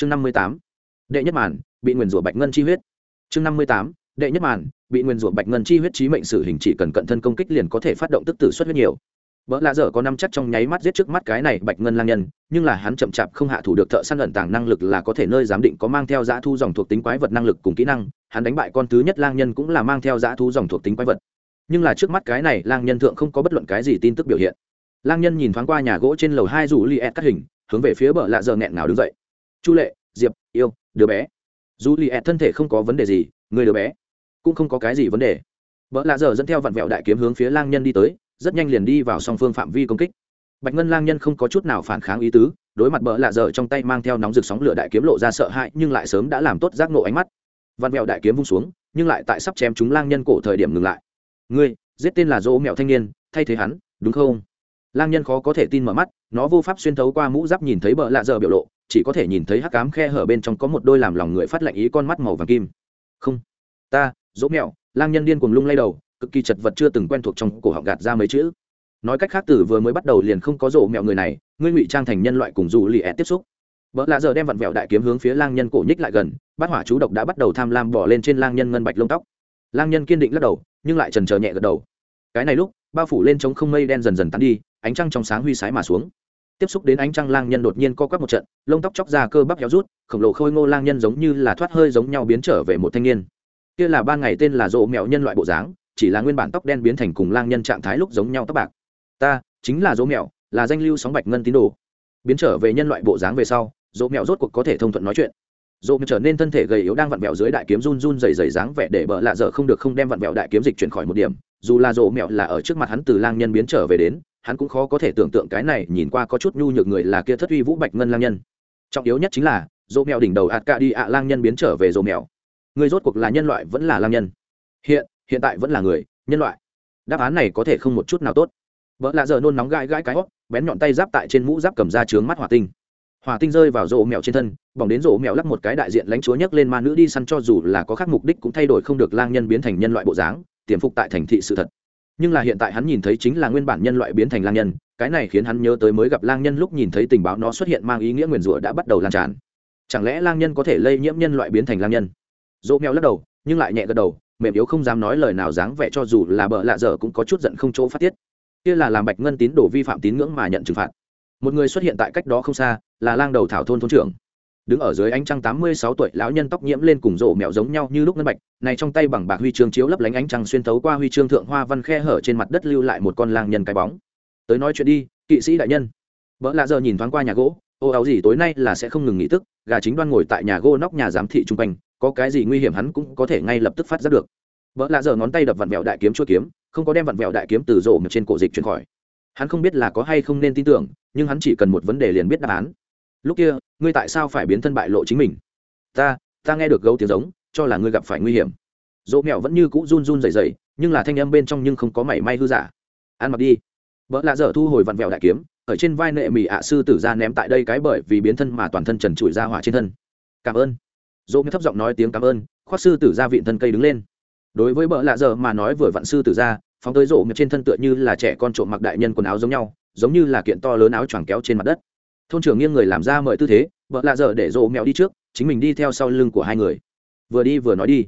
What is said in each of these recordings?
chương năm mươi tám, đệ nhất màn, bị nguyền rủa bạch ngân chi huyết. Chương năm mươi tám, đệ nhất màn, bị nguyền rủa bạch ngân chi huyết trí mệnh sử hình chỉ cần cận thân công kích liền có thể phát động tức tử xuất huyết nhiều. Vợ lạ dở có năm chắc trong nháy mắt giết trước mắt cái này bạch ngân lang nhân, nhưng là hắn chậm chạp không hạ thủ được thợ săn ẩn tàng năng lực là có thể nơi giám định có mang theo dã thu dòng thuộc tính quái vật năng lực cùng kỹ năng, hắn đánh bại con thứ nhất lang nhân cũng là mang theo dã thu dòng thuộc tính quái vật. Nhưng là trước mắt cái này lang nhân thượng không có bất luận cái gì tin tức biểu hiện. Lang nhân nhìn thoáng qua nhà gỗ trên lầu hai rủ li ed cắt hình, hướng về phía bờ lạ dở nghẹn nào đứng dậy chu lệ, diệp, yêu, đứa bé. Dù lì ed thân thể không có vấn đề gì, người đứa bé cũng không có cái gì vấn đề. Vợ lạ dở dẫn theo vặn vẹo đại kiếm hướng phía lang nhân đi tới, rất nhanh liền đi vào song phương phạm vi công kích. Bạch ngân lang nhân không có chút nào phản kháng ý tứ, đối mặt bỡ lạ dở trong tay mang theo nóng rực sóng lửa đại kiếm lộ ra sợ hãi, nhưng lại sớm đã làm tốt giác nộ ánh mắt. Vặn vẹo đại kiếm vung xuống, nhưng lại tại sắp chém chúng lang nhân cổ thời điểm ngừng lại. Ngươi, giết tên là dỗ mẹo thanh niên, thay thế hắn, đúng không? Lang nhân khó có thể tin mở mắt, nó vô pháp xuyên thấu qua mũ giáp nhìn thấy bờ lạ dở biểu lộ chỉ có thể nhìn thấy hắc cám khe hở bên trong có một đôi làm lòng người phát lạnh ý con mắt màu vàng kim. Không. Ta, dỗ mẹo, lang nhân điên cuồng lung lay đầu, cực kỳ chật vật chưa từng quen thuộc trong cổ họng gạt ra mấy chữ. Nói cách khác từ vừa mới bắt đầu liền không có rộ mẹo người này, ngươi ngụy trang thành nhân loại cùng dù lì ẹ tiếp xúc. Vợ lạ giờ đem vặn vẹo đại kiếm hướng phía lang nhân cổ nhích lại gần, bát hỏa chú độc đã bắt đầu tham lam bỏ lên trên lang nhân ngân bạch lông tóc. Lang nhân kiên định lắc đầu, nhưng lại trần trờ nhẹ gật đầu. Cái này lúc, bao phủ lên trống không mây đen dần dần tắn đi, ánh trăng trong sáng huy sái mà xuống tiếp xúc đến ánh trăng lang nhân đột nhiên co quắp một trận, lông tóc chóc ra cơ bắp héo rút, khổng lồ khôi ngô lang nhân giống như là thoát hơi giống nhau biến trở về một thanh niên. Kia là ban ngày tên là rộ mẹo nhân loại bộ dáng, chỉ là nguyên bản tóc đen biến thành cùng lang nhân trạng thái lúc giống nhau tóc bạc. Ta, chính là dỗ mẹo, là danh lưu sóng bạch ngân tín đồ. Biến trở về nhân loại bộ dáng về sau, dỗ mẹo rốt cuộc có thể thông thuận nói chuyện. Dỗ mẹo trở nên thân thể gầy yếu đang vặn vẹo dưới đại kiếm run run dày dày dáng vẻ để bợ lạ dở không được không đem vặn vẹo đại kiếm dịch chuyển khỏi một điểm. Dù là dỗ mẹo là ở trước mặt hắn từ lang nhân biến trở về đến hắn cũng khó có thể tưởng tượng cái này nhìn qua có chút nhu nhược người là kia thất uy vũ bạch ngân lang nhân. Trọng yếu nhất chính là, dỗ mèo đỉnh đầu ạt cạ đi ạ lang nhân biến trở về dỗ mèo người rốt cuộc là nhân loại vẫn là lang nhân? Hiện hiện tại vẫn là người, nhân loại. Đáp án này có thể không một chút nào tốt. Vợ lạ giờ nôn nóng gãi gãi cái hót, bén nhọn tay giáp tại trên mũ giáp cầm ra trướng mắt hỏa tinh. Hỏa tinh rơi vào rỗ mèo trên thân, bỏng đến rỗ mèo lắp một cái đại diện lãnh chúa nhấc lên ma nữ đi săn cho dù là có khác mục đích cũng thay đổi không được lang nhân biến thành nhân loại bộ dáng, tiềm phục tại thành thị sự thật nhưng là hiện tại hắn nhìn thấy chính là nguyên bản nhân loại biến thành lang nhân, cái này khiến hắn nhớ tới mới gặp lang nhân lúc nhìn thấy tình báo nó xuất hiện mang ý nghĩa nguyền rủa đã bắt đầu lan tràn. Chẳng lẽ lang nhân có thể lây nhiễm nhân loại biến thành lang nhân? Dỗ mèo lắc đầu, nhưng lại nhẹ gật đầu, mềm yếu không dám nói lời nào dáng vẻ cho dù là bợ lạ dở cũng có chút giận không chỗ phát tiết. Kia là làm bạch ngân tín đồ vi phạm tín ngưỡng mà nhận trừng phạt. Một người xuất hiện tại cách đó không xa, là lang đầu thảo thôn thôn trưởng đứng ở dưới ánh trăng tám mươi sáu tuổi, lão nhân tóc nhiễm lên cùng rổ mèo giống nhau như lúc ngân bạch, này trong tay bằng bạc huy chương chiếu lấp lánh ánh trăng xuyên thấu qua huy chương thượng hoa văn khe hở trên mặt đất lưu lại một con lang nhân cái bóng. Tới nói chuyện đi, kỵ sĩ đại nhân. Vợ lạ giờ nhìn thoáng qua nhà gỗ, ô áo gì tối nay là sẽ không ngừng nghỉ tức, gà chính đoan ngồi tại nhà gỗ nóc nhà giám thị chung quanh, có cái gì nguy hiểm hắn cũng có thể ngay lập tức phát ra được. Vợ lạ giờ ngón tay đập vặn vẹo đại kiếm chua kiếm, không có đem vặn vẹo đại kiếm từ rổ trên cổ dịch chuyển khỏi. Hắn không biết là có hay không nên tin tưởng, nhưng hắn chỉ cần một vấn đề liền biết đáp án lúc kia, ngươi tại sao phải biến thân bại lộ chính mình? Ta ta nghe được gấu tiếng giống, cho là ngươi gặp phải nguy hiểm. Dỗ mẹo vẫn như cũ run run dày dày nhưng là thanh âm bên trong nhưng không có mảy may hư giả. Ăn mặc đi. Vợ lạ dở thu hồi vặn vẹo đại kiếm, ở trên vai nệ mỹ ạ sư tử ra ném tại đây cái bởi vì biến thân mà toàn thân trần trụi ra hỏa trên thân. Cảm ơn. Dỗ mẹo thấp giọng nói tiếng cảm ơn, khoác sư tử ra vịn thân cây đứng lên. Đối với vợ lạ dở mà nói vừa vặn sư tử ra, phóng tới rổ trên thân tựa như là trẻ con trộm mặc đại nhân quần áo giống nhau, giống như là kiện to lớn áo choàng kéo trên mặt đất thôn trưởng nghiêng người làm ra mời tư thế, vợ lạ dở để rộ mèo đi trước, chính mình đi theo sau lưng của hai người. Vừa đi vừa nói đi.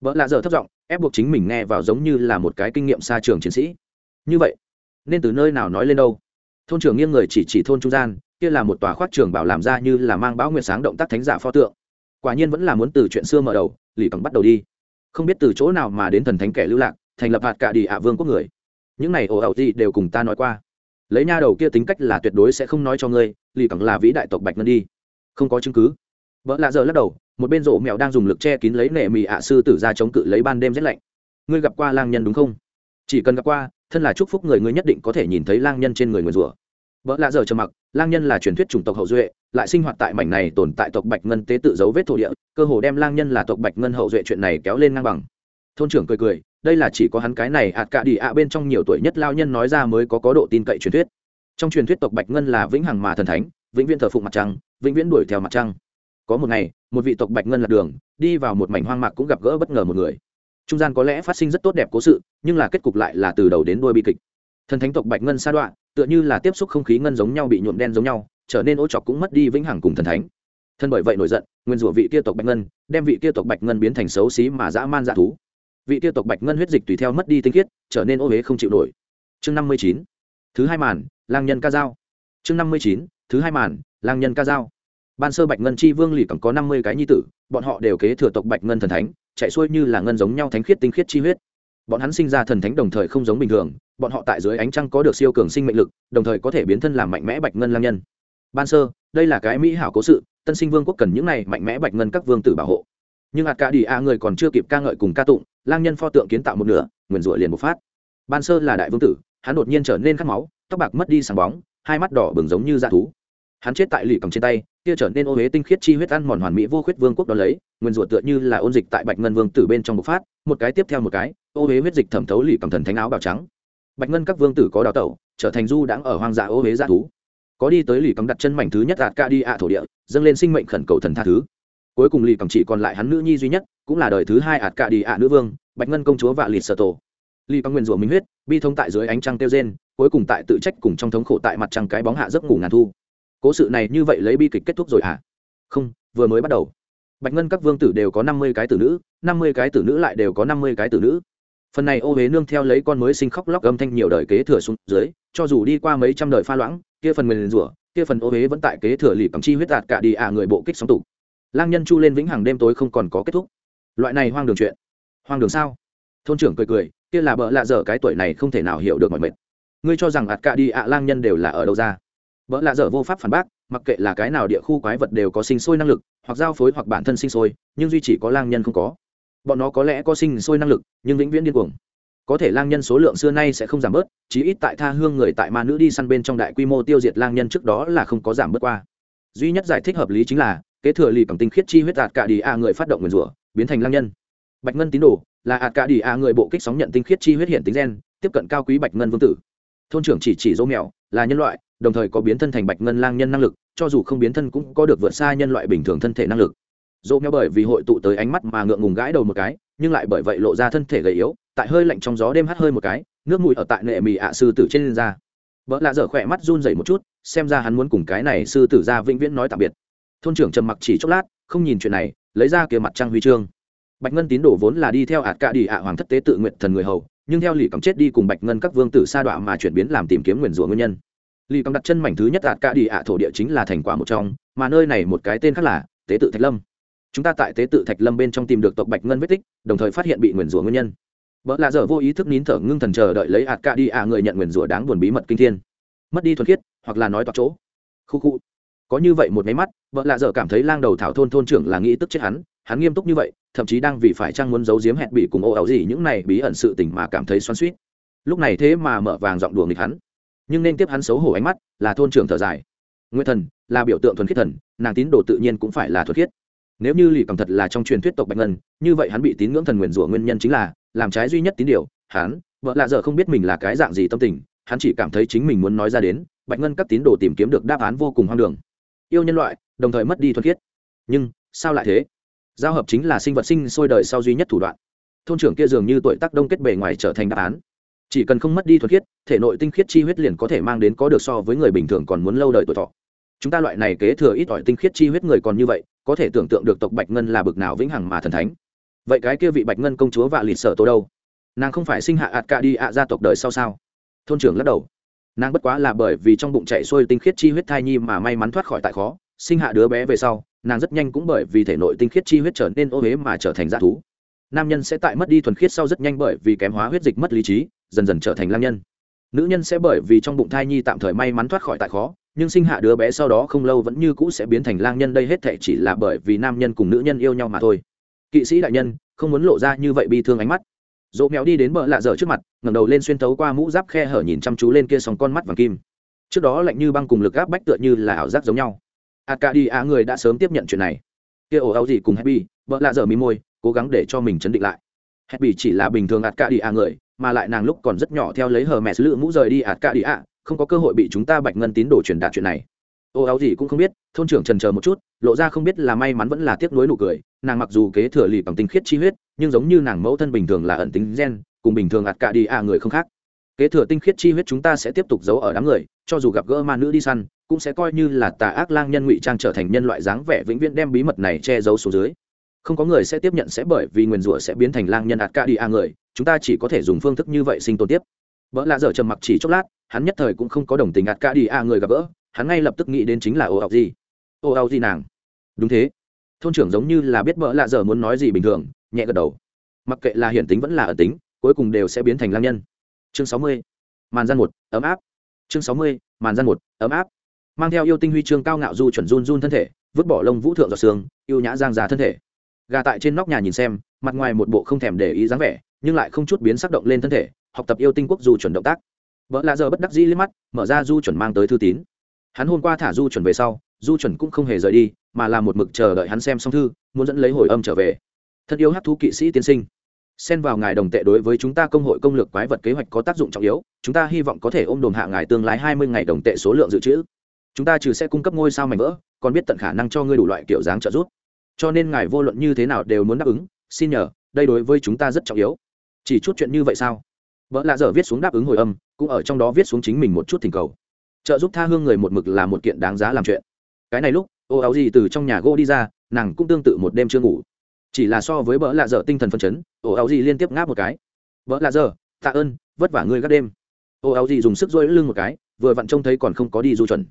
Vợ lạ dở thấp giọng, ép buộc chính mình nghe vào giống như là một cái kinh nghiệm xa trường chiến sĩ. Như vậy, nên từ nơi nào nói lên đâu? Thôn trưởng nghiêng người chỉ chỉ thôn trung gian, kia là một tòa khoác trường bảo làm ra như là mang bão nguyệt sáng động tác thánh giả pho tượng. Quả nhiên vẫn là muốn từ chuyện xưa mở đầu, lì bằng bắt đầu đi. Không biết từ chỗ nào mà đến thần thánh kẻ lưu lạc, thành lập hạt cả đi ạ vương quốc người. Những này ồ ẩu gì đều cùng ta nói qua lấy nha đầu kia tính cách là tuyệt đối sẽ không nói cho ngươi, lì cẳng là vĩ đại tộc bạch ngân đi. Không có chứng cứ. Vợ lạ giờ lắc đầu, một bên rộ mèo đang dùng lực che kín lấy nệ mì ạ sư tử ra chống cự lấy ban đêm rét lạnh. Ngươi gặp qua lang nhân đúng không? Chỉ cần gặp qua, thân là chúc phúc người ngươi nhất định có thể nhìn thấy lang nhân trên người người rùa vợ lạ giờ trầm mặc, lang nhân là truyền thuyết chủng tộc hậu duệ, lại sinh hoạt tại mảnh này tồn tại tộc bạch ngân tế tự dấu vết thổ địa, cơ hồ đem lang nhân là tộc bạch ngân hậu duệ chuyện này kéo lên ngang bằng thôn trưởng cười cười, đây là chỉ có hắn cái này ạt cả đi ạ bên trong nhiều tuổi nhất lao nhân nói ra mới có có độ tin cậy truyền thuyết. Trong truyền thuyết tộc bạch ngân là vĩnh hằng mà thần thánh, vĩnh viễn thờ phụng mặt trăng, vĩnh viễn đuổi theo mặt trăng. Có một ngày, một vị tộc bạch ngân lạc đường, đi vào một mảnh hoang mạc cũng gặp gỡ bất ngờ một người. Trung gian có lẽ phát sinh rất tốt đẹp cố sự, nhưng là kết cục lại là từ đầu đến đuôi bi kịch. Thần thánh tộc bạch ngân sa đoạn tựa như là tiếp xúc không khí ngân giống nhau bị nhuộm đen giống nhau, trở nên ô chọc cũng mất đi vĩnh hằng cùng thần thánh. Thân bởi vậy nổi giận, nguyên rủa vị kia tộc bạch ngân, đem vị kia tộc bạch ngân biến thành xấu xí mà dã man dã thú vị tiêu tộc bạch ngân huyết dịch tùy theo mất đi tinh khiết, trở nên ô huế không chịu nổi. Chương năm mươi chín, thứ hai màn, lang nhân ca dao. Chương năm mươi chín, thứ hai màn, lang nhân ca dao. Ban sơ bạch ngân chi vương lì còn có năm mươi cái nhi tử, bọn họ đều kế thừa tộc bạch ngân thần thánh, chạy xuôi như là ngân giống nhau thánh khiết tinh khiết chi huyết. Bọn hắn sinh ra thần thánh đồng thời không giống bình thường, bọn họ tại dưới ánh trăng có được siêu cường sinh mệnh lực, đồng thời có thể biến thân làm mạnh mẽ bạch ngân lang nhân. Ban sơ, đây là cái mỹ hảo cố sự, tân sinh vương quốc cần những này mạnh mẽ bạch ngân các vương tử bảo hộ. Nhưng hạt cả đi a người còn chưa kịp ca ngợi cùng ca tụng lang nhân pho tượng kiến tạo một nửa, nguyền rủa liền bộc phát. Ban sơ là đại vương tử, hắn đột nhiên trở nên khát máu, tóc bạc mất đi sáng bóng, hai mắt đỏ bừng giống như dạ thú. Hắn chết tại lì cầm trên tay, kia trở nên ô huế tinh khiết chi huyết ăn mòn hoàn mỹ vô khuyết vương quốc đó lấy nguyên rủa tựa như là ôn dịch tại bạch ngân vương tử bên trong bộc phát, một cái tiếp theo một cái, ô huế huyết dịch thẩm thấu lì cầm thần thánh áo bào trắng. Bạch ngân các vương tử có đào tẩu, trở thành du đãng ở hoang dã ô huế dạ thú. Có đi tới lì cầm đặt chân mảnh thứ nhất đạt ca đi ạ thổ địa, dâng lên sinh mệnh khẩn cầu thần tha thứ cuối cùng lì cầm chỉ còn lại hắn nữ nhi duy nhất, cũng là đời thứ hai ạt cạ đi ạ nữ vương, bạch ngân công chúa và lì sở tổ. Lì cầm nguyên rủa minh huyết, bi thông tại dưới ánh trăng tiêu rên, cuối cùng tại tự trách cùng trong thống khổ tại mặt trăng cái bóng hạ giấc ngủ ngàn thu. Cố sự này như vậy lấy bi kịch kết thúc rồi hả? À? không, vừa mới bắt đầu. Bạch ngân các vương tử đều có năm mươi cái tử nữ, năm mươi cái tử nữ lại đều có năm mươi cái tử nữ. Phần này ô huế nương theo lấy con mới sinh khóc lóc âm thanh nhiều đời kế thừa xuống dưới, cho dù đi qua mấy trăm đời pha loãng, kia phần mình rủa, kia phần ô huế vẫn tại kế thừa lì bằng chi huyết đạt cả đi à người bộ kích sóng tủ lang nhân chu lên vĩnh hằng đêm tối không còn có kết thúc. Loại này hoang đường chuyện. Hoang đường sao? Thôn trưởng cười cười, kia là bợ lạ dở cái tuổi này không thể nào hiểu được mọi mệt. Ngươi cho rằng ạt cả đi ạ lang nhân đều là ở đâu ra? Bợ lạ dở vô pháp phản bác, mặc kệ là cái nào địa khu quái vật đều có sinh sôi năng lực, hoặc giao phối hoặc bản thân sinh sôi, nhưng duy chỉ có lang nhân không có. Bọn nó có lẽ có sinh sôi năng lực, nhưng vĩnh viễn điên cuồng. Có thể lang nhân số lượng xưa nay sẽ không giảm bớt, chí ít tại tha hương người tại ma nữ đi săn bên trong đại quy mô tiêu diệt lang nhân trước đó là không có giảm bớt qua. Duy nhất giải thích hợp lý chính là kế thừa lì cầm tinh khiết chi huyết ạt cả đi a người phát động nguyền rủa, biến thành lang nhân. Bạch ngân tín đồ, là ạt cả đi a người bộ kích sóng nhận tinh khiết chi huyết hiện tính gen, tiếp cận cao quý bạch ngân vương tử. Thôn trưởng chỉ chỉ dỗ mèo, là nhân loại, đồng thời có biến thân thành bạch ngân lang nhân năng lực, cho dù không biến thân cũng có được vượt xa nhân loại bình thường thân thể năng lực. Dỗ mèo bởi vì hội tụ tới ánh mắt mà ngượng ngùng gãi đầu một cái, nhưng lại bởi vậy lộ ra thân thể gầy yếu, tại hơi lạnh trong gió đêm hắt hơi một cái, nước mùi ở tại nệ mì ạ sư tử trên da. Vợ lạ dở khỏe mắt run dậy một chút, xem ra hắn muốn cùng cái này sư tử ra vĩnh viễn nói tạm biệt thôn trưởng trầm mặc chỉ chốc lát, không nhìn chuyện này, lấy ra kia mặt trăng huy chương. Bạch ngân tín đồ vốn là đi theo ạt cạ đi ạ hoàng thất tế tự nguyện thần người hầu, nhưng theo lì cầm chết đi cùng bạch ngân các vương tử sa đọa mà chuyển biến làm tìm kiếm nguyền rủa nguyên nhân. Lì cầm đặt chân mảnh thứ nhất ạt cạ đi ạ thổ địa chính là thành quả một trong, mà nơi này một cái tên khác là tế tự thạch lâm. Chúng ta tại tế tự thạch lâm bên trong tìm được tộc bạch ngân vết tích, đồng thời phát hiện bị nguyền rủa nguyên nhân. Vợ là dở vô ý thức nín thở ngưng thần chờ đợi lấy ạt cạ đi ạ người nhận nguyền rủa đáng buồn bí mật kinh thiên. Mất đi thuần khiết, hoặc là nói toạc chỗ. Khu khu có như vậy một máy mắt, vợ lạ dở cảm thấy lang đầu thảo thôn thôn trưởng là nghĩ tức chết hắn hắn nghiêm túc như vậy, thậm chí đang vì phải trang muốn giấu giếm hẹn bị cùng ô ảo gì những này bí ẩn sự tình mà cảm thấy xoắn suýt lúc này thế mà mở vàng giọng đùa nghịch hắn. Nhưng nên tiếp hắn xấu hổ ánh mắt là thôn trưởng thở dài. Nguyên thần, là biểu tượng thuần khiết thần, nàng tín đồ tự nhiên cũng phải là thuần khiết. Nếu như lì cầm thật là trong truyền thuyết tộc bạch ngân, như vậy hắn bị tín ngưỡng thần nguyền rủa nguyên nhân chính là, làm trái duy nhất tín điều, hắn, vợ lạ dở không biết mình là cái dạng gì tâm tình, hắn chỉ cảm thấy chính mình muốn nói ra đến, bạch ngân các tín đồ tìm kiếm được đáp án vô cùng hoang đường yêu nhân loại, đồng thời mất đi thuần khiết. Nhưng, sao lại thế? Giao hợp chính là sinh vật sinh sôi đời sau duy nhất thủ đoạn. Thôn trưởng kia dường như tuổi tác đông kết bề ngoài trở thành đáp án. Chỉ cần không mất đi thuần khiết, thể nội tinh khiết chi huyết liền có thể mang đến có được so với người bình thường còn muốn lâu đời tuổi thọ. Chúng ta loại này kế thừa ít ỏi tinh khiết chi huyết người còn như vậy, có thể tưởng tượng được tộc bạch ngân là bực nào vĩnh hằng mà thần thánh. Vậy cái kia vị bạch ngân công chúa và lịt sở tô đâu? Nàng không phải sinh hạ ạt ca đi ạ gia tộc đời sau sao? Thôn trưởng lắc đầu nàng bất quá là bởi vì trong bụng chạy xuôi tinh khiết chi huyết thai nhi mà may mắn thoát khỏi tại khó, sinh hạ đứa bé về sau, nàng rất nhanh cũng bởi vì thể nội tinh khiết chi huyết trở nên ô huế mà trở thành g thú. Nam nhân sẽ tại mất đi thuần khiết sau rất nhanh bởi vì kém hóa huyết dịch mất lý trí, dần dần trở thành lang nhân. Nữ nhân sẽ bởi vì trong bụng thai nhi tạm thời may mắn thoát khỏi tại khó, nhưng sinh hạ đứa bé sau đó không lâu vẫn như cũ sẽ biến thành lang nhân đây hết thể chỉ là bởi vì nam nhân cùng nữ nhân yêu nhau mà thôi. Kỵ sĩ đại nhân, không muốn lộ ra như vậy bi thương ánh mắt dỗ mèo đi đến bờ lạ dở trước mặt ngẩng đầu lên xuyên tấu qua mũ giáp khe hở nhìn chăm chú lên kia sòng con mắt vàng kim trước đó lạnh như băng cùng lực áp bách tựa như là ảo giác giống nhau à, Arcadia à, người đã sớm tiếp nhận chuyện này. Kia ổ áo gì cùng Happy, bờ lạ dở mí môi, cố gắng để cho mình chấn định lại. Happy chỉ là bình thường à, Arcadia người, mà lại nàng lúc còn rất nhỏ theo lấy hờ mẹ lựa mũ rời đi Arcadia, không có cơ hội bị chúng ta bạch ngân tín đồ truyền đạt chuyện này. Ô áo gì cũng không biết, thôn trưởng trần chờ một chút, lộ ra không biết là may mắn vẫn là tiếc nuối nụ cười, nàng mặc dù kế thừa lì bằng tinh khiết chi huyết, nhưng giống như nàng mẫu thân bình thường là ẩn tính gen, cùng bình thường Arcadia à người không khác. kế thừa tinh khiết chi huyết chúng ta sẽ tiếp tục giấu ở đám người cho dù gặp gỡ ma nữ đi săn cũng sẽ coi như là tà ác lang nhân ngụy trang trở thành nhân loại dáng vẻ vĩnh viễn đem bí mật này che giấu xuống dưới. Không có người sẽ tiếp nhận sẽ bởi vì nguyền rủa sẽ biến thành lang nhân ạt ca đi a người chúng ta chỉ có thể dùng phương thức như vậy sinh tồn tiếp. Vợ lạ dở trầm mặc chỉ chốc lát hắn nhất thời cũng không có đồng tình ạt ca đi a người gặp gỡ hắn ngay lập tức nghĩ đến chính là ô ô gì. Ô ô gì nàng? Đúng thế thôn trưởng giống như là biết vợ lạ dở muốn nói gì bình thường, nhẹ gật đầu. Mặc kệ là hiển tính vẫn là ẩn tính, cuối cùng đều sẽ biến thành lang nhân. Chương sáu mươi, màn gian một, ấm áp. Chương sáu mươi, màn gian một, ấm áp. Mang theo yêu tinh huy chương cao ngạo du chuẩn run run thân thể, vứt bỏ lông vũ thượng giọt xương yêu nhã giang già thân thể. Gà tại trên nóc nhà nhìn xem, mặt ngoài một bộ không thèm để ý dáng vẻ, nhưng lại không chút biến sắc động lên thân thể, học tập yêu tinh quốc du chuẩn động tác. Vợ lạ giờ bất đắc dĩ liếc mắt, mở ra du chuẩn mang tới thư tín. Hắn hôm qua thả du chuẩn về sau du chuẩn cũng không hề rời đi, mà là một mực chờ đợi hắn xem xong thư, muốn dẫn lấy hồi âm trở về. Thân yêu hát thú kỵ sĩ tiên sinh. Xen vào ngài đồng tệ đối với chúng ta công hội công lược quái vật kế hoạch có tác dụng trọng yếu, chúng ta hy vọng có thể ôm đồm hạ ngài tương lai hai mươi ngày đồng tệ số lượng dự trữ. Chúng ta trừ sẽ cung cấp ngôi sao mảnh vỡ, còn biết tận khả năng cho ngươi đủ loại kiểu dáng trợ giúp. Cho nên ngài vô luận như thế nào đều muốn đáp ứng, xin nhờ, đây đối với chúng ta rất trọng yếu. Chỉ chút chuyện như vậy sao? Vợ lạ dở viết xuống đáp ứng hồi âm, cũng ở trong đó viết xuống chính mình một chút thỉnh cầu. Trợ giúp tha hương người một mực là một kiện đáng giá làm chuyện cái này lúc, ô áo gì từ trong nhà gỗ đi ra, nàng cũng tương tự một đêm chưa ngủ. Chỉ là so với bỡ lạ dở tinh thần phân chấn, ô áo gì liên tiếp ngáp một cái. Bỡ lạ dở, tạ ơn, vất vả ngươi gác đêm. Ô áo gì dùng sức dôi lưng một cái, vừa vặn trông thấy còn không có đi du chuẩn.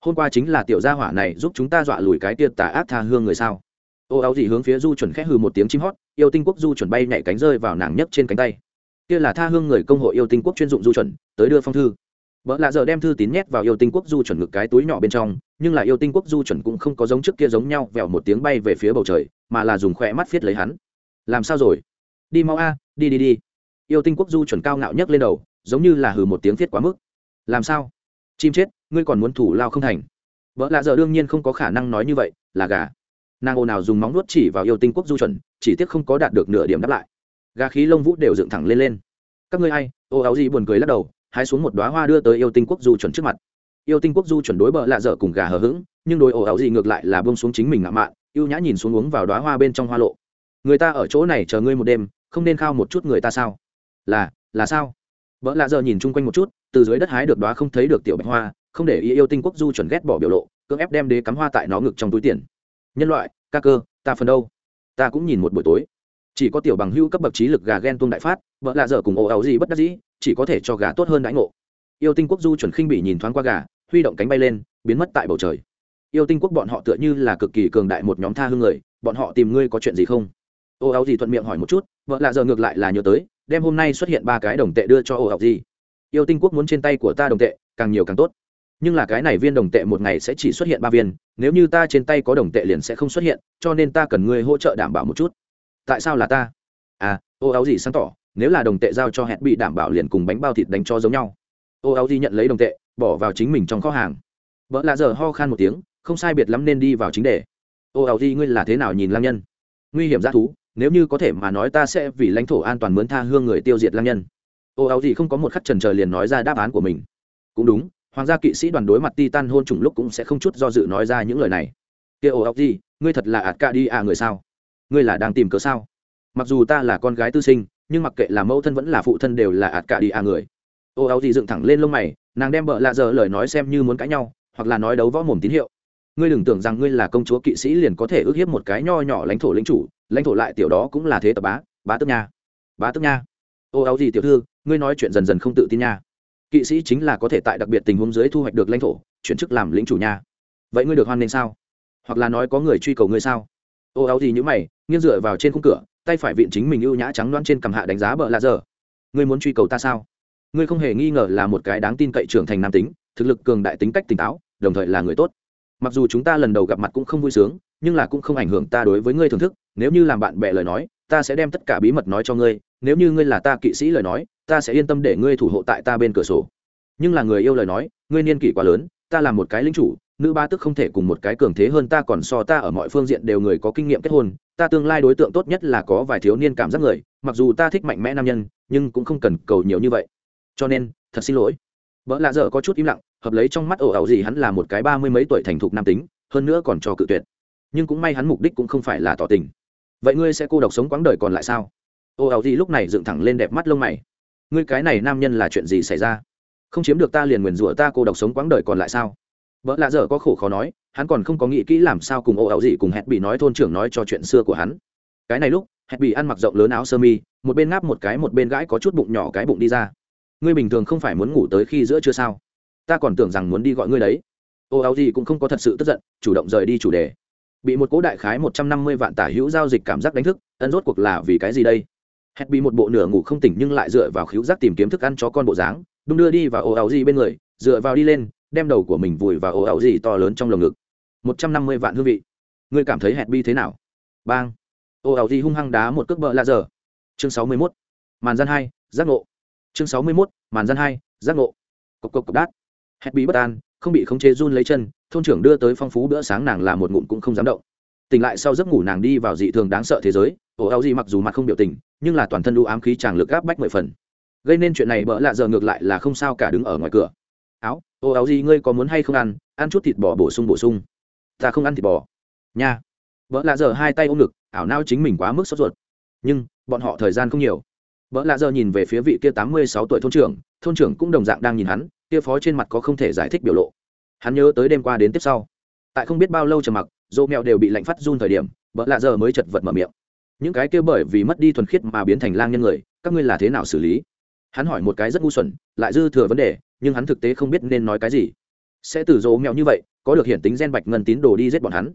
Hôm qua chính là tiểu gia hỏa này giúp chúng ta dọa lùi cái tia tà ác tha hương người sao? Ô áo gì hướng phía du chuẩn khẽ hừ một tiếng chim hót, yêu tinh quốc du chuẩn bay nhảy cánh rơi vào nàng nhấc trên cánh tay. Kia là tha hương người công hội yêu tinh quốc chuyên dụng du chuẩn, tới đưa phong thư. Vợ lạ giờ đem thư tín nhét vào yêu tinh quốc du chuẩn ngực cái túi nhỏ bên trong nhưng là yêu tinh quốc du chuẩn cũng không có giống trước kia giống nhau vèo một tiếng bay về phía bầu trời, mà là dùng khỏe mắt viết lấy hắn. Làm sao rồi? Đi mau a, đi đi đi. Yêu tinh quốc du chuẩn cao ngạo nhấc lên đầu, giống như là hừ một tiếng viết quá mức. Làm sao? Chim chết, ngươi còn muốn thủ lao không thành. Vợ lạ giờ đương nhiên không có khả năng nói như vậy, là gà. Nàng ồn nào dùng móng nuốt chỉ vào yêu tinh quốc du chuẩn, chỉ tiếc không có đạt được nửa điểm đáp lại. Gà khí lông vũ đều dựng thẳng lên lên. Các ngươi ai? Ô, áo gì buồn cười lắc đầu, hái xuống một đoá hoa đưa tới yêu tinh quốc du chuẩn trước mặt yêu tinh quốc du chuẩn đối bờ lạ dở cùng gà hờ hững, nhưng đối ổ ảo gì ngược lại là bông xuống chính mình ngạo mạn, yêu nhã nhìn xuống uống vào đoá hoa bên trong hoa lộ. Người ta ở chỗ này chờ ngươi một đêm, không nên khao một chút người ta sao? Là là sao? Vợ lạ giờ nhìn chung quanh một chút, từ dưới đất hái được đoá không thấy được tiểu bạch hoa, không để ý yêu tinh quốc du chuẩn ghét bỏ biểu lộ, cưỡng ép đem đế cắm hoa tại nó ngực trong túi tiền. Nhân loại, ca cơ, ta phần đâu? Ta cũng nhìn một buổi tối. Chỉ có tiểu bằng hưu cấp bậc trí lực gà ghen tuông đại phát vợ lạ dở cùng ồ áo gì bất đắc dĩ, chỉ có thể cho gà tốt hơn đãi ngộ yêu tinh quốc du chuẩn khinh bị nhìn thoáng qua gà, huy động cánh bay lên, biến mất tại bầu trời. Yêu tinh quốc bọn họ tựa như là cực kỳ cường đại một nhóm tha hương người, bọn họ tìm ngươi có chuyện gì không? Ô áo gì thuận miệng hỏi một chút, vợ lạ giờ ngược lại là nhớ tới đem hôm nay xuất hiện ba cái đồng tệ đưa cho ô áo gì yêu tinh quốc muốn trên tay của ta đồng tệ, càng nhiều càng tốt. Nhưng là cái này viên đồng tệ một ngày sẽ chỉ xuất hiện ba viên, nếu như ta trên tay có đồng tệ liền sẽ không xuất hiện, cho nên ta cần ngươi hỗ trợ đảm bảo một chút. Tại sao là ta? À ô áo gì sáng tỏ, nếu là đồng tệ giao cho hẹn bị đảm bảo liền cùng bánh bao thịt đánh cho giống nhau ô áo di nhận lấy đồng tệ, bỏ vào chính mình trong kho hàng. Vợ lạ giờ ho khan một tiếng, không sai biệt lắm nên đi vào chính đề. Ô áo di ngươi là thế nào nhìn lang nhân? Nguy hiểm g thú, nếu như có thể mà nói ta sẽ vì lãnh thổ an toàn mướn tha hương người tiêu diệt lang nhân. Ô áo di không có một khắc trần trờ liền nói ra đáp án của mình. Cũng đúng, hoàng gia kỵ sĩ đoàn đối mặt titan hôn trùng lúc cũng sẽ không chút do dự nói ra những lời này. Kia ô áo di ngươi thật là ạt ca đi à người sao? Ngươi là đang tìm cớ sao? Mặc dù ta là con gái tư sinh, nhưng mặc kệ là mẫu thân vẫn là phụ thân đều là ạt cả đi à người ô, áo gì dựng thẳng lên lông mày, nàng đem bợ lạ giờ lời nói xem như muốn cãi nhau, hoặc là nói đấu võ mồm tín hiệu. Ngươi đừng tưởng rằng ngươi là công chúa kỵ sĩ liền có thể ước hiếp một cái nho nhỏ lãnh thổ lính chủ, lãnh thổ lại tiểu đó cũng là thế tập bá bá tức nha. Bá tức nha. Ô, áo gì tiểu thư, ngươi nói chuyện dần dần không tự tin nha. Kỵ sĩ chính là có thể tại đặc biệt tình huống dưới thu hoạch được lãnh thổ, chuyển chức làm lính chủ nha. Vậy ngươi được hoan nên sao? Hoặc là nói có người truy cầu ngươi sao? Ô, áo gì như mày, nghiêng dựa vào trên khung cửa, tay phải vịn chính mình ưu nhã trắng loan trên cằm hạ đánh giá bợ lạ giờ. Ngươi muốn truy cầu ta sao? Ngươi không hề nghi ngờ là một cái đáng tin cậy trưởng thành nam tính, thực lực cường đại tính cách tỉnh táo, đồng thời là người tốt. Mặc dù chúng ta lần đầu gặp mặt cũng không vui sướng, nhưng là cũng không ảnh hưởng ta đối với ngươi thưởng thức, nếu như làm bạn bè lời nói, ta sẽ đem tất cả bí mật nói cho ngươi, nếu như ngươi là ta kỵ sĩ lời nói, ta sẽ yên tâm để ngươi thủ hộ tại ta bên cửa sổ. Nhưng là người yêu lời nói, ngươi niên kỷ quá lớn, ta là một cái lính chủ, nữ ba tức không thể cùng một cái cường thế hơn ta còn so ta ở mọi phương diện đều người có kinh nghiệm kết hôn, ta tương lai đối tượng tốt nhất là có vài thiếu niên cảm giác người, mặc dù ta thích mạnh mẽ nam nhân, nhưng cũng không cần cầu nhiều như vậy cho nên, thật xin lỗi. Vợ lạ dở có chút im lặng, hợp lấy trong mắt ổ ẩu gì hắn là một cái ba mươi mấy tuổi thành thục nam tính, hơn nữa còn cho cự tuyệt. Nhưng cũng may hắn mục đích cũng không phải là tỏ tình. Vậy ngươi sẽ cô độc sống quãng đời còn lại sao? Ồ ảo gì lúc này dựng thẳng lên đẹp mắt lông mày. Ngươi cái này nam nhân là chuyện gì xảy ra? Không chiếm được ta liền nguyền rủa ta cô độc sống quãng đời còn lại sao? Vợ lạ dở có khổ khó nói, hắn còn không có nghĩ kỹ làm sao cùng ô ẩu gì cùng hẹn bị nói thôn trưởng nói cho chuyện xưa của hắn. Cái này lúc, hẹn bị ăn mặc rộng lớn áo sơ mi, một bên ngáp một cái một bên gãi có chút bụng nhỏ cái bụng đi ra ngươi bình thường không phải muốn ngủ tới khi giữa chưa sao? Ta còn tưởng rằng muốn đi gọi ngươi đấy. Ô, áo gì cũng không có thật sự tức giận, chủ động rời đi chủ đề. Bị một cố đại khái một trăm năm mươi vạn tả hữu giao dịch cảm giác đánh thức, ân rốt cuộc là vì cái gì đây? Hẹn bị một bộ nửa ngủ không tỉnh nhưng lại dựa vào khíu giác tìm kiếm thức ăn cho con bộ dáng, đung đưa đi vào ô, áo gì bên người, dựa vào đi lên, đem đầu của mình vùi vào ô, áo gì to lớn trong lồng ngực. một trăm năm mươi vạn hương vị. Ngươi cảm thấy hẹn bi thế nào? Bang. Ô, áo gì hung hăng đá một cước bợ la giờ chương sáu mươi mốt. Màn gian hai, giác ngộ chương sáu mươi mốt, màn gian hai, giác ngộ. Cộc cộc cộc đát. Hét bí bất an, không bị khống chế run lấy chân, thôn trưởng đưa tới phong phú bữa sáng nàng là một ngụm cũng không dám động. Tỉnh lại sau giấc ngủ nàng đi vào dị thường đáng sợ thế giới, ổ áo gì mặc dù mặt không biểu tình, nhưng là toàn thân đu ám khí tràng lực gáp bách mười phần. Gây nên chuyện này bỡ lạ giờ ngược lại là không sao cả đứng ở ngoài cửa. Áo ô áo gì ngươi có muốn hay không ăn? Ăn chút thịt bò bổ sung bổ sung. Ta không ăn thịt bò. Nha. Vợ lạ giờ hai tay ôm ngực, ảo nao chính mình quá mức sốt ruột. Nhưng, bọn họ thời gian không nhiều vợ lạ giờ nhìn về phía vị kia tám mươi sáu tuổi thôn trưởng thôn trưởng cũng đồng dạng đang nhìn hắn, kia phó trên mặt có không thể giải thích biểu lộ. Hắn nhớ tới đêm qua đến tiếp sau. Tại không biết bao lâu trầm mặc rô mèo đều bị lạnh phát run thời điểm vợ lạ giờ mới chật vật mở miệng. Những cái kia bởi vì mất đi thuần khiết mà biến thành lang nhân người, các ngươi là thế nào xử lý? Hắn hỏi một cái rất ngu xuẩn, lại dư thừa vấn đề, nhưng hắn thực tế không biết nên nói cái gì. Sẽ từ dỗ mèo như vậy, có được hiện tính gen bạch ngân tín đồ đi giết bọn hắn.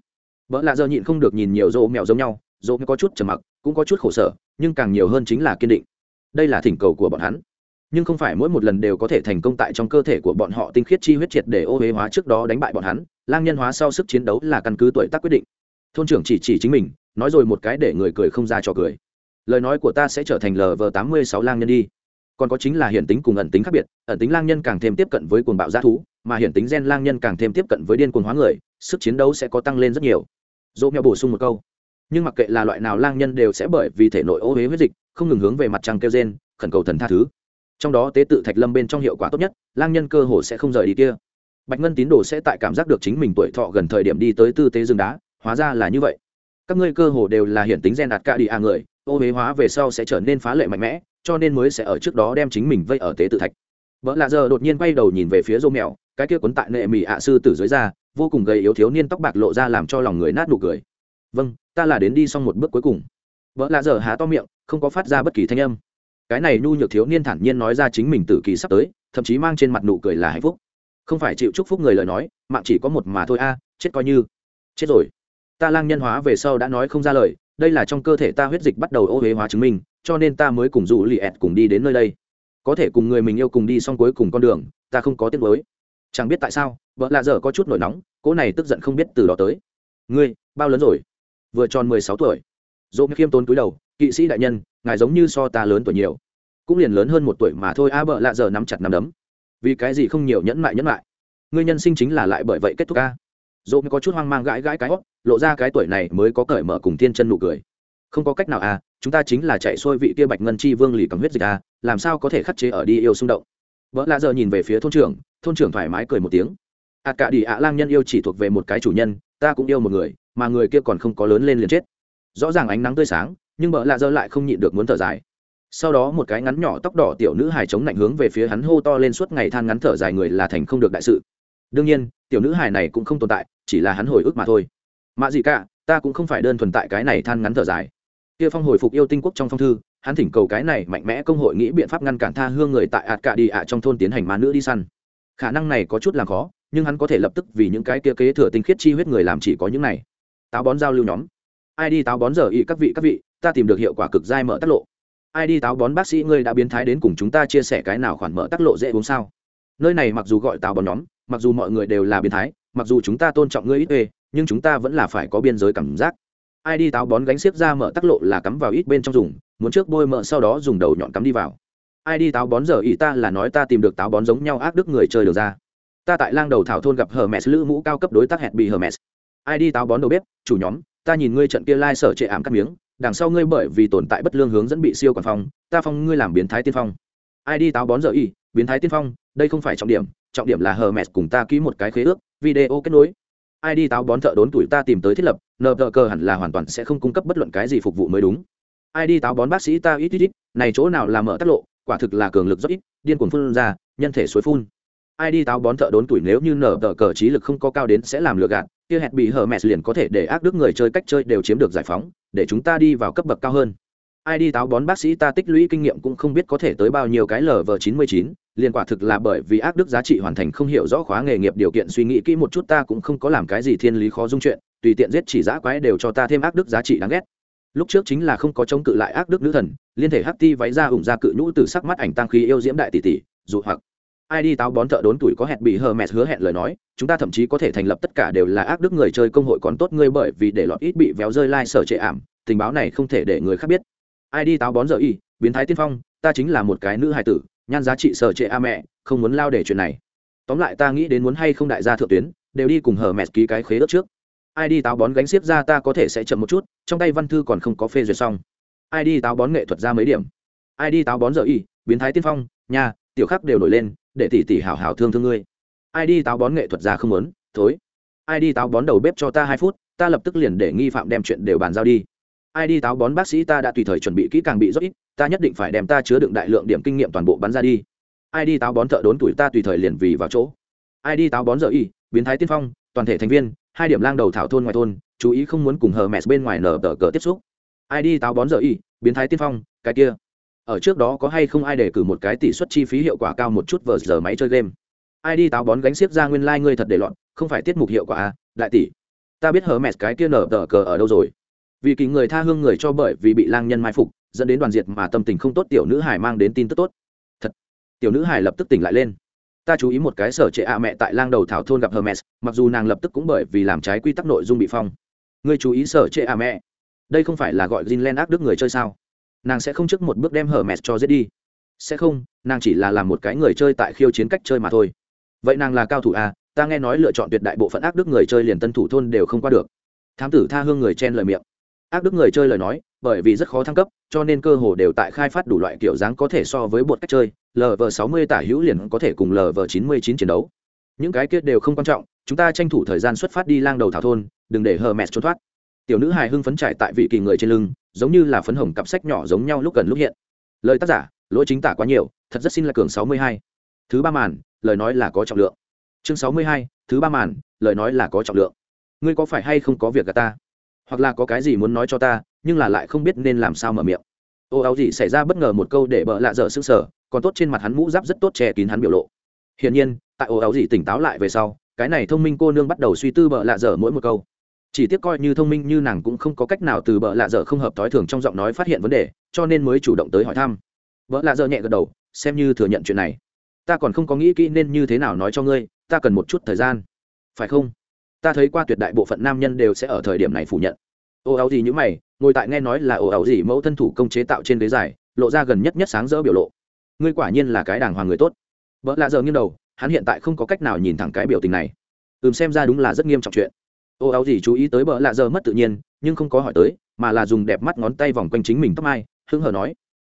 Vợ lạ giờ nhịn không được nhìn nhiều dỗ mèo giống nhau dỗ có chút trầm mặc, cũng có chút khổ sở, nhưng càng nhiều hơn chính là kiên định đây là thỉnh cầu của bọn hắn. Nhưng không phải mỗi một lần đều có thể thành công tại trong cơ thể của bọn họ tinh khiết chi huyết triệt để ô huế hóa trước đó đánh bại bọn hắn, lang nhân hóa sau sức chiến đấu là căn cứ tuổi tác quyết định. Thôn trưởng chỉ chỉ chính mình, nói rồi một cái để người cười không ra cho cười. Lời nói của ta sẽ trở thành lv tám mươi sáu lang nhân đi. Còn có chính là hiện tính cùng ẩn tính khác biệt, ẩn tính lang nhân càng thêm tiếp cận với cuồng bạo g thú, mà hiện tính gen lang nhân càng thêm tiếp cận với điên cuồng hóa người, sức chiến đấu sẽ có tăng lên rất nhiều. Dỗ mèo bổ sung một câu nhưng mặc kệ là loại nào lang nhân đều sẽ bởi vì thể nội ô huế huyết dịch, không ngừng hướng về mặt trăng kêu gen khẩn cầu thần tha thứ. Trong đó tế tự thạch lâm bên trong hiệu quả tốt nhất, lang nhân cơ hồ sẽ không rời đi kia. Bạch ngân tín đồ sẽ tại cảm giác được chính mình tuổi thọ gần thời điểm đi tới tư tế rừng đá, hóa ra là như vậy. Các ngươi cơ hồ đều là hiện tính gen đạt ca đi a người, ô huế hóa về sau sẽ trở nên phá lệ mạnh mẽ, cho nên mới sẽ ở trước đó đem chính mình vây ở tế tự thạch. Vợ lạ giờ đột nhiên quay đầu nhìn về phía rô mèo, cái kia quấn tại nệ mỹ ạ sư tử dưới da, vô cùng gầy yếu thiếu niên tóc bạc lộ ra làm cho lòng người nát nụ cười vâng ta là đến đi xong một bước cuối cùng. Vợ lạ dở há to miệng, không có phát ra bất kỳ thanh âm. Cái này nhu nhược thiếu niên thản nhiên nói ra chính mình tử kỳ sắp tới, thậm chí mang trên mặt nụ cười là hạnh phúc. Không phải chịu chúc phúc người lời nói, mạng chỉ có một mà thôi a à, chết coi như. Chết rồi. Ta lang nhân hóa về sau đã nói không ra lời, đây là trong cơ thể ta huyết dịch bắt đầu ô huế hóa chứng minh, cho nên ta mới cùng dù lì ẹt cùng đi đến nơi đây. Có thể cùng người mình yêu cùng đi xong cuối cùng con đường, ta không có tiếc mới chẳng biết tại sao, vợ lạ dở có chút nổi nóng, cỗ này tức giận không biết từ đó tới. Ngươi, bao lớn rồi? Vừa tròn mười sáu tuổi. Dỗ khiêm tốn cúi đầu kỵ sĩ đại nhân ngài giống như so ta lớn tuổi nhiều. Cũng liền lớn hơn một tuổi mà thôi a à, bợ lạ giờ nắm chặt nắm đấm. Vì cái gì không nhiều nhẫn mại nhẫn mại? Ngươi nhân sinh chính là lại bởi vậy kết thúc a. Dỗ có chút hoang mang gãi gãi cái hót lộ ra cái tuổi này mới có cởi mở cùng thiên chân nụ cười. Không có cách nào à chúng ta chính là chạy xôi vị kia bạch ngân chi vương lì cầm huyết dịch à làm sao có thể khắc chế ở đi yêu xung động? Vợ lạ giờ nhìn về phía thôn trưởng thôn trưởng thoải mái cười một tiếng. Ạ cả đi ạ lang nhân yêu chỉ thuộc về một cái chủ nhân ta cũng yêu một người mà người kia còn không có lớn lên liền chết. Rõ ràng ánh nắng tươi sáng, nhưng bợ lạ dơ lại không nhịn được muốn thở dài. Sau đó một cái ngắn nhỏ tóc đỏ tiểu nữ hài chống lạnh hướng về phía hắn hô to lên suốt ngày than ngắn thở dài người là thành không được đại sự. Đương nhiên, tiểu nữ hài này cũng không tồn tại, chỉ là hắn hồi ức mà thôi. Mạ gì cả, ta cũng không phải đơn thuần tại cái này than ngắn thở dài. Kia phong hồi phục yêu tinh quốc trong phong thư, hắn thỉnh cầu cái này mạnh mẽ công hội nghĩ biện pháp ngăn cản tha hương người tại ạt cả đi ạ trong thôn tiến hành ma nữ đi săn. Khả năng này có chút là khó, nhưng hắn có thể lập tức vì những cái kia kế thừa tinh khiết chi huyết người làm chỉ có những này táo bón giao lưu nhóm. Ai đi táo bón giờ ý các vị các vị, ta tìm được hiệu quả cực dai mở tắc lộ. Ai đi táo bón bác sĩ ngươi đã biến thái đến cùng chúng ta chia sẻ cái nào khoản mở tắc lộ dễ uống sao? Nơi này mặc dù gọi táo bón nhóm, mặc dù mọi người đều là biến thái, mặc dù chúng ta tôn trọng ngươi ít ê, nhưng chúng ta vẫn là phải có biên giới cảm giác. Ai đi táo bón gánh xiếc ra mở tắc lộ là cắm vào ít bên trong dùng, muốn trước bôi mỡ sau đó dùng đầu nhọn cắm đi vào. Ai đi táo bón giờ ý ta là nói ta tìm được táo bón giống nhau ác đức người chơi được ra. Ta tại lang đầu thảo thôn gặp hermes, lữ mũ cao cấp đối tác hẹn bị hermes ai đi táo bón đầu bếp, chủ nhóm, ta nhìn ngươi trận kia lai、like、sở trệ ảm cắt miếng, đằng sau ngươi bởi vì tồn tại bất lương hướng dẫn bị siêu quản phong, ta phong ngươi làm biến thái tiên phong. Ai đi táo bón giờ y, biến thái tiên phong, đây không phải trọng điểm trọng điểm là hờ mẹt cùng ta ký một cái khế ước, video kết nối. Ai đi táo bón thợ đốn tuổi ta tìm tới thiết lập nợ tờ cờ hẳn là hoàn toàn sẽ không cung cấp bất luận cái gì phục vụ mới đúng. Ai đi táo bón bác sĩ ta ít ít ít, này chỗ nào là mở tắt lộ, quả thực là cường lực rất ít, điên cuồng phun ra, nhân thể suối phun ai đi táo bón thợ đốn tuổi nếu như nở tờ cờ trí lực không có cao đến sẽ làm lừa gạt, kia hẹn bị hở mẹ liền có thể để ác đức người chơi cách chơi đều chiếm được giải phóng, để chúng ta đi vào cấp bậc cao hơn. Ai đi táo bón bác sĩ ta tích lũy kinh nghiệm cũng không biết có thể tới bao nhiêu cái lv chín mươi chín, liền quả thực là bởi vì ác đức giá trị hoàn thành không hiểu rõ khóa nghề nghiệp điều kiện suy nghĩ kỹ một chút ta cũng không có làm cái gì thiên lý khó dung chuyện, tùy tiện giết chỉ giã quái đều cho ta thêm ác đức giá trị đáng ghét. Lúc trước chính là không có chống cự lại ác đức nữ thần, liên thể hắc ti váy ra ủng ra cự nhũ từ sắc mắt ảnh tăng khí yêu diễm đại tỷ tỷ, dụ hoặc ai đi táo bón thợ đốn tuổi có hẹn bị hờ mẹt hứa hẹn lời nói, chúng ta thậm chí có thể thành lập tất cả đều là ác đức người chơi công hội còn tốt ngươi bởi vì để lọt ít bị véo rơi lai、like、sở trệ ảm, tình báo này không thể để người khác biết. Ai đi táo bón giờ y, biến thái tiên phong, ta chính là một cái nữ hài tử, nhan giá trị sở trệ a mẹ, không muốn lao để chuyện này. Tóm lại ta nghĩ đến muốn hay không đại gia thượng tuyến, đều đi cùng hờ mẹt ký cái khế ước trước. Ai đi táo bón gánh xiếp ra ta có thể sẽ chậm một chút, trong tay văn thư còn không có phê duyệt xong. Ai đi táo bón nghệ thuật ra mấy điểm. Ai đi táo bón giờ y, biến thái tiên phong, nhà tiểu khắc đều nổi lên, để tỷ tỷ hảo hảo thương thương ngươi. Ai đi táo bón nghệ thuật ra không muốn, thối. Ai đi táo bón đầu bếp cho ta hai phút, ta lập tức liền để nghi phạm đem chuyện đều bàn giao đi. Ai đi táo bón bác sĩ ta đã tùy thời chuẩn bị kỹ càng bị rất ít, ta nhất định phải đem ta chứa đựng đại lượng điểm kinh nghiệm toàn bộ bắn ra đi. Ai đi táo bón thợ đốn tuổi ta tùy thời liền vì vào chỗ. Ai đi táo bón giờ y, biến thái tiên phong, toàn thể thành viên, hai điểm lang đầu thảo thôn ngoài thôn, chú ý không muốn cùng hờ mẹ bên ngoài nở tờ cờ tiếp xúc. Ai đi táo bón giờ y, biến thái tiên phong, cái kia ở trước đó có hay không ai để cử một cái tỷ suất chi phí hiệu quả cao một chút vờ giờ máy chơi game. Ai đi táo bón gánh xiếc ra nguyên lai、like、ngươi thật để loạn không phải tiết mục hiệu quả à, đại tỷ. Ta biết hờ mẹ cái kia nở tờ cờ ở đâu rồi. Vì kỳ người tha hương người cho bởi vì bị lang nhân mai phục dẫn đến đoàn diệt mà tâm tình không tốt tiểu nữ hải mang đến tin tức tốt. Thật. Tiểu nữ hải lập tức tỉnh lại lên. Ta chú ý một cái sở trệ ạ mẹ tại lang đầu thảo thôn gặp hermes mặc dù nàng lập tức cũng bởi vì làm trái quy tắc nội dung bị phong. Ngươi chú ý sở trệ ạ mẹ. Đây không phải là gọi Greenland ác đức người chơi sao? Nàng sẽ không trước một bước đem hermes cho giết đi. Sẽ không, nàng chỉ là làm một cái người chơi tại khiêu chiến cách chơi mà thôi. Vậy nàng là cao thủ à ta nghe nói lựa chọn tuyệt đại bộ phận ác đức người chơi liền tân thủ thôn đều không qua được. Thám tử tha hương người chen lời miệng. Ác đức người chơi lời nói, bởi vì rất khó thăng cấp, cho nên cơ hồ đều tại khai phát đủ loại kiểu dáng có thể so với bột cách chơi. Lv sáu mươi tả hữu liền có thể cùng lv chín mươi chín chiến đấu. Những cái kia đều không quan trọng, chúng ta tranh thủ thời gian xuất phát đi lang đầu thảo thôn, đừng để hờ mẹt trốn thoát. Tiểu nữ hài hưng phấn trải tại vị kỳ người trên lưng giống như là phấn hồng cặp sách nhỏ giống nhau lúc gần lúc hiện. Lời tác giả, lỗi chính tả quá nhiều, thật rất xin là cường sáu mươi hai. Thứ ba màn, lời nói là có trọng lượng. Chương sáu mươi hai, thứ ba màn, lời nói là có trọng lượng. Ngươi có phải hay không có việc gặp ta? Hoặc là có cái gì muốn nói cho ta, nhưng là lại không biết nên làm sao mở miệng. Ô, áo gì xảy ra bất ngờ một câu để bợ lạ dở s ư sở còn tốt trên mặt hắn mũ giáp rất tốt che kín hắn biểu lộ. Hiển nhiên, tại ô, áo gì tỉnh táo lại về sau, cái này thông minh cô nương bắt đầu suy tư bợ lạ dở mỗi một câu chỉ tiếc coi như thông minh như nàng cũng không có cách nào từ bợ lạ dở không hợp t ố i thường trong giọng nói phát hiện vấn đề, cho nên mới chủ động tới hỏi thăm. Vợ lạ dở nhẹ gật đầu, xem như thừa nhận chuyện này. Ta còn không có nghĩ kỹ nên như thế nào nói cho ngươi, ta cần một chút thời gian. Phải không? Ta thấy qua tuyệt đại bộ phận nam nhân đều sẽ ở thời điểm này phủ nhận. Ồ ảo gì như mày, ngồi tại nghe nói là ồ ảo gì mẫu thân thủ công chế tạo trên ghế dài, lộ ra gần nhất nhất sáng rỡ biểu lộ. Ngươi quả nhiên là cái đàng hoàng người tốt. Vợ lạ dở nghiêng đầu, hắn hiện tại không có cách nào nhìn thẳng cái biểu tình này. Ừm, xem ra đúng là rất nghiêm trọng chuyện ô áo gì chú ý tới bợ lạ giờ mất tự nhiên, nhưng không có hỏi tới, mà là dùng đẹp mắt ngón tay vòng quanh chính mình tóc mai hưng hờ nói.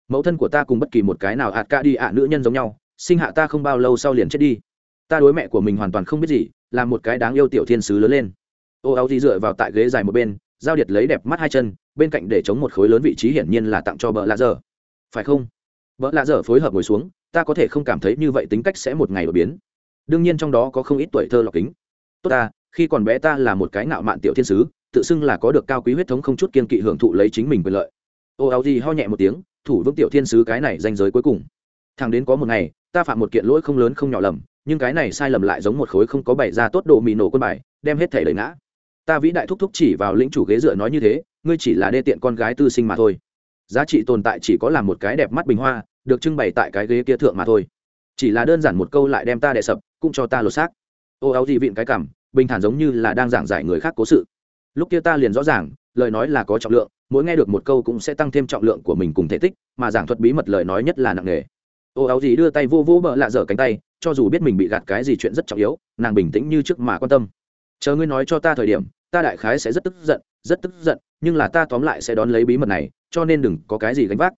Mẫu thân của ta cùng bất kỳ một cái nào ạt ca đi ạ, nữ nhân giống nhau, sinh hạ ta không bao lâu sau liền chết đi. Ta đối mẹ của mình hoàn toàn không biết gì, là một cái đáng yêu tiểu thiên sứ lớn lên. Ô áo gì dựa vào tại ghế dài một bên, giao điệt lấy đẹp mắt hai chân, bên cạnh để chống một khối lớn vị trí hiển nhiên là tặng cho bợ lạ dở phải không? Bợ lạ dở phối hợp ngồi xuống, ta có thể không cảm thấy như vậy tính cách sẽ một ngày đổi biến. Đương nhiên trong đó có không ít tuổi thơ lọc kính. Tốt ta khi còn bé ta là một cái ngạo mạn tiểu thiên sứ, tự xưng là có được cao quý huyết thống không chút kiên kỵ hưởng thụ lấy chính mình quyền lợi. Ô áo gì ho nhẹ một tiếng, thủ vững tiểu thiên sứ cái này danh giới cuối cùng. Thằng đến có một ngày, ta phạm một kiện lỗi không lớn không nhỏ lầm, nhưng cái này sai lầm lại giống một khối không có bày ra tốt độ mì nổ quân bài, đem hết thể lời ngã. Ta vĩ đại thúc thúc chỉ vào lĩnh chủ ghế dựa nói như thế, ngươi chỉ là đê tiện con gái tư sinh mà thôi. Giá trị tồn tại chỉ có là một cái đẹp mắt bình hoa, được trưng bày tại cái ghế kia thượng mà thôi. Chỉ là đơn giản một câu lại đem ta đè sập, cũng cho ta lột xác. Ô áo gì vịn cái cảm bình thản giống như là đang giảng giải người khác cố sự. Lúc kia ta liền rõ ràng, lời nói là có trọng lượng, mỗi nghe được một câu cũng sẽ tăng thêm trọng lượng của mình cùng thể tích, mà giảng thuật bí mật lời nói nhất là nặng nề. Ô áo gì đưa tay vô vô bợ lạ dở cánh tay, cho dù biết mình bị gạt cái gì chuyện rất trọng yếu, nàng bình tĩnh như trước mà quan tâm. Chờ ngươi nói cho ta thời điểm, ta đại khái sẽ rất tức giận, rất tức giận, nhưng là ta tóm lại sẽ đón lấy bí mật này, cho nên đừng có cái gì gánh vác.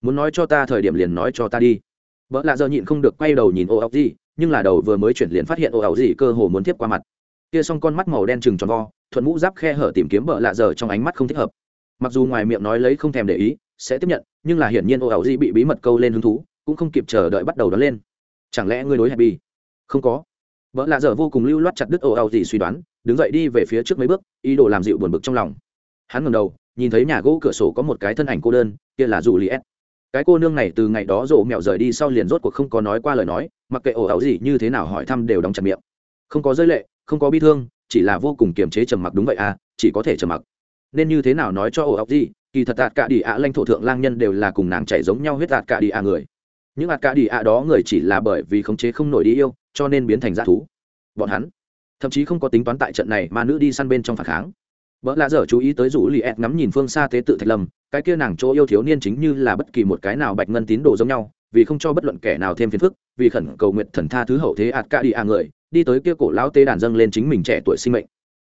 Muốn nói cho ta thời điểm liền nói cho ta đi. Vợ lạ giờ nhịn không được quay đầu nhìn ô áo gì, nhưng là đầu vừa mới chuyển liền phát hiện ô áo gì cơ hồ muốn tiếp qua mặt kia xong con mắt màu đen trừng tròn vo, thuận mũ giáp khe hở tìm kiếm bợ lạ giờ trong ánh mắt không thích hợp. Mặc dù ngoài miệng nói lấy không thèm để ý, sẽ tiếp nhận, nhưng là hiển nhiên ô ảo gì bị bí mật câu lên hứng thú, cũng không kịp chờ đợi bắt đầu đón lên. Chẳng lẽ ngươi đối happy? Không có. Vợ lạ dở vô cùng lưu loát chặt đứt ồ ảo gì suy đoán, đứng dậy đi về phía trước mấy bước, ý đồ làm dịu buồn bực trong lòng. Hắn ngầm đầu, nhìn thấy nhà gỗ cửa sổ có một cái thân ảnh cô đơn, kia là dù liệt cái cô nương này từ ngày đó rộ mẹo rời đi sau liền rốt cuộc không có nói qua lời nói, mặc kệ ồ ảo gì như thế nào hỏi thăm đều đóng chặt miệng. Không có giới lệ không có bi thương, chỉ là vô cùng kiềm chế trầm mặc đúng vậy à chỉ có thể trầm mặc. Nên như thế nào nói cho ổ ào gì kỳ thật ạt cả đi ạ lãnh thổ thượng lang nhân đều là cùng nàng chảy giống nhau huyết ạt cả đi ạ người. Những ạt cả đi ạ đó người chỉ là bởi vì khống chế không nổi đi yêu, cho nên biến thành g thú. Bọn hắn thậm chí không có tính toán tại trận này mà nữ đi săn bên trong phản kháng. Vợ lạ dở chú ý tới rủ li ed ngắm nhìn phương xa tế tự thạch lâm cái kia nàng chỗ yêu thiếu niên chính như là bất kỳ một cái nào bạch ngân tín đồ giống nhau, vì không cho bất luận kẻ nào thêm phiền phức, vì khẩn cầu nguyện thần tha thứ hậu thế ạt cả đi a người đi tới kia cổ lão tế đàn dâng lên chính mình trẻ tuổi sinh mệnh.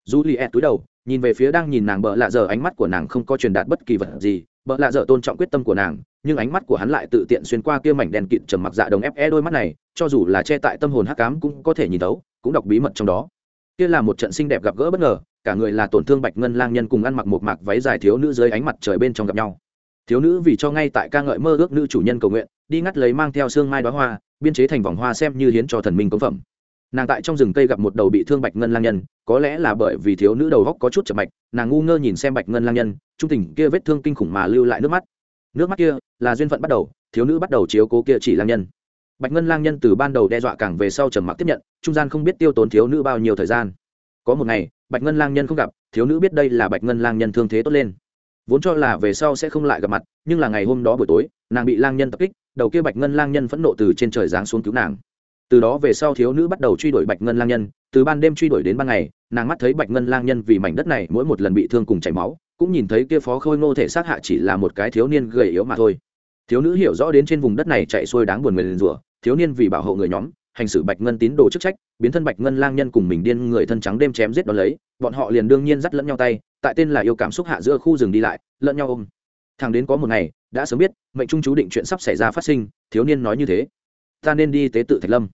Rủ li ed túi đầu, nhìn về phía đang nhìn nàng bợ lạ dở, ánh mắt của nàng không có truyền đạt bất kỳ vật gì. Bợ lạ dở tôn trọng quyết tâm của nàng, nhưng ánh mắt của hắn lại tự tiện xuyên qua kia mảnh đèn kịt trầm mặc dạ đồng fe đôi mắt này, cho dù là che tại tâm hồn hắc ám cũng có thể nhìn thấu, cũng đọc bí mật trong đó. Kia là một trận xinh đẹp gặp gỡ bất ngờ, cả người là tổn thương bạch ngân lang nhân cùng ăn mặc một mạc váy dài thiếu nữ dưới ánh mặt trời bên trong gặp nhau. Thiếu nữ vì cho ngay tại ca ngợi mơ ước nữ chủ nhân cầu nguyện, đi ngắt lấy mang theo xương mai đóa hoa, biên chế thành vòng hoa xem như hiến cho thần minh công phẩm nàng tại trong rừng cây gặp một đầu bị thương bạch ngân lang nhân, có lẽ là bởi vì thiếu nữ đầu góc có chút chậm mạch, nàng ngu ngơ nhìn xem bạch ngân lang nhân, trung tình kia vết thương kinh khủng mà lưu lại nước mắt. Nước mắt kia là duyên phận bắt đầu, thiếu nữ bắt đầu chiếu cố kia chỉ lang nhân. Bạch ngân lang nhân từ ban đầu đe dọa càng về sau trầm mặc tiếp nhận, trung gian không biết tiêu tốn thiếu nữ bao nhiêu thời gian. Có một ngày, bạch ngân lang nhân không gặp, thiếu nữ biết đây là bạch ngân lang nhân thương thế tốt lên. Vốn cho là về sau sẽ không lại gặp mặt, nhưng là ngày hôm đó buổi tối, nàng bị lang nhân tập kích, đầu kia bạch ngân lang nhân phẫn nộ từ trên trời giáng xuống cứu nàng từ đó về sau thiếu nữ bắt đầu truy đuổi bạch ngân lang nhân, từ ban đêm truy đuổi đến ban ngày, nàng mắt thấy bạch ngân lang nhân vì mảnh đất này mỗi một lần bị thương cùng chảy máu, cũng nhìn thấy kia phó khôi ngô thể xác hạ chỉ là một cái thiếu niên gầy yếu mà thôi. Thiếu nữ hiểu rõ đến trên vùng đất này chạy xuôi đáng buồn người liền rủa thiếu niên vì bảo hộ người nhóm, hành xử bạch ngân tín đồ chức trách, biến thân bạch ngân lang nhân cùng mình điên người thân trắng đêm chém giết đón lấy, bọn họ liền đương nhiên dắt lẫn nhau tay, tại tên là yêu cảm xúc hạ giữa khu rừng đi lại, lẫn nhau ôm. Thằng đến có một ngày, đã sớm biết, mệnh trung chú định chuyện sắp xảy ra phát sinh, thiếu niên nói như thế. Ta nên đi tế tự thạch lâm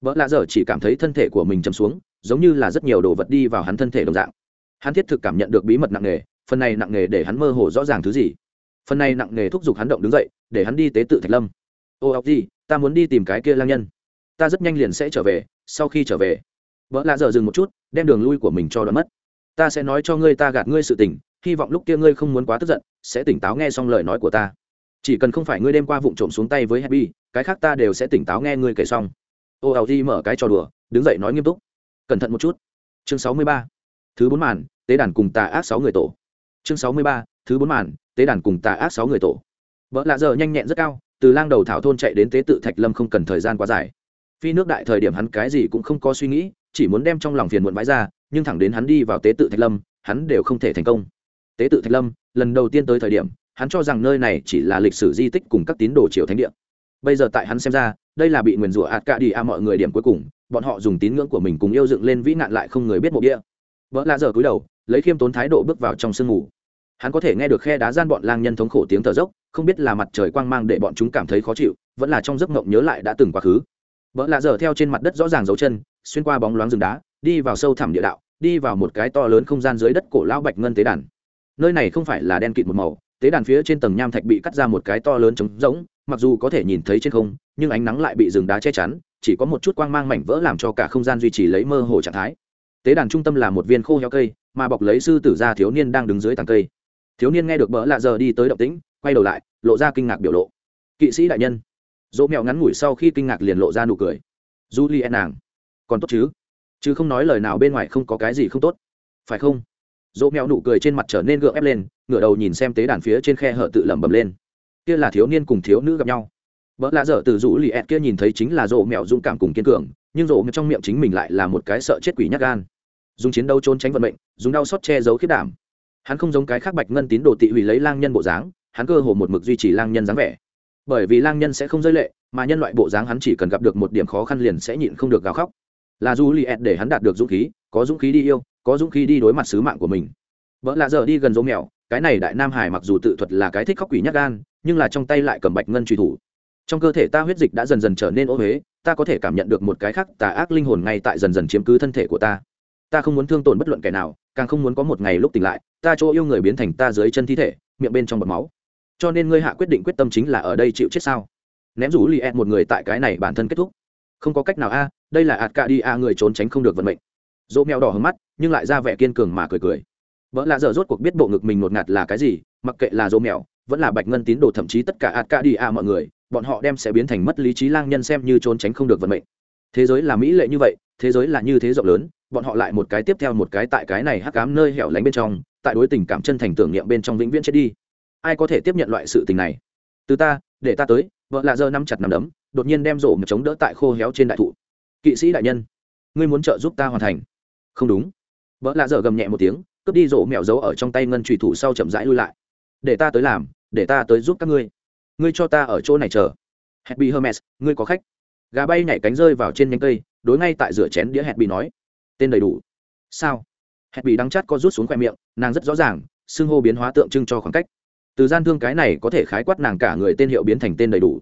vợ lạ dở chỉ cảm thấy thân thể của mình chầm xuống, giống như là rất nhiều đồ vật đi vào hắn thân thể đồng dạng. Hắn thiết thực cảm nhận được bí mật nặng nề, phần này nặng nề để hắn mơ hồ rõ ràng thứ gì. Phần này nặng nề thúc giục hắn động đứng dậy, để hắn đi tế tự thạch lâm. Ô ốc gì, ta muốn đi tìm cái kia lang nhân. Ta rất nhanh liền sẽ trở về, sau khi trở về. Vợ lạ dở dừng một chút, đem đường lui của mình cho đoạn mất. Ta sẽ nói cho ngươi ta gạt ngươi sự tình, hy vọng lúc kia ngươi không muốn quá tức giận, sẽ tỉnh táo nghe xong lời nói của ta. Chỉ cần không phải ngươi đêm qua vụng trộm xuống tay với happy, cái khác ta đều sẽ tỉnh táo nghe ngươi kể xong ô ảo di mở cái trò đùa, đứng dậy nói nghiêm túc. Cẩn thận một chút. Chương sáu mươi ba. Thứ bốn màn, tế đàn cùng tà ác sáu người tổ. Chương sáu mươi ba, thứ bốn màn, tế đàn cùng tà ác sáu người tổ. Vợ lạ giờ nhanh nhẹn rất cao, từ lang đầu thảo thôn chạy đến tế tự thạch lâm không cần thời gian quá dài. Phi nước đại thời điểm hắn cái gì cũng không có suy nghĩ, chỉ muốn đem trong lòng phiền muộn vãi ra, nhưng thẳng đến hắn đi vào tế tự thạch lâm, hắn đều không thể thành công. Tế tự thạch lâm, lần đầu tiên tới thời điểm, hắn cho rằng nơi này chỉ là lịch sử di tích cùng các tín đồ triều thánh địa bây giờ tại hắn xem ra, đây là bị nguyền rủa ạt cả đi a mọi người điểm cuối cùng, bọn họ dùng tín ngưỡng của mình cùng yêu dựng lên vĩ nạn lại không người biết mộ địa vợ lạ giờ cúi đầu, lấy khiêm tốn thái độ bước vào trong sương mù. Hắn có thể nghe được khe đá gian bọn lang nhân thống khổ tiếng thở dốc, không biết là mặt trời quang mang để bọn chúng cảm thấy khó chịu, vẫn là trong giấc mộng nhớ lại đã từng quá khứ. Vợ lạ giờ theo trên mặt đất rõ ràng dấu chân, xuyên qua bóng loáng rừng đá, đi vào sâu thẳm địa đạo, đi vào một cái to lớn không gian dưới đất cổ lão bạch ngân tế đàn. Nơi này không phải là đen kịt một màu tế đàn phía trên tầng nham thạch bị cắt ra một cái to lớn trống rỗng, mặc dù có thể nhìn thấy trên không, nhưng ánh nắng lại bị rừng đá che chắn, chỉ có một chút quang mang mảnh vỡ làm cho cả không gian duy trì lấy mơ hồ trạng thái. Tế đàn trung tâm là một viên khô heo cây, mà bọc lấy sư tử ra thiếu niên đang đứng dưới tàng cây. Thiếu niên nghe được bỡ lạ giờ đi tới động tĩnh, quay đầu lại, lộ ra kinh ngạc biểu lộ. Kỵ sĩ đại nhân. Dỗ mẹo ngắn ngủi sau khi kinh ngạc liền lộ ra nụ cười. Julie nàng. Còn tốt chứ? Chứ không nói lời nào bên ngoài không có cái gì không tốt. Phải không? Dỗ mèo nụ cười trên mặt trở nên gượng ép lên, ngửa đầu nhìn xem tế đàn phía trên khe hở tự lẩm bẩm lên. Kia là thiếu niên cùng thiếu nữ gặp nhau. Vợ lạ dở từ rũ lì ẹt kia nhìn thấy chính là dỗ mèo dũng cảm cùng kiên cường, nhưng rộ trong miệng chính mình lại là một cái sợ chết quỷ nhát gan. Dùng chiến đấu trốn tránh vận mệnh, dùng đau xót che giấu khiết đảm. Hắn không giống cái khác bạch ngân tín đồ tị hủy lấy lang nhân bộ dáng, hắn cơ hồ một mực duy trì lang nhân dáng vẻ. Bởi vì lang nhân sẽ không rơi lệ, mà nhân loại bộ dáng hắn chỉ cần gặp được một điểm khó khăn liền sẽ nhịn không được gào khóc. Là du li để hắn đạt được dũng khí, có dũng khí đi yêu có dũng khí đi đối mặt sứ mạng của mình. Vợ lạ giờ đi gần dỗ mèo, cái này đại nam hải mặc dù tự thuật là cái thích khóc quỷ nhát gan, nhưng là trong tay lại cầm bạch ngân truy thủ. Trong cơ thể ta huyết dịch đã dần dần trở nên ô huế ta có thể cảm nhận được một cái khác tà ác linh hồn ngay tại dần dần chiếm cứ thân thể của ta. Ta không muốn thương tổn bất luận kẻ nào, càng không muốn có một ngày lúc tỉnh lại, ta chỗ yêu người biến thành ta dưới chân thi thể, miệng bên trong bọt máu. Cho nên ngươi hạ quyết định quyết tâm chính là ở đây chịu chết sao? Ném rủ li ed một người tại cái này bản thân kết thúc. Không có cách nào a, đây là ạt cả đi a, người trốn tránh không được vận mệnh dỗ mèo đỏ hứng mắt, nhưng lại ra vẻ kiên cường mà cười cười. Vợ lạ dở rốt cuộc biết bộ ngực mình ngột ngạt là cái gì, mặc kệ là dỗ mèo, vẫn là bạch ngân tín đồ thậm chí tất cả ạt ca đi a mọi người, bọn họ đem sẽ biến thành mất lý trí lang nhân xem như trốn tránh không được vận mệnh. Thế giới là mỹ lệ như vậy, thế giới là như thế rộng lớn, bọn họ lại một cái tiếp theo một cái tại cái này hắc cám nơi hẻo lánh bên trong, tại đối tình cảm chân thành tưởng niệm bên trong vĩnh viễn chết đi. Ai có thể tiếp nhận loại sự tình này? Từ ta, để ta tới, vợ lạ dơ nắm chặt nắm đấm, đột nhiên đem rổ một chống đỡ tại khô héo trên đại thụ. Kỵ sĩ đại nhân, ngươi muốn trợ giúp ta hoàn thành không đúng. Vợ lạ dở gầm nhẹ một tiếng, cướp đi rổ mẹo giấu ở trong tay ngân trùy thủ sau chậm rãi lui lại. Để ta tới làm, để ta tới giúp các ngươi. Ngươi cho ta ở chỗ này chờ. Happy hermes, ngươi có khách. Gà bay nhảy cánh rơi vào trên nhánh cây, đối ngay tại rửa chén đĩa hẹn bị nói. Tên đầy đủ. Sao? Hẹn bị đắng chát có rút xuống khoe miệng, nàng rất rõ ràng, xưng hô biến hóa tượng trưng cho khoảng cách. Từ gian thương cái này có thể khái quát nàng cả người tên hiệu biến thành tên đầy đủ.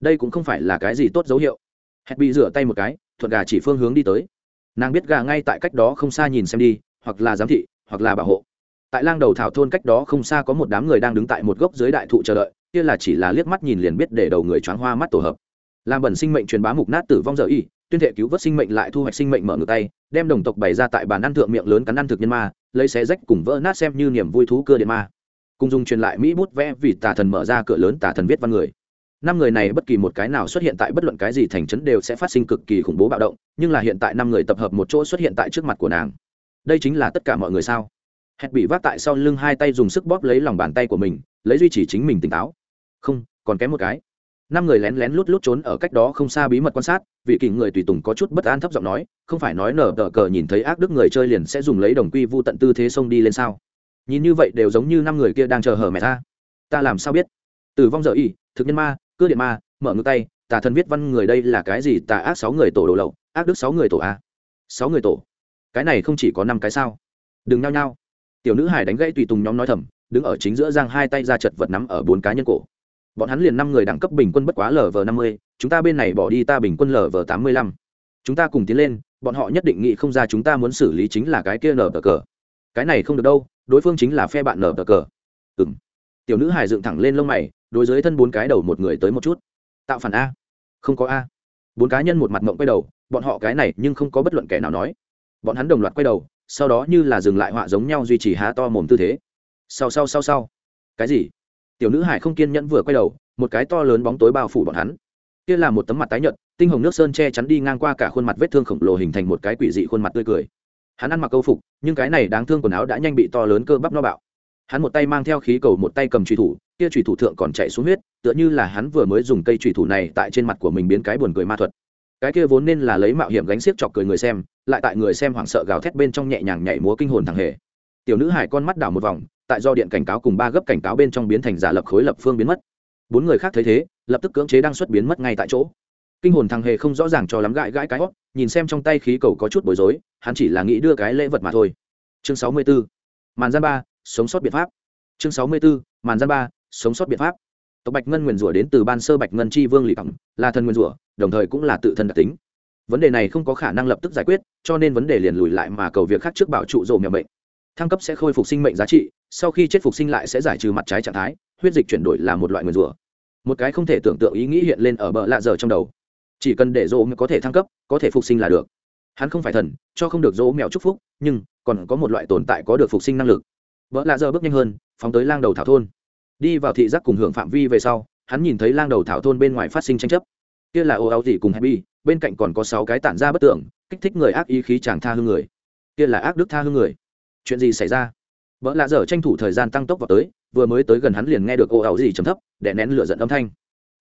Đây cũng không phải là cái gì tốt dấu hiệu. Hẹn bị rửa tay một cái, thuận gà chỉ phương hướng đi tới nàng biết gà ngay tại cách đó không xa nhìn xem đi, hoặc là giám thị, hoặc là bảo hộ. Tại lang đầu thảo thôn cách đó không xa có một đám người đang đứng tại một gốc dưới đại thụ chờ đợi, kia là chỉ là liếc mắt nhìn liền biết để đầu người choáng hoa mắt tổ hợp. Làm bẩn sinh mệnh truyền bá mục nát tử vong giờ y, tuyên thệ cứu vớt sinh mệnh lại thu hoạch sinh mệnh mở ngược tay, đem đồng tộc bày ra tại bàn ăn thượng miệng lớn cắn ăn thực nhân ma, lấy xé rách cùng vỡ nát xem như niềm vui thú cơ điện ma. Cùng dùng truyền lại mỹ bút vẽ vì tà thần mở ra cửa lớn tà thần viết văn người năm người này bất kỳ một cái nào xuất hiện tại bất luận cái gì thành trấn đều sẽ phát sinh cực kỳ khủng bố bạo động, nhưng là hiện tại năm người tập hợp một chỗ xuất hiện tại trước mặt của nàng. Đây chính là tất cả mọi người sao? Hẹn bị vác tại sau lưng hai tay dùng sức bóp lấy lòng bàn tay của mình, lấy duy trì chính mình tỉnh táo. Không, còn kém một cái. Năm người lén lén lút lút trốn ở cách đó không xa bí mật quan sát, vị kỳ người tùy tùng có chút bất an thấp giọng nói, không phải nói nở đỡ cờ nhìn thấy ác đức người chơi liền sẽ dùng lấy đồng quy vu tận tư thế xông đi lên sao? Nhìn như vậy đều giống như năm người kia đang chờ hở mẹ ta. Ta làm sao biết? Tử vong giờ y, thực nhân ma cưa điện ma, mở ngược tay, tà thần viết văn người đây là cái gì? Tà ác sáu người tổ đồ lậu, ác đức sáu người tổ a. Sáu người tổ? Cái này không chỉ có năm cái sao? Đừng nhao nhao. Tiểu nữ hải đánh gãy tùy tùng nhóm nói thầm, đứng ở chính giữa giang hai tay ra chật vật nắm ở bốn cá nhân cổ. Bọn hắn liền năm người đẳng cấp bình quân bất quá lv năm mươi, chúng ta bên này bỏ đi ta bình quân lv tám mươi lăm. Chúng ta cùng tiến lên, bọn họ nhất định nghĩ không ra chúng ta muốn xử lý chính là cái kia nở tờ cờ. Cái này không được đâu, đối phương chính là phe bạn nở tờ cờ. Ừ m tiểu nữ hải dựng thẳng lên lông mày đối dưới thân bốn cái đầu một người tới một chút. Tạo phản a. Không có a. Bốn cá nhân một mặt mộng quay đầu, bọn họ cái này nhưng không có bất luận kẻ nào nói. Bọn hắn đồng loạt quay đầu, sau đó như là dừng lại họa giống nhau duy trì há to mồm tư thế. Sau sau sau sau. Cái gì? Tiểu nữ hải không kiên nhẫn vừa quay đầu, một cái to lớn bóng tối bao phủ bọn hắn. Kia là một tấm mặt tái nhợt, tinh hồng nước sơn che chắn đi ngang qua cả khuôn mặt vết thương khổng lồ hình thành một cái quỷ dị khuôn mặt tươi cười. Hắn ăn mặc câu phục, nhưng cái này đáng thương quần áo đã nhanh bị to lớn cơ bắp no bạo hắn một tay mang theo khí cầu một tay cầm trùy thủ, kia trùy thủ thượng còn chạy xuống huyết, tựa như là hắn vừa mới dùng cây trùy thủ này tại trên mặt của mình biến cái buồn cười ma thuật. Cái kia vốn nên là lấy mạo hiểm gánh xiếc chọc cười người xem, lại tại người xem hoảng sợ gào thét bên trong nhẹ nhàng nhảy múa kinh hồn thằng hề. Tiểu nữ hải con mắt đảo một vòng, tại do điện cảnh cáo cùng ba gấp cảnh cáo bên trong biến thành giả lập khối lập phương biến mất. Bốn người khác thấy thế, lập tức cưỡng chế đang xuất biến mất ngay tại chỗ. Kinh hồn thằng hề không rõ ràng cho lắm gãi gãi cái hót, nhìn xem trong tay khí cầu có chút bối rối, hắn chỉ là nghĩ đưa cái lễ vật mà thôi. Chương sáu mươi 64. màn gian ba sống sót biện pháp. Chương sáu mươi 64. màn gian ba, sống sót biện pháp. Tộc bạch ngân nguyền rủa đến từ ban sơ bạch ngân chi vương lì cẳng là thần nguyền rủa, đồng thời cũng là tự thân đặc tính. Vấn đề này không có khả năng lập tức giải quyết, cho nên vấn đề liền lùi lại mà cầu việc khác trước bảo trụ rộ mèo bệnh thăng cấp sẽ khôi phục sinh mệnh giá trị, sau khi chết phục sinh lại sẽ giải trừ mặt trái trạng thái, huyết dịch chuyển đổi là một loại nguyền rủa. Một cái không thể tưởng tượng ý nghĩ hiện lên ở bờ lạ giờ trong đầu. Chỉ cần để rộ có thể thăng cấp, có thể phục sinh là được. Hắn không phải thần, cho không được rỗ mèo chúc phúc, nhưng còn có một loại tồn tại có được phục sinh năng lực vợ lạ giờ bước nhanh hơn, phóng tới lang đầu thảo thôn. Đi vào thị giác cùng hưởng phạm vi về sau, hắn nhìn thấy lang đầu thảo thôn bên ngoài phát sinh tranh chấp. Kia là ô áo dị cùng happy, bên cạnh còn có sáu cái tản ra bất tưởng, kích thích người ác ý khí chàng tha hương người. Kia là ác đức tha hương người. Chuyện gì xảy ra? Vợ lạ dở tranh thủ thời gian tăng tốc vào tới, vừa mới tới gần hắn liền nghe được ô áo gì chấm thấp để nén lửa giận âm thanh.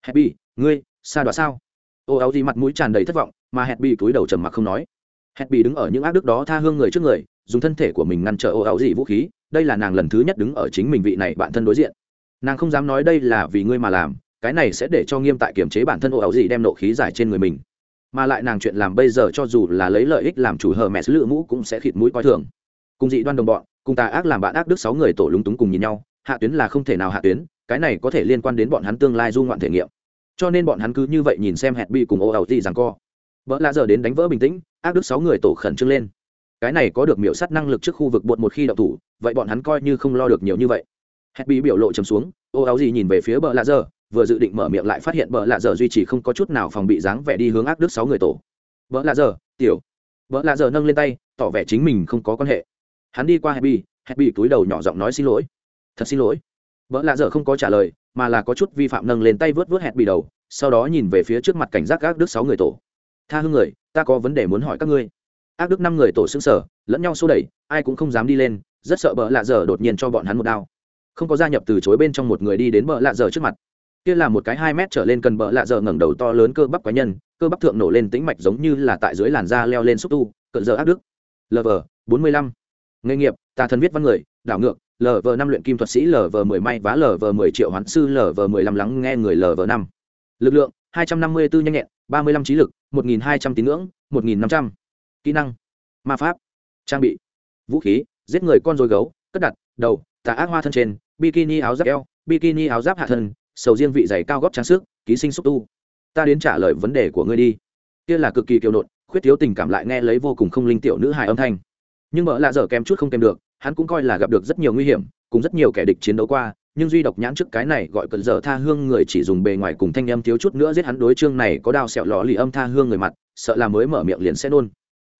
Happy, ngươi xa đoạ sao? Ô áo gì mặt mũi tràn đầy thất vọng, mà happy túi đầu trầm mặc không nói. Happy đứng ở những ác đức đó tha hương người trước người, dùng thân thể của mình ngăn trở ô áo gì vũ khí đây là nàng lần thứ nhất đứng ở chính mình vị này bạn thân đối diện. Nàng không dám nói đây là vì ngươi mà làm, cái này sẽ để cho nghiêm tại kiểm chế bản thân ô ẩu gì đem nộ khí giải trên người mình. Mà lại nàng chuyện làm bây giờ cho dù là lấy lợi ích làm chủ hờ mẹ sứ mũ cũng sẽ khịt mũi coi thường. Cùng dị đoan đồng bọn, cùng tà ác làm bạn ác đức sáu người tổ lúng túng cùng nhìn nhau, hạ tuyến là không thể nào hạ tuyến, cái này có thể liên quan đến bọn hắn tương lai du ngoạn thể nghiệm. Cho nên bọn hắn cứ như vậy nhìn xem hẹn bị cùng ô ẩu gì rằng co. Vợ lạ giờ đến đánh vỡ bình tĩnh, ác đức sáu người tổ khẩn trương lên. Cái này có được miểu sát năng lực trước khu vực bột một khi đậu thủ vậy bọn hắn coi như không lo được nhiều như vậy. Hẹn bị biểu lộ chấm xuống, ô áo gì nhìn về phía bờ lạ dơ vừa dự định mở miệng lại phát hiện bờ lạ dở duy trì không có chút nào phòng bị dáng vẻ đi hướng ác đức sáu người tổ. Bờ lạ dở tiểu. Bờ lạ dở nâng lên tay, tỏ vẻ chính mình không có quan hệ. Hắn đi qua happy bị túi đầu nhỏ giọng nói xin lỗi. Thật xin lỗi. Bờ lạ dở không có trả lời, mà là có chút vi phạm nâng lên tay vớt vớt hẹn bị đầu, sau đó nhìn về phía trước mặt cảnh giác ác đức sáu người tổ. Tha hương người, ta có vấn đề muốn hỏi các ngươi. Ác đức năm người tổ xứng sở, lẫn nhau xô đẩy, ai cũng không dám đi lên rất sợ bợ lạ dở đột nhiên cho bọn hắn một đao. Không có gia nhập từ chối bên trong một người đi đến bợ lạ dở trước mặt. Kia là một cái hai mét trở lên cần bợ lạ dở ngẩng đầu to lớn cơ bắp cá nhân, cơ bắp thượng nổ lên tĩnh mạch giống như là tại dưới làn da leo lên xúc tu, cận giờ ác đức. Lv bốn mươi lăm. Nghề nghiệp, tà thần viết văn người, đảo ngược lv năm luyện kim thuật sĩ lv mười may vá lv mười triệu hoán sư lv mười lăm lắng nghe người lv năm. Lực lượng, hai trăm năm mươi bốn nhanh nhẹn, ba mươi lăm trí lực, một nghìn hai trăm tín ngưỡng, một nghìn năm trăm. Kỹ năng, ma pháp, trang bị, vũ khí giết người con dối gấu, cất đặt, đầu, tà ác hoa thân trên, bikini áo giáp eo, bikini áo giáp hạ thân, sầu riêng vị dày cao góp trang sức, ký sinh xúc tu. Ta đến trả lời vấn đề của ngươi đi. Kia là cực kỳ kiều nộn khuyết thiếu tình cảm lại nghe lấy vô cùng không linh tiểu nữ hài âm thanh. Nhưng mợ lạ dở kém chút không kèm được, hắn cũng coi là gặp được rất nhiều nguy hiểm, cùng rất nhiều kẻ địch chiến đấu qua, nhưng duy độc nhãn trước cái này gọi cận dở tha hương người chỉ dùng bề ngoài cùng thanh âm thiếu chút nữa giết hắn đối chương này có đao sẹo lò lì âm tha hương người mặt, sợ là mới mở miệng liền sẽ nôn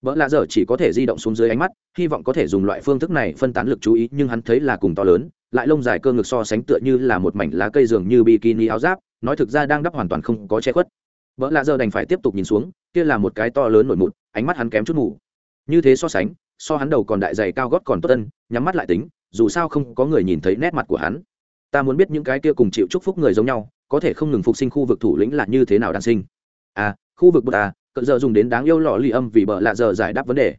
vợ lạ dở chỉ có thể di động xuống dưới ánh mắt, hy vọng có thể dùng loại phương thức này phân tán lực chú ý, nhưng hắn thấy là cùng to lớn, lại lông dài cơ ngực so sánh tựa như là một mảnh lá cây dường như bikini áo giáp, nói thực ra đang đắp hoàn toàn không có che khuất. Vợ lạ dở đành phải tiếp tục nhìn xuống, kia là một cái to lớn nổi mụt ánh mắt hắn kém chút mù. Như thế so sánh, so hắn đầu còn đại dày cao gót còn tốt tân nhắm mắt lại tính, dù sao không có người nhìn thấy nét mặt của hắn. Ta muốn biết những cái kia cùng chịu chúc phúc người giống nhau, có thể không ngừng phục sinh khu vực thủ lĩnh là như thế nào đàn sinh? À khu vực bậc à cận giờ dùng đến đáng yêu lọ lì âm vì bợ lạ giờ giải đáp vấn đề.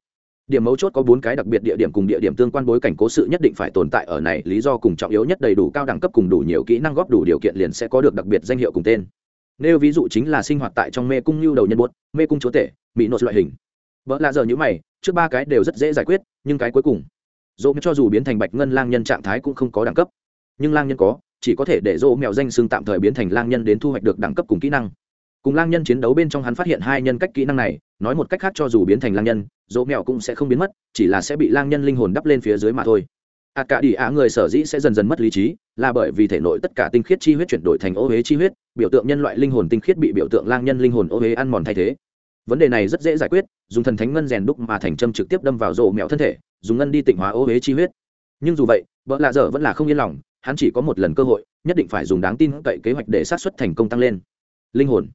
Điểm mấu chốt có bốn cái đặc biệt địa điểm cùng địa điểm tương quan bối cảnh cố sự nhất định phải tồn tại ở này, lý do cùng trọng yếu nhất đầy đủ cao đẳng cấp cùng đủ nhiều kỹ năng góp đủ điều kiện liền sẽ có được đặc biệt danh hiệu cùng tên. Nêu ví dụ chính là sinh hoạt tại trong mê cung lưu đầu nhân buốt mê cung chúa tể, mỹ nội loại hình. Vợ lạ giờ như mày, trước ba cái đều rất dễ giải quyết, nhưng cái cuối cùng, dỗ cho dù biến thành bạch ngân lang nhân trạng thái cũng không có đẳng cấp. Nhưng lang nhân có, chỉ có thể để dỗ mèo danh xưng tạm thời biến thành lang nhân đến thu hoạch được đẳng cấp cùng kỹ năng cùng lang nhân chiến đấu bên trong hắn phát hiện hai nhân cách kỹ năng này, nói một cách khác cho dù biến thành lang nhân, dỗ mẹo cũng sẽ không biến mất, chỉ là sẽ bị lang nhân linh hồn đắp lên phía dưới mà thôi. Ạt cả đi ạ người sở dĩ sẽ dần dần mất lý trí, là bởi vì thể nội tất cả tinh khiết chi huyết chuyển đổi thành ô huế chi huyết, biểu tượng nhân loại linh hồn tinh khiết bị biểu tượng lang nhân linh hồn ô huế ăn mòn thay thế. Vấn đề này rất dễ giải quyết, dùng thần thánh ngân rèn đúc mà thành châm trực tiếp đâm vào rộ mẹo thân thể, dùng ngân đi tịnh hóa ô huế chi huyết. Nhưng dù vậy vợ lạ dở vẫn là không yên lòng, hắn chỉ có một lần cơ hội, nhất định phải dùng đáng tin cậy kế hoạch để sát xuất thành công tăng lên. Linh hồn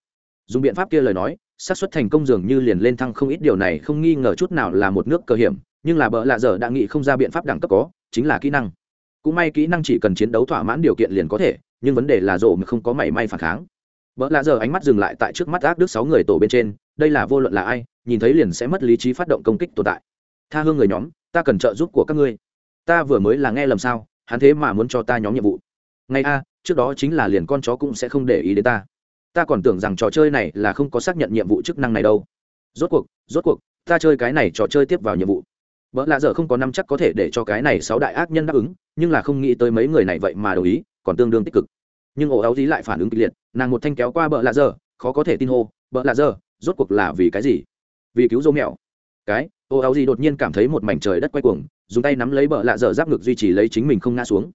dùng biện pháp kia lời nói, xác suất thành công dường như liền lên thăng không ít, điều này không nghi ngờ chút nào là một nước cơ hiểm, nhưng là bợ lạ dở đã nghĩ không ra biện pháp đẳng cấp có, chính là kỹ năng. Cũng may kỹ năng chỉ cần chiến đấu thỏa mãn điều kiện liền có thể, nhưng vấn đề là rộ mà không có mảy may phản kháng. Bợ lạ dở ánh mắt dừng lại tại trước mắt ác đức sáu người tổ bên trên, đây là vô luận là ai, nhìn thấy liền sẽ mất lý trí phát động công kích tồn tại. Tha hương người nhóm, ta cần trợ giúp của các ngươi. Ta vừa mới là nghe lầm sao, hắn thế mà muốn cho ta nhóm nhiệm vụ. Ngay a, trước đó chính là liền con chó cũng sẽ không để ý đến ta ta còn tưởng rằng trò chơi này là không có xác nhận nhiệm vụ chức năng này đâu. Rốt cuộc rốt cuộc, ta chơi cái này trò chơi tiếp vào nhiệm vụ. Vợ lạ dở không có năm chắc có thể để cho cái này sáu đại ác nhân đáp ứng, nhưng là không nghĩ tới mấy người này vậy mà đồng ý, còn tương đương tích cực. Nhưng ổ áo dí lại phản ứng kịch liệt, nàng một thanh kéo qua bợ lạ dở khó có thể tin hô bợ lạ dở rốt cuộc là vì cái gì? Vì cứu dô mèo. Cái ô áo gì đột nhiên cảm thấy một mảnh trời đất quay cuồng, dùng tay nắm lấy bợ lạ dở giáp ngực duy trì lấy chính mình không ngã xuống.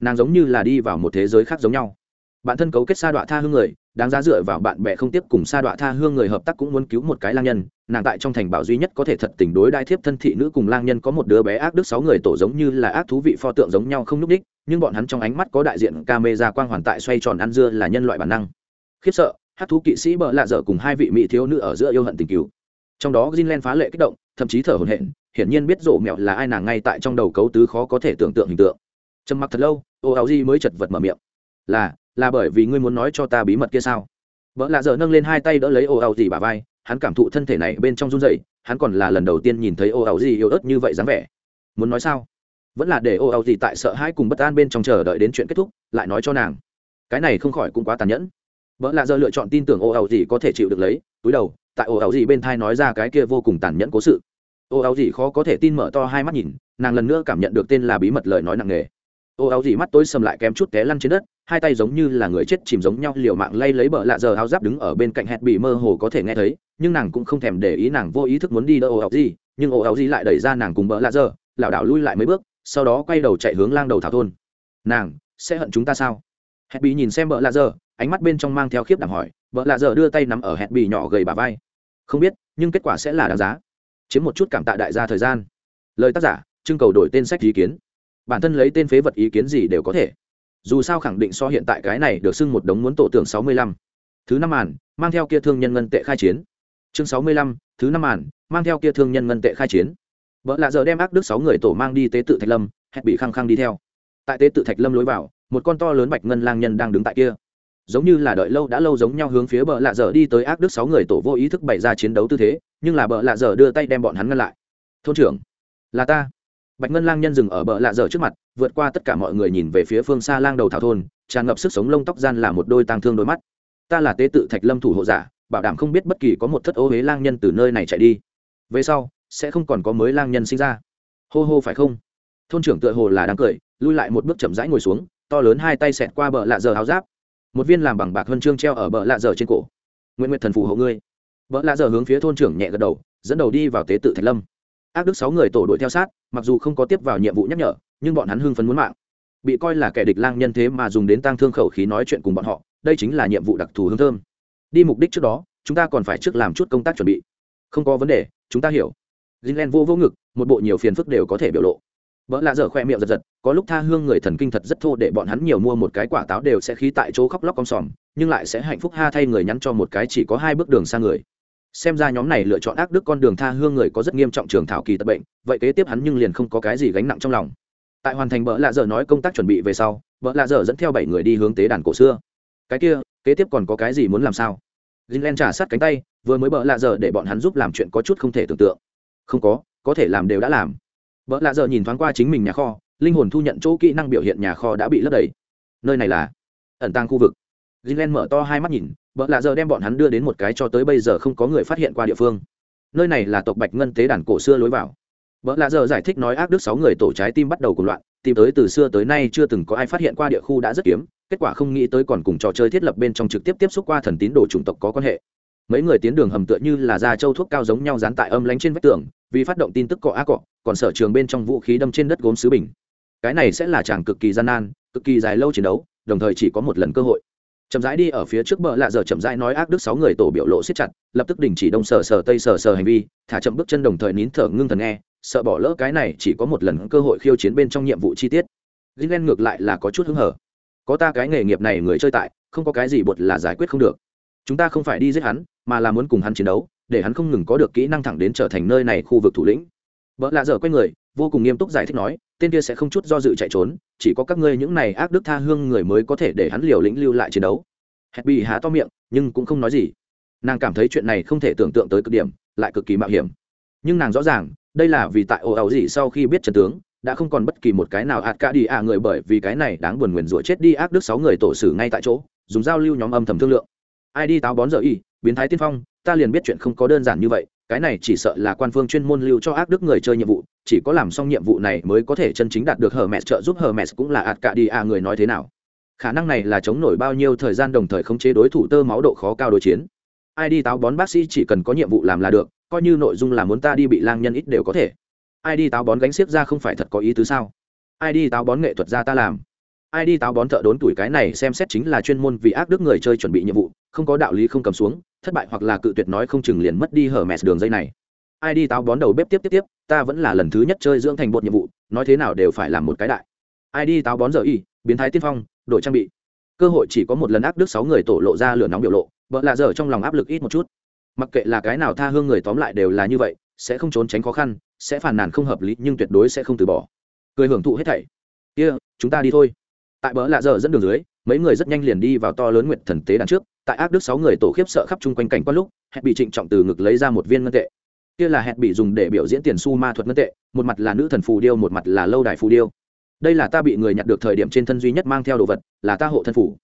Nàng giống như là đi vào một thế giới khác giống nhau bạn thân cấu kết sa đọa tha hương người, đáng giá dựa vào bạn bè không tiếp cùng sa đọa tha hương người hợp tác cũng muốn cứu một cái lang nhân. Nàng tại trong thành bảo duy nhất có thể thật tình đối đai thiếp thân thị nữ cùng lang nhân có một đứa bé ác đức sáu người tổ giống như là ác thú vị pho tượng giống nhau không nhúc đích nhưng bọn hắn trong ánh mắt có đại diện ca mê ra quang hoàn tại xoay tròn ăn dưa là nhân loại bản năng. Khiếp sợ, hát thú kỵ sĩ bợ lạ dở cùng hai vị mỹ thiếu nữ ở giữa yêu hận tình cứu. Trong đó Jinlen phá lệ kích động, thậm chí thở hổn hển, hiển nhiên biết rổ mẹo là ai nàng ngay tại trong đầu cấu tứ khó có thể tưởng tượng hình tượng. Trầm mặc thật lâu, ô áo di mới chật vật mở miệng. Là là bởi vì ngươi muốn nói cho ta bí mật kia sao? Vợ lạ dở nâng lên hai tay đỡ lấy ô áo gì bà vai, hắn cảm thụ thân thể này bên trong run dậy hắn còn là lần đầu tiên nhìn thấy ô áo gì yếu ớt như vậy dáng vẻ. Muốn nói sao? Vẫn là để ô áo gì tại sợ hãi cùng bất an bên trong chờ đợi đến chuyện kết thúc, lại nói cho nàng. Cái này không khỏi cũng quá tàn nhẫn. Vợ lạ dở lựa chọn tin tưởng ô áo gì có thể chịu được lấy, túi đầu, tại ô áo gì bên thai nói ra cái kia vô cùng tàn nhẫn cố sự. Ô áo gì khó có thể tin mở to hai mắt nhìn, nàng lần nữa cảm nhận được tên là bí mật lời nói nặng nề. Ô áo gì mắt tối sầm lại kém chút té lăn trên đất hai tay giống như là người chết chìm giống nhau, liều mạng lay lấy bờ lạ giờ áo giáp đứng ở bên cạnh hẹn bị mơ hồ có thể nghe thấy, nhưng nàng cũng không thèm để ý nàng vô ý thức muốn đi đỡ ô áo gì, nhưng ô áo gì lại đẩy ra nàng cùng bờ lạ giờ, lảo đảo lui lại mấy bước, sau đó quay đầu chạy hướng lang đầu thảo thôn. Nàng, sẽ hận chúng ta sao? Hẹn bị nhìn xem bờ lạ giờ, ánh mắt bên trong mang theo khiếp đảm hỏi, bờ lạ giờ đưa tay nắm ở hẹn bị nhỏ gầy bà vai. Không biết, nhưng kết quả sẽ là đáng giá. Chiếm một chút cảm tạ đại gia thời gian. Lời tác giả trưng cầu đổi tên sách ý kiến. Bản thân lấy tên phế vật ý kiến gì đều có thể dù sao khẳng định so hiện tại cái này được xưng một đống muốn tổ tưởng sáu mươi lăm. Thứ năm màn, mang theo kia thương nhân ngân tệ khai chiến. Chương sáu mươi lăm, thứ năm màn, mang theo kia thương nhân ngân tệ khai chiến. Vợ lạ giờ đem ác đức sáu người tổ mang đi tế tự thạch lâm, hẹn bị khăng khăng đi theo. Tại tế tự thạch lâm lối vào, một con to lớn bạch ngân lang nhân đang đứng tại kia. Giống như là đợi lâu đã lâu giống nhau hướng phía bờ lạ dở đi tới ác đức sáu người tổ vô ý thức bày ra chiến đấu tư thế, nhưng là bờ lạ dở đưa tay đem bọn hắn ngăn lại. Thôn trưởng, là ta bạch ngân lang nhân dừng ở bờ lạ dở trước mặt, vượt qua tất cả mọi người nhìn về phía phương xa lang đầu thảo thôn, tràn ngập sức sống lông tóc gian là một đôi tang thương đôi mắt. Ta là tế tự thạch lâm thủ hộ giả, bảo đảm không biết bất kỳ có một thất ô huế lang nhân từ nơi này chạy đi. Về sau, sẽ không còn có mới lang nhân sinh ra. Hô hô phải không? Thôn trưởng tựa hồ là đang cười, lui lại một bước chậm rãi ngồi xuống, to lớn hai tay xẹt qua bờ lạ dở áo giáp. Một viên làm bằng bạc huân chương treo ở bờ lạ dở trên cổ. Nguyện nguyện thần phù hộ ngươi. Bờ lạ dở hướng phía thôn trưởng nhẹ gật đầu, dẫn đầu đi vào tế tự thạch lâm ác đức sáu người tổ đội theo sát mặc dù không có tiếp vào nhiệm vụ nhắc nhở nhưng bọn hắn hưng phấn muốn mạng bị coi là kẻ địch lang nhân thế mà dùng đến tăng thương khẩu khí nói chuyện cùng bọn họ đây chính là nhiệm vụ đặc thù hương thơm đi mục đích trước đó chúng ta còn phải trước làm chút công tác chuẩn bị không có vấn đề chúng ta hiểu Jinlen vô vô ngực, một bộ nhiều phiền phức đều có thể biểu lộ. Bỡ lạ dở khoe miệng giật giật, có lúc tha hương người thần kinh thật rất thô để bọn hắn nhiều mua một cái quả táo đều sẽ khí tại chỗ khóc lóc con sòm, nhưng lại sẽ hạnh phúc ha thay người nhắn cho một cái chỉ có hai bước đường xa người. Xem ra nhóm này lựa chọn ác đức con đường tha hương người có rất nghiêm trọng trường thảo kỳ tật bệnh, vậy kế tiếp hắn nhưng liền không có cái gì gánh nặng trong lòng. Tại hoàn thành bỡ lạ dở nói công tác chuẩn bị về sau, bỡ lạ dở dẫn theo bảy người đi hướng tế đàn cổ xưa. Cái kia, kế tiếp còn có cái gì muốn làm sao? Jinlen trả sát cánh tay, vừa mới bỡ lạ dở để bọn hắn giúp làm chuyện có chút không thể tưởng tượng. Không có, có thể làm đều đã làm bỡ lạ dở nhìn thoáng qua chính mình nhà kho linh hồn thu nhận chỗ kỹ năng biểu hiện nhà kho đã bị lấp đầy nơi này là ẩn tàng khu vực Jinlen mở to hai mắt nhìn, vợ lạ giờ đem bọn hắn đưa đến một cái cho tới bây giờ không có người phát hiện qua địa phương. Nơi này là tộc Bạch Ngân tế đàn cổ xưa lối vào. Vợ lạ giờ giải thích nói ác đức sáu người tổ trái tim bắt đầu cùng loạn, tìm tới từ xưa tới nay chưa từng có ai phát hiện qua địa khu đã rất kiếm, kết quả không nghĩ tới còn cùng trò chơi thiết lập bên trong trực tiếp tiếp xúc qua thần tín đồ chủng tộc có quan hệ. Mấy người tiến đường hầm tựa như là da châu thuốc cao giống nhau dán tại âm lánh trên vách tường, vì phát động tin tức cọ á cọ còn sở trường bên trong vũ khí đâm trên đất gốm sứ bình cái này sẽ là chàng cực kỳ gian nan cực kỳ dài lâu chiến đấu đồng thời chỉ có một lần cơ hội chậm rãi đi ở phía trước bờ lạ giờ chậm rãi nói ác đức sáu người tổ biểu lộ siết chặt, lập tức đình chỉ đông sờ sờ tây sờ sờ hành vi, thả chậm bước chân đồng thời nín thở ngưng thần nghe, sợ bỏ lỡ cái này chỉ có một lần cơ hội khiêu chiến bên trong nhiệm vụ chi tiết. Gilen ngược lại là có chút hứng hở. Có ta cái nghề nghiệp này người chơi tại, không có cái gì bột là giải quyết không được. Chúng ta không phải đi giết hắn, mà là muốn cùng hắn chiến đấu, để hắn không ngừng có được kỹ năng thẳng đến trở thành nơi này khu vực thủ lĩnh. Vợ lạ dở quay người, vô cùng nghiêm túc giải thích nói tên kia sẽ không chút do dự chạy trốn, chỉ có các ngươi những này ác đức tha hương người mới có thể để hắn liều lĩnh lưu lại chiến đấu. Hẹn bị há to miệng, nhưng cũng không nói gì. Nàng cảm thấy chuyện này không thể tưởng tượng tới cực điểm, lại cực kỳ mạo hiểm. Nhưng nàng rõ ràng, đây là vì tại ồ ẩu gì sau khi biết trần tướng, đã không còn bất kỳ một cái nào ạt cả đi à người bởi vì cái này đáng buồn nguyền rủa chết đi ác đức sáu người tổ xử ngay tại chỗ, dùng giao lưu nhóm âm thầm thương lượng. Ai đi táo bón giờ y, biến thái tiên phong, ta liền biết chuyện không có đơn giản như vậy cái này chỉ sợ là quan phương chuyên môn lưu cho ác đức người chơi nhiệm vụ, chỉ có làm xong nhiệm vụ này mới có thể chân chính đạt được hờ mẹ trợ giúp hờ mẹ cũng là ạt cả đi à người nói thế nào. Khả năng này là chống nổi bao nhiêu thời gian đồng thời khống chế đối thủ tơ máu độ khó cao đối chiến. Ai đi táo bón bác sĩ chỉ cần có nhiệm vụ làm là được, coi như nội dung là muốn ta đi bị lang nhân ít đều có thể. Ai đi táo bón gánh xiếc ra không phải thật có ý tứ sao? Ai đi táo bón nghệ thuật ra ta làm. Ai đi táo bón thợ đốn tuổi cái này xem xét chính là chuyên môn vì ác đức người chơi chuẩn bị nhiệm vụ, không có đạo lý không cầm xuống thất bại hoặc là cự tuyệt nói không chừng liền mất đi hở mẹ đường dây này. Ai đi táo bón đầu bếp tiếp tiếp tiếp ta vẫn là lần thứ nhất chơi dưỡng thành bột nhiệm vụ nói thế nào đều phải làm một cái đại. Ai đi táo bón giờ y biến thái tiên phong đội trang bị. Cơ hội chỉ có một lần áp đức sáu người tổ lộ ra lửa nóng biểu lộ vợ lạ giờ trong lòng áp lực ít một chút. Mặc kệ là cái nào tha hương người tóm lại đều là như vậy sẽ không trốn tránh khó khăn sẽ phản nàn không hợp lý nhưng tuyệt đối sẽ không từ bỏ. Cười hưởng thụ hết thảy. Kia、yeah, chúng ta đi thôi. Tại bỡ lạ giờ dẫn đường dưới mấy người rất nhanh liền đi vào to lớn nguyện thần tế đàn trước tại ác đức sáu người tổ khiếp sợ khắp chung quanh cảnh quan lúc, hẹn bị trịnh trọng từ ngực lấy ra một viên ngân tệ. Kia là hẹn bị dùng để biểu diễn tiền su ma thuật ngân tệ, một mặt là nữ thần phù điêu, một mặt là lâu đài phù điêu. Đây là ta bị người nhặt được thời điểm trên thân duy nhất mang theo đồ vật, là ta hộ thân phủ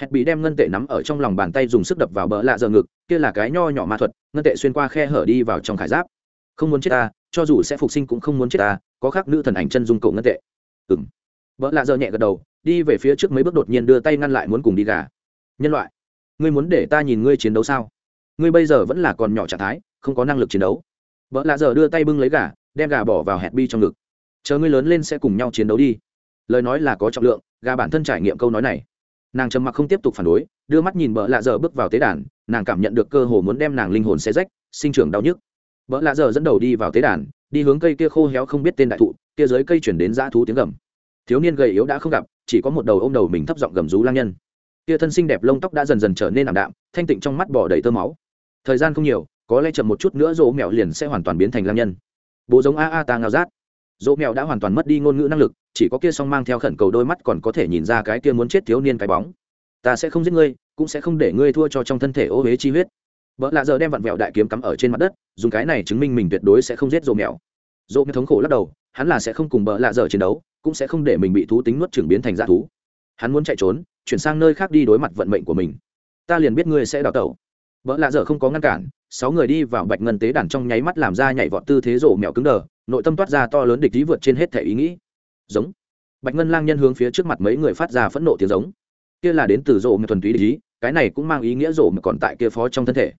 hẹn bị đem ngân tệ nắm ở trong lòng bàn tay dùng sức đập vào bờ lạ giờ ngực, kia là cái nho nhỏ ma thuật, ngân tệ xuyên qua khe hở đi vào trong khải giáp. Không muốn chết ta, cho dù sẽ phục sinh cũng không muốn chết ta, có khác nữ thần ảnh chân dung cầu ngân tệ. Ừ m vợ lạ giờ nhẹ gật đầu, đi về phía trước mấy bước đột nhiên đưa tay ngăn lại muốn cùng đi gà. Nhân loại ngươi muốn để ta nhìn ngươi chiến đấu sao? Ngươi bây giờ vẫn là còn nhỏ trạng thái, không có năng lực chiến đấu. Vợ lạ giờ đưa tay bưng lấy gà, đem gà bỏ vào hẹn bi trong ngực. Chờ ngươi lớn lên sẽ cùng nhau chiến đấu đi. Lời nói là có trọng lượng, gà bản thân trải nghiệm câu nói này. Nàng trầm mặc không tiếp tục phản đối, đưa mắt nhìn vợ lạ dở bước vào tế đàn, nàng cảm nhận được cơ hồ muốn đem nàng linh hồn xe rách, sinh trưởng đau nhức. Vợ lạ dở dẫn đầu đi vào tế đàn, đi hướng cây kia khô héo không biết tên đại thụ, kia dưới cây chuyển đến dã thú tiếng gầm. Thiếu niên gầy yếu đã không gặp, chỉ có một đầu ô m đầu mình thấp giọng gầm rú lang nhân kia thân xinh đẹp lông tóc đã dần dần trở nên ảm đạm, thanh tịnh trong mắt bỏ đầy tơ máu. Thời gian không nhiều, có lẽ chậm một chút nữa rỗ mèo liền sẽ hoàn toàn biến thành lam nhân. Bố giống a a ta ngao rát rỗ mèo đã hoàn toàn mất đi ngôn ngữ năng lực, chỉ có kia song mang theo khẩn cầu đôi mắt còn có thể nhìn ra cái kia muốn chết thiếu niên cái bóng. Ta sẽ không giết ngươi, cũng sẽ không để ngươi thua cho trong thân thể ô huế chi huyết. Vợ lạ giờ đem vặn vẹo đại kiếm cắm ở trên mặt đất, dùng cái này chứng minh mình tuyệt đối sẽ không giết rỗ mèo rỗ mèo thống khổ lắc đầu, hắn là sẽ không cùng vợ lạ giờ chiến đấu, cũng sẽ không để mình bị thú tính nuốt trưởng biến thành dã thú. Hắn muốn chạy trốn chuyển sang nơi khác đi đối mặt vận mệnh của mình. Ta liền biết ngươi sẽ đào tẩu. Vợ lạ dở không có ngăn cản, sáu người đi vào bạch ngân tế đàn trong nháy mắt làm ra nhảy vọt tư thế rổ mèo cứng đờ, nội tâm toát ra to lớn địch ý vượt trên hết thể ý nghĩ. Giống. Bạch ngân lang nhân hướng phía trước mặt mấy người phát ra phẫn nộ tiếng giống. Kia là đến từ rổ mèo thuần túy địch ý, cái này cũng mang ý nghĩa rổ mèo còn tại kia phó trong thân thể.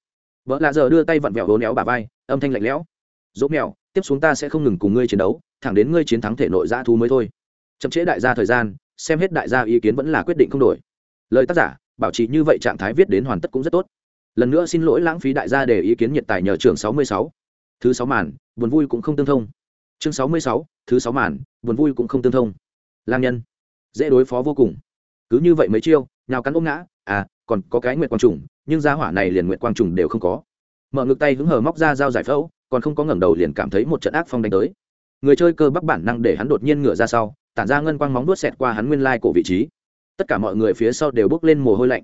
Vợ lạ dở đưa tay vặn vẹo hố néo bà vai, âm thanh lạnh lẽo. Rỗ mèo, tiếp xuống ta sẽ không ngừng cùng ngươi chiến đấu, thẳng đến ngươi chiến thắng thể nội dã thú mới thôi. Chậm trễ đại gia thời gian xem hết đại gia ý kiến vẫn là quyết định không đổi. Lời tác giả, bảo trì như vậy trạng thái viết đến hoàn tất cũng rất tốt. Lần nữa xin lỗi lãng phí đại gia để ý kiến nhiệt tài nhờ trường sáu mươi sáu. Thứ sáu màn, buồn vui cũng không tương thông. Chương sáu mươi sáu, thứ sáu màn, buồn vui cũng không tương thông. Lang nhân, dễ đối phó vô cùng. Cứ như vậy mấy chiêu, nhào cắn ôm ngã à còn có cái nguyệt quang trùng, nhưng gia hỏa này liền nguyệt quang trùng đều không có. Mở ngực tay hứng hờ móc ra dao giải phẫu, còn không có ngẩng đầu liền cảm thấy một trận ác phong đánh tới. Người chơi cơ bắc bản năng để hắn đột nhiên ngửa ra sau tản ra ngân quang móng đuốt xẹt qua hắn nguyên lai cổ vị trí. Tất cả mọi người phía sau đều bước lên mồ hôi lạnh.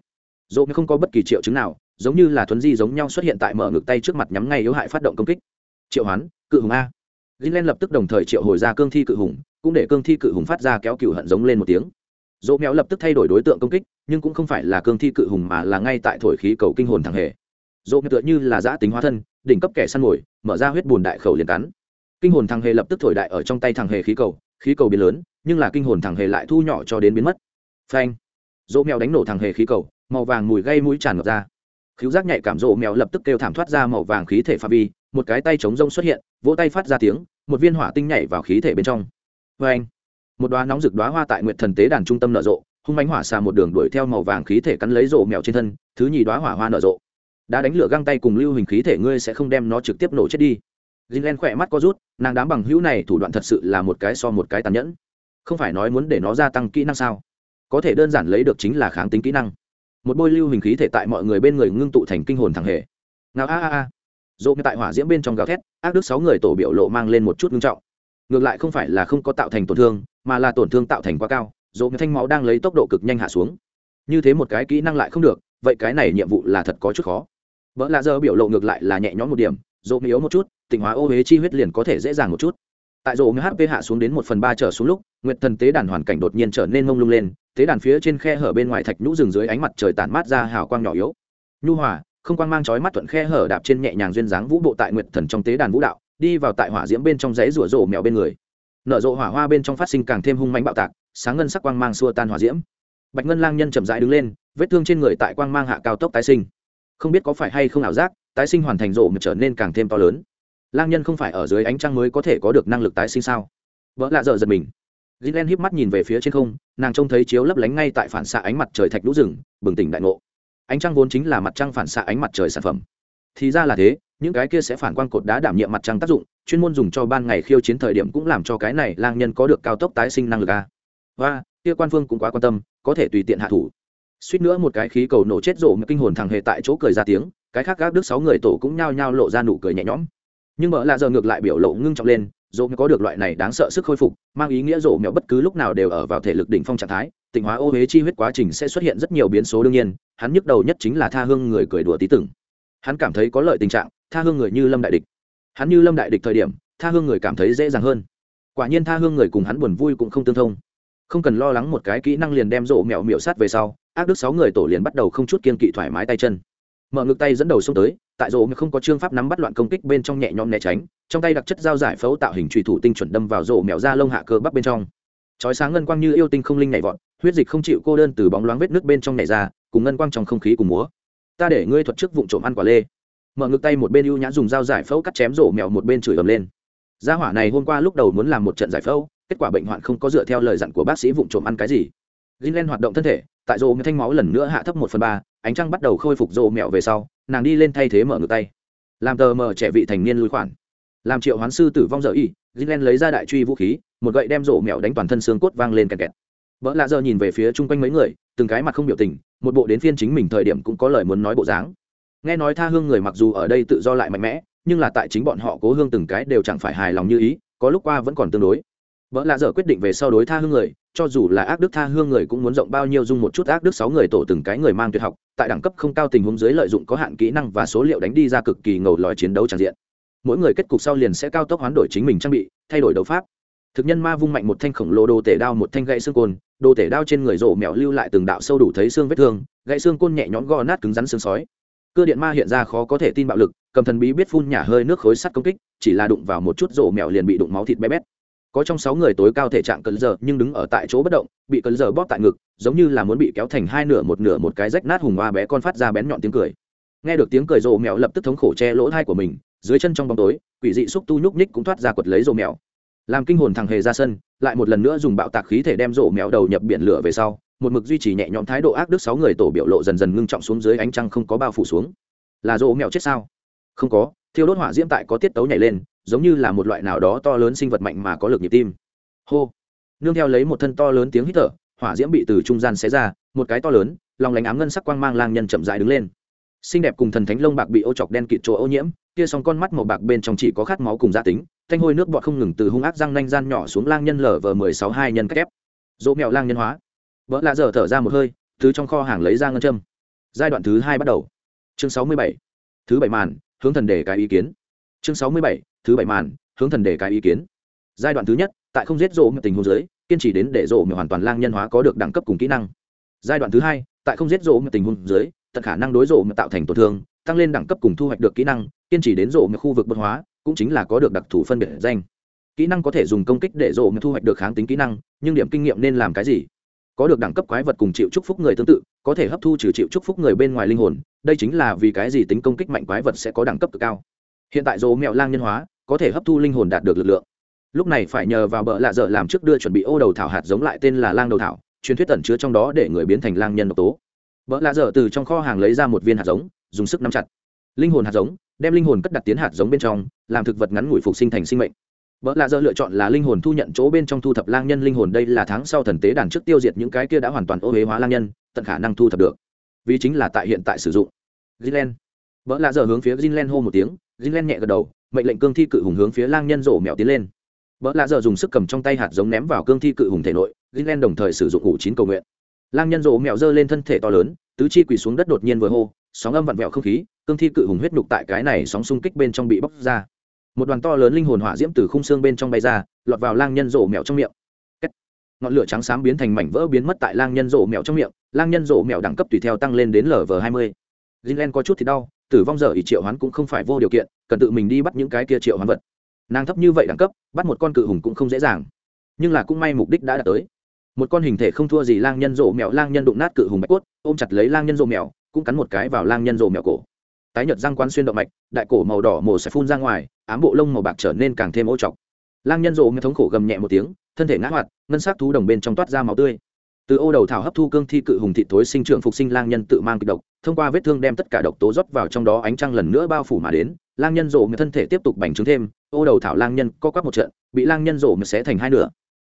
Dỗ không có bất kỳ triệu chứng nào, giống như là thuấn di giống nhau xuất hiện tại mở ngực tay trước mặt nhắm ngay yếu hại phát động công kích. Triệu hoán, cự hùng a. Greenland lập tức đồng thời triệu hồi ra cương thi cự hùng, cũng để cương thi cự hùng phát ra kéo cựu hận giống lên một tiếng. Dỗ mèo lập tức thay đổi đối tượng công kích, nhưng cũng không phải là cương thi cự hùng mà là ngay tại thổi khí cầu kinh hồn thằng hề. Dỗ tựa như là giã tính hóa thân, đỉnh cấp kẻ săn mồi, mở ra huyết bùn đại khẩu liền cắn kinh hồn thằng hề lập tức thổi đại ở trong tay thằng hề khí cầu khí cầu biến lớn, nhưng là kinh hồn thằng hề lại thu nhỏ cho đến biến mất. Phanh! Dỗ mèo đánh nổ thằng hề khí cầu, màu vàng mùi gây mũi tràn ngập ra. Khiếu giác nhạy cảm rộ mèo lập tức kêu thảm thoát ra màu vàng khí thể pha vi, một cái tay chống rông xuất hiện, vỗ tay phát ra tiếng, một viên hỏa tinh nhảy vào khí thể bên trong. Vê anh một đoá nóng rực đoá hoa tại nguyệt thần tế đàn trung tâm nở rộ, hung bánh hỏa xà một đường đuổi theo màu vàng khí thể cắn lấy rộ mèo trên thân, thứ nhì đoá hỏa hoa nở rộ. Đã đánh lửa găng tay cùng lưu hình khí thể ngươi sẽ không đem nó trực tiếp nổ chết đi. Jinlen khỏe mắt có rút, nàng đám bằng hữu này thủ đoạn thật sự là một cái so một cái tàn nhẫn. Không phải nói muốn để nó gia tăng kỹ năng sao? Có thể đơn giản lấy được chính là kháng tính kỹ năng. Một bôi lưu hình khí thể tại mọi người bên người ngưng tụ thành kinh hồn thẳng hệ. Ngao a a a. Dỗ tại hỏa diễm bên trong gào thét, ác đức sáu người tổ biểu lộ mang lên một chút ngưng trọng. Ngược lại không phải là không có tạo thành tổn thương, mà là tổn thương tạo thành quá cao, dỗ thanh máu đang lấy tốc độ cực nhanh hạ xuống. Như thế một cái kỹ năng lại không được, vậy cái này nhiệm vụ là thật có chút khó. Vỡ lạ giờ biểu lộ ngược lại là nhẹ nhõm một điểm, dỗ yếu một chút, tịnh hóa ô huế chi huyết liền có thể dễ dàng một chút. Tại rổ hp hạ xuống đến một phần ba trở xuống lúc nguyệt thần tế đàn hoàn cảnh đột nhiên trở nên mông lung lên tế đàn phía trên khe hở bên ngoài thạch nhũ rừng dưới ánh mặt trời tản mát ra hào quang nhỏ yếu. Nhu hòa không quang mang chói mắt thuận khe hở đạp trên nhẹ nhàng duyên dáng vũ bộ tại nguyệt thần trong tế đàn vũ đạo đi vào tại hỏa diễm bên trong giấy rủa rổ mèo bên người. Nở rộ hỏa hoa bên trong phát sinh càng thêm hung mãnh bạo tạc sáng ngân sắc quang mang xua tan hỏa diễm. Bạch ngân lang nhân chậm rãi đứng lên vết thương trên người tại quang mang hạ cao tốc tái sinh. Không biết có phải hay không ảo giác tái sinh hoàn thành rộ mà trở nên càng thêm to lớn. Lang nhân không phải ở dưới ánh trăng mới có thể có được năng lực tái sinh sao? Vợ lạ dợ giật mình. Gilen híp mắt nhìn về phía trên không, nàng trông thấy chiếu lấp lánh ngay tại phản xạ ánh mặt trời thạch lũ rừng, bừng tỉnh đại ngộ. Ánh trăng vốn chính là mặt trăng phản xạ ánh mặt trời sản phẩm. Thì ra là thế, những cái kia sẽ phản quang cột đá đảm nhiệm mặt trăng tác dụng, chuyên môn dùng cho ban ngày khiêu chiến thời điểm cũng làm cho cái này lang nhân có được cao tốc tái sinh năng lực a. Và, kia quan phương cũng quá quan tâm, có thể tùy tiện hạ thủ. Suýt nữa một cái khí cầu nổ chết rộ kinh hồn thằng hề tại chỗ cười ra tiếng cái khác gác đức sáu người tổ cũng nhao nhao lộ ra nụ cười nhẹ nhõm. Nhưng mợ lạ giờ ngược lại biểu lộ ngưng trọng lên, dỗ có được loại này đáng sợ sức khôi phục, mang ý nghĩa dỗ mèo bất cứ lúc nào đều ở vào thể lực đỉnh phong trạng thái, tịnh hóa ô huế chi huyết quá trình sẽ xuất hiện rất nhiều biến số đương nhiên, hắn nhức đầu nhất chính là tha hương người cười đùa tí tưởng hắn cảm thấy có lợi tình trạng, tha hương người như lâm đại địch. Hắn như lâm đại địch thời điểm, tha hương người cảm thấy dễ dàng hơn. Quả nhiên tha hương người cùng hắn buồn vui cũng không tương thông. Không cần lo lắng một cái kỹ năng liền đem rộ mẹo miểu sát về sau, ác đức sáu người tổ liền bắt đầu không chút kiên kỵ thoải mái tay chân mở ngực tay dẫn đầu xông tới tại rộ không có chương pháp nắm bắt loạn công kích bên trong nhẹ nhõm né tránh trong tay đặc chất dao giải phẫu tạo hình trùy thủ tinh chuẩn đâm vào rộ mèo ra lông hạ cơ bắp bên trong. Chói sáng ngân quang như yêu tinh không linh nhảy vọt huyết dịch không chịu cô đơn từ bóng loáng vết nước bên trong nhảy ra cùng ngân quang trong không khí cùng múa. Ta để ngươi thuật trước vụ trộm ăn quả lê. Mở ngực tay một bên ưu nhã dùng dao giải phẫu cắt chém rộ mèo một bên chửi ầm lên. Gia hỏa này hôm qua lúc đầu muốn làm một trận giải phẫu kết quả bệnh hoạn không có dựa theo lời dặn của bác sĩ vụ trộm ăn cái gì. Greenland hoạt động thân thể, tại rồ thanh máu lần nữa hạ thấp một phần ba, ánh trăng bắt đầu khôi phục rộ mèo về sau, nàng đi lên thay thế mở ngược tay. Làm tờ mờ trẻ vị thành niên lùi khoản. Làm triệu hoán sư tử vong dở y, Greenland lấy ra đại truy vũ khí, một gậy đem rộ mèo đánh toàn thân xương cốt vang lên kẹt kẹt. vợ lạ giờ nhìn về phía chung quanh mấy người, từng cái mặt không biểu tình, một bộ đến phiên chính mình thời điểm cũng có lời muốn nói bộ dáng. Nghe nói tha hương người mặc dù ở đây tự do lại mạnh mẽ, nhưng là tại chính bọn họ cố hương từng cái đều chẳng phải hài lòng như ý, có lúc qua vẫn còn tương đối vợ lạ dở quyết định về sau đối tha hương người, cho dù là ác đức tha hương người cũng muốn rộng bao nhiêu dung một chút ác đức sáu người tổ từng cái người mang tuyệt học, tại đẳng cấp không cao tình huống dưới lợi dụng có hạn kỹ năng và số liệu đánh đi ra cực kỳ ngầu lòi chiến đấu tràn diện. Mỗi người kết cục sau liền sẽ cao tốc hoán đổi chính mình trang bị, thay đổi đấu pháp. Thực nhân ma vung mạnh một thanh khổng lồ đồ tể đao một thanh gậy xương côn, đồ tể đao trên người rổ mèo lưu lại từng đạo sâu đủ thấy xương vết thương gậy xương côn nhẹ nhõm gò nát cứng rắn xương sói. Cơ điện ma hiện ra khó có thể tin bạo lực, cầm thần bí biết phun nhả hơi nước khối sắt công kích, chỉ là đụng vào một chút rổ mèo liền bị đụng máu thịt bé bét có trong sáu người tối cao thể trạng cần giờ nhưng đứng ở tại chỗ bất động, bị cần giờ bóp tại ngực, giống như là muốn bị kéo thành hai nửa một nửa một cái rách nát hùng hoa bé con phát ra bén nhọn tiếng cười. Nghe được tiếng cười rộ mèo lập tức thống khổ che lỗ thai của mình, dưới chân trong bóng tối, quỷ dị xúc tu nhúc nhích cũng thoát ra quật lấy rộ mèo. Làm kinh hồn thằng hề ra sân, lại một lần nữa dùng bạo tạc khí thể đem rộ mèo đầu nhập biển lửa về sau, một mực duy trì nhẹ nhõm thái độ ác đức sáu người tổ biểu lộ dần dần ngưng trọng xuống dưới ánh trăng không có bao phủ xuống. Là rộ mèo chết sao? Không có, thiêu đốt hỏa diễm tại có tiết tấu nhảy lên giống như là một loại nào đó to lớn sinh vật mạnh mà có lực nhịp tim. Hô. Nương theo lấy một thân to lớn tiếng hít thở, hỏa diễm bị từ trung gian xé ra, một cái to lớn lòng lánh ám ngân sắc quang mang lang nhân chậm dại đứng lên. Xinh đẹp cùng thần thánh lông bạc bị ô chọc đen kịt chỗ ô nhiễm, kia s con mắt màu bạc bên trong chỉ có khát máu cùng gia tính, thanh hôi nước bọt không ngừng từ hung ác răng nanh gian nhỏ xuống lang nhân lở vờ mười sáu hai nhân cách ép. Dỗ mẹo lang nhân hóa. Vợ lạ dở thở ra một hơi, thứ trong kho hàng lấy ra ngân châm. Giai đoạn thứ hai bắt đầu. Chương sáu mươi bảy. Thứ bảy màn, hướng thần đề cái ý kiến. Chương sáu mươi bảy thứ bảy màn, hướng thần đề cái ý kiến. Giai đoạn thứ nhất, tại không giết rộ một tình huống giới kiên trì đến để rộ một hoàn toàn lang nhân hóa có được đẳng cấp cùng kỹ năng. Giai đoạn thứ hai, tại không giết rộ một tình huống giới tận khả năng đối rộ mà tạo thành tổn thương, tăng lên đẳng cấp cùng thu hoạch được kỹ năng, kiên trì đến rộ một khu vực bất hóa, cũng chính là có được đặc thù phân biệt danh. Kỹ năng có thể dùng công kích để rộ mà thu hoạch được kháng tính kỹ năng, nhưng điểm kinh nghiệm nên làm cái gì? Có được đẳng cấp quái vật cùng chịu chúc phúc người tương tự, có thể hấp thu trừ chịu chúc phúc người bên ngoài linh hồn, đây chính là vì cái gì tính công kích mạnh quái vật sẽ có đẳng cấp cực cao hiện tại rộ mẹo lang nhân hóa có thể hấp thu linh hồn đạt được lực lượng lúc này phải nhờ vào bợ lạ dở làm trước đưa chuẩn bị ô đầu thảo hạt giống lại tên là lang đầu thảo truyền thuyết tẩn chứa trong đó để người biến thành lang nhân độc tố bợ lạ dở từ trong kho hàng lấy ra một viên hạt giống dùng sức nắm chặt linh hồn hạt giống đem linh hồn cất đặt tiến hạt giống bên trong làm thực vật ngắn ngủi phục sinh thành sinh mệnh Bỡ lạ dở lựa chọn là linh hồn thu nhận chỗ bên trong thu thập lang nhân linh hồn đây là tháng sau thần tế đàn trước tiêu diệt những cái kia đã hoàn toàn ô huế hóa lang nhân, tận khả năng thu thập được. Vì chính là tại hiện tại sử dụng. Greenland vợ lạ dở hướng phía Jinlen hô một tiếng, Jinlen nhẹ gật đầu, mệnh lệnh cương thi cự hùng hướng phía lang nhân rổ mèo tiến lên. Vợ lạ giờ dùng sức cầm trong tay hạt giống ném vào cương thi cự hùng thể nội Jinlen đồng thời sử dụng ủ chín cầu nguyện. Lang nhân rổ mèo giơ lên thân thể to lớn tứ chi quỳ xuống đất đột nhiên vừa hô sóng âm vặn vẹo không khí cương thi cự hùng huyết nhục tại cái này sóng xung kích bên trong bị bóc ra. Một đoàn to lớn linh hồn hỏa diễm từ khung xương bên trong bay ra lọt vào lang nhân rổ mèo trong miệng. Ngọn lửa trắng xám biến thành mảnh vỡ biến mất tại lang nhân rổ mèo trong miệng lang nhân rổ mèo đẳng cấp tùy theo tăng lên đến lv hai mươi. Zinlen có chút thì đau tử vong giờ ý triệu hoán cũng không phải vô điều kiện, cần tự mình đi bắt những cái kia triệu hoán vật. Nàng thấp như vậy đẳng cấp, bắt một con cự hùng cũng không dễ dàng. Nhưng là cũng may mục đích đã đạt tới. Một con hình thể không thua gì lang nhân rộ mèo, lang nhân đụng nát cự hùng bạch quất ôm chặt lấy lang nhân rộ mèo, cũng cắn một cái vào lang nhân rộ mèo cổ. Tái nhợt răng quan xuyên động mạch, đại cổ màu đỏ mổ sẽ phun ra ngoài, ám bộ lông màu bạc trở nên càng thêm ô chọc lang nhân rộ mèo thống khổ gầm nhẹ một tiếng, thân thể ngã hoạt ngân sắc thú đồng bên trong toát ra máu tươi từ ô đầu thảo hấp thu cương thi cự hùng thị thối sinh trưởng phục sinh lang nhân tự mang kịch độc, thông qua vết thương đem tất cả độc tố rót vào trong đó ánh trăng lần nữa bao phủ mà đến, lang nhân rộ người thân thể tiếp tục bành trướng thêm, ô đầu thảo lang nhân co quắp một trận, bị lang nhân rộ người xé thành hai nửa.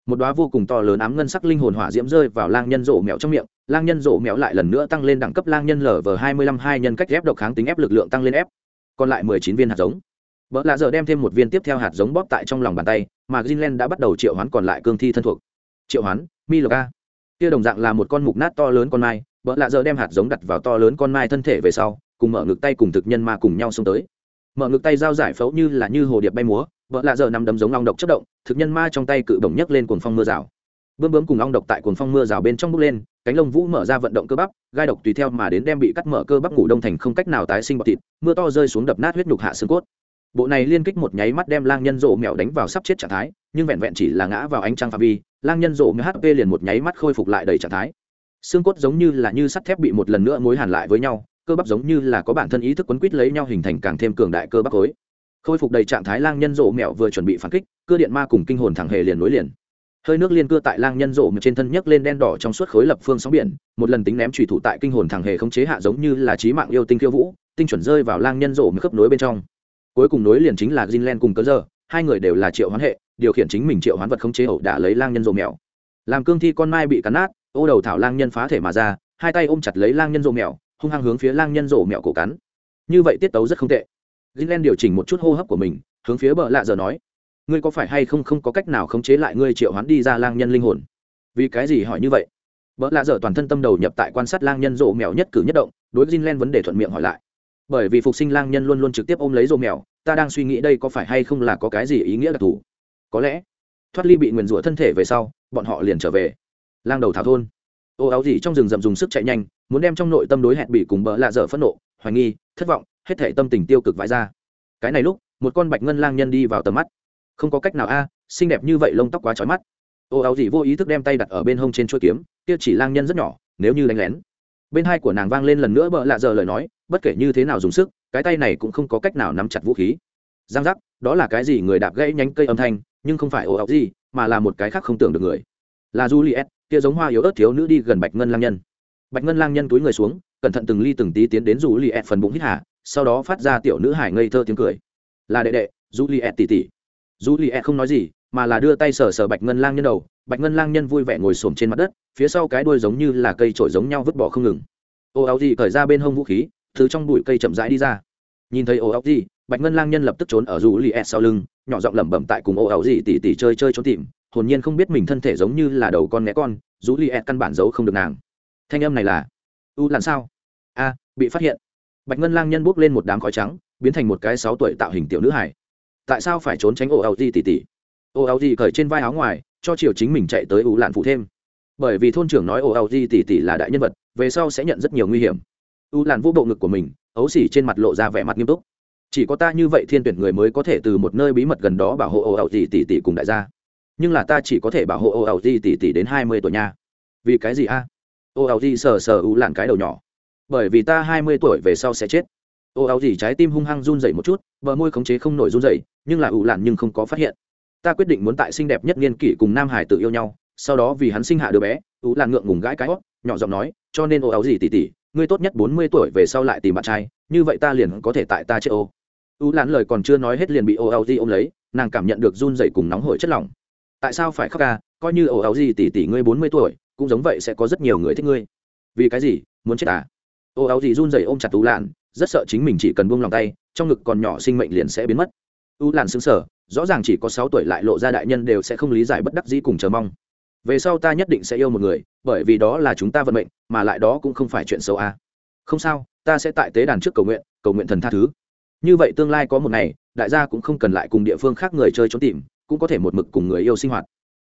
Một đóa vô cùng to lớn ám ngân sắc linh hồn hỏa diễm rơi vào lang nhân rộ mèo trong miệng, lang nhân rộ mèo lại lần nữa tăng lên đẳng cấp lang nhân lở vờ hai mươi lăm hai nhân cách ép độc kháng tính ép lực lượng tăng lên ép. Còn lại mười chín viên hạt giống. Vợ lạ giờ đem thêm một viên tiếp theo hạt giống bóp tại trong lòng bàn tay, mà greenland đã bắt đầu triệu hoán còn lại cương thi thân thuộc. Triệu hoán, mi lộc a kia đồng dạng là một con mục nát to lớn con mai vợ lạ giờ đem hạt giống đặt vào to lớn con mai thân thể về sau, cùng mở ngực tay cùng thực nhân ma cùng nhau xông tới. Mở ngực tay dao giải phẫu như là như hồ điệp bay múa vợ lạ giờ nằm đấm giống long độc chất động, thực nhân ma trong tay cự bổng nhấc lên cuồng phong mưa rào. Bướm bướm cùng long độc tại cuồng phong mưa rào bên trong bước lên, cánh lông vũ mở ra vận động cơ bắp, gai độc tùy theo mà đến đem bị cắt mở cơ bắp ngủ đông thành không cách nào tái sinh bọt thịt, mưa to rơi xuống đập nát huyết nhục hạ xương cốt bộ này liên kích một nháy mắt đem lang nhân rộ mèo đánh vào sắp chết trạng thái, nhưng vẹn vẹn chỉ là ngã vào ánh trăng phạm vi, lang nhân rộ mèo hp liền một nháy mắt khôi phục lại đầy trạng thái. Xương cốt giống như là như sắt thép bị một lần nữa mối hàn lại với nhau, cơ bắp giống như là có bản thân ý thức quấn quýt lấy nhau hình thành càng thêm cường đại cơ bắp khối. Khôi phục đầy trạng thái lang nhân rộ mẹo vừa chuẩn bị phản kích, cơ điện ma cùng kinh hồn thẳng hề liền nối liền. Hơi nước liên cưa tại lang nhân rộ trên thân nhấc lên đen đỏ trong suốt khối lập phương sóng biển, một lần tính ném trùy thủ tại kinh hồn thẳng hề không chế hạ giống như là trí mạng yêu tinh khiêu vũ, tinh chuẩn rơi vào lang nhân rộ khớp nối bên trong cuối cùng nối liền chính là Jinlen cùng cớ giờ hai người đều là triệu hoán hệ, điều khiển chính mình triệu hoán vật không chế ẩu đã lấy lang nhân rồ mèo. Làm cương thi con mai bị cắn nát, ô đầu thảo lang nhân phá thể mà ra, hai tay ôm chặt lấy lang nhân rồ mèo, hung hăng hướng phía lang nhân rồ mèo cổ cắn. Như vậy tiết tấu rất không tệ. Jinlen điều chỉnh một chút hô hấp của mình, hướng phía bờ lạ giờ nói, ngươi có phải hay không không có cách nào khống chế lại ngươi triệu hoán đi ra lang nhân linh hồn? Vì cái gì hỏi như vậy? Bỡ lạ dở toàn thân tâm đầu nhập tại quan sát lang nhân rộ mèo nhất cử nhất động, đối với Jinlen vấn đề thuận miệng hỏi lại bởi vì phục sinh lang nhân luôn luôn trực tiếp ôm lấy rộ mèo, ta đang suy nghĩ đây có phải hay không là có cái gì ý nghĩa đặc thù. Có lẽ, thoát ly bị nguyền rủa thân thể về sau, bọn họ liền trở về. Lang đầu thảo thôn. Ô áo gì trong rừng rậm dùng sức chạy nhanh, muốn đem trong nội tâm đối hẹn bị cùng bỡ lạ dở phẫn nộ, hoài nghi, thất vọng, hết thể tâm tình tiêu cực vãi ra. Cái này lúc, một con bạch ngân lang nhân đi vào tầm mắt. Không có cách nào a, xinh đẹp như vậy lông tóc quá trói mắt. Ô áo gì vô ý thức đem tay đặt ở bên hông trên chuỗi kiếm, kia chỉ lang nhân rất nhỏ, nếu như đánh lén. Bên hai của nàng vang lên lần nữa bỡ lạ dở lời nói bất kể như thế nào dùng sức, cái tay này cũng không có cách nào nắm chặt vũ khí. Giang giác, đó là cái gì người đạp gãy nhánh cây âm thanh, nhưng không phải ồ ọc gì, mà là một cái khác không tưởng được người. Là juliet, kia giống hoa yếu ớt thiếu nữ đi gần bạch ngân lang nhân. Bạch ngân lang nhân túi người xuống, cẩn thận từng ly từng tí tiến đến juliet phần bụng hít hà, sau đó phát ra tiểu nữ hải ngây thơ tiếng cười. Là đệ đệ, juliet tỉ tỉ juliet không nói gì, mà là đưa tay sờ sờ bạch ngân lang nhân đầu. Bạch ngân lang nhân vui vẻ ngồi xổm trên mặt đất, phía sau cái đuôi giống như là cây trổi giống nhau vứt bỏ không ngừng. Ô áo gì cởi ra bên hông vũ khí từ trong bụi cây chậm rãi đi ra. Nhìn thấy ổ áo gì, bạch ngân lang nhân lập tức trốn ở rủ li sau lưng, nhỏ giọng lẩm bẩm tại cùng ổ áo gì tỉ tỉ chơi chơi trốn tìm, hồn nhiên không biết mình thân thể giống như là đầu con né con rủ li căn bản giấu không được nàng. Thanh âm này là, u làm sao? A, bị phát hiện. Bạch ngân lang nhân bốc lên một đám khói trắng, biến thành một cái sáu tuổi tạo hình tiểu nữ hải tại sao phải trốn tránh ổ áo gì tỉ tỉ? Ổ áo gì cởi trên vai áo ngoài, cho chiều chính mình chạy tới u lạn phụ thêm. Bởi vì thôn trưởng nói ổ áo gì tỉ tỉ là đại nhân vật, về sau sẽ nhận rất nhiều nguy hiểm u làn vô bộ ngực của mình, ấu xỉ trên mặt lộ ra vẻ mặt nghiêm túc. Chỉ có ta như vậy thiên tuyển người mới có thể từ một nơi bí mật gần đó bảo hộ ồ ẩu tỷ tỷ tỷ cùng đại gia. Nhưng là ta chỉ có thể bảo hộ ồ ẩu tỷ tỷ tỷ đến hai mươi tuổi nha. Vì cái gì a? Ồ ẩu tỷ sờ sờ u làn cái đầu nhỏ. Bởi vì ta hai mươi tuổi về sau sẽ chết. Ồ ẩu tỷ trái tim hung hăng run dậy một chút, bờ môi khống chế không nổi run dậy nhưng là u làn nhưng không có phát hiện. Ta quyết định muốn tại xinh đẹp nhất niên kỷ cùng nam hải tự yêu nhau, sau đó vì hắn sinh hạ đứa bé, u làn ngượng ngùng gãi cái hót, nhỏ giọng nói, cho nên ồ ẩu gì tỉ tỉ ngươi tốt nhất bốn mươi tuổi về sau lại tìm bạn trai, như vậy ta liền có thể tại ta chết ô. U lán lời còn chưa nói hết liền bị ô áo gì ôm lấy, nàng cảm nhận được run dậy cùng nóng hổi chất lỏng. Tại sao phải khóc ca? Coi như ô áo gì tỷ tỷ ngươi bốn mươi tuổi, cũng giống vậy sẽ có rất nhiều người thích ngươi. Vì cái gì? Muốn chết à? Ô áo gì run rẩy ôm chặt tú lạn, rất sợ chính mình chỉ cần buông lòng tay, trong ngực còn nhỏ sinh mệnh liền sẽ biến mất. U lạn xứng sở rõ ràng chỉ có sáu tuổi lại lộ ra đại nhân đều sẽ không lý giải bất đắc dĩ cùng chờ mong về sau ta nhất định sẽ yêu một người, bởi vì đó là chúng ta vận mệnh, mà lại đó cũng không phải chuyện xấu a à. không sao, ta sẽ tại tế đàn trước cầu nguyện cầu nguyện thần tha thứ. Như vậy tương lai có một ngày, đại gia cũng không cần lại cùng địa phương khác người chơi trốn tìm, cũng có thể một mực cùng người yêu sinh hoạt.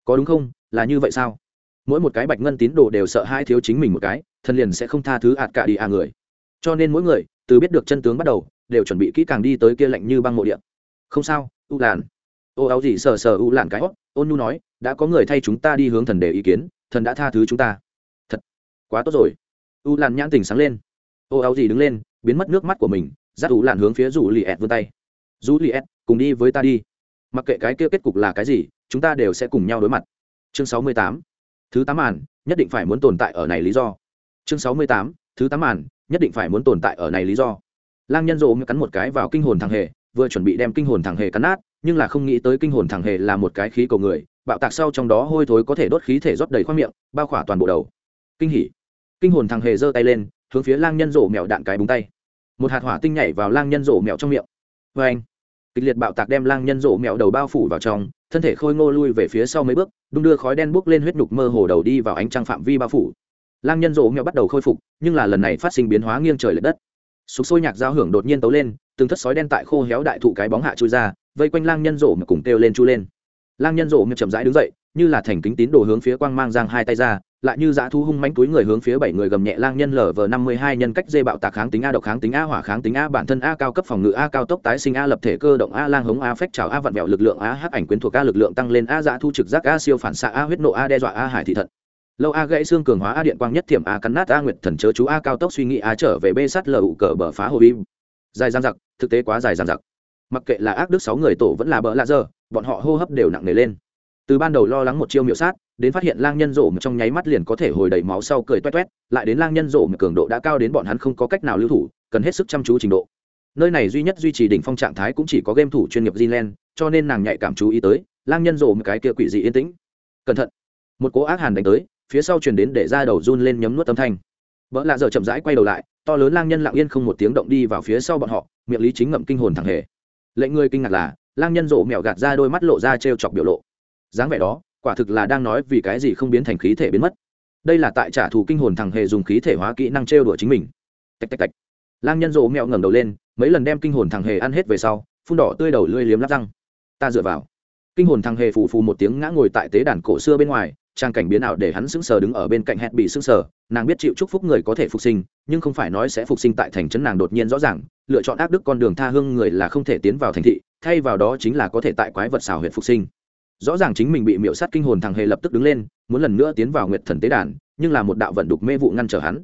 Có đúng không? Là như vậy sao? Mỗi một cái bạch ngân tín đồ đều sợ hai thiếu chính mình một cái, thân liền sẽ không tha thứ ạt cả đi à người. Cho nên mỗi người, từ biết được chân tướng bắt đầu, đều chuẩn bị kỹ càng đi tới kia lạnh như băng mộ điện không sao, u làn ô, áo gì sờ sờ u làn cái hót ôn nhu nói, đã có người thay chúng ta đi hướng thần đề ý kiến, thần đã tha thứ chúng ta. Thật, quá tốt rồi. U lan nhãn tình sáng lên. Ô áo gì đứng lên, biến mất nước mắt của mình, dắt u lan hướng phía rủ li ẹt vươn tay. Rủ li ẹt, cùng đi với ta đi. Mặc kệ cái kia kết cục là cái gì, chúng ta đều sẽ cùng nhau đối mặt. Chương sáu mươi tám. Thứ tám màn, nhất định phải muốn tồn tại ở này lý do. Chương sáu mươi tám. Thứ tám màn, nhất định phải muốn tồn tại ở này lý do. Lang nhân rộ cắn một cái vào kinh hồn thằng hề, vừa chuẩn bị đem kinh hồn thằng hề cắn nát nhưng là không nghĩ tới kinh hồn thằng hề là một cái khí cầu người, bạo tạc sau trong đó hôi thối có thể đốt khí thể rót đầy khoang miệng, bao khỏa toàn bộ đầu. Kinh hỉ. Kinh hồn thằng hề giơ tay lên, hướng phía lang nhân rổ mèo đạn cái búng tay. Một hạt hỏa tinh nhảy vào lang nhân rổ mèo trong miệng. Vê anh kịch liệt bạo tạc đem lang nhân rổ mèo đầu bao phủ vào trong, thân thể khôi ngô lui về phía sau mấy bước, đung đưa khói đen bốc lên huyết nhục mơ hồ đầu đi vào ánh trăng phạm vi bao phủ. Lang nhân rổ mèo bắt đầu khôi phục, nhưng là lần này phát sinh biến hóa nghiêng trời l ệ đất. Sục sôi nhạc giao hưởng đột nhiên tấu lên, từng thất sói đen tại khô héo đại thụ cái bóng hạ chui ra vây quanh lang nhân rộ mà cùng kêu lên chu lên. Lang nhân rộ mà chậm rãi đứng dậy, như là thành kính tín đồ hướng phía quang mang giang hai tay ra, lại như dã thu hung mánh túi người hướng phía bảy người gầm nhẹ lang nhân lở vờ năm mươi hai nhân cách dê bạo tạc kháng tính a độc kháng tính a hỏa kháng tính a bản thân a cao cấp phòng ngự a cao tốc tái sinh a lập thể cơ động a lang hống a phách trào a vặn vẹo lực lượng a hắc ảnh quyến thuộc a lực lượng tăng lên a dã thu trực giác a siêu phản xạ a huyết nộ a đe dọa a hải thị thận. Lâu a gãy xương cường hóa a điện quang nhất thiểm a cắn nát a nguyệt thần chớ chú a cao tốc suy nghĩ a trở về bê sắt lở ụ cờ bờ phá hồ bim dài dang giặc thực tế quá dài dang giặc mặc kệ là ác đức sáu người tổ vẫn là bỡ lạ dơ bọn họ hô hấp đều nặng nề lên. Từ ban đầu lo lắng một chiêu miểu sát đến phát hiện lang nhân rộ trong nháy mắt liền có thể hồi đầy máu sau cười toét toét lại đến lang nhân rộ cường độ đã cao đến bọn hắn không có cách nào lưu thủ cần hết sức chăm chú trình độ. Nơi này duy nhất duy trì đỉnh phong trạng thái cũng chỉ có game thủ chuyên nghiệp Jinlen, cho nên nàng nhạy cảm chú ý tới lang nhân rộ một cái kia quỷ dị yên tĩnh. Cẩn thận. Một cố ác hàn đánh tới phía sau truyền đến để ra đầu run lên nhấm nuốt âm thanh. Vợ lạ giờ chậm rãi quay đầu lại to lớn lang nhân lặng yên không một tiếng động đi vào phía sau bọn họ miệng lý chính ngậm kinh hồn thẳng hề lệnh người kinh ngạc là, lang nhân rộ mèo gạt ra đôi mắt lộ ra t chọc biểu lộ. Dáng vẻ đó, quả thực là đang nói vì cái gì không biến thành khí thể biến mất. Đây là tại trả thù kinh hồn thằng hề dùng khí thể hóa kỹ năng trêu đùa chính mình. Tạch tạch tạch. Lang nhân rộ mèo ngẩng đầu lên, mấy lần đem kinh hồn thằng hề ăn hết về sau, phun đỏ tươi đầu lưỡi liếm lắp răng. Ta dựa vào. Kinh hồn thằng hề phù phù một tiếng ngã ngồi tại tế đàn cổ xưa bên ngoài trang cảnh biến ảo để hắn sững sờ đứng ở bên cạnh hẹn bị sững sờ. Nàng biết chịu chúc phúc người có thể phục sinh, nhưng không phải nói sẽ phục sinh tại thành trấn nàng đột nhiên rõ ràng. Lựa chọn ác đức con đường tha hương người là không thể tiến vào thành thị, thay vào đó chính là có thể tại quái vật xào huyện phục sinh. Rõ ràng chính mình bị miễu sát kinh hồn thằng hề lập tức đứng lên, muốn lần nữa tiến vào nguyệt thần tế đàn, nhưng là một đạo vận đục mê vụ ngăn trở hắn.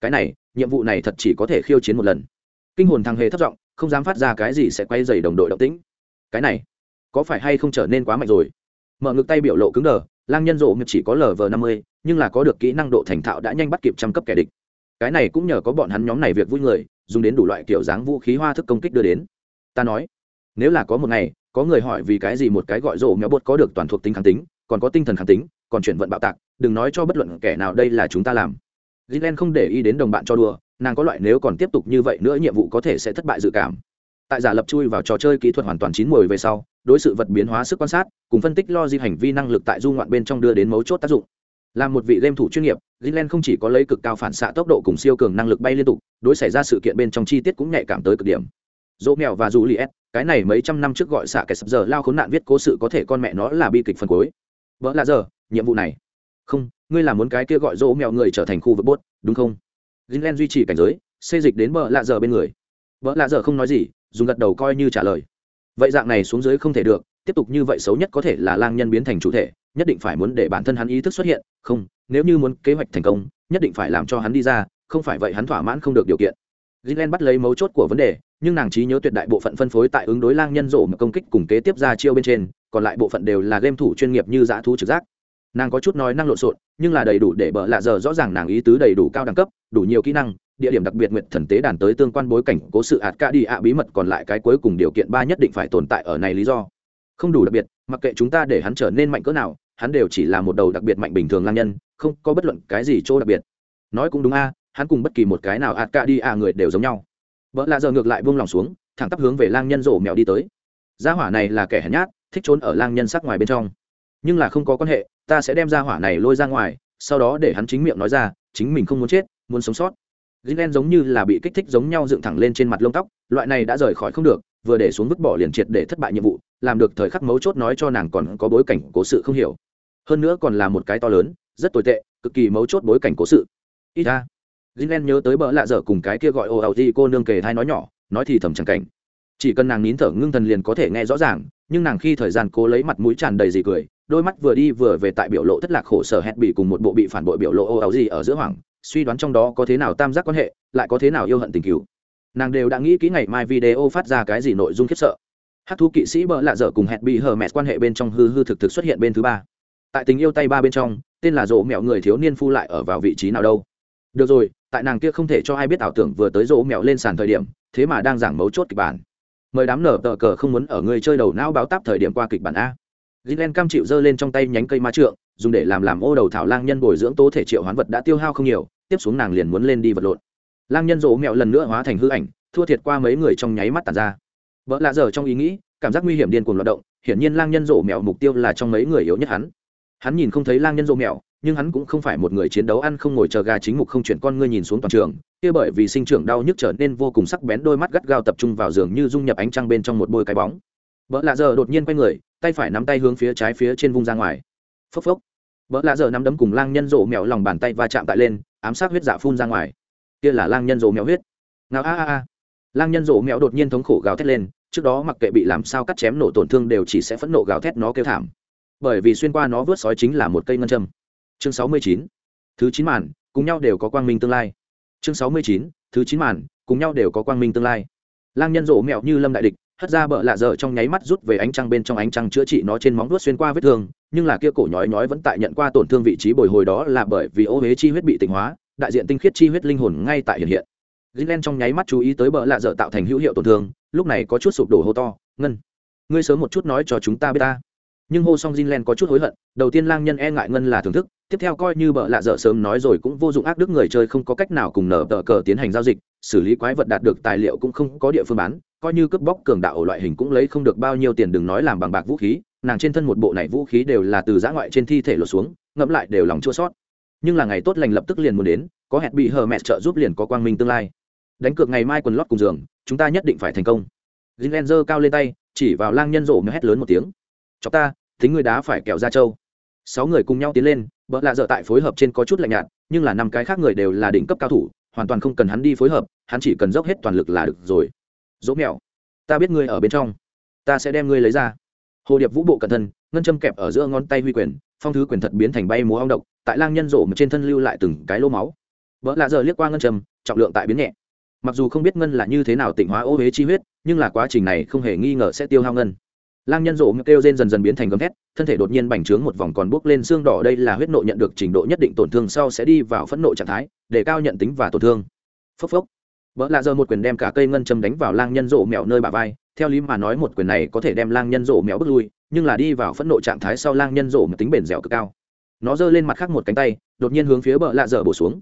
Cái này, nhiệm vụ này thật chỉ có thể khiêu chiến một lần. Kinh hồn thằng hề thất giọng, không dám phát ra cái gì sẽ quay dày đồng đội động tĩnh. Cái này, có phải hay không trở nên quá mạnh rồi? Mở ngực tay biểu lộ cứng đờ lang nhân rộ chỉ có lv năm mươi, nhưng là có được kỹ năng độ thành thạo đã nhanh bắt kịp trăm cấp kẻ địch. Cái này cũng nhờ có bọn hắn nhóm này việc vui người, dùng đến đủ loại kiểu dáng vũ khí hoa thức công kích đưa đến. Ta nói, nếu là có một ngày, có người hỏi vì cái gì một cái gọi rộ méo bột có được toàn thuộc tính kháng tính, còn có tinh thần kháng tính, còn chuyển vận bạo tạc, đừng nói cho bất luận kẻ nào đây là chúng ta làm. Gilen không để ý đến đồng bạn cho đùa, nàng có loại nếu còn tiếp tục như vậy nữa nhiệm vụ có thể sẽ thất bại dự cảm tại giả lập chui vào trò chơi kỹ thuật hoàn toàn chín mùi về sau, đối sự vật biến hóa sức quan sát, cùng phân tích lo di hành vi năng lực tại du ngoạn bên trong đưa đến mấu chốt tác dụng. Là một vị game thủ chuyên nghiệp gilen không chỉ có lấy cực cao phản xạ tốc độ cùng siêu cường năng lực bay liên tục, đối xảy ra sự kiện bên trong chi tiết cũng nhạy cảm tới cực điểm. Dỗ mèo và dù li s cái này mấy trăm năm trước gọi xạ kẻ sập giờ lao khốn nạn viết cố sự có thể con mẹ nó là bi kịch phần cuối. Vợ là giờ, nhiệm vụ này. Không, ngươi là muốn cái kia gọi dỗ mèo người trở thành khu vực bốt, đúng không? Gilen duy trì cảnh giới, xây dịch đến vợ lạ giờ bên người. Vợ lạ giờ không nói gì dùng gật đầu coi như trả lời vậy dạng này xuống dưới không thể được tiếp tục như vậy xấu nhất có thể là lang nhân biến thành chủ thể nhất định phải muốn để bản thân hắn ý thức xuất hiện không nếu như muốn kế hoạch thành công nhất định phải làm cho hắn đi ra không phải vậy hắn thỏa mãn không được điều kiện Gilen bắt lấy mấu chốt của vấn đề, nhưng nàng trí nhớ tuyệt đại bộ phận phân phối tại ứng đối lang nhân rộ mà công kích cùng kế tiếp ra chiêu bên trên, còn lại bộ phận đều là game thủ chuyên nghiệp như dã thú trực giác. Nàng có chút nói năng lộn xộn, nhưng là đầy đủ để bợ lạ giờ rõ ràng nàng ý tứ đầy đủ cao đẳng cấp, đủ nhiều kỹ năng, địa điểm đặc biệt nguyện thần tế đàn tới tương quan bối cảnh cố sự ạt ca đi ạ bí mật còn lại cái cuối cùng điều kiện ba nhất định phải tồn tại ở này lý do. Không đủ đặc biệt, mặc kệ chúng ta để hắn trở nên mạnh cỡ nào, hắn đều chỉ là một đầu đặc biệt mạnh bình thường lang nhân, không có bất luận cái gì chỗ đặc biệt. Nói cũng đúng a, hắn cùng bất kỳ một cái nào ạt ca đi ạ người đều giống nhau. Vợ lạ giờ ngược lại buông lòng xuống, thẳng tắp hướng về lang nhân rổ mèo đi tới. Gia hỏa này là kẻ hèn nhát, thích trốn ở lang nhân sắc ngoài bên trong. Nhưng là không có quan hệ, ta sẽ đem gia hỏa này lôi ra ngoài, sau đó để hắn chính miệng nói ra, chính mình không muốn chết, muốn sống sót. Gilen giống như là bị kích thích giống nhau dựng thẳng lên trên mặt lông tóc, loại này đã rời khỏi không được, vừa để xuống vứt bỏ liền triệt để thất bại nhiệm vụ, làm được thời khắc mấu chốt nói cho nàng còn có bối cảnh cố sự không hiểu. Hơn nữa còn là một cái to lớn, rất tồi tệ, cực kỳ mấu chốt bối cảnh cố sự. Ít ra, Gilen nhớ tới bỡ lạ dở cùng cái kia gọi ồ cô nương kề thai nói nhỏ, nói thì thầm chẳng cảnh. Chỉ cần nàng nín thở ngưng thần liền có thể nghe rõ ràng, nhưng nàng khi thời gian cố lấy mặt mũi tràn đầy gì cười, đôi mắt vừa đi vừa về tại biểu lộ thất lạc khổ sở hét bị cùng một bộ bị phản bội biểu lộ ồ ở giữa hoàng, suy đoán trong đó có thế nào tam giác quan hệ, lại có thế nào yêu hận tình cứu nàng đều đã nghĩ kỹ ngày mai video phát ra cái gì nội dung khiếp sợ. Hát thú kỵ sĩ bỡ lạ dở cùng hẹn bị hờ mẹ quan hệ bên trong hư hư thực thực xuất hiện bên thứ ba. Tại tình yêu tay ba bên trong, tên là rỗ mẹo người thiếu niên phu lại ở vào vị trí nào đâu. Được rồi, tại nàng kia không thể cho ai biết ảo tưởng vừa tới rỗ mẹo lên sàn thời điểm, thế mà đang giảng mấu chốt kịch bản. Mời đám nở tờ cờ không muốn ở người chơi đầu não báo táp thời điểm qua kịch bản a. Gilen cam chịu giơ lên trong tay nhánh cây ma trượng, dùng để làm làm ô đầu thảo lang nhân bồi dưỡng tố thể triệu hoán vật đã tiêu hao không nhiều tiếp xuống nàng liền muốn lên đi vật lộn. Lang nhân rỗ mẹo lần nữa hóa thành hư ảnh, thua thiệt qua mấy người trong nháy mắt tàn ra. Vợ lạ giờ trong ý nghĩ, cảm giác nguy hiểm điên cuồng loạt động, hiển nhiên lang nhân rỗ mẹo mục tiêu là trong mấy người yếu nhất hắn. Hắn nhìn không thấy lang nhân rỗ mẹo, nhưng hắn cũng không phải một người chiến đấu ăn không ngồi chờ gà chính mục không chuyển con ngươi nhìn xuống toàn trường, kia bởi vì sinh trưởng đau nhức trở nên vô cùng sắc bén đôi mắt gắt gao tập trung vào giường như dung nhập ánh trăng bên trong một bôi cái bóng. Vợ lạ giờ đột nhiên quay người, tay phải nắm tay hướng phía trái phía trên vung ra ngoài. Phốc phốc vợ lạ giờ nắm đấm cùng lang nhân rộ mèo lòng bàn tay va chạm tại lên, ám sát huyết dạ phun ra ngoài. Kia là lang nhân rộ mèo huyết. Nào a a a. Lang nhân rộ mèo đột nhiên thống khổ gào thét lên, trước đó mặc kệ bị làm sao cắt chém nổ tổn thương đều chỉ sẽ phẫn nộ gào thét nó kêu thảm. Bởi vì xuyên qua nó vớt sói chính là một cây ngân châm. Chương sáu mươi chín. Thứ chín màn, cùng nhau đều có quang minh tương lai. Chương sáu mươi chín, thứ chín màn, cùng nhau đều có quang minh tương lai. Lang nhân rộ mèo như lâm đại địch, hất ra bợ lạ dở trong nháy mắt rút về ánh trăng bên trong ánh trăng chữa trị nó trên móng vuốt xuyên qua vết thương nhưng là kia cổ nhói nhói vẫn tại nhận qua tổn thương vị trí bồi hồi đó là bởi vì ô huế chi huyết bị tịnh hóa đại diện tinh khiết chi huyết linh hồn ngay tại hiện hiện Gilen trong nháy mắt chú ý tới bờ lạ dở tạo thành hữu hiệu tổn thương, lúc này có chút sụp đổ hô to, "Ngân, ngươi sớm một chút nói cho chúng ta biết ta." Nhưng hô xong Gilen có chút hối hận, đầu tiên lang nhân e ngại ngân là thưởng thức, tiếp theo coi như bờ lạ dở sớm nói rồi cũng vô dụng ác đức người chơi không có cách nào cùng nở tờ cờ tiến hành giao dịch, xử lý quái vật đạt được tài liệu cũng không có địa phương bán, coi như cướp bóc cường đạo loại hình cũng lấy không được bao nhiêu tiền đừng nói làm bằng bạc vũ khí, nàng trên thân một bộ này vũ khí đều là từ giã ngoại trên thi thể lột xuống, ngẫm lại đều lòng chua sót. Nhưng là ngày tốt lành lập tức liền muốn đến, có hẹn bị hờ mẹ trợ giúp liền có quang minh tương lai. Đánh cược ngày mai quần lót cùng giường chúng ta nhất định phải thành công. Gilen giơ cao lên tay chỉ vào lang nhân rổ mới hét lớn một tiếng. Cho ta thính người đá phải kẹo ra châu. Sáu người cùng nhau tiến lên bỡ lạ dở tại phối hợp trên có chút lạnh nhạt nhưng là năm cái khác người đều là đỉnh cấp cao thủ hoàn toàn không cần hắn đi phối hợp hắn chỉ cần dốc hết toàn lực là được rồi. Dỗ mẹo ta biết ngươi ở bên trong ta sẽ đem ngươi lấy ra hồ điệp vũ bộ cẩn thân, ngân châm kẹp ở giữa ngón tay huy quyền, phong thứ quyền thật biến thành bay múa ong độc, tại lang nhân rộ mà trên thân lưu lại từng cái lô máu. Vợ lạ giờ liếc qua ngân châm, trọng lượng tại biến nhẹ. Mặc dù không biết ngân là như thế nào tịnh hóa ô huế chi huyết, nhưng là quá trình này không hề nghi ngờ sẽ tiêu hao ngân. Lang nhân rộ kêu rên dần dần biến thành gấm thét, thân thể đột nhiên bành trướng một vòng còn bốc lên xương đỏ, đây là huyết nộ nhận được trình độ nhất định tổn thương sau sẽ đi vào phẫn nộ trạng thái, để cao nhận tính và tổn thương. Phốc phốc. Vợ lạ giờ một quyền đem cả cây ngân châm đánh vào lang nhân rộ mèo nơi bà vai theo lý mà nói một quyền này có thể đem lang nhân rộ mèo bước lui nhưng là đi vào phẫn nộ trạng thái sau lang nhân rộ tính bền dẻo cực cao nó giơ lên mặt khác một cánh tay đột nhiên hướng phía bờ lạ dở bổ xuống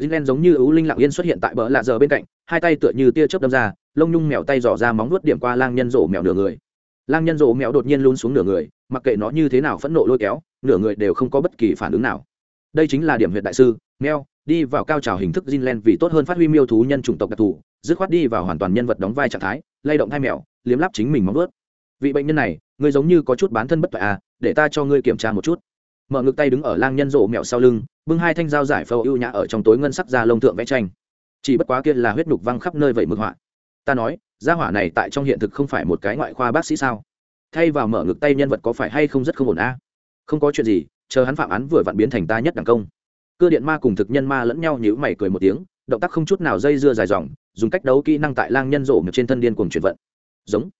Jinlen giống như ưu linh lặng yên xuất hiện tại bờ lạ dở bên cạnh, hai tay tựa như tia chớp đâm ra, lông nhung mèo tay dò ra móng vuốt điểm qua lang nhân rổ mèo nửa người. Lang nhân rổ mèo đột nhiên lún xuống nửa người, mặc kệ nó như thế nào phẫn nộ lôi kéo, nửa người đều không có bất kỳ phản ứng nào. Đây chính là điểm huyện đại sư, mèo, đi vào cao trào hình thức Jinlen vì tốt hơn phát huy miêu thú nhân chủng tộc đặc thù, dứt khoát đi vào hoàn toàn nhân vật đóng vai trạng thái, lay động hai mèo, liếm láp chính mình móng vớt Vị bệnh nhân này, ngươi giống như có chút bán thân bất tội à, để ta cho ngươi kiểm tra một chút. Mở ngực tay đứng ở lang nhân rộ mẹo sau lưng bưng hai thanh dao giải phâu ưu nhã ở trong tối ngân sắc ra lông thượng vẽ tranh. Chỉ bất quá kia là huyết nhục văng khắp nơi vậy mực họa. Ta nói gia hỏa này tại trong hiện thực không phải một cái ngoại khoa bác sĩ sao? Thay vào mở ngực tay nhân vật có phải hay không rất không ổn a không có chuyện gì chờ hắn phạm án vừa vặn biến thành ta nhất đẳng công. Cơ điện ma cùng thực nhân ma lẫn nhau nhữ mày cười một tiếng động tác không chút nào dây dưa dài dòng dùng cách đấu kỹ năng tại lang nhân rộ ngực trên thân điên cuồng chuyển vận giống.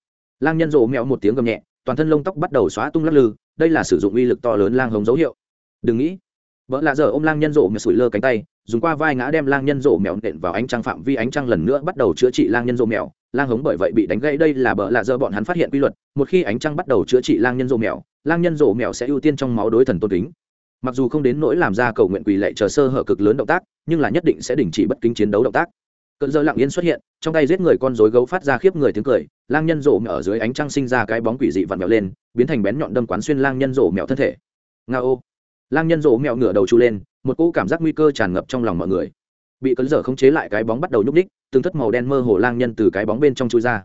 Lang nhân rộ mẹo một tiếng gầm nhẹ, toàn thân lông tóc bắt đầu xóa tung lắc lư, đây là sử dụng uy lực to lớn lang hống dấu hiệu. Đừng nghĩ. Vợ lạ giờ ôm lang nhân rộ mẹo sủi lơ cánh tay, dùng qua vai ngã đem lang nhân rộ mèo nện vào ánh trăng phạm vi ánh trăng lần nữa bắt đầu chữa trị lang nhân rộ mèo lang hống bởi vậy bị đánh gãy, đây là bờ lạ giờ bọn hắn phát hiện quy luật, một khi ánh trăng bắt đầu chữa trị lang nhân rộ mèo lang nhân rộ mèo sẽ ưu tiên trong máu đối thần tôn kính. Mặc dù không đến nỗi làm ra cầu nguyện quỳ lệ chờ sơ hở cực lớn động tác, nhưng là nhất định sẽ đình chỉ bất kính chiến đấu động tác. Cơn dơ lặng yên xuất hiện, trong tay giết người con rối gấu phát ra khiếp người tiếng cười lang nhân rộ mèo ở dưới ánh trăng sinh ra cái bóng quỷ dị vặn mèo lên, biến thành bén nhọn đâm quán xuyên lang nhân rộ mèo thân thể. Nga ô. Lang nhân rộ mèo ngửa đầu chu lên, một cỗ cảm giác nguy cơ tràn ngập trong lòng mọi người. Bị cấn giờ không chế lại cái bóng bắt đầu nhúc ních từng thất màu đen mơ hồ lang nhân từ cái bóng bên trong chui ra.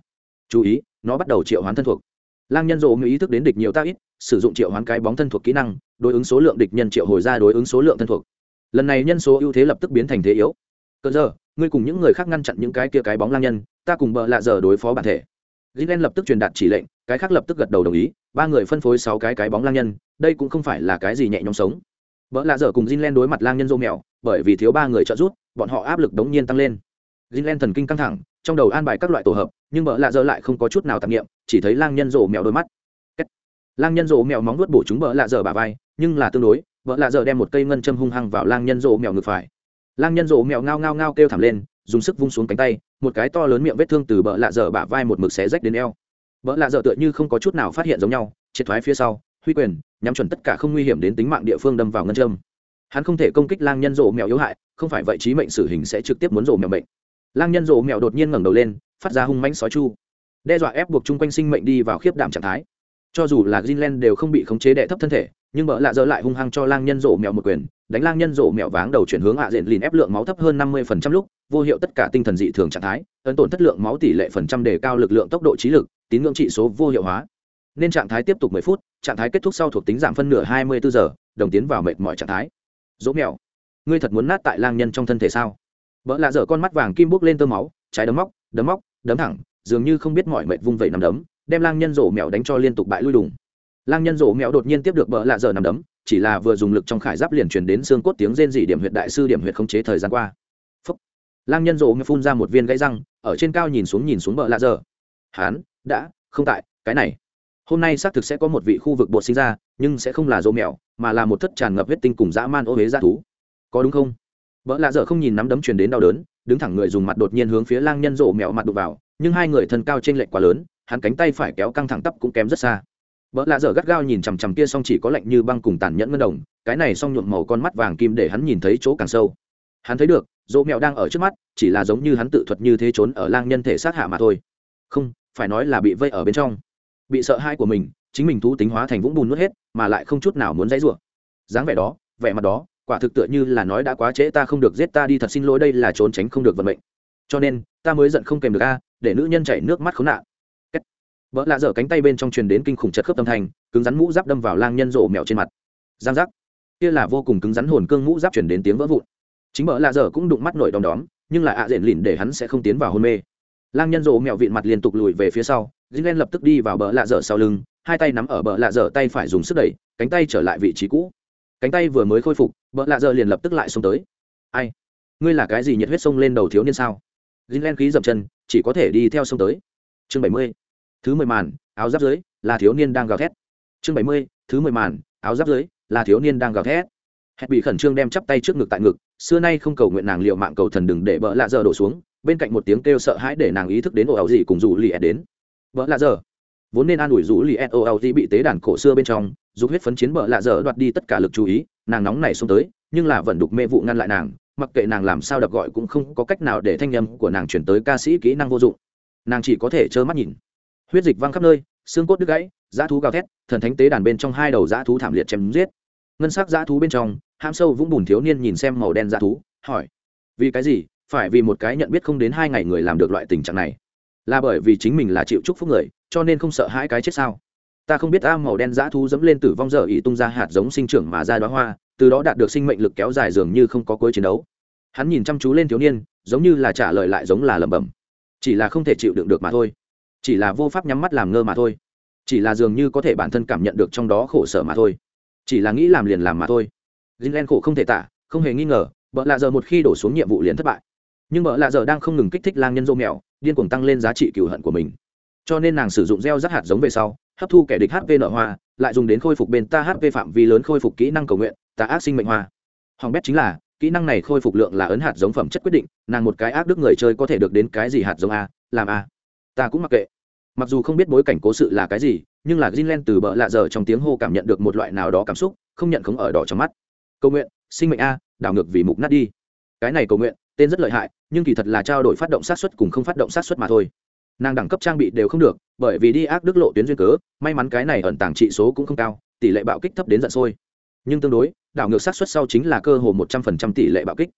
Chú ý, nó bắt đầu triệu hoán thân thuộc. Lang nhân rộ mèo ý thức đến địch nhiều tác ít, sử dụng triệu hoán cái bóng thân thuộc kỹ năng, đối ứng số lượng địch nhân triệu hồi ra đối ứng số lượng thân thuộc. Lần này nhân số ưu thế lập tức biến thành thế yếu. Cơn giờ, ngươi cùng những người khác ngăn chặn những cái kia cái bóng lang nhân, ta cùng bợ lạ giờ đối phó bản thể gilen lập tức truyền đạt chỉ lệnh, cái khác lập tức gật đầu đồng ý, ba người phân phối sáu cái cái bóng lang nhân, đây cũng không phải là cái gì nhẹ nhõm sống. Bỡ lạ giờ cùng gilen đối mặt lang nhân rô mèo, bởi vì thiếu ba người trợ giúp, bọn họ áp lực đống nhiên tăng lên. Gilen thần kinh căng thẳng, trong đầu an bài các loại tổ hợp, nhưng bỡ lạ giờ lại không có chút nào tạp nghiệm chỉ thấy lang nhân rổ mèo đôi mắt. Lang nhân rổ mèo móng nuốt bổ chúng bỡ lạ giờ bả vai, nhưng là tương đối, bỡ lạ giờ đem một cây ngân châm hung hăng vào lang nhân rổ mèo ngực phải. Lang nhân rô mèo ngao ngao ngao kêu thảm lên dùng sức vung xuống cánh tay, một cái to lớn miệng vết thương từ bờ lạ dở bả vai một mực xé rách đến eo. Bờ lạ dở tựa như không có chút nào phát hiện giống nhau, triệt thoái phía sau, huy quyền, nhắm chuẩn tất cả không nguy hiểm đến tính mạng địa phương đâm vào ngân châm. Hắn không thể công kích lang nhân rộ mèo yếu hại, không phải vậy trí mệnh xử hình sẽ trực tiếp muốn rộ mèo bệnh lang nhân rộ mèo đột nhiên ngẩng đầu lên, phát ra hung mãnh sói chu. Đe dọa ép buộc chung quanh sinh mệnh đi vào khiếp đảm trạng thái. Cho dù là Greenland đều không bị khống chế đệ thấp thân thể, nhưng bỡ lạ dở lại hung hăng cho lang nhân rộ mèo một quyền đánh lang nhân rộ mẹo váng đầu chuyển hướng hạ diện lìn ép lượng máu thấp hơn năm mươi phần trăm lúc, vô hiệu tất cả tinh thần dị thường trạng thái, ấn tổn thất lượng máu tỷ lệ phần trăm đề cao lực lượng tốc độ trí lực, tín ngưỡng trị số vô hiệu hóa. Nên trạng thái tiếp tục mười phút, trạng thái kết thúc sau thuộc tính giảm phân nửa hai mươi bốn giờ, đồng tiến vào mệt mọi trạng thái. Dỗ mẹo, ngươi thật muốn nát tại lang nhân trong thân thể sao? Vợ lạ dở con mắt vàng kim bốc lên tơ máu, trái đấm móc đấm móc, đấm thẳng, dường như không biết mọi mệt vung vẩy nằm đấm, đem lang nhân rổ mẹo đánh cho liên tục bại lui đùng. Lang nhân rổ mẹo đột nhiên tiếp được bờ lạ dở nằm đấm chỉ là vừa dùng lực trong khải giáp liền truyền đến xương cốt tiếng rên dị điểm huyệt đại sư điểm huyệt khống chế thời gian qua. Phúc. lang nhân rồ phun ra một viên gãy răng, ở trên cao nhìn xuống nhìn xuống bờ lạ giờ. Hán, đã, không tại, cái này. Hôm nay xác thực sẽ có một vị khu vực bột sinh ra, nhưng sẽ không là rồ mèo mà là một thất tràn ngập huyết tinh cùng dã man ô hế dã thú. Có đúng không? Bỡ lạ dở không nhìn nắm đấm truyền đến đau đớn, đứng thẳng người dùng mặt đột nhiên hướng phía lang nhân rộ mèo mặt đục vào, nhưng hai người thân cao trên lệch quá lớn, hắn cánh tay phải kéo căng thẳng tắp cũng kém rất xa vợ lạ dở gắt gao nhìn chằm chằm kia xong chỉ có lạnh như băng cùng tàn nhẫn ngân đồng, cái này xong nhuộm màu con mắt vàng kim để hắn nhìn thấy chỗ càng sâu. Hắn thấy được, dỗ mèo đang ở trước mắt, chỉ là giống như hắn tự thuật như thế trốn ở lang nhân thể sát hạ mà thôi. Không, phải nói là bị vây ở bên trong. Bị sợ hãi của mình, chính mình thú tính hóa thành vũng bùn nuốt hết, mà lại không chút nào muốn dãy rủa. Dáng vẻ đó, vẻ mặt đó, quả thực tựa như là nói đã quá trễ ta không được giết ta đi thật xin lỗi đây là trốn tránh không được vận mệnh. Cho nên, ta mới giận không kèm được a, để nữ nhân chảy nước mắt khốn nạn vợ lạ dở cánh tay bên trong truyền đến kinh khủng chất khớp tâm thành cứng rắn mũ giáp đâm vào lang nhân rộ mèo trên mặt giang giác kia là vô cùng cứng rắn hồn cương mũ giáp truyền đến tiếng vỡ vụn chính vợ lạ dở cũng đụng mắt nổi đom đóm nhưng lại ạ à diện lìn để hắn sẽ không tiến vào hôn mê lang nhân rộ mèo vịn mặt liên tục lùi về phía sau Jin lập tức đi vào bờ lạ dở sau lưng, hai tay nắm ở bờ lạ dở tay phải dùng sức đẩy, cánh tay trở lại vị trí cũ. Cánh tay vừa mới khôi phục, bờ lạ dở liền lập tức lại xông tới. Ai? Ngươi là cái gì nhiệt huyết sông lên đầu thiếu niên sao? Jin khí dậm chân, chỉ có thể đi theo sông tới. Chương bảy mươi, Thứ mười màn, áo giáp dưới, là thiếu niên đang gào thét. Chương bảy mươi, Thứ mười màn, áo giáp dưới, là thiếu niên đang gào thét. hẹn bị khẩn trương đem chắp tay trước ngực tại ngực, xưa nay không cầu nguyện nàng liệu mạng cầu thần đừng để vợ lạ dở đổ xuống, bên cạnh một tiếng kêu sợ hãi để nàng ý thức đến ồ ảo gì cùng dù lì đến vợ lạ giờ vốn nên an ủi rủ li gì bị tế đàn cổ xưa bên trong giúp huyết phấn chiến vợ lạ giờ đoạt đi tất cả lực chú ý nàng nóng này xông tới nhưng là vẫn đục mê vụ ngăn lại nàng mặc kệ nàng làm sao đập gọi cũng không có cách nào để thanh nhâm của nàng chuyển tới ca sĩ kỹ năng vô dụng nàng chỉ có thể trơ mắt nhìn huyết dịch văng khắp nơi, xương cốt đứt gãy, dã thú gào thét, thần thánh tế đàn bên trong hai đầu dã thú thảm liệt chém giết. Ngân sắc dã thú bên trong ham sâu vũng bùn thiếu niên nhìn xem màu đen dã thú, hỏi, vì cái gì? Phải vì một cái nhận biết không đến hai ngày người làm được loại tình trạng này? Là bởi vì chính mình là chịu chúc phúc người, cho nên không sợ hãi cái chết sao? Ta không biết a màu đen dã thú dẫm lên tử vong giờ ỉ tung ra hạt giống sinh trưởng mà ra đoá hoa, từ đó đạt được sinh mệnh lực kéo dài dường như không có cuối chiến đấu. Hắn nhìn chăm chú lên thiếu niên, giống như là trả lời lại giống là lẩm bẩm. Chỉ là không thể chịu đựng được mà thôi chỉ là vô pháp nhắm mắt làm ngơ mà thôi. Chỉ là dường như có thể bản thân cảm nhận được trong đó khổ sở mà thôi. Chỉ là nghĩ làm liền làm mà thôi. Gilen khổ không thể tả, không hề nghi ngờ vợ lạ giờ một khi đổ xuống nhiệm vụ liền thất bại. Nhưng vợ lạ giờ đang không ngừng kích thích lang nhân dô mèo, điên cuồng tăng lên giá trị cựu hận của mình. Cho nên nàng sử dụng gieo rắc hạt giống về sau, hấp thu kẻ địch hp nợ hoa, lại dùng đến khôi phục bên ta hp phạm vi lớn khôi phục kỹ năng cầu nguyện, ta ác sinh mệnh hoa. Hoàng bét chính là, kỹ năng này khôi phục lượng là ấn hạt giống phẩm chất quyết định, nàng một cái ác đức người chơi có thể được đến cái gì hạt giống a, làm a. Ta cũng mặc kệ mặc dù không biết bối cảnh cố sự là cái gì, nhưng là Greenland từ bợ lạ giờ trong tiếng hô cảm nhận được một loại nào đó cảm xúc, không nhận không ở đỏ trong mắt. Cầu nguyện, sinh mệnh a, đảo ngược vì mục nát đi. Cái này cầu nguyện, tên rất lợi hại, nhưng kỳ thật là trao đổi phát động sát xuất cùng không phát động sát xuất mà thôi. Nàng đẳng cấp trang bị đều không được, bởi vì đi ác đức lộ tuyến duyên cớ, may mắn cái này ẩn tàng trị số cũng không cao, tỷ lệ bạo kích thấp đến giận sôi. Nhưng tương đối, đảo ngược sát xuất sau chính là cơ hồ một trăm phần trăm tỷ lệ bạo kích.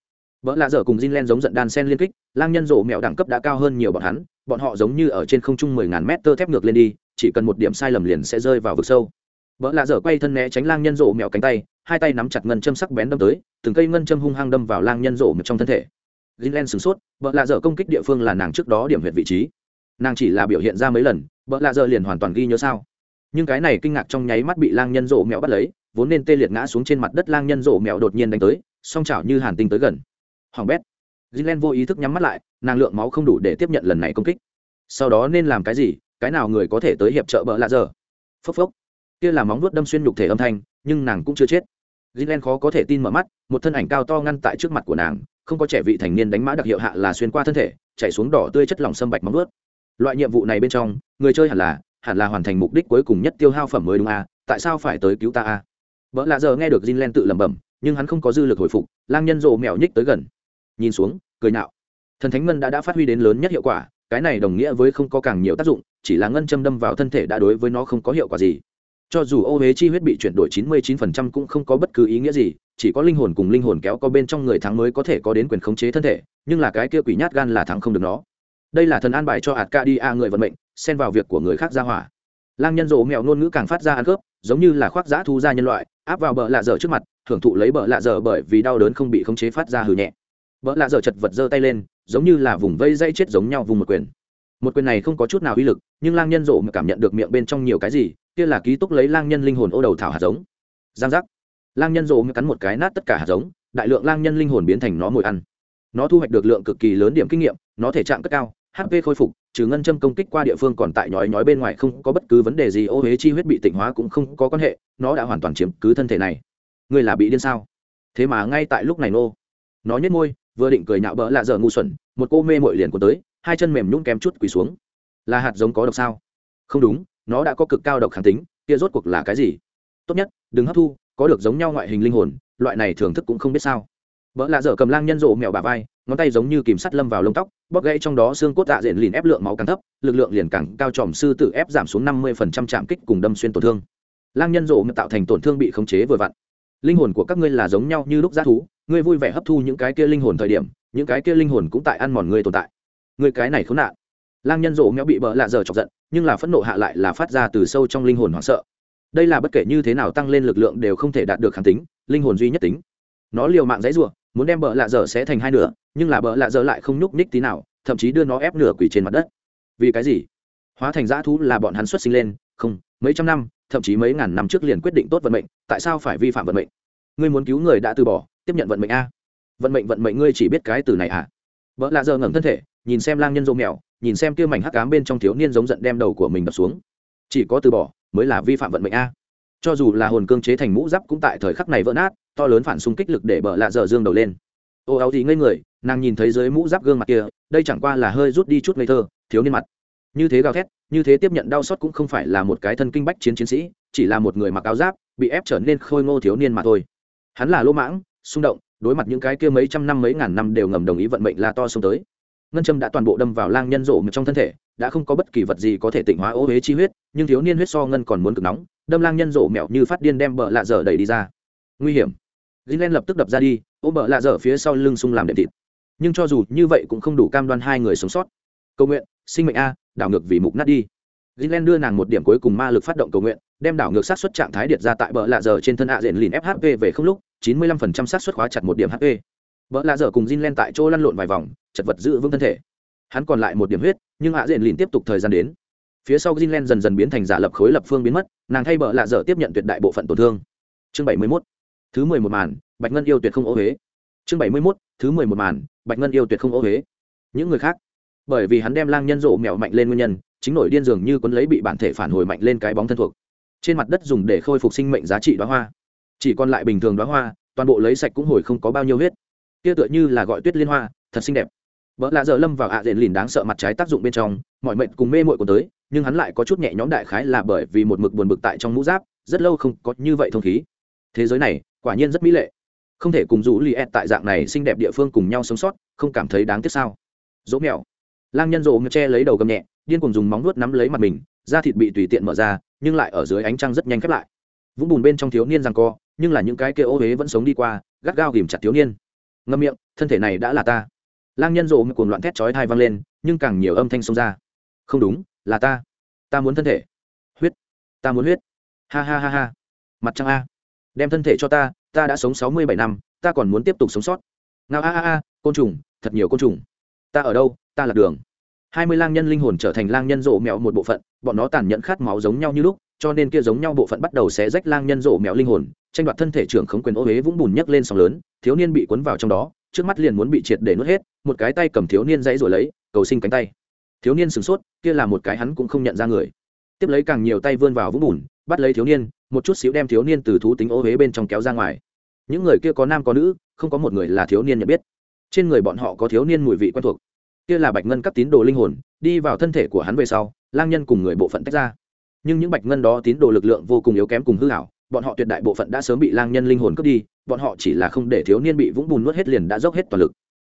Vợ lạ dở cùng Jinlen giống giận đan sen liên kích, lang nhân rộ mẹo đẳng cấp đã cao hơn nhiều bọn hắn bọn họ giống như ở trên không trung mười ngàn mét tơ thép ngược lên đi chỉ cần một điểm sai lầm liền sẽ rơi vào vực sâu vợ lạ dở quay thân né tránh lang nhân rộ mẹo cánh tay hai tay nắm chặt ngân châm sắc bén đâm tới từng cây ngân châm hung hăng đâm vào lang nhân rộ mẹo trong thân thể Greenland sửng sốt, vợ lạ dở công kích địa phương là nàng trước đó điểm huyệt vị trí. Nàng chỉ là biểu hiện ra mấy lần, vợ lạ dở liền hoàn toàn ghi nhớ sao. Nhưng cái này kinh ngạc trong nháy mắt bị lang nhân rộ mèo bắt lấy, vốn nên tê liệt ngã xuống trên mặt đất lang nhân rộ mèo đột nhiên đánh tới, song chảo như hàn tinh tới gần. Hoàng bét. Greenland vô ý thức nhắm mắt lại, nàng lượng máu không đủ để tiếp nhận lần này công kích. Sau đó nên làm cái gì, cái nào người có thể tới hiệp trợ vợ lạ dở? Phốc phốc. Kia là móng vuốt đâm xuyên nhục thể âm thanh, nhưng nàng cũng chưa chết. Greenland khó có thể tin mở mắt, một thân ảnh cao to ngăn tại trước mặt của nàng, không có trẻ vị thành niên đánh mã đặc hiệu hạ là xuyên qua thân thể chảy xuống đỏ tươi chất lỏng sâm bạch móng vuốt loại nhiệm vụ này bên trong người chơi hẳn là hẳn là hoàn thành mục đích cuối cùng nhất tiêu hao phẩm mới đúng a à? tại sao phải tới cứu ta a à? vợ lạ giờ nghe được j tự lẩm bẩm nhưng hắn không có dư lực hồi phục lang nhân rộ mèo nhích tới gần nhìn xuống cười nạo thần thánh ngân đã đã phát huy đến lớn nhất hiệu quả, cái này đồng nghĩa với không có càng nhiều tác dụng, chỉ là ngân châm đâm vào thân thể đã đối với nó không có hiệu quả gì. Cho dù ô huế chi huyết bị chuyển đổi 99% cũng không có bất cứ ý nghĩa gì, chỉ có linh hồn cùng linh hồn kéo có bên trong người thắng mới có thể có đến quyền khống chế thân thể, nhưng là cái kia quỷ nhát gan là thắng không được nó. Đây là thần an bài cho hạt ca đi a người vận mệnh, xen vào việc của người khác ra hỏa. Lang nhân rộ mèo ngôn ngữ càng phát ra ăn cướp giống như là khoác giã thu ra nhân loại, áp vào bờ lạ dở trước mặt, thưởng thụ lấy bờ lạ dở bởi vì đau đớn không bị khống chế phát ra hừ nhẹ. Bờ lạ dở chật vật giơ tay lên giống như là vùng vây dây chết giống nhau vùng một quyền. Một quyền này không có chút nào uy lực, nhưng lang nhân rộ cảm nhận được miệng bên trong nhiều cái gì, kia là ký túc lấy lang nhân linh hồn ô đầu thảo hạt giống. Giang giác. Lang nhân rộ cắn một cái nát tất cả hạt giống, đại lượng lang nhân linh hồn biến thành nó mồi ăn. Nó thu hoạch được lượng cực kỳ lớn điểm kinh nghiệm, nó thể trạng cất cao hp khôi phục, trừ ngân châm công kích qua địa phương còn tại nhói nhói bên ngoài không có bất cứ vấn đề gì, ô huế chi huyết bị tịnh hóa cũng không có quan hệ, nó đã hoàn toàn chiếm cứ thân thể này. Người là bị điên sao? Thế mà ngay tại lúc này nô. Nó nhếch môi vừa định cười nhạo bỡ lạ giờ ngu xuẩn, một cô mê mội liền của tới, hai chân mềm nhũng kém chút quỳ xuống. Là hạt giống có độc sao? Không đúng, nó đã có cực cao độc kháng tính, kia rốt cuộc là cái gì? Tốt nhất, đừng hấp thu, có được giống nhau ngoại hình linh hồn, loại này thưởng thức cũng không biết sao. Vợ lạ dở cầm lang nhân rộ mèo bà vai, ngón tay giống như kìm sắt lâm vào lông tóc, bóp gãy trong đó xương cốt dạ diện lìn ép lượng máu càng thấp, lực lượng liền càng cao tròm sư tự ép giảm xuống năm mươi phần trăm chạm kích cùng đâm xuyên tổn thương. Lang nhân rộ tạo thành tổn thương bị khống chế vừa vặn. Linh hồn của các ngươi là giống nhau như lúc g thú ngươi vui vẻ hấp thu những cái kia linh hồn thời điểm, những cái kia linh hồn cũng tại ăn mòn ngươi tồn tại. Ngươi cái này khốn nạn. Lang nhân rộ mèo bị bỡ lạ dở chọc giận, nhưng là phẫn nộ hạ lại là phát ra từ sâu trong linh hồn hoảng sợ. Đây là bất kể như thế nào tăng lên lực lượng đều không thể đạt được kháng tính, linh hồn duy nhất tính. Nó liều mạng dãy ruộng muốn đem bỡ lạ dở sẽ thành hai nửa, nhưng là bỡ lạ dở lại không nhúc nhích tí nào, thậm chí đưa nó ép nửa quỷ trên mặt đất. Vì cái gì? Hóa thành dã thú là bọn hắn xuất sinh lên, không, mấy trăm năm, thậm chí mấy ngàn năm trước liền quyết định tốt vận mệnh, tại sao phải vi phạm vận mệnh? Ngươi muốn cứu người đã từ bỏ tiếp nhận vận mệnh a. Vận mệnh vận mệnh, ngươi chỉ biết cái từ này à? Vợ lạ giờ ngẩng thân thể, nhìn xem lang nhân dô mèo, nhìn xem kia mảnh hắc cám bên trong thiếu niên giống giận đem đầu của mình đập xuống. Chỉ có từ bỏ, mới là vi phạm vận mệnh a. Cho dù là hồn cương chế thành mũ giáp cũng tại thời khắc này vỡ nát, to lớn phản xung kích lực để bợ lạ giờ dương đầu lên. Ô áo thì ngây người, nàng nhìn thấy dưới mũ giáp gương mặt kia, đây chẳng qua là hơi rút đi chút ngây thơ, thiếu niên mặt. Như thế gào thét, như thế tiếp nhận đau xót cũng không phải là một cái thân kinh bách chiến chiến sĩ, chỉ là một người mặc áo giáp, bị ép trở nên khôi ngô thiếu niên mà thôi. Hắn là lỗ mãng xung động, đối mặt những cái kia mấy trăm năm mấy ngàn năm đều ngầm đồng ý vận mệnh la to xông tới. Ngân châm đã toàn bộ đâm vào lang nhân rộ trong thân thể, đã không có bất kỳ vật gì có thể tịnh hóa ô huế chi huyết, nhưng thiếu niên huyết so ngân còn muốn cực nóng, đâm lang nhân rộ mẹo như phát điên đem bờ lạ dở đẩy đi ra. Nguy hiểm. Gilen lập tức đập ra đi, ôm bờ lạ dở phía sau lưng sung làm đệm thịt. Nhưng cho dù như vậy cũng không đủ cam đoan hai người sống sót. Cầu nguyện, sinh mệnh a, đảo ngược vì mục nát đi gilen đưa nàng một điểm cuối cùng ma lực phát động cầu nguyện, đem đảo ngược sát suất trạng thái điện ra tại bờ lạ dở trên thân hạ diện lìn fhp về không lúc, chín mươi lăm phần trăm sát suất khóa chặt một điểm hp bờ lạ dở cùng Jin tại chỗ lăn lộn vài vòng, chật vật giữ vững thân thể hắn còn lại một điểm huyết, nhưng hạ diện lìn tiếp tục thời gian đến phía sau Greenland dần dần biến thành giả lập khối lập phương biến mất, nàng thay bờ lạ dở tiếp nhận tuyệt đại bộ phận tổn thương chương bảy mươi 71. thứ mười một màn, bạch ngân yêu tuyệt không ô huế chương bảy mươi 71. thứ mười một màn, bạch ngân yêu tuyệt không ô huế những người khác bởi vì hắn đem lang nhân rộ mèo mạnh lên nguyên nhân, chính nổi điên dường như quấn lấy bị bản thể phản hồi mạnh lên cái bóng thân thuộc. Trên mặt đất dùng để khôi phục sinh mệnh giá trị đoá hoa. Chỉ còn lại bình thường đoá hoa, toàn bộ lấy sạch cũng hồi không có bao nhiêu huyết. Kia tựa như là gọi tuyết liên hoa, thật xinh đẹp. Vợ lạ giờ lâm vào ạ à lìn đáng sợ mặt trái tác dụng bên trong, mọi mệnh cùng mê mội của tới, nhưng hắn lại có chút nhẹ nhõm đại khái là bởi vì một mực buồn bực tại trong mũ giáp, rất lâu không có như vậy thông khí. Thế giới này, quả nhiên rất mỹ lệ. Không thể cùng rủ li tại dạng này xinh đẹp địa phương cùng nhau sống sót, không cảm thấy đáng tiếc sao? Dỗ mèo lang nhân rộ che lấy đầu gầm nhẹ, điên cùng dùng móng nuốt nắm lấy mặt mình, da thịt bị tùy tiện mở ra, nhưng lại ở dưới ánh trăng rất nhanh khép lại. Vũng bùn bên trong thiếu niên rằng co, nhưng là những cái kia ô huế vẫn sống đi qua, gắt gao ghìm chặt thiếu niên. Ngâm miệng, thân thể này đã là ta. Lang nhân rộ cuồng loạn thét chói thai vang lên, nhưng càng nhiều âm thanh xông ra. Không đúng, là ta. Ta muốn thân thể. Huyết. Ta muốn huyết. Ha ha ha ha. Mặt trăng a. Đem thân thể cho ta ta đã sống sáu mươi bảy năm, ta còn muốn tiếp tục sống sót. Ngao a a a, côn trùng, thật nhiều côn trùng. Ta ở đâu, ta là đường hai mươi lang nhân linh hồn trở thành lang nhân rộ mèo một bộ phận, bọn nó tàn nhẫn khát máu giống nhau như lúc, cho nên kia giống nhau bộ phận bắt đầu xé rách lang nhân rộ mèo linh hồn, tranh đoạt thân thể trưởng khống quyền ô huế vũng bùn nhấc lên sóng lớn, thiếu niên bị cuốn vào trong đó, trước mắt liền muốn bị triệt để nuốt hết, một cái tay cầm thiếu niên dãy rồi lấy, cầu sinh cánh tay. Thiếu niên sửng sốt, kia là một cái hắn cũng không nhận ra người. Tiếp lấy càng nhiều tay vươn vào vũng bùn, bắt lấy thiếu niên, một chút xíu đem thiếu niên từ thú tính ô huế bên trong kéo ra ngoài. Những người kia có nam có nữ, không có một người là thiếu niên nhận biết. Trên người bọn họ có thiếu niên mùi vị quen thuộc kia là bạch ngân cấp tín đồ linh hồn, đi vào thân thể của hắn về sau, lang nhân cùng người bộ phận tách ra. Nhưng những bạch ngân đó tín đồ lực lượng vô cùng yếu kém cùng hư hảo bọn họ tuyệt đại bộ phận đã sớm bị lang nhân linh hồn cướp đi, bọn họ chỉ là không để thiếu niên bị vũng bùn nuốt hết liền đã dốc hết toàn lực.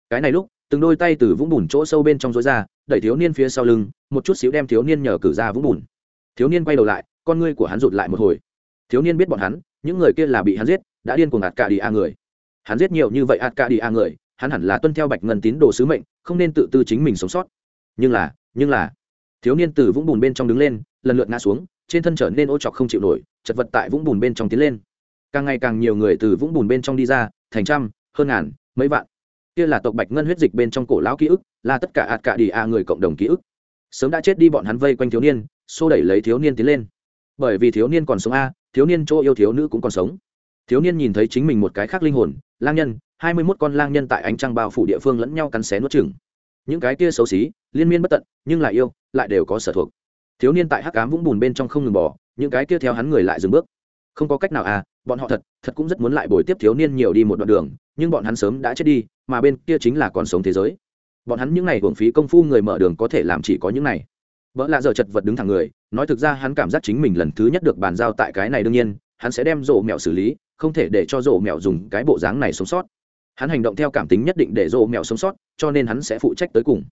Cái này lúc, từng đôi tay từ vũng bùn chỗ sâu bên trong rối ra, đẩy thiếu niên phía sau lưng, một chút xíu đem thiếu niên nhờ cử ra vũng bùn. Thiếu niên quay đầu lại, con ngươi của hắn rụt lại một hồi. Thiếu niên biết bọn hắn, những người kia là bị hắn giết, đã điên cuồng ạt cả đi a người. Hắn giết nhiều như vậy ạt cả đi a người hắn hẳn là tuân theo bạch ngân tín đồ sứ mệnh, không nên tự tư chính mình sống sót. Nhưng là nhưng là, thiếu niên từ vũng bùn bên trong đứng lên, lần lượt ngã xuống, trên thân trở nên ô chọc không chịu nổi, chật vật tại vũng bùn bên trong tiến lên. Càng ngày càng nhiều người từ vũng bùn bên trong đi ra, thành trăm, hơn ngàn, mấy vạn. Kia là tộc bạch ngân huyết dịch bên trong cổ lão ký ức, là tất cả ạt cả đi a người cộng đồng ký ức. Sớm đã chết đi bọn hắn vây quanh thiếu niên, xô đẩy lấy thiếu niên tiến lên. Bởi vì thiếu niên còn sống a, thiếu niên chỗ yêu thiếu nữ cũng còn sống. Thiếu niên nhìn thấy chính mình một cái khác linh hồn, lang nhân hai mươi mốt con lang nhân tại ánh trăng bao phủ địa phương lẫn nhau cắn xé nuốt chừng những cái kia xấu xí, liên miên bất tận, nhưng lại yêu, lại đều có sở thuộc. Thiếu niên tại hắc cám vũng bùn bên trong không ngừng bỏ những cái kia theo hắn người lại dừng bước. Không có cách nào à bọn họ thật thật cũng rất muốn lại bồi tiếp thiếu niên nhiều đi một đoạn đường, nhưng bọn hắn sớm đã chết đi, mà bên kia chính là còn sống thế giới. Bọn hắn những n à y hưởng phí công phu người mở đường có thể làm chỉ có những này. Vợ lạ giờ chật vật đứng thẳng người, nói thực ra hắn cảm giác chính mình lần thứ nhất được bàn giao tại cái này đương nhiên, hắn sẽ đem rổ mẹo xử lý, không thể để cho rổ mẹo dùng cái bộ dáng này sống sót hắn hành động theo cảm tính nhất định để dỗ mèo sống sót, cho nên hắn sẽ phụ trách tới cùng.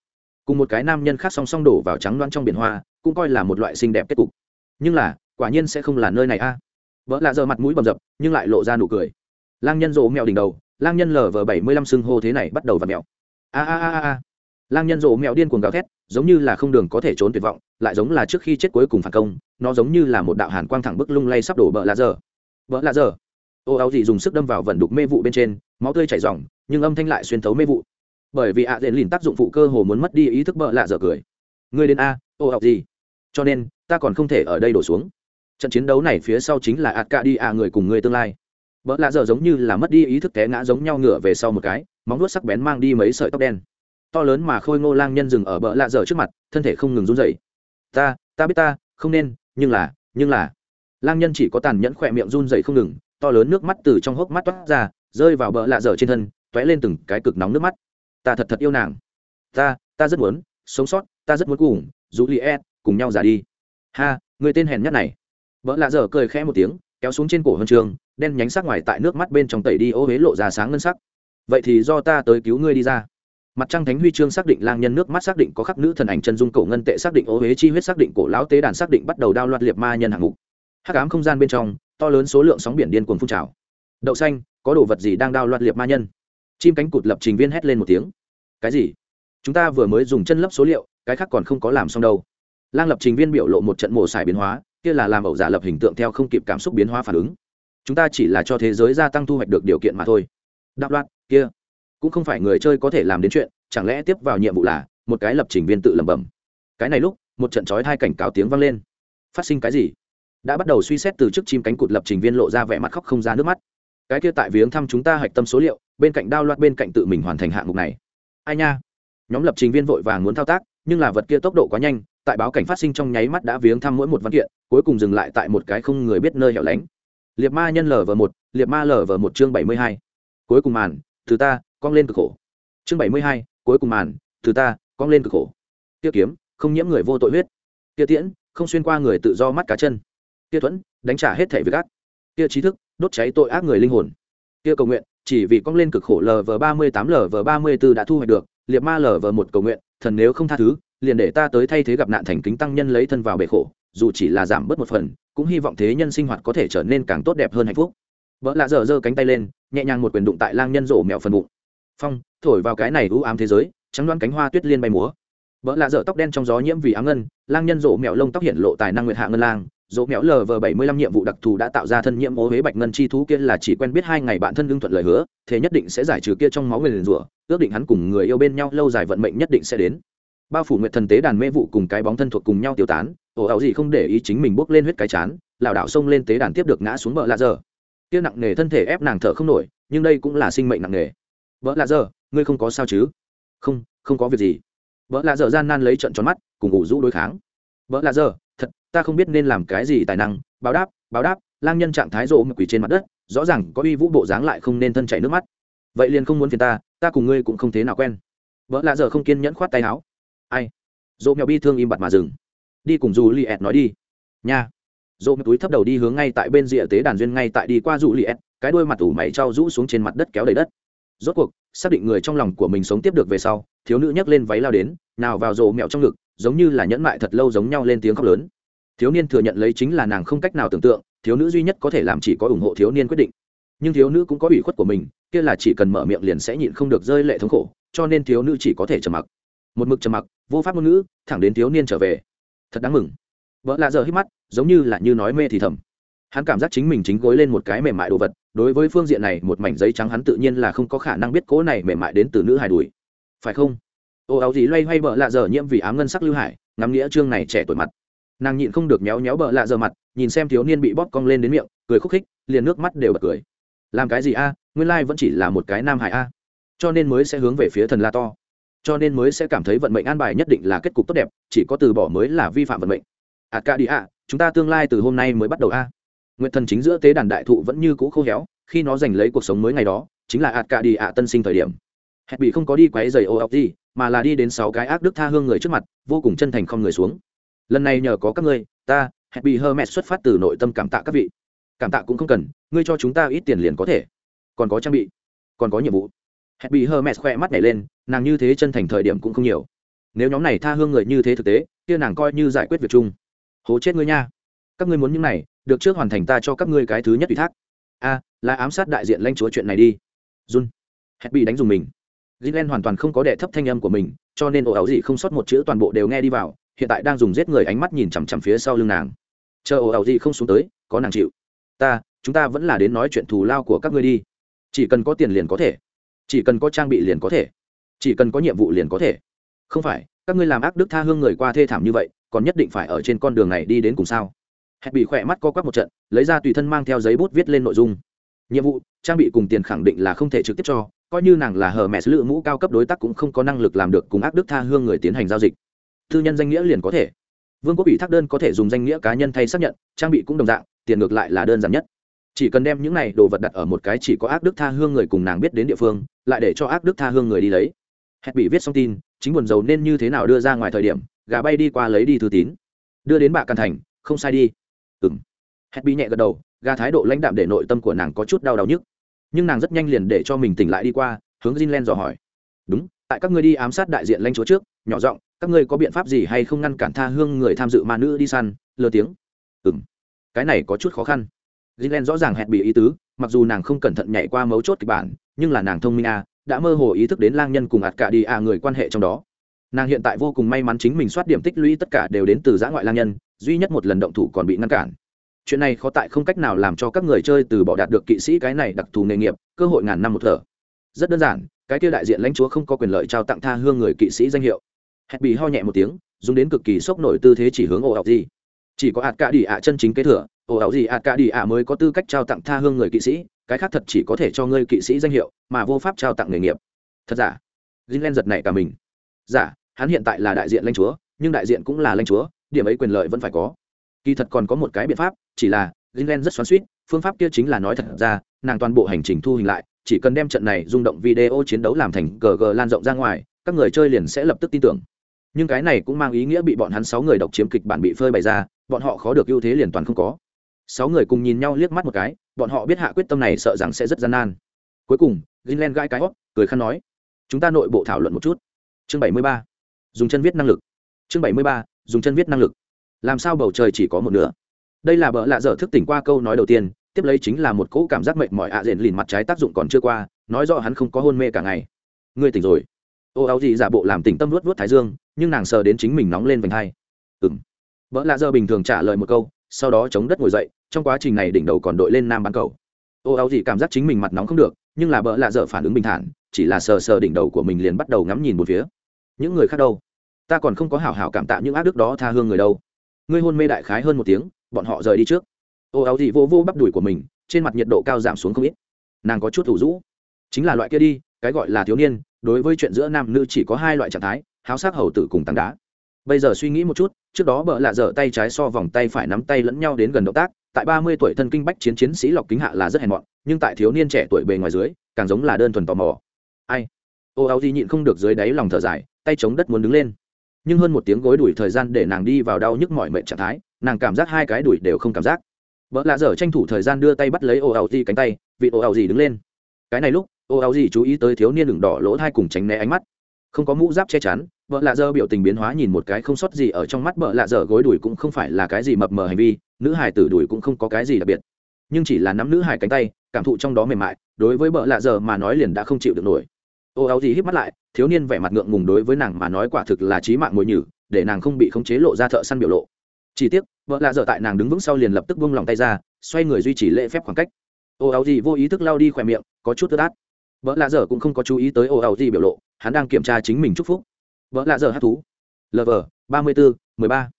Cùng một cái nam nhân khác song song đổ vào trắng loan trong biển hoa, cũng coi là một loại xinh đẹp kết cục. Nhưng là, quả nhiên sẽ không là nơi này a. Vợ lạ giờ mặt mũi bầm dập, nhưng lại lộ ra nụ cười. Lang nhân rộ mèo đỉnh đầu, lang nhân lờ vờ bảy mươi lăm xưng hô thế này bắt đầu và mèo. A a a a lang nhân rộ mèo điên cuồng gào thét, giống như là không đường có thể trốn tuyệt vọng, lại giống là trước khi chết cuối cùng phản công, nó giống như là một đạo hàn quang thẳng bức lung lay sắp đổ bờ lạ giờ. Vợ lạ giờ ô áo gì dùng sức đâm vào vận đục mê vụ bên trên, máu tươi chảy r nhưng âm thanh lại xuyên thấu mê vụ. Bởi vì ạ à dện lìn tác dụng phụ cơ hồ muốn mất đi ý thức bợ lạ dở cười. Người đến a, ô áo gì? Cho nên, ta còn không thể ở đây đổ xuống. Trận chiến đấu này phía sau chính là ạt ca đi a người cùng người tương lai. Bợ lạ dở giống như là mất đi ý thức té ngã giống nhau ngửa về sau một cái, móng nuốt sắc bén mang đi mấy sợi tóc đen. To lớn mà khôi ngô lang nhân dừng ở bợ lạ dở trước mặt, thân thể không ngừng run dậy ta ta biết ta, không nên, nhưng là nhưng là. Lang nhân chỉ có tàn nhẫn khỏe miệng run dậy không ngừng to lớn nước mắt từ trong hốc mắt toát ra, rơi vào bờ lạ dở trên thân t ó é lên từng cái cực nóng nước mắt. Ta thật thật yêu nàng. Ta ta rất muốn, sống sót, ta rất muốn cùng dù li e cùng nhau giả đi. Ha, người tên hèn nhất này. Vợ lạ dở cười khẽ một tiếng, kéo xuống trên cổ huân trường, đen nhánh sắc ngoài tại nước mắt bên trong tẩy đi ô huế lộ ra sáng ngân sắc. Vậy thì do ta tới cứu ngươi đi ra. Mặt trăng thánh huy chương xác định lang nhân nước mắt xác định có khắc nữ thần ảnh chân dung cổ ngân tệ xác định ô huế chi huyết xác định cổ lão tế đàn xác định bắt đầu đao loạt liệt ma nhân hạng mục. Hắc ám không gian bên trong to lớn số lượng sóng biển điên cuồng phun trào. Đậu xanh, có đồ vật gì đang đao loạt liệt ma nhân? Chim cánh cụt lập trình viên hét lên một tiếng. Cái gì? Chúng ta vừa mới dùng chân lấp số liệu, cái khác còn không có làm xong đâu. Lang lập trình viên biểu lộ một trận mổ xài biến hóa, kia là làm ẩu giả lập hình tượng theo không kịp cảm xúc biến hóa phản ứng. Chúng ta chỉ là cho thế giới gia tăng thu hoạch được điều kiện mà thôi. Đạo loạt kia. Cũng không phải người chơi có thể làm đến chuyện, chẳng lẽ tiếp vào nhiệm vụ là, một cái lập trình viên tự lẩm bẩm. Cái này lúc, một trận trói hai cảnh cáo tiếng vang lên. Phát sinh cái gì? Đã bắt đầu suy xét từ chức chim cánh cụt lập trình viên lộ ra vẻ mặt khóc không ra nước mắt. Cái kia tại viếng thăm chúng ta hạch tâm số liệu, bên cạnh đao loạt bên cạnh tự mình hoàn thành hạng mục này. Ai nha? Nhóm lập trình viên vội vàng muốn thao tác, nhưng là vật kia tốc độ quá nhanh, tại báo cảnh phát sinh trong nháy mắt đã viếng thăm mỗi một văn kiện, cuối cùng dừng lại tại một cái không người biết nơi hẻo lánh. Liệt ma nhân lv một, liệt ma lv một chương bảy mươi hai. Cuối cùng màn, từ ta, cong lên cực khổ. Chương bảy mươi hai, cuối cùng màn, từ ta, cong lên cực khổ. Tiêu kiếm, không nhiễm người vô tội huyết. Tiêu tiễn, không xuyên qua người tự do mắt cá chân tiêu thuẫn, đánh trả hết thể việc ác. Tiêu trí thức, đốt cháy tội ác người linh hồn. Tiêu cầu nguyện, chỉ vì cong lên cực khổ lv ba mươi tám lv ba mươi b ố đã thu hoạch được, liệt ma lv một cầu nguyện, thần nếu không tha thứ, liền để ta tới thay thế gặp nạn thành kính tăng nhân lấy thân vào bể khổ, dù chỉ là giảm bớt một phần, cũng hy vọng thế nhân sinh hoạt có thể trở nên càng tốt đẹp hơn hạnh phúc. Vợ lạ dở giơ cánh tay lên, nhẹ nhàng một quyền đụng tại lang nhân rổ mẹo phần bụng. Phong, thổi vào cái này u ám thế giới, trắng đoán cánh hoa tuyết liên bay múa. Vợ lạ dở tóc đen trong gió nhiễm vì ám ngân, lang nhân rổ mẹo lông tóc hiện lộ tài năng nguyệt hạ ngân lang dỗ mẹo lv bảy mươi lăm nhiệm vụ đặc thù đã tạo ra thân nhiễm ố huế bạch ngân chi thú kia là chỉ quen biết hai ngày bạn thân lương thuận lời hứa, thế nhất định sẽ giải trừ kia trong máu người liền rủa, ước định hắn cùng người yêu bên nhau lâu dài vận mệnh nhất định sẽ đến. Bao phủ nguyện thần tế đàn mê vụ cùng cái bóng thân thuộc cùng nhau tiêu tán, ổ ảo gì không để ý chính mình bốc lên huyết cái chán, lảo đảo xông lên tế đàn tiếp được ngã xuống bờ lạ giờ kia nặng nề thân thể ép nàng thở không nổi, nhưng đây cũng là sinh mệnh nặng nề. Vợ lạ giờ ngươi không có sao chứ? Không không có việc gì. Vợ lạ giờ gian nan lấy trận tròn mắt, cùng ngủ rũ đối kháng. Vợ lạ giờ ta không biết nên làm cái gì tài năng, báo đáp báo đáp, lang nhân trạng thái rộ mà quỳ trên mặt đất, rõ ràng có uy vũ bộ dáng lại không nên thân chảy nước mắt. Vậy liền không muốn phiền ta ta cùng ngươi cũng không thế nào quen. Vợ lạ giờ không kiên nhẫn khoát tay áo. Ai? Dỗ mèo bi thương im bặt mà dừng. Đi cùng dù li ẹt nói đi. Nha. Dỗ mèo túi thấp đầu đi hướng ngay tại bên rìa tế đàn duyên ngay tại đi qua dù li ẹt cái đuôi mặt ủ mày trao rũ xuống trên mặt đất kéo đầy đất. Rốt cuộc, xác định người trong lòng của mình sống tiếp được về sau, thiếu nữ nhấc lên váy lao đến, nào vào rộ mẹo trong ngực, giống như là nhẫn mại thật lâu giống nhau lên tiếng khóc lớn thiếu niên thừa nhận lấy chính là nàng không cách nào tưởng tượng, thiếu nữ duy nhất có thể làm chỉ có ủng hộ thiếu niên quyết định. Nhưng thiếu nữ cũng có ủy khuất của mình, kia là chỉ cần mở miệng liền sẽ nhịn không được rơi lệ thống khổ, cho nên thiếu nữ chỉ có thể trầm mặc. Một mực trầm mặc, vô pháp ngôn ngữ, thẳng đến thiếu niên trở về. Thật đáng mừng. Vợ lạ giờ hít mắt, giống như là như nói mê thì thầm. Hắn cảm giác chính mình chính gối lên một cái mềm mại đồ vật, đối với phương diện này một mảnh giấy trắng hắn tự nhiên là không có khả năng biết cố này mềm mại đến từ nữ hài đùi. Phải không? Ô, áo gì loay hoay vợ lạ giờ nhiễm vì ám ngân sắc lưu hải, ngắm nghĩa trương này trẻ tuổi mặt nàng nhịn không được méo méo bợ lạ giờ mặt, nhìn xem thiếu niên bị bóp cong lên đến miệng, cười khúc khích, liền nước mắt đều bật cười. Làm cái gì a? Nguyên lai vẫn chỉ là một cái nam hải a. Cho nên mới sẽ hướng về phía thần la to. Cho nên mới sẽ cảm thấy vận mệnh an bài nhất định là kết cục tốt đẹp, chỉ có từ bỏ mới là vi phạm vận mệnh. A ca đi a chúng ta tương lai từ hôm nay mới bắt đầu a. Nguyện thần chính giữa tế đàn đại thụ vẫn như cũ khô héo, khi nó giành lấy cuộc sống mới ngày đó, chính là ạt ca đi a tân sinh thời điểm. Hẹn bị không có đi quáy giày ô ọc gì mà là đi đến sáu cái ác đức tha hương người trước mặt, vô cùng chân thành không người xuống lần này nhờ có các ngươi, ta hẹn bị hơ mẹ xuất phát từ nội tâm cảm tạ các vị. Cảm tạ cũng không cần, ngươi cho chúng ta ít tiền liền có thể. Còn có trang bị, còn có nhiệm vụ. Hẹn bị hơ mẹ khoe mắt nhảy lên, nàng như thế chân thành thời điểm cũng không nhiều. Nếu nhóm này tha hương người như thế thực tế, kia nàng coi như giải quyết việc chung. Hố chết ngươi nha. Các ngươi muốn những này, được trước hoàn thành ta cho các ngươi cái thứ nhất ủy thác. A, là ám sát đại diện lãnh chúa chuyện này đi. Run. Hẹn bị đánh dùng mình. Gilen hoàn toàn không có đệ thấp thanh âm của mình, cho nên ồ ảo gì không sót một chữ toàn bộ đều nghe đi vào hiện tại đang dùng giết người ánh mắt nhìn chằm chằm phía sau lưng nàng. Chờ ồ ẩu gì không xuống tới, có nàng chịu. Ta, chúng ta vẫn là đến nói chuyện thù lao của các ngươi đi. Chỉ cần có tiền liền có thể. Chỉ cần có trang bị liền có thể. Chỉ cần có nhiệm vụ liền có thể. Không phải, các ngươi làm ác đức tha hương người qua thê thảm như vậy, còn nhất định phải ở trên con đường này đi đến cùng sao? Hẹn bị khỏe mắt co quắp một trận, lấy ra tùy thân mang theo giấy bút viết lên nội dung. Nhiệm vụ, trang bị cùng tiền khẳng định là không thể trực tiếp cho, coi như nàng là hờ mẹ sứ lự mũ cao cấp đối tác cũng không có năng lực làm được cùng ác đức tha hương người tiến hành giao dịch tư nhân danh nghĩa liền có thể. Vương quốc ủy thác đơn có thể dùng danh nghĩa cá nhân thay xác nhận trang bị cũng đồng dạng tiền ngược lại là đơn giản nhất. Chỉ cần đem những này đồ vật đặt ở một cái chỉ có ác đức tha hương người cùng nàng biết đến địa phương lại để cho ác đức tha hương người đi lấy. Hẹn bị viết xong tin chính buồn dầu nên như thế nào đưa ra ngoài thời điểm gà bay đi qua lấy đi thư tín. Đưa đến bạ căn thành không sai đi. Ừng hẹn bị nhẹ gật đầu gà thái độ lãnh đạm để nội tâm của nàng có chút đau đau nhức. Nhưng nàng rất nhanh liền để cho mình tỉnh lại đi qua hướng Jin Len dò hỏi. "Đúng, tại các ngươi đi ám sát đại diện lãnh chúa trước, nhỏ giọng, các ngươi có biện pháp gì hay không ngăn cản tha hương người tham dự ma nữ đi săn?" Lơ tiếng. "Ừm, cái này có chút khó khăn." Jin Len rõ ràng hẹn bị ý tứ, mặc dù nàng không cẩn thận nhảy qua mấu chốt kịch bản, nhưng là nàng thông minh a, à, đã mơ hồ ý thức đến lang nhân cùng ạt cả đi a à người quan hệ trong đó. Nàng hiện tại vô cùng may mắn chính mình soát điểm tích lũy tất cả đều đến từ giã ngoại lang nhân, duy nhất một lần động thủ còn bị ngăn cản chuyện này khó tại không cách nào làm cho các người chơi từ bỏ đạt được kỵ sĩ cái này đặc thù nghề nghiệp cơ hội ngàn năm một thở rất đơn giản cái kia đại diện lãnh chúa không có quyền lợi trao tặng tha hương người kỵ sĩ danh hiệu hẹn bị ho nhẹ một tiếng dùng đến cực kỳ sốc nổi tư thế chỉ hướng ồ ảo gì chỉ có ạt cả đi ạ chân chính kế thừa ồ ảo gì ạt cả đi ạ mới có tư cách trao tặng tha hương người kỵ sĩ cái khác thật chỉ có thể cho ngươi kỵ sĩ danh hiệu mà vô pháp trao tặng nghề nghiệp. Thật giả? Jinlen giật này cả mình. Giả hắn hiện tại là đại diện lãnh chúa nhưng đại diện cũng là lãnh chúa điểm ấy quyền lợi vẫn phải có. Kỳ thật còn có một cái biện pháp chỉ là Greenland rất xoắn suýt, phương pháp kia chính là nói thật ra, nàng toàn bộ hành trình thu hình lại, chỉ cần đem trận này rung động video chiến đấu làm thành GG lan rộng ra ngoài, các người chơi liền sẽ lập tức tin tưởng. Nhưng cái này cũng mang ý nghĩa bị bọn hắn sáu người độc chiếm kịch bản bị phơi bày ra, bọn họ khó được ưu thế liền toàn không có. Sáu người cùng nhìn nhau liếc mắt một cái, bọn họ biết hạ quyết tâm này sợ rằng sẽ rất gian nan. Cuối cùng, Greenland gãi cái hót cười khăn nói: "Chúng ta nội bộ thảo luận một chút." Chương 73. Dùng chân viết năng lực. Chương 73. Dùng chân viết năng lực. Làm sao bầu trời chỉ có một nửa? đây là bợ lạ dở thức tỉnh qua câu nói đầu tiên tiếp lấy chính là một cỗ cảm giác mệt mỏi ạ à rền lìn mặt trái tác dụng còn chưa qua nói rõ hắn không có hôn mê cả ngày ngươi tỉnh rồi ô áo gì giả bộ làm tỉnh tâm luốt vớt thái dương nhưng nàng sờ đến chính mình nóng lên vành hai. Ừng vợ lạ dơ bình thường trả lời một câu, sau đó chống đất ngồi dậy, trong quá trình này đỉnh đầu còn đội lên nam bán cầu. Ô áo gì cảm giác chính mình mặt nóng không được, nhưng là vợ lạ dở phản ứng bình thản, chỉ là sờ sờ đỉnh đầu của mình liền bắt đầu ngắm nhìn một phía. Những người khác đâu? Ta còn không có hảo hảo cảm tạ những ác đức đó tha hương người đâu. Ngươi hôn mê đại khái hơn một tiếng, bọn họ rời đi trước. Ô áo dị vô vô bắp đùi của mình, trên mặt nhiệt độ cao giảm xuống không ít. Nàng có chút thủ rũ. Chính là loại kia đi, cái gọi là thiếu niên, đối với chuyện giữa nam nữ chỉ có hai loại trạng thái háo sắc hầu tử cùng tảng đá. Bây giờ suy nghĩ một chút, trước đó bợ lạ dở tay trái so vòng tay phải nắm tay lẫn nhau đến gần động tác, tại ba mươi tuổi thân kinh bách chiến chiến sĩ lọc kính hạ là rất hèn mọn, nhưng tại thiếu niên trẻ tuổi bề ngoài dưới, càng giống là đơn thuần tò mò. Ai? Ô áo di nhịn không được dưới đáy lòng thở dài, tay chống đất muốn đứng lên. Nhưng hơn một tiếng gối đuổi thời gian để nàng đi vào đau nhức mọi mệnh trạng thái, nàng cảm giác hai cái đuổi đều không cảm giác. Vợ lạ dở tranh thủ thời gian đưa tay bắt lấy ô áo di cánh tay vị ô áo di đứng lên. Cái này lúc, ô áo di chú ý tới thiếu niên đường đỏ lỗ thai cùng tránh né ánh mắt không có mũ giáp che chắn, vợ lạ dơ biểu tình biến hóa nhìn một cái không sót gì ở trong mắt vợ lạ dở gối đuổi cũng không phải là cái gì mập mờ hành vi, nữ hài tử đuổi cũng không có cái gì đặc biệt. Nhưng chỉ là nắm nữ hài cánh tay, cảm thụ trong đó mềm mại, đối với vợ lạ dở mà nói liền đã không chịu được nổi. Ô áo gì hít mắt lại, thiếu niên vẻ mặt ngượng ngùng đối với nàng mà nói quả thực là trí mạng mồi nhử, để nàng không bị khống chế lộ ra thợ săn biểu lộ. Chỉ tiếc, vợ lạ dở tại nàng đứng vững sau liền lập tức buông lòng tay ra, xoay người duy trì lễ phép khoảng cách. Ô áo gì vô ý thức lao đi khỏe miệng, có chút tức át. Vợ lạ dở cũng không có chú ý tới ô áo gì biểu lộ hắn đang kiểm tra chính mình chúc phúc. Vợ lạ giờ hát thú. Lv ba mươi bốn mười ba.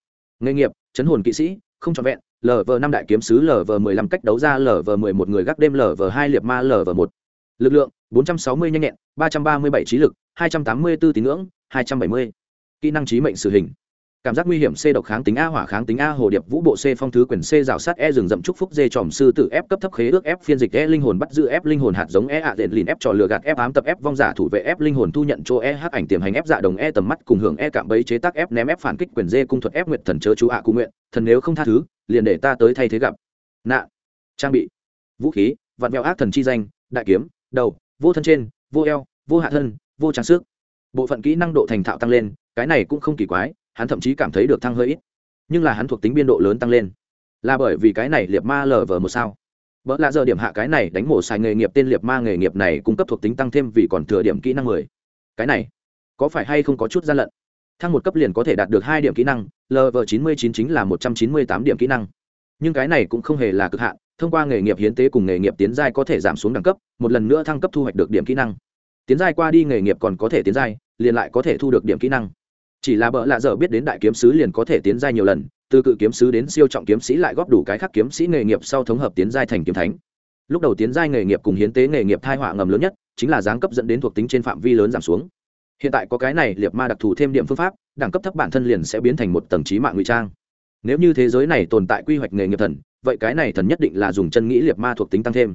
Nghề nghiệp, chấn hồn kỵ sĩ, không trọn vẹn. Lv năm đại kiếm sứ lv mười lăm cách đấu ra lv mười một người gác đêm lv hai liệt ma lv một. Lực lượng, bốn trăm sáu mươi nhanh nhẹn, ba trăm ba mươi bảy trí lực, hai trăm tám mươi b ố tín ngưỡng, hai trăm bảy mươi. Kỹ năng trí mệnh sử hình cảm giác nguy hiểm c độc kháng tính a, hỏa kháng tính a, hồ điệp vũ bộ c, phong thứ quyền c, rào sát e rừng rậm trúc phúc d, tròm sư tử f, cấp thấp khế ước f, phiên dịch e linh hồn bắt giữ f, linh hồn hạt giống e ạ đệm lìn f, trò lừa gạt f, ám tập f, vong giả thủ vệ f, linh hồn thu nhận chỗ e h ảnh tiềm hành f dạ đồng e tầm mắt cùng hưởng e cạm bẫy chế tác f, ném f, phản kích quyền d, cung thuật f nguyện thần chớ chú ạ à cung nguyện. Thần nếu không tha thứ, liền để ta tới thay thế gặp. Nạ. Trang bị. Vũ khí, vạn vẹo ác thần chi danh, đại kiếm, đầu, vô thân trên, vô eo, vô hạ thân, vô trang sức. Bộ phận kỹ năng độ thành thạo tăng lên, cái này cũng không kỳ quái hắn thậm chí cảm thấy được thăng hơi ít, nhưng là hắn thuộc tính biên độ lớn tăng lên. Là bởi vì cái này liệt ma lờ vờ một sao. Vợ lạ giờ điểm hạ cái này đánh mổ xài nghề nghiệp tên liệt ma nghề nghiệp này cung cấp thuộc tính tăng thêm vì còn thừa điểm kỹ năng mười. Cái này, có phải hay không có chút gian lận? Thăng một cấp liền có thể đạt được hai điểm kỹ năng lv chín mươi chín chính là một trăm chín mươi tám điểm kỹ năng. Nhưng cái này cũng không hề là cực hạn, thông qua nghề nghiệp hiến tế cùng nghề nghiệp tiến giai có thể giảm xuống đẳng cấp, một lần nữa thăng cấp thu hoạch được điểm kỹ năng. Tiến giai qua đi nghề nghiệp còn có thể tiến giai, liền lại có thể thu được điểm kỹ năng chỉ là bợ lạ dở biết đến đại kiếm sứ liền có thể tiến giai nhiều lần, từ cự kiếm sứ đến siêu trọng kiếm sĩ lại góp đủ cái khác kiếm sĩ nghề nghiệp sau thống hợp tiến giai thành kiếm thánh. Lúc đầu tiến giai nghề nghiệp cùng hiến tế nghề nghiệp thai họa ngầm lớn nhất, chính là giáng cấp dẫn đến thuộc tính trên phạm vi lớn giảm xuống. Hiện tại có cái này liệt ma đặc thù thêm điểm phương pháp, đẳng cấp thấp bản thân liền sẽ biến thành một tầng trí mạng ngụy trang. Nếu như thế giới này tồn tại quy hoạch nghề nghiệp thần, vậy cái này thần nhất định là dùng chân nghĩ liệt ma thuộc tính tăng thêm.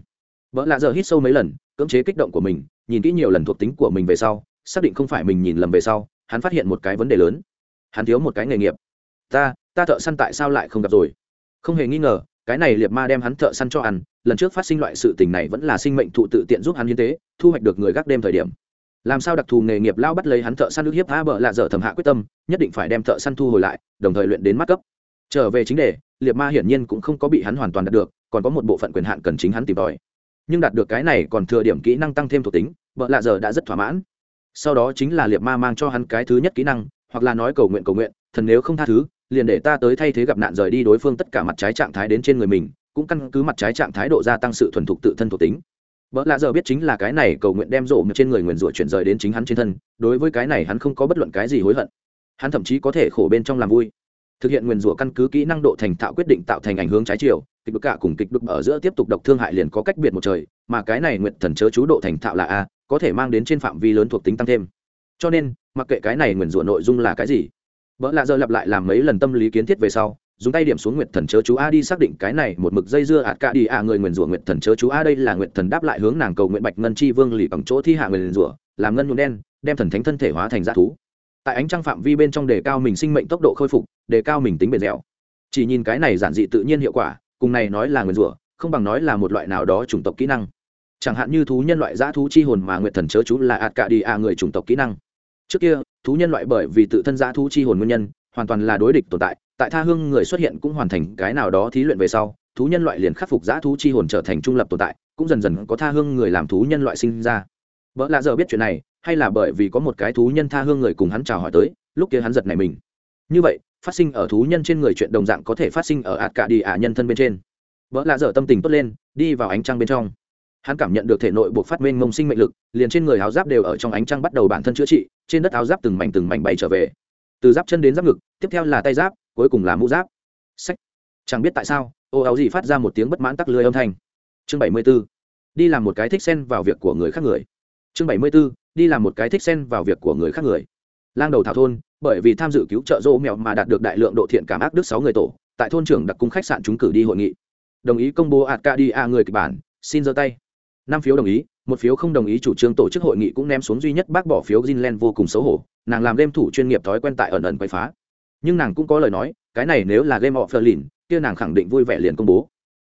Vợ lạ giờ hít sâu mấy lần, cưỡng chế kích động của mình, nhìn kỹ nhiều lần thuộc tính của mình về sau, xác định không phải mình nhìn lầm về sau hắn phát hiện một cái vấn đề lớn. Hắn thiếu một cái nghề nghiệp. Ta ta thợ săn tại sao lại không gặp rồi? Không hề nghi ngờ, cái này liệt ma đem hắn thợ săn cho ăn, lần trước phát sinh loại sự tình này vẫn là sinh mệnh thụ tự tiện giúp hắn hiến tế, thu hoạch được người gác đêm thời điểm. Làm sao đặc thù nghề nghiệp lao bắt lấy hắn thợ săn nước hiếp a bợ lạ dở thầm hạ quyết tâm, nhất định phải đem thợ săn thu hồi lại, đồng thời luyện đến mắt cấp. Trở về chính đề, liệt ma hiển nhiên cũng không có bị hắn hoàn toàn đạt được, còn có một bộ phận quyền hạn cần chính hắn tìm tòi. Nhưng đạt được cái này còn thừa điểm kỹ năng tăng thêm thuộc tính bợ lạ dở đã rất thỏa mãn sau đó chính là liệt ma mang cho hắn cái thứ nhất kỹ năng, hoặc là nói cầu nguyện cầu nguyện, thần nếu không tha thứ, liền để ta tới thay thế gặp nạn rời đi đối phương tất cả mặt trái trạng thái đến trên người mình, cũng căn cứ mặt trái trạng thái độ gia tăng sự thuần thục tự thân thuộc tính. Vợ lạ giờ biết chính là cái này cầu nguyện đem rộ trên người nguyền rủa chuyển rời đến chính hắn trên thân, đối với cái này hắn không có bất luận cái gì hối hận. Hắn thậm chí có thể khổ bên trong làm vui. Thực hiện nguyền rủa căn cứ kỹ năng độ thành thạo quyết định tạo thành ảnh hướng trái chiều, kịch bức cả cùng kịch bức ở giữa tiếp tục độc thương hại liền có cách biệt một trời, mà cái này nguyện thần chớ chú độ thành thạo là a có thể mang đến trên phạm vi lớn thuộc tính tăng thêm. Cho nên, mặc kệ cái này nguyền rủa nội dung là cái gì vợ lạ giờ lặp lại làm mấy lần tâm lý kiến thiết về sau, dùng tay điểm xuống nguyệt thần chớ chú a đi xác định cái này một mực dây dưa ạt cả đi a người nguyền rủa nguyệt thần chớ chú a đây là nguyệt thần đáp lại hướng nàng cầu nguyện bạch ngân chi vương lì bằng chỗ thi hạ nguyền rủa, làm ngân nhuộm đen, đem thần thánh thân thể hóa thành g thú. Tại ánh trăng phạm vi bên trong đề cao mình sinh mệnh tốc độ khôi phục, đề cao mình tính bền dẻo. Chỉ nhìn cái này giản dị tự nhiên hiệu quả, cùng này nói là nguyền rủa, không bằng nói là một loại nào đó chủng tộc kỹ năng chẳng hạn như thú nhân loại dã thú chi hồn mà nguyệt thần chớ chú là ạt cả đi a người chủng tộc kỹ năng. Trước kia, thú nhân loại bởi vì tự thân dã thú chi hồn nguyên nhân, hoàn toàn là đối địch tồn tại tại tha hương người xuất hiện cũng hoàn thành cái nào đó thí luyện về sau, thú nhân loại liền khắc phục dã thú chi hồn trở thành trung lập tồn tại, cũng dần dần có tha hương người làm thú nhân loại sinh ra. Vợ lạ giờ biết chuyện này, hay là bởi vì có một cái thú nhân tha hương người cùng hắn chào hỏi tới, lúc kia hắn giật này mình. Như vậy, phát sinh ở thú nhân trên người chuyện đồng dạng có thể phát sinh ở ạt cả đi ả nhân thân bên trên. Vợ lạ dở tâm tình tốt lên, đi vào ánh trăng bên trong hắn cảm nhận được thể nội buộc phát mênh mông sinh mệnh lực, liền trên người áo giáp đều ở trong ánh trăng bắt đầu bản thân chữa trị, trên đất áo giáp từng mảnh từng mảnh bay trở về. Từ giáp chân đến giáp ngực, tiếp theo là tay giáp, cuối cùng là mũ giáp. Sách chẳng biết tại sao, ô áo gì phát ra một tiếng bất mãn tắc lưới âm thanh. Chương bảy mươi b ố đi làm một cái thích xen vào việc của người khác người. Chương bảy mươi b ố đi làm một cái thích xen vào việc của người khác người. Lang đầu thảo thôn, bởi vì tham dự cứu trợ rô mèo mà đạt được đại lượng độ thiện cảm ác đức sáu người tổ, tại thôn trưởng đặc cung khách sạn chúng cử đi hội nghị. Đồng ý công bố ạt ca đi a người kịch bản, xin giơ tay năm phiếu đồng ý, một phiếu không đồng ý chủ trương tổ chức hội nghị cũng ném xuống duy nhất bác bỏ phiếu Jinlen vô cùng xấu hổ, nàng làm game thủ chuyên nghiệp thói quen tại ẩn ẩn quay phá. Nhưng nàng cũng có lời nói, cái này nếu là game of lìn kia nàng khẳng định vui vẻ liền công bố.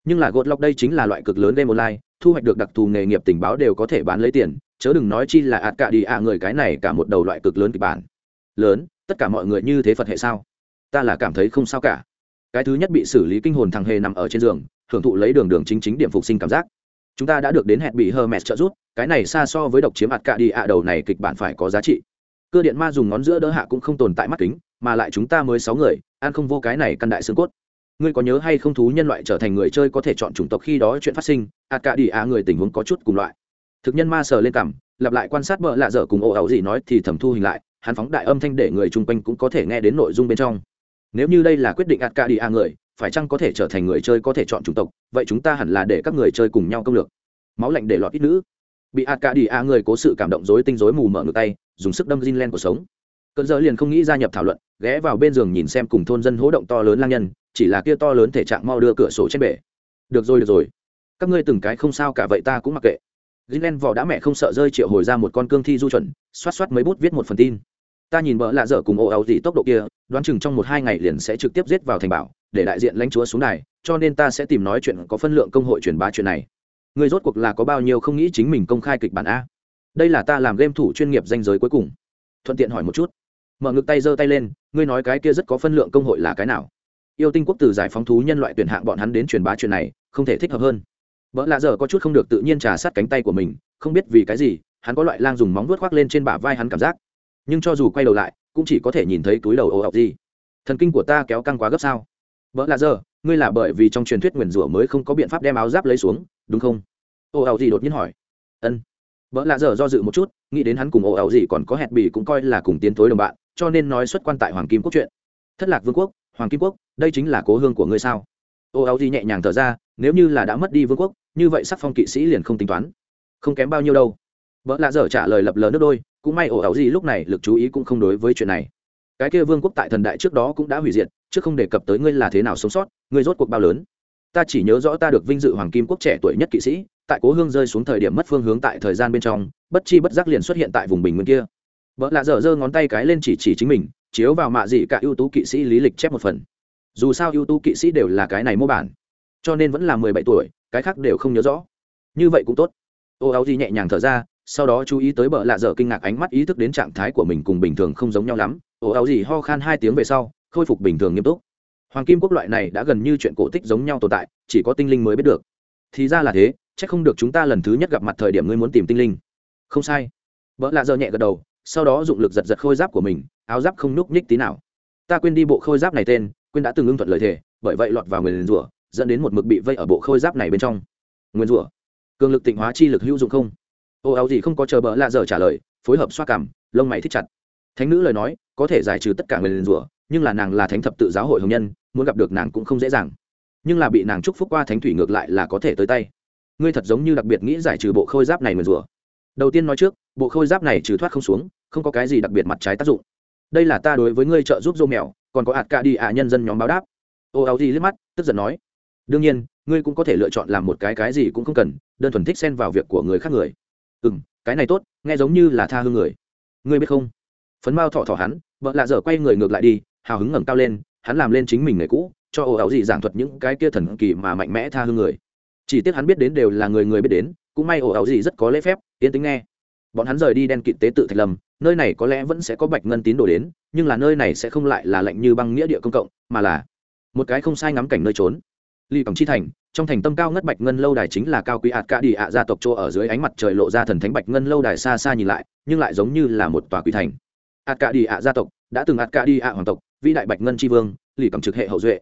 Nhưng là gột lọc đây chính là loại cực lớn game online, thu hoạch được đặc thù nghề nghiệp tình báo đều có thể bán lấy tiền, chớ đừng nói chi là ạt cả đi ạ người cái này cả một đầu loại cực lớn kịch bản. Lớn, tất cả mọi người như thế phật hệ sao? Ta là cảm thấy không sao cả. Cái thứ nhất bị xử lý kinh hồn thằng hề nằm ở trên giường, hưởng thụ lấy đường đường chính chính điểm phục sinh cảm giác chúng ta đã được đến hẹn bị hermes trợ giúp, cái này xa so với độc chiếm ạt cạ đi ạ đầu này kịch bản phải có giá trị. Cơ điện ma dùng ngón giữa đỡ hạ cũng không tồn tại mắt kính, mà lại chúng ta mới sáu người, ăn không vô cái này căn đại xương cốt. Ngươi có nhớ hay không thú nhân loại trở thành người chơi có thể chọn chủng tộc khi đó chuyện phát sinh ạt cạ đi ạ người tình huống có chút cùng loại. Thực nhân ma sờ lên cằm, lặp lại quan sát vợ lạ dở cùng ồ ẩu gì nói thì thẩm thu hình lại, hắn phóng đại âm thanh để người chung quanh cũng có thể nghe đến nội dung bên trong. Nếu như đây là quyết định ạt cạ đi ạ người phải chăng có thể trở thành người chơi có thể chọn chủng tộc vậy chúng ta hẳn là để các người chơi cùng nhau công lược. Máu lạnh để lọt ít nữ. Bị a cả đi a người cố sự cảm động dối tinh dối mù mở ngược tay dùng sức đâm zin len cuộc sống. Cơn giờ liền không nghĩ gia nhập thảo luận ghé vào bên giường nhìn xem cùng thôn dân hỗ động to lớn lang nhân chỉ là kia to lớn thể trạng mau đưa cửa sổ trên bể. Được rồi được rồi. Các ngươi từng cái không sao cả vậy ta cũng mặc kệ. Gilen vỏ đã mẹ không sợ rơi triệu hồi ra một con cương thi du chuẩn, xoát xoát mấy bút viết một phần tin. Ta nhìn bỡ lạ dở cùng ồ áo gì tốc độ kia, đoán chừng trong một hai ngày liền sẽ trực tiếp giết vào thành bảo, để đại diện lãnh chúa xuống đài, cho nên ta sẽ tìm nói chuyện có phân lượng công hội truyền bá chuyện này. Người rốt cuộc là có bao nhiêu không nghĩ chính mình công khai kịch bản a? Đây là ta làm game thủ chuyên nghiệp danh giới cuối cùng. Thuận tiện hỏi một chút. Mở ngực tay giơ tay lên, ngươi nói cái kia rất có phân lượng công hội là cái nào? Yêu tinh quốc từ giải phóng thú nhân loại tuyển hạng bọn hắn đến truyền bá chuyện này, không thể thích hợp hơn vợ lạ giờ có chút không được tự nhiên trà sát cánh tay của mình không biết vì cái gì hắn có loại lang dùng móng vuốt khoác lên trên bả vai hắn cảm giác nhưng cho dù quay đầu lại cũng chỉ có thể nhìn thấy túi đầu ồ ọc gì thần kinh của ta kéo căng quá gấp sao vợ là giờ, ngươi là bởi vì trong truyền thuyết nguyền rủa mới không có biện pháp đem áo giáp lấy xuống, đúng không? Ồ ảo gì đột nhiên hỏi. Ân. Vợ là giờ do dự một chút, nghĩ đến hắn cùng ồ ảo gì còn có hẹn bỉ cũng coi là cùng tiến thối đồng bạn, cho nên nói xuất quan tại hoàng kim quốc chuyện. Thất lạc vương quốc, hoàng kim quốc, đây chính là cố hương của ngươi sao? Ô áo gì nhẹ nhàng thở ra, nếu như là đã mất đi vương quốc, như vậy sắc phong kỵ sĩ liền không tính toán. Không kém bao nhiêu đâu. Vợ lạ dở trả lời lập lờ nước đôi, cũng may ổ áo gì lúc này lực chú ý cũng không đối với chuyện này cái kia vương quốc tại thần đại trước đó cũng đã hủy diệt, chứ không đề cập tới ngươi là thế nào sống sót, ngươi rốt cuộc bao lớn. Ta chỉ nhớ rõ ta được vinh dự hoàng kim quốc trẻ tuổi nhất kỵ sĩ, tại cố hương rơi xuống thời điểm mất phương hướng tại thời gian bên trong, bất chi bất giác liền xuất hiện tại vùng bình nguyên kia. Vợ lạ dở giơ ngón tay cái lên chỉ chỉ chính mình, chiếu vào mạ dị cả ưu tú kỵ sĩ lý lịch chép một phần. Dù sao ưu tú kỵ sĩ đều là cái này mô bản, cho nên vẫn là mười bảy tuổi, cái khác đều không nhớ rõ. Như vậy cũng tốt. Ô, áo gì nhẹ nhàng thở ra sau đó chú ý tới bợ lạ dở kinh ngạc ánh mắt ý thức đến trạng thái của mình cùng bình thường không giống nhau lắm. Ồ áo gì, ho khan hai tiếng về sau, khôi phục bình thường nghiêm túc. Hoàng kim quốc loại này đã gần như chuyện cổ tích giống nhau tồn tại, chỉ có tinh linh mới biết được. Thì ra là thế c h ắ c không được chúng ta lần thứ nhất gặp mặt thời điểm ngươi muốn tìm tinh linh. Không sai. Vợ lạ dở nhẹ gật đầu, sau đó dụng lực giật giật khôi giáp của mình, áo giáp không nhúc nhích tí nào. Ta quên đi bộ khôi giáp này tên, quên đã từng ưng thuận lời thề, bởi vậy lọt vào người liền rủa, dẫn đến một mực bị vây ở bộ khôi giáp này bên trong. Nguyên rủa. Cường lực tịnh hóa chi lực hữu dụng không? Ô áo gì không có chờ bỡ lạ dở trả lời, phối hợp xoa cảm, lông mày thích chặt. Thánh nữ lời nói, có thể giải trừ tất cả người liền rủa, nhưng là nàng là thánh thập tự giáo hội hồng nhân, muốn gặp được nàng cũng không dễ dàng. Nhưng là bị nàng chúc phúc qua thánh thủy ngược lại là có thể tới tay. Ngươi thật giống như đặc biệt nghĩ giải trừ bộ khôi giáp này nguyền rủa. Đầu tiên nói trước, bộ khôi giáp này trừ thoát không xuống, không có cái gì đặc biệt mặt trái tác dụng. Đây là ta đối với ngươi trợ giúp dô mèo còn có ạt cả đi ạ nhân dân nhóm báo đáp. Ô áo gì liếc mắt, tức giận nói. Đương nhiên, ngươi cũng có thể lựa chọn làm một cái cái gì cũng không cần, đơn thuần thích xen vào việc của người khác người ừ m cái này tốt, nghe giống như là tha hương người. Ngươi biết không? Phấn mao thọ thọ hắn, vợ lạ dở quay người ngược lại đi, hào hứng ngẩng cao lên, hắn làm lên chính mình người cũ, cho ồ ảo dị giảng thuật những cái kia thần kỳ mà mạnh mẽ tha hương người. Chỉ tiếc hắn biết đến đều là người người biết đến, cũng may ồ ảo dị rất có lễ phép, yên tính nghe. Bọn hắn rời đi đen kịt tế tự thạch lâm nơi này có lẽ vẫn sẽ có bạch ngân tín đồ đến, nhưng là nơi này sẽ không lại là lạnh như băng nghĩa địa công cộng, mà là một cái không sai ngắm cảnh nơi trốn. Ly cổng chi thành trong thành tâm cao ngất bạch ngân lâu đài chính là cao quý ạt cả đi ạ gia tộc chỗ ở dưới ánh mặt trời lộ ra thần thánh bạch ngân lâu đài xa xa nhìn lại, nhưng lại giống như là một tòa quỷ thành. Ạt cả đi ạ gia tộc, đã từng ạt cả đi ạ hoàng tộc, vĩ đại bạch ngân tri vương, lì cầm trực hệ hậu duệ.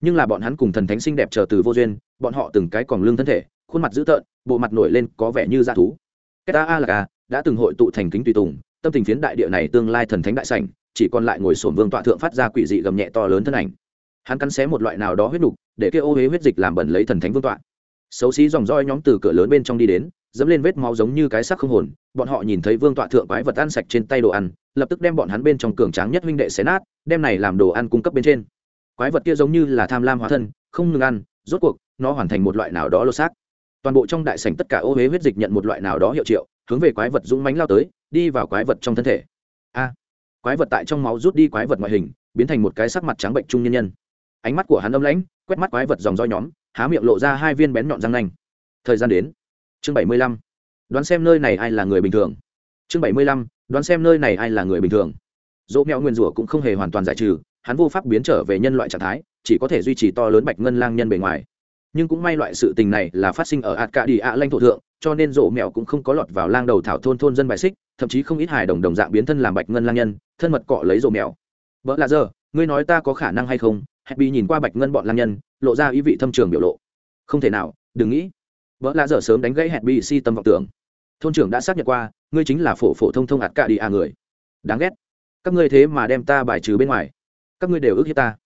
Nhưng là bọn hắn cùng thần thánh xinh đẹp chờ từ vô duyên, bọn họ từng cái còn lương thân thể, khuôn mặt dữ tợn, bộ mặt nổi lên có vẻ như dã thú. Keta a là a đã từng hội tụ thành kính tùy tùng, tâm tình phiến đại địa này tương lai thần thánh đại sảnh, chỉ còn lại ngồi sổm vương tọa thượng phát ra quỷ dị gầm nhẹ to lớn thân ảnh. Hắn cắn xé một loại nào đó huyết nục để kia ô huế huyết dịch làm bẩn lấy thần thánh vương tọa. Xấu xí dòng roi nhóm từ cửa lớn bên trong đi đến, dẫm lên vết máu giống như cái xác không hồn, bọn họ nhìn thấy vương tọa thượng quái vật ăn sạch trên tay đồ ăn, lập tức đem bọn hắn bên trong cường tráng nhất huynh đệ xé nát, đem này làm đồ ăn cung cấp bên trên. Quái vật kia giống như là tham lam hóa thân, không ngừng ăn, rốt cuộc, nó hoàn thành một loại nào đó lô xác. Toàn bộ trong đại sảnh tất cả ô huế huyết dịch nhận một loại nào đó hiệu triệu, hướng về quái vật dũng mánh lao tới, đi vào quái vật trong thân thể. A! Quái vật tại trong máu rút đi quái vật ngoại hình, biến thành một cái sắc mặt trắng bệnh trung nhân nhân ánh mắt của hắn âm lãnh, quét mắt quái vật dòng roi nhóm, há miệng lộ ra hai viên bén nhọn răng nanh. Thời gian đến. Chương bảy mươi lăm. Đoán xem nơi này ai là người bình thường. Chương bảy mươi lăm. Đoán xem nơi này ai là người bình thường. Dỗ mẹo nguyên rủa cũng không hề hoàn toàn giải trừ, hắn vô pháp biến trở về nhân loại trạng thái, chỉ có thể duy trì to lớn bạch ngân lang nhân bề ngoài. Nhưng cũng may loại sự tình này là phát sinh ở ạt cạ đi ạ lanh thổ thượng, cho nên rộ mẹo cũng không có lọt vào lang đầu thảo thôn thôn dân bài xích, thậm chí không ít hài đồng đồng dạng biến thân làm bạch ngân lang nhân, thân mật cọ lấy rộ mẹo. Vợ là giờ ngươi nói ta có khả năng hay không? Happy nhìn qua bạch ngân bọn lang nhân, lộ ra ý vị thâm trường biểu lộ. Không thể nào, đừng nghĩ. Vợ là dở sớm đánh gãy happy si tâm vọng tưởng. Thôn trưởng đã xác nhận qua, ngươi chính là phổ phổ thông thông ạt cả đi à người. Đáng ghét. Các ngươi thế mà đem ta bài trừ bên ngoài. Các ngươi đều ước hiếp ta.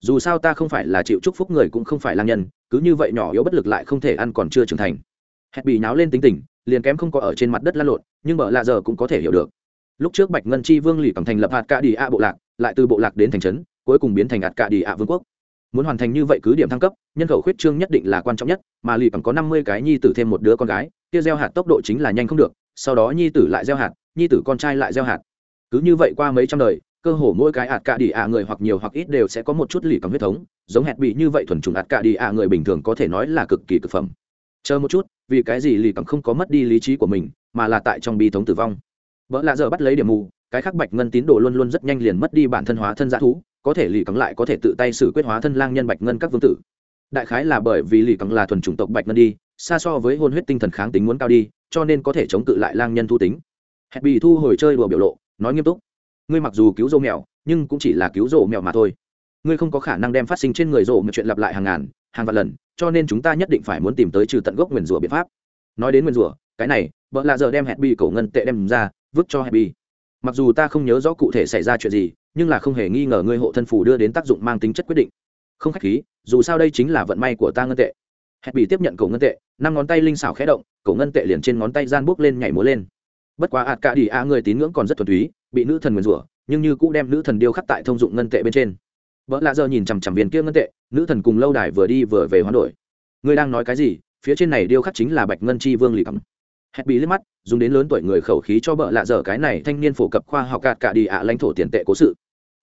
Dù sao ta không phải là chịu chúc phúc người cũng không phải lang nhân, cứ như vậy nhỏ yếu bất lực lại không thể ăn còn chưa trưởng thành. Hẹn bị náo lên tính tình, liền kém không có ở trên mặt đất lăn lộn, nhưng bợ lạ giờ cũng có thể hiểu được. Lúc trước bạch ngân chi vương lì cầm thành lập hạt cạ đi a bộ lạc, lại từ bộ lạc đến thành trấn cuối cùng biến thành hạt cạ đi ạ vương quốc. Muốn hoàn thành như vậy cứ điểm thăng cấp, nhân khẩu khuyết trương nhất định là quan trọng nhất, mà lì còn có năm mươi cái nhi tử thêm một đứa con gái, kia gieo hạt tốc độ chính là nhanh không được, sau đó nhi tử lại gieo hạt, nhi tử con trai lại gieo hạt. Cứ như vậy qua mấy trăm đời, cơ hồ mỗi cái hạt cạ đi ạ người hoặc nhiều hoặc ít đều sẽ có một chút lì cầm huyết thống, giống hẹn bị như vậy thuần trùng hạt cạ đi ạ người bình thường có thể nói là cực kỳ cực phẩm. Chờ một chút, vì cái gì lì cầm không có mất đi lý trí của mình, mà là tại trong bi thống tử vong. Vợ lạ giờ bắt lấy điểm mù, cái khắc bạch ngân tín đồ luôn luôn rất nhanh liền mất đi bản thân hóa thân g thú có thể lì cắm lại có thể tự tay xử quyết hóa thân lang nhân bạch ngân các vương tử. Đại khái là bởi vì lì cắm là thuần chủng tộc bạch ngân đi, xa so với hôn huyết tinh thần kháng tính muốn cao đi, cho nên có thể chống cự lại lang nhân thu tính. Hẹn bị thu hồi chơi đùa biểu lộ, nói nghiêm túc. Ngươi mặc dù cứu rô mèo, nhưng cũng chỉ là cứu rô mèo mà thôi. Ngươi không có khả năng đem phát sinh trên người rô một chuyện lặp lại hàng ngàn, hàng vạn lần, cho nên chúng ta nhất định phải muốn tìm tới trừ tận gốc nguyền rủa biện pháp. Nói đến nguyền rủa, cái này, vợ lạ giờ đem hẹn bị cổ ngân tệ đem ra, vứt cho hẹn bị. Mặc dù ta không nhớ rõ cụ thể xảy ra chuyện gì nhưng là không hề nghi ngờ ngươi hộ thân phủ đưa đến tác dụng mang tính chất quyết định. Không khách khí, dù sao đây chính là vận may của ta ngân tệ. Hẹn bị tiếp nhận cổ ngân tệ, năm ngón tay linh xảo khẽ động cổ ngân tệ liền trên ngón tay gian bước lên nhảy múa lên. Bất quá ạt cả đi a người tín ngưỡng còn rất thuần túy, bị nữ thần nguyền rủa, nhưng như cũ đem nữ thần điêu khắc tại thông dụng ngân tệ bên trên. Vợ lạ giờ nhìn chằm chằm viên kia ngân tệ, nữ thần cùng lâu đài vừa đi vừa về hoán đổi. Ngươi đang nói cái gì? Phía trên này điêu khắc chính là bạch ngân chi vương lì cắm hẹn bị liếc mắt, dùng đến lớn tuổi người khẩu khí cho bợ lạ dở cái này thanh niên phổ cập khoa học ạt cả đi ạ lãnh thổ tiền tệ cố sự.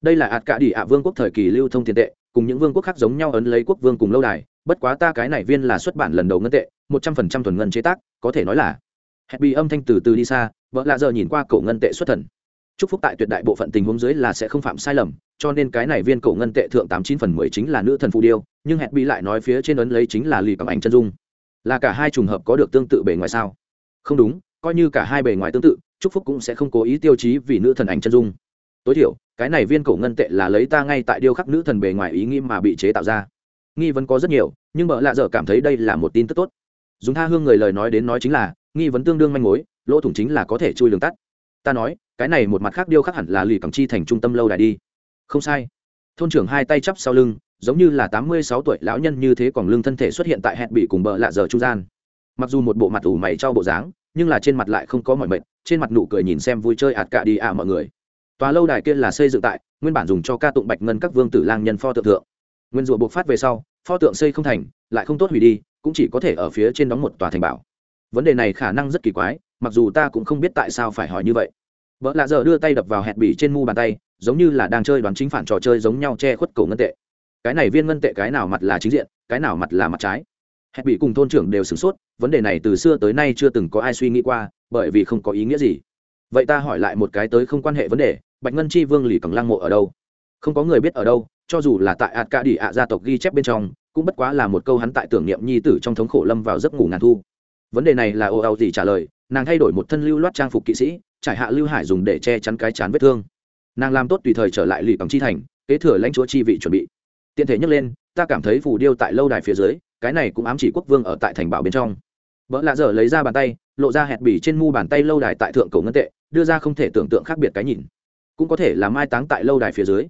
Đây là ạt cả đi ạ vương quốc thời kỳ lưu thông tiền tệ, cùng những vương quốc khác giống nhau ấn lấy quốc vương cùng lâu đài, bất quá ta cái này viên là xuất bản lần đầu ngân tệ, một trăm phần trăm thuần ngân chế tác, có thể nói là. Hẹn bị âm thanh từ từ đi xa vợ lạ dở nhìn qua cổ ngân tệ xuất thần. Chúc phúc tại tuyệt đại bộ phận tình huống dưới là sẽ không phạm sai lầm, cho nên cái này viên cổ ngân tệ thượng tám chín phần mười chính là nữ thần phù điêu, nhưng hẹn bị lại nói phía trên ấn lấy chính là lì cầm ảnh chân dung. Là cả hai trùng hợp có được tương tự bề ngoài sao? Không đúng, coi như cả hai bề ngoài tương tự chúc phúc cũng sẽ không cố ý tiêu chí vì nữ thần ảnh chân dung. Tối thiểu, cái này viên cổ ngân tệ là lấy ta ngay tại điêu khắc nữ thần bề ngoài ý nghĩ mà bị chế tạo ra. Nghi vấn có rất nhiều, nhưng bợ lạ dở cảm thấy đây là một tin tức tốt. Dùng tha hương người lời nói đến nói chính là, nghi vấn tương đương manh mối, lỗ thủng chính là có thể chui lường tắt. Ta nói, cái này một mặt khác điêu khắc hẳn là lì cẳng chi thành trung tâm lâu đài đi. Không sai. Thôn trưởng hai tay chắp sau lưng, giống như là tám mươi sáu tuổi lão nhân như thế còn lưng thân thể xuất hiện tại hẹn bị cùng bợ lạ dở trung gian. Mặc dù một bộ mặt ủ mày cho bộ dáng nhưng là trên mặt lại không có mọi mệnh, trên mặt nụ cười nhìn xem vui chơi ạt cả đi à mọi người. Tòa lâu đài kia là xây dựng tại, nguyên bản dùng cho ca tụng bạch ngân các vương tử lang nhân pho tượng thượng. Nguyên rùa buộc phát về sau, pho tượng xây không thành, lại không tốt hủy đi, cũng chỉ có thể ở phía trên đóng một tòa thành bảo. Vấn đề này khả năng rất kỳ quái, mặc dù ta cũng không biết tại sao phải hỏi như vậy. Vợ lạ giờ đưa tay đập vào hẹn bỉ trên mu bàn tay, giống như là đang chơi đoán chính phản trò chơi giống nhau che khuất cổ ngân tệ. Cái này viên ngân tệ cái nào mặt là chính diện, cái nào mặt là mặt trái? Hẹn bị cùng thôn trưởng đều sửng sốt, vấn đề này từ xưa tới nay chưa từng có ai suy nghĩ qua, bởi vì không có ý nghĩa gì. Vậy ta hỏi lại một cái tới không quan hệ vấn đề, bạch ngân chi vương lì cẳng lăng mộ ở đâu? Không có người biết ở đâu, cho dù là tại ạt ca đi ạ gia tộc ghi chép bên trong, cũng bất quá là một câu hắn tại tưởng niệm nhi tử trong thống khổ lâm vào giấc ngủ ngàn thu. Vấn đề này là ô ào gì trả lời, nàng thay đổi một thân lưu loát trang phục kỵ sĩ, trải hạ lưu hải dùng để che chắn cái chán vết thương. Nàng làm tốt tùy thời trở lại lì cẳng chi thành, kế thừa lãnh chúa chi vị chuẩn bị. Tiện thể nhắc lên, ta cảm thấy phù điêu tại lâu đài phía dưới cái này cũng ám chỉ quốc vương ở tại thành bảo bên trong. Vợ lạ dở lấy ra bàn tay, lộ ra hẹn bỉ trên mu bàn tay lâu đài tại thượng cầu ngân tệ, đưa ra không thể tưởng tượng khác biệt cái nhìn. Cũng có thể là mai táng tại lâu đài phía dưới.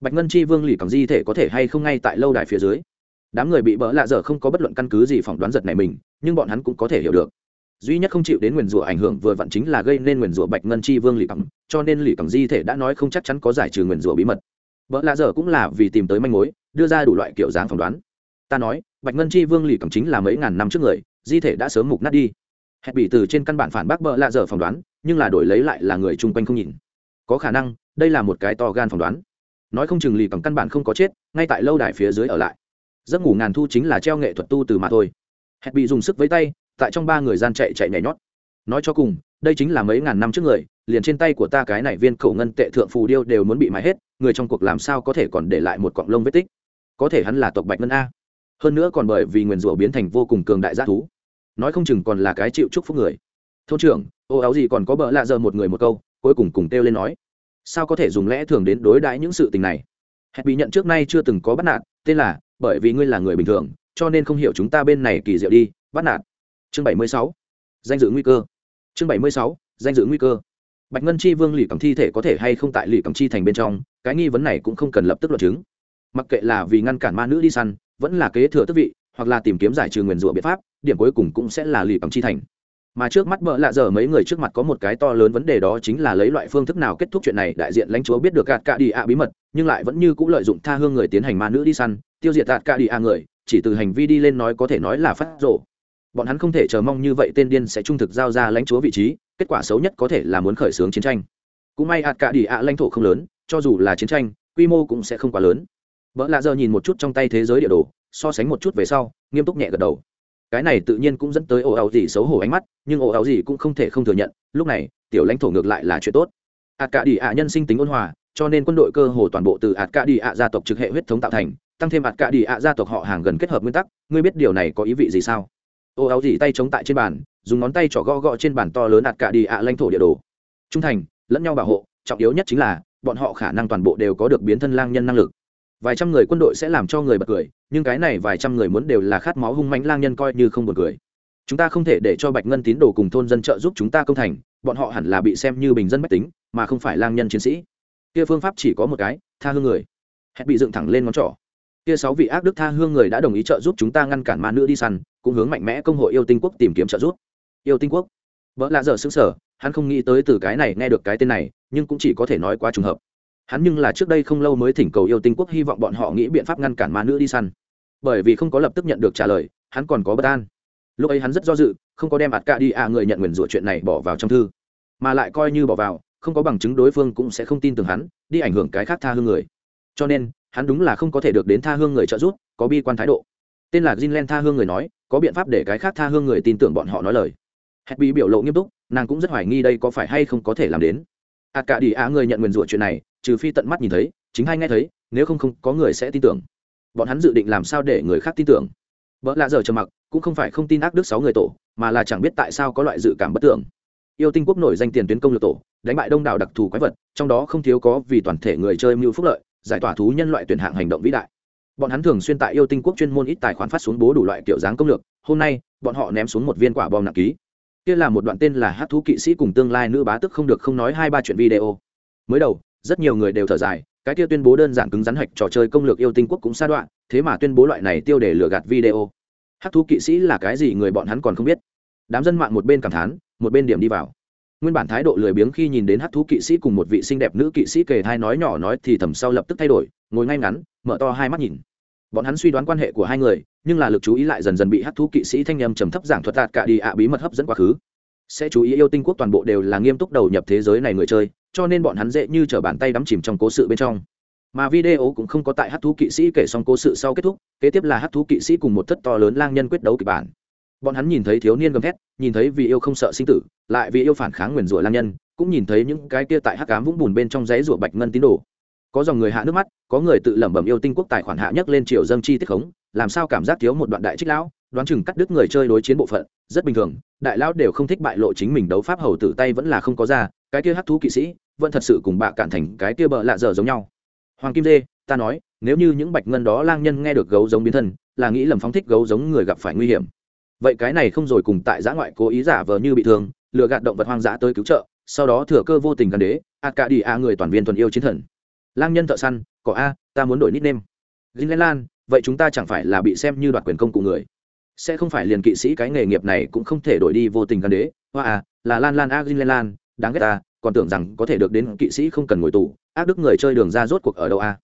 Bạch ngân chi vương lì cầm di thể có thể hay không ngay tại lâu đài phía dưới? Đám người bị bỡ lạ dở không có bất luận căn cứ gì phỏng đoán giật này mình, nhưng bọn hắn cũng có thể hiểu được. Duy nhất không chịu đến nguyền rủa ảnh hưởng vừa vặn chính là gây nên nguyền rủa bạch ngân chi vương lì cầm cho nên lì cầm di thể đã nói không chắc chắn có giải trừ nguyền rủa bí mật. Bỡ lạ dở cũng là vì tìm tới manh mối, đưa ra đủ loại kiểu dáng phỏng đoán. Ta nói bạch ngân chi vương lì cầm chính là mấy ngàn năm trước người, di thể đã sớm mục nát đi. Hẹn bị từ trên căn bản phản bác bợ lạ dở phỏng đoán, nhưng là đổi lấy lại là người chung quanh không nhìn. Có khả năng, đây là một cái to gan phỏng đoán. Nói không chừng lì cầm căn bản không có chết, ngay tại lâu đài phía dưới ở lại. Giấc ngủ ngàn thu chính là treo nghệ thuật tu từ mà thôi. Hẹn bị dùng sức với tay, tại trong ba người gian chạy chạy nhảy nhót. Nói cho cùng, đây chính là mấy ngàn năm trước người, liền trên tay của ta cái này viên khẩu ngân tệ thượng phù điêu đều muốn bị mái hết, người trong cuộc làm sao có thể còn để lại một cọng lông vết tích? Có thể hắn là tộc bạch ngân a hơn nữa còn bởi vì nguyền rủa biến thành vô cùng cường đại giác thú. Nói không chừng còn là cái chịu chúc phúc người. Thôn trưởng, ô áo gì còn có bợ lạ giờ một người một câu, cuối cùng cùng kêu lên nói. Sao có thể dùng lẽ thường đến đối đãi những sự tình này? Hẹn bị nhận trước nay chưa từng có bắt nạt, tên là, bởi vì ngươi là người bình thường, cho nên không hiểu chúng ta bên này kỳ diệu đi, bắt nạt. Chương bảy mươi sáu. Danh dự nguy cơ. Chương bảy mươi sáu. Danh dự nguy cơ. Bạch ngân chi vương lì cầm thi thể có thể hay không tại lì cầm chi thành bên trong, cái nghi vấn này cũng không cần lập tức luận chứng. Mặc kệ là vì ngăn cản ma nữ đi săn vẫn là kế thừa tước vị, hoặc là tìm kiếm giải trừ nguyền rủa biện pháp, điểm cuối cùng cũng sẽ là lì bằng chi thành. Mà trước mắt bợ lạ giờ mấy người trước mặt có một cái to lớn vấn đề đó chính là lấy loại phương thức nào kết thúc chuyện này, đại diện lãnh chúa biết được gạt cạ đi ạ bí mật, nhưng lại vẫn như c ũ lợi dụng tha hương người tiến hành ma nữ đi săn, tiêu diệt gạt cạ đi ạ người, chỉ từ hành vi đi lên nói có thể nói là phát rộ bọn hắn không thể chờ mong như vậy tên điên sẽ trung thực giao ra lãnh chúa vị trí, kết quả xấu nhất có thể là muốn khởi xướng chiến tranh. Cũng may gạt cạ đi ạ lãnh thổ không lớn, cho dù là chiến tranh, quy mô cũng sẽ không quá lớn vợ lạ giờ nhìn một chút trong tay thế giới địa đồ, so sánh một chút về sau, nghiêm túc nhẹ gật đầu. Cái này tự nhiên cũng dẫn tới ồ ào gì xấu hổ ánh mắt, nhưng ồ ào gì cũng không thể không thừa nhận, lúc này, tiểu lãnh thổ ngược lại là chuyện tốt. Ạt cả đi ạ nhân sinh tính ôn hòa, cho nên quân đội cơ hồ toàn bộ từ ạt cả đi ạ gia tộc trực hệ huyết thống tạo thành, tăng thêm ạt cả đi ạ gia tộc họ hàng gần kết hợp nguyên tắc, ngươi biết điều này có ý vị gì sao? Ồ ào gì tay chống tại trên bàn, dùng ngón tay trỏ gõ gõ trên bàn to lớn ạt cả đi ạ lãnh thổ địa đồ. Trung thành, lẫn nhau bảo hộ, trọng yếu nhất chính là, bọn họ khả năng toàn bộ đều có được biến thân lang nhân năng lực vài trăm người quân đội sẽ làm cho người bật cười, nhưng cái này vài trăm người muốn đều là khát máu hung mánh lang nhân coi như không buồn cười. Chúng ta không thể để cho bạch ngân tín đồ cùng thôn dân trợ giúp chúng ta công thành, bọn họ hẳn là bị xem như bình dân mách tính, mà không phải lang nhân chiến sĩ. Kia phương pháp chỉ có một cái, tha hương người. Hẹn bị dựng thẳng lên ngón trỏ. Kia sáu vị ác đức tha hương người đã đồng ý trợ giúp chúng ta ngăn cản ma nữ đi săn, cũng hướng mạnh mẽ công hội yêu tinh quốc tìm kiếm trợ giúp. Yêu tinh quốc. Vợ lạ dở xứng sở hắn không nghĩ tới từ cái này nghe được cái tên này, nhưng cũng chỉ có thể nói quá trùng hợp hắn nhưng là trước đây không lâu mới thỉnh cầu yêu tinh quốc hy vọng bọn họ nghĩ biện pháp ngăn cản ma nữ đi săn. Bởi vì không có lập tức nhận được trả lời, hắn còn có bất an. Lúc ấy hắn rất do dự, không có đem ạt cả đi à người nhận nguyền rủa chuyện này bỏ vào trong thư, mà lại coi như bỏ vào, không có bằng chứng đối phương cũng sẽ không tin tưởng hắn, đi ảnh hưởng cái khác tha hương người. Cho nên, hắn đúng là không có thể được đến tha hương người trợ giúp, có bi quan thái độ. Tên là Jinlen tha hương người nói, có biện pháp để cái khác tha hương người tin tưởng bọn họ nói lời. Hét bị biểu lộ nghiêm túc, nàng cũng rất hoài nghi đây có phải hay không có thể làm đến ạt cả đi á người nhận nguyền rủa chuyện này, trừ phi tận mắt nhìn thấy, chính hay nghe thấy, nếu không không có người sẽ tin tưởng. Bọn hắn dự định làm sao để người khác tin tưởng? Vợ lạ giờ trầm mặc, cũng không phải không tin ác đức sáu người tổ, mà là chẳng biết tại sao có loại dự cảm bất tưởng. Yêu tinh quốc nổi danh tiền tuyến công lược tổ, đánh bại đông đảo đặc thù quái vật, trong đó không thiếu có vì toàn thể người chơi mưu phúc lợi, giải tỏa thú nhân loại tuyển hạng hành động vĩ đại. Bọn hắn thường xuyên tại yêu tinh quốc chuyên môn ít tài khoản phát xuống bố đủ loại kiểu dáng công lược, hôm nay, bọn họ ném xuống một viên quả bom nặng ký kia là một đoạn tên là hát thú kỵ sĩ cùng tương lai nữ bá tức không được không nói hai ba chuyện video. Mới đầu, rất nhiều người đều thở dài, cái kia tuyên bố đơn giản cứng rắn hạch trò chơi công lược yêu tinh quốc cũng xa đoạn, thế mà tuyên bố loại này tiêu để lừa gạt video. Hát thú kỵ sĩ là cái gì người bọn hắn còn không biết. Đám dân mạng một bên cảm thán, một bên điểm đi vào. Nguyên bản thái độ lười biếng khi nhìn đến hát thú kỵ sĩ cùng một vị xinh đẹp nữ kỵ sĩ kề thai nói nhỏ nói thì thầm sau lập tức thay đổi, ngồi ngay ngắn, mở to hai mắt nhìn. Bọn hắn suy đoán quan hệ của hai người nhưng là lực chú ý lại dần dần bị hát thú kỵ sĩ thanh nhâm trầm thấp giảng thuật đạt cả đi ạ bí mật hấp dẫn quá khứ. Sẽ chú ý yêu tinh quốc toàn bộ đều là nghiêm túc đầu nhập thế giới này người chơi, cho nên bọn hắn dễ như t bàn tay đắm chìm trong cố sự bên trong. Mà video cũng không có tại hát thú kỵ sĩ kể xong cố sự sau kết thúc, kế tiếp là hát thú kỵ sĩ cùng một thất to lớn lang nhân quyết đấu kịch bản. Bọn hắn nhìn thấy thiếu niên gầm thét, nhìn thấy vì yêu không sợ sinh tử, lại vì yêu phản kháng nguyền rủa lang nhân, cũng nhìn thấy những cái kia tại hắc cám vũng bùn bên trong giấy rủa bạch ngân tín đồ. Có dòng người hạ nước mắt, có người tự lẩm bẩm yêu tinh quốc tài khoản hạ nhất lên triều dâng chi tiết khống làm sao cảm giác thiếu một đoạn đại trích lão, đoán chừng cắt đứt người chơi đối chiến bộ phận, rất bình thường, đại lão đều không thích bại lộ chính mình đấu pháp hầu tử tay vẫn là không có ra, cái kia hắc thú kỵ sĩ, vẫn thật sự cùng bạ cản thành cái kia bợ lạ dở giống nhau. Hoàng kim dê, ta nói, nếu như những bạch ngân đó lang nhân nghe được gấu giống biến thân, là nghĩ lầm phóng thích gấu giống người gặp phải nguy hiểm. Vậy cái này không rồi cùng tại giã ngoại cố ý giả vờ như bị thương, lừa gạt động vật hoang dã tới cứu trợ, sau đó thừa cơ vô tình gần đế a cả đi a người toàn viên thuần yêu chiến thần. Lang nhân thợ săn cỏ a, ta muốn đổi nickname. Gin lan vậy chúng ta chẳng phải là bị xem như đoạt quyền công cụ người? Sẽ không phải liền kỵ sĩ cái nghề nghiệp này cũng không thể đổi đi vô tình gần đế? Hoa à là lan lan a gin lan đáng ghét ta còn tưởng rằng có thể được đến kỵ sĩ không cần ngồi tù ác đức người chơi đường ra rốt cuộc ở đâu a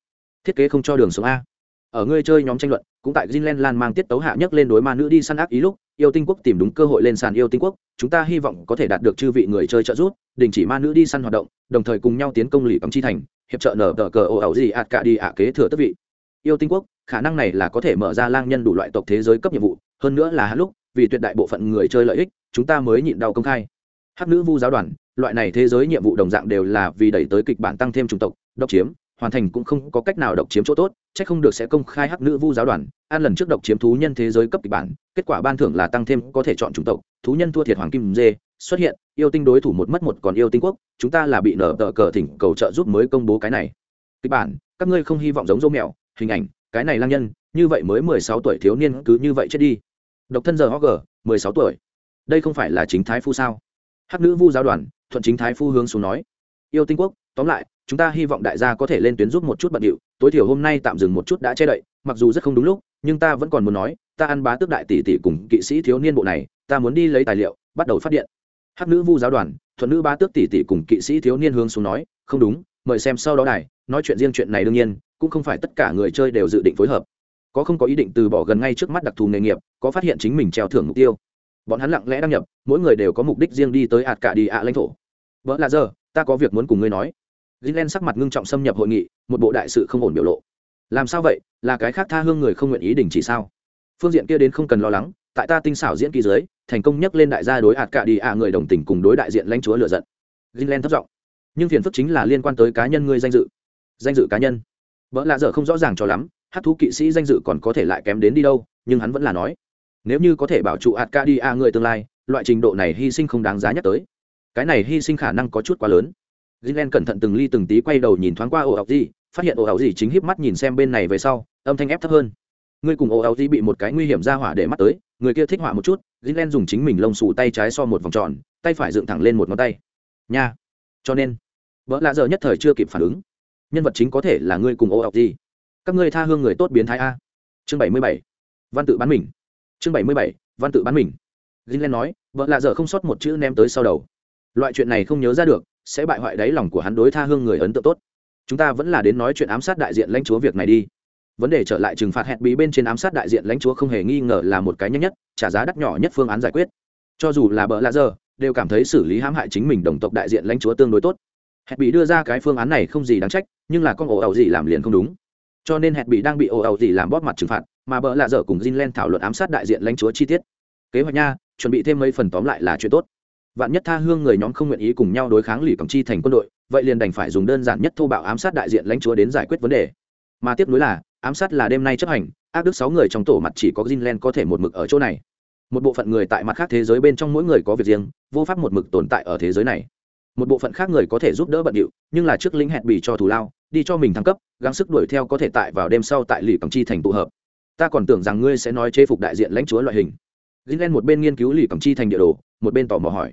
thiết kế không cho đường sống a ở người chơi nhóm tranh luận cũng tại Greenland Lan mang tiết tấu hạ nhất lên đối ma nữ đi săn ác ý lúc, yêu tinh quốc tìm đúng cơ hội lên sàn yêu tinh quốc, chúng ta hy vọng có thể đạt được chư vị người chơi trợ giúp, đình chỉ ma nữ đi săn hoạt động, đồng thời cùng nhau tiến công lì cắm chi thành, hiệp trợ nở tờ cờ ồ ẩu gì ạt cả đi ạ kế thừa tước vị. Yêu tinh quốc, khả năng này là có thể mở ra lang nhân đủ loại tộc thế giới cấp nhiệm vụ, hơn nữa là lúc, vì tuyệt đại bộ phận người chơi lợi ích, chúng ta mới nhịn đau công khai. Hắc nữ vu giáo đoàn, loại này thế giới nhiệm vụ đồng dạng đều là vì đẩy tới kịch bản tăng thêm chủng tộc, độc chiếm, hoàn thành cũng không có cách nào độc chiếm chỗ tốt c h ắ c không được sẽ công khai hắc nữ vu giáo đoàn an lần trước độc chiếm thú nhân thế giới cấp kịch bản kết quả ban thưởng là tăng thêm có thể chọn chủng tộc thú nhân thua thiệt hoàng kim dê xuất hiện yêu tinh đối thủ một mất một còn yêu tinh quốc chúng ta là bị nở tờ cờ thỉnh cầu trợ giúp mới công bố cái này kịch bản các ngươi không hy vọng giống dâu mèo hình ảnh, cái này lang nhân, như vậy mới mười sáu tuổi thiếu niên cứ như vậy chết đi. Độc thân giờ hog mười sáu tuổi. Đây không phải là chính thái phu sao? Hắc nữ vu giáo đoàn, thuận chính thái phu hướng xuống nói. Yêu tinh quốc, tóm lại, chúng ta hy vọng đại gia có thể lên tuyến giúp một chút bận điệu, tối thiểu hôm nay tạm dừng một chút đã che đậy, mặc dù rất không đúng lúc, nhưng ta vẫn còn muốn nói, ta ăn bá tước đại tỷ tỷ cùng kỵ sĩ thiếu niên bộ này, ta muốn đi lấy tài liệu, bắt đầu phát điện. Hắc nữ vu giáo đoàn, thuận nữ bá tước tỷ tỷ cùng kỵ sĩ thiếu niên hướng xuống nói, không đúng, mời xem sau đó đài, nói chuyện riêng chuyện này đương nhiên cũng không phải tất cả người chơi đều dự định phối hợp. Có không có ý định từ bỏ gần ngay trước mắt đặc thù nghề nghiệp, có phát hiện chính mình treo thưởng mục tiêu. Bọn hắn lặng lẽ đăng nhập, mỗi người đều có mục đích riêng đi tới ạt cả đi ạ lãnh thổ. Vợ là giờ, ta có việc muốn cùng ngươi nói. Gilen sắc mặt ngưng trọng xâm nhập hội nghị, một bộ đại sự không ổn biểu lộ. Làm sao vậy, là cái khác tha hương người không nguyện ý đình chỉ sao? Phương diện kia đến không cần lo lắng, tại ta tinh xảo diễn kỳ dưới, thành công nhắc lên đại gia đối ạt cả đi ạ người đồng tình cùng đối đại diện lãnh chúa lựa giận. Gilen thất giọng. Nhưng phiền phức chính là liên quan tới cá nhân ngươi danh dự. Danh dự cá nhân vợ lạ dở không rõ ràng cho lắm, hát thú kỵ sĩ danh dự còn có thể lại kém đến đi đâu, nhưng hắn vẫn là nói, nếu như có thể bảo trụ hạt ca đi a người tương lai, loại trình độ này hy sinh không đáng giá nhắc tới. Cái này hy sinh khả năng có chút quá lớn. Gilen cẩn thận từng ly từng tí quay đầu nhìn thoáng qua ổ ảo gì phát hiện ổ ảo gì chính híp mắt nhìn xem bên này về sau, âm thanh ép thấp hơn. Ngươi cùng ổ ảo gì bị một cái nguy hiểm ra hỏa để mắt tới, người kia thích họa một chút gilen dùng chính mình lông xù tay trái so một vòng tròn, tay phải dựng thẳng lên một ngón tay. Nha. Cho nên vợ lạ giờ nhất thời chưa kịp phản ứng nhân vật chính có thể là ngươi cùng ô ọc gì các ngươi tha hương người tốt biến thái a. Chương bảy mươi bảy. Văn tự bán mình. Chương bảy mươi bảy. Văn tự bán mình. Gilen nói, vợ lạ giờ không sót một chữ ném tới sau đầu. Loại chuyện này không nhớ ra được, sẽ bại hoại đáy lòng của hắn đối tha hương người ấn tượng tốt. Chúng ta vẫn là đến nói chuyện ám sát đại diện lãnh chúa việc này đi. Vấn đề trở lại trừng phạt hẹn bí bên trên ám sát đại diện lãnh chúa không hề nghi ngờ là một cái nhanh nhất, trả giá đắt nhỏ nhất phương án giải quyết. Cho dù là bợ lạ giờ đều cảm thấy xử lý hãm hại chính mình đồng tộc đại diện lãnh chúa tương đối tốt hẹn bị đưa ra cái phương án này không gì đáng trách, nhưng là con ổ ẩu gì làm liền không đúng. Cho nên hẹn bị đang bị ổ ẩu gì làm bóp mặt trừng phạt, mà bỡ lạ dở cùng Jin Len thảo luận ám sát đại diện lãnh chúa chi tiết. Kế hoạch nha, chuẩn bị thêm mấy phần tóm lại là chuyện tốt. Vạn nhất tha hương người nhóm không nguyện ý cùng nhau đối kháng lì cổng chi thành quân đội, vậy liền đành phải dùng đơn giản nhất thô bạo ám sát đại diện lãnh chúa đến giải quyết vấn đề. Mà tiếp nối là, ám sát là đêm nay chấp hành, ác đức sáu người trong tổ mặt chỉ có Jin Len có thể một mực ở chỗ này. Một bộ phận người tại mặt khác thế giới bên trong mỗi người có việc riêng, vô pháp một mực tồn tại ở thế giới này một bộ phận khác người có thể giúp đỡ bận điệu, nhưng là trước lính hẹn bỉ cho thù lao, đi cho mình thăng cấp, gắng sức đuổi theo có thể tại vào đêm sau tại lì cầm chi thành tụ hợp. Ta còn tưởng rằng ngươi sẽ nói chế phục đại diện lãnh chúa loại hình. Gilen một bên nghiên cứu lì cầm chi thành địa đồ, một bên tò mò hỏi.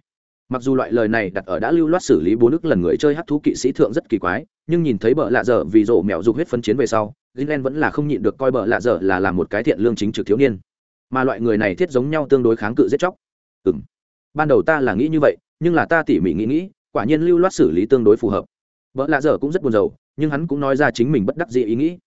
Mặc dù loại lời này đặt ở đã lưu loát xử lý bốn nước lần người chơi hát thú kỵ sĩ thượng rất kỳ quái, nhưng nhìn thấy bợ lạ dở vì rộ mẹo dục huyết phân chiến về sau gilen vẫn là không nhịn được coi bợ lạ dở là làm một cái thiện lương chính trực thiếu niên. Mà loại người này thiết giống nhau tương đối kháng cự giết chóc. Ừ ban đầu ta là nghĩ như vậy, nhưng là ta tỉ mỉ nghĩ nghĩ quả nhiên lưu loát xử lý tương đối phù hợp. Vợ lạ dở cũng rất buồn rầu, nhưng hắn cũng nói ra chính mình bất đắc dĩ ý nghĩ.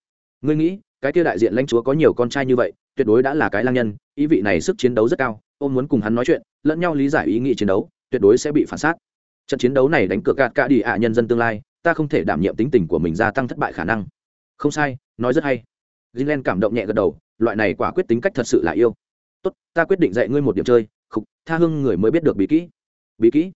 Ngươi nghĩ, cái kia đại diện lãnh chúa có nhiều con trai như vậy, tuyệt đối đã là cái lang nhân, ý vị này sức chiến đấu rất cao, ông muốn cùng hắn nói chuyện, lẫn nhau lý giải ý nghĩ chiến đấu, tuyệt đối sẽ bị phản xác. Trận chiến đấu này đánh cược gạt cả đi ạ nhân dân tương lai, ta không thể đảm nhiệm tính tình của mình gia tăng thất bại khả năng. Không sai, nói rất hay. Gilen cảm động nhẹ gật đầu, loại này quả quyết tính cách thật sự là yêu. Tốt, ta quyết định dạy ngươi một điểm chơi, khục, tha hương người mới biết được bí kỹ. Bí kỹ?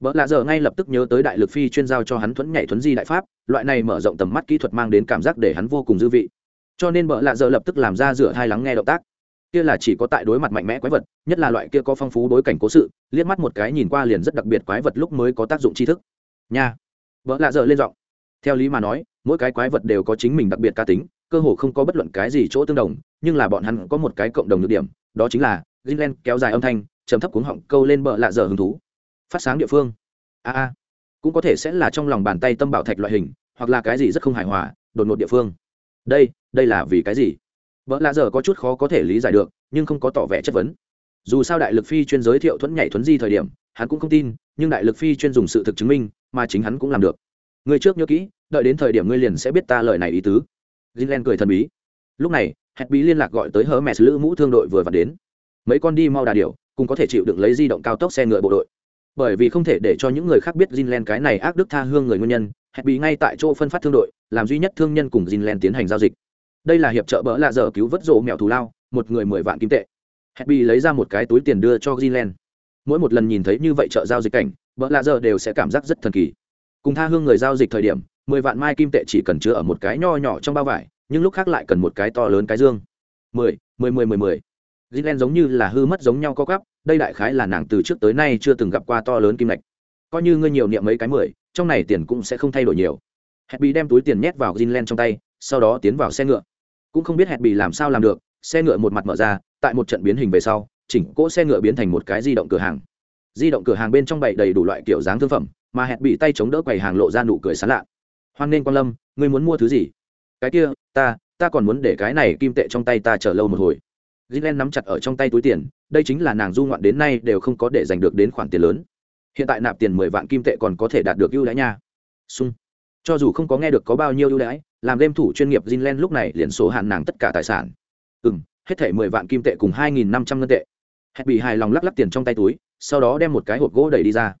Bỡ lạ giờ ngay lập tức nhớ tới đại lực phi chuyên giao cho hắn thuẫn nhảy thuẫn di đại pháp, loại này mở rộng tầm mắt kỹ thuật mang đến cảm giác để hắn vô cùng dư vị. Cho nên bỡ lạ giờ lập tức làm ra rửa hai lắng nghe động tác. Kia là chỉ có tại đối mặt mạnh mẽ quái vật, nhất là loại kia có phong phú đối cảnh cố sự, liếc mắt một cái nhìn qua liền rất đặc biệt quái vật lúc mới có tác dụng tri thức. Nha. Bỡ lạ giờ lên giọng. Theo lý mà nói, mỗi cái quái vật đều có chính mình đặc biệt cá tính, cơ hồ không có bất luận cái gì chỗ tương đồng, nhưng là bọn hắn có một cái cộng đồng nhược điểm, đó chính là Greenland kéo dài âm thanh, trầm thấp cuống họng câu lên bờ lạ dở hứng thú phát sáng địa phương. A a, cũng có thể sẽ là trong lòng bàn tay tâm bảo thạch loại hình, hoặc là cái gì rất không hài hòa, đột ngột địa phương. Đây đây là vì cái gì? Vợ lạ giờ có chút khó có thể lý giải được, nhưng không có tỏ vẻ chất vấn. Dù sao đại lực phi chuyên giới thiệu thuẫn nhảy thuấn di thời điểm, hắn cũng không tin, nhưng đại lực phi chuyên dùng sự thực chứng minh, mà chính hắn cũng làm được. Người trước nhớ kỹ, đợi đến thời điểm ngươi liền sẽ biết ta lời này ý tứ. Gilen cười thần bí. Lúc này hẹn bí liên lạc gọi tới hớ mẹ lữ mũ thương đội vừa vặn đến. Mấy con đi mau đà điểu cũng có thể chịu đựng lấy di động cao tốc xe ngựa bộ đội bởi vì không thể để cho những người khác biết Jinlen cái này ác đức tha hương người nguyên nhân, hẹn bị ngay tại chỗ phân phát thương đội, làm duy nhất thương nhân cùng Jinlen tiến hành giao dịch. Đây là hiệp trợ bỡ lạ dở cứu vớt rộ mèo thù lao, một người mười vạn kim tệ. Hẹn bị lấy ra một cái túi tiền đưa cho Jinlen. Mỗi một lần nhìn thấy như vậy trợ giao dịch cảnh, bỡ lạ dở đều sẽ cảm giác rất thần kỳ. Cùng tha hương người giao dịch thời điểm, mười vạn mai kim tệ chỉ cần chứa ở một cái nho nhỏ trong bao vải, nhưng lúc khác lại cần một cái to lớn cái dương. Mười, mười mười mười mười. Jinlen giống như là hư mất giống nhau có gấp, đây đại khái là nàng từ trước tới nay chưa từng gặp qua to lớn kim lạch coi như ngươi nhiều niệm mấy cái mười trong này tiền cũng sẽ không thay đổi nhiều. Hẹn bị đem túi tiền nhét vào gin len trong tay sau đó tiến vào xe ngựa. Cũng không biết hẹn bị làm sao làm được xe ngựa một mặt mở ra tại một trận biến hình về sau chỉnh cỗ xe ngựa biến thành một cái di động cửa hàng. Di động cửa hàng bên trong bày đầy đủ loại kiểu dáng thương phẩm mà hẹn bị tay chống đỡ quầy hàng lộ ra nụ cười sán lạ. Hoan nghênh quan lâm ngươi muốn mua thứ gì? Cái kia ta ta còn muốn để cái này kim tệ trong tay ta chờ lâu một hồi. Gilen nắm chặt ở trong tay túi tiền, đây chính là nàng du ngoạn đến nay đều không có để giành được đến khoản tiền lớn. Hiện tại nạp tiền mười vạn kim tệ còn có thể đạt được ưu đãi nha. Sung cho dù không có nghe được có bao nhiêu ưu đãi, làm game thủ chuyên nghiệp Jinlen lúc này liền số hạn nàng tất cả tài sản. Ừ m hết thể mười vạn kim tệ cùng hai nghìn năm trăm ngân tệ. Hẹn bị hài lòng lắc lắc tiền trong tay túi, sau đó đem một cái hộp gỗ đẩy đi ra.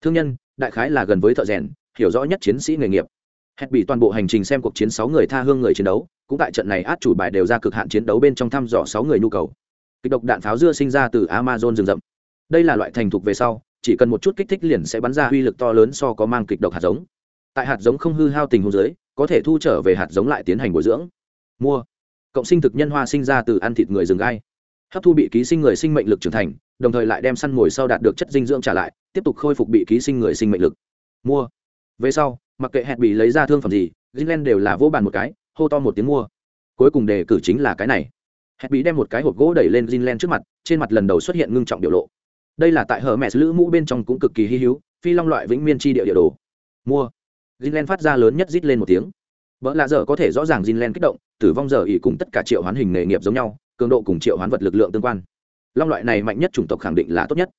Thương nhân, đại khái là gần với thợ rèn, hiểu rõ nhất chiến sĩ nghề nghiệp. Hẹn bị toàn bộ hành trình xem cuộc chiến sáu người tha hương người chiến đấu, cũng tại trận này át chủ bài đều ra cực hạn chiến đấu bên trong thăm dò sáu người nhu cầu kịch độc đạn pháo dưa sinh ra từ amazon rừng rậm. Đây là loại thành thục về sau, chỉ cần một chút kích thích liền sẽ bắn ra uy lực to lớn so có mang kịch độc hạt giống. Tại hạt giống không hư hao tình huống dưới, có thể thu trở về hạt giống lại tiến hành bồi dưỡng. Mua. Cộng sinh thực nhân hoa sinh ra từ ăn thịt người rừng gai. Hấp thu bị ký sinh người sinh mệnh lực trưởng thành, đồng thời lại đem săn mồi sau đạt được chất dinh dưỡng trả lại, tiếp tục khôi phục bị ký sinh người sinh mệnh lực. Mua. Về sau, mặc kệ hẹn bị lấy ra thương phẩm gì, Greenland đều là vô bàn một cái, hô to một tiếng mua. Cuối cùng đề cử chính là cái này hẹn bị đem một cái hộp gỗ đẩy lên Greenland trước mặt, trên mặt lần đầu xuất hiện ngưng trọng biểu lộ. Đây là tại hở mẹ lữ mũ bên trong cũng cực kỳ hy hữu, phi long loại vĩnh miên chi địa địa đồ. Mua. Greenland phát ra lớn nhất rít lên một tiếng. Vợ lạ dở có thể rõ ràng Greenland kích động, tử vong giờ ỉ cùng tất cả triệu hoán hình nghề nghiệp giống nhau, cường độ cùng triệu hoán vật lực lượng tương quan. Long loại này mạnh nhất chủng tộc khẳng định là tốt nhất.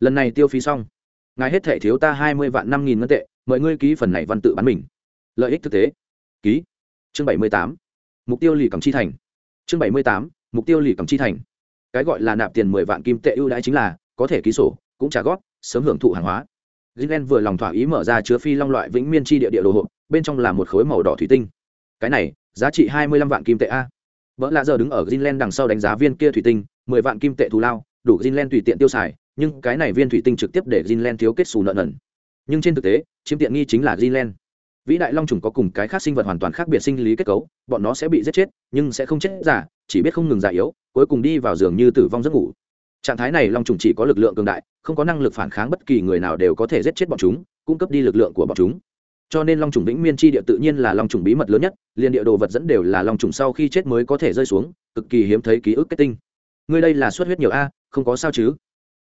Lần này tiêu phí xong. Ngài hết thể thiếu ta hai mươi vạn năm nghìn ngân tệ, mời ngươi ký phần này văn tự bán mình. Lợi ích thực tế. Ký. Chương bảy mươi tám. Mục tiêu lì cầm chi thành. Chương bảy mươi tám mục tiêu lì cầm chi thành. Cái gọi là nạp tiền mười vạn kim tệ ưu đãi chính là, có thể ký sổ, cũng trả góp, sớm hưởng thụ hàng hóa. Gilen vừa lòng thỏa ý mở ra chứa phi long loại vĩnh miên chi địa địa đồ hộp bên trong là một khối màu đỏ thủy tinh. Cái này, giá trị hai mươi lăm vạn kim tệ a. Vợ lạ giờ đứng ở gilen đằng sau đánh giá viên kia thủy tinh, mười vạn kim tệ thù lao, đủ gilen tùy tiện tiêu xài, nhưng cái này viên thủy tinh trực tiếp để gilen thiếu kết xù nợ nần. Nhưng trên thực tế, chiếm tiện nghi chính là gilen vĩ đại long trùng có cùng cái khác sinh vật hoàn toàn khác biệt sinh lý kết cấu, bọn nó sẽ bị giết chết, nhưng sẽ không chết giả, chỉ biết không ngừng già yếu, cuối cùng đi vào giường như tử vong giấc ngủ. Trạng thái này long trùng chỉ có lực lượng cường đại, không có năng lực phản kháng bất kỳ người nào đều có thể giết chết bọn chúng, cung cấp đi lực lượng của bọn chúng. Cho nên long trùng vĩnh miên chi địa tự nhiên là long trùng bí mật lớn nhất liền địa đồ vật dẫn đều là long trùng sau khi chết mới có thể rơi xuống, cực kỳ hiếm thấy ký ức kết tinh. Ngươi đây là xuất huyết nhiều a, không có sao chứ?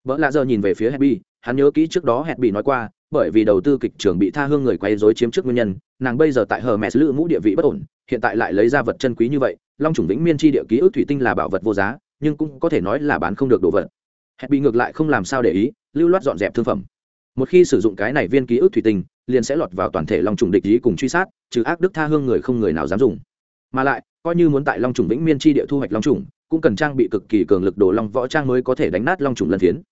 Vợ lạ giờ nhìn về phía happy hắn nhớ kỹ trước đó hẹn bị nói qua bởi vì đầu tư kịch trường bị tha hương người quay dối chiếm trước nguyên nhân, nàng bây giờ tại hờ mẹ lữ mũ địa vị bất ổn, hiện tại lại lấy ra vật chân quý như vậy, long trùng vĩnh miên chi địa ký ức thủy tinh là bảo vật vô giá, nhưng cũng có thể nói là bán không được đồ vật. Hẹn bị ngược lại không làm sao để ý, lưu loát dọn dẹp thương phẩm. Một khi sử dụng cái này viên ký ức thủy tinh, liền sẽ lọt vào toàn thể long trùng địch ý cùng truy sát, trừ ác đức tha hương người không người nào dám dùng. Mà lại, coi như muốn tại long trùng vĩnh miên chi địa thu hoạch long trùng cũng cần trang bị cực kỳ cường lực đồ long võ trang mới có thể đánh nát long trùng lân thiến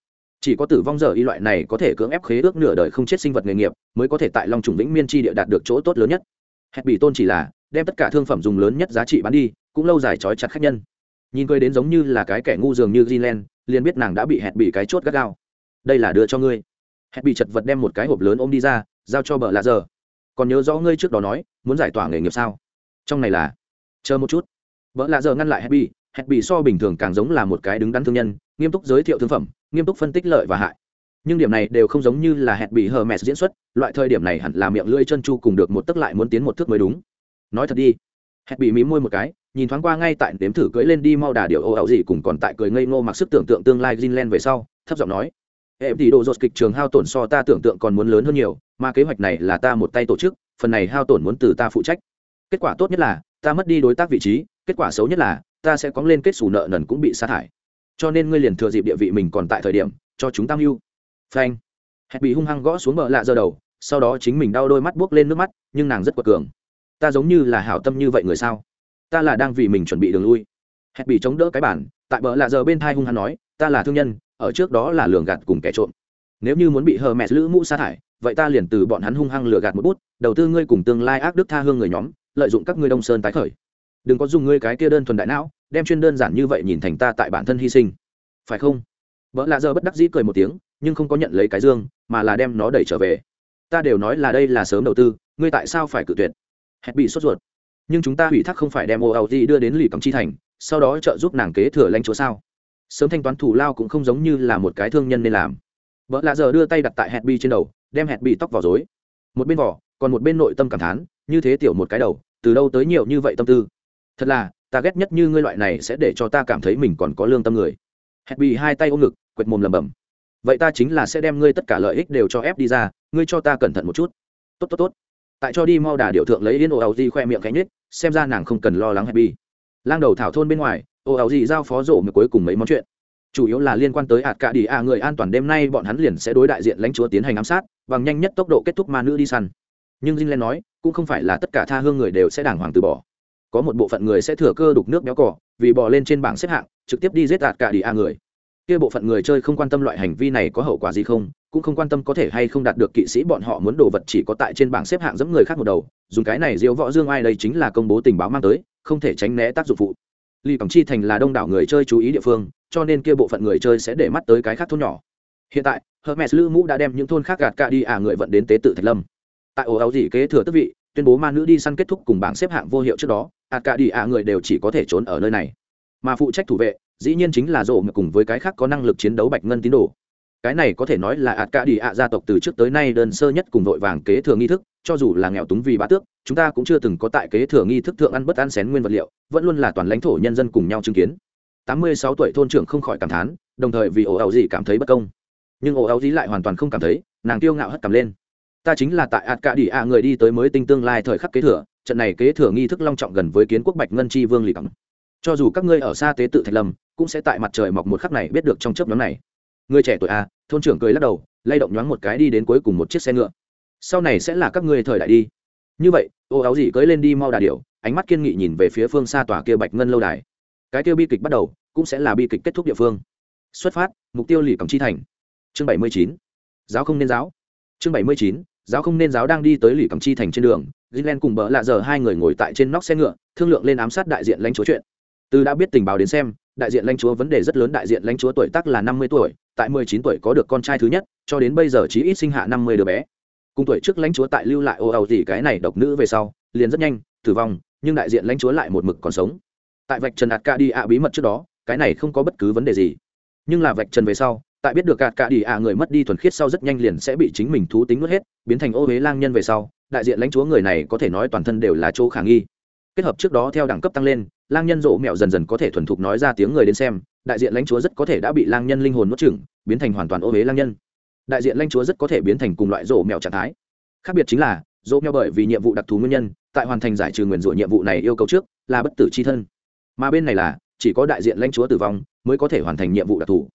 chỉ có tử vong giờ y loại này có thể cưỡng ép khế ước nửa đời không chết sinh vật nghề nghiệp mới có thể tại long trùng vĩnh miên chi địa đạt được chỗ tốt lớn nhất. Hẹp bị tôn chỉ là đem tất cả thương phẩm dùng lớn nhất giá trị bán đi, cũng lâu dài trói chặt khách nhân. Nhìn cười đến giống như là cái kẻ ngu dường như greenland, liền biết nàng đã bị hẹn bị cái chốt gắt gao. Đây là đưa cho ngươi. Hẹn bị chật vật đem một cái hộp lớn ôm đi ra, giao cho bờ lạ giờ. Còn nhớ rõ ngươi trước đó nói, muốn giải tỏa nghề nghiệp sao? Trong này là, chờ một chút. Vợ lạ giờ ngăn lại hẹn bị hẹn bị so bình thường càng giống là một cái đứng đắn thương nhân nghiêm túc giới thiệu thương phẩm, nghiêm túc phân tích lợi và hại. Nhưng điểm này đều không giống như là hẹn bị hờ mẹ diễn xuất, loại thời điểm này hẳn là miệng lưỡi chân chu cùng được một tức lại muốn tiến một thước mới đúng. Nói thật đi, hẹn bị mí môi một cái, nhìn thoáng qua ngay tại đếm thử cưỡi lên đi mau đà điệu ô ảo gì cùng còn tại cười ngây ngô mặc sức tưởng tượng tương lai Greenland về sau, thấp giọng nói em thì độ dột kịch trường hao tổn so ta tưởng tượng còn muốn lớn hơn nhiều, mà kế hoạch này là ta một tay tổ chức, phần này hao tổn muốn từ ta phụ trách. Kết quả tốt nhất là, ta mất đi đối tác vị trí, kết quả xấu nhất là, ta sẽ cóng lên kết xù nợ nần cũng bị sa thải cho nên ngươi liền thừa dịp địa vị mình còn tại thời điểm, cho chúng tăng mưu. Phanh. Hẹn bị hung hăng gõ xuống bờ lạ giờ đầu, sau đó chính mình đau đôi mắt buốc lên nước mắt, nhưng nàng rất quật cường. Ta giống như là hảo tâm như vậy người sao? Ta là đang vì mình chuẩn bị đường lui. Hẹn bị chống đỡ cái bản tại bờ lạ giờ bên thai hung hăng nói, ta là thương nhân, ở trước đó là lường gạt cùng kẻ trộm. Nếu như muốn bị hờ mẹ lữ mũ sa thải, vậy ta liền từ bọn hắn hung hăng lừa gạt một bút, đầu tư ngươi cùng tương lai ác đức tha hương người nhóm, lợi dụng các ngươi đông sơn tái khởi. Đừng có dùng ngươi cái kia đơn thuần đại não đem chuyên đơn giản như vậy nhìn thành ta tại bản thân hy sinh. Phải không? Vợ lạ giờ bất đắc dĩ cười một tiếng, nhưng không có nhận lấy cái dương, mà là đem nó đẩy trở về. Ta đều nói là đây là sớm đầu tư, ngươi tại sao phải cự tuyệt? Hẹn bị sốt ruột. Nhưng chúng ta hủy thác không phải đem ô ảo đưa đến lì cầm chi thành, sau đó trợ giúp nàng kế thừa lãnh chúa sao? Sớm thanh toán thủ lao cũng không giống như là một cái thương nhân nên làm. Vợ lạ giờ đưa tay đặt tại hẹn bi trên đầu, đem hẹn bị tóc vào dối một bên vỏ, còn một bên nội tâm cảm thán, như thế tiểu một cái đầu, từ đâu tới nhiều như vậy tâm tư? Thật là ta ghét nhất như ngươi loại này sẽ để cho ta cảm thấy mình còn có lương tâm người. Hẹn bị hai tay ôm ngực, quệt mồm lầm bầm vậy ta chính là sẽ đem ngươi tất cả lợi ích đều cho ép đi ra, ngươi cho ta cẩn thận một chút. Tốt tốt tốt. Tại cho đi mau đà điệu thượng lấy yên ô ảo di khoe miệng cánh nết xem ra nàng không cần lo lắng hẹn bị. lang đầu thảo thôn bên ngoài, ô ảo di giao phó rổ mới cuối cùng mấy món chuyện. Chủ yếu là liên quan tới hạt cả đi a, người an toàn đêm nay bọn hắn liền sẽ đối đại diện lãnh chúa tiến hành ám sát, bằng nhanh nhất tốc độ kết thúc ma nữ đi săn. Nhưng dinh Len nói, cũng không phải là tất cả tha hương người đều sẽ đàng hoàng từ bỏ có một bộ phận người sẽ thừa cơ đục nước béo cỏ vì bỏ lên trên bảng xếp hạng, trực tiếp đi giết đạt cả đi a người. Kia bộ phận người chơi không quan tâm loại hành vi này có hậu quả gì không, cũng không quan tâm có thể hay không đạt được kỵ sĩ bọn họ muốn đồ vật chỉ có tại trên bảng xếp hạng giẫm người khác một đầu, dùng cái này diễu võ dương ai đây chính là công bố tình báo mang tới, không thể tránh né tác dụng phụ. Lì cổng chi thành là đông đảo người chơi chú ý địa phương, cho nên kia bộ phận người chơi sẽ để mắt tới cái khác thôn nhỏ. Hiện tại, hermes lữ mũ đã đem những thôn khác gạt cả đi à người vận đến tế tự thạch lâm. Tại ổ áo dị kế thừa tức vị tuyên bố ma nữ đi săn kết thúc cùng bảng xếp hạng vô hiệu trước đó ạt cả đi ạ người đều chỉ có thể trốn ở nơi này. Mà phụ trách thủ vệ, dĩ nhiên chính là rộ cùng với cái khác có năng lực chiến đấu bạch ngân tín đồ. Cái này có thể nói là ạt cả đi ạ gia tộc từ trước tới nay đơn sơ nhất cùng vội vàng kế thừa nghi thức, cho dù là nghèo túng vì bá tước, chúng ta cũng chưa từng có tại kế thừa nghi thức thượng ăn bất ăn xén nguyên vật liệu, vẫn luôn là toàn lãnh thổ nhân dân cùng nhau chứng kiến. Tám mươi sáu tuổi thôn trưởng không khỏi cảm thán, đồng thời vì ổ ảo gì cảm thấy bất công. Nhưng ổ ảo gì lại hoàn toàn không cảm thấy, nàng tiêu ngạo hất cầm lên ta chính là tại ạt cả đi ạ người đi tới mới tinh tương lai thời khắc kế thừa, trận này kế thừa nghi thức long trọng gần với kiến quốc bạch ngân chi vương lì cẳng cho dù các ngươi ở xa tế tự thạch lâm, cũng sẽ tại mặt trời mọc một khắc này biết được trong chớp nhóm này. Người trẻ tuổi a thôn trưởng cười lắc đầu, lay động nhoáng một cái đi đến cuối cùng một chiếc xe ngựa. Sau này sẽ là các ngươi thời đại đi. Như vậy, ô áo gì cưỡi lên đi mau đà điều. ánh mắt kiên nghị nhìn về phía phương xa tòa kia bạch ngân lâu đài. Cái kia bi kịch bắt đầu, cũng sẽ là bi kịch kết thúc địa phương. Xuất phát, mục tiêu lì cổng chi thành. Chương bảy mươi chín. Giáo không nên giáo chương bảy mươi chín, giáo không nên giáo đang đi tới lì cẩm chi thành trên đường gilen cùng bỡ lạ giờ hai người ngồi tại trên nóc xe ngựa, thương lượng lên ám sát đại diện lãnh chúa chuyện. Từ đã biết tình báo đến xem, đại diện lãnh chúa vấn đề rất lớn, đại diện lãnh chúa tuổi tác là năm mươi tuổi, tại mười chín tuổi có được con trai thứ nhất, cho đến bây giờ chí ít sinh hạ năm mươi đứa bé. Cùng tuổi trước lãnh chúa tại lưu lại ô ầu gì cái này độc nữ về sau, liền rất nhanh, tử vong, nhưng đại diện lãnh chúa lại một mực còn sống. Tại vạch trần đạt ca đi ạ bí mật trước đó, cái này không có bất cứ vấn đề gì. Nhưng là vạch trần về sau tại biết được gạt cả đi ạ người mất đi thuần khiết sau rất nhanh liền sẽ bị chính mình thú tính nuốt hết, biến thành ô huế lang nhân về sau, đại diện lãnh chúa người này có thể nói toàn thân đều là chỗ khả nghi. Kết hợp trước đó theo đẳng cấp tăng lên, lang nhân rộ mẹo dần dần có thể thuần thục nói ra tiếng người đến xem, đại diện lãnh chúa rất có thể đã bị lang nhân linh hồn nuốt chửng, biến thành hoàn toàn ô huế lang nhân. Đại diện lãnh chúa rất có thể biến thành cùng loại rộ mẹo trạng thái. Khác biệt chính là, rộ mẹo bởi vì nhiệm vụ đặc thù nguyên nhân, tại hoàn thành giải trừ nguyền rủa nhiệm vụ này yêu cầu trước, là bất tử c h i thân. Mà bên này là, chỉ có đại diện lãnh chúa tử vong mới có thể hoàn thành nhiệm vụ đặc thù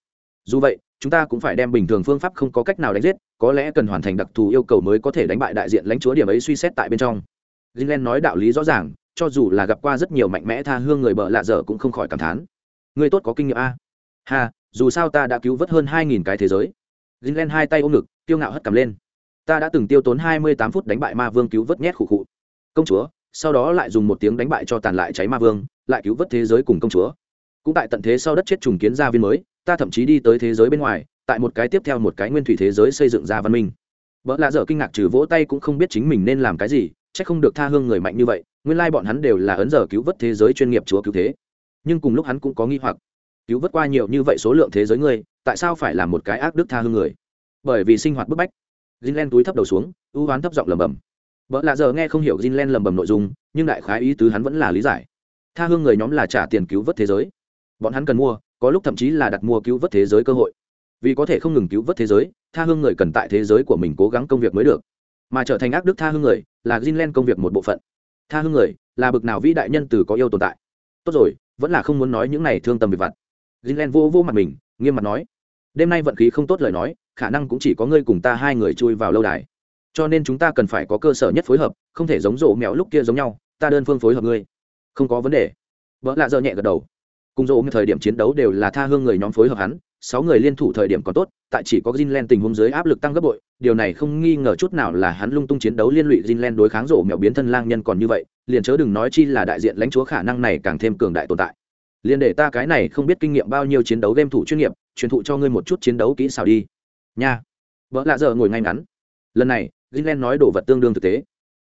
dù vậy, chúng ta cũng phải đem bình thường phương pháp không có cách nào đánh giết, có lẽ cần hoàn thành đặc thù yêu cầu mới có thể đánh bại đại diện lãnh chúa điểm ấy suy xét tại bên trong. Greenland nói đạo lý rõ ràng, cho dù là gặp qua rất nhiều mạnh mẽ tha hương người bợ lạ dở cũng không khỏi cảm thán. Người tốt có kinh nghiệm a. Ha, dù sao ta đã cứu vớt hơn hai nghìn cái thế giới. Greenland hai tay ôm ngực tiêu ngạo hất cầm lên. Ta đã từng tiêu tốn hai mươi tám phút đánh bại ma vương cứu vớt nhét khụ khụ. Công chúa, sau đó lại dùng một tiếng đánh bại cho tàn lại cháy ma vương, lại cứu vớt thế giới cùng công chúa. Cũng tại tận thế sau đất chết trùng kiến gia viên mới ta thậm chí đi tới thế giới bên ngoài, tại một cái tiếp theo một cái nguyên thủy thế giới xây dựng ra văn minh. Vợ lạ dở kinh ngạc trừ vỗ tay cũng không biết chính mình nên làm cái gì c h ắ c không được tha hương người mạnh như vậy, nguyên lai bọn hắn đều là ấn giờ cứu vớt thế giới chuyên nghiệp chúa cứu thế. Nhưng cùng lúc hắn cũng có nghi hoặc. Cứu vớt qua nhiều như vậy số lượng thế giới ngươi tại sao phải là một cái ác đức tha hương người? Bởi vì sinh hoạt bức bách. Jinlen túi thấp đầu xuống ưu hoán thấp giọng lầm bầm. vợ lạ giờ nghe không hiểu Jinlen lầm bầm nội dung, nhưng đại khái ý tứ hắn vẫn là lý giải. Tha hương người nhóm là trả tiền cứu vớt thế giới. Bọn hắn cần mua có lúc thậm chí là đặt mua cứu vớt thế giới cơ hội. Vì có thể không ngừng cứu vớt thế giới, tha hương người cần tại thế giới của mình cố gắng công việc mới được. Mà trở thành ác đức tha hương người là Greenland công việc một bộ phận. Tha hương người là bực nào vĩ đại nhân từ có yêu tồn tại. Tốt rồi, vẫn là không muốn nói những này thương tâm về vặt. Greenland vô vô mặt mình, nghiêm mặt nói. Đêm nay vận khí không tốt lời nói, khả năng cũng chỉ có ngươi cùng ta hai người chui vào lâu đài. Cho nên chúng ta cần phải có cơ sở nhất phối hợp, không thể giống rộ mèo lúc kia giống nhau, ta đơn phương phối hợp ngươi. Không có vấn đề. Vợ lạ dơ nhẹ gật đầu cùng dỗ thời điểm chiến đấu đều là tha hương người nhóm phối hợp hắn, sáu người liên thủ thời điểm còn tốt, tại chỉ có Jinlen tình huống dưới áp lực tăng gấp bội, điều này không nghi ngờ chút nào là hắn lung tung chiến đấu liên lụy Jinlen đối kháng rộ mèo biến thân lang nhân còn như vậy, liền chớ đừng nói chi là đại diện lãnh chúa khả năng này càng thêm cường đại tồn tại. Liền để ta cái này không biết kinh nghiệm bao nhiêu chiến đấu game thủ chuyên nghiệp, truyền thụ cho ngươi một chút chiến đấu kỹ xảo đi. Nha. Vợ lạ giờ ngồi ngay ngắn. Lần này Jinlen nói đồ vật tương đương thực tế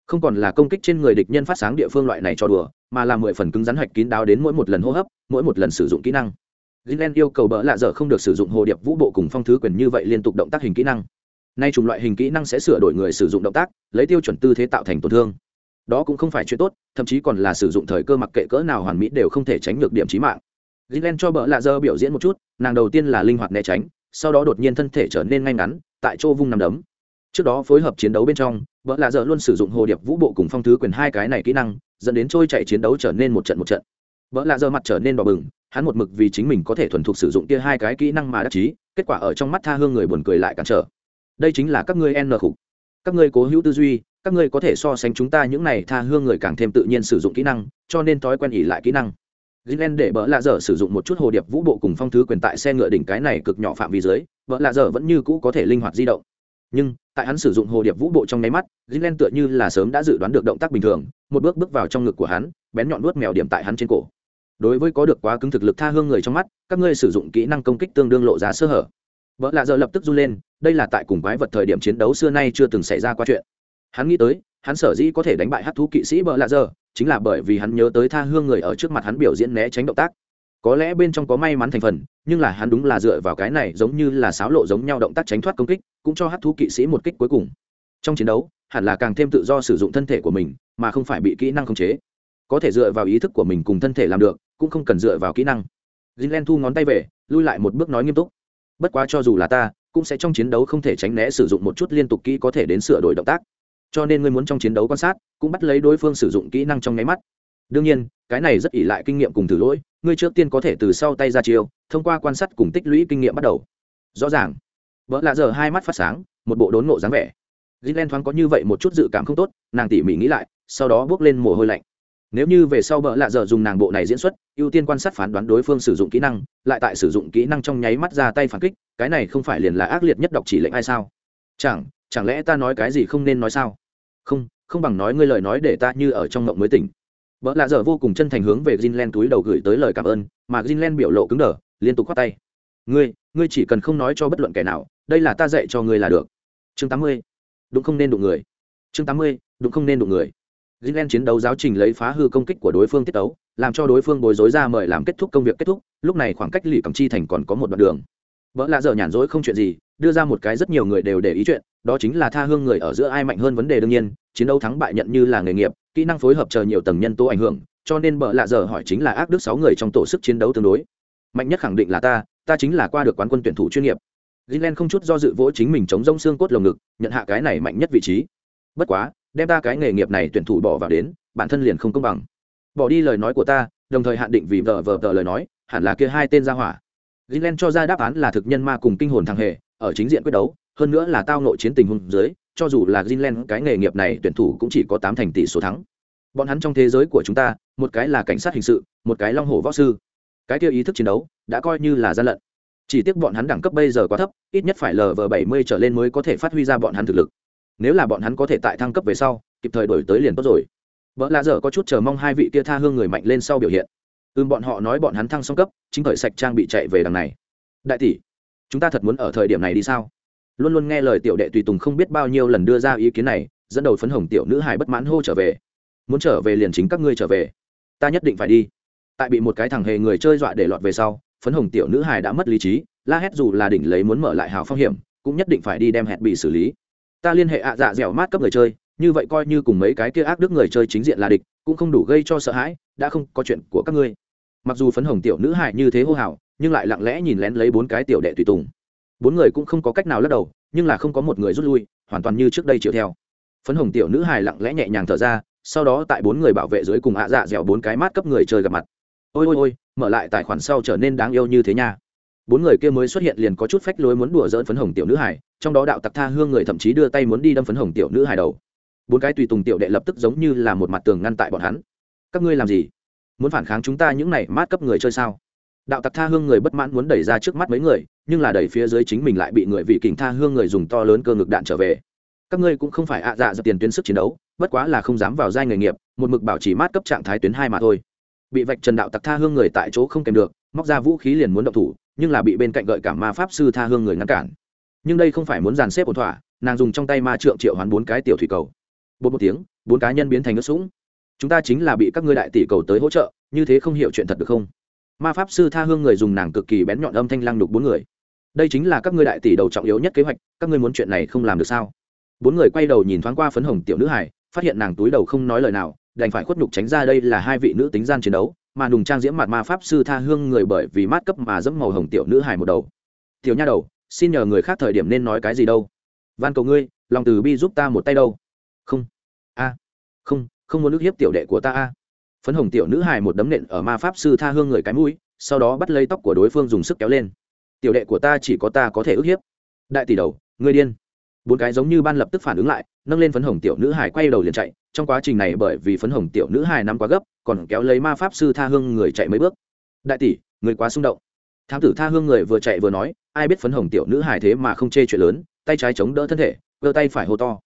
không còn là công kích trên người địch nhân phát sáng địa phương loại này cho đùa mà là mười phần cứng rắn hạch kín đáo đến mỗi một lần hô hấp mỗi một lần sử dụng kỹ năng Greenland yêu cầu bỡ lạ dở không được sử dụng hồ điệp vũ bộ cùng phong thứ quyền như vậy liên tục động tác hình kỹ năng. Nay chủng loại hình kỹ năng sẽ sửa đổi người sử dụng động tác, lấy tiêu chuẩn tư thế tạo thành tổn thương. Đó cũng không phải chuyện tốt, thậm chí còn là sử dụng thời cơ mặc kệ cỡ nào hoàn mỹ đều không thể tránh được điểm chí mạng. Greenland cho bỡ lạ dơ biểu diễn một chút, nàng đầu tiên là linh hoạt né tránh, sau đó đột nhiên thân thể trở nên ngay ngắn, tại chỗ vung nằm đấm. Trước đó phối hợp chiến đấu bên trong, vợ lạ dở luôn sử dụng hồ điệp vũ bộ cùng phong thứ quyền hai cái này kỹ năng, dẫn đến trôi chạy chiến đấu trở nên một trận một trận. Vợ lạ dở mặt trở nên đỏ bừng hắn một mực vì chính mình có thể thuần thục sử dụng kia hai cái kỹ năng mà đắc chí kết quả ở trong mắt tha hương người buồn cười lại cản trở. Đây chính là các ngươi n khục. Các ngươi cố hữu tư duy các ngươi có thể so sánh chúng ta những này tha hương người càng thêm tự nhiên sử dụng kỹ năng cho nên thói quen ỉ lại kỹ năng. Gilen để bỡ lạ dở sử dụng một chút hồ điệp vũ bộ cùng phong thứ quyền tại xe ngựa đỉnh cái này cực nhỏ phạm vi dưới, bỡ lạ dở vẫn như cũ có thể linh hoạt di động. Nhưng, tại hắn sử dụng hồ điệp vũ bộ trong nháy mắt, Gilen tựa như là sớm đã dự đoán được động tác bình thường, một bước bước vào trong ngực của hắn, bén nhọn nuốt mèo điểm tại hắn trên cổ. Đối với có được quá cứng thực lực tha hương người trong mắt, các ngươi sử dụng kỹ năng công kích tương đương lộ ra sơ hở. vợ lạ giờ lập tức run lên, đây là tại cùng quái vật thời điểm chiến đấu xưa nay chưa từng xảy ra qua chuyện. Hắn nghĩ tới, hắn sở dĩ có thể đánh bại hắc thú kỵ sĩ vợ lạ giờ chính là bởi vì hắn nhớ tới tha hương người ở trước mặt hắn biểu diễn né tránh động tác có lẽ bên trong có may mắn thành phần, nhưng là hắn đúng là dựa vào cái này giống như là sáo lộ giống nhau động tác tránh thoát công kích, cũng cho hát thú kỵ sĩ một kích cuối cùng. Trong chiến đấu, hẳn là càng thêm tự do sử dụng thân thể của mình, mà không phải bị kỹ năng khống chế. Có thể dựa vào ý thức của mình cùng thân thể làm được, cũng không cần dựa vào kỹ năng. Jinlen thu ngón tay về, lui lại một bước nói nghiêm túc. Bất quá cho dù là ta, cũng sẽ trong chiến đấu không thể tránh né sử dụng một chút liên tục kỹ có thể đến sửa đổi động tác. Cho nên ngươi muốn trong chiến đấu quan sát, cũng bắt lấy đối phương sử dụng kỹ năng trong nháy mắt. Đương nhiên, cái này rất ỉ lại kinh nghiệm cùng thử lỗi ngươi trước tiên có thể từ sau tay ra chiêu, thông qua quan sát cùng tích lũy kinh nghiệm bắt đầu. Rõ ràng. Vợ lạ giờ hai mắt phát sáng, một bộ đốn ngộ dáng vẻ. Gilen thoáng có như vậy một chút dự cảm không tốt, nàng tỉ mỉ nghĩ lại, sau đó bước lên mồ hôi lạnh. Nếu như về sau vợ lạ giờ dùng nàng bộ này diễn xuất, ưu tiên quan sát phán đoán đối phương sử dụng kỹ năng, lại tại sử dụng kỹ năng trong nháy mắt ra tay phản kích, cái này không phải liền là ác liệt nhất đọc chỉ lệnh ai sao? Chẳng chẳng lẽ ta nói cái gì không nên nói sao? Không không bằng nói ngươi lời nói để ta như ở trong mộng mới tỉnh vợ lạ dở vô cùng chân thành hướng về Greenland túi đầu gửi tới lời cảm ơn, mà Greenland biểu lộ cứng đờ, liên tục khoát tay. "Ngươi, ngươi chỉ cần không nói cho bất luận kẻ nào, đây là ta dạy cho ngươi là được." Chương 80. Đúng không nên đụng người. Chương 80. Đúng không nên đụng người. Greenland chiến đấu giáo trình lấy phá hư công kích của đối phương tiết tấu, làm cho đối phương bối rối ra mời làm kết thúc công việc kết thúc, lúc này khoảng cách lì cầm chi thành còn có một đoạn đường. Vợ lạ dở nhàn rỗi không chuyện gì, đưa ra một cái rất nhiều người đều để ý chuyện, đó chính là tha hương người ở giữa ai mạnh hơn vấn đề đương nhiên, chiến đấu thắng bại nhận như là nghề nghiệp, kỹ năng phối hợp chờ nhiều tầng nhân tố ảnh hưởng cho nên bợ lạ giờ hỏi chính là ác đức sáu người trong tổ sức chiến đấu tương đối. Mạnh nhất khẳng định là ta ta chính là qua được quán quân tuyển thủ chuyên nghiệp. Greenland không chút do dự vỗ chính mình chống rông xương cốt lồng ngực nhận hạ cái này mạnh nhất vị trí. Bất quá đem ta cái nghề nghiệp này tuyển thủ bỏ vào đến bản thân liền không công bằng. Bỏ đi lời nói của ta đồng thời hạn định vì vợ vợ vợ lời nói hẳn là kia hai tên ra hỏa. Greenland cho ra đáp án là thực nhân ma cùng kinh hồn thằng hề ở chính diện quyết đấu hơn nữa là tao nội chiến tình huống dưới cho dù là Greenland cái nghề nghiệp này tuyển thủ cũng chỉ có tám thành tỷ số thắng. Bọn hắn trong thế giới của chúng ta, một cái là cảnh sát hình sự, một cái long hổ võ sư. Cái kia ý thức chiến đấu đã coi như là gian lận. Chỉ tiếc bọn hắn đẳng cấp bây giờ quá thấp, ít nhất phải LV70 trở lên mới có thể phát huy ra bọn hắn thực lực. Nếu là bọn hắn có thể tại thăng cấp về sau, kịp thời đổi tới liền tốt rồi. Bỡ lạ dở có chút chờ mong hai vị kia tha hương người mạnh lên sau biểu hiện. Ừm bọn họ nói bọn hắn thăng xong cấp, chính thời sạch trang bị chạy về đằng này. Đại tỷ, chúng ta thật muốn ở thời điểm này đi sao? luôn luôn nghe lời tiểu đệ tùy tùng không biết bao nhiêu lần đưa ra ý kiến này dẫn đầu phấn hồng tiểu nữ hài bất mãn hô trở về. Muốn trở về liền chính các ngươi trở về. Ta nhất định phải đi. Tại bị một cái thằng hề người chơi dọa để lọt về sau phấn hồng tiểu nữ hài đã mất lý trí la hét dù là đỉnh lấy muốn mở lại hào phong hiểm cũng nhất định phải đi đem hẹn bị xử lý. Ta liên hệ ạ dạ dẻo mát cấp người chơi như vậy coi như cùng mấy cái kia ác đức người chơi chính diện là địch cũng không đủ gây cho sợ hãi đã không có chuyện của các ngươi mặc dù phấn hồng tiểu nữ hại như thế hô hào, nhưng lại lặng lẽ nhìn lén lấy bốn cái tiểu đệ tùy tùng. Bốn người cũng không có cách nào lắc đầu, nhưng là không có một người rút lui, hoàn toàn như trước đây chịu theo. Phấn hồng tiểu nữ hài lặng lẽ nhẹ nhàng thở ra, sau đó tại bốn người bảo vệ dưới cùng ạ dạ dẻo bốn cái mát cấp người chơi gặp mặt. Ôi ôi ôi, mở lại tài khoản sau trở nên đáng yêu như thế nha. Bốn người kia mới xuất hiện liền có chút phách lối muốn đùa dỡn phấn hồng tiểu nữ hải trong đó đạo tặc tha hương người thậm chí đưa tay muốn đi đâm phấn hồng tiểu nữ hải đầu. Bốn cái tùy tùng tiểu đệ lập tức giống như là một mặt tường ngăn tại bọn hắn. Các ngươi làm gì? Muốn phản kháng chúng ta những này mát cấp người chơi sao? Đạo tặc tha hương người bất mãn muốn đẩy ra trước mắt mấy người, nhưng là đẩy phía dưới chính mình lại bị người vị kình tha hương người dùng to lớn cơ ngực đạn trở về. Các ngươi cũng không phải ạ dạ dập tiền tuyến sức chiến đấu, bất quá là không dám vào giai nghề nghiệp, một mực bảo trì mát cấp trạng thái tuyến hai mà thôi. Bị vạch trần đạo tặc tha hương người tại chỗ không kèm được, móc ra vũ khí liền muốn động thủ, nhưng là bị bên cạnh gợi cả ma pháp sư tha hương người ngăn cản. Nhưng đây không phải muốn dàn xếp ổn thỏa, nàng dùng trong tay ma trượng triệu hoán bốn cái tiểu thủy cầu. Bột một tiếng, bốn cá nhân biến thành nước sũng chúng ta chính là bị các ngươi đại tỷ cầu tới hỗ trợ, như thế không hiểu chuyện thật được không? Ma pháp sư tha hương người dùng nàng cực kỳ bén nhọn âm thanh lăng đục bốn người. Đây chính là các ngươi đại tỷ đầu trọng yếu nhất kế hoạch, các ngươi muốn chuyện này không làm được sao? Bốn người quay đầu nhìn thoáng qua phấn hồng tiểu nữ hải phát hiện nàng túi đầu không nói lời nào, đành phải khuất nhục tránh ra đây là hai vị nữ tính gian chiến đấu, mà nùng trang diễm mặt ma pháp sư tha hương người bởi vì mát cấp mà dẫm màu hồng tiểu nữ hải một đầu. Tiểu nha đầu, xin nhờ người khác thời điểm nên nói cái gì đâu? Van cầu ngươi, lòng từ bi giúp ta một tay đâu. Không. A. Không không muốn ức hiếp tiểu đệ của ta a. Phấn hồng tiểu nữ hài một đấm nện ở ma pháp sư tha hương người cái mũi, sau đó bắt lấy tóc của đối phương dùng sức kéo lên. Tiểu đệ của ta chỉ có ta có thể ức hiếp. Đại tỷ đầu người điên. Bốn cái giống như ban lập tức phản ứng lại, nâng lên phấn hồng tiểu nữ hải quay đầu liền chạy. Trong quá trình này bởi vì phấn hồng tiểu nữ hải nắm quá gấp, còn kéo lấy ma pháp sư tha hương người chạy mấy bước. Đại tỷ người quá xung động. Thám tử tha hương người vừa chạy vừa nói, ai biết phấn hồng tiểu nữ hải thế mà không chê chuyện lớn, tay trái chống đỡ thân thể cơ tay phải hô to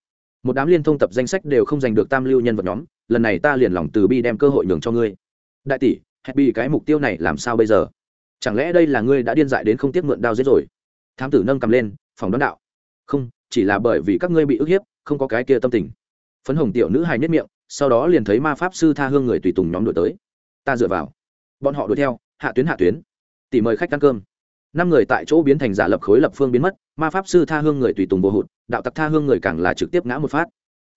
một đám liên thông tập danh sách đều không giành được tam lưu nhân vật nhóm, lần này ta liền lòng từ bi đem cơ hội nhường cho ngươi. Đại tỷ happy cái mục tiêu này làm sao bây giờ? Chẳng lẽ đây là ngươi đã điên dại đến không tiếc mượn đao giết rồi? Thám tử nâng cầm lên phòng đón đạo. Không, chỉ là bởi vì các ngươi bị ức hiếp, không có cái kia tâm tình. Phấn hồng tiểu nữ hài nhất miệng, sau đó liền thấy ma pháp sư tha hương người tùy tùng nhóm đổi tới. Ta dựa vào. Bọn họ đuổi theo, hạ tuyến hạ tuyến. Tỉ mời khách ăn cơm. Năm người tại chỗ biến thành giả lập khối lập phương biến mất, ma pháp sư tha hương người tùy tùng vô hụt đạo tặc tha hương người càng là trực tiếp ngã một phát.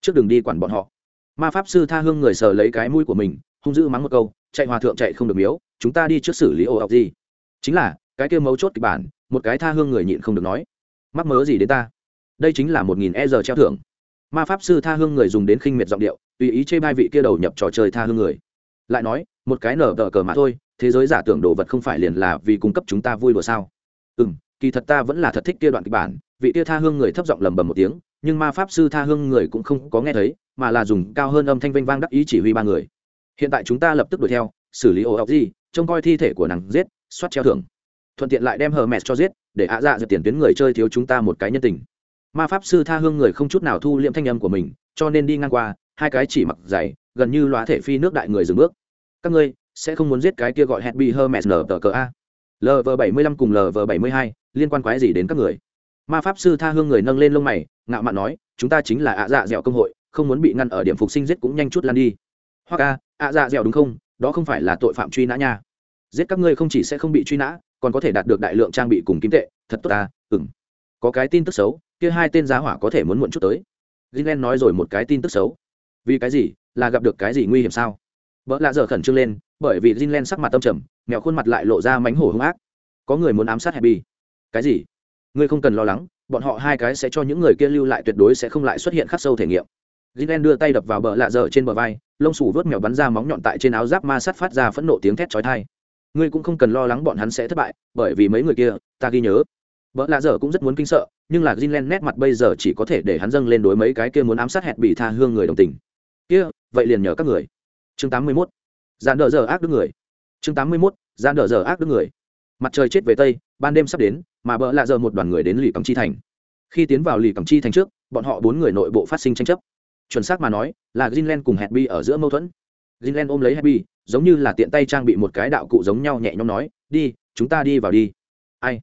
Trước đường đi quản bọn họ. Ma pháp sư tha hương người sờ lấy cái mũi của mình, hung dữ mắng một câu, chạy hòa thượng chạy không được miếu, chúng ta đi trước xử lý ồ ọc gì. Chính là, cái kia mấu chốt kịch bản, một cái tha hương người nhịn không được nói. Mắc mớ gì đến ta? Đây chính là một nghìn e giờ treo thưởng. Ma pháp sư tha hương người dùng đến khinh miệt giọng điệu, tùy ý chê bai vị kia đầu nhập trò chơi tha hương người. Lại nói, một cái nở tờ cờ mà thôi, thế giới giả tưởng đồ vật không phải liền là vì cung cấp chúng ta vui đùa sao? Ừ m kỳ thật ta vẫn là thật thích kia đoạn kịch bản, vị kia tha hương người thấp giọng lầm bầm một tiếng, nhưng ma pháp sư tha hương người cũng không có nghe thấy, mà là dùng cao hơn âm thanh vênh vang đắc ý chỉ huy ba người. Hiện tại chúng ta lập tức đuổi theo, xử lý ồ ọc gì, trông coi thi thể của nàng giết, soát treo thưởng. Thuận tiện lại đem hờ mẹt cho giết, để ạ dạ giật tiền tuyến người chơi thiếu chúng ta một cái nhân tình. Ma pháp sư tha hương người không chút nào thu liệm thanh âm của mình, cho nên đi ngang qua, hai cái chỉ mặc dày gần như loá thể phi nước đại người dừng bước. Các ngươi, sẽ không muốn giết cái kia gọi hẹn bị hơ mẹ nở tờ cờ a? Lv bảy mươi lăm cùng lv bảy mươi hai, liên quan quái gì đến các người? Ma pháp sư tha hương người nâng lên lông mày, ngạo mạn nói, chúng ta chính là ạ dạ dẻo công hội, không muốn bị ngăn ở điểm phục sinh giết cũng nhanh chút lan đi. Hoặc a, ạ dạ dẻo đúng không? Đó không phải là tội phạm truy nã nha. Giết các ngươi không chỉ sẽ không bị truy nã, còn có thể đạt được đại lượng trang bị cùng kim tệ. Thật tốt ta ừng có cái tin tức xấu, kia hai tên giá hỏa có thể muốn muộn chút tới. Gilen nói rồi một cái tin tức xấu. Vì cái gì? Là gặp được cái gì nguy hiểm sao? Vợ lạ dở khẩn trương lên bởi vì Jinlen sắc mặt tâm trầm, mèo khuôn mặt lại lộ ra mánh hổ hung ác. Có người muốn ám sát happy. Cái gì? Ngươi không cần lo lắng, bọn họ hai cái sẽ cho những người kia lưu lại tuyệt đối sẽ không lại xuất hiện khắc sâu thể nghiệm. Jinlen đưa tay đập vào bờ lạ dở trên bờ vai, lông sủ vớt mèo bắn ra móng nhọn tại trên áo giáp ma sát phát ra phẫn nộ tiếng thét chói tai. Ngươi cũng không cần lo lắng bọn hắn sẽ thất bại, bởi vì mấy người kia, ta ghi nhớ. Bỡ lạ dở cũng rất muốn kinh sợ, nhưng là Jinlen nét mặt bây giờ chỉ có thể để hắn dâng lên đối mấy cái kia muốn ám sát hẹn bị tha hương người đồng tình. Kia, vậy liền nhờ các người. Chương 81 gian đỡ giờ ác đức người chương 81. gian đỡ giờ ác đức người mặt trời chết về tây ban đêm sắp đến mà bỡ lạ giờ một đoàn người đến lì cầm chi thành khi tiến vào lì cầm chi thành trước bọn họ bốn người nội bộ phát sinh tranh chấp chuẩn xác mà nói là Greenland cùng Happy ở giữa mâu thuẫn. Greenland ôm lấy Happy, giống như là tiện tay trang bị một cái đạo cụ giống nhau nhẹ nhõm nói, "Đi, chúng ta đi vào đi." Ai?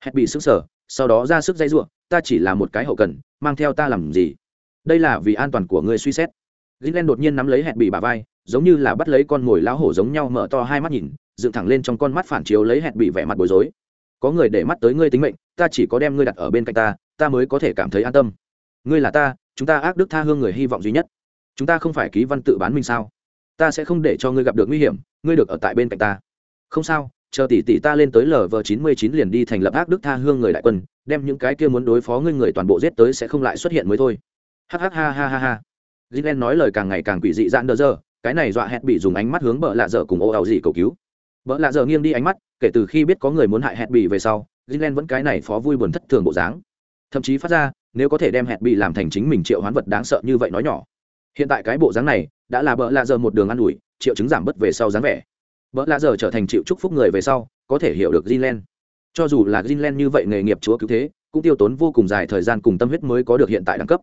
Happy sững sờ, sau đó ra sức dây rủa, "Ta chỉ là một cái hậu cần, mang theo ta làm gì? Đây là vì an toàn của ngươi suy xét." Greenland đột nhiên nắm lấy Happy bả vai, giống như là bắt lấy con ngồi lão hổ giống nhau mở to hai mắt nhìn, dựng thẳng lên trong con mắt phản chiếu lấy hẹn bị vẻ mặt bối rối. "Có người để mắt tới ngươi tính mệnh, ta chỉ có đem ngươi đặt ở bên cạnh ta, ta mới có thể cảm thấy an tâm. Ngươi là ta, chúng ta ác đức tha hương người hy vọng duy nhất. Chúng ta không phải ký văn tự bán mình sao? Ta sẽ không để cho ngươi gặp được nguy hiểm ngươi được ở tại bên cạnh ta. Không sao chờ tỷ tỷ ta lên tới lv chín mươi chín liền đi thành lập ác đức tha hương người đại quân đem những cái kia muốn đối phó ngươi người toàn bộ giết tới sẽ không lại xuất hiện mới thôi. Hh ha ha ha ha gilen nói lời càng ngày càng quỷ dị dạn đờ giờ cái này dọa hẹn bị dùng ánh mắt hướng bợ lạ dở cùng ô ảo dị cầu cứu. Bợ lạ dở nghiêng đi ánh mắt, kể từ khi biết có người muốn hại hẹn bị về sau gilen vẫn cái này phó vui buồn thất thường bộ dáng. Thậm chí phát ra, nếu có thể đem hẹn bị làm thành chính mình triệu hoán vật đáng sợ như vậy nói nhỏ. Hiện tại cái bộ dáng này, đã là bợ lạ dở một đường ă n ủi, triệu chứng giảm bớt về sau dáng vẻ. Bợ lạ dở trở thành chịu chúc phúc người về sau, có thể hiểu được greenland cho dù là greenland như vậy nghề nghiệp chúa cứu thế, cũng tiêu tốn vô cùng dài thời gian cùng tâm huyết mới có được hiện tại đẳng cấp.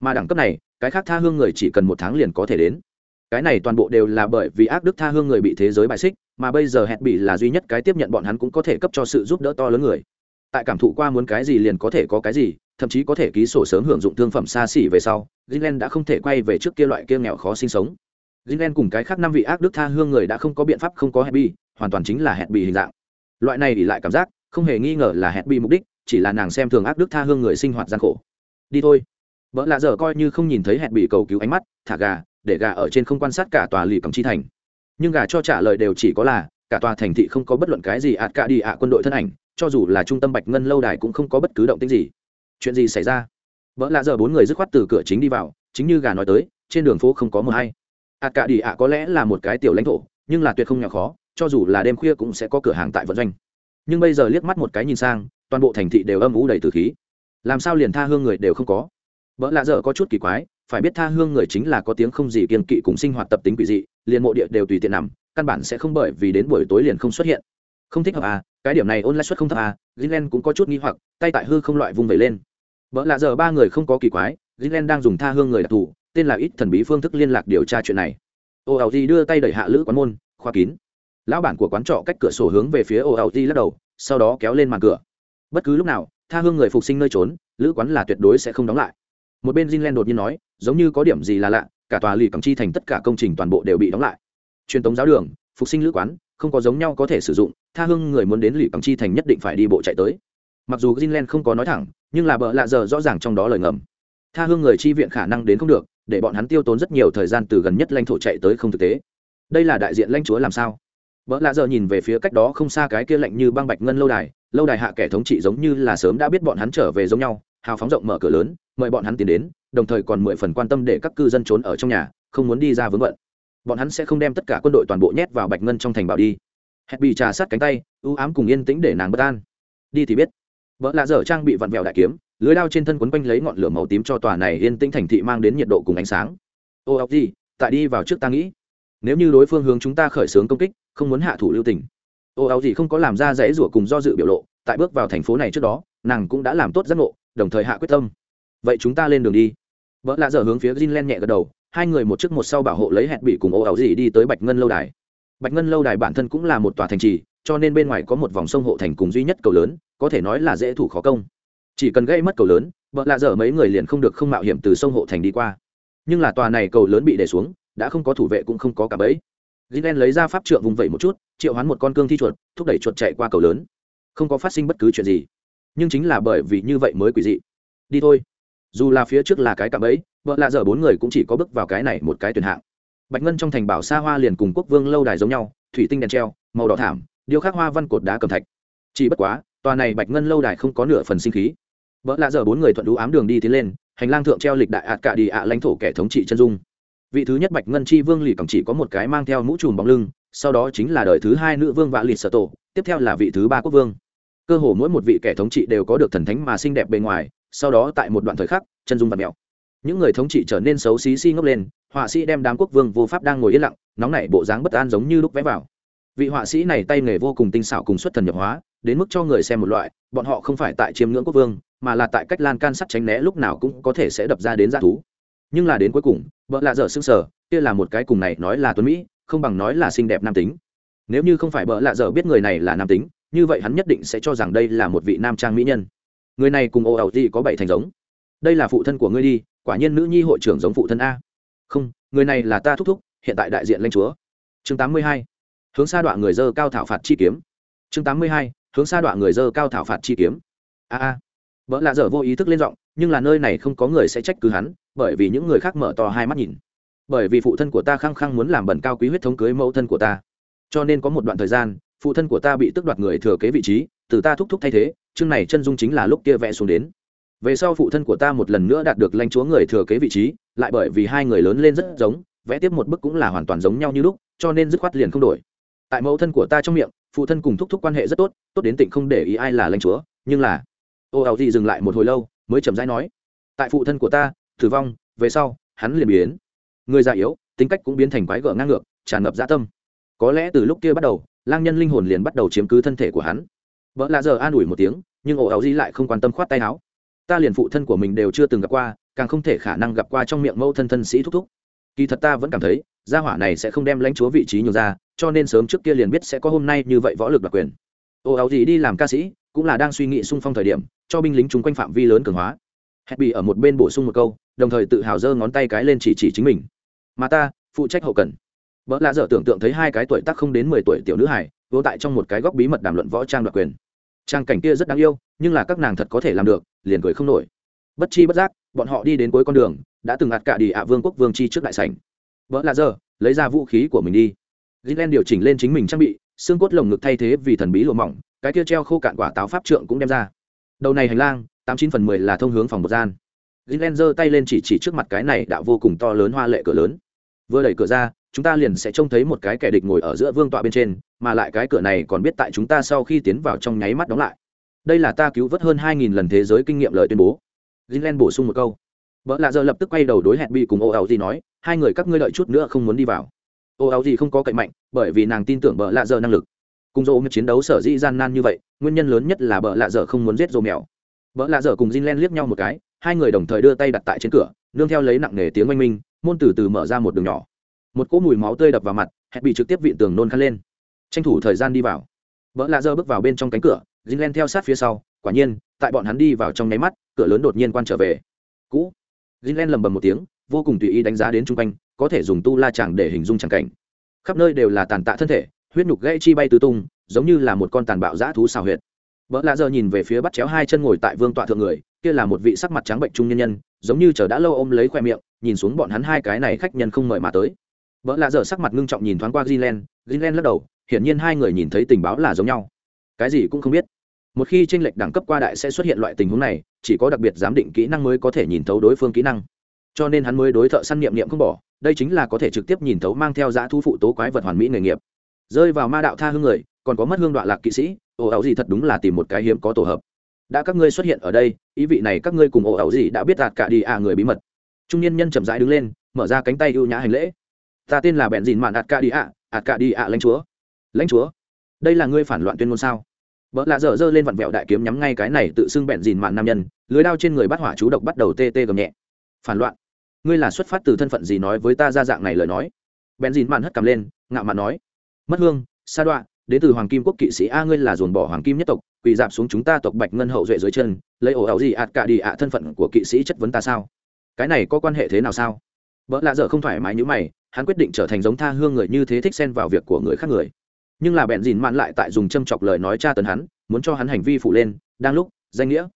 Mà đẳng cấp này, cái khác tha hương người chỉ cần một tháng liền có thể đến cái này toàn bộ đều là bởi vì ác đức tha hương người bị thế giới bại xích mà bây giờ hẹn bị là duy nhất cái tiếp nhận bọn hắn cũng có thể cấp cho sự giúp đỡ to lớn người. Tại cảm thụ qua muốn cái gì liền có thể có cái gì thậm chí có thể ký sổ sớm hưởng dụng thương phẩm xa xỉ về sau Greenland đã không thể quay về trước kia loại kia nghèo khó sinh sống. Greenland cùng cái khác năm vị ác đức tha hương người đã không có biện pháp không có hẹn bị, hoàn toàn chính là hẹn bị hình dạng. Loại này ỉ lại cảm giác không hề nghi ngờ là hẹn bị mục đích chỉ là nàng xem thường ác đức tha hương người sinh hoạt gian khổ. Đi thôi. Vợ lạ giờ coi như không nhìn thấy hẹn bị cầu cứu ánh mắt thả gà để gà ở trên không quan sát cả tòa lì cầm chi thành. Nhưng gà cho trả lời đều chỉ có là, cả tòa thành thị không có bất luận cái gì ạt cả đi ạ quân đội thân ảnh, cho dù là trung tâm bạch ngân lâu đài cũng không có bất cứ động tĩnh gì. Chuyện gì xảy ra? Vợ lạ giờ bốn người dứt khoát từ cửa chính đi vào, chính như gà nói tới, trên đường phố không có mờ hay. Ạt cả đi ạ có lẽ là một cái tiểu lãnh thổ, nhưng là tuyệt không nhỏ khó, cho dù là đêm khuya cũng sẽ có cửa hàng tại vận doanh. Nhưng bây giờ liếc mắt một cái nhìn sang, toàn bộ thành thị đều âm ủ đầy từ khí. Làm sao liền tha hương người đều không có? Vợ lạ dở có chút kỳ quái phải biết tha hương người chính là có tiếng không gì kiên kỵ cùng sinh hoạt tập tính quỷ dị, liền mộ địa đều tùy tiện nằm, căn bản sẽ không bởi vì đến buổi tối liền không xuất hiện. Không thích hợp à cái điểm này ôn lãi suất không thấp à greenland cũng có chút nghi hoặc, tay tại hư không loại vung vẩy lên. Vợ lạ giờ ba người không có kỳ quái, greenland đang dùng tha hương người đặc thù, tên là ít thần bí phương thức liên lạc điều tra chuyện này. Ô ảo di đưa tay đẩy hạ lữ quán môn khoa kín. Lão bản của quán trọ cách cửa sổ hướng về phía ô ảo di lắc đầu, sau đó kéo lên màn cửa. Bất cứ lúc nào, tha hương người phục sinh nơi trốn, lữ quán là tuyệt đối sẽ không đóng lại. Một bên Jinlen đột nhiên nói giống như có điểm gì là lạ, cả tòa lì cầm chi thành tất cả công trình toàn bộ đều bị đóng lại. Truyền thống giáo đường, phục sinh lữ quán, không có giống nhau có thể sử dụng, tha hương người muốn đến lì cầm chi thành nhất định phải đi bộ chạy tới. Mặc dù Jinlen không có nói thẳng, nhưng là bợ lạ giờ rõ ràng trong đó lời ngầm. Tha hương người chi viện khả năng đến không được, để bọn hắn tiêu tốn rất nhiều thời gian từ gần nhất lãnh thổ chạy tới không thực tế. Đây là đại diện lãnh chúa làm sao? Bỡ lạ giờ nhìn về phía cách đó không xa cái kia lạnh như băng bạch ngân lâu đài lâu đài hạ kẻ thống trị giống như là sớm đã biết bọn hắn trở về giống nhau hào phóng rộng mở cửa lớn, mời bọn hắn tiến đến, đồng thời còn mười phần quan tâm để các cư dân trốn ở trong nhà, không muốn đi ra vướng bận. Bọn hắn sẽ không đem tất cả quân đội toàn bộ nhét vào bạch ngân trong thành bảo đi. Hẹn bị trà sát cánh tay ưu ám cùng yên tĩnh để nàng bất an. Đi thì biết. Vợ lạ dở trang bị vặn vẹo đại kiếm, lưới đao trên thân quấn quanh lấy ngọn lửa màu tím cho tòa này yên tĩnh thành thị mang đến nhiệt độ cùng ánh sáng. Ô, ốc gì tại đi vào trước ta nghĩ. Nếu như đối phương hướng chúng ta khởi xướng công kích, không muốn hạ thủ lưu tình. Ô, ốc gì không có làm ra rẽ rủa cùng do dự biểu lộ, tại bước vào thành phố này trước đó, nàng cũng đã làm tốt giác ngộ đồng thời hạ quyết tâm. Vậy chúng ta lên đường đi. Vợ lạ dở hướng phía Jinlen nhẹ gật đầu, hai người một trước một sau bảo hộ lấy hẹn bị cùng ô ảo gì đi tới bạch ngân lâu đài. Bạch ngân lâu đài bản thân cũng là một tòa thành trì, cho nên bên ngoài có một vòng sông hộ thành cùng duy nhất cầu lớn, có thể nói là dễ thủ khó công. Chỉ cần gây mất cầu lớn vợ lạ dở mấy người liền không được không mạo hiểm từ sông hộ thành đi qua. Nhưng là tòa này cầu lớn bị để xuống, đã không có thủ vệ cũng không có cả bẫy. Jinlen lấy ra pháp trượng vùng vẩy một chút, triệu hoán một con cương thi chuột, thúc đẩy chuột chạy qua cầu lớn. Không có phát sinh bất cứ chuyện gì nhưng chính là bởi vì như vậy mới quỷ dị. Đi thôi. Dù là phía trước là cái cạm ấy vợ lạ dở bốn người cũng chỉ có bước vào cái này một cái tuyển hạng. Bạch ngân trong thành bảo xa hoa liền cùng quốc vương lâu đài giống nhau, thủy tinh đèn treo, màu đỏ thảm, điêu khắc hoa văn cột đá cầm thạch. Chỉ bất quá, tòa này bạch ngân lâu đài không có nửa phần sinh khí. Vợ lạ dở bốn người thuận đũ ám đường đi tiến lên, hành lang thượng treo lịch đại ạt cả đi ạ lãnh thổ kẻ thống trị chân dung. Vị thứ nhất bạch ngân chi vương lì cổng chỉ có một cái mang theo mũ trùm bóng lưng, sau đó chính là đời thứ hai nữ vương vạ lì sở tổ, tiếp theo là vị thứ ba quốc vương cơ hồ mỗi một vị kẻ thống trị đều có được thần thánh mà xinh đẹp bề ngoài, sau đó tại một đoạn thời khắc, chân dung và mèo những người thống trị trở nên xấu xí xi ngốc lên, họa sĩ đem đám quốc vương vô pháp đang ngồi yên lặng, nóng nảy bộ dáng bất an giống như lúc vẽ vào. Vị họa sĩ này tay nghề vô cùng tinh xảo cùng xuất thần nhập hóa, đến mức cho người xem một loại, bọn họ không phải tại chiêm ngưỡng quốc vương, mà là tại cách lan can sắt tránh né lúc nào cũng có thể sẽ đập ra đến g thú. Nhưng là đến cuối cùng vợ lạ dở s ư sở kia là một cái cùng này nói là tuấn mỹ, không bằng nói là xinh đẹp nam tính. Nếu như không phải vợ lạ dở biết người này là nam tính như vậy hắn nhất định sẽ cho rằng đây là một vị nam trang mỹ nhân. Người này cùng ồ ẩu gì có bảy thành giống. Đây là phụ thân của ngươi đi, quả nhiên nữ nhi hội trưởng giống phụ thân a. Không, người này là ta thúc thúc, hiện tại đại diện lãnh chúa. Chương tám mươi hai, hướng xa đoạn người dơ cao thảo phạt chi kiếm. Chương tám mươi hai, hướng xa đoạn người dơ cao thảo phạt chi kiếm. A a. Vợ lạ dở vô ý thức lên giọng, nhưng là nơi này không có người sẽ trách cứ hắn, bởi vì những người khác mở to hai mắt nhìn. Bởi vì phụ thân của ta khăng khăng muốn làm bẩn cao quý huyết thống cưới mẫu thân của ta. Cho nên có một đoạn thời gian phụ thân của ta bị tước đoạt người thừa kế vị trí, từ ta thúc thúc thay thế, chương này chân dung chính là lúc kia vẽ xuống đến. Về sau phụ thân của ta một lần nữa đạt được lãnh chúa người thừa kế vị trí, lại bởi vì hai người lớn lên rất giống, vẽ tiếp một bức cũng là hoàn toàn giống nhau như lúc, cho nên dứt khoát liền không đổi. Tại mẫu thân của ta trong miệng, phụ thân cùng thúc thúc quan hệ rất tốt tốt đến tỉnh không để ý ai là lãnh chúa, nhưng là, ô ảo gì dừng lại một hồi lâu, mới chậm rãi nói, tại phụ thân của ta, tử vong, về sau, hắn liền biến. Người già yếu, tính cách cũng biến thành quái gở ngang ngược, tràn ngập dã tâm. Có lẽ từ lúc kia bắt đầu lang nhân linh hồn liền bắt đầu chiếm cứ thân thể của hắn. Vợ lạ giờ an ủi một tiếng, nhưng ổ áo di lại không quan tâm khoát tay áo. Ta liền phụ thân của mình đều chưa từng gặp qua, càng không thể khả năng gặp qua trong miệng mẫu thân thân sĩ thúc thúc. Kỳ thật ta vẫn cảm thấy, gia hỏa này sẽ không đem lãnh chúa vị trí nhiều ra, cho nên sớm trước kia liền biết sẽ có hôm nay như vậy võ lực đặc quyền. Ồ áo gì đi làm ca sĩ, cũng là đang suy nghĩ sung phong thời điểm, cho binh lính chúng quanh phạm vi lớn cường hóa. Hẹp bị ở một bên bổ sung một câu, đồng thời tự hào giơ ngón tay cái lên chỉ chỉ chính mình. Mà ta, phụ trách hậu cần vợ lạ dở tưởng tượng thấy hai cái tuổi tác không đến mười tuổi tiểu nữ hải vô tại trong một cái góc bí mật đàm luận võ trang đoạt quyền. Trang cảnh kia rất đáng yêu, nhưng là các nàng thật có thể làm được, liền cười không nổi. Bất chi bất giác, bọn họ đi đến cuối con đường, đã từng ạt cả đi ạ vương quốc vương chi trước đại sảnh. Vợ lạ giờ lấy ra vũ khí của mình đi. Gilen điều chỉnh lên chính mình trang bị, xương cốt lồng ngực thay thế vì thần bí lùa mỏng, cái kia treo khô cạn quả táo pháp trượng cũng đem ra. Đầu này hành lang, tám chín phần mười là thông hướng phòng một gian. Gilen giơ tay lên chỉ chỉ trước mặt cái này đã vô cùng to lớn hoa lệ cửa lớn vừa đẩy cửa ra, chúng ta liền sẽ trông thấy một cái kẻ địch ngồi ở giữa vương tọa bên trên, mà lại cái cửa này còn biết tại chúng ta sau khi tiến vào trong nháy mắt đóng lại. Đây là ta cứu vớt hơn hai nghìn lần thế giới kinh nghiệm lời tuyên bố. Greenland bổ sung một câu. Vợ lạ giờ lập tức quay đầu đối hẹn bị cùng ô áo gì nói, hai người các ngươi đợi chút nữa không muốn đi vào. Ô áo gì không có cậy mạnh, bởi vì nàng tin tưởng vợ lạ giờ năng lực. Cùng dỗ một chiến đấu sở dĩ gian nan như vậy, nguyên nhân lớn nhất là vợ lạ giờ không muốn giết dỗ mèo. Vợ lạ giờ cùng Greenland liếc nhau một cái, hai người đồng thời đưa tay đặt tại trên cửa, nương theo lấy nặng nề tiếng oanh minh môn từ từ mở ra một đường nhỏ. Một cỗ mùi máu tươi đập vào mặt, hẹn bị trực tiếp vị tường nôn khăn lên. Tranh thủ thời gian đi vào. Vợ lạ dơ bước vào bên trong cánh cửa, dính len theo sát phía sau, quả nhiên, tại bọn hắn đi vào trong nháy mắt, cửa lớn đột nhiên quan trở về. Cũ. Dính len lầm bầm một tiếng, vô cùng tùy ý đánh giá đến chung quanh, có thể dùng tu la chẳng để hình dung chẳng cảnh. Khắp nơi đều là tàn tạ thân thể, huyết nhục gãy chi bay tứ tung, giống như là một con tàn bạo dã thú xào huyệt vợ lạ giờ nhìn về phía bắt chéo hai chân ngồi tại vương tọa thượng người, kia là một vị sắc mặt trắng bệnh trung nhân nhân, giống như chờ đã lâu ôm lấy khoe miệng, nhìn xuống bọn hắn hai cái này khách nhân không mời mà tới. Vợ lạ giờ sắc mặt ngưng trọng nhìn thoáng qua greenland greenland lắc đầu, hiển nhiên hai người nhìn thấy tình báo là giống nhau. Cái gì cũng không biết. Một khi tranh lệch đẳng cấp qua đại sẽ xuất hiện loại tình huống này, chỉ có đặc biệt giám định kỹ năng mới có thể nhìn thấu đối phương kỹ năng. Cho nên hắn mới đối thợ săn niệm niệm không bỏ, đây chính là có thể trực tiếp nhìn thấu mang theo giá thu phụ tố quái vật hoàn mỹ nghề nghiệp. Rơi vào ma đạo tha hương người, còn có mất hương đoạn lạc kỵ sĩ ồ ảo gì thật đúng là tìm một cái hiếm có tổ hợp. Đã các ngươi xuất hiện ở đây, ý vị này các ngươi cùng ồ ảo gì đã biết đạt cả đi à người bí mật. Trung niên nhân chậm rãi đứng lên, mở ra cánh tay ưu nhã hành lễ. Ta tên là bẹn dìn mạn đạt cả đi ạ ạt cả đi à, ạ à lãnh chúa. Lãnh chúa, đây là ngươi phản loạn tuyên ngôn sao? Vợ lạ dở dơ lên vặn vẹo đại kiếm nhắm ngay cái này tự xưng bẹn dìn mạn nam nhân, lưới đao trên người bắt hỏa chú độc bắt đầu tê tê gầm nhẹ. Phản loạn. Ngươi là xuất phát từ thân phận gì nói với ta ra dạng này lời nói? Bẹn dìn mạn hất cầm lên, ngạo mạn nói. Mất hương, sa đoạn đến từ hoàng kim quốc kỵ sĩ a ngươi là dồn bỏ hoàng kim nhất tộc, quỳ dạp xuống chúng ta tộc bạch ngân hậu duệ dưới chân, lấy ổ ảo gì ạt cả đi ạ thân phận của kỵ sĩ chất vấn ta sao? Cái này có quan hệ thế nào sao? Vợ lạ dở không thoải mái như mày, hắn quyết định trở thành giống tha hương người như thế thích xen vào việc của người khác người. Nhưng là bẹn dìn mạn lại tại dùng châm chọc lời nói tra tấn hắn, muốn cho hắn hành vi phụ lên, đang lúc, danh nghĩa.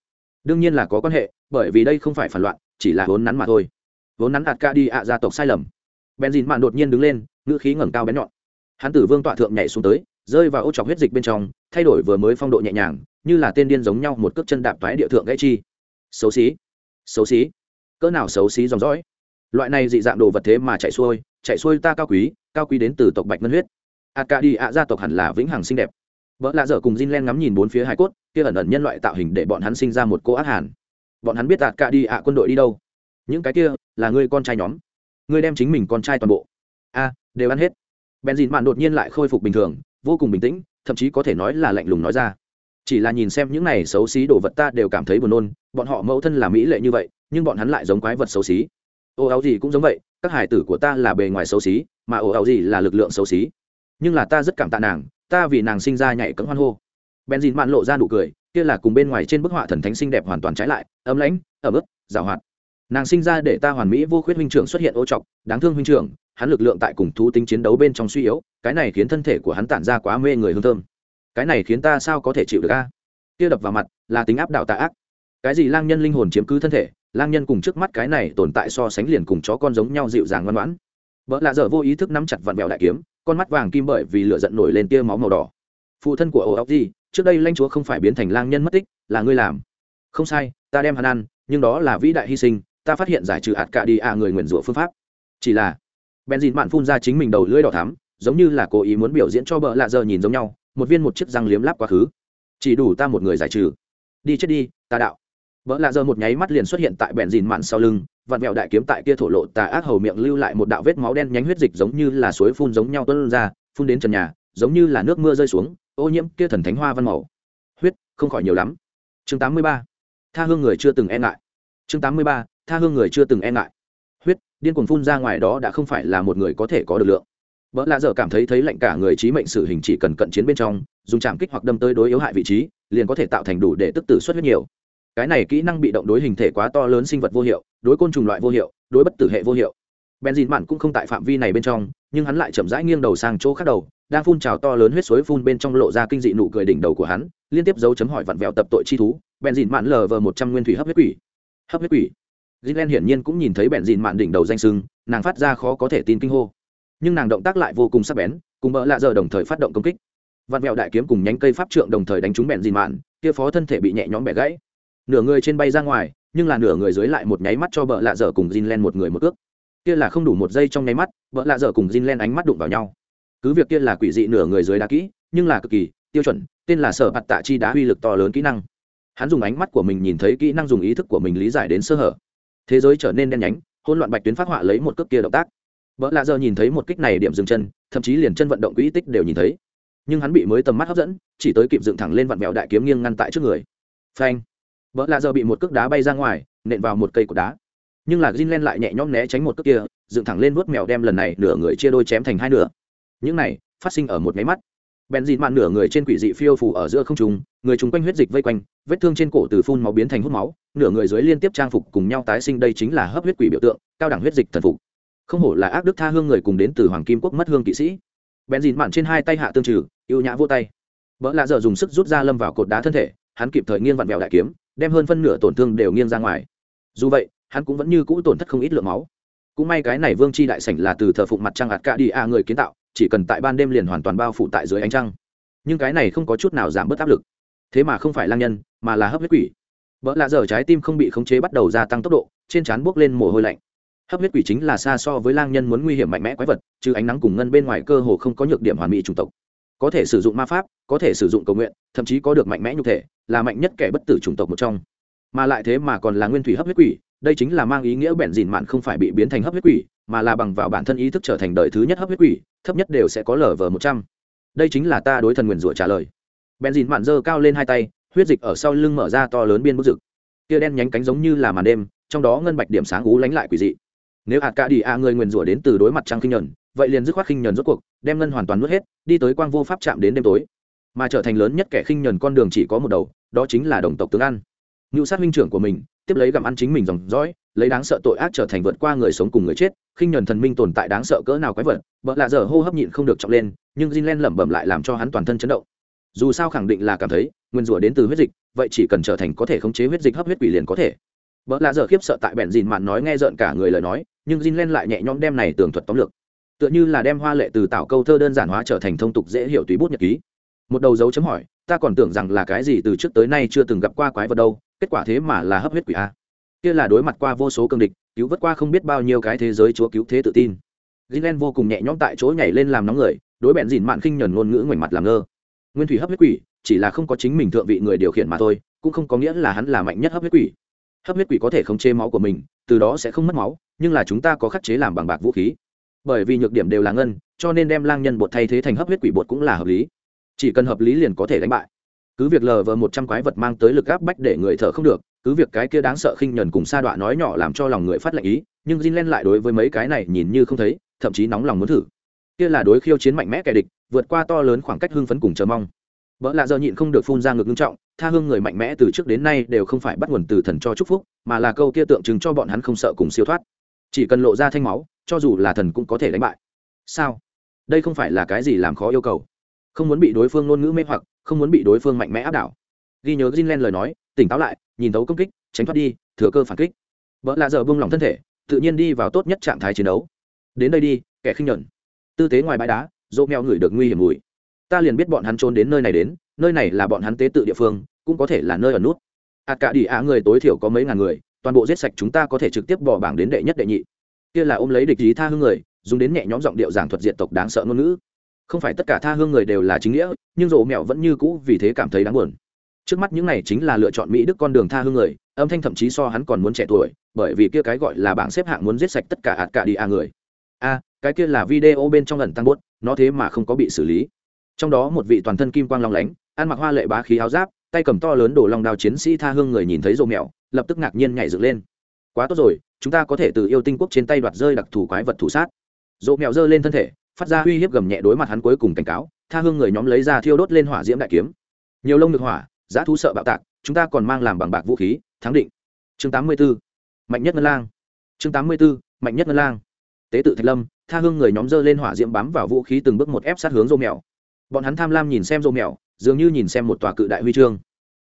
Đương nhiên là có quan hệ, bởi vì đây không phải phản loạn, chỉ là vốn nắn mà thôi. Vốn nắn ạt ca đi ạ gia tộc sai lầm. Bẹn dìn mạn đột nhiên đứng lên, ngữ khí ngẩng cao bén nhọn. Hắn tử vương tọa thượng nhảy xuống tới rơi vào ô chọc huyết dịch bên trong, thay đổi vừa mới phong độ nhẹ nhàng, như là tên điên giống nhau một cước chân đạp toái địa thượng gãy chi. Xấu xí xấu xí, cỡ nào xấu xí dòng dõi. Loại này dị dạng đồ vật thế mà chạy xuôi chạy xuôi ta cao quý cao quý đến từ tộc bạch ngân huyết. A ca đi ạ gia tộc hẳn là vĩnh hằng xinh đẹp. Vợ lạ dở cùng j len ngắm nhìn bốn phía hải cốt, kia ẩn ẩn nhân loại tạo hình để bọn hắn sinh ra một cô ác hàn. Bọn hắn biết a ca đi ạ quân đội đi đâu. Những cái kia là người con trai nhóm. Người đem chính mình con trai toàn bộ. A, đều ăn hết. Benzin mạn đột nhiên lại khôi phục bình thường vô cùng bình tĩnh, thậm chí có thể nói là lạnh lùng nói ra. Chỉ là nhìn xem những này xấu xí đồ vật ta đều cảm thấy buồn nôn, bọn họ mẫu thân là mỹ lệ như vậy, nhưng bọn hắn lại giống quái vật xấu xí. Ô áo gì cũng giống vậy, các hải tử của ta là bề ngoài xấu xí, mà ồ ảo gì là lực lượng xấu xí. Nhưng là ta rất cảm tạ nàng, ta vì nàng sinh ra nhảy cấm hoan hô. Benzin mạn lộ ra nụ cười, kia là cùng bên ngoài trên bức họa thần thánh xinh đẹp hoàn toàn trái lại, ấm lãnh, ẩm ướt, giảo hoạt. Nàng sinh ra để ta hoàn mỹ vô khuyết huynh trưởng xuất hiện ô trọc, đáng thương huynh trưởng hắn lực lượng tại cùng thú tính chiến đấu bên trong suy yếu, cái này khiến thân thể của hắn tản ra quá mê người hương thơm. Cái này khiến ta sao có thể chịu được a? Kia đập vào mặt, là tính áp đảo tạ ác. Cái gì lang nhân linh hồn chiếm cứ thân thể, lang nhân cùng trước mắt cái này tồn tại so sánh liền cùng chó con giống nhau dịu dàng ngoan ngoãn. Vợ lạ dở vô ý thức nắm chặt vặn vẹo đại kiếm, con mắt vàng kim bởi vì lửa giận nổi lên tia máu màu đỏ. Phụ thân của ổ ốc gì trước đây lanh chúa không phải biến thành lang nhân mất tích, là ngươi làm. Không sai, ta đem hắn ăn, nhưng đó là vĩ đại hy sinh, ta phát hiện giải trừ hạt cả đi à người nguyền rủa phương pháp. Chỉ là benzin mạn phun ra chính mình đầu lưỡi đỏ thắm, giống như là cố ý muốn biểu diễn cho bợ lạ giờ nhìn giống nhau, một viên một chiếc răng liếm láp quá khứ. Chỉ đủ ta một người giải trừ. Đi chết đi, ta đạo. Vợ lạ giờ một nháy mắt liền xuất hiện tại bẹn dìn mạn sau lưng, vặn vẹo đại kiếm tại kia thổ lộ tà ác hầu miệng lưu lại một đạo vết máu đen nhánh huyết dịch giống như là suối phun giống nhau tuân ra, phun đến trần nhà, giống như là nước mưa rơi xuống, ô nhiễm kia thần thánh hoa văn màu. Huyết, không khỏi nhiều lắm. Chương 83. tha hương người chưa từng e ngại. Chương 83. tha hương người chưa từng e ngại điên cuồng phun ra ngoài đó đã không phải là một người có thể có được lượng. Vợ lạ dở cảm thấy thấy lạnh cả người trí mệnh sử hình chỉ cần cận chiến bên trong, dùng chạm kích hoặc đâm tới đối yếu hại vị trí, liền có thể tạo thành đủ để tức tử xuất huyết nhiều. Cái này kỹ năng bị động đối hình thể quá to lớn sinh vật vô hiệu, đối côn trùng loại vô hiệu, đối bất tử hệ vô hiệu. Benzin mạn cũng không tại phạm vi này bên trong, nhưng hắn lại chậm rãi nghiêng đầu sang chỗ khác đầu, đang phun trào to lớn huyết suối phun bên trong lộ ra kinh dị nụ cười đỉnh đầu của hắn, liên tiếp dấu chấm hỏi vặn vẹo tập tội chi thú, benzin mạn lờ vờ một trăm nguyên thủy hấp huyết quỷ. Hấp huyết quỷ. Gilen hiển nhiên cũng nhìn thấy benzin mạn đỉnh đầu danh sưng nàng phát ra khó có thể tin kinh hô. Nhưng nàng động tác lại vô cùng sắc bén, cùng bỡ lạ giờ đồng thời phát động công kích. Vạn vẹo đại kiếm cùng nhánh cây pháp trượng đồng thời đánh trúng benzin mạn, kia phó thân thể bị nhẹ nhõm bẻ gãy. Nửa người trên bay ra ngoài, nhưng là nửa người dưới lại một nháy mắt cho bỡ lạ dở cùng Jilen một người một cước. kia là không đủ một giây trong nháy mắt bỡ lạ dở cùng Jilen ánh mắt đụng vào nhau. Cứ việc kia là quỷ dị nửa người dưới đá kỹ, nhưng là cực kỳ tiêu chuẩn, tên là sở bạt tạ chi đá uy lực to lớn kỹ năng. Hắn dùng ánh mắt của mình nhìn thấy kỹ năng dùng ý thức của mình lý giải đến sơ hở thế giới trở nên đen nhánh, hỗn loạn bạch tuyến phát họa lấy một cước kia động tác. Vợ lạ giờ nhìn thấy một kích này điểm dừng chân, thậm chí liền chân vận động quỹ tích đều nhìn thấy. Nhưng hắn bị mới tầm mắt hấp dẫn, chỉ tới kịp dựng thẳng lên vặn mẹo đại kiếm nghiêng ngăn tại trước người. Phanh! Vợ lạ giờ bị một cước đá bay ra ngoài, nện vào một cây cột đá. Nhưng là Jinlen lại nhẹ nhõm né tránh một cước kia, dựng thẳng lên vuốt mèo đem lần này nửa người chia đôi chém thành hai nửa. Những này, phát sinh ở một máy mắt bèn dịn mạn nửa người trên quỷ dị phiêu phủ ở giữa không trung, người chung quanh huyết dịch vây quanh, vết thương trên cổ từ phun máu biến thành hút máu, nửa người dưới liên tiếp trang phục cùng nhau tái sinh đây chính là hấp huyết quỷ biểu tượng, cao đẳng huyết dịch thần phục. Không hổ là ác đức tha hương người cùng đến từ hoàng kim quốc mất hương kỵ sĩ. Bèn dịn mạn trên hai tay hạ tương trừ yêu nhã vô tay. Vợ lạ dở dùng sức rút ra lâm vào cột đá thân thể, hắn kịp thời nghiêng vặn vẹo đại kiếm, đem hơn phân nửa tổn thương đều nghiêng ra ngoài. Dù vậy, hắn cũng vẫn như cũ tổn thất không ít lượng máu. Cũng may cái này vương c h i đại sảnh là từ thờ phụng mặt trăng ạt cả đi a người kiến tạo chỉ cần tại ban đêm liền hoàn toàn bao phủ tại dưới ánh trăng. Nhưng cái này không có chút nào giảm bớt áp lực. Thế mà không phải lang nhân, mà là hấp huyết quỷ. Vợ lạ dở trái tim không bị khống chế bắt đầu gia tăng tốc độ, trên trán buốc lên mồ hôi lạnh. Hấp huyết quỷ chính là xa so với lang nhân muốn nguy hiểm mạnh mẽ quái vật, chứ ánh nắng cùng ngân bên ngoài cơ hồ không có nhược điểm hoàn mỹ chủng tộc. Có thể sử dụng ma pháp, có thể sử dụng cầu nguyện, thậm chí có được mạnh mẽ nhục thể, là mạnh nhất kẻ bất tử chủng tộc một trong. Mà lại thế mà còn là nguyên thủy hấp huyết quỷ, đây chính là mang ý nghĩa bẹn dìn mạn không phải bị biến thành hấp huyết quỷ, mà là bằng vào bản thân ý thức trở thành đời thứ nhất hấp huyết quỷ thấp nhất đều sẽ có lở vờ một trăm. Đây chính là ta đối thần nguyền rủa trả lời. Bèn dìn mạn dơ cao lên hai tay, huyết dịch ở sau lưng mở ra to lớn biên bức rực. Kia đen nhánh cánh giống như là màn đêm, trong đó ngân bạch điểm sáng ú lánh lại quỷ dị. Nếu hạt cả đi a người nguyền rủa đến từ đối mặt trăng khinh nhẫn vậy liền dứt khoát khinh nhẫn rốt cuộc, đem ngân hoàn toàn nuốt hết, đi tới quang vô pháp chạm đến đêm tối. Mà trở thành lớn nhất kẻ khinh nhẫn con đường chỉ có một đầu, đó chính là đồng tộc tướng ăn ngưu sát huynh trưởng của mình, tiếp lấy gặm ăn chính mình dòng dõi lấy đáng sợ tội ác trở thành vượt qua người sống cùng người chết, khinh nhuần thần minh tồn tại đáng sợ cỡ nào quái vật vợ lạ giờ hô hấp nhịn không được trọng lên, nhưng Jin Len lẩm bẩm lại làm cho hắn toàn thân chấn động. Dù sao khẳng định là cảm thấy, nguyên rủa đến từ huyết dịch, vậy chỉ cần trở thành có thể khống chế huyết dịch hấp huyết quỷ liền có thể. Vợ lạ giờ khiếp sợ tại bẹn dìn mạn nói nghe rợn cả người lời nói, nhưng Jin Len lại nhẹ nhõm đem này tường thuật tóm lược. Tựa như là đem hoa lệ từ tạo câu thơ đơn giản hóa trở thành thông tục dễ hiểu tùy bút nhật ký. Một đầu dấu chấm hỏi, ta còn tưởng rằng là cái gì từ trước tới nay chưa từng gặp qua quái vật đâu, kết quả thế mà là hấp huyết quỷ a kia là đối mặt qua vô số cương địch, cứu vớt qua không biết bao nhiêu cái thế giới chúa cứu thế tự tin. Gilen vô cùng nhẹ nhõm tại chỗ nhảy lên làm nóng người, đối bẹn dìn mạn khinh nhẫn ngôn ngữ ngoảnh mặt làm ngơ. Nguyên thủy hấp huyết quỷ, chỉ là không có chính mình thượng vị người điều khiển mà thôi, cũng không có nghĩa là hắn là mạnh nhất hấp huyết quỷ. Hấp huyết quỷ có thể khống chế máu của mình, từ đó sẽ không mất máu, nhưng là chúng ta có khắc chế làm bằng bạc vũ khí. Bởi vì nhược điểm đều là ngân, cho nên đem lang nhân bột thay thế thành hấp huyết quỷ bột cũng là hợp lý. Chỉ cần hợp lý liền có thể đánh bại cứ việc lờ vờ một trăm quái vật mang tới lực áp bách để người thở không được, cứ việc cái kia đáng sợ khinh nhẫn cùng sa đọa nói nhỏ làm cho lòng người phát lệnh ý, nhưng Jinlen lại đối với mấy cái này nhìn như không thấy, thậm chí nóng lòng muốn thử. Kia là đối khiêu chiến mạnh mẽ kẻ địch, vượt qua to lớn khoảng cách hưng phấn cùng chờ mong. Vợ lạ giờ nhịn không được phun ra ngực nghiêm trọng, tha hương người mạnh mẽ từ trước đến nay đều không phải bắt nguồn từ thần cho chúc phúc, mà là câu kia tượng trưng cho bọn hắn không sợ cùng siêu thoát. Chỉ cần lộ ra thanh máu, cho dù là thần cũng có thể đánh bại. Sao? Đây không phải là cái gì làm khó yêu cầu? Không muốn bị đối phương ngôn ngữ mê hoặc, không muốn bị đối phương mạnh mẽ áp đảo. Ghi nhớ Jinlen lời nói, tỉnh táo lại, nhìn thấu công kích, tránh thoát đi, thừa cơ phản kích. Vợ lạ giờ bông lòng thân thể, tự nhiên đi vào tốt nhất trạng thái chiến đấu. Đến đây đi, kẻ khinh nhuận. Tư tế ngoài bãi đá dỗ mèo ngửi được nguy hiểm mùi ta liền biết bọn hắn trốn đến nơi này đến, nơi này là bọn hắn tế tự địa phương, cũng có thể là nơi ở nút. Ạt cả đi ạ người tối thiểu có mấy ngàn người, toàn bộ giết sạch chúng ta có thể trực tiếp bỏ bảng đến đệ nhất đệ nhị. Kia là ôm lấy địch ý tha hương người, dùng đến nhẹ nhõm giọng điệu giảng thuật diện tộc đáng sợ ngôn ngữ không phải tất cả tha hương người đều là chính nghĩa nhưng rộ mẹo vẫn như cũ vì thế cảm thấy đáng buồn. Trước mắt những này chính là lựa chọn mỹ đức con đường tha hương người âm thanh thậm chí so hắn còn muốn trẻ tuổi bởi vì kia cái gọi là bảng xếp hạng muốn giết sạch tất cả hạt cả đi a người. A cái kia là video bên trong lần tăng bốt nó thế mà không có bị xử lý. Trong đó một vị toàn thân kim quang long lánh ăn mặc hoa lệ bá khí áo giáp tay cầm to lớn đổ lòng đào chiến sĩ tha hương người nhìn thấy rộ mẹo, lập tức ngạc nhiên nhảy dựng lên. Quá tốt rồi chúng ta có thể từ yêu tinh quốc trên tay đoạt rơi đặc thù quái vật thủ sát. Rộ mẹo giơ lên thân thể phát ra uy hiếp gầm nhẹ đối mặt hắn cuối cùng cảnh cáo, tha hương người nhóm lấy ra thiêu đốt lên hỏa diễm đại kiếm. Nhiều lông được hỏa, giá thú sợ bạo tạc, chúng ta còn mang làm bằng bạc vũ khí, thắng định. Chương tám mươi 84. mạnh nhất ngân lang. Chương tám mươi 84. mạnh nhất ngân lang. Tế tự thạch lâm, tha hương người nhóm dơ lên hỏa diễm bám vào vũ khí từng bước một ép sát hướng rô mèo. Bọn hắn tham lam nhìn xem rô mèo, dường như nhìn xem một tòa cự đại huy chương.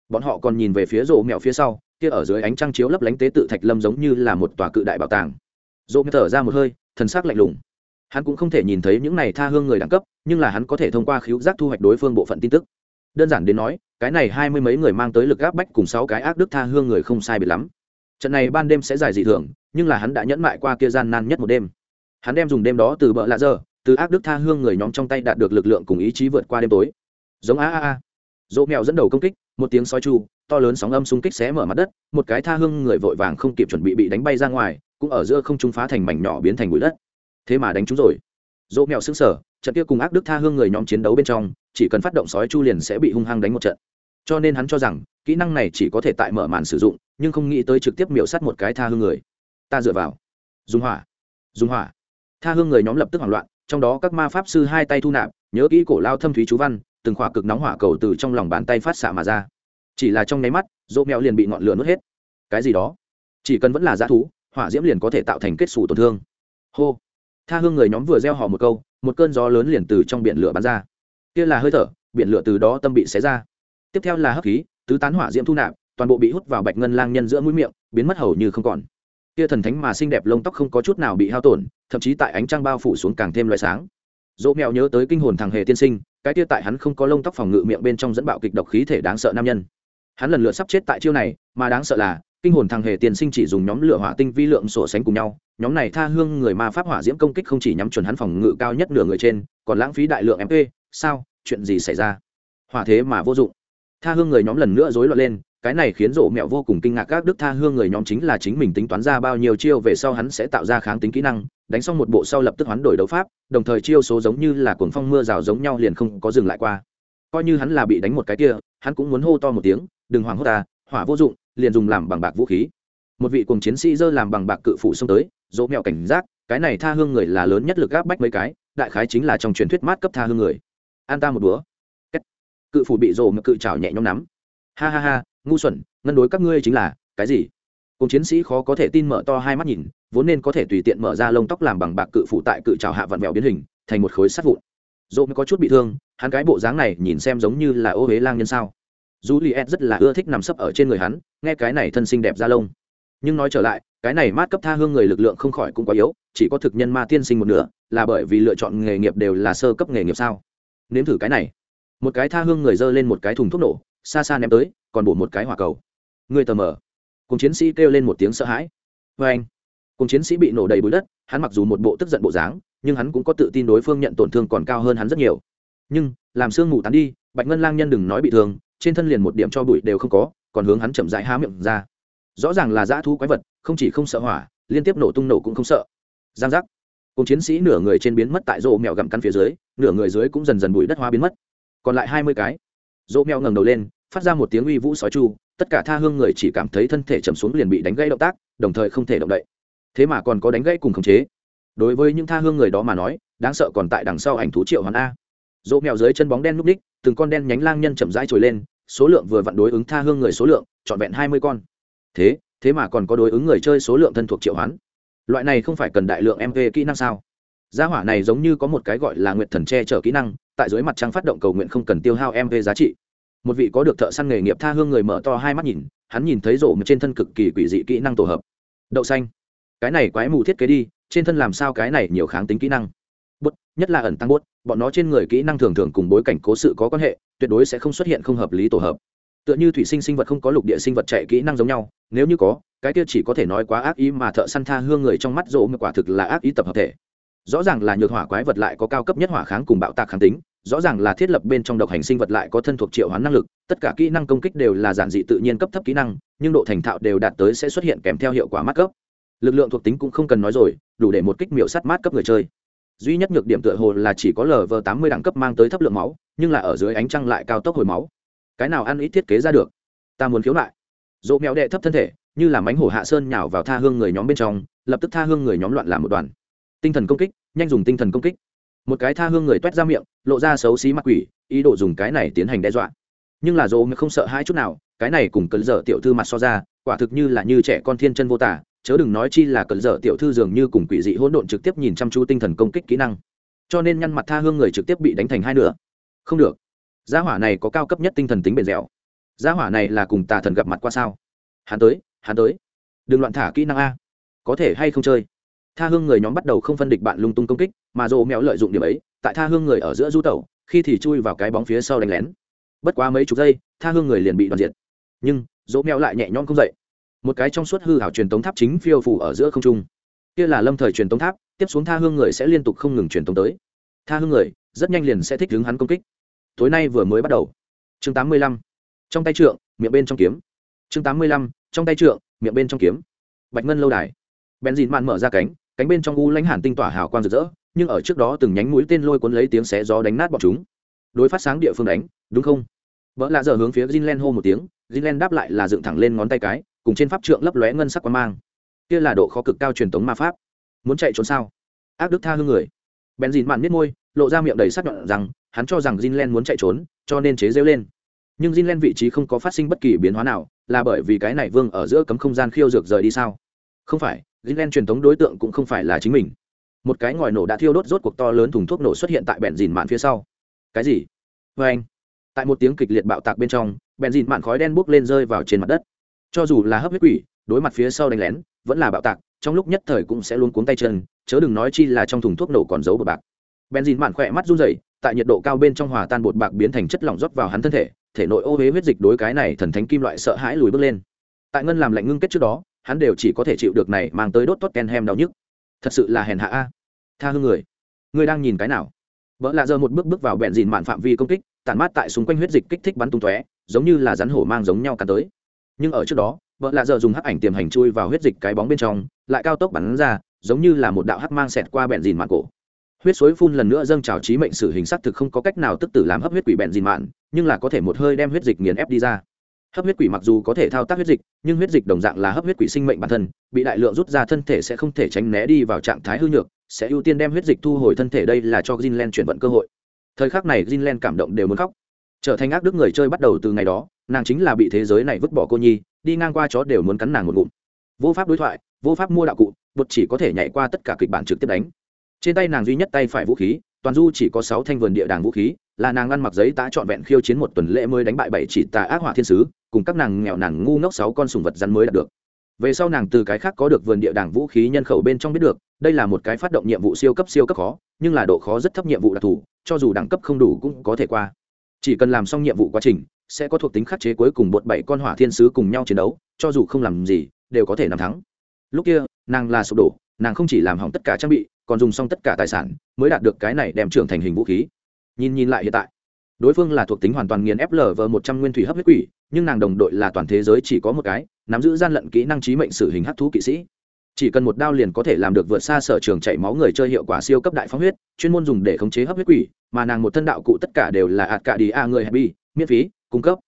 Bọn họ còn nhìn về phía rô mèo phía sau, kia ở dưới ánh trăng chiếu lấp lánh tế tự thạch lâm giống như là một tòa cự đại bảo tàng. Rô mèo thở ra một hơi, thần sắc lạnh lùng hắn cũng không thể nhìn thấy những này tha hương người đẳng cấp, nhưng là hắn có thể thông qua khíu giác thu hoạch đối phương bộ phận tin tức. Đơn giản đến nói, cái này hai mươi mấy người mang tới lực gáp bách cùng sáu cái ác đức tha hương người không sai biệt lắm. Trận này ban đêm sẽ dài dị thường, nhưng là hắn đã nhẫn mại qua kia gian nan nhất một đêm. Hắn đem dùng đêm đó từ bợ lạ giờ, từ ác đức tha hương người nhóm trong tay đạt được lực lượng cùng ý chí vượt qua đêm tối. Giống a a a. Dỗ mèo dẫn đầu công kích, một tiếng sói chu, to lớn sóng âm xung kích xé mở mặt đất, một cái tha hương người vội vàng không kịp chuẩn bị bị đánh bay ra ngoài, cũng ở giữa không trung phá thành mảnh nhỏ biến thành bụi đất thế mà đánh chúng rồi. Dỗ mẹo xứng sở trận kia cùng ác đức tha hương người nhóm chiến đấu bên trong, chỉ cần phát động sói chu liền sẽ bị hung hăng đánh một trận. Cho nên hắn cho rằng, kỹ năng này chỉ có thể tại mở màn sử dụng, nhưng không nghĩ tới trực tiếp miểu sát một cái tha hương người. Ta dựa vào. Dùng hỏa. Dùng hỏa. Tha hương người nhóm lập tức hoảng loạn, trong đó các ma pháp sư hai tay thu nạp, nhớ kỹ cổ lao thâm thúy chú văn, từng khỏa cực nóng hỏa cầu từ trong lòng bàn tay phát xạ mà ra. Chỉ là trong nháy mắt, dỗ mẹo liền bị ngọn lửa nuốt hết. Cái gì đó? Chỉ cần vẫn là g thú, hỏa diễm liền có thể tạo thành kết xù tổn thương. Hô tha hương người nhóm vừa gieo họ một câu, một cơn gió lớn liền từ trong biển lửa bắn ra. Kia là hơi thở, biển lửa từ đó tâm bị xé ra. Tiếp theo là hấp khí, tứ tán hỏa diễm thu nạp, toàn bộ bị hút vào bạch ngân lang nhân giữa mũi miệng, biến mất hầu như không còn. Kia thần thánh mà xinh đẹp lông tóc không có chút nào bị hao tổn, thậm chí tại ánh trăng bao phủ xuống càng thêm loại sáng. Dỗ mẹo nhớ tới kinh hồn thằng hề tiên sinh, cái kia tại hắn không có lông tóc phòng ngự miệng bên trong dẫn bạo kịch độc khí thể đáng sợ nam nhân. Hắn lần lượt sắp chết tại chiêu này, mà đáng sợ là kinh hồn thằng hề tiền sinh chỉ dùng nhóm lửa hỏa tinh vi lượng sổ sánh cùng nhau, nhóm này tha hương người ma pháp hỏa diễm công kích không chỉ nhắm chuẩn hắn phòng ngự cao nhất nửa người trên, còn lãng phí đại lượng mp sao? Chuyện gì xảy ra? Hỏa thế mà vô dụng. Tha hương người nhóm lần nữa rối loạn lên, cái này khiến rộ mẹo vô cùng kinh ngạc các đức tha hương người nhóm chính là chính mình tính toán ra bao nhiêu chiêu về sau hắn sẽ tạo ra kháng tính kỹ năng, đánh xong một bộ sau lập tức hoán đổi đấu pháp, đồng thời chiêu số giống như là cuồng phong mưa rào giống nhau liền không có dừng lại qua. Coi như hắn là bị đánh một cái kia, hắn cũng muốn hô to một tiếng, đừng hoảng hốt ta hỏa vô dụng, liền dùng làm bằng bạc vũ khí. Một vị cùng chiến sĩ dơ làm bằng bạc cự phủ xông tới, dỗ mẹo cảnh giác, cái này tha hương người là lớn nhất lực gáp bách mấy cái, đại khái chính là trong truyền thuyết mát cấp tha hương người. An ta một búa cự phủ bị dỗ mà cự trào nhẹ nhõm nắm. Ha ha ha, ngu xuẩn, ngân đối các ngươi chính là, cái gì? Cùng chiến sĩ khó có thể tin mở to hai mắt nhìn, vốn nên có thể tùy tiện mở ra lông tóc làm bằng bạc cự phủ tại cự trào hạ vặn vẹo biến hình, thành một khối sắt vụn. Dỗ mới có chút bị thương, hắn cái bộ dáng này nhìn xem giống như là ô huế lang nhân sao dù li ed rất là ưa thích nằm sấp ở trên người hắn, nghe cái này thân xinh đẹp da lông. Nhưng nói trở lại, cái này mát cấp tha hương người lực lượng không khỏi cũng quá yếu, chỉ có thực nhân ma tiên sinh một nửa, là bởi vì lựa chọn nghề nghiệp đều là sơ cấp nghề nghiệp sao? Nếm thử cái này. Một cái tha hương người giơ lên một cái thùng thuốc nổ, xa xa ném tới, còn bổ một cái hỏa cầu. Người tờ mờ. Cùng chiến sĩ kêu lên một tiếng sợ hãi. Vê anh, cùng chiến sĩ bị nổ đầy bụi đất, hắn mặc dù một bộ tức giận bộ dáng, nhưng hắn cũng có tự tin đối phương nhận tổn thương còn cao hơn hắn rất nhiều. Nhưng, làm sương mù tán đi, bạch ngân lang nhân đừng nói bị thương trên thân liền một điểm cho bụi đều không có, còn hướng hắn chậm rãi há miệng ra. Rõ ràng là dã thú quái vật, không chỉ không sợ hỏa, liên tiếp nổ tung nổ cũng không sợ. Giang giác. Cùng chiến sĩ nửa người trên biến mất tại rỗ mèo gặm căn phía dưới, nửa người dưới cũng dần dần bụi đất hoa biến mất. Còn lại hai mươi cái. Rỗ mèo ngẩng đầu lên, phát ra một tiếng uy vũ sói chu, tất cả tha hương người chỉ cảm thấy thân thể chầm xuống liền bị đánh gãy động tác, đồng thời không thể động đậy. Thế mà còn có đánh gãy cùng khống chế. Đối với những tha hương người đó mà nói, đáng sợ còn tại đằng sau ảnh thú triệu hoàn a dỗ mèo dưới chân bóng đen núp đích từng con đen nhánh lang nhân chậm rãi trồi lên, số lượng vừa vặn đối ứng tha hương người số lượng, trọn vẹn hai mươi con. Thế thế mà còn có đối ứng người chơi số lượng thân thuộc triệu hoán. Loại này không phải cần đại lượng mv kỹ năng sao? Gia hỏa này giống như có một cái gọi là nguyện thần che chở kỹ năng, tại dưới mặt trăng phát động cầu nguyện không cần tiêu hao mv giá trị. Một vị có được thợ săn nghề nghiệp tha hương người mở to hai mắt nhìn, hắn nhìn thấy rổ trên thân cực kỳ quỷ dị kỹ năng tổ hợp. Đậu xanh. Cái này quái mù thiết kế đi, trên thân làm sao cái này nhiều kháng tính kỹ năng? Bút, nhất là ẩn tăng bút bọn nó trên người kỹ năng thường thường cùng bối cảnh cố sự có quan hệ, tuyệt đối sẽ không xuất hiện không hợp lý tổ hợp. Tựa như thủy sinh sinh vật không có lục địa sinh vật chạy kỹ năng giống nhau, nếu như có, cái kia chỉ có thể nói quá ác ý mà thợ săn tha hương người trong mắt rỗ mà quả thực là ác ý tập hợp thể. Rõ ràng là nhược hỏa quái vật lại có cao cấp nhất hỏa kháng cùng bạo tạc kháng tính, rõ ràng là thiết lập bên trong độc hành sinh vật lại có thân thuộc triệu hoán năng lực, tất cả kỹ năng công kích đều là giản dị tự nhiên cấp thấp kỹ năng, nhưng độ thành thạo đều đạt tới sẽ xuất hiện kèm theo hiệu quả mát cấp lực lượng thuộc tính cũng không cần nói rồi, đủ để một kích miểu sắt mát cấp người chơi duy nhất nhược điểm tựa hồ là chỉ có lv tám mươi đẳng cấp mang tới thấp lượng máu, nhưng là ở dưới ánh trăng lại cao tốc hồi máu. Cái nào ăn ít thiết kế ra được? Ta muốn khiếu lại dỗ mèo đệ thấp thân thể, như là mánh hổ hạ sơn nhào vào tha hương người nhóm bên trong, lập tức tha hương người nhóm loạn làm một đoàn. Tinh thần công kích, nhanh dùng tinh thần công kích. Một cái tha hương người t u é t ra miệng, lộ ra xấu xí mặc quỷ, ý đồ dùng cái này tiến hành đe dọa. Nhưng là dỗ mèo không sợ hai chút nào, cái này cùng cấn dở tiểu thư mặt so ra, quả thực như là như trẻ con thiên chân vô tả chớ đừng nói chi là cẩn dở tiểu thư dường như cùng quỷ dị hỗn độn trực tiếp nhìn chăm chú tinh thần công kích kỹ năng. Cho nên nhăn mặt tha hương người trực tiếp bị đánh thành hai nửa. Không được. Gia hỏa này có cao cấp nhất tinh thần tính bền dẻo. Gia hỏa này là cùng tà thần gặp mặt qua sao? Hắn tới hắn tới. Đừng loạn thả kỹ năng a. Có thể hay không chơi? Tha hương người nhóm bắt đầu không phân địch bạn lung tung công kích, mà dồ mẹo lợi dụng điểm ấy, tại tha hương người ở giữa du tẩu, khi thì chui vào cái bóng phía sau đánh lén. Bất quá mấy chục giây, tha hương người liền bị đoàn diệt. Nhưng, dỗ mẹo lại nhẹ nhõm không dậy một cái trong suốt hư hảo truyền tống tháp chính phiêu phủ ở giữa không trung. Kia là lâm thời truyền tống tháp, tiếp xuống tha hương người sẽ liên tục không ngừng truyền tống tới. Tha hương người, rất nhanh liền sẽ thích đứng hắn công kích. Tối nay vừa mới bắt đầu. Chương tám mươi lăm. Trong tay trượng, miệng bên trong kiếm. Chương tám mươi lăm. Trong tay trượng, miệng bên trong kiếm. Bạch ngân lâu đài. Bèn dìn mạn mở ra cánh cánh bên trong u lãnh hàn tinh tỏa hào quang rực rỡ, nhưng ở trước đó từng nhánh mũi tên lôi cuốn lấy tiếng xé gió đánh nát bọn chúng. Đối phát sáng địa phương đánh, đúng không? Vợ lạ giờ hướng phía Jinlen hô một tiếng, Jinlen đáp lại là dựng thẳng lên ngón tay cái cùng trên pháp trượng lấp lóe ngân sắc quang mang. Kia là độ khó cực cao truyền thống ma pháp. Muốn chạy trốn sao? Ác đức tha hương người. Bèn dìn mạn miết môi, lộ ra miệng đầy sắc nhọn rằng, hắn cho rằng Jinlen muốn chạy trốn, cho nên chế rêu lên. Nhưng Jinlen vị trí không có phát sinh bất kỳ biến hóa nào, là bởi vì cái này vương ở giữa cấm không gian khiêu dược rời đi sao? Không phải Jinlen truyền thống đối tượng cũng không phải là chính mình. Một cái ngòi nổ đã thiêu đốt rốt cuộc to lớn thùng thuốc nổ xuất hiện tại bèn dìn mạn phía sau. Cái gì? Vê anh tại một tiếng kịch liệt bạo tạc bên trong, bèn dìn mạn khói đen bốc lên rơi vào trên mặt đất cho dù là hấp huyết quỷ, đối mặt phía sau đánh lén, vẫn là bạo tạc, trong lúc nhất thời cũng sẽ luôn cuống tay chân, chớ đừng nói chi là trong thùng thuốc nổ còn giấu bột bạc. Bèn dìn mạn khỏe mắt run rẩy, tại nhiệt độ cao bên trong hòa tan bột bạc biến thành chất lỏng rót vào hắn thân thể thể nội ô huế huyết dịch đối cái này thần thánh kim loại sợ hãi lùi bước lên. Tại ngân làm lạnh ngưng kết trước đó, hắn đều chỉ có thể chịu được này mang tới đốt tốt ken hem đau nhức. Thật sự là hèn hạ a. Tha hương người. Người đang nhìn cái nào? Vợ lạ giờ một bước bước vào bẹn dìn mạn phạm vi công kích, tản mát tại xung quanh huyết dịch kích thích bắn tung tóe, giống như là rắn hổ mang giống nhau cắn tới nhưng ở trước đó, vợ lạ giờ dùng hắc ảnh tiềm hành chui vào huyết dịch cái bóng bên trong, lại cao tốc bắn ra, giống như là một đạo hắc mang xẹt qua bẹn dìn mạn cổ huyết suối phun lần nữa dâng trào trí mệnh sử hình sắc thực không có cách nào tức tử làm hấp huyết quỷ bẹn dìn mạn, nhưng là có thể một hơi đem huyết dịch nghiền ép đi ra hấp huyết quỷ mặc dù có thể thao tác huyết dịch, nhưng huyết dịch đồng dạng là hấp huyết quỷ sinh mệnh bản thân, bị đại lượng rút ra thân thể sẽ không thể tránh né đi vào trạng thái hư nhược, sẽ ưu tiên đem huyết dịch thu hồi thân thể, đây là cho Greenland chuyển vận cơ hội. Thời khắc này Greenland cảm động đều muốn khóc. Trở thành ác đức người chơi bắt đầu từ ngày đó, nàng chính là bị thế giới này vứt bỏ cô nhi, đi ngang qua chó đều muốn cắn nàng một ngụm. Vô pháp đối thoại, vô pháp mua đạo cụ, bột chỉ có thể nhảy qua tất cả kịch bản trực tiếp đánh. Trên tay nàng duy nhất tay phải vũ khí, toàn du chỉ có sáu thanh vườn địa đàng vũ khí, là nàng ăn mặc giấy tá trọn vẹn khiêu chiến một tuần lễ mới đánh bại bảy chỉ tà ác hỏa thiên sứ, cùng các nàng nghèo nàng ngu ngốc sáu con sùng vật rắn mới đạt được về sau nàng từ cái khác có được vườn địa đàng vũ khí nhân khẩu bên trong biết được đây là một cái phát động nhiệm vụ siêu cấp siêu cấp khó nhưng là độ khó rất thấp nhiệm vụ đặc thù cho dù đẳng cấp không đủ cũng có thể qua chỉ cần làm xong nhiệm vụ quá trình, sẽ có thuộc tính khắc chế cuối cùng bột bảy con hỏa thiên sứ cùng nhau chiến đấu, cho dù không làm gì, đều có thể nằm thắng. Lúc kia, nàng là sụp đổ, nàng không chỉ làm hỏng tất cả trang bị, còn dùng xong tất cả tài sản, mới đạt được cái này đem trưởng thành hình vũ khí. Nhìn nhìn lại hiện tại, đối phương là thuộc tính hoàn toàn nghiền fl v một trăm nguyên thủy hấp huyết quỷ, nhưng nàng đồng đội là toàn thế giới chỉ có một cái, nắm giữ gian lận kỹ năng trí mệnh sử hình hấp thú kỵ sĩ chỉ cần một đao liền có thể làm được vượt xa sở trường chảy máu người chơi hiệu quả siêu cấp đại phóng huyết chuyên môn dùng để khống chế hấp huyết quỷ mà nàng một thân đạo cụ tất cả đều là ạt cả đi a người happy miễn phí cung cấp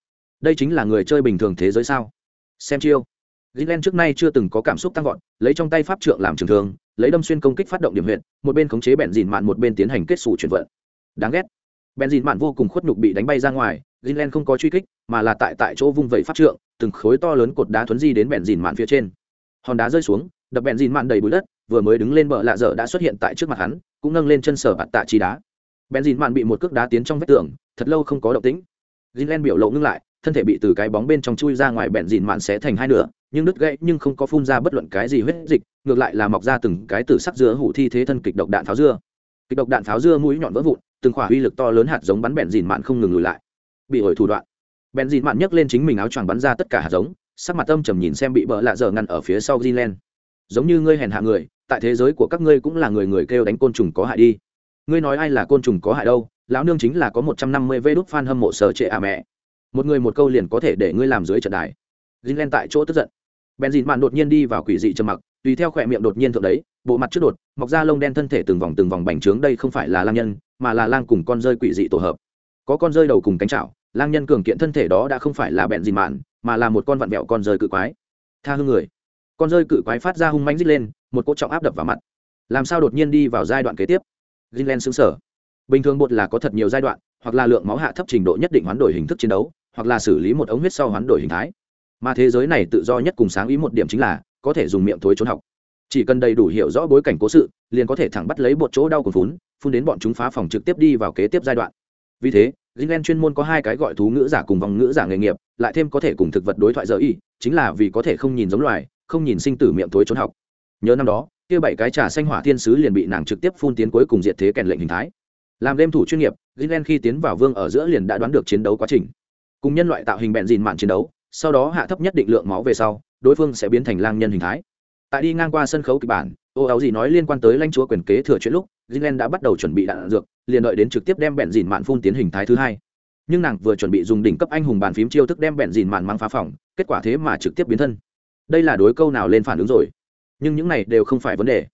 đây chính là người chơi bình thường thế giới sao xem chiêu Gilen trước nay chưa từng có cảm xúc tăng vọt, lấy trong tay pháp trượng làm trường thương, lấy đâm xuyên công kích phát động điểm huyệt, một bên khống chế bẹn dìn mạn một bên tiến hành kết xù chuyển vận. Đáng ghét. bẹn dìn mạn vô cùng khuất nhục bị đánh bay ra ngoài, Gilen không có truy kích, mà là tại tại chỗ vung vẩy pháp trượng, từng khối to lớn cột đá thuấn di đến bẹn dìn mạn phía trên hòn đá rơi xuống đập bẹn dìn mạn đầy bụi đất, vừa mới đứng lên bờ lạ dở đã xuất hiện tại trước mặt hắn, cũng nâng lên chân sở bạt tạ chi đá. Bẹn dìn mạn bị một cước đá tiến trong vách tường, thật lâu không có động tĩnh. Greenland biểu lộ ngưng lại, thân thể bị từ cái bóng bên trong chui ra ngoài bẹn dìn mạn xé thành hai nửa, nhưng đứt gãy nhưng không có phun ra bất luận cái gì huyết dịch, ngược lại là mọc ra từng cái tử sắc dưa hủ thi thế thân kịch độc đạn pháo dưa. Kịch độc đạn pháo dưa mũi nhọn vỡ vụn, từng khỏa uy lực to lớn hạt giống bắn bẹn dìn mạn không ngừng lùi lại. Bị hồi thủ đoạn. Bẹn dìn mạn nhấc lên chính mình áo choàng bắn ra tất cả hạt giống, sắc mặt âm trầm nhìn xem bị bỡ lạ dở ngăn ở phía sau greenland giống như ngươi hèn hạ người, tại thế giới của các ngươi cũng là người người kêu đánh côn trùng có hại đi. Ngươi nói ai là côn trùng có hại đâu, lão nương chính là có một trăm năm mươi vê đốt fan hâm mộ sở trệ à mẹ. Một người một câu liền có thể để ngươi làm dưới trận đài. Greenland tại chỗ tức giận. Bèn dịn mạn đột nhiên đi vào quỷ dị trầm mặc, tùy theo khỏe miệng đột nhiên thượng đấy, bộ mặt trước đột, mọc ra lông đen thân thể từng vòng từng vòng bành trướng đây không phải là lang nhân, mà là lang cùng con rơi quỷ dị tổ hợp. Có con rơi đầu cùng cánh chảo, lang nhân cường kiện thân thể đó đã không phải là bèn dịn mạn, mà là một con vặn vẹo con rơi cự quái. Tha hương người con rơi cự quái phát ra hung mánh rít lên một cỗ trọng áp đập vào mặt. Làm sao đột nhiên đi vào giai đoạn kế tiếp? Greenland xứng sở bình thường bột là có thật nhiều giai đoạn hoặc là lượng máu hạ thấp trình độ nhất định hoán đổi hình thức chiến đấu hoặc là xử lý một ống huyết sau hoán đổi hình thái. Mà thế giới này tự do nhất cùng sáng ý một điểm chính là có thể dùng miệng thối trốn học. Chỉ cần đầy đủ hiểu rõ bối cảnh cố sự liền có thể thẳng bắt lấy bột chỗ đau của phún phun đến bọn chúng phá phòng trực tiếp đi vào kế tiếp giai đoạn. Vì thế Greenland chuyên môn có hai cái gọi thú ngữ giả cùng vòng ngữ giả nghề nghiệp, lại thêm có thể cùng thực vật đối thoại giờ y, chính là vì có thể không nhìn giống loài, không nhìn sinh tử miệng tối trốn học. Nhớ năm đó, kia bảy cái trà xanh hỏa thiên sứ liền bị nàng trực tiếp phun tiến cuối cùng diệt thế kèn lệnh hình thái. Làm game thủ chuyên nghiệp, gilen khi tiến vào vương ở giữa liền đã đoán được chiến đấu quá trình. Cùng nhân loại tạo hình bẹn dìn mạn chiến đấu, sau đó hạ thấp nhất định lượng máu về sau, đối phương sẽ biến thành lang nhân hình thái tại đi ngang qua sân khấu kịch bản ô áo gì nói liên quan tới lãnh chúa quyền kế thừa chuyện lúc gilen đã bắt đầu chuẩn bị đạn dược liền đợi đến trực tiếp đem bẹn dìn mạn phun tiến hình thái thứ hai nhưng nàng vừa chuẩn bị dùng đỉnh cấp anh hùng bàn phím chiêu thức đem bẹn dìn mạn mang phá phòng kết quả thế mà trực tiếp biến thân đây là đối câu nào lên phản ứng rồi? Nhưng những này đều không phải vấn đề.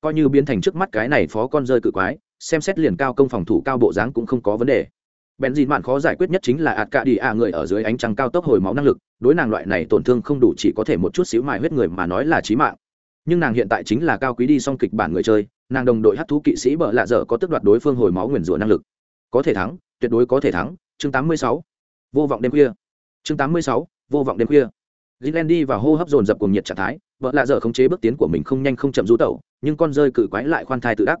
Coi như biến thành trước mắt cái này phó con rơi cự quái, xem xét liền cao công phòng thủ cao bộ dáng cũng không có vấn đề. Bèn dìn mạn khó giải quyết nhất chính là ạt cả đi ạ người ở dưới ánh trăng cao tốc hồi máu năng lực, đối nàng loại này tổn thương không đủ chỉ có thể một chút xíu mài huyết người mà nói là trí mạng. Nhưng nàng hiện tại chính là cao quý đi song kịch bản người chơi, nàng đồng đội hát thú kỵ sĩ bợ lạ dở có tức đoạt đối phương hồi máu nguyền rủa năng lực. Có thể thắng, tuyệt đối có thể thắng. Chương 86. vô vọng đêm khuya. Chương 86. vô vọng đêm khuya. Gilen đi vào hô hấp dồn dập cùng nhiệt trạng thái, vợ lạ dở khống chế bước tiến của mình không nhanh không chậm du tẩu, nhưng con rơi cự quái lại khoan thai tự đắc.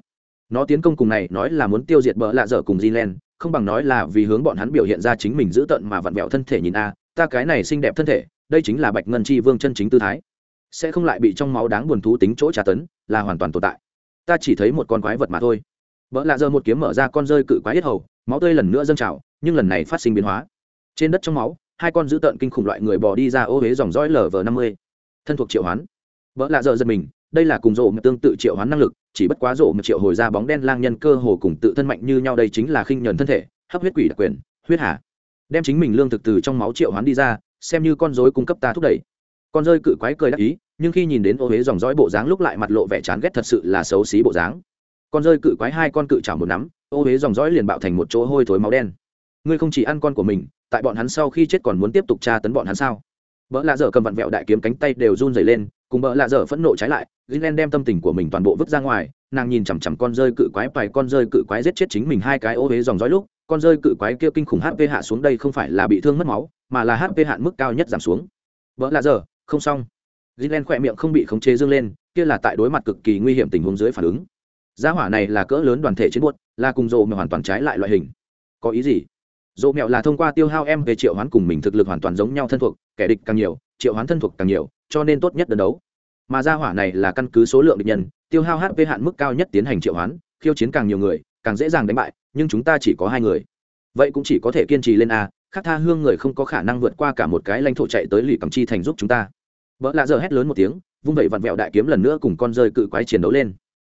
Nó tiến công cùng này nói là muốn tiêu diệt vợ lạ dở cùng Gilen, không bằng nói là vì hướng bọn hắn biểu hiện ra chính mình giữ tận mà vặn vẹo thân thể nhìn a, ta cái này xinh đẹp thân thể, đây chính là Bạch Ngân Chi Vương chân chính tư thái. Sẽ không lại bị trong máu đáng buồn thú tính chỗ trả tấn, là hoàn toàn tồn tại. Ta chỉ thấy một con quái vật mà thôi. Vợ lạ dở một kiếm mở ra con rơi cự quái yết hầu, máu tươi lần nữa dâng trào, nhưng lần này phát sinh biến hóa. Trên đất trong máu, hai con dữ tợn kinh khủng loại người bò đi ra ô huế dòng dõi lv năm mươi. Thân thuộc triệu hoán. Vợ lạ dợ giật mình, đây là cùng rộ một tương tự triệu hoán năng lực, chỉ bất quá rộ một triệu hồi ra bóng đen lang nhân cơ hồ cùng tự thân mạnh như nhau đây chính là khinh nhuần thân thể, hấp huyết quỷ đặc quyền, huyết hà. Đem chính mình lương thực từ trong máu triệu hoán đi ra, xem như con dối cung cấp ta thúc đẩy. Con rơi cự quái cười đắc ý, nhưng khi nhìn đến ô huế dòng dõi bộ dáng lúc lại mặt lộ vẻ chán ghét thật sự là xấu xí bộ dáng. Con rơi cự quái hai con cự chảo một nắm, ô huế dòng dõi liền bạo thành một chỗ hôi thối máu đen. Ngươi không chỉ ăn con của mình tại bọn hắn sau khi chết còn muốn tiếp tục tra tấn bọn hắn sao? Vợ lạ dở cầm vặn vẹo đại kiếm cánh tay đều run dày lên, cùng vợ lạ dở phẫn nộ trái lại gilen đem tâm tình của mình toàn bộ vứt ra ngoài, nàng nhìn chằm chằm con rơi cự quái vài con rơi cự quái giết chết chính mình hai cái ô huế dòng dõi lúc, con rơi cự quái kia kinh khủng hp hạ xuống đây không phải là bị thương mất máu, mà là hp hạn mức cao nhất giảm xuống. Vợ lạ dở, không xong. Gilen khỏe miệng không bị khống chế dương lên, kia là tại đối mặt cực kỳ nguy hiểm tình huống dưới phản ứng. Gia hỏa này là cỡ lớn đoàn thể chiến buốt là cùng rộ mà hoàn toàn trái lại loại hình. Có ý gì? Dỗ mẹo là thông qua tiêu hao em về triệu hoán cùng mình thực lực hoàn toàn giống nhau thân thuộc, kẻ địch càng nhiều, triệu hoán thân thuộc càng nhiều, cho nên tốt nhất đơn đấu. Mà ra hỏa này là căn cứ số lượng địch nhân, tiêu hao hp hạn mức cao nhất tiến hành triệu hoán, khiêu chiến càng nhiều người, càng dễ dàng đánh bại, nhưng chúng ta chỉ có hai người. Vậy cũng chỉ có thể kiên trì lên a khác tha hương người không có khả năng vượt qua cả một cái lãnh thổ chạy tới lì cầm chi thành giúp chúng ta. Vợ lạ giờ hét lớn một tiếng, vung vẩy vặn vẹo đại kiếm lần nữa cùng con rơi cự quái chiến đấu lên.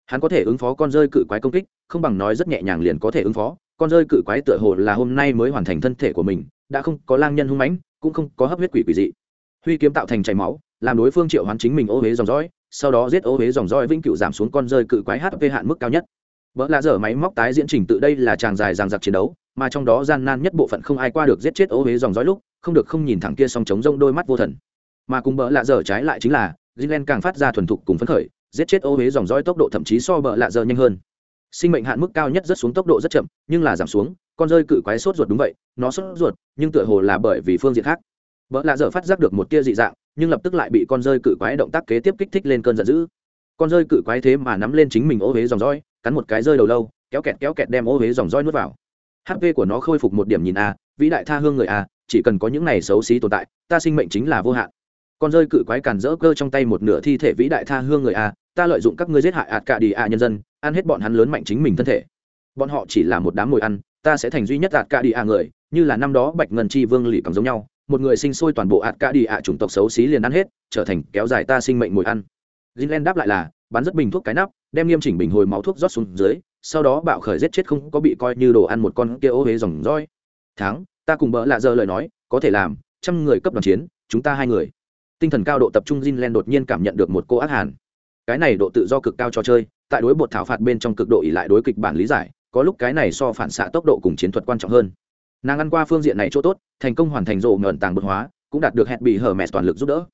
Hắn có thể ứng phó con rơi cự quái công kích, không bằng nói rất nhẹ nhàng liền có thể ứng phó con rơi cự quái tựa hồ là hôm nay mới hoàn thành thân thể của mình, đã không có lang nhân hung mãnh, cũng không có hấp huyết quỷ quỷ dị. Huy kiếm tạo thành chảy máu, làm đối phương triệu hoán chính mình ô huế dòng dõi, sau đó giết ô huế dòng dõi vĩnh cửu giảm xuống con rơi cự quái hp hạn mức cao nhất. Vợ lạ dở máy móc tái diễn trình tự đây là tràng dài ràng giặc chiến đấu, mà trong đó gian nan nhất bộ phận không ai qua được giết chết ô huế dòng dõi lúc, không được không nhìn thẳng kia song trống rông đôi mắt vô thần. Mà cùng bỡ lạ dở trái lại chính là Gilen càng phát ra thuần thục cùng phấn khởi, giết chết ô huế dòng dõi tốc độ thậm chí so bỡ lạ dở nhanh hơn sinh mệnh hạn mức cao nhất rất xuống tốc độ rất chậm, nhưng là giảm xuống, con rơi cự quái sốt ruột đúng vậy, nó sốt ruột, nhưng tựa hồ là bởi vì phương diện khác. Vợ lạ dở phát giác được một tia dị dạng, nhưng lập tức lại bị con rơi cự quái động tác kế tiếp kích thích lên cơn giận dữ. Con rơi cự quái thế mà nắm lên chính mình ô huế dòng roi, cắn một cái rơi đầu lâu, kéo kẹt kéo kẹt đem ô huế dòng roi nuốt vào. Hp của nó khôi phục một điểm nhìn a, vĩ đại tha hương người a, chỉ cần có những này xấu xí tồn tại, ta sinh mệnh chính là vô hạn. Con rơi cự quái càn rỡ cơ trong tay một nửa thi thể vĩ đại tha hương người a ta lợi dụng các ngươi giết hại ạt cả đi a nhân dân, ăn hết bọn hắn lớn mạnh chính mình thân thể. Bọn họ chỉ là một đám mồi ăn, ta sẽ thành duy nhất ạt cả đi a người, như là năm đó bạch ngân chi vương lì cầm giống nhau, một người sinh sôi toàn bộ ạt cả đi a chủng tộc xấu xí liền ăn hết, trở thành kéo dài ta sinh mệnh mồi ăn. Jinlen đáp lại là, bắn rất bình thuốc cái nắp, đem nghiêm chỉnh bình hồi máu thuốc rót xuống dưới, sau đó bạo khởi giết chết không có bị coi như đồ ăn một con kia ô huế dòng roi. Tháng ta cùng bỡ lạ giờ lời nói, có thể làm, trăm người cấp đoàn chiến, chúng ta hai người. Tinh thần cao độ tập trung Jinlen đột nhiên cảm nhận được một cô ác hàn cái này độ tự do cực cao cho chơi, tại đối bột thảo phạt bên trong cực độ ỉ lại đối kịch bản lý giải, có lúc cái này so phản xạ tốc độ cùng chiến thuật quan trọng hơn. Nàng ăn qua phương diện này chỗ tốt, thành công hoàn thành rộ ngợn tàng bột hóa, cũng đạt được hẹn bị hở mẹ toàn lực giúp đỡ.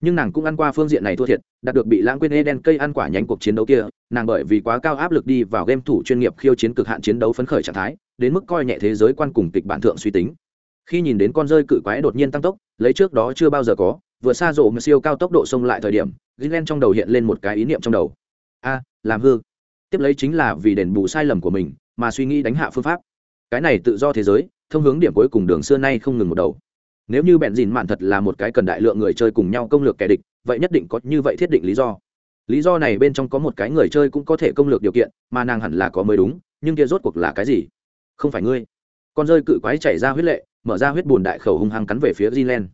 Nhưng nàng cũng ăn qua phương diện này thua thiệt, đạt được bị lãng quên eden cây ăn quả nhánh cuộc chiến đấu kia, nàng bởi vì quá cao áp lực đi vào game thủ chuyên nghiệp khiêu chiến cực hạn chiến đấu phấn khởi trạng thái, đến mức coi nhẹ thế giới quan cùng kịch bản thượng suy tính. Khi nhìn đến con rơi cự quái đột nhiên tăng tốc, lấy trước đó chưa bao giờ có vừa xa rộ mà siêu cao tốc độ xông lại thời điểm Gilen trong đầu hiện lên một cái ý niệm trong đầu. A làm hư. Tiếp lấy chính là vì đền bù sai lầm của mình mà suy nghĩ đánh hạ phương pháp. Cái này tự do thế giới thông hướng điểm cuối cùng đường xưa nay không ngừng một đầu. Nếu như bẹn dìn mạn thật là một cái cần đại lượng người chơi cùng nhau công lược kẻ địch vậy nhất định có như vậy thiết định lý do. Lý do này bên trong có một cái người chơi cũng có thể công lược điều kiện mà nàng hẳn là có mới đúng nhưng kia rốt cuộc là cái gì? Không phải ngươi. Con rơi cự quái chảy ra huyết lệ mở ra huyết bùn đại khẩu hung hăng cắn về phía Gilen.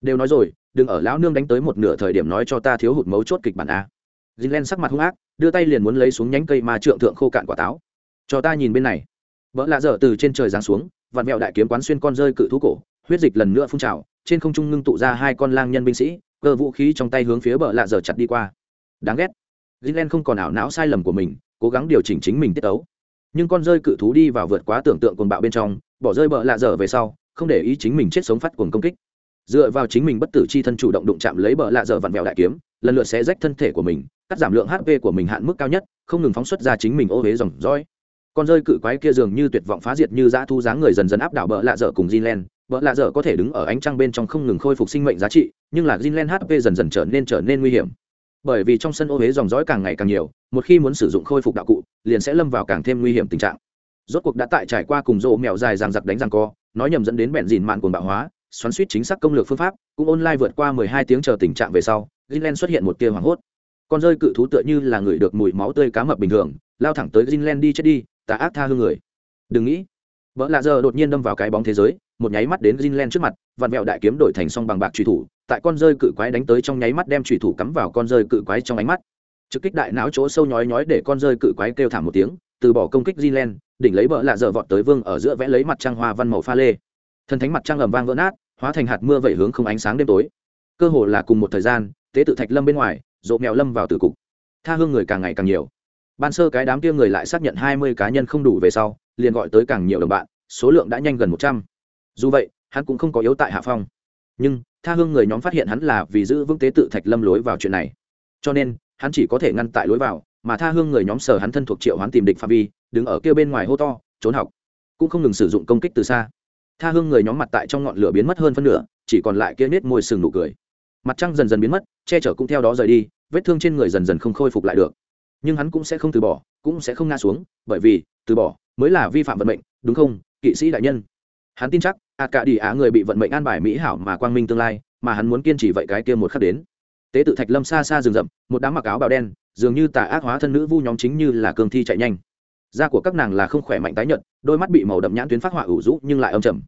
Đều nói rồi, đừng ở lão nương đánh tới một nửa thời điểm nói cho ta thiếu hụt mấu chốt kịch bản a. Jinlen sắc mặt hung ác, đưa tay liền muốn lấy xuống nhánh cây ma trượng thượng khô cạn quả táo. Cho ta nhìn bên này. Vợ lạ dở từ trên trời giáng xuống vặn mẹo đại kiếm quán xuyên con rơi cự thú cổ, huyết dịch lần nữa phun trào, trên không trung ngưng tụ ra hai con lang nhân binh sĩ, cơ vũ khí trong tay hướng phía bờ lạ dở chặt đi qua. Đáng ghét. Jinlen không còn ảo não sai lầm của mình, cố gắng điều chỉnh chính mình tiết tấu. Nhưng con rơi cự thú đi vào vượt quá tưởng tượng cồn bạo bên trong, bỏ rơi bờ lạ dở về sau, không để ý chính mình chết sống phát cuồng công kích dựa vào chính mình bất tử chi thân chủ động đụng chạm lấy bờ lạ dở vặn vẹo đại kiếm lần lượt sẽ rách thân thể của mình cắt giảm lượng hp của mình hạn mức cao nhất không ngừng phóng xuất ra chính mình ô huế dòng dõi con rơi cự quái kia dường như tuyệt vọng phá diệt như dã thu dáng người dần dần áp đảo bờ lạ dở cùng Jinlen, bờ lạ dở có thể đứng ở ánh trăng bên trong không ngừng khôi phục sinh mệnh giá trị, nhưng là Jinlen HP dần dần trở nên trở nên nguy hiểm. Bởi vì trong sân ô hế dòng dõi càng ngày càng nhiều, một khi muốn sử dụng khôi phục đạo cụ, liền sẽ lâm vào càng thêm nguy hiểm tình trạng. Rốt cuộc đã tại trải qua cùng rỗ mèo dài ràng giặc đánh răng co, nói nhầm dẫn đến bẹn dìn mạn cuồng bạo hóa, xoắn suýt chính xác công lược phương pháp, cũng online vượt qua mười hai tiếng chờ tình trạng về sau, Jinlen xuất hiện một tia hoảng hốt. Con rơi cự thú tựa như là người được mùi máu tươi cá mập bình thường, lao thẳng tới Jinlen đi chết đi, tà ác tha hương người. Đừng nghĩ. Vợ lạ giờ đột nhiên đâm vào cái bóng thế giới một nháy mắt đến Greenland trước mặt vặn vẹo đại kiếm đổi thành song bằng bạc trùy thủ tại con rơi cự quái đánh tới trong nháy mắt đem trùy thủ cắm vào con rơi cự quái trong ánh mắt. Trực kích đại não chỗ sâu nhói nhói để con rơi cự quái kêu thảm một tiếng từ bỏ công kích Greenland đỉnh lấy vợ lạ giờ vọt tới vương ở giữa vẽ lấy mặt trăng hoa văn màu pha lê thần thánh mặt trăng ầm vang vỡ nát, hóa thành hạt mưa vẩy hướng không ánh sáng đêm tối. Cơ hồ là cùng một thời gian, tế tự thạch lâm bên ngoài rộ mèo lâm vào tử cục. Tha hương người càng ngày càng nhiều. Ban sơ cái đám kia người lại xác nhận hai mươi cá nhân không đủ về sau, liền gọi tới càng nhiều đồng bạn, số lượng đã nhanh gần một trăm. Dù vậy, hắn cũng không có yếu tại hạ phong. Nhưng, tha hương người nhóm phát hiện hắn là vì giữ vững tế tự thạch lâm lối vào chuyện này. Cho nên, hắn chỉ có thể ngăn tại lối vào, mà tha hương người nhóm sở hắn thân thuộc triệu hắn tìm địch phạm vi, đứng ở kia bên ngoài hô to, trốn học. Cũng không ngừng sử dụng công kích từ xa tha hương người nhóm mặt tại trong ngọn lửa biến mất hơn phân nửa, chỉ còn lại kia nết môi sừng nụ cười. Mặt trăng dần dần biến mất, che chở cũng theo đó rời đi, vết thương trên người dần dần không khôi phục lại được. Nhưng hắn cũng sẽ không từ bỏ, cũng sẽ không ngã xuống, bởi vì, từ bỏ mới là vi phạm vận mệnh, đúng không, kỵ sĩ đại nhân? Hắn tin chắc a cả đi á người bị vận mệnh an bài mỹ hảo mà quang minh tương lai, mà hắn muốn kiên trì vậy cái kia một khắc đến. Tế tự thạch lâm xa xa rừng rậm, một đám mặc áo bào đen, dường như tà ác hóa thân nữ vu nhóm chính như là cường thi chạy nhanh da của các nàng là không khỏe mạnh tái nhợt, đôi mắt bị màu đậm nhãn tuyến phát họa ủ rũ nhưng lại âm trầm.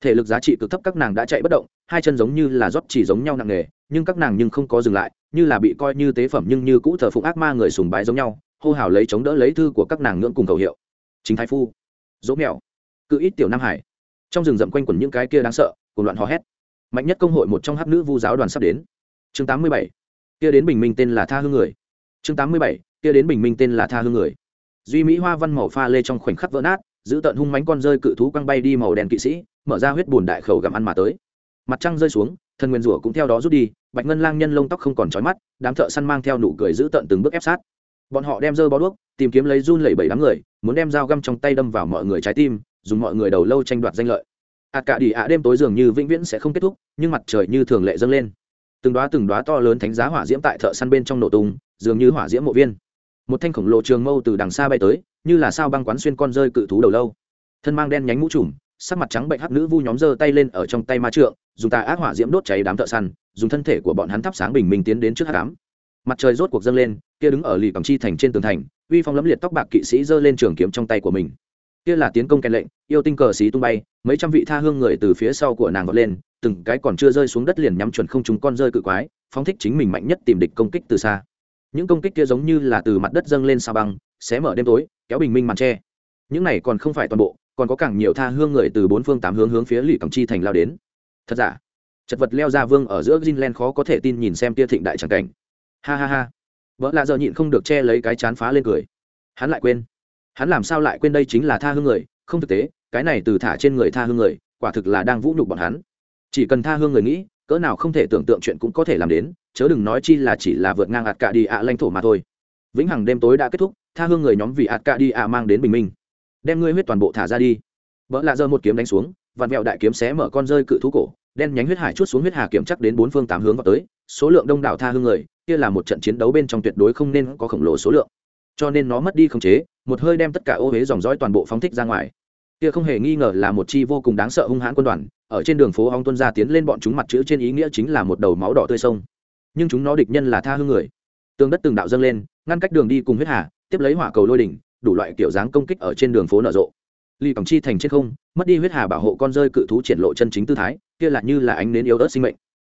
Thể lực giá trị cực thấp các nàng đã chạy bất động, hai chân giống như là rót chỉ giống nhau nặng nề, nhưng các nàng nhưng không có dừng lại, như là bị coi như tế phẩm nhưng như cũ thờ phụng ác ma người sùng bái giống nhau, hô hào lấy chống đỡ lấy thư của các nàng ngưỡng cùng cầu hiệu. Chính thái phu, dỗ mèo cự ít tiểu nam hải. Trong rừng rậm quanh quẩn những cái kia đáng sợ cùng loạn hò hét. Mạnh nhất công hội một trong hát nữ vu giáo đoàn sắp đến. Chương tám mươi bảy, kia đến bình minh tên là tha hương người. Chương tám mươi bảy, kia đến bình minh tên là tha hương người duy mỹ hoa văn màu pha lê trong khoảnh khắc vỡ nát, giữ tận hung mánh con rơi cự thú quăng bay đi màu đen kỵ sĩ, mở ra huyết bùn đại khẩu gặm ăn mà tới. Mặt trăng rơi xuống, thần nguyên rủa cũng theo đó rút đi, bạch ngân lang nhân lông tóc không còn trói mắt, đám thợ săn mang theo nụ cười giữ tận từng bước ép sát. Bọn họ đem dơ bó đuốc, tìm kiếm lấy run lẩy bẩy đám người, muốn đem dao găm trong tay đâm vào mọi người trái tim, dùng mọi người đầu lâu tranh đoạt danh lợi. Ạ cả đi ạ đêm tối dường như vĩnh viễn sẽ không kết thúc, nhưng mặt trời như thường lệ dâng lên. Từng đoá từng đoá to lớn thánh giá hỏa diễm tại thợ săn bên trong nổ tung, dường như hỏa diễm mộ viên một thanh khổng lồ trường mâu từ đằng xa bay tới, như là sao băng quán xuyên con rơi cự thú đầu lâu. Thân mang đen nhánh mũ trùm, sắc mặt trắng bệnh hắc nữ vu nhóm giơ tay lên ở trong tay ma trượng, dùng tà ác hỏa diễm đốt cháy đám thợ săn, dùng thân thể của bọn hắn thắp sáng bình minh tiến đến trước hắc ám. Mặt trời rốt cuộc dâng lên, kia đứng ở lì cầm chi thành trên tường thành, uy phong lẫm liệt tóc bạc kỵ sĩ giơ lên trường kiếm trong tay của mình. Kia là tiến công kèn lệnh, yêu tinh cờ xí tung bay, mấy trăm vị tha hương người từ phía sau của nàng vọt lên, từng cái còn chưa rơi xuống đất liền nhắm chuẩn không chúng con rơi cự quái, phóng thích chính mình mạnh nhất tìm địch công kích từ xa những công kích kia giống như là từ mặt đất dâng lên sao băng, xé mở đêm tối, kéo bình minh màn tre. Những này còn không phải toàn bộ, còn có càng nhiều tha hương người từ bốn phương tám hướng hướng phía lì cầm chi thành lao đến. Thật giả? Chật vật leo ra vương ở giữa greenland khó có thể tin nhìn xem tia thịnh đại tràng cảnh. Ha ha ha. Vợ lạ giờ nhịn không được che lấy cái chán phá lên cười. Hắn lại quên. Hắn làm sao lại quên đây chính là tha hương người? Không thực tế, cái này từ thả trên người tha hương người, quả thực là đang vũ nhục bọn hắn. Chỉ cần tha hương người nghĩ cỡ nào không thể tưởng tượng chuyện cũng có thể làm đến, chớ đừng nói chi là chỉ là vượt ngang ạt cả đi ạ lãnh thổ mà thôi. Vĩnh hằng đêm tối đã kết thúc, tha hương người nhóm vì ạt cả đi ạ mang đến bình minh. Đem ngươi huyết toàn bộ thả ra đi. Vợ lạ giờ một kiếm đánh xuống vặn vẹo đại kiếm xé mở con rơi cự thú cổ, đen nhánh huyết hải chút xuống huyết hà kiểm chắc đến bốn phương tám hướng vào tới, số lượng đông đảo tha hương người, kia là một trận chiến đấu bên trong tuyệt đối không nên có khổng lồ số lượng. Cho nên nó mất đi khống chế, một hơi đem tất cả ô huế dòng dõi toàn bộ phóng thích ra ngoài. Kia không hề nghi ngờ là một chi vô cùng đáng sợ hung hãn quân đoàn ở trên đường phố ong tuân ra tiến lên bọn chúng mặt chữ trên ý nghĩa chính là một đầu máu đỏ tươi sông. Nhưng chúng nó địch nhân là tha hương người. Tường đất từng đạo dâng lên, ngăn cách đường đi cùng huyết hà, tiếp lấy hỏa cầu lôi đỉnh, đủ loại kiểu dáng công kích ở trên đường phố nở rộ. Lì cổng chi thành trên không, mất đi huyết hà bảo hộ con rơi cự thú triển lộ chân chính tư thái, kia là như là ánh nến yếu ớt sinh mệnh.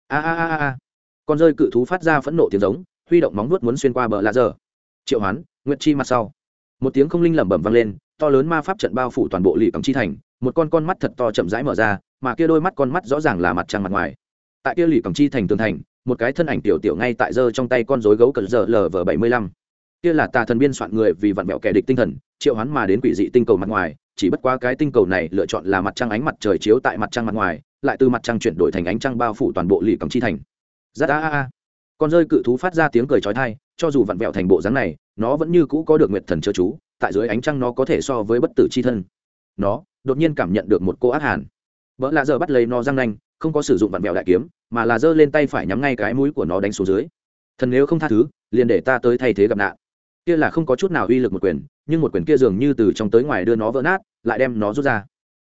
A a a a con rơi cự thú phát ra phẫn nộ tiếng giống, huy động móng vuốt muốn xuyên qua bờ lạ dở triệu hoán, nguyệt chi mặt sau. Một tiếng không linh lẩm bẩm vang lên, to lớn ma pháp trận bao phủ toàn bộ lì cổng chi thành, một con con mắt thật to chậm rãi mở ra mà kia đôi mắt con mắt rõ ràng là mặt trăng mặt ngoài. Tại kia lì cầm chi thành tường thành, một cái thân ảnh tiểu tiểu ngay tại giơ trong tay con rối gấu cờ giờ lv bảy mươi lăm. Kia là tà thần biên soạn người vì vặn mẹo kẻ địch tinh thần, triệu hoán mà đến quỷ dị tinh cầu mặt ngoài, chỉ bất quá cái tinh cầu này lựa chọn là mặt trăng ánh mặt trời chiếu tại mặt trăng mặt ngoài, lại từ mặt trăng chuyển đổi thành ánh trăng bao phủ toàn bộ lì cầm chi thành. Rất a a a. Con rơi cự thú phát ra tiếng cười chói thai cho dù vặn vẹo thành bộ dáng này, nó vẫn như cũ có được nguyệt thần chớ chú, tại dưới ánh trăng nó có thể so với bất tử chi thân. Nó đột nhiên cảm nhận được một cô ác hàn vợ lạ giờ bắt lấy nó răng nanh, không có sử dụng vặn vẹo đại kiếm, mà là giơ lên tay phải nhắm ngay cái mũi của nó đánh xuống dưới. Thần nếu không tha thứ, liền để ta tới thay thế gặp nạn. Kia là không có chút nào uy lực một quyền, nhưng một quyền kia dường như từ trong tới ngoài đưa nó vỡ nát, lại đem nó rút ra.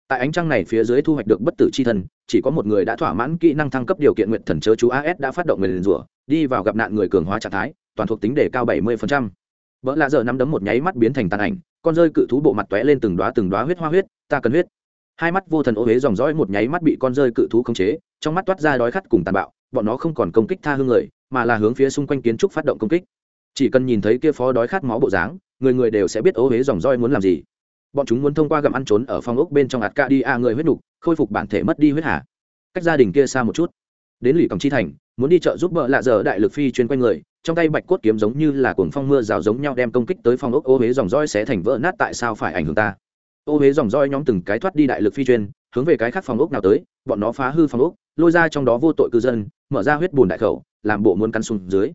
Tại ánh trăng này phía dưới thu hoạch được bất tử c h i thần, chỉ có một người đã thỏa mãn kỹ năng thăng cấp điều kiện nguyện thần chớ chú as đã phát động người liền rủa, đi vào gặp nạn người cường hóa trạng thái, toàn thuộc tính đề cao bảy mươi vợ lạ giờ nắm đấm một nháy mắt biến thành tàn ảnh, con rơi cự thú bộ mặt t lên từng đoá từng đoá huyết hoa huyết, ta cần huyết hai mắt vô thần ô huế dòng dõi một nháy mắt bị con rơi cự thú khống chế, trong mắt toát ra đói khát cùng tàn bạo, bọn nó không còn công kích tha hương người, mà là hướng phía xung quanh kiến trúc phát động công kích. Chỉ cần nhìn thấy kia phó đói khát máu bộ dáng, người người đều sẽ biết ô huế dòng roi muốn làm gì. Bọn chúng muốn thông qua gặm ăn trốn ở phong ốc bên trong ạt ca đi a người huyết nục, khôi phục bản thể mất đi huyết hạ cách gia đình kia xa một chút. Đến lì cầm chi thành, muốn đi chợ giúp vợ lạ giờ đại lực phi chuyên quanh người, trong tay bạch cốt kiếm giống như là cuồng phong mưa rào giống nhau đem công kích tới phong ốc ô huế dòng roi sẽ thành vỡ nát tại sao phải ảnh hưởng ta? Ô huế dòng roi nhóm từng cái thoát đi đại lực phi chuyên, hướng về cái khác phòng ốc nào tới, bọn nó phá hư phòng ốc, lôi ra trong đó vô tội cư dân, mở ra huyết bùn đại khẩu, làm bộ muốn cắn xuống dưới.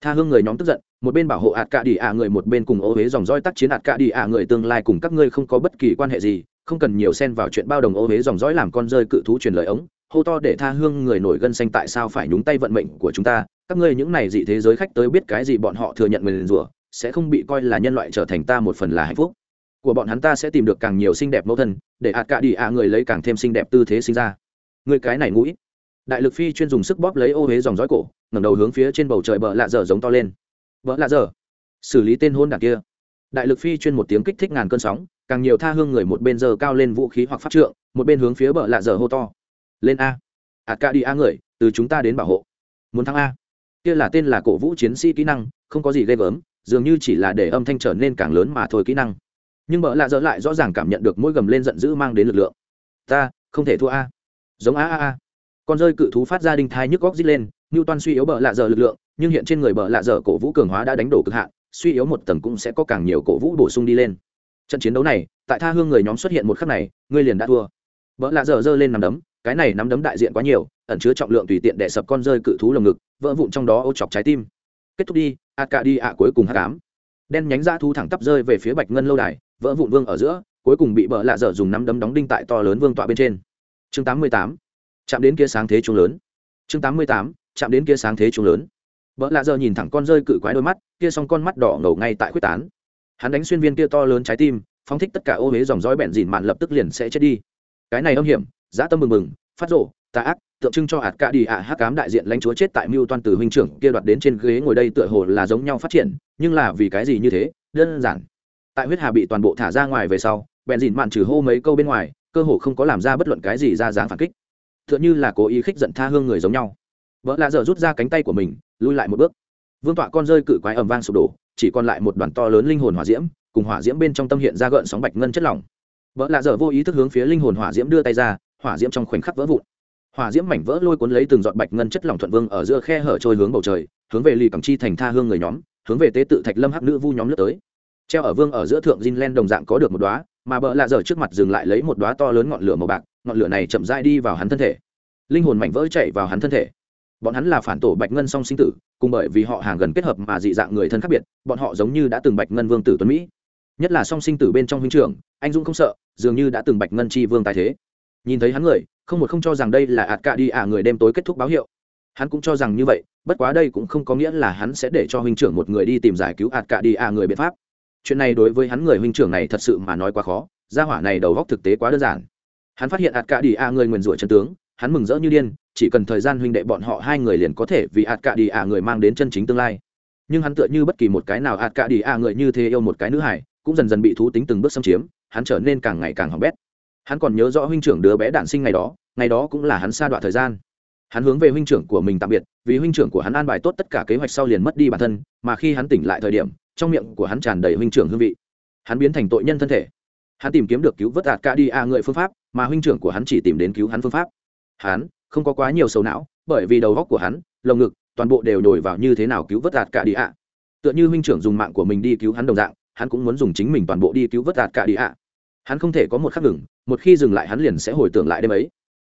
Tha hương người nhóm tức giận, một bên bảo hộ ạt cạ đi ạ người, một bên cùng ô huế dòng roi tác chiến ạt cạ đi ạ người tương lai cùng các ngươi không có bất kỳ quan hệ gì, không cần nhiều xen vào chuyện bao đồng ô huế dòng dõi làm con rơi cự thú truyền lời ống, hô to để tha hương người nổi gân xanh tại sao phải nhúng tay vận mệnh của chúng ta, các ngươi những này dị thế giới khách tới biết cái gì bọn họ thừa nhận mình rủa, sẽ không bị coi là nhân loại trở thành ta một phần là hạnh phúc của bọn hắn ta sẽ tìm được càng nhiều xinh đẹp mẫu thân, để ạt cả đi ạ người lấy càng thêm xinh đẹp tư thế sinh ra. Người cái này mũi đại lực phi chuyên dùng sức bóp lấy ô huế dòng dõi cổ, ngẩng đầu hướng phía trên bầu trời bờ lạ dở giống to lên. Bờ lạ dở. Xử lý tên hôn đảng kia. Đại lực phi chuyên một tiếng kích thích ngàn cơn sóng, càng nhiều tha hương người một bên giờ cao lên vũ khí hoặc phát trượng, một bên hướng phía bờ lạ dở hô to. Lên a. Ạt cả đi a người, từ chúng ta đến bảo hộ. Muốn thắng a. Kia là tên là cổ vũ chiến sĩ kỹ năng, không có gì ghê gớm, dường như chỉ là để âm thanh trở nên càng lớn mà thôi kỹ năng nhưng bợ lạ dở lại rõ ràng cảm nhận được mỗi gầm lên giận dữ mang đến lực lượng. Ta, không thể thua a. Giống a a a. Con rơi cự thú phát ra đinh thai nhức góc dít lên như toan suy yếu bợ lạ dở lực lượng, nhưng hiện trên người bợ lạ dở cổ vũ cường hóa đã đánh đổ cực hạn, suy yếu một tầng cũng sẽ có càng nhiều cổ vũ bổ sung đi lên. Trận chiến đấu này, tại tha hương người nhóm xuất hiện một khắc này, ngươi liền đã thua. Bợ lạ dở giơ lên nằm đấm, cái này nắm đấm đại diện quá nhiều, ẩn chứa trọng lượng tùy tiện để sập con rơi cự thú lồng ngực, vỡ vụn trong đó ô chọc trái tim. Kết thúc đi a cả đi ạ cuối cùng hát cám. Đen nhánh ra thu thẳng tắp rơi về phía bạch ngân lâu đài vỡ vụn vương ở giữa, cuối cùng bị bợ lạ dở dùng nắm đấm đóng đinh tại to lớn vương tọa bên trên. Chương 88. chạm đến kia sáng thế trung lớn. Chương 88. chạm đến kia sáng thế trung lớn. Bợ lạ dở nhìn thẳng con rơi cự quái đôi mắt, kia xong con mắt đỏ ngầu ngay tại quyết tán. Hắn đánh xuyên viên kia to lớn trái tim, phóng thích tất cả ô huế dòng dõi bẹn dìn mạn lập tức liền sẽ chết đi. Cái này âm hiểm dã tâm mừng mừng, phát rộ tà ác, tượng trưng cho hạt cả đi ạ hắc cám đại diện lãnh chúa chết tại mưu toan từ huynh trưởng kia đoạt đến trên ghế ngồi đây tựa hồ là giống nhau phát triển, nhưng là vì cái gì như thế? Đơn giản tại huyết hà bị toàn bộ thả ra ngoài về sau, bèn dìn mạn trừ hô mấy câu bên ngoài, cơ hồ không có làm ra bất luận cái gì ra dáng phản kích. T h ư ợ n h ư là cố ý khích giận tha hương người giống nhau. Vợ lạ dở rút ra cánh tay của mình, lui lại một bước. Vương tọa con rơi cự quái ẩm vang sụp đổ, chỉ còn lại một đoàn to lớn linh hồn hỏa diễm, cùng hỏa diễm bên trong tâm hiện ra gợn sóng bạch ngân chất lỏng. Vợ lạ dở vô ý thức hướng phía linh hồn hỏa diễm đưa tay ra, hỏa diễm trong khoảnh khắc vỡ vụn. Hỏa diễm mảnh vỡ lôi cuốn lấy từng giọt bạch ngân chất lỏng thuận vương ở giữa khe hở trôi hướng bầu trời, hướng về lì cẳng chi thành tha hương người nhóm, hướng về tế tự thạch lâm hắc nữ vu nhóm lướt tới treo ở vương ở giữa thượng Jin Len đồng dạng có được một đóa, mà bợ lạ dở trước mặt dừng lại lấy một đóa to lớn ngọn lửa màu bạc, ngọn lửa này chậm rãi đi vào hắn thân thể. Linh hồn mảnh vỡ chạy vào hắn thân thể. Bọn hắn là phản tổ Bạch Ngân song sinh tử, cùng bởi vì họ hàng gần kết hợp mà dị dạng người thân khác biệt, bọn họ giống như đã từng Bạch Ngân vương tử tuấn mỹ. Nhất là song sinh tử bên trong huynh trưởng, anh dũng không sợ, dường như đã từng Bạch Ngân chi vương tài thế. Nhìn thấy hắn người, không một không cho rằng đây là ạt cả đi à người đêm tối kết thúc báo hiệu. Hắn cũng cho rằng như vậy, bất quá đây cũng không có nghĩa là hắn sẽ để cho huynh trưởng một người đi tìm giải cứu ạt cả đi à người biện pháp chuyện này đối với hắn người huynh trưởng này thật sự mà nói quá khó, gia hỏa này đầu góc thực tế quá đơn giản. Hắn phát hiện ạt cả đi a người nguyền rủa chân tướng, hắn mừng rỡ như điên, chỉ cần thời gian huynh đệ bọn họ hai người liền có thể vì ạt cả đi a người mang đến chân chính tương lai. Nhưng hắn tựa như bất kỳ một cái nào ạt cả đi a người như thế yêu một cái nữ hải cũng dần dần bị thú tính từng bước xâm chiếm, hắn trở nên càng ngày càng hỏng bét. Hắn còn nhớ rõ huynh trưởng đứa bé đản sinh ngày đó ngày đó cũng là hắn xa đoạn thời gian. Hắn hướng về huynh trưởng của mình tạm biệt, vì huynh trưởng của hắn an bài tốt tất cả kế hoạch sau liền mất đi bản thân, mà khi hắn tỉnh lại thời điểm trong miệng của hắn tràn đầy huynh trưởng hương vị. Hắn biến thành tội nhân thân thể. Hắn tìm kiếm được cứu vớt đạt ca đi a người phương pháp, mà huynh trưởng của hắn chỉ tìm đến cứu hắn phương pháp. Hắn không có quá nhiều sầu não, bởi vì đầu góc của hắn, lồng ngực, toàn bộ đều nhồi vào như thế nào cứu vớt đạt cả đi a tựa như huynh trưởng dùng mạng của mình đi cứu hắn đồng dạng, hắn cũng muốn dùng chính mình toàn bộ đi cứu vớt đạt cả đi a hắn không thể có một khắc ngừng, một khi dừng lại hắn liền sẽ hồi tưởng lại đêm ấy.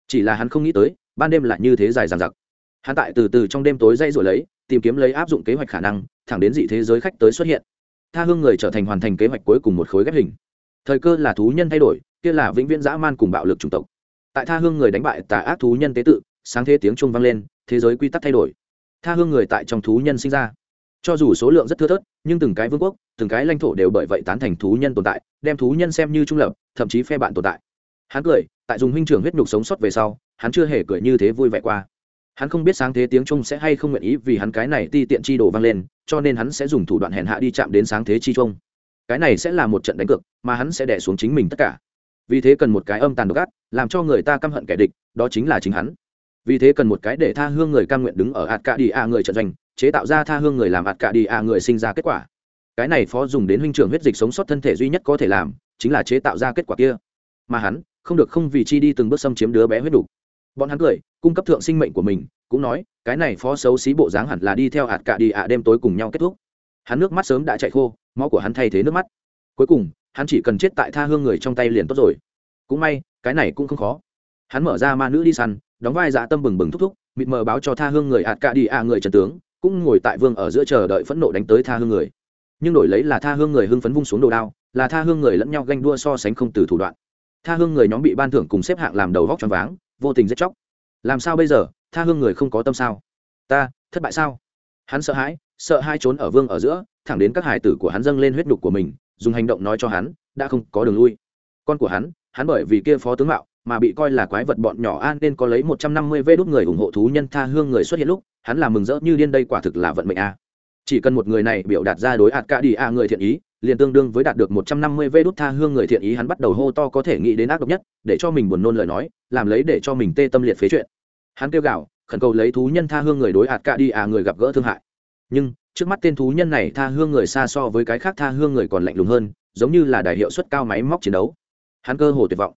Chỉ là hắn không nghĩ tới, ban đêm lại như thế dài dằng dặc. Hắn tại từ từ trong đêm tối dây rồi lấy, tìm kiếm lấy áp dụng kế hoạch khả năng thẳng đến dị thế giới khách tới xuất hiện. Tha hương người trở thành hoàn thành kế hoạch cuối cùng một khối ghép hình. Thời cơ là thú nhân thay đổi, kia là vĩnh viễn dã man cùng bạo lực chủng tộc. Tại tha hương người đánh bại tà ác thú nhân tế tự, sáng thế tiếng trung vang lên, thế giới quy tắc thay đổi. Tha hương người tại trong thú nhân sinh ra. Cho dù số lượng rất thưa thớt, nhưng từng cái vương quốc, từng cái lãnh thổ đều bởi vậy tán thành thú nhân tồn tại, đem thú nhân xem như trung lập, thậm chí phe bạn tồn tại. Hắn cười, tại dùng huynh trưởng huyết nhục sống sót về sau, hắn chưa hề cười như thế vui vẻ qua hắn không biết sáng thế tiếng trung sẽ hay không nguyện ý vì hắn cái này ti tiện chi đồ vang lên, cho nên hắn sẽ dùng thủ đoạn hèn hạ đi chạm đến sáng thế chi trung. Cái này sẽ là một trận đánh cược, mà hắn sẽ đẻ xuống chính mình tất cả. Vì thế cần một cái âm tàn độc ác, làm cho người ta căm hận kẻ địch, đó chính là chính hắn. Vì thế cần một cái để tha hương người cam nguyện đứng ở ạt cả đi a người trận doanh, chế tạo ra tha hương người làm ạt cả đi a người sinh ra kết quả. Cái này phó dùng đến huynh trưởng huyết dịch sống sót thân thể duy nhất có thể làm, chính là chế tạo ra kết quả kia. Mà hắn, không được không vì chi đi từng bước xâm chiếm đứa bé huyết đủ bọn hắn cười, cung cấp thượng sinh mệnh của mình, cũng nói, cái này phó xấu xí bộ dáng hẳn là đi theo hạt cả đi à đêm tối cùng nhau kết thúc. Hắn nước mắt sớm đã chạy khô, máu của hắn thay thế nước mắt. Cuối cùng, hắn chỉ cần chết tại tha hương người trong tay liền tốt rồi. Cũng may, cái này cũng không khó. Hắn mở ra ma nữ đi săn, đóng vai dạ tâm bừng bừng thúc thúc, mịt mờ báo cho tha hương người ạt cả đi à người trần tướng, cũng ngồi tại vương ở giữa chờ đợi phẫn nộ đánh tới tha hương người. Nhưng đổi lấy là tha hương người hưng phấn vung xuống đồ đao, là tha hương người lẫn nhau ganh đua so sánh không từ thủ đoạn. Tha hương người nhóm bị ban thưởng cùng xếp hạng làm đầu vóc choáng váng vô tình giết chóc. Làm sao bây giờ? Tha hương người không có tâm sao? Ta, thất bại sao? Hắn sợ hãi, sợ hai trốn ở vương ở giữa, thẳng đến các hải tử của hắn dâng lên huyết nhục của mình, dùng hành động nói cho hắn, đã không có đường lui. Con của hắn hắn bởi vì kia phó tướng mạo mà bị coi là quái vật bọn nhỏ an nên có lấy một trăm năm mươi vê đốt người ủng hộ thú nhân tha hương người xuất hiện lúc, hắn là mừng rỡ như điên đây quả thực là vận mệnh a. Chỉ cần một người này biểu đạt ra đối ạt cả đi a người thiện ý liền tương đương với đạt được một trăm năm mươi vê đốt tha hương người thiện ý hắn bắt đầu hô to có thể nghĩ đến ác độc nhất, để cho mình buồn nôn lời nói, làm lấy để cho mình tê tâm liệt phế chuyện. Hắn kêu gào, khẩn cầu lấy thú nhân tha hương người đối ạt cả đi à người gặp gỡ thương hại. Nhưng, trước mắt tên thú nhân này tha hương người xa so với cái khác tha hương người còn lạnh lùng hơn, giống như là đại hiệu suất cao máy móc chiến đấu. Hắn cơ hồ tuyệt vọng.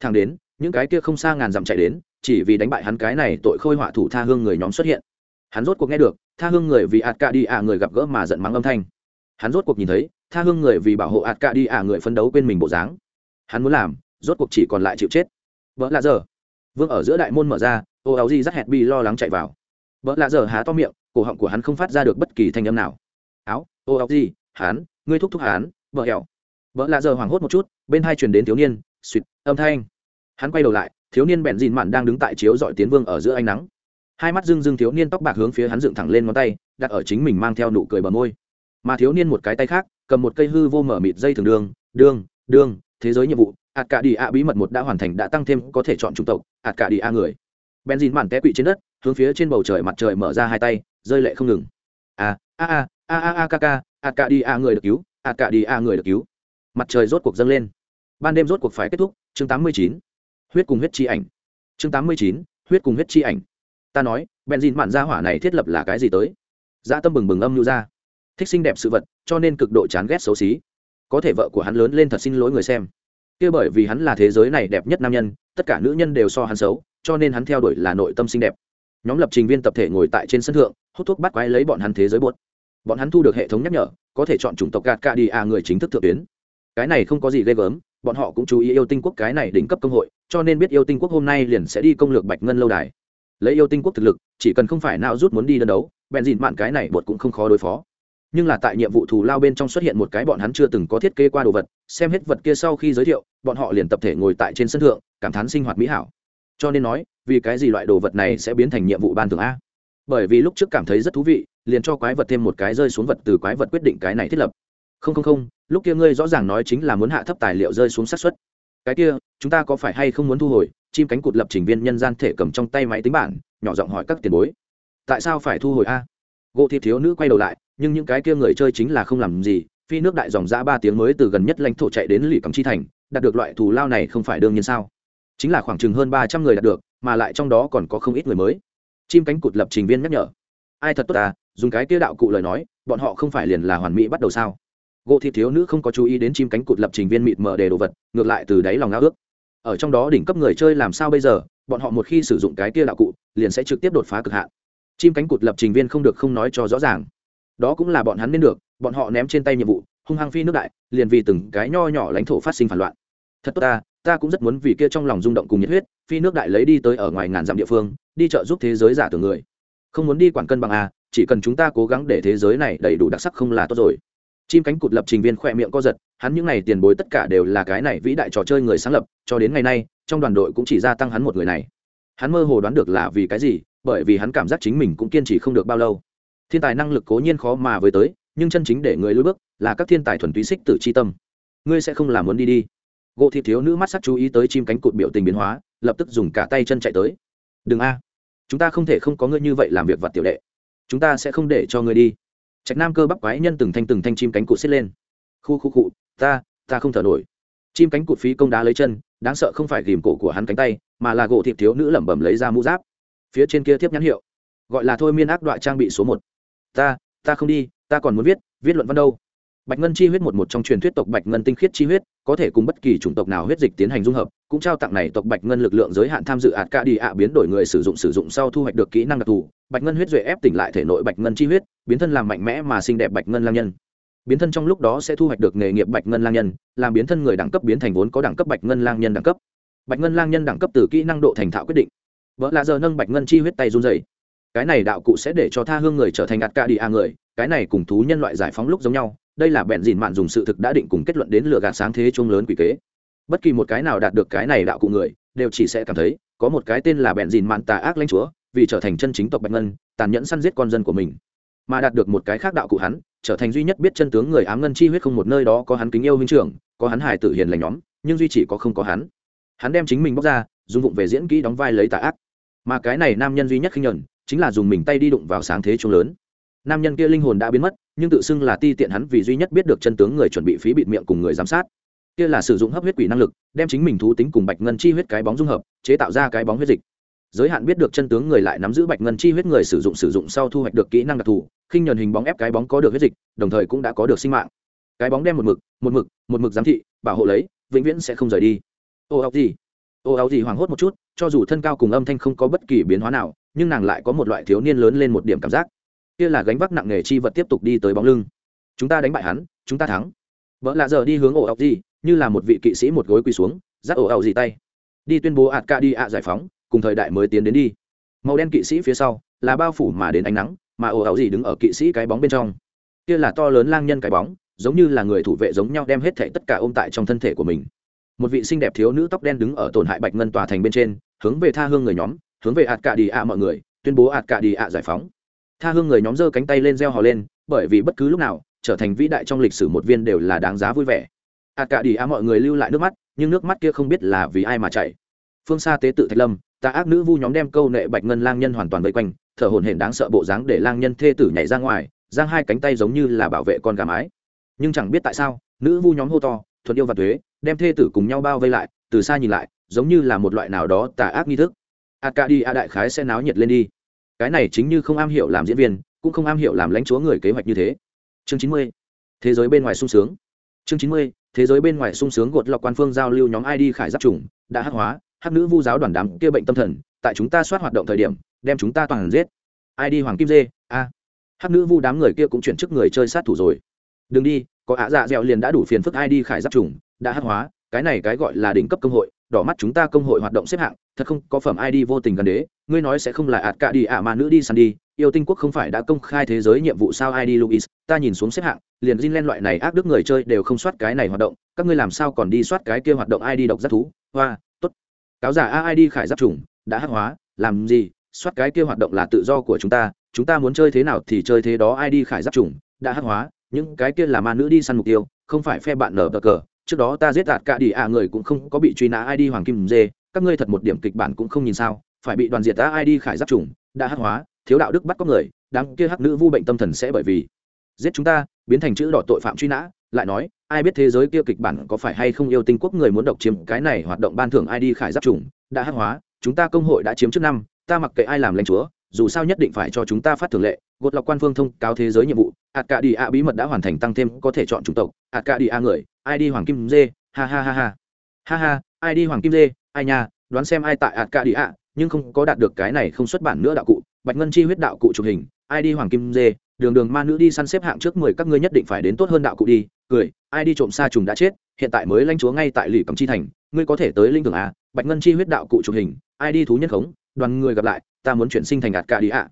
Thang đến, những cái kia không xa ngàn dặm chạy đến, chỉ vì đánh bại hắn cái này tội khôi họa thủ tha hương người nhóm xuất hiện. Hắn rốt cuộc nghe được, tha hương người vì ạt cả đi ạ người gặp gỡ mà giận mắng âm thanh hắn rốt cuộc nhìn thấy, tha hương người vì bảo hộ ạt cả đi à người phấn đấu quên mình bộ dáng. Hắn muốn làm, rốt cuộc chỉ còn lại chịu chết. Vợ lạ giờ vương ở giữa đại môn mở ra, ô áo di dắt hẹt bi lo lắng chạy vào. Vợ lạ giờ há to miệng, cổ họng của hắn không phát ra được bất kỳ thanh âm nào. Áo, ô áo di hắn, ngươi thúc thúc hắn, vợ hẹo. Vợ lạ giờ hoảng hốt một chút, bên hai truyền đến thiếu niên suỵt âm thanh. Hắn quay đầu lại, thiếu niên bẹn dìn mạn đang đứng tại chiếu dọi tiến vương ở giữa ánh nắng. Hai mắt dưng dưng thiếu niên tóc bạc hướng phía hắn dựng thẳng lên ngón tay, đặt ở chính mình mang theo nụ cười bờ môi mà thiếu niên một cái tay khác, cầm một cây hư vô mở mịt dây thường đường đương đương thế giới nhiệm vụ ạt cả đi a bí mật một đã hoàn thành đã tăng thêm có thể chọn chủng tộc ạt cả đi a người. Benzin mản té quỵ trên đất, hướng phía trên bầu trời mặt trời mở ra hai tay, rơi lệ không ngừng. À, a a a a a a k k ạt cả đi a người được cứu ạt cả đi a người được cứu. Mặt trời rốt cuộc dâng lên. Ban đêm rốt cuộc phải kết thúc, chương tám mươi chín. Huyết cùng huyết chi ảnh. Chương tám mươi chín, huyết cùng huyết chi ảnh. Ta nói, benzin mản gia hỏa này thiết lập là cái gì tới? Dã tâm bừng bừng âm nhu ra thích xinh đẹp sự vật, cho nên cực độ chán ghét xấu xí. Có thể vợ của hắn lớn lên thật xin lỗi người xem. Kia bởi vì hắn là thế giới này đẹp nhất nam nhân, tất cả nữ nhân đều so hắn xấu, cho nên hắn theo đuổi là nội tâm xinh đẹp. Nhóm lập trình viên tập thể ngồi tại trên sân thượng, hút thuốc bắt quái lấy bọn hắn thế giới buốt bọn hắn thu được hệ thống nhắc nhở, có thể chọn chủng tộc gạt cả đi à người chính thức thượng tuyến. Cái này không có gì ghê gớm, bọn họ cũng chú ý yêu tinh quốc cái này đỉnh cấp công hội, cho nên biết yêu tinh quốc hôm nay liền sẽ đi công lược bạch ngân lâu đài. Lấy yêu tinh quốc thực lực, chỉ cần không phải nào rút muốn đi đơn đấu, bèn dịn mạn cái này bột cũng không khó đối phó nhưng là tại nhiệm vụ thù lao bên trong xuất hiện một cái bọn hắn chưa từng có thiết kế qua đồ vật, xem hết vật kia sau khi giới thiệu, bọn họ liền tập thể ngồi tại trên sân thượng, cảm thán sinh hoạt mỹ hảo. Cho nên nói, vì cái gì loại đồ vật này sẽ biến thành nhiệm vụ ban thường a? Bởi vì lúc trước cảm thấy rất thú vị, liền cho quái vật thêm một cái rơi xuống vật từ quái vật quyết định cái này thiết lập. Không không không, lúc kia ngươi rõ ràng nói chính là muốn hạ thấp tài liệu rơi xuống sát xuất cái kia, chúng ta có phải hay không muốn thu hồi, chim cánh cụt lập trình viên nhân gian thể cầm trong tay máy tính bản, nhỏ giọng hỏi các tiền bối. Tại sao phải thu hồi a? Gỗ thịt thiếu nữ quay đầu lại nhưng những cái kia người chơi chính là không làm gì, phi nước đại dòng ra ba tiếng mới từ gần nhất lãnh thổ chạy đến lì cầm chi thành, đạt được loại thù lao này không phải đương nhiên sao? Chính là khoảng chừng hơn ba trăm người đạt được, mà lại trong đó còn có không ít người mới. Chim cánh cụt lập trình viên nhắc nhở. Ai thật tốt à dùng cái kia đạo cụ lời nói, bọn họ không phải liền là hoàn mỹ bắt đầu sao? Gỗ thị thiếu nữ không có chú ý đến chim cánh cụt lập trình viên mịt mờ đề đồ vật, ngược lại từ đáy lòng ngao ước. Ở trong đó đỉnh cấp người chơi làm sao bây giờ, bọn họ một khi sử dụng cái kia đạo cụ, liền sẽ trực tiếp đột phá cực hạn. Chim cánh cụt lập trình viên không được không nói cho rõ ràng đó cũng là bọn hắn nên được, bọn họ ném trên tay nhiệm vụ, hung hăng phi nước đại, liền vì từng cái nho nhỏ lãnh thổ phát sinh phản loạn. Thật tốt ta ta cũng rất muốn vì kia trong lòng rung động cùng nhiệt huyết, phi nước đại lấy đi tới ở ngoài ngàn dặm địa phương, đi chợ giúp thế giới giả tưởng người. Không muốn đi quản cân bằng a chỉ cần chúng ta cố gắng để thế giới này đầy đủ đặc sắc không là tốt rồi. Chim cánh cụt lập trình viên khỏe miệng co giật, hắn những n à y tiền bối tất cả đều là cái này vĩ đại trò chơi người sáng lập, cho đến ngày nay, trong đoàn đội cũng chỉ gia tăng hắn một người này. Hắn mơ hồ đoán được là vì cái gì, bởi vì hắn cảm giác chính mình cũng kiên trì không được bao lâu thiên tài năng lực cố nhiên khó mà với tới, nhưng chân chính để người lùi bước là các thiên tài thuần túy xích tử c h i tâm. Ngươi sẽ không làm muốn đi đi. Gỗ thị thiếu nữ mắt sắc chú ý tới chim cánh cụt biểu tình biến hóa, lập tức dùng cả tay chân chạy tới. Đừng a, chúng ta không thể không có ngươi như vậy làm việc vặt tiểu đệ. Chúng ta sẽ không để cho ngươi đi. Trạch nam cơ bắp quái nhân từng thanh từng thanh chim cánh cụt xếp lên. Khu khu cụ ta ta không thở nổi. Chim cánh cụt phí công đá lấy chân, đáng sợ không phải ghìm cổ của hắn cánh tay, mà là gỗ thịt thiếu nữ lẩm bẩm lấy ra mũ giáp. Phía trên kia tiếp nhãn hiệu, gọi là thôi miên ác đoạn trang bị số một ta ta không đi ta còn muốn viết viết luận văn đâu bạch ngân chi huyết một một trong truyền thuyết tộc bạch ngân tinh khiết chi huyết có thể cùng bất kỳ chủng tộc nào huyết dịch tiến hành dung hợp cũng trao tặng này tộc bạch ngân lực lượng giới hạn tham dự ạt ca đi ạ biến đổi người sử dụng sử dụng sau thu hoạch được kỹ năng đặc thù bạch ngân huyết duệ ép tỉnh lại thể nội bạch ngân chi huyết biến thân làm mạnh mẽ mà xinh đẹp bạch ngân lang nhân biến thân trong lúc đó sẽ thu hoạch được nghề nghiệp bạch ngân lang nhân làm biến thân người đẳng cấp biến thành vốn có đẳng cấp bạch ngân lang nhân đẳng cấp bạch ngân lang nhân đẳng cấp từ kỹ năng độ thành thạo quyết định vợ là giờ nâng bạch ngân chi huyết tay run dày cái này đạo cụ sẽ để cho tha hương người trở thành ạt ca đi a người, cái này cùng thú nhân loại giải phóng lúc giống nhau, đây là bẹn dìn mạn dùng sự thực đã định cùng kết luận đến lựa gạt sáng thế chung lớn quỷ kế. Bất kỳ một cái nào đạt được cái này đạo cụ người, đều chỉ sẽ cảm thấy, có một cái tên là bẹn dìn mạn tà ác lãnh chúa, vì trở thành chân chính tộc bạch ngân, tàn nhẫn săn giết con dân của mình. Mà đạt được một cái khác đạo cụ hắn, trở thành duy nhất biết chân tướng người ám ngân chi huyết không một nơi đó có hắn kính yêu huynh trưởng, có hắn hài tử hiền lành nhóm, nhưng duy chỉ có không có hắn. Hắn đem chính mình bóc ra, dùng vụng về diễn kỹ đóng vai lấy tà ác. Mà cái này nam nhân duy nhất khinh nhuận chính là dùng mình tay đi đụng vào sáng thế trung lớn. Nam nhân kia linh hồn đã biến mất, nhưng tự xưng là ti tiện hắn vì duy nhất biết được chân tướng người chuẩn bị phí bịt miệng cùng người giám sát. Kia là sử dụng hấp huyết quỷ năng lực, đem chính mình thú tính cùng bạch ngân chi huyết cái bóng dung hợp, chế tạo ra cái bóng huyết dịch. Giới hạn biết được chân tướng người lại nắm giữ bạch ngân chi huyết người sử dụng sử dụng sau thu hoạch được kỹ năng đặc thù, khinh nhẫn hình bóng ép cái bóng có được huyết dịch, đồng thời cũng đã có được sinh mạng. Cái bóng đem một mực một mực một mực giám thị, bảo hộ lấy, vĩnh viễn sẽ không rời đi. Ô, áo gì? Ô, áo gì hoảng hốt một chút, cho dù thân cao cùng âm thanh không có bất kỳ biến hóa nào nhưng nàng lại có một loại thiếu niên lớn lên một điểm cảm giác. Kia là gánh vác nặng nghề chi vật tiếp tục đi tới bóng lưng. Chúng ta đánh bại hắn, chúng ta thắng. Vợ lạ giờ đi hướng ổ ọc gì, như là một vị kỵ sĩ một gối quỳ xuống, dắt ổ ọc gì tay. Đi tuyên bố ạt ca đi ạ giải phóng, cùng thời đại mới tiến đến đi. Màu đen kỵ sĩ phía sau, là bao phủ mà đến ánh nắng, mà ổ ọc gì đứng ở kỵ sĩ cái bóng bên trong. Kia là to lớn lang nhân cái bóng, giống như là người thủ vệ giống nhau đem hết thảy tất cả ôm tại trong thân thể của mình. Một vị xinh đẹp thiếu nữ tóc đen đứng ở tổn hại bạch ngân tòa thành bên trên, hướng về tha hương người nhóm hướng về ạt cả đi ạ mọi người, tuyên bố ạt cả đi ạ giải phóng. Tha hương người nhóm giơ cánh tay lên reo hò lên, bởi vì bất cứ lúc nào, trở thành vĩ đại trong lịch sử một viên đều là đáng giá vui vẻ. Ạt cả đi ạ mọi người lưu lại nước mắt, nhưng nước mắt kia không biết là vì ai mà chảy. Phương xa tế tự thạch lâm ta ác nữ vu nhóm đem câu nệ bạch ngân lang nhân hoàn toàn vây quanh, thở hổn hển đáng sợ bộ dáng để lang nhân thê tử nhảy ra ngoài, giang hai cánh tay giống như là bảo vệ con gà mái. Nhưng chẳng biết tại sao, nữ vu nhóm hô to, thuận yêu và thuế đem thê tử cùng nhau bao vây lại, từ xa nhìn lại, giống như là một loại nào đó tà ác nghi thức a đi a đại khái sẽ náo nhiệt lên đi. Cái này chính như không am hiểu làm diễn viên, cũng không am hiểu làm lãnh chúa người kế hoạch như thế. Chương chín mươi, thế giới bên ngoài sung sướng. Chương chín mươi, thế giới bên ngoài sung sướng gột lọc quan phương giao lưu nhóm id khải giáp trùng, đã hắc hóa, hắc nữ vu giáo đoàn đám kia bệnh tâm thần, tại chúng ta soát hoạt động thời điểm, đem chúng ta toàn giết. Id hoàng kim dê, a. Hắc nữ vu đám người kia cũng chuyển chức người chơi sát thủ rồi. Đừng đi, có ạ dạ dẻo liền đã đủ phiền phức id khải giáp trùng, đã hắc hóa, cái này cái gọi là đỉnh cấp công hội, đỏ mắt chúng ta công hội hoạt động xếp hạng thật không, có phẩm id vô tình gần đế, ngươi nói sẽ không là ạt cả đi ạ mà nữ đi săn đi, yêu tinh quốc không phải đã công khai thế giới nhiệm vụ sao id luis ta nhìn xuống xếp hạng, liền zin len loại này ác đức người chơi đều không soát cái này hoạt động, các ngươi làm sao còn đi soát cái kia hoạt động id độc giác thú? Hoa, tốt. Cáo giả aid khải giáp trùng, đã hắc hóa, làm gì? Soát cái kia hoạt động là tự do của chúng ta chúng ta muốn chơi thế nào thì chơi thế đó id khải giáp trùng, đã hắc hóa, những cái kia là ma nữ đi săn mục tiêu, không phải phe bạn nở bờ cờ trước đó ta giết đạt cả đi ạ, người cũng không có bị truy nã id hoàng kim dê, các ngươi thật một điểm kịch bản cũng không nhìn sao, phải bị đoàn diệt ta id khải giáp trùng, đã hắc hóa, thiếu đạo đức bắt có người đáng kia hắc nữ vu bệnh tâm thần sẽ bởi vì giết chúng ta, biến thành chữ đỏ tội phạm truy nã, lại nói, ai biết thế giới kia kịch bản có phải hay không yêu tinh quốc người muốn độc chiếm cái này hoạt động ban thưởng id khải giáp trùng, đã hắc hóa, chúng ta công hội đã chiếm trước năm, ta mặc kệ ai làm lãnh chúa dù sao nhất định phải cho chúng ta phát thường lệ, gột lọc quan phương thông cáo thế giới nhiệm vụ ạt cả đi a bí mật đã hoàn thành tăng thêm có thể chọn chủng tộc ạt cả đi a người id hoàng kim dê, ha ha ha ha. Ha ha id hoàng kim dê, ai nha, đoán xem ai tại ạt cả đi a nhưng không có đạt được cái này không xuất bản nữa đạo cụ, bạch ngân chi huyết đạo cụ chụp hình id hoàng kim dê, đường đường ma nữ đi săn xếp hạng trước mười, các ngươi nhất định phải đến tốt hơn đạo cụ đi, cười, ai đi trộm xa trùng đã chết, hiện tại mới lãnh chúa ngay tại lì cầm chi thành, ngươi có thể tới linh tưởng a bạch ngân chi huyết đạo cụ chụp hình, ai đi thú nhân khống đoàn người gặp lại, ta muốn chuyển sinh thành ạt cả đi ạ.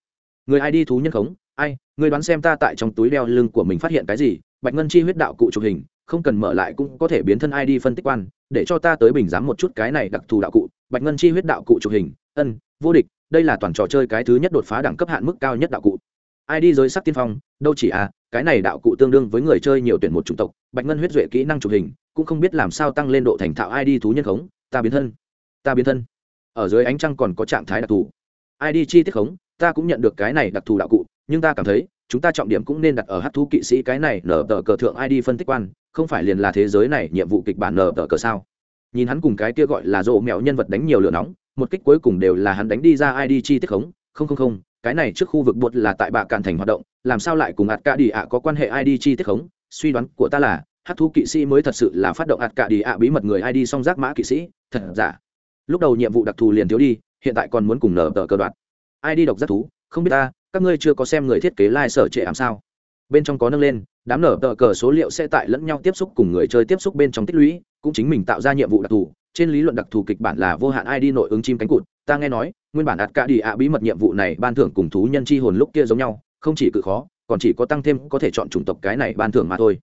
Người ai đi thú nhân khống? Ai, người đoán xem ta tại trong túi đeo lưng của mình phát hiện cái gì? Bạch ngân chi huyết đạo cụ chụp hình, không cần mở lại cũng có thể biến thân ai đi phân tích quan, để cho ta tới bình giám một chút cái này đặc thù đạo cụ. Bạch ngân chi huyết đạo cụ chụp hình, ân, vô địch, đây là toàn trò chơi cái thứ nhất đột phá đẳng cấp hạn mức cao nhất đạo cụ. Ai đi giới sắc tiên phong, đâu chỉ à cái này đạo cụ tương đương với người chơi nhiều tuyển một chủng tộc. Bạch ngân huyết duệ kỹ năng chụp hình, cũng không biết làm sao tăng lên độ thành thạo ai đi thú nhân khống. Ta biến thân, ta biến thân ở dưới ánh trăng còn có trạng thái đặc thù. Id chi tiết khống, ta cũng nhận được cái này đặc thù đạo cụ, nhưng ta cảm thấy, chúng ta trọng điểm cũng nên đặt ở hát thú kỵ sĩ cái này nở tờ cờ thượng id phân tích quan, không phải liền là thế giới này nhiệm vụ kịch bản nở tờ cờ sao? Nhìn hắn cùng cái kia gọi là rộ mẹo nhân vật đánh nhiều lửa nóng, một kích cuối cùng đều là hắn đánh đi ra id chi tiết khống, không không không, cái này trước khu vực bột là tại bạ cạn thành hoạt động, làm sao lại cùng ạt cả đi ạ có quan hệ id chi tiết khống? Suy đoán của ta là hát thú kỵ sĩ mới thật sự là phát động ạt cả đi ạ bí mật người id song giác mã kỵ sĩ, thật giả? Lúc đầu nhiệm vụ đặc thù liền thiếu đi, hiện tại còn muốn cùng nở tờ cờ đoạn ai đi đọc rất thú, không biết ta, các ngươi chưa có xem người thiết kế lai、like、sở trệ ảm sao? Bên trong có nâng lên, đám nở tờ cờ số liệu sẽ tại lẫn nhau tiếp xúc cùng người chơi tiếp xúc bên trong tích lũy, cũng chính mình tạo ra nhiệm vụ đặc thù. Trên lý luận đặc thù kịch bản là vô hạn id nội ứng chim cánh cụt, ta nghe nói, nguyên bản đặt cả đi ạ bí mật nhiệm vụ này ban thưởng cùng thú nhân chi hồn lúc kia giống nhau, không chỉ cự khó, còn chỉ có tăng thêm có thể chọn chủng tộc cái này ban thưởng mà thôi.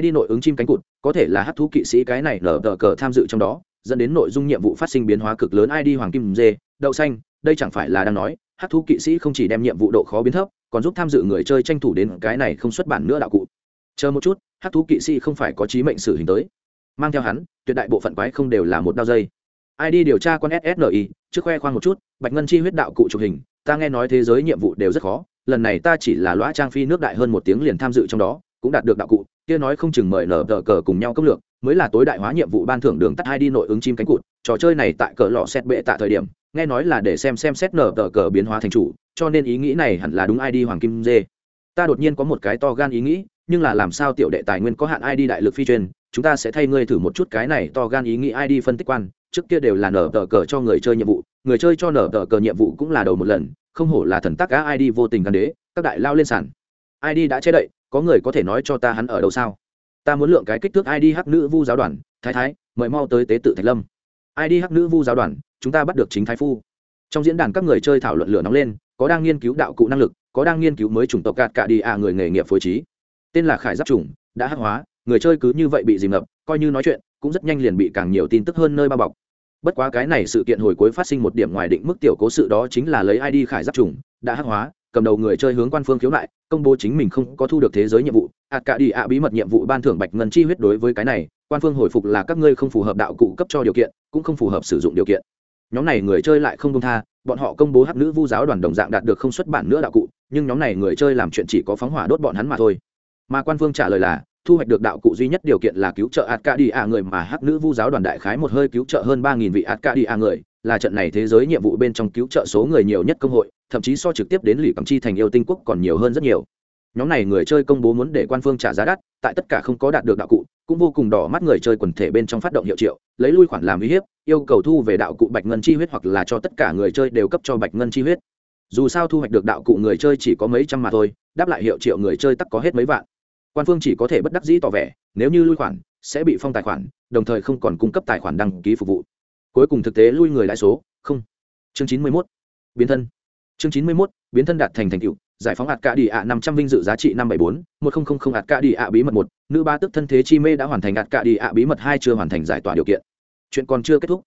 Id nội ứng chim cánh cụt, có thể là hát thú kỵ sĩ cái này nở tờ cờ tham dự trong đó dẫn đến nội dung nhiệm vụ phát sinh biến hóa cực lớn. Id hoàng kim dê, đậu xanh, đây chẳng phải là đang nói, hát thú kỵ sĩ không chỉ đem nhiệm vụ độ khó biến thấp, còn giúp tham dự người chơi tranh thủ đến cái này không xuất bản nữa đạo cụ. Chờ một chút, hát thú kỵ sĩ không phải có trí mệnh xử hình tới. Mang theo hắn, tuyệt đại bộ phận quái không đều là một đao dây. ID điều tra con ssni trước khoe khoang một chút, bạch ngân chi huyết đạo cụ chụp hình, ta nghe nói thế giới nhiệm vụ đều rất khó, lần này ta chỉ là lõa trang phi nước đại hơn một tiếng liền tham dự trong đó, cũng đạt được đạo cụ, kia nói không chừng mời nở tờ cờ cùng nhau cấp lượng mới là tối đại hóa nhiệm vụ ban thưởng đường tắt hai đi nội ứng chim cánh cụt, trò chơi này tại cờ lọ xét bệ tại thời điểm, nghe nói là để xem xem xét nở tờ cờ biến hóa thành chủ, cho nên ý nghĩ này hẳn là đúng id hoàng kim dê. Ta đột nhiên có một cái to gan ý nghĩ, nhưng là làm sao tiểu đệ tài nguyên có hạn id đại lực phi truyền chúng ta sẽ thay ngươi thử một chút cái này to gan ý nghĩ id phân tích quan, trước kia đều là nở tờ cờ cho người chơi nhiệm vụ, người chơi cho nở tờ cờ nhiệm vụ cũng là đầu một lần, không hổ là thần tắc cá id vô tình gan đế, các đại lao lên sàn. Id đã che đậy, có người có thể nói cho ta hắn ở đâu sao? Ta muốn lượng cái kích thước id hắc nữ vu giáo đoàn, thái thái, mời mau tới tế tự thạch lâm. Id hắc nữ vu giáo đoàn, chúng ta bắt được chính thái phu. Trong diễn đàn các người chơi thảo luận lửa nóng lên, có đang nghiên cứu đạo cụ năng lực, có đang nghiên cứu mới chủng tộc gạt cả đi à người nghề nghiệp phối trí. Tên là khải giáp chủng đã hắc hóa, người chơi cứ như vậy bị dìm ngập, coi như nói chuyện, cũng rất nhanh liền bị càng nhiều tin tức hơn nơi bao bọc. Bất quá cái này sự kiện hồi cuối phát sinh một điểm ngoài định mức tiểu cố sự đó chính là lấy id khải giáp chủng đã hắc hóa, cầm đầu người chơi hướng quan phương khiếu nại, công bố chính mình không có thu được thế giới nhiệm vụ hạt cả đi ạ bí mật nhiệm vụ ban thưởng bạch ngân chi huyết đối với cái này, quan phương hồi phục là các ngươi không phù hợp đạo cụ cấp cho điều kiện, cũng không phù hợp sử dụng điều kiện. Nhóm này người chơi lại không công tha, bọn họ công bố hắc nữ vu giáo đoàn đồng dạng đạt được không xuất bản nữa đạo cụ, nhưng nhóm này người chơi làm chuyện chỉ có phóng hỏa đốt bọn hắn mà thôi. Mà quan phương trả lời là, thu hoạch được đạo cụ duy nhất điều kiện là cứu trợ hạt cả đi ạ người mà hắc nữ vu giáo đoàn đại khái một hơi cứu trợ hơn ba nghìn vị hạt cả đi ạ người, là trận này thế giới nhiệm vụ bên trong cứu trợ số người nhiều nhất công hội, thậm chí so trực tiếp đến lì cầm chi thành yêu tinh quốc còn nhiều hơn rất nhiều nhóm này người chơi công bố muốn để quan phương trả giá đắt, tại tất cả không có đạt được đạo cụ, cũng vô cùng đỏ mắt người chơi quần thể bên trong phát động hiệu triệu, lấy lui khoản làm uy hiếp, yêu cầu thu về đạo cụ bạch ngân chi huyết hoặc là cho tất cả người chơi đều cấp cho bạch ngân chi huyết. Dù sao thu hoạch được đạo cụ người chơi chỉ có mấy trăm mà thôi, đáp lại hiệu triệu người chơi tắc có hết mấy vạn. Quan phương chỉ có thể bất đắc dĩ tỏ vẻ, nếu như lui khoản, sẽ bị phong tài khoản, đồng thời không còn cung cấp tài khoản đăng ký phục vụ. Cuối cùng thực tế lui người lãi số, không. Chương chín mươi mốt, biến thân. Chương chín mươi mốt, biến thân đạt thành thành tựu giải phóng hạt cả đi ạ năm trăm vinh dự giá trị năm bảy bốn, một không không không hạt cả đi ạ bí mật một, nữ ba tức thân thế chi mê đã hoàn thành hạt cả đi ạ bí mật hai chưa hoàn thành giải tỏa điều kiện. Chuyện còn chưa kết thúc.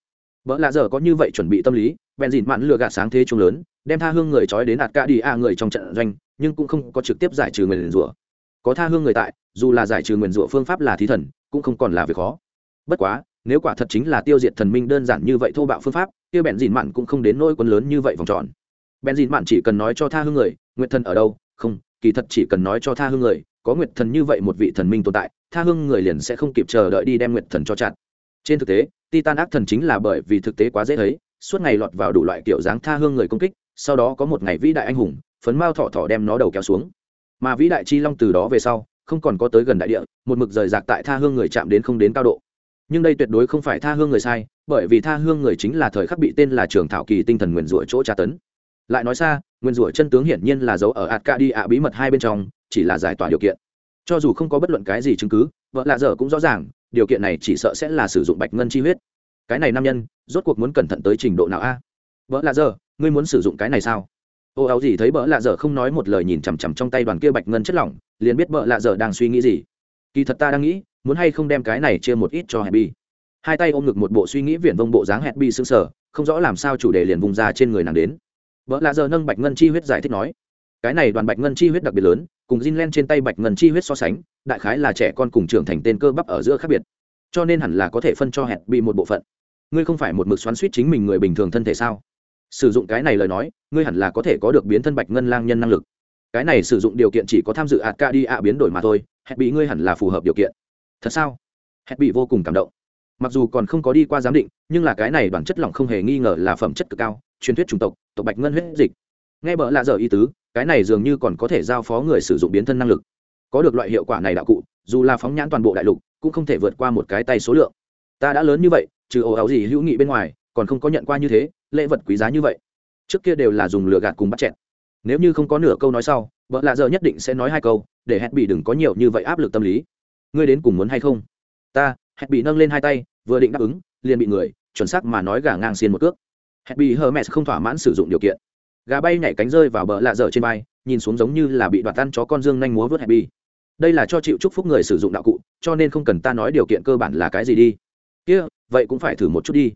Vợ lạ giờ có như vậy chuẩn bị tâm lý, bèn dịn mạn lừa gạt sáng thế trung lớn, đem tha hương người trói đến hạt cả đi ạ người trong trận doanh, nhưng cũng không có trực tiếp giải trừ nguyền rủa. Có tha hương người tại, dù là giải trừ nguyền rủa phương pháp là thí thần, cũng không còn là việc khó. Bất quá, nếu quả thật chính là tiêu diệt thần minh đơn giản như vậy thô bạo phương pháp, kia bèn dịn mạn cũng không đến nỗi quân lớn như vậy vòng tròn. Bèn dịn mạn chỉ cần nói cho tha hương người Nguyệt thần ở đâu? Không, kỳ thật chỉ cần nói cho tha hương người, có nguyệt thần như vậy một vị thần minh tồn tại, tha hương người liền sẽ không kịp chờ đợi đi đem nguyệt thần cho chặt. Trên thực tế, titan ác thần chính là bởi vì thực tế quá dễ thấy, suốt ngày lọt vào đủ loại kiểu dáng tha hương người công kích, sau đó có một ngày vĩ đại anh hùng, phấn mao thọ thọ đem nó đầu kéo xuống. Mà vĩ đại chi long từ đó về sau, không còn có tới gần đại địa, một mực rời rạc tại tha hương người chạm đến không đến cao độ. Nhưng đây tuyệt đối không phải tha hương người sai, bởi vì tha hương người chính là thời khắc bị tên là trường thảo kỳ tinh thần nguyền rủa chỗ tra tấn lại nói xa, nguyên rủa chân tướng hiển nhiên là dấu ở ạt ca đi ạ bí mật hai bên trong, chỉ là giải tỏa điều kiện. Cho dù không có bất luận cái gì chứng cứ, vợ lạ dở cũng rõ ràng, điều kiện này chỉ sợ sẽ là sử dụng bạch ngân chi huyết. Cái này nam nhân, rốt cuộc muốn cẩn thận tới trình độ nào a? Vợ lạ dở, ngươi muốn sử dụng cái này sao? Ô áo gì thấy vợ lạ dở không nói một lời nhìn chằm chằm trong tay đoàn kia bạch ngân chất lỏng, liền biết vợ lạ dở đang suy nghĩ gì. Kỳ thật ta đang nghĩ, muốn hay không đem cái này chia một ít cho hẹp bi. Hai tay ôm ngực một bộ suy nghĩ viển vông bộ dáng hẹp bi xương sở không rõ làm sao chủ đề liền vùng ra trên người nàng đến vợ lạ giờ nâng bạch ngân chi huyết giải thích nói, cái này đoàn bạch ngân chi huyết đặc biệt lớn, cùng zin len trên tay bạch ngân chi huyết so sánh, đại khái là trẻ con cùng trưởng thành tên cơ bắp ở giữa khác biệt, cho nên hẳn là có thể phân cho hẹn bị một bộ phận. Ngươi không phải một mực xoắn suýt chính mình người bình thường thân thể sao? Sử dụng cái này lời nói, ngươi hẳn là có thể có được biến thân bạch ngân lang nhân năng lực. Cái này sử dụng điều kiện chỉ có tham dự ạt ca đi ạ biến đổi mà thôi, hẹn bị ngươi hẳn là phù hợp điều kiện. Thật sao? Hẹn bị vô cùng cảm động mặc dù còn không có đi qua giám định, nhưng là cái này đoàn chất lỏng không hề nghi ngờ là phẩm chất cực cao, truyền thuyết chủng tộc tộc bạch ngân huyết dịch. Nghe bợ lạ dở ý tứ, cái này dường như còn có thể giao phó người sử dụng biến thân năng lực. Có được loại hiệu quả này đạo cụ, dù là phóng nhãn toàn bộ đại lục, cũng không thể vượt qua một cái tay số lượng. Ta đã lớn như vậy, trừ ồ áo gì hữu nghị bên ngoài, còn không có nhận qua như thế, lễ vật quý giá như vậy. Trước kia đều là dùng lừa gạt cùng bắt chẹt. nếu như không có nửa câu nói sau vợ lạ giờ nhất định sẽ nói hai câu, để hẹn bị đừng có nhiều như vậy áp lực tâm lý. Ngươi đến cùng muốn hay không? Ta hẹn bị nâng lên hai tay vừa định đáp ứng liền bị người chuẩn xác mà nói gà ngang xiên một cước. Hẹn bị hờ mẹ không thỏa mãn sử dụng điều kiện. Gà bay nhảy cánh rơi vào bờ lạ dở trên bay, nhìn xuống giống như là bị đoạt ăn chó con dương nhanh múa vớt hẹn bị đây là cho chịu chúc phúc người sử dụng đạo cụ cho nên không cần ta nói điều kiện cơ bản là cái gì đi. Kia vậy cũng phải thử một chút đi.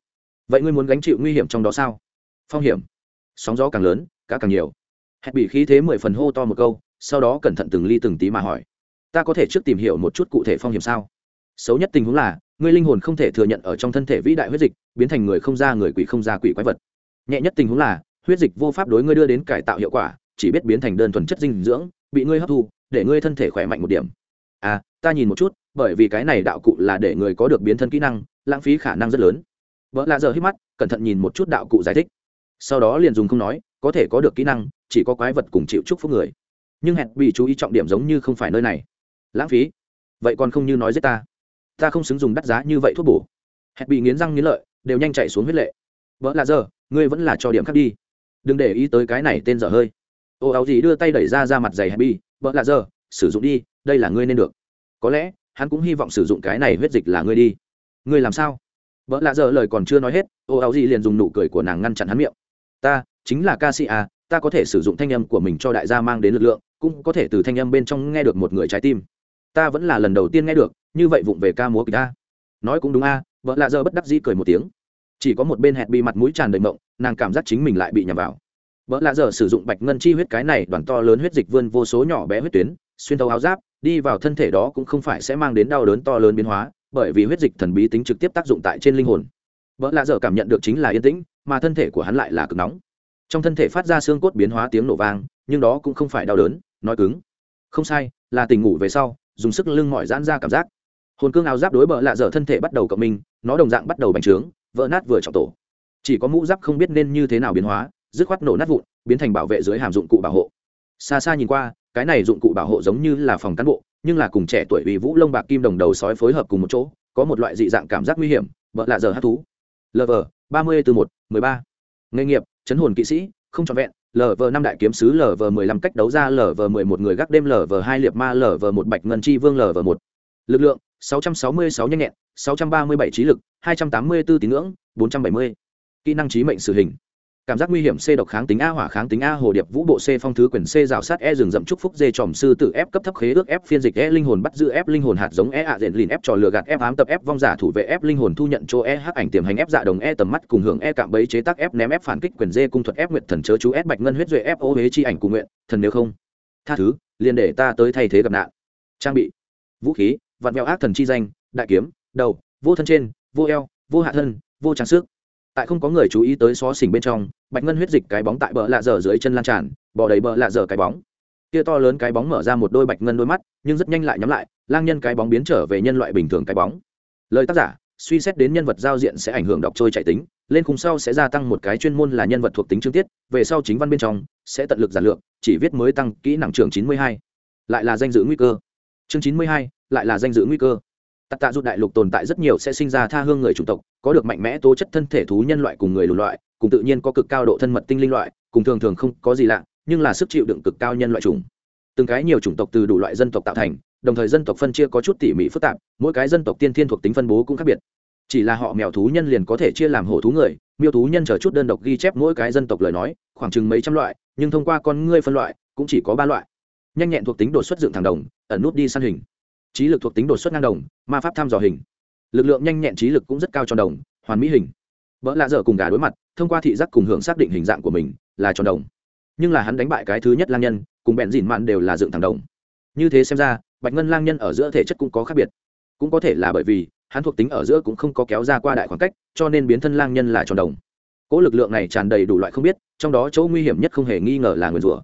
Vậy ngươi muốn gánh chịu nguy hiểm trong đó sao? Phong hiểm. Sóng gió càng lớn cá càng nhiều. Hẹn bị khí thế mười phần hô to một câu sau đó cẩn thận từng ly từng tí mà hỏi. Ta có thể trước tìm hiểu một chút cụ thể phong hiểm sao? Xấu nhất tình huống là, ngươi linh hồn không thể thừa nhận ở trong thân thể vĩ đại huyết dịch, biến thành người không ra người quỷ không ra quỷ quái vật. Nhẹ nhất tình huống là, huyết dịch vô pháp đối ngươi đưa đến cải tạo hiệu quả, chỉ biết biến thành đơn thuần chất dinh dưỡng, bị ngươi hấp thu, để ngươi thân thể khỏe mạnh một điểm. À ta nhìn một chút, bởi vì cái này đạo cụ là để người có được biến thân kỹ năng, lãng phí khả năng rất lớn. Vợ lạ giờ hít mắt, cẩn thận nhìn một chút đạo cụ giải thích. Sau đó liền dùng không nói, có thể có được kỹ năng, chỉ có quái vật cùng chịu chúc phúc người. Nhưng hẹn bị chú ý trọng điểm giống như không phải nơi này. Lãng phí. Vậy còn không như nói giết ta ta không xứng dùng đắt giá như vậy thuốc bổ. Hẹn bị nghiến răng nghiến lợi, đều nhanh chạy xuống huyết lệ. Vợ là giờ, ngươi vẫn là cho điểm khác đi. Đừng để ý tới cái này tên dở hơi. Ô, áo gì đưa tay đẩy ra ra mặt giày hẹn bị, vợ là giờ, sử dụng đi, đây là ngươi nên được. Có lẽ, hắn cũng hy vọng sử dụng cái này huyết dịch là ngươi đi. Ngươi làm sao? Vợ lạ giờ lời còn chưa nói hết, ô, áo gì liền dùng nụ cười của nàng ngăn chặn hắn miệng. Ta, chính là ca sĩ à ta có thể sử dụng thanh âm của mình cho đại gia mang đến lực lượng, cũng có thể từ thanh âm bên trong nghe được một người trái tim. Ta vẫn là lần đầu tiên nghe được như vậy vụng về ca múa kịch ta nói cũng đúng a, vợ lạ giờ bất đắc dĩ cười một tiếng. Chỉ có một bên hẹn bị mặt mũi tràn đầy mộng, nàng cảm giác chính mình lại bị nhầm vào. Vợ lạ giờ sử dụng bạch ngân chi huyết cái này đoàn to lớn huyết dịch vươn vô số nhỏ bé huyết tuyến, xuyên thấu áo giáp, đi vào thân thể đó cũng không phải sẽ mang đến đau đớn to lớn biến hóa, bởi vì huyết dịch thần bí tính trực tiếp tác dụng tại trên linh hồn. Vợ lạ giờ cảm nhận được chính là yên tĩnh, mà thân thể của hắn lại là cực nóng. Trong thân thể phát ra xương cốt biến hóa tiếng nổ vang, nhưng đó cũng không phải đau đớn, nói cứng. Không sai, là tình ngủ về sau, dùng sức lưng mỏi giãn ra cảm giác hồn cương áo giáp đối bờ lạ dở thân thể bắt đầu cộng minh, nó đồng dạng bắt đầu bành trướng, vỡ nát vừa trọng tổ. Chỉ có mũ giáp không biết nên như thế nào biến hóa, dứt khoát nổ nát vụn, biến thành bảo vệ dưới hàm dụng cụ bảo hộ. Xa xa nhìn qua, cái này dụng cụ bảo hộ giống như là phòng cán bộ, nhưng là cùng trẻ tuổi ủy vũ lông bạc kim đồng đầu sói phối hợp cùng một chỗ, có một loại dị dạng cảm giác nguy hiểm vợ lạ giờ hát thú. Lv ba mươi từ một mười ba. Nghề nghiệp, chấn hồn kỵ sĩ, không trọn vẹn lv năm đại kiếm sứ lv mười lăm cách đấu ra lv mười một người gác đêm lv hai liệt ma lv một bạch ngân chi vương lv một. Lực lượng 666 nhanh nhẹn 637 trí lực 284 tín ngưỡng 470. kỹ năng trí mệnh sử hình. Cảm giác nguy hiểm c độc kháng tính a hỏa kháng tính a hồ điệp vũ bộ c phong thứ quyền c rào sát e rừng rậm trúc phúc d tròm sư tử, f cấp thấp khế ước f phiên dịch e linh hồn bắt giữ f linh hồn hạt giống e ạ diện lìn f trò lừa gạt f ám tập f vong giả thủ vệ f linh hồn thu nhận chỗ e hắc ảnh tiềm hành f dạ đồng e tầm mắt cùng hưởng e cạm bẫy chế tác f ném f phản kích quyền d cung thuật f nguyện thần chớ chú s bạch ngân huyết duệ f ô hế chi ảnh cùng nguyện thần nếu không. Tha thứ liền để ta tới thay thế gặp nạn. Trang bị. Vũ khí vạn vẹo ác thần chi danh, đại kiếm, đầu, vô thân trên, vô eo, vô hạ thân, vô trang sức. Tại không có người chú ý tới xó xỉnh bên trong, bạch ngân huyết dịch cái bóng tại bờ lạ dở dưới chân lan tràn, bỏ đầy bờ lạ dở cái bóng. Kia to lớn cái bóng mở ra một đôi bạch ngân đôi mắt, nhưng rất nhanh lại nhắm lại, lang nhân cái bóng biến trở về nhân loại bình thường cái bóng. Lời tác giả, suy xét đến nhân vật giao diện sẽ ảnh hưởng đọc trôi chạy tính, lên khung sau sẽ gia tăng một cái chuyên môn là nhân vật thuộc tính chương tiết, về sau chính văn bên trong sẽ tận lực giản lược, chỉ viết mới tăng kỹ năng trường chín mươi hai. Lại là danh dự nguy cơ chương chín mươi hai, lại là danh dự nguy cơ. Tạ tạ rụt đại lục tồn tại rất nhiều sẽ sinh ra tha hương người chủng tộc, có được mạnh mẽ tố chất thân thể thú nhân loại cùng người lùn loại, cùng tự nhiên có cực cao độ thân mật tinh linh loại, cùng thường thường không có gì lạ, nhưng là sức chịu đựng cực cao nhân loại chủng. Từng cái nhiều chủng tộc từ đủ loại dân tộc tạo thành, đồng thời dân tộc phân chia có chút tỉ mỉ phức tạp, mỗi cái dân tộc tiên thiên thuộc tính phân bố cũng khác biệt. Chỉ là họ mèo thú nhân liền có thể chia làm hổ thú người, miêu thú nhân chờ chút đơn độc ghi chép mỗi cái dân tộc lời nói, khoảng chừng mấy trăm loại, nhưng thông qua con ngươi phân loại, cũng chỉ có ba loại. Nhanh nhẹn thuộc tính đột xuất dựng thẳng đồng ẩn nút đi săn hình. Trí lực thuộc tính đột xuất ngang đồng, ma pháp thăm dò hình. Lực lượng nhanh nhẹn trí lực cũng rất cao tròn đồng, hoàn mỹ hình. Vợ lạ dở cùng gà đối mặt, thông qua thị giác cùng hưởng xác định hình dạng của mình, là tròn đồng. Nhưng là hắn đánh bại cái thứ nhất lang nhân, cùng bẹn dìn mạn đều là dựng thẳng đồng. Như thế xem ra, bạch ngân lang nhân ở giữa thể chất cũng có khác biệt. Cũng có thể là bởi vì, hắn thuộc tính ở giữa cũng không có kéo ra qua đại khoảng cách, cho nên biến thân lang nhân là tròn đồng. Cỗ lực lượng này tràn đầy đủ loại không biết, trong đó chỗ nguy hiểm nhất không hề nghi ngờ là nguyền rủa.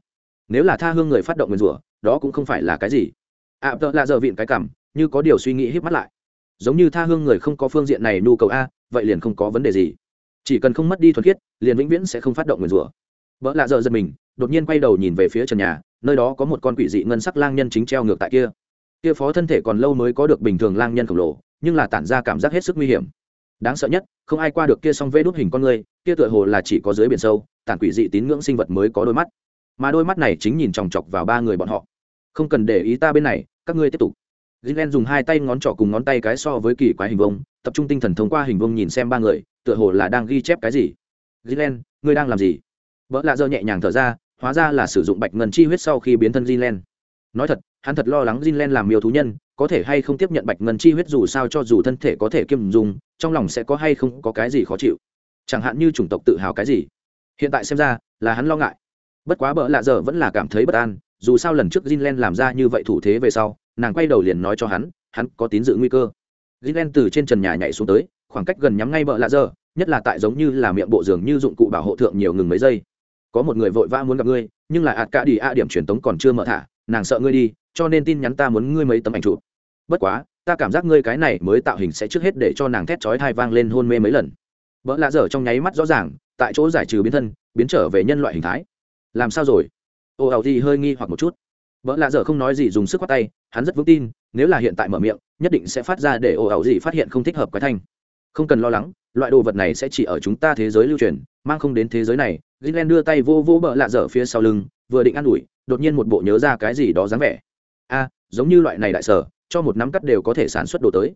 Nếu là tha hương người phát động nguyền rủa, đó cũng không phải là cái gì ạ à, tợ là giờ vịn cái cảm như có điều suy nghĩ hít mắt lại. Giống như tha hương người không có phương diện này nhu cầu a vậy liền không có vấn đề gì. Chỉ cần không mất đi thuần khiết liền vĩnh viễn sẽ không phát động nguyền rủa. Vợ lạ dợ giật mình đột nhiên quay đầu nhìn về phía trần nhà nơi đó có một con quỷ dị ngân sắc lang nhân chính treo ngược tại kia. Kia phó thân thể còn lâu mới có được bình thường lang nhân khổng lồ nhưng là tản ra cảm giác hết sức nguy hiểm. Đáng sợ nhất không ai qua được kia song vê đốt hình con người kia tựa hồ là chỉ có dưới biển sâu tản quỷ dị tín ngưỡng sinh vật mới có đôi mắt. Mà đôi mắt này chính nhìn chòng chọc vào ba người bọn họ không cần để ý ta bên này các ngươi tiếp tục Gilen dùng hai tay ngón trỏ cùng ngón tay cái so với kỳ quái hình vông, tập trung tinh thần thông qua hình vông nhìn xem ba người, tựa hồ là đang ghi chép cái gì. Gilen, ngươi đang làm gì? vợ lạ dơ nhẹ nhàng thở ra, hóa ra là sử dụng bạch ngân chi huyết sau khi biến thân Gilen. Nói thật, hắn thật lo lắng Gilen làm miêu thú nhân, có thể hay không tiếp nhận bạch ngân chi huyết dù sao cho dù thân thể có thể kiêm dùng, trong lòng sẽ có hay không có cái gì khó chịu. Chẳng hạn như chủng tộc tự hào cái gì. Hiện tại xem ra, là hắn lo ngại. Bất quá bỡ lạ giờ vẫn là cảm thấy bất an, dù sao lần trước Jinlen làm ra như vậy thủ thế về sau, nàng quay đầu liền nói cho hắn, hắn có tín dự nguy cơ. Jinlen từ trên trần nhà nhảy xuống tới, khoảng cách gần nhắm ngay bợ lạ giờ, nhất là tại giống như là miệng bộ giường như dụng cụ bảo hộ thượng nhiều ngừng mấy giây. Có một người vội vã muốn gặp ngươi, nhưng là ạt cả đi a điểm truyền tống còn chưa mở thả, nàng sợ ngươi đi, cho nên tin nhắn ta muốn ngươi mấy tấm ảnh chụp. Bất quá, ta cảm giác ngươi cái này mới tạo hình sẽ trước hết để cho nàng thét chói tai vang lên hôn mê mấy lần. Bỡ lạ dở trong nháy mắt rõ ràng, tại chỗ giải trừ biến thân, biến trở về nhân loại hình thái. Làm sao rồi? Ô ảo gì hơi nghi hoặc một chút. Vợ lạ dở không nói gì dùng sức khoát tay, hắn rất vững tin, nếu là hiện tại mở miệng, nhất định sẽ phát ra để ô ảo gì phát hiện không thích hợp cái thanh. Không cần lo lắng, loại đồ vật này sẽ chỉ ở chúng ta thế giới lưu truyền, mang không đến thế giới này. Gilen đưa tay vô vô bợ lạ dở phía sau lưng, vừa định ă n ủi, đột nhiên một bộ nhớ ra cái gì đó dáng vẻ. A, giống như loại này đại sở, cho một nắm cắt đều có thể sản xuất đồ tới.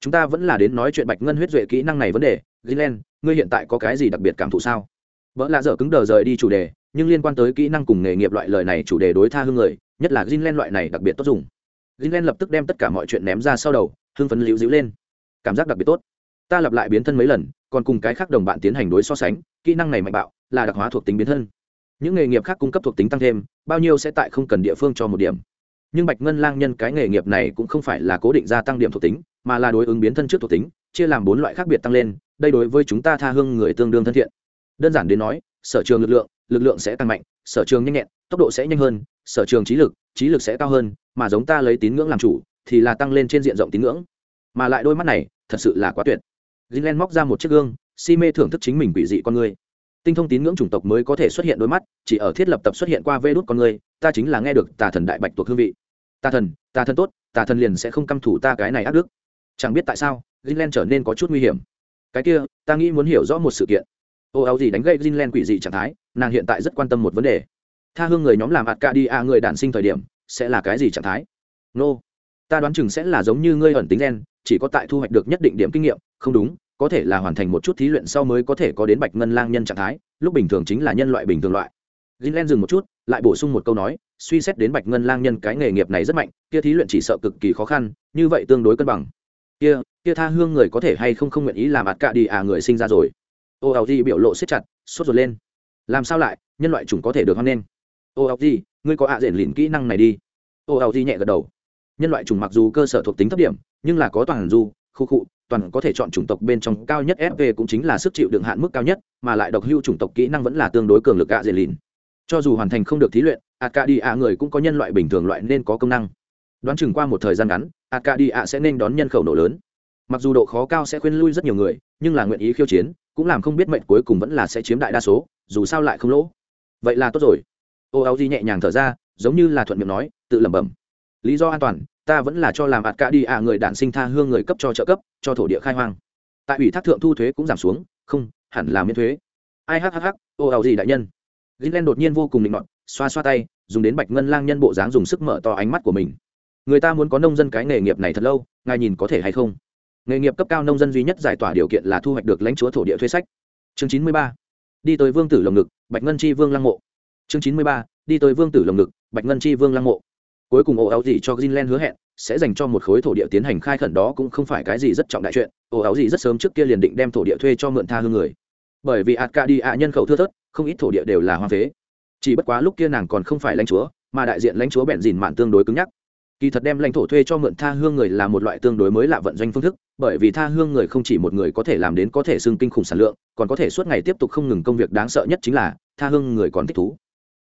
Chúng ta vẫn là đến nói chuyện bạch ngân huyết duệ kỹ năng này vấn đề. Gilen ngươi hiện tại có cái gì đặc biệt cảm thụ sao? Vợ lạ dở cứng đờ rời đi chủ đề nhưng liên quan tới kỹ năng cùng nghề nghiệp loại lời này chủ đề đối tha hương người, nhất là Greenland loại này đặc biệt tốt dùng. Greenland lập tức đem tất cả mọi chuyện ném ra sau đầu, hưng phấn liễu dĩu lên. Cảm giác đặc biệt tốt. Ta lặp lại biến thân mấy lần, còn cùng cái khác đồng bạn tiến hành đối so sánh, kỹ năng này mạnh bạo, là đặc hóa thuộc tính biến thân. Những nghề nghiệp khác cung cấp thuộc tính tăng thêm, bao nhiêu sẽ tại không cần địa phương cho một điểm. Nhưng bạch ngân lang nhân cái nghề nghiệp này cũng không phải là cố định gia tăng điểm thuộc tính, mà là đối ứng biến thân trước thuộc tính, chia làm bốn loại khác biệt tăng lên, đây đối với chúng ta tha hương người tương đương thân thiện. Đơn giản đến nói, sở trường lực lượng lực lượng sẽ tăng mạnh, sở trường nhanh nhẹn, tốc độ sẽ nhanh hơn, sở trường trí lực trí lực sẽ cao hơn, mà giống ta lấy tín ngưỡng làm chủ, thì là tăng lên trên diện rộng tín ngưỡng. Mà lại đôi mắt này, thật sự là quá tuyệt. Jinlen móc ra một chiếc gương, si mê thưởng thức chính mình quỷ dị con người. Tinh thông tín ngưỡng chủng tộc mới có thể xuất hiện đôi mắt, chỉ ở thiết lập tập xuất hiện qua vê đốt con người, ta chính là nghe được tà thần đại bạch tuộc hương vị. Tà thần tà thần tốt, tà thần liền sẽ không căm thủ ta cái này ác đức. Chẳng biết tại sao Jinlen trở nên có chút nguy hiểm. Cái kia, ta nghĩ muốn hiểu rõ một sự kiện. Ô áo gì đánh gây Jinlen quỷ dị trạng thái? Nàng hiện tại rất quan tâm một vấn đề tha hương người nhóm làm ạt ca đi a người đản sinh thời điểm sẽ là cái gì trạng thái nô、no. ta đoán chừng sẽ là giống như ngươi ẩn tính gen chỉ có tại thu hoạch được nhất định điểm kinh nghiệm không đúng có thể là hoàn thành một chút thí luyện sau mới có thể có đến bạch ngân lang nhân trạng thái lúc bình thường chính là nhân loại bình thường loại Greenland dừng một chút, lại bổ sung một câu nói, suy xét đến Bạch Ngân Lang nhân cái nghề nghiệp này rất mạnh, kia thí luyện chỉ sợ cực kỳ khó khăn, như vậy tương đối cân bằng. Kia, kia tha hương người có thể hay không không nguyện ý làm ạt cả đi à người sinh ra rồi. Ô Áo biểu lộ siết chặt, sốt ruột lên làm sao lại, nhân loại chủng có thể được hoan nghênh? Ô áo gì ngươi có ạ à diện lìn kỹ năng này đi. Ô áo gì nhẹ gật đầu. Nhân loại chủng mặc dù cơ sở thuộc tính thấp điểm, nhưng là có toàn du, khu cụ toàn có thể chọn chủng tộc bên trong cao nhất fv cũng chính là sức chịu đựng hạn mức cao nhất, mà lại độc hưu chủng tộc kỹ năng vẫn là tương đối cường lực ạ diện lìn cho dù hoàn thành không được thí luyện, Arcadia người cũng có nhân loại bình thường loại nên có công năng. Đoán chừng qua một thời gian ngắn, Arcadia sẽ nên đón nhân khẩu nổ lớn. Mặc dù độ khó cao sẽ khuyên lui rất nhiều người, nhưng là nguyện ý khiêu chiến, cũng làm không biết mệnh cuối cùng vẫn là sẽ chiếm đại đa số dù sao lại không lỗ. Vậy là tốt rồi. Ô áo di nhẹ nhàng thở ra, giống như là thuận miệng nói, tự lẩm bẩm. Lý do an toàn, ta vẫn là cho làm ạt cả đi ạ, người đản sinh tha hương người cấp cho trợ cấp, cho thổ địa khai hoang. Tại ủy thác thượng thu thuế cũng giảm xuống, không, hẳn là miễn thuế. Ai hhh ô áo gì đại nhân. Gilen đột nhiên vô cùng định mọn xoa xoa tay, dùng đến bạch ngân lang nhân bộ dáng dùng sức mở to ánh mắt của mình. Người ta muốn có nông dân cái nghề nghiệp này thật lâu, ngài nhìn có thể hay không? Nghề nghiệp cấp cao nông dân duy nhất giải tỏa điều kiện là thu hoạch được lãnh chúa thổ địa thuê sách. Chương chín mươi ba đi tới vương tử lồng ngực, bạch ngân chi vương lăng mộ. Chương chín mươi ba, đi tới vương tử lồng ngực, bạch ngân chi vương lăng mộ. Cuối cùng ồ áo gì cho greenland hứa hẹn, sẽ dành cho một khối thổ địa tiến hành khai khẩn đó cũng không phải cái gì rất trọng đại chuyện ồ áo gì rất sớm trước kia liền định đem thổ địa thuê cho mượn tha hương người. Bởi vì ạt ca đi ạ nhân khẩu thưa thớt, không ít thổ địa đều là hoang phế. Chỉ bất quá lúc kia nàng còn không phải lãnh chúa, mà đại diện lãnh chúa bẹn dìn mạn tương đối cứng nhắc. Kỳ thật đem lãnh thổ thuê cho mượn tha hương người là một loại tương đối mới lạ vận doanh phương thức bởi vì tha hương người không chỉ một người có thể làm đến có thể xưng kinh khủng sản lượng, còn có thể suốt ngày tiếp tục không ngừng công việc đáng sợ nhất chính là tha hương người còn thích thú.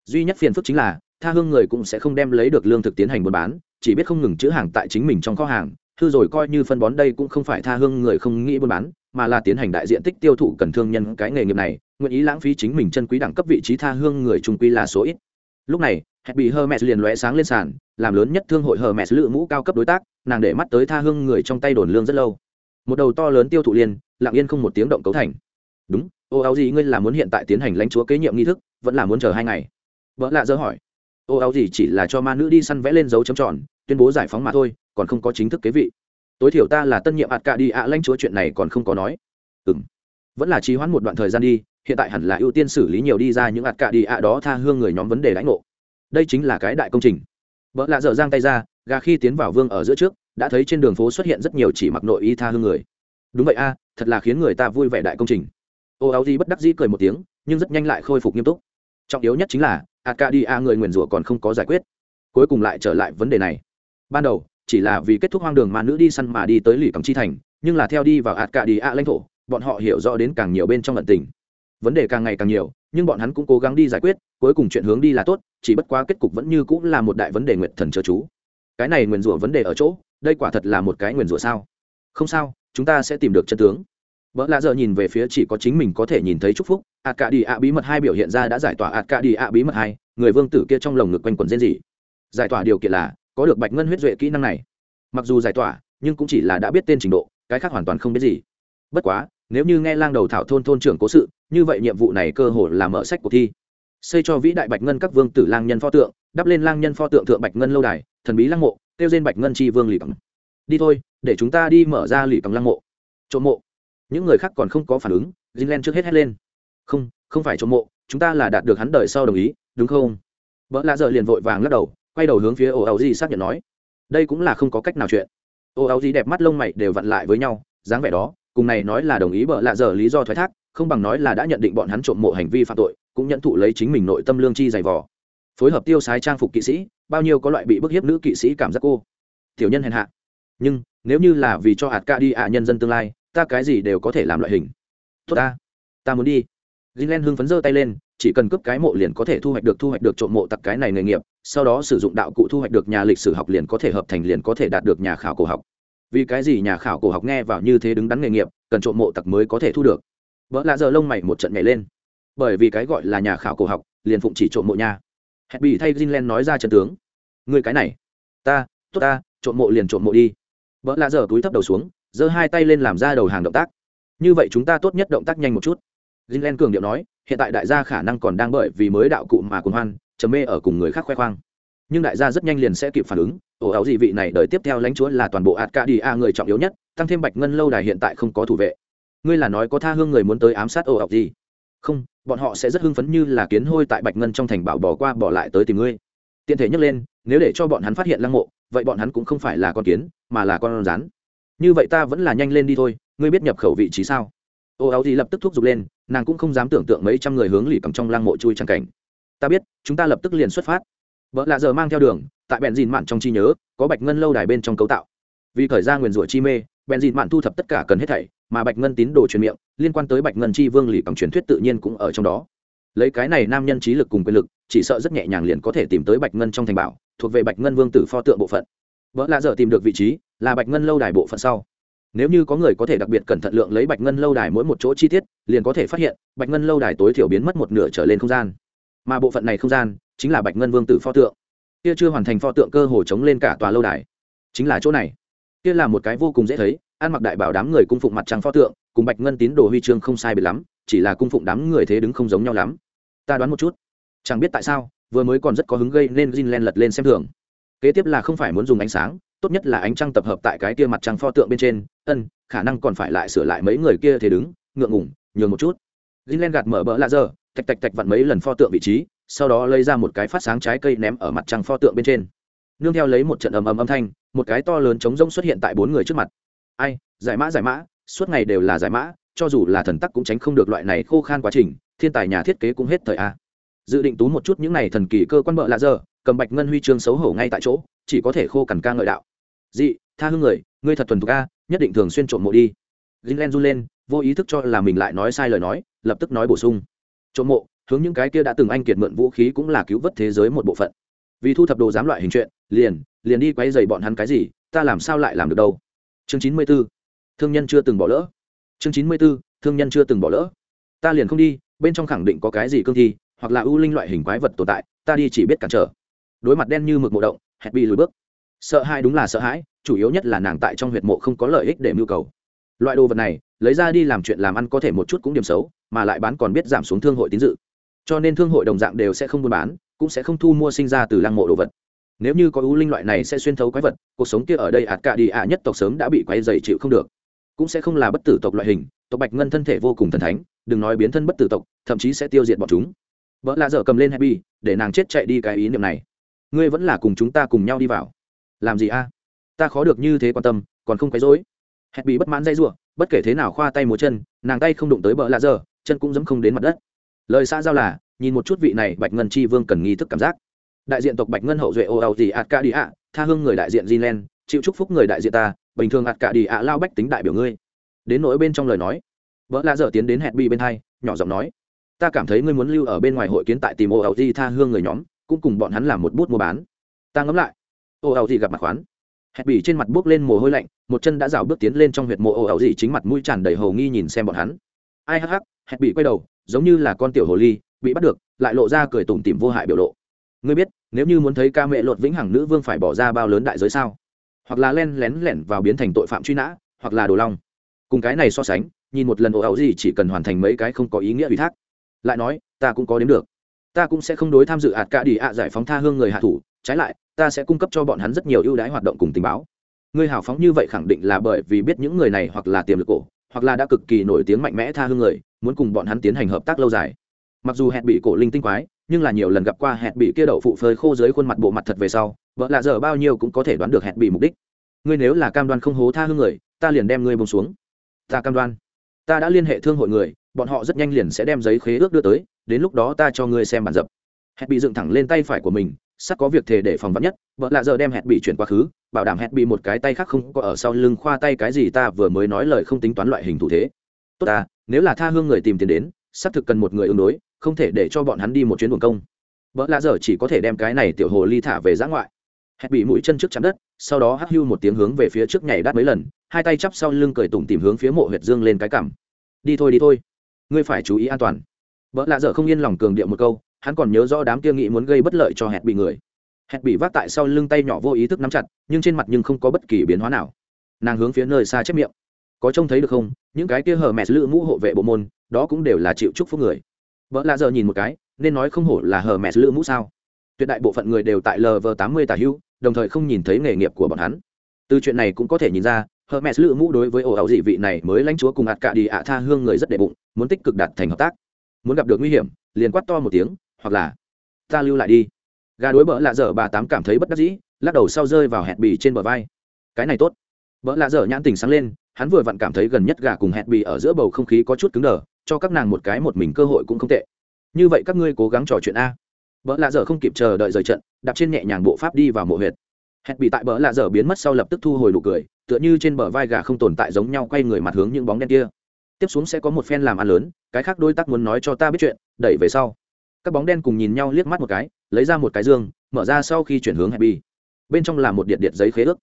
Duy nhất phiền phức chính là tha hương người cũng sẽ không đem lấy được lương thực tiến hành buôn bán, chỉ biết không ngừng chữ hàng tại chính mình trong kho hàng thư rồi coi như phân bón đây cũng không phải tha hương người không nghĩ buôn bán, mà là tiến hành đại diện tích tiêu thụ cần thương nhân cái nghề nghiệp này, nguyện ý lãng phí chính mình chân quý đẳng cấp vị trí tha hương người trung quy là số ít. Lúc này hẹp bị hermes liền lóe sáng lên sàn làm lớn nhất thương hội hermes lựa mũ cao cấp đối tác nàng để mắt tới tha hương người trong tay đồn lương rất lâu. Một đầu to lớn tiêu thụ liền lặng yên không một tiếng động cấu thành. Đúng ô áo gì ngươi là muốn hiện tại tiến hành lãnh chúa kế nhiệm nghi thức vẫn là muốn chờ hai ngày? Vỡ lạ dơ hỏi. Ô áo gì chỉ là cho ma nữ đi săn vẽ lên dấu chấm tròn tuyên bố giải phóng mà thôi còn không có chính thức kế vị. Tối thiểu ta là tân nhiệm ạt cả đi ạ lãnh chúa chuyện này còn không có nói. Ừm, vẫn là trì hoãn một đoạn thời gian đi hiện tại hẳn là ưu tiên xử lý nhiều đi ra những ạt cả đi ạ đó tha hương người nhóm vấn đề lãnh ngộ đây chính là cái đại công trình vợ lạ dở giang tay ra gà khi tiến vào vương ở giữa trước đã thấy trên đường phố xuất hiện rất nhiều chỉ mặc nội y tha hương người đúng vậy a thật là khiến người ta vui vẻ đại công trình ô áo di bất đắc dĩ cười một tiếng nhưng rất nhanh lại khôi phục nghiêm túc trọng yếu nhất chính là Arcadia người nguyền rủa còn không có giải quyết. Cuối cùng lại trở lại vấn đề này. Ban đầu, chỉ là vì kết thúc hoang đường mà nữ đi săn mà đi tới lì cắm chi thành, nhưng là theo đi vào Arcadia lãnh thổ, bọn họ hiểu rõ đến càng nhiều bên trong lận tình. Vấn đề càng ngày càng nhiều, nhưng bọn hắn cũng cố gắng đi giải quyết, cuối cùng chuyện hướng đi là tốt, chỉ bất quá kết cục vẫn như cũng là một đại vấn đề nguyệt thần chớ chú. Cái này nguyền rủa vấn đề ở chỗ, đây quả thật là một cái nguyền rủa sao? Không sao, chúng ta sẽ tìm được chân tướng. vợ lạ giờ nhìn về phía chỉ có chính mình có thể nhìn thấy chúc phúc, ạt cả đi ạ bí mật hai biểu hiện ra đã giải tỏa ạt cả đi ạ bí mật hai, người vương tử kia trong lồng ngực quanh quẩn rên gì Giải tỏa điều kiện là có được bạch ngân huyết duệ kỹ năng này. Mặc dù giải tỏa, nhưng cũng chỉ là đã biết tên trình độ, cái khác hoàn toàn không biết gì. Bất quá, nếu như nghe lang đầu thảo thôn thôn trưởng cố sự, như vậy nhiệm vụ này cơ hội là mở sách cuộc thi. Xây cho vĩ đại bạch ngân các vương tử lang nhân pho tượng, đắp lên lang nhân pho tượng thượng bạch ngân lâu đài, thần bí lăng mộ, tiêu trên bạch ngân tri vương lì cẳng. Đi thôi, để chúng ta đi mở ra lì cẳng lăng mộ. Trộm mộ những người khác còn không có phản ứng Jinlen trước hết hét lên không không phải trộm mộ chúng ta là đạt được hắn đời sau đồng ý đúng không vợ lạ dợ liền vội vàng lắc đầu quay đầu hướng phía ồ áo gì xác nhận nói đây cũng là không có cách nào chuyện ồ áo gì đẹp mắt lông mày đều vặn lại với nhau dáng vẻ đó cùng này nói là đồng ý bợ lạ dở lý do thoái thác không bằng nói là đã nhận định bọn hắn trộm mộ hành vi phạm tội cũng nhận thụ lấy chính mình nội tâm lương chi dày vò. Phối hợp tiêu sái trang phục kỵ sĩ bao nhiêu có loại bị bức hiếp nữ kỵ sĩ cảm giác cô. Tiểu nhân hèn hạ. Nhưng nếu như là vì cho hạt ca đi ạ nhân dân tương lai ta cái gì đều có thể làm loại hình. Tốt ta. Ta muốn đi. Gilen hưng phấn giơ tay lên, chỉ cần cướp cái mộ liền có thể thu hoạch được thu hoạch được trộm mộ tặc cái này nghề nghiệp, sau đó sử dụng đạo cụ thu hoạch được nhà lịch sử học liền có thể hợp thành liền có thể đạt được nhà khảo cổ học. Vì cái gì nhà khảo cổ học nghe vào như thế đứng đắn nghề nghiệp, cần trộm mộ tặc mới có thể thu được. vợ lạ giờ lông mày một trận nhảy lên. Bởi vì cái gọi là nhà khảo cổ học, liền phụng chỉ trộm mộ nhà. hẹn bị thay Gilen nói ra trận tướng. Người cái này, ta, tốt ta, trộm mộ liền trộm mộ đi. vợ lạ giờ túi thấp đầu xuống, giơ hai tay lên làm ra đầu hàng động tác như vậy chúng ta tốt nhất động tác nhanh một chút Jinlen cường điệu nói hiện tại đại gia khả năng còn đang bởi vì mới đạo cụ mà cuồng hoan chấm mê ở cùng người khác khoe khoang nhưng đại gia rất nhanh liền sẽ kịp phản ứng ổ áo gì vị này, đời tiếp theo lãnh chúa là toàn bộ ạt ca đi a người trọng yếu nhất, tăng thêm bạch ngân lâu đài hiện tại không có thủ vệ. Ngươi là nói có tha hương người muốn tới ám sát ổ áo gì? Không, bọn họ sẽ rất hưng phấn như là kiến hôi tại bạch ngân trong thành bảo bỏ qua, bỏ lại tới tìm ngươi. Tiện thể nhắc lên, nếu để cho bọn hắn phát hiện lăng mộ, vậy bọn hắn cũng không phải là con kiến, mà là con rắn. Như vậy ta vẫn là nhanh lên đi thôi, ngươi biết nhập khẩu vị trí sao? Ô áo gì lập tức thúc giục lên, nàng cũng không dám tưởng tượng mấy trăm người hướng lì cầm trong lăng mộ chui trăng cảnh. Ta biết, chúng ta lập tức liền xuất phát. Vợ lạ giờ mang theo đường tại bèn dìn mạn trong chi nhớ, có bạch ngân lâu đài bên trong cấu tạo. Vì khởi ra nguyền rủa chi mê, bèn dìn mạn thu thập tất cả cần hết thảy, mà bạch ngân tín đồ truyền miệng, liên quan tới bạch ngân chi vương lì bằng truyền thuyết tự nhiên cũng ở trong đó. Lấy cái này nam nhân trí lực cùng quyền lực, chỉ sợ rất nhẹ nhàng liền có thể tìm tới bạch ngân trong thành bảo, thuộc về bạch ngân vương tử pho tượng bộ phận. Vợ lạ giờ tìm được vị trí, là bạch ngân lâu đài bộ phận sau. Nếu như có người có thể đặc biệt cẩn thận lượng lấy bạch ngân lâu đài mỗi một chỗ chi tiết, liền có thể phát hiện, bạch ngân lâu đài tối thiểu biến mất một nửa trở lên không gian. Mà bộ phận này không gian, chính là bạch ngân vương tử pho tượng kia chưa hoàn thành pho tượng cơ hồ chống lên cả tòa lâu đài. Chính là chỗ này. Kia là một cái vô cùng dễ thấy, ăn mặc đại bảo đám người cung phụng mặt trăng pho tượng, cùng bạch ngân tín đồ huy chương không sai biệt lắm, chỉ là cung phụng đám người thế đứng không giống nhau lắm. Ta đoán một chút. Chẳng biết tại sao, vừa mới còn rất có hứng gây nên Jin len lật lên xem thường. Kế tiếp là không phải muốn dùng ánh sáng, tốt nhất là ánh trăng tập hợp tại cái kia mặt trăng pho tượng bên trên. Ân, khả năng còn phải lại sửa lại mấy người kia thế đứng, ngượng ngủng nhường một chút. Jin len gạt mở bỡ lạ giờ tạch tạch tạch vặn mấy lần pho tượng vị trí sau đó lấy ra một cái phát sáng trái cây ném ở mặt trăng pho tượng bên trên. Nương theo lấy một trận ầm ầm âm thanh, một cái to lớn trống rỗng xuất hiện tại bốn người trước mặt. Ai, giải mã giải mã, suốt ngày đều là giải mã, cho dù là thần tắc cũng tránh không được loại này khô khan quá trình, thiên tài nhà thiết kế cũng hết thời a. Dự định tú một chút những này thần kỳ cơ quan bợ lạ giờ, cầm bạch ngân huy chương xấu hổ ngay tại chỗ, chỉ có thể khô cằn ca ngợi đạo. Dị, tha hương người, ngươi thật thuần thục a, nhất định thường xuyên trộm mộ đi. Len run lên, vô ý thức cho là mình lại nói sai lời nói, lập tức nói bổ sung. Trộm mộ hướng những cái kia đã từng anh kiệt mượn vũ khí cũng là cứu vớt thế giới một bộ phận. Vì thu thập đồ giám loại hình chuyện, liền liền đi quay dày bọn hắn cái gì, ta làm sao lại làm được đâu? Chương chín mươi b ố thương nhân chưa từng bỏ lỡ. Chương chín mươi b ố thương nhân chưa từng bỏ lỡ. Ta liền không đi, bên trong khẳng định có cái gì cương thi, hoặc là ưu linh loại hình quái vật tồn tại, ta đi chỉ biết cản trở. Đối mặt đen như mực mộ động, hẹn bị lùi bước. Sợ hãi đúng là sợ hãi, chủ yếu nhất là nàng tại trong huyệt mộ không có lợi ích để mưu cầu. Loại đồ vật này, lấy ra đi làm chuyện làm ăn có thể một chút cũng điểm xấu, mà lại bán còn biết giảm xuống thương hội tín dự cho nên thương hội đồng dạng đều sẽ không buôn bán, cũng sẽ không thu mua sinh ra từ lăng mộ đồ vật. Nếu như có ưu linh loại này sẽ xuyên thấu quái vật, cuộc sống kia ở đây ạt cả đi ạ nhất tộc sớm đã bị quái dày chịu không được. Cũng sẽ không là bất tử tộc loại hình, tộc bạch ngân thân thể vô cùng thần thánh, đừng nói biến thân bất tử tộc, thậm chí sẽ tiêu diệt bọn chúng. Vợ lạ dở cầm lên happy, để nàng chết chạy đi cái ý niệm này. Ngươi vẫn là cùng chúng ta cùng nhau đi vào. Làm gì a? Ta khó được như thế quan tâm, còn không quấy rối. Happy bất mãn dây rủa, bất kể thế nào khoa tay múa chân, nàng tay không đụng tới bờ lạ dở, chân cũng dẫm không đến mặt đất lời xã giao là, nhìn một chút vị này bạch ngân chi vương cần nghi thức cảm giác. Đại diện tộc bạch ngân hậu duệ ô âu thì ạt ca đi ạ tha hương người đại diện zinlen chịu chúc phúc người đại diện ta, bình thường ạt ca đi ạ lao bách tính đại biểu ngươi. Đến nỗi bên trong lời nói, vợ lạ dở tiến đến hẹn bi bên hai, nhỏ giọng nói, ta cảm thấy ngươi muốn lưu ở bên ngoài hội kiến tại tìm ô âu thì tha hương người nhóm, cũng cùng bọn hắn làm một bút mua bán. Ta ngẫm lại ô âu thì gặp mặt khoán. Hẹn bỉ trên mặt bước lên mồ hôi lạnh, một chân đã rào bước tiến lên trong huyệt mộ ô ẩu dị chính mặt mũi tràn đầy hầu nghi nhìn xem bọn hắn. Ai hắc hắc, hẹn bỉ quay đầu giống như là con tiểu hồ ly, bị bắt được, lại lộ ra cười tủm tỉm vô hại biểu lộ. Ngươi biết, nếu như muốn thấy ca mẹ lột vĩnh hằng nữ vương phải bỏ ra bao lớn đại giới sao? Hoặc là len lén lẻn vào biến thành tội phạm truy nã, hoặc là đồ long. Cùng cái này so sánh, nhìn một lần ồ ẩu gì chỉ cần hoàn thành mấy cái không có ý nghĩa ủy thác. Lại nói, ta cũng có đến được. Ta cũng sẽ không đối tham dự ạt cả đi ạ giải phóng tha hương người hạ thủ, trái lại, ta sẽ cung cấp cho bọn hắn rất nhiều ưu đãi hoạt động cùng tình báo. Ngươi hào phóng như vậy khẳng định là bởi vì biết những người này hoặc là tiềm lực cổ hoặc là đã cực kỳ nổi tiếng mạnh mẽ tha hương người, muốn cùng bọn hắn tiến hành hợp tác lâu dài. Mặc dù hẹn bị cổ linh tinh quái, nhưng là nhiều lần gặp qua hẹn bị kia đậu phụ phơi khô dưới khuôn mặt bộ mặt thật về sau, vợ lạ giờ bao nhiêu cũng có thể đoán được hẹn bị mục đích. Ngươi nếu là cam đoan không hố tha hương người, ta liền đem ngươi bông xuống. Ta cam đoan. Ta đã liên hệ thương hội người, bọn họ rất nhanh liền sẽ đem giấy khế ước đưa tới, đến lúc đó ta cho ngươi xem bản dập. Hẹn bị dựng thẳng lên tay phải của mình sắp có việc thể để phòng vắn nhất, vợ lạ giờ đem hẹn bị chuyển quá khứ, bảo đảm hẹn bị một cái tay khác không có ở sau lưng khoa tay cái gì ta vừa mới nói lời không tính toán loại hình thủ thế. Tốt ta, nếu là tha hương người tìm tiền đến, xác thực cần một người ứng đối, không thể để cho bọn hắn đi một chuyến buồng công. Vợ lạ giờ chỉ có thể đem cái này tiểu hồ ly thả về giã ngoại. Hẹn bị mũi chân trước chắn đất, sau đó hắt hưu một tiếng hướng về phía trước nhảy đắt mấy lần, hai tay chắp sau lưng cười tủm tìm hướng phía mộ huyệt dương lên cái cằm. Đi thôi đi thôi. Ngươi phải chú ý an toàn. Vợ lạ dở không yên lòng cường điệu một câu hắn còn nhớ rõ đám kia nghĩ muốn gây bất lợi cho hẹn bị người. Hẹn bị vác tại sau lưng tay nhỏ vô ý thức nắm chặt nhưng trên mặt nhưng không có bất kỳ biến hóa nào. Nàng hướng phía nơi xa chép miệng. Có trông thấy được không? Những cái kia hờ mẹ lữ mũ hộ vệ bộ môn đó cũng đều là chịu chúc phúc người. Vợ lạ giờ nhìn một cái nên nói không hổ là hờ mẹ lữ mũ sao? Tuyệt đại bộ phận người đều tại lv tám mươi tả hưu đồng thời không nhìn thấy nghề nghiệp của bọn hắn. Từ chuyện này cũng có thể nhìn ra hờ Hermes lữ mũ đối với ổ ảo dị vị này mới lãnh chúa cùng ạt cả đi ạ tha hương người rất đệ bụng, muốn tích cực đạt thành hợp tác. Muốn gặp được nguy hiểm, liền quát to một tiếng, hoặc là ta lưu lại đi. Gà đối bỡ lạ dở bà tám cảm thấy bất đắc dĩ, lắc đầu sau rơi vào hẹn bì trên bờ vai. Cái này tốt. Bỡ lạ dở nhãn tình sáng lên, hắn vừa vặn cảm thấy gần nhất gà cùng hẹn bì ở giữa bầu không khí có chút cứng đờ, cho các nàng một cái một mình cơ hội cũng không tệ. Như vậy các ngươi cố gắng trò chuyện a. Bỡ lạ dở không kịp chờ đợi rời trận, đạp trên nhẹ nhàng bộ pháp đi vào mộ huyệt. Hẹn bị tại bỡ lạ dở biến mất sau lập tức thu hồi nụ cười, tựa như trên bờ vai gà không tồn tại giống nhau quay người mặt hướng những bóng đen kia tiếp xuống sẽ có một phen làm ăn lớn cái khác đôi tác muốn nói cho ta biết chuyện đẩy về sau các bóng đen cùng nhìn nhau liếc mắt một cái, lấy ra một cái dương, mở ra sau khi chuyển hướng happy. Bên trong là một điện điện giấy khế ước.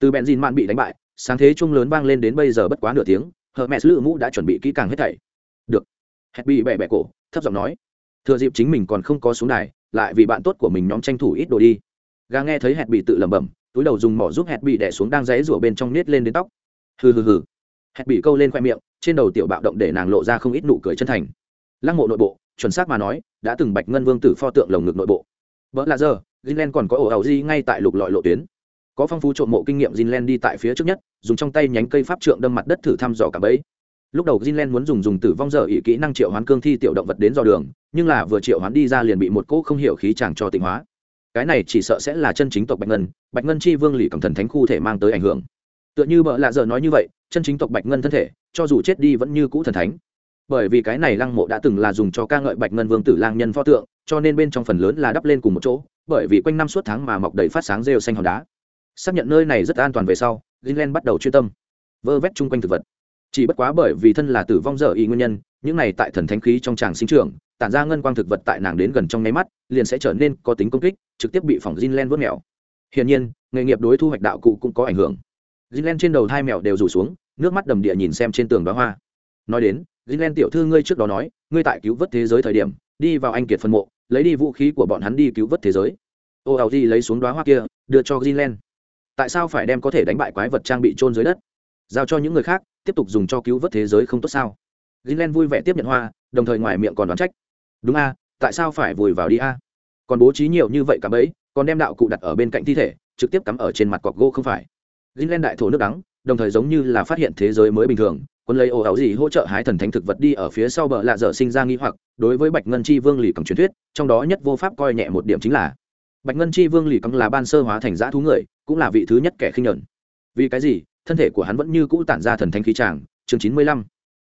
Từ bèn dìn mạn bị đánh bại, sáng thế chung lớn vang lên đến bây giờ bất quá nửa tiếng, hờ mẹ lự mũ đã chuẩn bị kỹ càng hết thảy. Được. Happy bẹ bẹ cổ, thấp giọng nói. Thừa dịp chính mình còn không có xuống đài, lại vì bạn tốt của mình nhóm tranh thủ ít đồ đi. Gà nghe thấy hẹn bị tự lẩm bẩm, túi đầu dùng mỏ giúp hẹn bị đẻ xuống đang dãy rủa bên trong nết lên đến tóc. Hừ hừ hừ. Hẹn bị câu lên khoe miệng, trên đầu tiểu bạo động để nàng lộ ra không ít nụ cười chân thành. Lăng mộ nội bộ chuẩn xác mà nói, đã từng bạch ngân vương tử pho tượng lồng ngực nội bộ. Vợ là giờ Greenland còn có ổ ảo di ngay tại lục lọi lộ tuyến. Có phong phú trộm mộ kinh nghiệm Greenland đi tại phía trước nhất, dùng trong tay nhánh cây pháp trượng đâm mặt đất thử thăm dò cả bẫy. Lúc đầu Greenland muốn dùng dùng tử vong giờ ỷ kỹ năng triệu hoán cương thi tiểu động vật đến dò đường, nhưng là vừa triệu hoán đi ra liền bị một cỗ không hiểu khí chàng cho tịnh hóa. Cái này chỉ sợ sẽ là chân chính tộc bạch ngân bạch ngân chi vương lì cầm thần thánh khu thể mang tới ảnh hưởng. Tựa như bợ lạ giờ nói như vậy, chân chính tộc bạch ngân thân thể, cho dù chết đi vẫn như cũ thần thánh bởi vì cái này lăng mộ đã từng là dùng cho ca ngợi bạch ngân vương tử lang nhân pho tượng, cho nên bên trong phần lớn là đắp lên cùng một chỗ, bởi vì quanh năm suốt tháng mà mọc đầy phát sáng rêu xanh hòn đá. Xác nhận nơi này rất an toàn về sau, greenland bắt đầu chuyên tâm. Vơ vét chung quanh thực vật. Chỉ bất quá bởi vì thân là tử vong dở y nguyên nhân, những này tại thần thánh khí trong tràng sinh trưởng, tản ra ngân quang thực vật tại nàng đến gần trong nháy mắt, liền sẽ trở nên có tính công kích, trực tiếp bị phỏng greenland vớt mèo. Hiển nhiên, nghề nghiệp đối thu hoạch đạo cụ cũng có ảnh hưởng. Greenland trên đầu hai mèo đều rủ xuống, nước mắt đầm địa nhìn xem trên tường đóa hoa. Nói đến greenland tiểu thư ngươi trước đó nói, ngươi tại cứu vớt thế giới thời điểm, đi vào anh kiệt phân mộ, lấy đi vũ khí của bọn hắn đi cứu vớt thế giới. Ô lấy xuống đóa hoa kia, đưa cho greenland. Tại sao phải đem có thể đánh bại quái vật trang bị chôn dưới đất? Giao cho những người khác, tiếp tục dùng cho cứu vớt thế giới không tốt sao? Greenland vui vẻ tiếp nhận hoa, đồng thời ngoài miệng còn đoán trách. Đúng a, tại sao phải vùi vào đi a? Còn bố trí nhiều như vậy cả bấy còn đem đạo cụ đặt ở bên cạnh thi thể, trực tiếp cắm ở trên mặt cọc gỗ không phải. Greenland đại thổ nước đắng, đồng thời giống như là phát hiện thế giới mới bình thường quân lấy ồ ảo gì hỗ trợ hái thần thánh thực vật đi ở phía sau bờ lạ dở sinh ra nghi hoặc, đối với bạch ngân chi vương lì cầm truyền thuyết, trong đó nhất vô pháp coi nhẹ một điểm chính là, bạch ngân chi vương lì cầm là ban sơ hóa thành giã thú người, cũng là vị thứ nhất kẻ khinh nhẫn vì cái gì? Thân thể của hắn vẫn như cũ tản ra thần thánh khí tràng. Chương chín mươi lăm.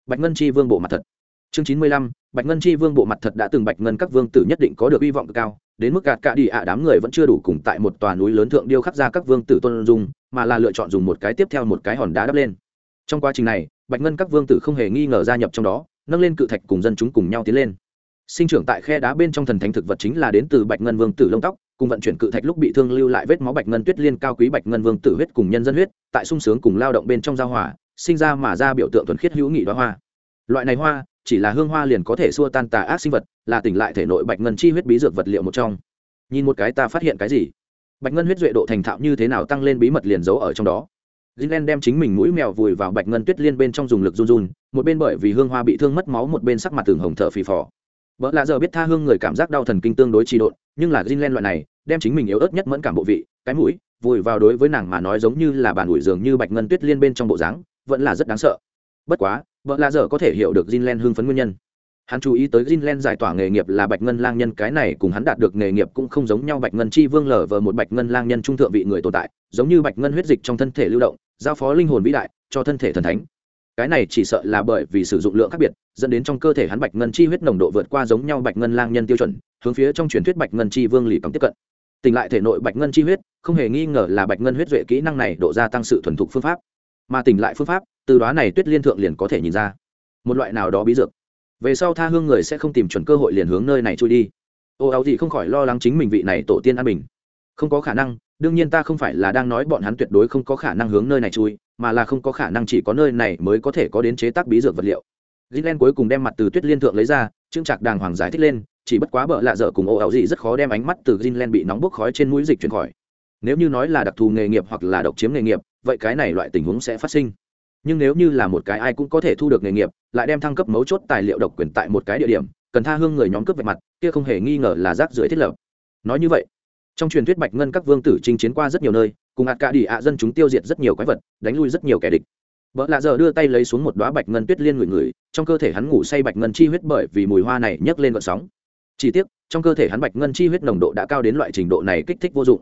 Bạch ngân chi vương bộ mặt thật. Chương chín mươi lăm. Bạch ngân chi vương bộ mặt thật đã từng bạch ngân các vương tử nhất định có được hy vọng cao, đến mức gạt cả đi ạ đám người vẫn chưa đủ cùng tại một tòa núi lớn thượng điêu khắc ra các vương tử tôn dung, mà là lựa chọn dùng một cái tiếp theo một cái hòn đá đắp lên trong quá trình này, bạch ngân các vương tử không hề nghi ngờ gia nhập trong đó, nâng lên cự thạch cùng dân chúng cùng nhau tiến lên. Sinh trưởng tại khe đá bên trong thần thánh thực vật chính là đến từ bạch ngân vương tử lông tóc, cùng vận chuyển cự thạch lúc bị thương lưu lại vết máu bạch ngân tuyết liên cao quý bạch ngân vương tử huyết cùng nhân dân huyết, tại sung sướng cùng lao động bên trong giao hỏa sinh ra mà ra biểu tượng thuần khiết hữu nghị đoá hoa. Loại này hoa, chỉ là hương hoa liền có thể xua tan tà ác sinh vật, là tỉnh lại thể nội bạch ngân chi huyết bí dược vật liệu một trong. Nhìn một cái ta phát hiện cái gì? Bạch ngân huyết duệ độ thành thạo như thế nào tăng lên bí mật liền giấu ở trong đó? Jinlen đem chính mình mũi mèo vùi vào bạch ngân tuyết liên bên trong dùng lực run run, một bên bởi vì hương hoa bị thương mất máu, một bên sắc mặt tường hồng thở phì phò. Bỡ lạ giờ biết tha hương người cảm giác đau thần kinh tương đối trì độn, nhưng là Jinlen loại này, đem chính mình yếu ớt nhất mẫn cảm bộ vị, cái mũi, vùi vào đối với nàng mà nói giống như là bàn ủi dường như bạch ngân tuyết liên bên trong bộ dáng, vẫn là rất đáng sợ. Bất quá, bỡ lạ giờ có thể hiểu được Jinlen hưng phấn nguyên nhân hắn chú ý tới Jinlen giải tỏa nghề nghiệp là Bạch Ngân Lang nhân cái này cùng hắn đạt được nghề nghiệp cũng không giống nhau Bạch Ngân Chi Vương lở vờ một Bạch Ngân Lang nhân trung thượng vị người tồn tại, giống như Bạch Ngân huyết dịch trong thân thể lưu động, giao phó linh hồn vĩ đại cho thân thể thần thánh. Cái này chỉ sợ là bởi vì sử dụng lượng khác biệt, dẫn đến trong cơ thể hắn Bạch Ngân chi huyết nồng độ vượt qua giống nhau Bạch Ngân Lang nhân tiêu chuẩn, hướng phía trong truyền thuyết Bạch Ngân Chi Vương lì cắm tiếp cận. Tỉnh lại thể nội Bạch Ngân chi huyết, không hề nghi ngờ là Bạch Ngân huyết duệ kỹ năng này độ gia tăng sự thuần thục phương pháp. Mà tỉnh lại phương pháp, từ đó này Tuyết Liên thượng liền có thể nhìn ra. Một loại nào đó bí dược về sau tha hương người sẽ không tìm chuẩn cơ hội liền hướng nơi này trôi đi ô áo gì không khỏi lo lắng chính mình vị này tổ tiên an bình không có khả năng đương nhiên ta không phải là đang nói bọn hắn tuyệt đối không có khả năng hướng nơi này chui mà là không có khả năng chỉ có nơi này mới có thể có đến chế tác bí dược vật liệu. Gilen cuối cùng đem mặt từ Tuyết Liên thượng lấy ra, trưng trạc đàng hoàng giải thích lên, chỉ bất quá bợ lạ dở cùng ô ảo gì rất khó đem ánh mắt từ Gilen bị nóng bốc khói trên mũi dịch chuyển khỏi. Nếu như nói là đặc thù nghề nghiệp hoặc là độc chiếm nghề nghiệp, vậy cái này loại tình huống sẽ phát sinh. Nhưng nếu như là một cái ai cũng có thể thu được nghề nghiệp lại đem thăng cấp mấu chốt tài liệu độc quyền tại một cái địa điểm cần tha hương người nhóm cướp về mặt kia không hề nghi ngờ là rác rưởi thiết lập. Nói như vậy trong truyền thuyết bạch ngân các vương tử chinh chiến qua rất nhiều nơi, cùng ạt cả đi ạ dân chúng tiêu diệt rất nhiều quái vật, đánh lui rất nhiều kẻ địch. Vợ lạ giờ đưa tay lấy xuống một đoá bạch ngân tuyết liên ngửi ngửi trong cơ thể hắn ngủ say bạch ngân chi huyết bởi vì mùi hoa này nhấc lên vận sóng. Chỉ tiếc, trong cơ thể hắn bạch ngân chi huyết nồng độ đã cao đến loại trình độ này kích thích vô dụng.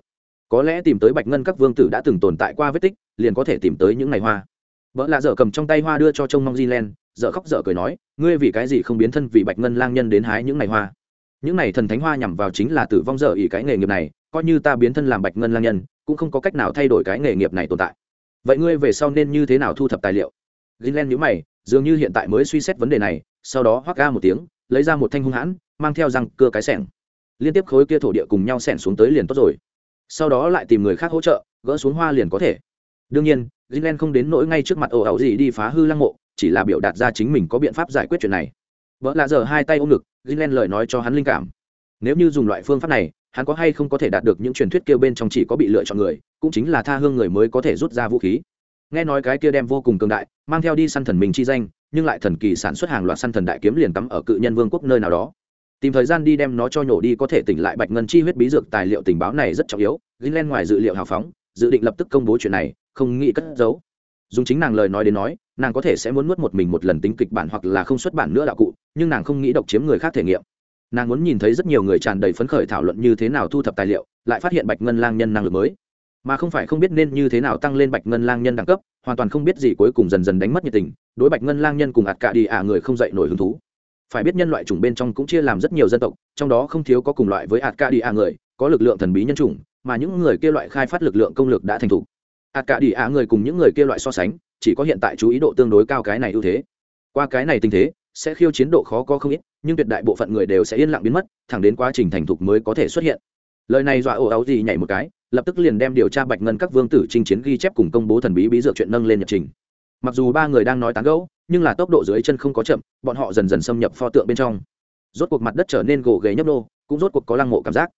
Có lẽ tìm tới bạch ngân các vương tử đã từng tồn tại qua vết tích, liền có thể tìm tới những ngày hoa. Vợ lạ dở cầm trong tay hoa đưa cho trông mong di len, dở khóc dở cười nói, ngươi vì cái gì không biến thân vì bạch ngân lang nhân đến hái những ngày hoa? Những này thần thánh hoa nhằm vào chính là tử vong dở ỉ cái nghề nghiệp này coi như ta biến thân làm bạch ngân lang nhân cũng không có cách nào thay đổi cái nghề nghiệp này tồn tại vậy ngươi về sau nên như thế nào thu thập tài liệu gilen nhíu mày, dường như hiện tại mới suy xét vấn đề này, sau đó hoác ga một tiếng, lấy ra một thanh hung hãn, mang theo răng cưa cái sẻng Liên tiếp khối kia thổ địa cùng nhau sẻng xuống tới liền tốt rồi. Sau đó lại tìm người khác hỗ trợ, gỡ xuống hoa liền có thể. Đương nhiên, gilen không đến nỗi ngay trước mặt ồ ẩu gì đi phá hư lăng mộ, chỉ là biểu đạt ra chính mình có biện pháp giải quyết chuyện này. Vợ lạ giờ hai tay ôm ngực, gilen lời nói cho hắn linh cảm nếu như dùng loại phương pháp này hắn có hay không có thể đạt được những truyền thuyết kêu bên trong chỉ có bị lựa chọn người, cũng chính là tha hương người mới có thể rút ra vũ khí. Nghe nói cái kia đem vô cùng cường đại, mang theo đi săn thần mình chi danh, nhưng lại thần kỳ sản xuất hàng loạt săn thần đại kiếm liền tắm ở cự nhân vương quốc nơi nào đó. Tìm thời gian đi đem nó cho nhổ đi có thể tỉnh lại bạch ngân chi huyết bí dược tài liệu tình báo này rất trọng yếu, Greenland ngoài dự liệu hào phóng, dự định lập tức công bố chuyện này, không nghĩ cất giấu. Dùng chính nàng lời nói đến nói, nàng có thể sẽ muốn nuốt một mình một lần tính kịch bản hoặc là không xuất bản nữa đạo cụ, nhưng nàng không nghĩ độc chiếm người khác thể nghiệm nàng muốn nhìn thấy rất nhiều người tràn đầy phấn khởi thảo luận như thế nào thu thập tài liệu, lại phát hiện bạch ngân lang nhân năng lực mới. Mà không phải không biết nên như thế nào tăng lên bạch ngân lang nhân đẳng cấp, hoàn toàn không biết gì cuối cùng dần dần đánh mất nhiệt tình, đối bạch ngân lang nhân cùng ạt cả đi ả người không dậy nổi hứng thú. Phải biết nhân loại chủng bên trong cũng chia làm rất nhiều dân tộc, trong đó không thiếu có cùng loại với ạt cả đi ả người, có lực lượng thần bí nhân chủng, mà những người kia loại khai phát lực lượng công lực đã thành thục. Ạt cả đi ả người cùng những người kia loại so sánh, chỉ có hiện tại chú ý độ tương đối cao cái này ưu thế. Qua cái này tình thế, sẽ khiêu chiến độ khó có không ít nhưng tuyệt đại bộ phận người đều sẽ yên lặng biến mất, thẳng đến quá trình thành thục mới có thể xuất hiện. Lời này dọa ồ áo gì nhảy một cái, lập tức liền đem điều tra bạch ngân các vương tử chinh chiến ghi chép cùng công bố thần bí bí dược chuyện nâng lên nhật trình. Mặc dù ba người đang nói tán gẫu, nhưng là tốc độ dưới chân không có chậm, bọn họ dần dần xâm nhập pho tượng bên trong. Rốt cuộc mặt đất trở nên gồ ghề nhấp nô, cũng rốt cuộc có lăng mộ cảm giác.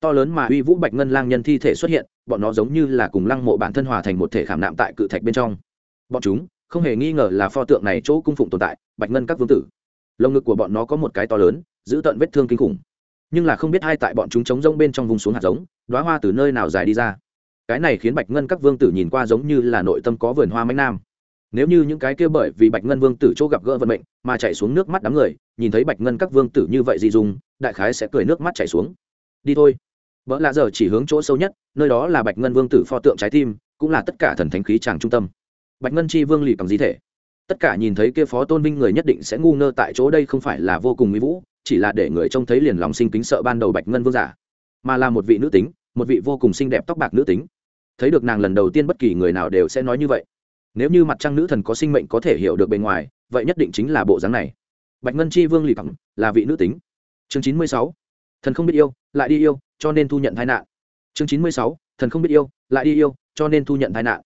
To lớn mà uy vũ bạch ngân lang nhân thi thể xuất hiện, bọn nó giống như là cùng lăng mộ bản thân hòa thành một thể khảm nạm tại cự thạch bên trong. Bọn chúng, không hề nghi ngờ là pho tượng này chỗ cung phụng tồn tại, bạch ngân các vương tử lồng ngực của bọn nó có một cái to lớn, giữ tận vết thương kinh khủng. Nhưng là không biết hai tại bọn chúng chống rông bên trong vùng xuống hạt giống đoá hoa từ nơi nào dài đi ra. Cái này khiến bạch ngân các vương tử nhìn qua giống như là nội tâm có vườn hoa mánh nam. Nếu như những cái kia bởi vì bạch ngân vương tử chỗ gặp gỡ vận mệnh mà chạy xuống nước mắt đám người, nhìn thấy bạch ngân các vương tử như vậy gì dùng đại khái sẽ cười nước mắt chảy xuống. Đi thôi. Vợ lạ giờ chỉ hướng chỗ sâu nhất, nơi đó là bạch ngân vương tử pho tượng trái tim, cũng là tất cả thần thánh khí tràng trung tâm. Bạch ngân chi vương lì cầm di thể tất cả nhìn thấy kia phó tôn vinh người nhất định sẽ ngu ngơ tại chỗ, đây không phải là vô cùng mỹ vũ, chỉ là để người trông thấy liền lòng sinh kính sợ ban đầu bạch ngân vương giả, mà là một vị nữ tính, một vị vô cùng xinh đẹp tóc bạc nữ tính. Thấy được nàng lần đầu tiên bất kỳ người nào đều sẽ nói như vậy. Nếu như mặt trăng nữ thần có sinh mệnh có thể hiểu được bề ngoài, vậy nhất định chính là bộ dáng này. Bạch ngân chi vương lì cẳng là vị nữ tính. Chương chín mươi sáu, thần không biết yêu, lại đi yêu, cho nên thu nhận tai nạn. Chương chín mươi sáu, thần không biết yêu, lại đi yêu, cho nên thu nhận tai nạn.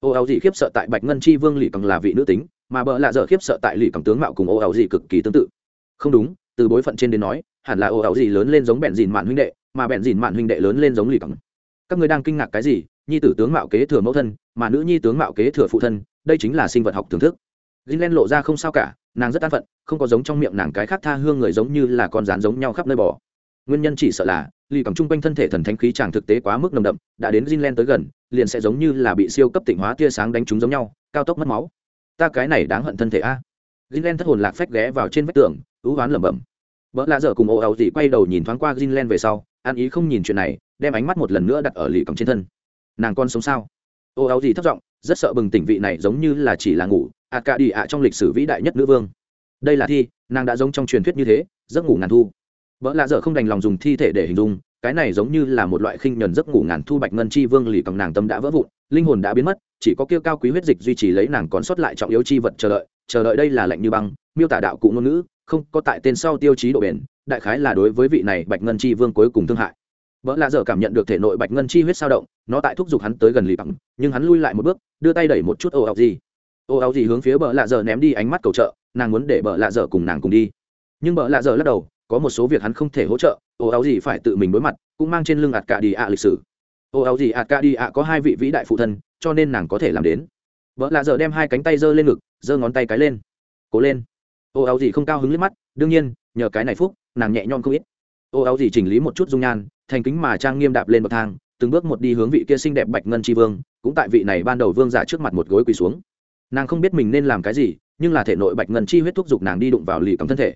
Ô, áo dị khiếp sợ tại bạch ngân chi vương lì cẳng là vị nữ tính mà bợ lạ dở khiếp sợ tại lì cầm tướng mạo cùng ô ảo dị cực kỳ tương tự không đúng từ bối phận trên đến nói hẳn là ô ảo dị lớn lên giống bẹn dìn mạn huynh đệ mà bẹn dìn mạn huynh đệ lớn lên giống lì cầm các người đang kinh ngạc cái gì nhi tử tướng mạo kế thừa mẫu thân mà nữ nhi tướng mạo kế thừa phụ thân đây chính là sinh vật học thưởng thức Jinlen lộ ra không sao cả, nàng rất an phận, không có giống trong miệng nàng cái khác tha hương người giống như là con rán giống nhau khắp nơi bỏ. Nguyên nhân chỉ sợ là, lì cầm trung quanh thân thể thần thánh khí chàng thực tế quá mức nồng đậm, đã đến Jinlen tới gần, liền sẽ giống như là bị siêu cấp tịnh hóa tia sáng đánh trúng giống nhau, cao tốc mất máu. Ta cái này đáng hận thân thể a. Greenland thất hồn lạc phách ghé vào trên vách tường, ú hoán lẩm bẩm. Bỡ lạ dở cùng ồ ảo gì quay đầu nhìn thoáng qua Greenland về sau, an ý không nhìn chuyện này, đem ánh mắt một lần nữa đặt ở lì cầm trên thân. Nàng con sống sao? Ồ ảo gì thấp giọng, rất sợ bừng tỉnh vị này giống như là chỉ là ngủ ạ cả đi ạ trong lịch sử vĩ đại nhất nữ vương đây là thi nàng đã giống trong truyền thuyết như thế giấc ngủ ngàn thu vợ lạ dở không đành lòng dùng thi thể để hình dung cái này giống như là một loại khinh nhuần giấc ngủ ngàn thu bạch ngân chi vương lì cầm nàng tâm đã vỡ vụn, linh hồn đã biến mất, chỉ có kêu cao quý huyết dịch duy trì lấy nàng còn sót lại trọng yếu chi vật chờ đợi chờ đợi đây là lệnh như băng, miêu tả đạo cụ ngôn ngữ, không có tại tên sau tiêu chí độ bền, đại khái là đối với vị này bạch ngân chi vương cuối cùng thương hại. Vợ lạ dở cảm nhận được thể nội bạch ngân chi huyết sao động, nó tại thúc giục hắn tới gần lì bằng nhưng hắn lui lại một bước, đưa tay đẩy một chút ô áo gì. Ô áo gì hướng phía bờ lạ dở ném đi ánh mắt cầu trợ, nàng muốn để bờ lạ dở cùng nàng cùng đi. Nhưng bờ lạ dở lắc đầu, có một số việc hắn không thể hỗ trợ ô áo gì phải tự mình đối mặt, cũng mang trên lưng ạt cả đi ạ lịch sử. Ô áo gì ạt cả đi ạ có hai vị vĩ đại phụ thân, cho nên nàng có thể làm đến. Vợ lạ giờ đem hai cánh tay giơ lên ngực, giơ ngón tay cái lên. Cố lên. Ô áo gì không cao hứng liếc mắt, đương nhiên, nhờ cái này phúc, nàng nhẹ nhõm không ít. Ô áo gì chỉnh lý một chút dung nhan, thành kính mà trang nghiêm đạp lên bậc thang, từng bước một đi hướng vị kia xinh đẹp bạch ngân tri vương, cũng tại vị này ban đầu vương giả trước mặt một gối quỳ xuống. Nàng không biết mình nên làm cái gì, nhưng là thể nội bạch ngân chi huyết thúc giục nàng đi đụng vào lì cầm thân thể.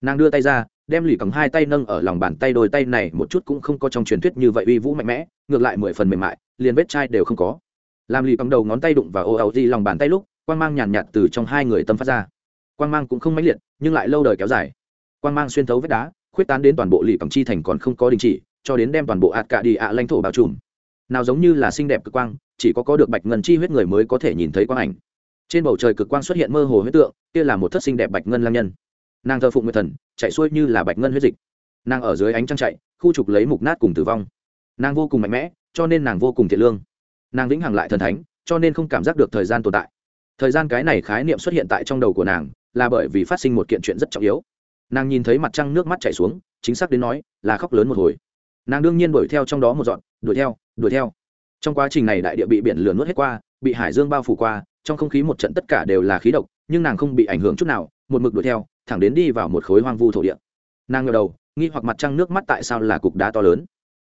Nàng đưa tay ra đem lì cầm hai tay nâng ở lòng bàn tay đôi tay này một chút cũng không có trong truyền thuyết như vậy uy vũ mạnh mẽ, ngược lại mười phần mềm mại, liền vết chai đều không có. Làm lì cầm đầu ngón tay đụng vào ô áo di lòng bàn tay lúc, quang mang nhàn nhạt từ trong hai người tâm phát ra. Quang mang cũng không mãnh liệt, nhưng lại lâu đời kéo dài. Quang mang xuyên thấu vết đá, khuyết tán đến toàn bộ lì cầm chi thành còn không có đình chỉ, cho đến đem toàn bộ ạt cả đi ạ lãnh thổ bao trùm. Nào giống như là xinh đẹp cực quang, chỉ có có được bạch ngân chi huyết người mới có thể nhìn thấy quang ảnh. Trên bầu trời cực quang xuất hiện mơ hồ huyết tượng, kia là một thất sinh đẹp bạch ngân lang nhân nàng thờ phụng nguyệt thần, chạy xuôi như là bạch ngân huyết dịch. Nàng ở dưới ánh trăng chạy, khu trục lấy mục nát cùng tử vong. Nàng vô cùng mạnh mẽ, cho nên nàng vô cùng thiện lương. Nàng vĩnh hằng lại thần thánh, cho nên không cảm giác được thời gian tồn tại. Thời gian cái này khái niệm xuất hiện tại trong đầu của nàng, là bởi vì phát sinh một kiện chuyện rất trọng yếu. Nàng nhìn thấy mặt trăng nước mắt chảy xuống, chính xác đến nói, là khóc lớn một hồi. Nàng đương nhiên đuổi theo trong đó một dọn, đuổi theo đuổi theo. Trong quá trình này đại địa bị biển lửa nuốt hết qua, bị hải dương bao phủ qua, trong không khí một trận tất cả đều là khí độc, nhưng nàng không bị ảnh hưởng chút nào, một mực đuổi theo thẳng đến đi vào một khối hoang vu thổ địa. Nàng ngờ đầu, nghi hoặc mặt trăng nước mắt tại sao là cục đá to lớn.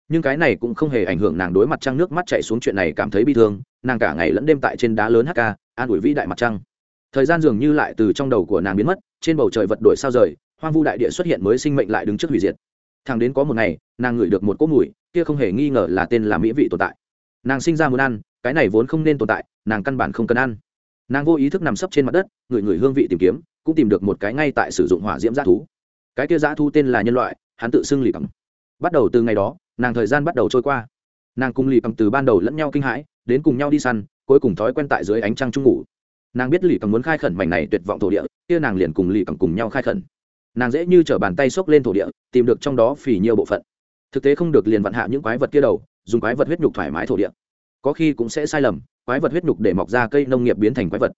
Nhưng cái này cũng không hề ảnh hưởng nàng đối mặt trăng nước mắt chạy xuống chuyện này cảm thấy bi thương, nàng cả ngày lẫn đêm tại trên đá lớn hk an ủi vĩ đại mặt trăng. Thời gian dường như lại từ trong đầu của nàng biến mất, trên bầu trời vật đổi sao rời, hoang vu đại địa xuất hiện mới sinh mệnh lại đứng trước hủy diệt. Thằng đến có một ngày, nàng ngửi được một cỗ mùi, kia không hề nghi ngờ là tên là mỹ vị tồn tại. Nàng sinh ra muốn ăn, cái này vốn không nên tồn tại, nàng căn bản không cần ăn. Nàng vô ý thức nằm sấp trên mặt đất, ngửi ngửi hương vị tìm kiếm cũng tìm được một cái ngay tại sử dụng hỏa diễm g thú. Cái kia g thú tên là nhân loại, hắn tự xưng lì cầm bắt đầu từ ngày đó, nàng thời gian bắt đầu trôi qua. Nàng cùng lì cầm từ ban đầu lẫn nhau kinh hãi, đến cùng nhau đi săn, cuối cùng thói quen tại dưới ánh trăng trung ngủ. Nàng biết lì cầm muốn khai khẩn mảnh này tuyệt vọng thổ địa, kia nàng liền cùng lì cầm cùng nhau khai khẩn. Nàng dễ như t bàn tay xốc lên thổ địa, tìm được trong đó phỉ nhiều bộ phận. Thực tế không được liền vặn hạ những quái vật kia đầu, dùng quái vật huyết nhục thoải mái thổ địa. Có khi cũng sẽ sai lầm, quái vật huyết nhục để mọc ra cây nông nghiệp biến thành quái vật.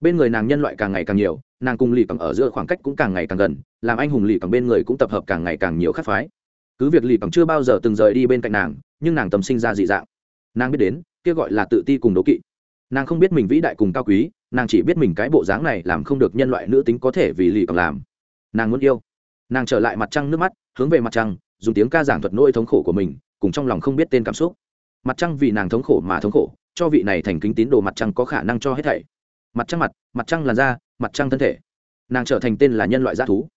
Bên người nàng nhân loại càng ngày càng nhiều nàng cùng lì cầm ở giữa khoảng cách cũng càng ngày càng gần, làm anh hùng lì cầm bên người cũng tập hợp càng ngày càng nhiều khắc phái. Cứ việc lì cầm chưa bao giờ từng rời đi bên cạnh nàng, nhưng nàng tâm sinh ra dị dạng. Nàng biết đến, kia gọi là tự ti cùng đố kỵ. Nàng không biết mình vĩ đại cùng cao quý, nàng chỉ biết mình cái bộ dáng này làm không được nhân loại nữ tính có thể vì lì cầm làm. Nàng muốn yêu. Nàng trở lại mặt trăng nước mắt, hướng về mặt trăng, dùng tiếng ca giảng thuật nỗi thống khổ của mình, cùng trong lòng không biết tên cảm xúc. Mặt trăng vì nàng thống khổ mà thống khổ, cho vị này thành kính tín đồ mặt trăng có khả năng cho hết thảy. Mặt trăng mặt mặt trăng làn da mặt trăng thân thể. Nàng trở thành tên là nhân loại g thú.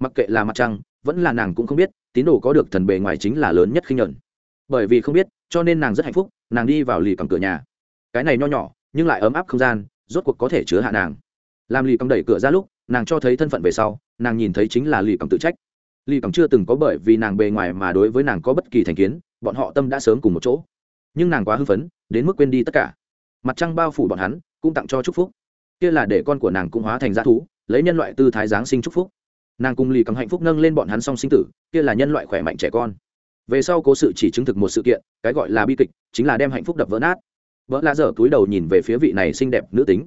Mặc kệ là mặt trăng, vẫn là nàng cũng không biết, tín đồ có được thần bề ngoài chính là lớn nhất khinh nhuận. Bởi vì không biết, cho nên nàng rất hạnh phúc, nàng đi vào lì cầm cửa nhà. Cái này nho nhỏ, nhưng lại ấm áp không gian, rốt cuộc có thể chứa hạ nàng. Làm lì cầm đẩy cửa ra lúc, nàng cho thấy thân phận về sau, nàng nhìn thấy chính là lì cầm tự trách. Lì cầm chưa từng có bởi vì nàng bề ngoài mà đối với nàng có bất kỳ thành kiến, bọn họ tâm đã sớm cùng một chỗ. Nhưng nàng quá hưng phấn, đến mức quên đi tất cả. Mặt trăng bao phủ bọn hắn, cũng tặng cho chúc phúc kia là để con của nàng cũng hóa thành g thú, lấy nhân loại tư thái giáng sinh chúc phúc. Nàng cùng lì cầm hạnh phúc nâng lên bọn hắn song sinh tử, kia là nhân loại khỏe mạnh trẻ con. Về sau cố sự chỉ chứng thực một sự kiện, cái gọi là bi kịch, chính là đem hạnh phúc đập vỡ nát. Vỡ lá dở túi đầu nhìn về phía vị này xinh đẹp nữ tính.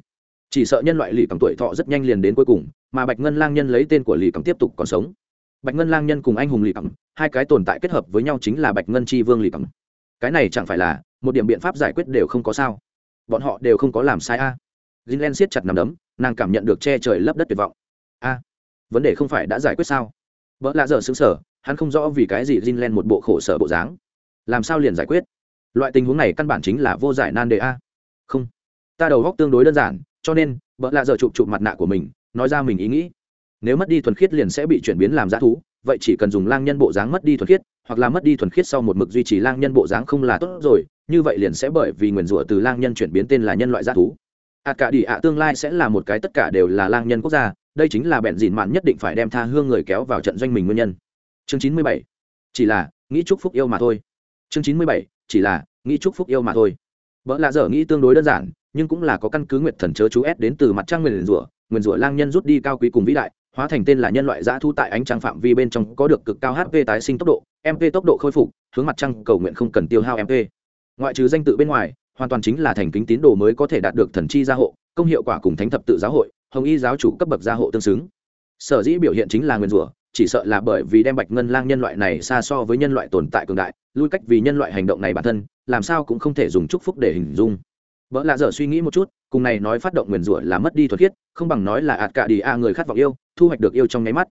Chỉ sợ nhân loại lì cầm tuổi thọ rất nhanh liền đến cuối cùng, mà bạch ngân lang nhân lấy tên của lì cầm tiếp tục còn sống. Bạch ngân lang nhân cùng anh hùng lì cầm, hai cái tồn tại kết hợp với nhau chính là bạch ngân tri vương lì cầm. Cái này chẳng phải là một điểm biện pháp giải quyết đều không có sao. Bọn họ đều không có làm sai a. à. Jinlen siết chặt nằm đấm, nàng cảm nhận được che trời lấp đất tuyệt vọng. A, vấn đề không phải đã giải quyết sao? Bỡ lạ giờ xứng sở hắn không rõ vì cái gì Jinlen một bộ khổ sở bộ dáng. Làm sao liền giải quyết? Loại tình huống này căn bản chính là vô giải nan đề a. Không, ta đầu óc tương đối đơn giản, cho nên bỡ lạ giờ chụp chụp mặt nạ của mình, nói ra mình ý nghĩ. Nếu mất đi thuần khiết liền sẽ bị chuyển biến làm dã thú, vậy chỉ cần dùng lang nhân bộ dáng mất đi thuần khiết, hoặc là mất đi thuần khiết sau một mực duy trì lang nhân bộ dáng không là tốt rồi, như vậy liền sẽ bởi vì nguyền rủa từ lang nhân chuyển biến tên là nhân loại dã thú ạ cả đi ạ tương lai sẽ là một cái tất cả đều là lang nhân quốc gia, đây chính là bẹn dìn mạn nhất định phải đem tha hương người kéo vào trận doanh mình nguyên nhân. Chương chín mươi bảy, chỉ là, nghĩ chúc phúc yêu mà thôi. Chương chín mươi bảy, chỉ là, nghĩ chúc phúc yêu mà thôi. Vợ lạ dở nghĩ tương đối đơn giản, nhưng cũng là có căn cứ nguyệt thần chớ chú s đến từ mặt trăng nguyền rủa nguyền rủa lang nhân rút đi cao quý cùng vĩ đại, hóa thành tên là nhân loại giã thu tại ánh trăng phạm vi bên trong có được cực cao hp tái sinh tốc độ mp tốc độ khôi phục, hướng mặt trăng cầu nguyện không cần tiêu hao mp ngoại trừ danh tự bên ngoài hoàn toàn chính là thành kính tín đồ mới có thể đạt được thần chi gia hộ, công hiệu quả cùng thánh thập tự giáo hội, hồng y giáo chủ cấp bậc gia hộ tương xứng. Sở dĩ biểu hiện chính là nguyên rủa, chỉ sợ là bởi vì đem bạch ngân lang nhân loại này xa so với nhân loại tồn tại cường đại, lui cách vì nhân loại hành động này bản thân, làm sao cũng không thể dùng chúc phúc để hình dung. Vợ lạ dở suy nghĩ một chút, cùng này nói phát động nguyền rủa là mất đi thuật khiết, không bằng nói là ạt cả đi a người khát vọng yêu, thu hoạch được yêu trong nháy mắt.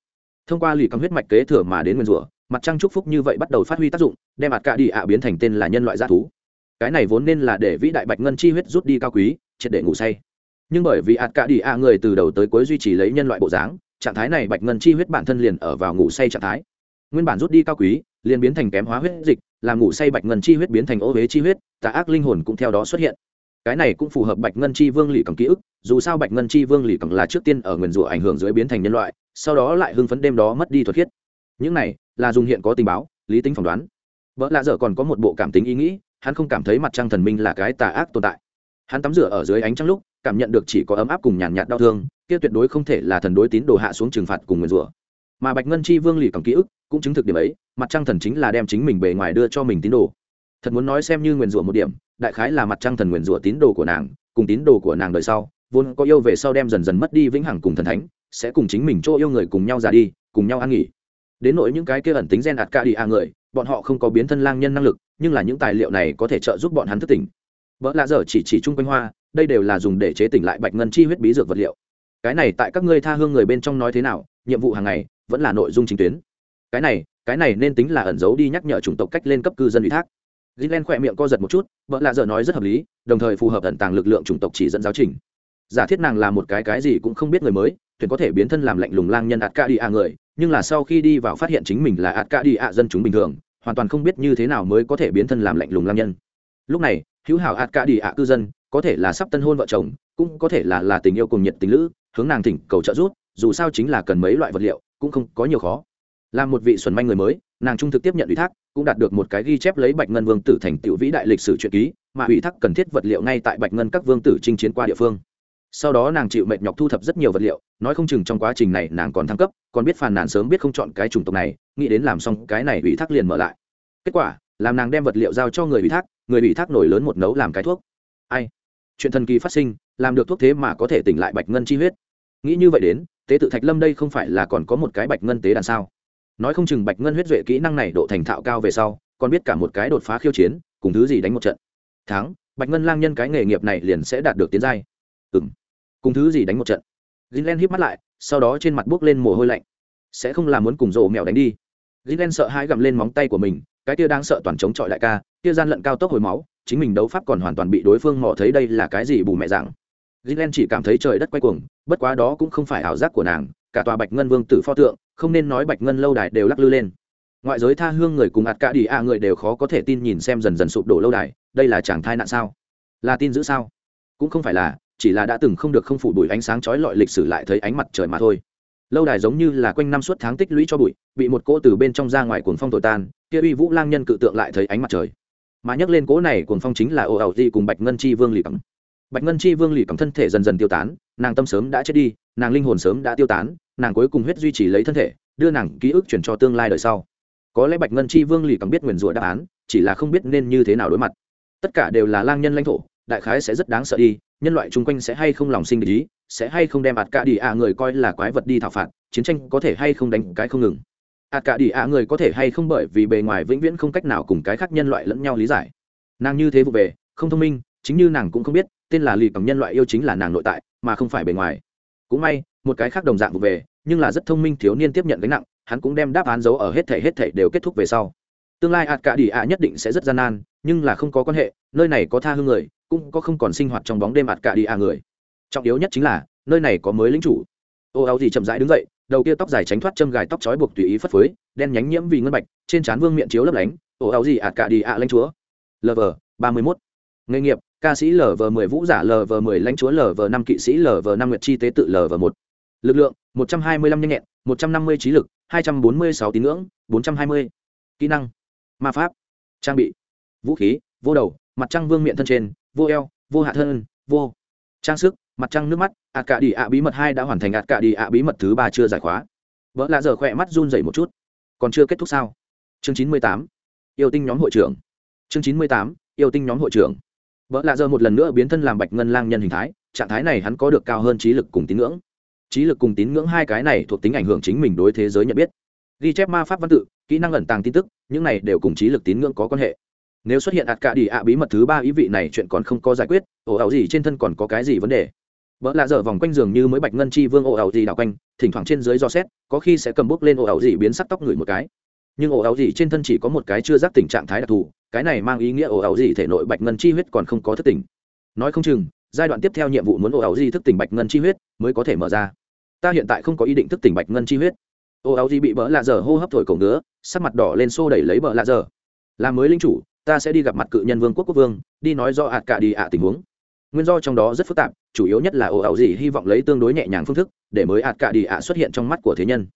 Thông qua lì cắm huyết mạch kế thừa mà đến nguyền rủa, mặt trăng chúc phúc như vậy bắt đầu phát huy tác dụng, đem ạt cả đi a biến thành tên là nhân loại g thú cái này vốn nên là để vĩ đại bạch ngân chi huyết rút đi cao quý, triệt để ngủ say. Nhưng bởi vì ạt cả đi a người từ đầu tới cuối duy trì lấy nhân loại bộ dáng, trạng thái này bạch ngân chi huyết bản thân liền ở vào ngủ say trạng thái. Nguyên bản rút đi cao quý, liền biến thành kém hóa huyết dịch, làm ngủ say bạch ngân chi huyết biến thành ô huế chi huyết, tà ác linh hồn cũng theo đó xuất hiện. Cái này cũng phù hợp bạch ngân chi vương lì cầm ký ức, dù sao bạch ngân chi vương lì cầm là trước tiên ở nguyền rủa ảnh hưởng dưới biến thành nhân loại, sau đó lại hưng phấn đêm đó mất đi thuật khiết. Những này là dùng hiện có tình báo, lý tính phỏng đoán. Vợ lạ dở còn có một bộ cảm tính ý nghĩ hắn không cảm thấy mặt trăng thần minh là cái tà ác tồn tại. Hắn tắm rửa ở dưới ánh trăng lúc, cảm nhận được chỉ có ấm áp cùng nhàn nhạt đau thương, kia tuyệt đối không thể là thần đối tín đồ hạ xuống trừng phạt cùng nguyền rủa. Mà bạch ngân chi vương lì cầm ký ức, cũng chứng thực điểm ấy, mặt trăng thần chính là đem chính mình bề ngoài đưa cho mình tín đồ. Thật muốn nói xem như nguyền rủa một điểm, đại khái là mặt trăng thần nguyền rủa tín đồ của nàng, cùng tín đồ của nàng đời sau, vốn có yêu về sau đem dần dần mất đi vĩnh hằng cùng thần thánh, sẽ cùng chính mình chỗ yêu người cùng nhau ra đi, cùng nhau ăn nghỉ. Đến nỗi những cái kia ẩn tính gen ạt ca đi a người, bọn họ không có biến thân lang nhân năng lực nhưng là những tài liệu này có thể trợ giúp bọn hắn thức tỉnh. Vợ lạ dở chỉ chỉ chung quanh hoa, đây đều là dùng để chế tỉnh lại bạch ngân chi huyết bí dược vật liệu. Cái này tại các ngươi tha hương người bên trong nói thế nào, nhiệm vụ hàng ngày, vẫn là nội dung chính tuyến. Cái này cái này nên tính là ẩn giấu đi nhắc nhở chủng tộc cách lên cấp cư dân ủy thác. Gilen khỏe miệng co giật một chút vợ lạ dở nói rất hợp lý, đồng thời phù hợp ẩn tàng lực lượng chủng tộc chỉ dẫn giáo trình. Giả thiết nàng là một cái cái gì cũng không biết người mới thuyền có thể biến thân làm lạnh lùng lang nhân ạt ca đi a người, nhưng là sau khi đi vào phát hiện chính mình là ạt ca đi a dân chúng bình thường hoàn toàn không biết như thế nào mới có thể biến thân làm lạnh lùng lang nhân. Lúc này, hữu hảo ạt cả đi ạ cư dân, có thể là sắp tân hôn vợ chồng, cũng có thể là là tình yêu cùng nhiệt tình lữ, hướng nàng thỉnh cầu trợ giúp, dù sao chính là cần mấy loại vật liệu, cũng không có nhiều khó. Là một vị xuẩn manh người mới, nàng trung thực tiếp nhận ủy thác, cũng đạt được một cái ghi chép lấy bạch ngân vương tử thành tựu vĩ đại lịch sử truyện ký, mà ủy thác cần thiết vật liệu ngay tại bạch ngân các vương tử chinh chiến qua địa phương. Sau đó nàng chịu mệt nhọc thu thập rất nhiều vật liệu, nói không chừng trong quá trình này nàng còn thăng cấp, còn biết phàn nàn sớm biết không chọn cái chủng tộc này nghĩ đến làm xong cái này ủy thác liền mở lại. Kết quả, làm nàng đem vật liệu giao cho người ủy thác, người ủy thác nổi lớn một nấu làm cái thuốc. Ai? Chuyện thần kỳ phát sinh, làm được thuốc thế mà có thể tỉnh lại bạch ngân chi huyết. Nghĩ như vậy đến, tế tự thạch lâm đây không phải là còn có một cái bạch ngân tế đàn sao? Nói không chừng bạch ngân huyết duệ kỹ năng này độ thành thạo cao về sau, còn biết cả một cái đột phá khiêu chiến, cùng thứ gì đánh một trận. Thắng, bạch ngân lang nhân cái nghề nghiệp này liền sẽ đạt được tiến giai. Ừ m cùng thứ gì đánh một trận? Gilen hít mắt lại, sau đó trên mặt buốc lên mồ hôi lạnh. Sẽ không làm muốn cùng rộ mèo đánh đi gilen sợ hãi gặm lên móng tay của mình, cái kia đang sợ toàn chống chọi đại ca, kia gian lận cao tốc hồi máu, chính mình đấu pháp còn hoàn toàn bị đối phương mò thấy đây là cái gì bù mẹ rằng gilen chỉ cảm thấy trời đất quay cuồng, bất quá đó cũng không phải ảo giác của nàng, cả tòa bạch ngân vương tử pho tượng, không nên nói bạch ngân lâu đài đều lắc lư lên. Ngoại giới tha hương người cùng ạt cả đi a người đều khó có thể tin nhìn xem dần dần sụp đổ lâu đài, đây là chàng thai nạn sao? Là tin dữ sao? Cũng không phải là, chỉ là đã từng không được không phủ bụi ánh sáng chói lọi lịch sử lại thấy ánh mặt trời mà thôi lâu đài giống như là quanh năm suốt tháng tích lũy cho bụi, bị một cỗ từ bên trong ra ngoài cuồng phong thổi tan, kia uy vũ lang nhân cự tượng lại thấy ánh mặt trời. Mà nhắc lên cỗ này cuồng phong chính là ồ ảo di cùng bạch ngân chi vương lì cắm bạch ngân chi vương lì cắm thân thể dần dần tiêu tán, nàng tâm sớm đã chết đi, nàng linh hồn sớm đã tiêu tán, nàng cuối cùng huyết duy trì lấy thân thể, đưa nàng ký ức chuyển cho tương lai đời sau. Có lẽ bạch ngân chi vương lì cắm biết nguyền rủa đáp án, chỉ là không biết nên như thế nào đối mặt. Tất cả đều là lang nhân lãnh thổ đại khái sẽ rất đáng sợ đi, nhân loại chung quanh sẽ hay không lòng sinh ý, sẽ hay không đem ạt cả đi ạ người coi là quái vật đi thảo phạt, chiến tranh có thể hay không đánh cái không ngừng. Ạt cả đi ạ người có thể hay không bởi vì bề ngoài vĩnh viễn không cách nào cùng cái khác nhân loại lẫn nhau lý giải. Nàng như thế vụ về, không thông minh, chính như nàng cũng không biết, tên là lì cầm nhân loại yêu chính là nàng nội tại, mà không phải bề ngoài. Cũng may, một cái khác đồng dạng vụ về, nhưng là rất thông minh thiếu niên tiếp nhận gánh nặng, hắn cũng đem đáp án giấu ở hết thể hết thể đều kết thúc về sau. Tương lai ạt cả đi ạ nhất định sẽ rất gian nan, nhưng là không có quan hệ, nơi này có tha hương người cũng có không còn sinh hoạt trong bóng đêm ạt cả đi à người. Trọng yếu nhất chính là, nơi này có mới lính chủ. Ô áo gì chậm rãi đứng dậy, đầu kia tóc dài tránh thoát châm gài tóc trói buộc tùy ý phất phới, đen nhánh nhiễm vì ngân bạch, trên trán vương miệng chiếu lấp lánh, ô áo gì ạt cả đi ạ lãnh chúa. Lv ba mươi mốt. Nghề nghiệp, ca sĩ lv mười, vũ giả lv mười, lãnh chúa lv năm, kỵ sĩ lv năm, nguyệt chi tế tự lv một. Lực lượng, một trăm hai mươi lăm nhanh nhẹn, một trăm năm mươi trí lực, hai trăm bốn mươi sáu tín ngưỡng, bốn trăm hai mươi. Kỹ năng, ma pháp, trang bị, vũ khí, vô đầu, mặt trăng vương miệng thân trên vô eo, vô hạ thân, vô trang sức, mặt trăng nước mắt ạt cả đi ạ bí mật hai đã hoàn thành ạt cả đi ạ bí mật thứ ba chưa giải khóa. Vợ lạ giờ khỏe mắt run dậy một chút. Còn chưa kết thúc sao? Chương chín mươi tám, yêu tinh nhóm hội trưởng. Chương chín mươi tám, yêu tinh nhóm hội trưởng. Vợ lạ giờ một lần nữa biến thân làm bạch ngân lang nhân hình thái, trạng thái này hắn có được cao hơn trí lực cùng tín ngưỡng. Trí lực cùng tín ngưỡng hai cái này thuộc tính ảnh hưởng chính mình đối thế giới nhận biết. Ghi chép ma pháp văn tự, kỹ năng ẩn tàng tin tức, những này đều cùng trí lực tín ngưỡng có quan hệ nếu xuất hiện ạt cả đi ạ bí mật thứ ba ý vị này chuyện còn không có giải quyết ồ ảo gì trên thân còn có cái gì vấn đề? Vợ lạ dở vòng quanh giường như mới bạch ngân chi vương ồ ảo gì đảo quanh, thỉnh thoảng trên dưới do xét, có khi sẽ cầm bút lên ồ ảo gì biến sắc tóc người một cái. Nhưng ồ ảo gì trên thân chỉ có một cái chưa giác tình trạng thái đặc thù, cái này mang ý nghĩa ồ ảo gì thể nội bạch ngân chi huyết còn không có thức tỉnh. Nói không chừng, giai đoạn tiếp theo nhiệm vụ muốn ồ ảo gì thức tỉnh bạch ngân chi huyết mới có thể mở ra. Ta hiện tại không có ý định thức tỉnh bạch ngân chi huyết. Ồ ảo gì bị vợ lạ dở hô hấp thổi cổ ngứa, sắc mặt đỏ lên xô đẩy lấy vợ lạ dở. Làm mới linh chủ ta sẽ đi gặp mặt cự nhân vương quốc quốc vương, đi nói do ạt cả đi ạ tình huống. Nguyên do trong đó rất phức tạp, chủ yếu nhất là ồ ảo gì hy vọng lấy tương đối nhẹ nhàng phương thức, để mới ạt cả đi ạ xuất hiện trong mắt của thế nhân.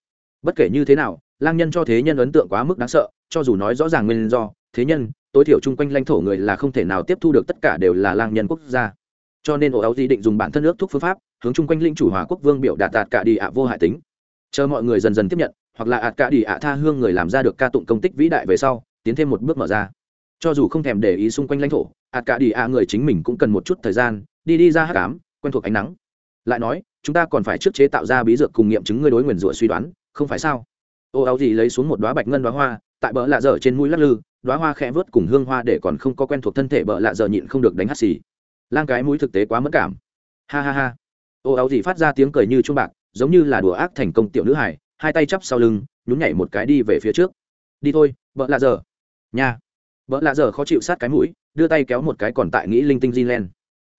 Bất kể như thế nào, lang nhân cho thế nhân ấn tượng quá mức đáng sợ, cho dù nói rõ ràng nguyên do, thế nhân, tối thiểu chung quanh lãnh thổ người là không thể nào tiếp thu được tất cả đều là lang nhân quốc gia. Cho nên ồ ảo gì định dùng bản thân nước thuốc phương pháp, hướng chung quanh linh chủ hòa quốc vương biểu đạt đạt cả đi ạ vô hại tính. Chờ mọi người dần dần tiếp nhận, hoặc là ạt cả đi ạ tha hương người làm ra được ca tụng công tích vĩ đại về sau, tiến thêm một bước mở ra cho dù không thèm để ý xung quanh lãnh thổ ạt cả đi ạ người chính mình cũng cần một chút thời gian, đi đi ra hát cám, quen thuộc ánh nắng. Lại nói, chúng ta còn phải trước chế tạo ra bí dược cùng nghiệm chứng ngươi đối nguyền rủa suy đoán, không phải sao? Ô áo gì lấy xuống một đoá bạch ngân đoá hoa, tại bờ lạ dở trên mũi lắc lư đoá hoa khẽ vớt cùng hương hoa để còn không có quen thuộc thân thể bờ lạ dở nhịn không được đánh hắt xì. Lang cái mũi thực tế quá mất cảm. Ha ha ha. Ô áo gì phát ra tiếng cười như chuông bạc, giống như là đùa ác thành công tiểu nữ hải hai tay chắp sau lưng, nhún nhảy một cái đi về phía trước. Đi thôi bợ lạ dở. Nha vợ lạ dở khó chịu sát cái mũi đưa tay kéo một cái còn tại nghĩ linh tinh Greenland.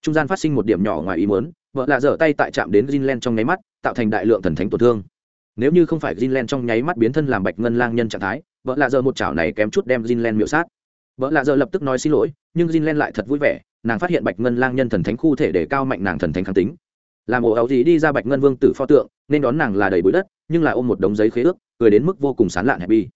Trung gian phát sinh một điểm nhỏ ngoài ý muốn, vợ lạ dở tay tại chạm đến Greenland trong nháy mắt, tạo thành đại lượng thần thánh tổn thương. Nếu như không phải Greenland trong nháy mắt biến thân làm bạch ngân lang nhân trạng thái, vợ lạ dở một chảo này kém chút đem Greenland miễu sát. Vợ lạ dở lập tức nói xin lỗi, nhưng Greenland lại thật vui vẻ, nàng phát hiện bạch ngân lang nhân thần thánh khu thể để cao mạnh nàng thần thánh kháng tính. Làm ổ áo gì đi ra bạch ngân vương tử pho tượng, nên đón nàng là đầy bụi đất, nhưng là ôm một đống giấy khế ước, cười đến mức vô cùng sán lạn happy.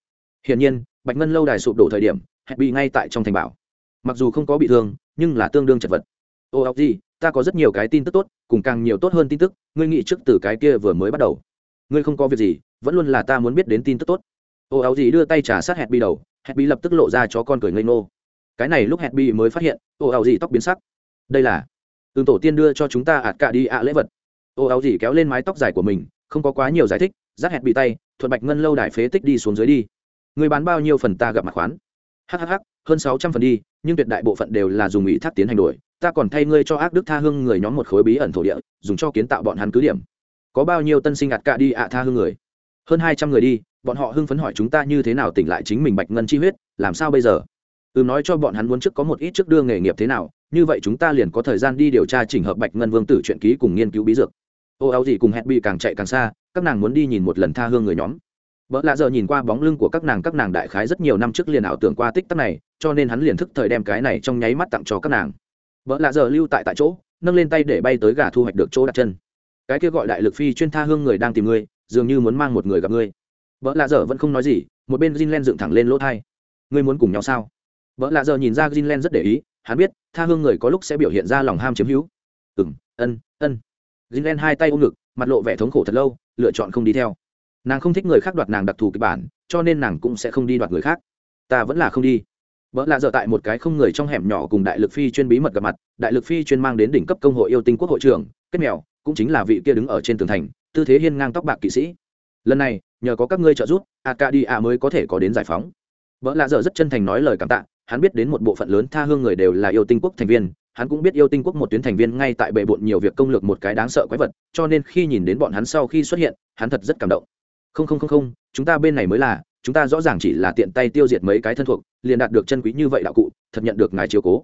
Hiển nhiên, bạch ngân lâu đài sụp đổ thời điểm, happy ngay tại trong thành bảo. Mặc dù không có bị thương, nhưng là tương đương chật vật. Ô học gì ta có rất nhiều cái tin tức tốt, cùng càng nhiều tốt hơn tin tức, ngươi nghĩ trước từ cái kia vừa mới bắt đầu. Ngươi không có việc gì, vẫn luôn là ta muốn biết đến tin tức tốt. Ô áo gì đưa tay trả sát hẹn bị đầu, hẹn bị lập tức lộ ra cho con cười ngây ngô. Cái này lúc hẹn bị mới phát hiện, ô áo gì tóc biến sắc. Đây là tương tổ tiên đưa cho chúng ta ạt cả đi ạ lễ vật. Ô áo gì kéo lên mái tóc dài của mình, không có quá nhiều giải thích rát hẹn bị tay, thuận bạch ngân lâu đài phế tích đi xuống dưới đi. Người bán bao nhiêu phần ta gặp mặt khoán? Hhh hơn sáu trăm phần đi, nhưng tuyệt đại bộ phận đều là dùng ủy thác tiến hành đổi. Ta còn thay ngươi cho ác đức tha hương người nhóm một khối bí ẩn thổ địa, dùng cho kiến tạo bọn hắn cứ điểm. Có bao nhiêu tân sinh ạt cạ đi ạ tha hương người? Hơn hai trăm người đi, bọn họ hưng phấn hỏi chúng ta như thế nào tỉnh lại chính mình bạch ngân chi huyết, làm sao bây giờ? Ừ nói cho bọn hắn muốn trước có một ít trước đưa nghề nghiệp thế nào, như vậy chúng ta liền có thời gian đi điều tra chỉnh hợp bạch ngân vương tử chuyện ký cùng nghiên cứu bí dược. Ô, áo gì cùng hẹn bị càng chạy càng xa, các nàng muốn đi nhìn một lần tha hương người nhóm. Bỡ lạ giờ nhìn qua bóng lưng của các nàng các nàng đại khái rất nhiều năm trước liền ảo tưởng qua tích tắc này cho nên hắn liền thức thời đem cái này trong nháy mắt tặng cho các nàng. Bỡ lạ giờ lưu tại tại chỗ nâng lên tay để bay tới gà thu hoạch được chỗ đặt chân. Cái kia gọi đại lực phi chuyên tha hương người đang tìm ngươi dường như muốn mang một người gặp ngươi. Bỡ lạ giờ vẫn không nói gì một bên Jinlen dựng thẳng lên lỗ tai. ngươi muốn cùng nhau sao? Bỡ lạ giờ nhìn ra Jinlen rất để ý hắn biết tha hương người có lúc sẽ biểu hiện ra lòng ham chiếm hữu. Ừm, ân ân. Jinlen hai tay ôm ngực mặt lộ vẻ thống khổ thật lâu lựa chọn không đi theo nàng không thích người khác đoạt nàng đặc thù kịch bản, cho nên nàng cũng sẽ không đi đoạt người khác. Ta vẫn là không đi. Vợ lạ dở tại một cái không người trong hẻm nhỏ cùng đại lực phi chuyên bí mật gặp mặt, đại lực phi chuyên mang đến đỉnh cấp công hội yêu tinh quốc hội trưởng, kết mèo, cũng chính là vị kia đứng ở trên tường thành, tư thế hiên ngang tóc bạc kỵ sĩ. Lần này, nhờ có các ngươi trợ giúp acadia mới có thể có đến giải phóng. Vợ lạ dở rất chân thành nói lời cảm tạ, hắn biết đến một bộ phận lớn tha hương người đều là yêu tinh quốc thành viên, hắn cũng biết yêu tinh quốc một tuyến thành viên ngay tại bệ bộn nhiều việc công lược một cái đáng sợ quái vật, cho nên khi nhìn đến bọn hắn sau khi xuất hiện, hắn thật rất cảm động không không không không, chúng ta bên này mới là, chúng ta rõ ràng chỉ là tiện tay tiêu diệt mấy cái thân thuộc, liền đạt được chân quý như vậy đạo cụ, thật nhận được ngài chiếu cố.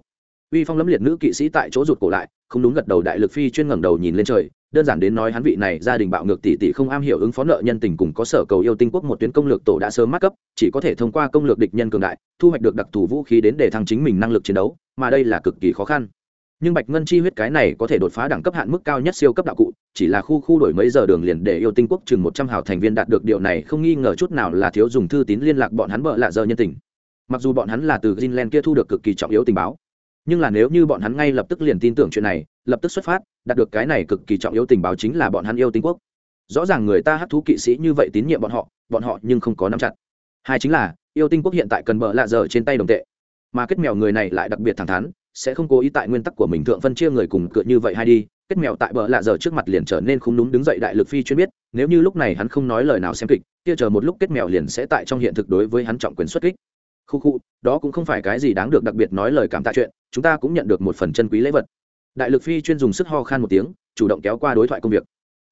Uy phong lẫm liệt nữ kỵ sĩ tại chỗ rụt cổ lại, không đúng gật đầu đại lực phi chuyên ngẩng đầu nhìn lên trời, đơn giản đến nói hắn vị này gia đình bạo ngược tỷ tỷ không am hiểu ứng phó nợ nhân tình cùng có sở cầu yêu tinh quốc một tuyến công lược tổ đã sớm mắc cấp, chỉ có thể thông qua công lược địch nhân cường đại, thu hoạch được đặc thù vũ khí đến để thăng chính mình năng lực chiến đấu, mà đây là cực kỳ khó khăn nhưng bạch ngân chi huyết cái này có thể đột phá đẳng cấp hạn mức cao nhất siêu cấp đạo cụ, chỉ là khu khu đổi mấy giờ đường liền để yêu tinh quốc chừng một trăm hào thành viên đạt được điều này không nghi ngờ chút nào là thiếu dùng thư tín liên lạc bọn hắn bợ lạ giờ nhân tình. Mặc dù bọn hắn là từ greenland kia thu được cực kỳ trọng yếu tình báo, nhưng là nếu như bọn hắn ngay lập tức liền tin tưởng chuyện này, lập tức xuất phát, đạt được cái này cực kỳ trọng yếu tình báo chính là bọn hắn yêu tinh quốc. Rõ ràng người ta hát thú kỵ sĩ như vậy tín nhiệm bọn họ bọn họ nhưng không có nắm chặt. Hai chính là, yêu tinh quốc hiện tại cần bợ lạ giờ trên tay đồng tệ. Mà kết mèo người này lại đặc biệt thẳng thắn sẽ không cố ý tại nguyên tắc của mình thượng phân chia người cùng cựa như vậy hay đi. Kết mèo tại bờ lạ giờ trước mặt liền trở nên không đúng đứng dậy đại lực phi chuyên biết, nếu như lúc này hắn không nói lời nào xem kịch, kia chờ một lúc kết mèo liền sẽ tại trong hiện thực đối với hắn trọng quyền xuất kích. Khu khu, đó cũng không phải cái gì đáng được đặc biệt nói lời cảm tạ chuyện, chúng ta cũng nhận được một phần chân quý lễ vật. Đại lực phi chuyên dùng sức ho khan một tiếng, chủ động kéo qua đối thoại công việc.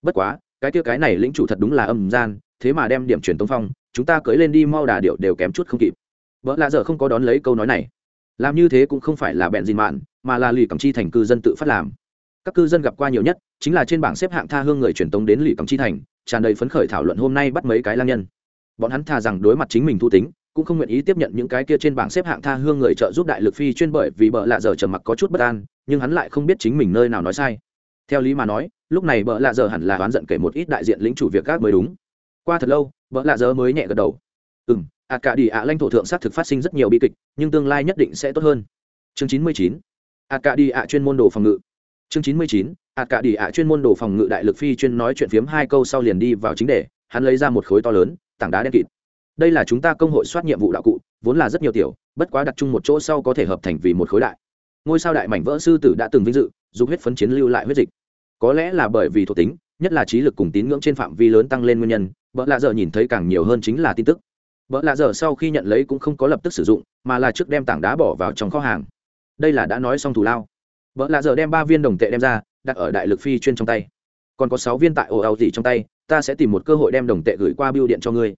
Bất quá, cái kia cái này lĩnh chủ thật đúng là âm gian, thế mà đem điểm chuyển tống phong, chúng ta cưỡi lên đi mau đà điệu đều kém chút không kịp. Vợ lạ giờ không có đón lấy câu nói này làm như thế cũng không phải là bẹn dìn mạn, mà là lì cầm chi thành cư dân tự phát làm. Các cư dân gặp qua nhiều nhất, chính là trên bảng xếp hạng tha hương người truyền tống đến lì cầm chi thành, tràn đầy phấn khởi thảo luận hôm nay bắt mấy cái lang nhân. Bọn hắn thà rằng đối mặt chính mình thu tính, cũng không nguyện ý tiếp nhận những cái kia trên bảng xếp hạng tha hương người trợ giúp đại lực phi chuyên bởi vì bợ lạ giờ trầm mặc có chút bất an, nhưng hắn lại không biết chính mình nơi nào nói sai. Theo lý mà nói, lúc này bợ lạ giờ hẳn là oán giận kể một ít đại diện lĩnh chủ việc các mới đúng. Qua thật lâu, bợ lạ giờ mới nhẹ gật đầu. Ừ m ạ cả đi ạ lãnh thổ thượng sát thực phát sinh rất nhiều bi kịch, nhưng tương lai nhất định sẽ tốt hơn. Chương chín mươi chín. Ạ cả đi ạ chuyên môn đồ phòng ngự. Chương chín mươi chín. Ạ cả đi ạ chuyên môn đồ phòng ngự đại lực phi chuyên nói chuyện phiếm hai câu sau liền đi vào chính đề, hắn lấy ra một khối to lớn, tảng đá đen kịt. Đây là chúng ta công hội soát nhiệm vụ đạo cụ, vốn là rất nhiều tiểu, bất quá đặt chung một chỗ sau có thể hợp thành vì một khối đại. Ngôi sao đại mảnh vỡ sư tử đã từng vinh dự dùng huyết phấn chiến lưu lại huyết dịch. Có lẽ là bởi vì thuộc tính, nhất là trí lực cùng tín ngưỡng trên phạm vi lớn tăng lên nguyên nhân vợ lạ giờ nhìn thấy càng nhiều hơn chính là tin tức vợ lạ dở sau khi nhận lấy cũng không có lập tức sử dụng, mà là trước đem tảng đá bỏ vào trong kho hàng. Đây là đã nói xong thù lao. Vợ lạ dở đem ba viên đồng tệ đem ra, đặt ở đại lực phi chuyên trong tay. Còn có sáu viên tại ồ ào gì trong tay, ta sẽ tìm một cơ hội đem đồng tệ gửi qua biêu điện cho ngươi.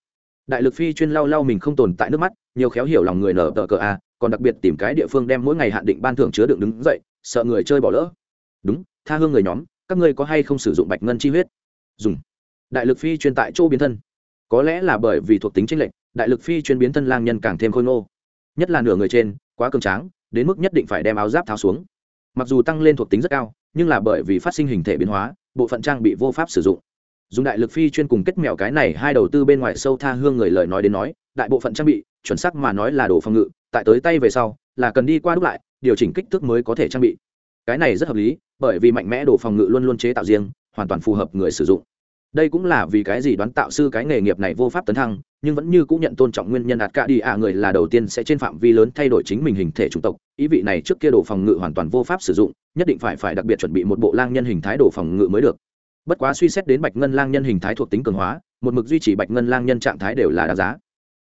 Đại lực phi chuyên lau lau mình không tồn tại nước mắt, nhiều khéo hiểu lòng người nở tờ cờ a, còn đặc biệt tìm cái địa phương đem mỗi ngày hạn định ban thưởng chứa đựng đứng dậy, sợ người chơi bỏ lỡ. Đúng, tha hương người nhóm, các ngươi có hay không sử dụng bạch ngân chi huyết? Dùng. Đại lực phi chuyên tại chỗ biến thân. Có lẽ là bởi vì thuộc tính tranh lệch đại lực phi chuyên biến thân lang nhân càng thêm khôi ngô. Nhất là nửa người trên, quá cường tráng, đến mức nhất định phải đem áo giáp tháo xuống. Mặc dù tăng lên thuộc tính rất cao, nhưng là bởi vì phát sinh hình thể biến hóa, bộ phận trang bị vô pháp sử dụng. Dùng đại lực phi chuyên cùng kết mèo cái này hai đầu tư bên ngoài sâu tha hương người lời nói đến nói, đại bộ phận trang bị, chuẩn xác mà nói là đồ phòng ngự, tại tới tay về sau, là cần đi qua đúc lại, điều chỉnh kích thước mới có thể trang bị. Cái này rất hợp lý, bởi vì mạnh mẽ đồ phòng ngự luôn luôn chế tạo riêng, hoàn toàn phù hợp người sử dụng đây cũng là vì cái gì đoán tạo sư cái nghề nghiệp này vô pháp tấn thăng, nhưng vẫn như cũng nhận tôn trọng nguyên nhân đạt cả đi ạ, người là đầu tiên sẽ trên phạm vi lớn thay đổi chính mình hình thể chủng tộc. Ý vị này trước kia đồ phòng ngự hoàn toàn vô pháp sử dụng, nhất định phải phải đặc biệt chuẩn bị một bộ lang nhân hình thái đồ phòng ngự mới được. Bất quá suy xét đến bạch ngân lang nhân hình thái thuộc tính cường hóa, một mực duy trì bạch ngân lang nhân trạng thái đều là đáng giá.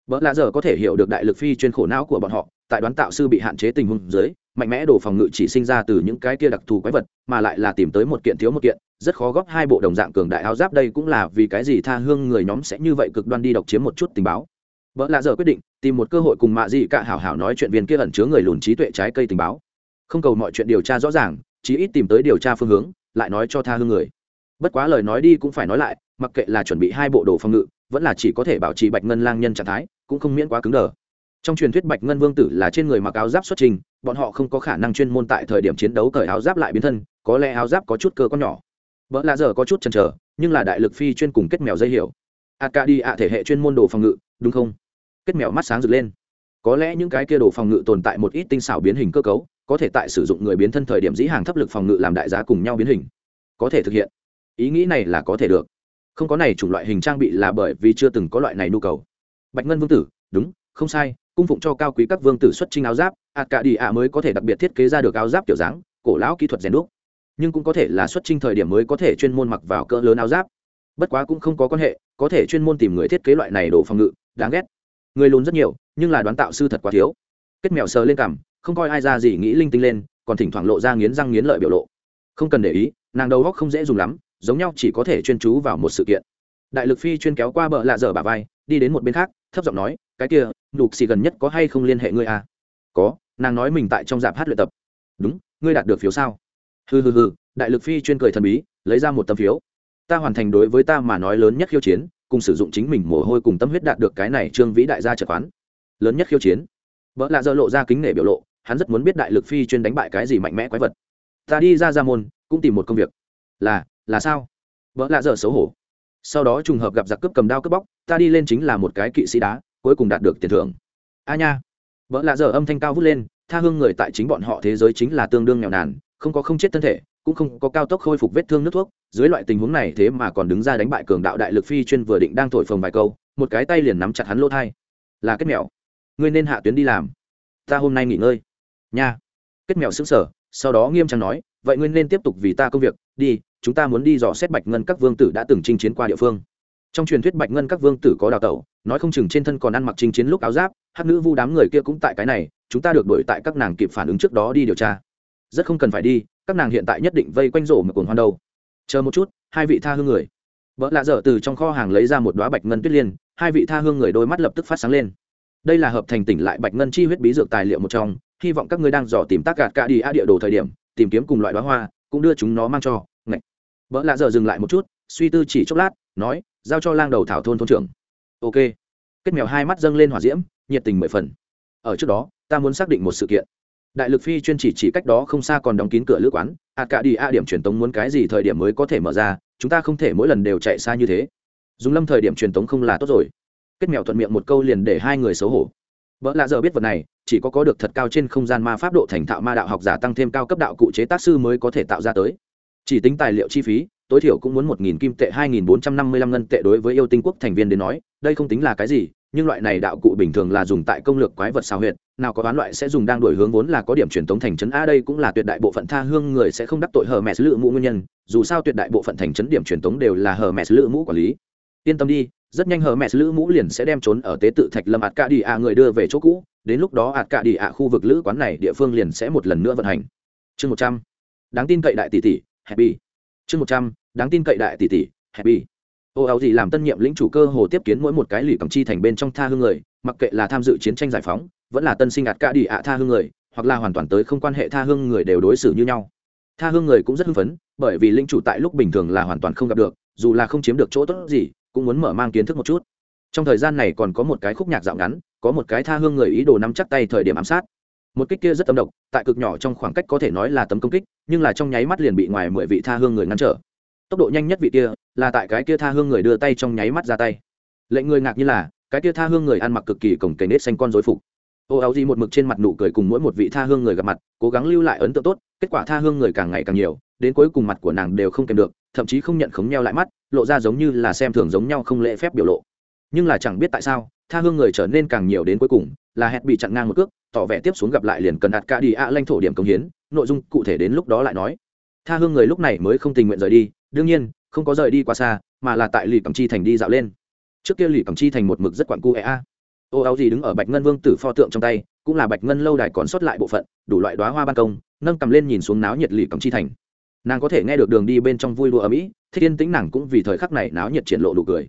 Vợ lạ giờ có thể hiểu được đại lực phi chuyên khổ não của bọn họ, tại đoán tạo sư bị hạn chế tình huống dưới mạnh mẽ đồ phòng ngự chỉ sinh ra từ những cái kia đặc thù quái vật, mà lại là tìm tới một kiện thiếu một kiện, rất khó góp hai bộ đồng dạng cường đại áo giáp, đây cũng là vì cái gì tha hương người nhóm sẽ như vậy cực đoan đi độc chiếm một chút tình báo. Vợ lạ giờ quyết định, tìm một cơ hội cùng mạ dị cả hảo hảo nói chuyện viên kia ẩn chứa người lùn trí tuệ trái cây tình báo. Không cầu mọi chuyện điều tra rõ ràng, chí ít tìm tới điều tra phương hướng, lại nói cho tha hương người. Bất quá lời nói đi cũng phải nói lại, mặc kệ là chuẩn bị hai bộ đồ phòng ngự, vẫn là chỉ có thể bảo trì bạch ngân lang nhân trạng thái, cũng không miễn quá cứng đờ. Trong truyền thuyết bạch ngân vương tử là trên người mặc áo giáp xuất trình bọn họ không có khả năng chuyên môn tại thời điểm chiến đấu cởi áo giáp lại biến thân, có lẽ áo giáp có chút cơ con nhỏ. Vợ lạ giờ có chút chần chờ, nhưng là đại lực phi chuyên cùng kết mèo dây hiểu. A ca đi ạ thể hệ chuyên môn đồ phòng ngự, đúng không? Kết mèo mắt sáng rực lên. Có lẽ những cái kia đồ phòng ngự tồn tại một ít tinh xảo biến hình cơ cấu, có thể tại sử dụng người biến thân thời điểm dĩ hàng thấp lực phòng ngự làm đại giá cùng nhau biến hình. Có thể thực hiện. Ý nghĩ này là có thể được. Không có này chủng loại hình trang bị là bởi vì chưa từng có loại này nhu cầu. Bạch ngân vương tử, đúng, không sai cung phụng cho cao quý các vương tử xuất trinh áo giáp, ạt cả đi ạ mới có thể đặc biệt thiết kế ra được áo giáp kiểu dáng, cổ lão kỹ thuật rèn đúc. Nhưng cũng có thể là xuất trinh thời điểm mới có thể chuyên môn mặc vào cỡ lớn áo giáp. Bất quá cũng không có quan hệ, có thể chuyên môn tìm người thiết kế loại này đồ phòng ngự, đáng ghét. Người lùn rất nhiều, nhưng là đoán tạo sư thật quá thiếu. Kết mèo sờ lên cằm, không coi ai ra gì nghĩ linh tinh lên, còn thỉnh thoảng lộ ra nghiến răng nghiến lợi biểu lộ. Không cần để ý, nàng đầu góc không dễ dùng lắm, giống nhau chỉ có thể chuyên chú vào một sự kiện. Đại lực phi chuyên kéo qua bờ lạ dở bà vai, đi đến một bên khác, thấp giọng nói, cái kia lục xì gần nhất có hay không liên hệ ngươi à? Có, nàng nói mình tại trong dạp hát luyện tập. Đúng, ngươi đạt được phiếu sao? Hừ hừ hừ, đại lực phi chuyên cười thần bí, lấy ra một tấm phiếu. Ta hoàn thành đối với ta mà nói lớn nhất khiêu chiến, cùng sử dụng chính mình mồ hôi cùng tâm huyết đạt được cái này trương vĩ đại gia trợ quán. lớn nhất khiêu chiến. Vợ lạ dơ lộ ra kính nể biểu lộ, hắn rất muốn biết đại lực phi chuyên đánh bại cái gì mạnh mẽ quái vật. Ta đi ra ra môn, cũng tìm một công việc. Là là sao? Vợ lạ dở xấu hổ. Sau đó trùng hợp gặp giặc cướp cầm đao cướp bóc, ta đi lên chính là một cái kỵ sĩ đá cuối cùng đạt được tiền thưởng. A nha. Vợ lạ dở âm thanh cao vút lên, tha hương người tại chính bọn họ thế giới chính là tương đương nghèo nàn, không có không chết thân thể, cũng không có cao tốc khôi phục vết thương nước thuốc, dưới loại tình huống này thế mà còn đứng ra đánh bại cường đạo đại lực phi chuyên vừa định đang thổi phồng vài câu, một cái tay liền nắm chặt hắn lỗ thai. Là kết mèo. Ngươi nên hạ tuyến đi làm. Ta hôm nay nghỉ ngơi. Nha. Kết mèo xứng sở sau đó nghiêm trang nói, vậy ngươi nên tiếp tục vì ta công việc, đi, chúng ta muốn đi dò xét bạch ngân các vương tử đã từng chinh chiến qua địa phương trong truyền thuyết bạch ngân các vương tử có đào tẩu, nói không chừng trên thân còn ăn mặc chinh chiến lúc áo giáp hát nữ vu đám người kia cũng tại cái này, chúng ta được đổi tại các nàng kịp phản ứng trước đó đi điều tra. Rất không cần phải đi, các nàng hiện tại nhất định vây quanh rổ mà cồn hoan đâu. Chờ một chút, hai vị tha hương người. Vợ lạ dở từ trong kho hàng lấy ra một đoá bạch ngân tuyết liên, hai vị tha hương người đôi mắt lập tức phát sáng lên. Đây là hợp thành tỉnh lại bạch ngân chi huyết bí dược tài liệu một trong, hy vọng các ngươi đang dò tìm tác gạt cả đi a địa đồ thời điểm, tìm kiếm cùng loại đoá hoa, cũng đưa chúng nó mang cho, ngạch. Vợ lạ dở dừng lại một chút, suy tư chỉ chốc lát, nói giao cho lang đầu thảo thôn thôn trưởng. Ok. Kết mèo hai mắt dâng lên hỏa diễm, nhiệt tình mười phần. Ở trước đó, ta muốn xác định một sự kiện. Đại lực phi chuyên chỉ chỉ cách đó không xa còn đóng kín cửa lữ quán ạt cả đi a điểm truyền tống muốn cái gì thời điểm mới có thể mở ra, chúng ta không thể mỗi lần đều chạy xa như thế. Dùng lâm thời điểm truyền tống không là tốt rồi. Kết mèo thuận miệng một câu liền để hai người xấu hổ. Vợ lạ giờ biết vật này, chỉ có có được thật cao trên không gian ma pháp độ thành thạo ma đạo học giả tăng thêm cao cấp đạo cụ chế tác sư mới có thể tạo ra tới chỉ tính tài liệu chi phí, tối thiểu cũng muốn một nghìn kim tệ, hai nghìn bốn trăm năm mươi lăm ngân tệ đối với yêu tinh quốc thành viên đến nói, đây không tính là cái gì, nhưng loại này đạo cụ bình thường là dùng tại công lược quái vật xào huyệt, nào có đoán loại sẽ dùng đang đổi hướng vốn là có điểm truyền tống thành trấn a, đây cũng là tuyệt đại bộ phận tha hương người sẽ không đắc tội hờ mẹ lự mũ nguyên nhân, dù sao tuyệt đại bộ phận thành trấn điểm truyền tống đều là hờ mẹ lự mũ quản lý. Yên tâm đi, rất nhanh hờ mẹ lữ mũ liền sẽ đem trốn ở tế tự thạch lâm ạt ca đi ạ người đưa về chỗ cũ, đến lúc đó ạt ca đi ạ khu vực lữ quán này địa phương liền sẽ một lần nữa vận hành. Chương một trăm. Đáng tin cậy đại tỷ tỷ happy. Chương một trăm, đáng tin cậy đại tỷ tỷ, happy. Ô, áo gì làm tân nhiệm lĩnh chủ cơ hồ tiếp kiến mỗi một cái lì cầm chi thành bên trong tha hương người, mặc kệ là tham dự chiến tranh giải phóng, vẫn là tân sinh ạt ca đi ạ tha hương người, hoặc là hoàn toàn tới không quan hệ tha hương người đều đối xử như nhau. Tha hương người cũng rất hưng phấn, bởi vì lĩnh chủ tại lúc bình thường là hoàn toàn không gặp được, dù là không chiếm được chỗ tốt gì, cũng muốn mở mang kiến thức một chút. Trong thời gian này còn có một cái khúc nhạc dạo ngắn, có một cái tha hương người ý đồ nắm chắc tay thời điểm ám sát một kích kia rất âm độc, tại cực nhỏ trong khoảng cách có thể nói là tấm công kích, nhưng là trong nháy mắt liền bị ngoài mười vị tha hương người ngăn trở. Tốc độ nhanh nhất vị kia là tại cái kia tha hương người đưa tay trong nháy mắt ra tay. Lệnh người ngạc như là, cái kia tha hương người ăn mặc cực kỳ cổng kềnh nết xanh con dối phục. Ô áo di một mực trên mặt nụ cười cùng mỗi một vị tha hương người gặp mặt, cố gắng lưu lại ấn tượng tốt, kết quả tha hương người càng ngày càng nhiều, đến cuối cùng mặt của nàng đều không kèm được, thậm chí không nhận khống nhau lại mắt, lộ ra giống như là xem thường giống nhau không lễ phép biểu lộ. Nhưng là chẳng biết tại sao, tha hương người trở nên càng nhiều đến cuối cùng là hẹn bị chặn ngang một cước, tỏ vẻ tiếp xuống gặp lại liền cần đặt cả đi ạ à lãnh thổ điểm công hiến, nội dung cụ thể đến lúc đó lại nói. Tha hương người lúc này mới không tình nguyện rời đi, đương nhiên, không có rời đi quá xa, mà là tại lì cầm chi thành đi dạo lên. Trước kia lì cầm chi thành một mực rất quặn cu ea a. Ô áo gì đứng ở bạch ngân vương tử pho tượng trong tay, cũng là bạch ngân lâu đài còn sót lại bộ phận, đủ loại đoá hoa ban công, nâng cầm lên nhìn xuống náo nhiệt lì cầm chi thành. Nàng có thể nghe được đường đi bên trong vui đùa ở mỹ thích yên tĩnh nàng cũng vì thời khắc này náo nhiệt triển lộ đủ cười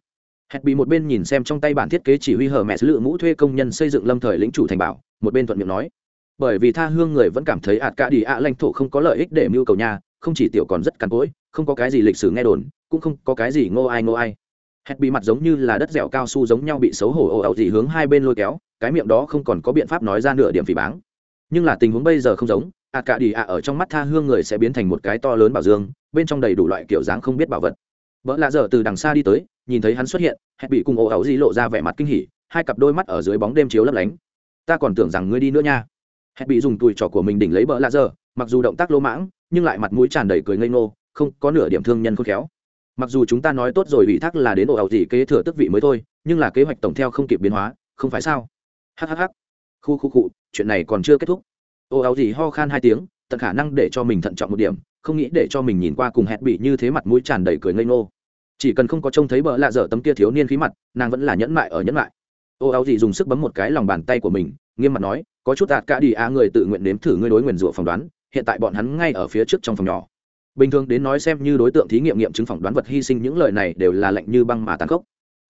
hẹn bị một bên nhìn xem trong tay bản thiết kế chỉ huy hở mẹ lự mũ thuê công nhân xây dựng lâm thời lĩnh chủ thành bảo, một bên thuận miệng nói. Bởi vì tha hương người vẫn cảm thấy ạt cả đi ạ lãnh thổ không có lợi ích để mưu cầu nhà, không chỉ tiểu còn rất cằn cỗi, không có cái gì lịch sử nghe đồn, cũng không có cái gì ngô ai ngô ai. Hẹn bị mặt giống như là đất dẻo cao su giống nhau bị xấu hổ ồ ẩu gì hướng hai bên lôi kéo, cái miệng đó không còn có biện pháp nói ra nửa điểm phỉ báng. Nhưng là tình huống bây giờ không giống, ạt cả đi ạ ở trong mắt tha hương người sẽ biến thành một cái to lớn bảo dương, bên trong đầy đủ loại kiểu dáng không biết bảo vật. Vợ lạ dở từ đằng xa đi tới nhìn thấy hắn xuất hiện, hẹn bị cùng ồ ẩu di lộ ra vẻ mặt kinh hỉ, hai cặp đôi mắt ở dưới bóng đêm chiếu lấp lánh. Ta còn tưởng rằng ngươi đi nữa nha. Hẹn bị dùng tùi trò của mình đỉnh lấy bỡ lạ dở mặc dù động tác lỗ mãng, nhưng lại mặt mũi tràn đầy cười ngây ngô, không có nửa điểm thương nhân khôn khéo. Mặc dù chúng ta nói tốt rồi ủy thác là đến ồ ẩu gì kế thừa tức vị mới thôi, nhưng là kế hoạch tổng theo không kịp biến hóa, không phải sao? Hhh khu khu cụ chuyện này còn chưa kết thúc. Ồ ẩu gì ho khan hai tiếng, tận khả năng để cho mình thận trọng một điểm, không nghĩ để cho mình nhìn qua cùng hẹn bị như thế mặt mũi tràn đầy cười ngây ngô chỉ cần không có trông thấy bợ lạ dở tấm kia thiếu niên khí mặt, nàng vẫn là nhẫn mại ở nhẫn mại. Ô, áo gì dùng sức bấm một cái lòng bàn tay của mình, nghiêm mặt nói, có chút đạt cả đi á người tự nguyện nếm thử ngươi đối nguyền rủa phỏng đoán, hiện tại bọn hắn ngay ở phía trước trong phòng nhỏ. Bình thường đến nói xem như đối tượng thí nghiệm nghiệm chứng phỏng đoán vật hy sinh những lời này đều là lạnh như băng mà tàn khốc.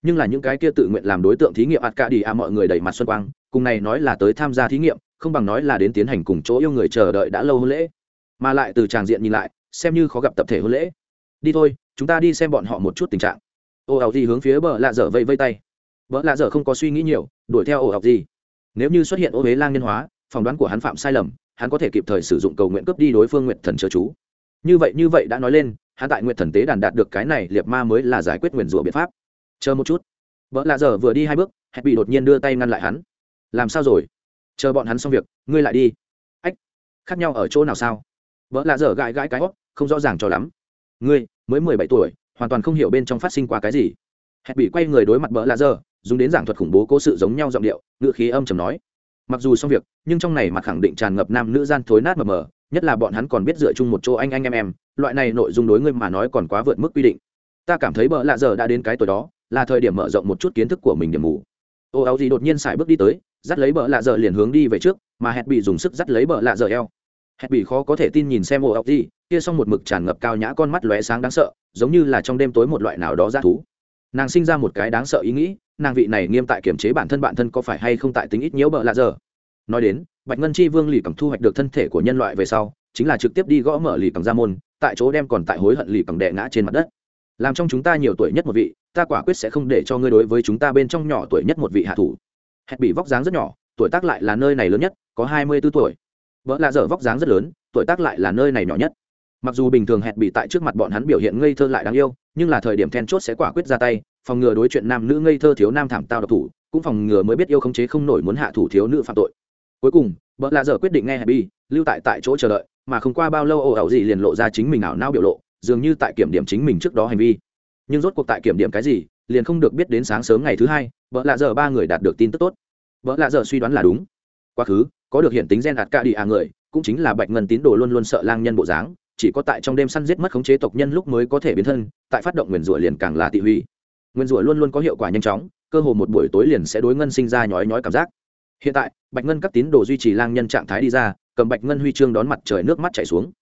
Nhưng là những cái kia tự nguyện làm đối tượng thí nghiệm ạt cả đi a mọi người đẩy mặt xuân quang, cùng này nói là tới tham gia thí nghiệm, không bằng nói là đến tiến hành cùng chỗ yêu người chờ đợi đã lâu hôn lễ. Mà lại từ tràng diện nhìn lại, xem như khó gặp tập thể hôn lễ. Đi thôi chúng ta đi xem bọn họ một chút tình trạng. Ô học gì hướng phía bờ lạ dở vây vây tay. Bờ lạ dở không có suy nghĩ nhiều, đuổi theo ô học gì nếu như xuất hiện ô huế lang nhân hóa, phỏng đoán của hắn phạm sai lầm, hắn có thể kịp thời sử dụng cầu nguyện cướp đi đối phương nguyện thần chớ chú. Như vậy như vậy đã nói lên, hắn tại nguyện thần tế đàn đạt được cái này liệt ma mới là giải quyết nguyền rủa biện pháp. Chờ một chút. Vợ lạ giờ vừa đi hai bước, hẹn bị đột nhiên đưa tay ngăn lại hắn. Làm sao rồi? Chờ bọn hắn xong việc, ngươi lại đi. Ách, khác nhau ở chỗ nào sao? Vợ lạ giờ gãi gãi cái hót không rõ ràng cho lắm ngươi, mới mười bảy tuổi, hoàn toàn không hiểu bên trong phát sinh qua cái gì. Hẹn bị quay người đối mặt bỡ lạ dở dùng đến giảng thuật khủng bố cố sự giống nhau giọng điệu, ngữ khí âm trầm nói. Mặc dù xong việc, nhưng trong này mặt khẳng định tràn ngập nam nữ gian thối nát mờ mờ, nhất là bọn hắn còn biết dựa chung một chỗ anh anh em em, loại này nội dung đối ngươi mà nói còn quá vượt mức quy định. Ta cảm thấy bợ lạ giờ đã đến cái tuổi đó, là thời điểm mở rộng một chút kiến thức của mình điểm mù. Ô áo gì đột nhiên xài bước đi tới, dắt lấy bợ lạ giờ liền hướng đi về trước, mà hẹn bị dùng sức dắt lấy bợ lạ giờ eo. Hẹn bị khó có thể tin nhìn xem ô áo gì kia xong một mực tràn ngập cao nhã con mắt lóe sáng đáng sợ, giống như là trong đêm tối một loại nào đó ra thú. Nàng sinh ra một cái đáng sợ ý nghĩ, nàng vị này nghiêm tại kiểm chế bản thân bản thân có phải hay không tại tính ít nhiễu bợ lạ giờ. Nói đến, bạch ngân chi vương lì cầm thu hoạch được thân thể của nhân loại về sau, chính là trực tiếp đi gõ mở lì cầm ra môn, tại chỗ đem còn tại hối hận lì cầm đệ ngã trên mặt đất. Làm trong chúng ta nhiều tuổi nhất một vị, ta quả quyết sẽ không để cho ngươi đối với chúng ta bên trong nhỏ tuổi nhất một vị hạ thủ. Hẹn bị vóc dáng rất nhỏ, tuổi tác lại là nơi này lớn nhất, có hai mươi b ố tuổi. Vợ lạ dở vóc dáng rất lớn, tuổi tác lại là nơi này nhỏ nhất mặc dù bình thường hẹn bị tại trước mặt bọn hắn biểu hiện ngây thơ lại đáng yêu, nhưng là thời điểm then chốt sẽ quả quyết ra tay, phòng ngừa đối chuyện nam nữ ngây thơ thiếu nam thảm tao độc thủ, cũng phòng ngừa mới biết yêu khống chế không nổi muốn hạ thủ thiếu nữ phạm tội. Cuối cùng vợ lạ dở quyết định nghe happy lưu tại tại chỗ chờ đợi, mà không qua bao lâu ồ ảo gì liền lộ ra chính mình ảo nao biểu lộ, dường như tại kiểm điểm chính mình trước đó hành vi. Nhưng rốt cuộc tại kiểm điểm cái gì, liền không được biết đến sáng sớm ngày thứ hai vợ lạ giờ ba người đạt được tin tức tốt. Vợ lạ giờ suy đoán là đúng. Quá khứ, có được hiện tính gen đạt ca đi à người, cũng chính là bạch ngân tín đồ luôn luôn sợ lang nhân bộ dáng chỉ có tại trong đêm săn giết mất khống chế tộc nhân lúc mới có thể biến thân, tại phát động nguyền rủa liền càng là tị hủy nguyền rủa luôn luôn có hiệu quả nhanh chóng, cơ hồ một buổi tối liền sẽ đối ngân sinh ra nhói nhói cảm giác. Hiện tại, bạch ngân các tín đồ duy trì lang nhân trạng thái đi ra, cầm bạch ngân huy chương đón mặt trời nước mắt chảy xuống.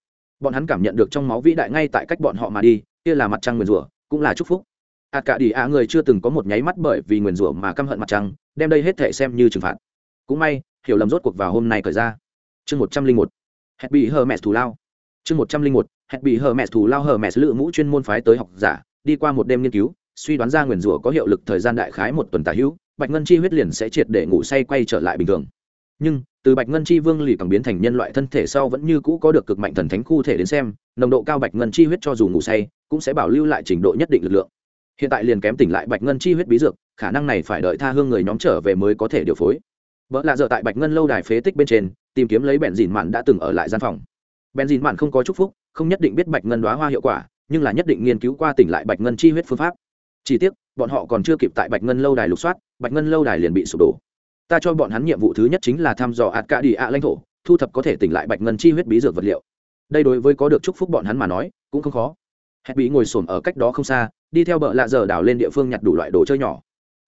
Bọn hắn cảm nhận được trong máu vĩ đại ngay tại cách bọn họ mà đi, kia là mặt trăng nguyền rủa, cũng là chúc phúc. Ạt cả đi ạ người chưa từng có một nháy mắt bởi vì nguyền rủa mà căm hận mặt trăng, đem đây hết thể xem như trừng phạt. Cũng may, hiểu lầm rốt cuộc vào hôm nay khởi ra. Chương một trăm linh một. Hẹn bị hờ mẹ thù lao chương một trăm linh một, hẹn bị hờ mẹ thù lao hờ mẹ lự mũ chuyên môn phái tới học giả, đi qua một đêm nghiên cứu, suy đoán ra nguyền rủa có hiệu lực thời gian đại khái một tuần tả hữu, bạch ngân chi huyết liền sẽ triệt để ngủ say quay trở lại bình thường. Nhưng, từ bạch ngân chi vương lì càng biến thành nhân loại thân thể sau vẫn như cũ có được cực mạnh thần thánh khu thể đến xem, nồng độ cao bạch ngân chi huyết cho dù ngủ say, cũng sẽ bảo lưu lại trình độ nhất định lực lượng. Hiện tại liền kém tỉnh lại bạch ngân chi huyết bí dược, khả năng này phải đợi tha hương người nhóm trở về mới có thể điều phối. Vợ lạ dở tại bạch ngân lâu đài phế tích bên trên, tìm kiếm lấy bẹn dìn mạn đã từng ở lại gian phòng benzin mạn không có chúc phúc, không nhất định biết bạch ngân đoá hoa hiệu quả, nhưng là nhất định nghiên cứu qua tỉnh lại bạch ngân chi huyết phương pháp. Chỉ tiếc, bọn họ còn chưa kịp tại bạch ngân lâu đài lục soát, bạch ngân lâu đài liền bị sụp đổ. Ta cho bọn hắn nhiệm vụ thứ nhất chính là thăm dò ạt cả đi ạ lãnh thổ, thu thập có thể tỉnh lại bạch ngân chi huyết bí dược vật liệu. Đây đối với có được chúc phúc bọn hắn mà nói, cũng không khó. Hết bí ngồi xổm ở cách đó không xa, đi theo bờ lạ dở đảo lên địa phương nhặt đủ loại đồ chơi nhỏ.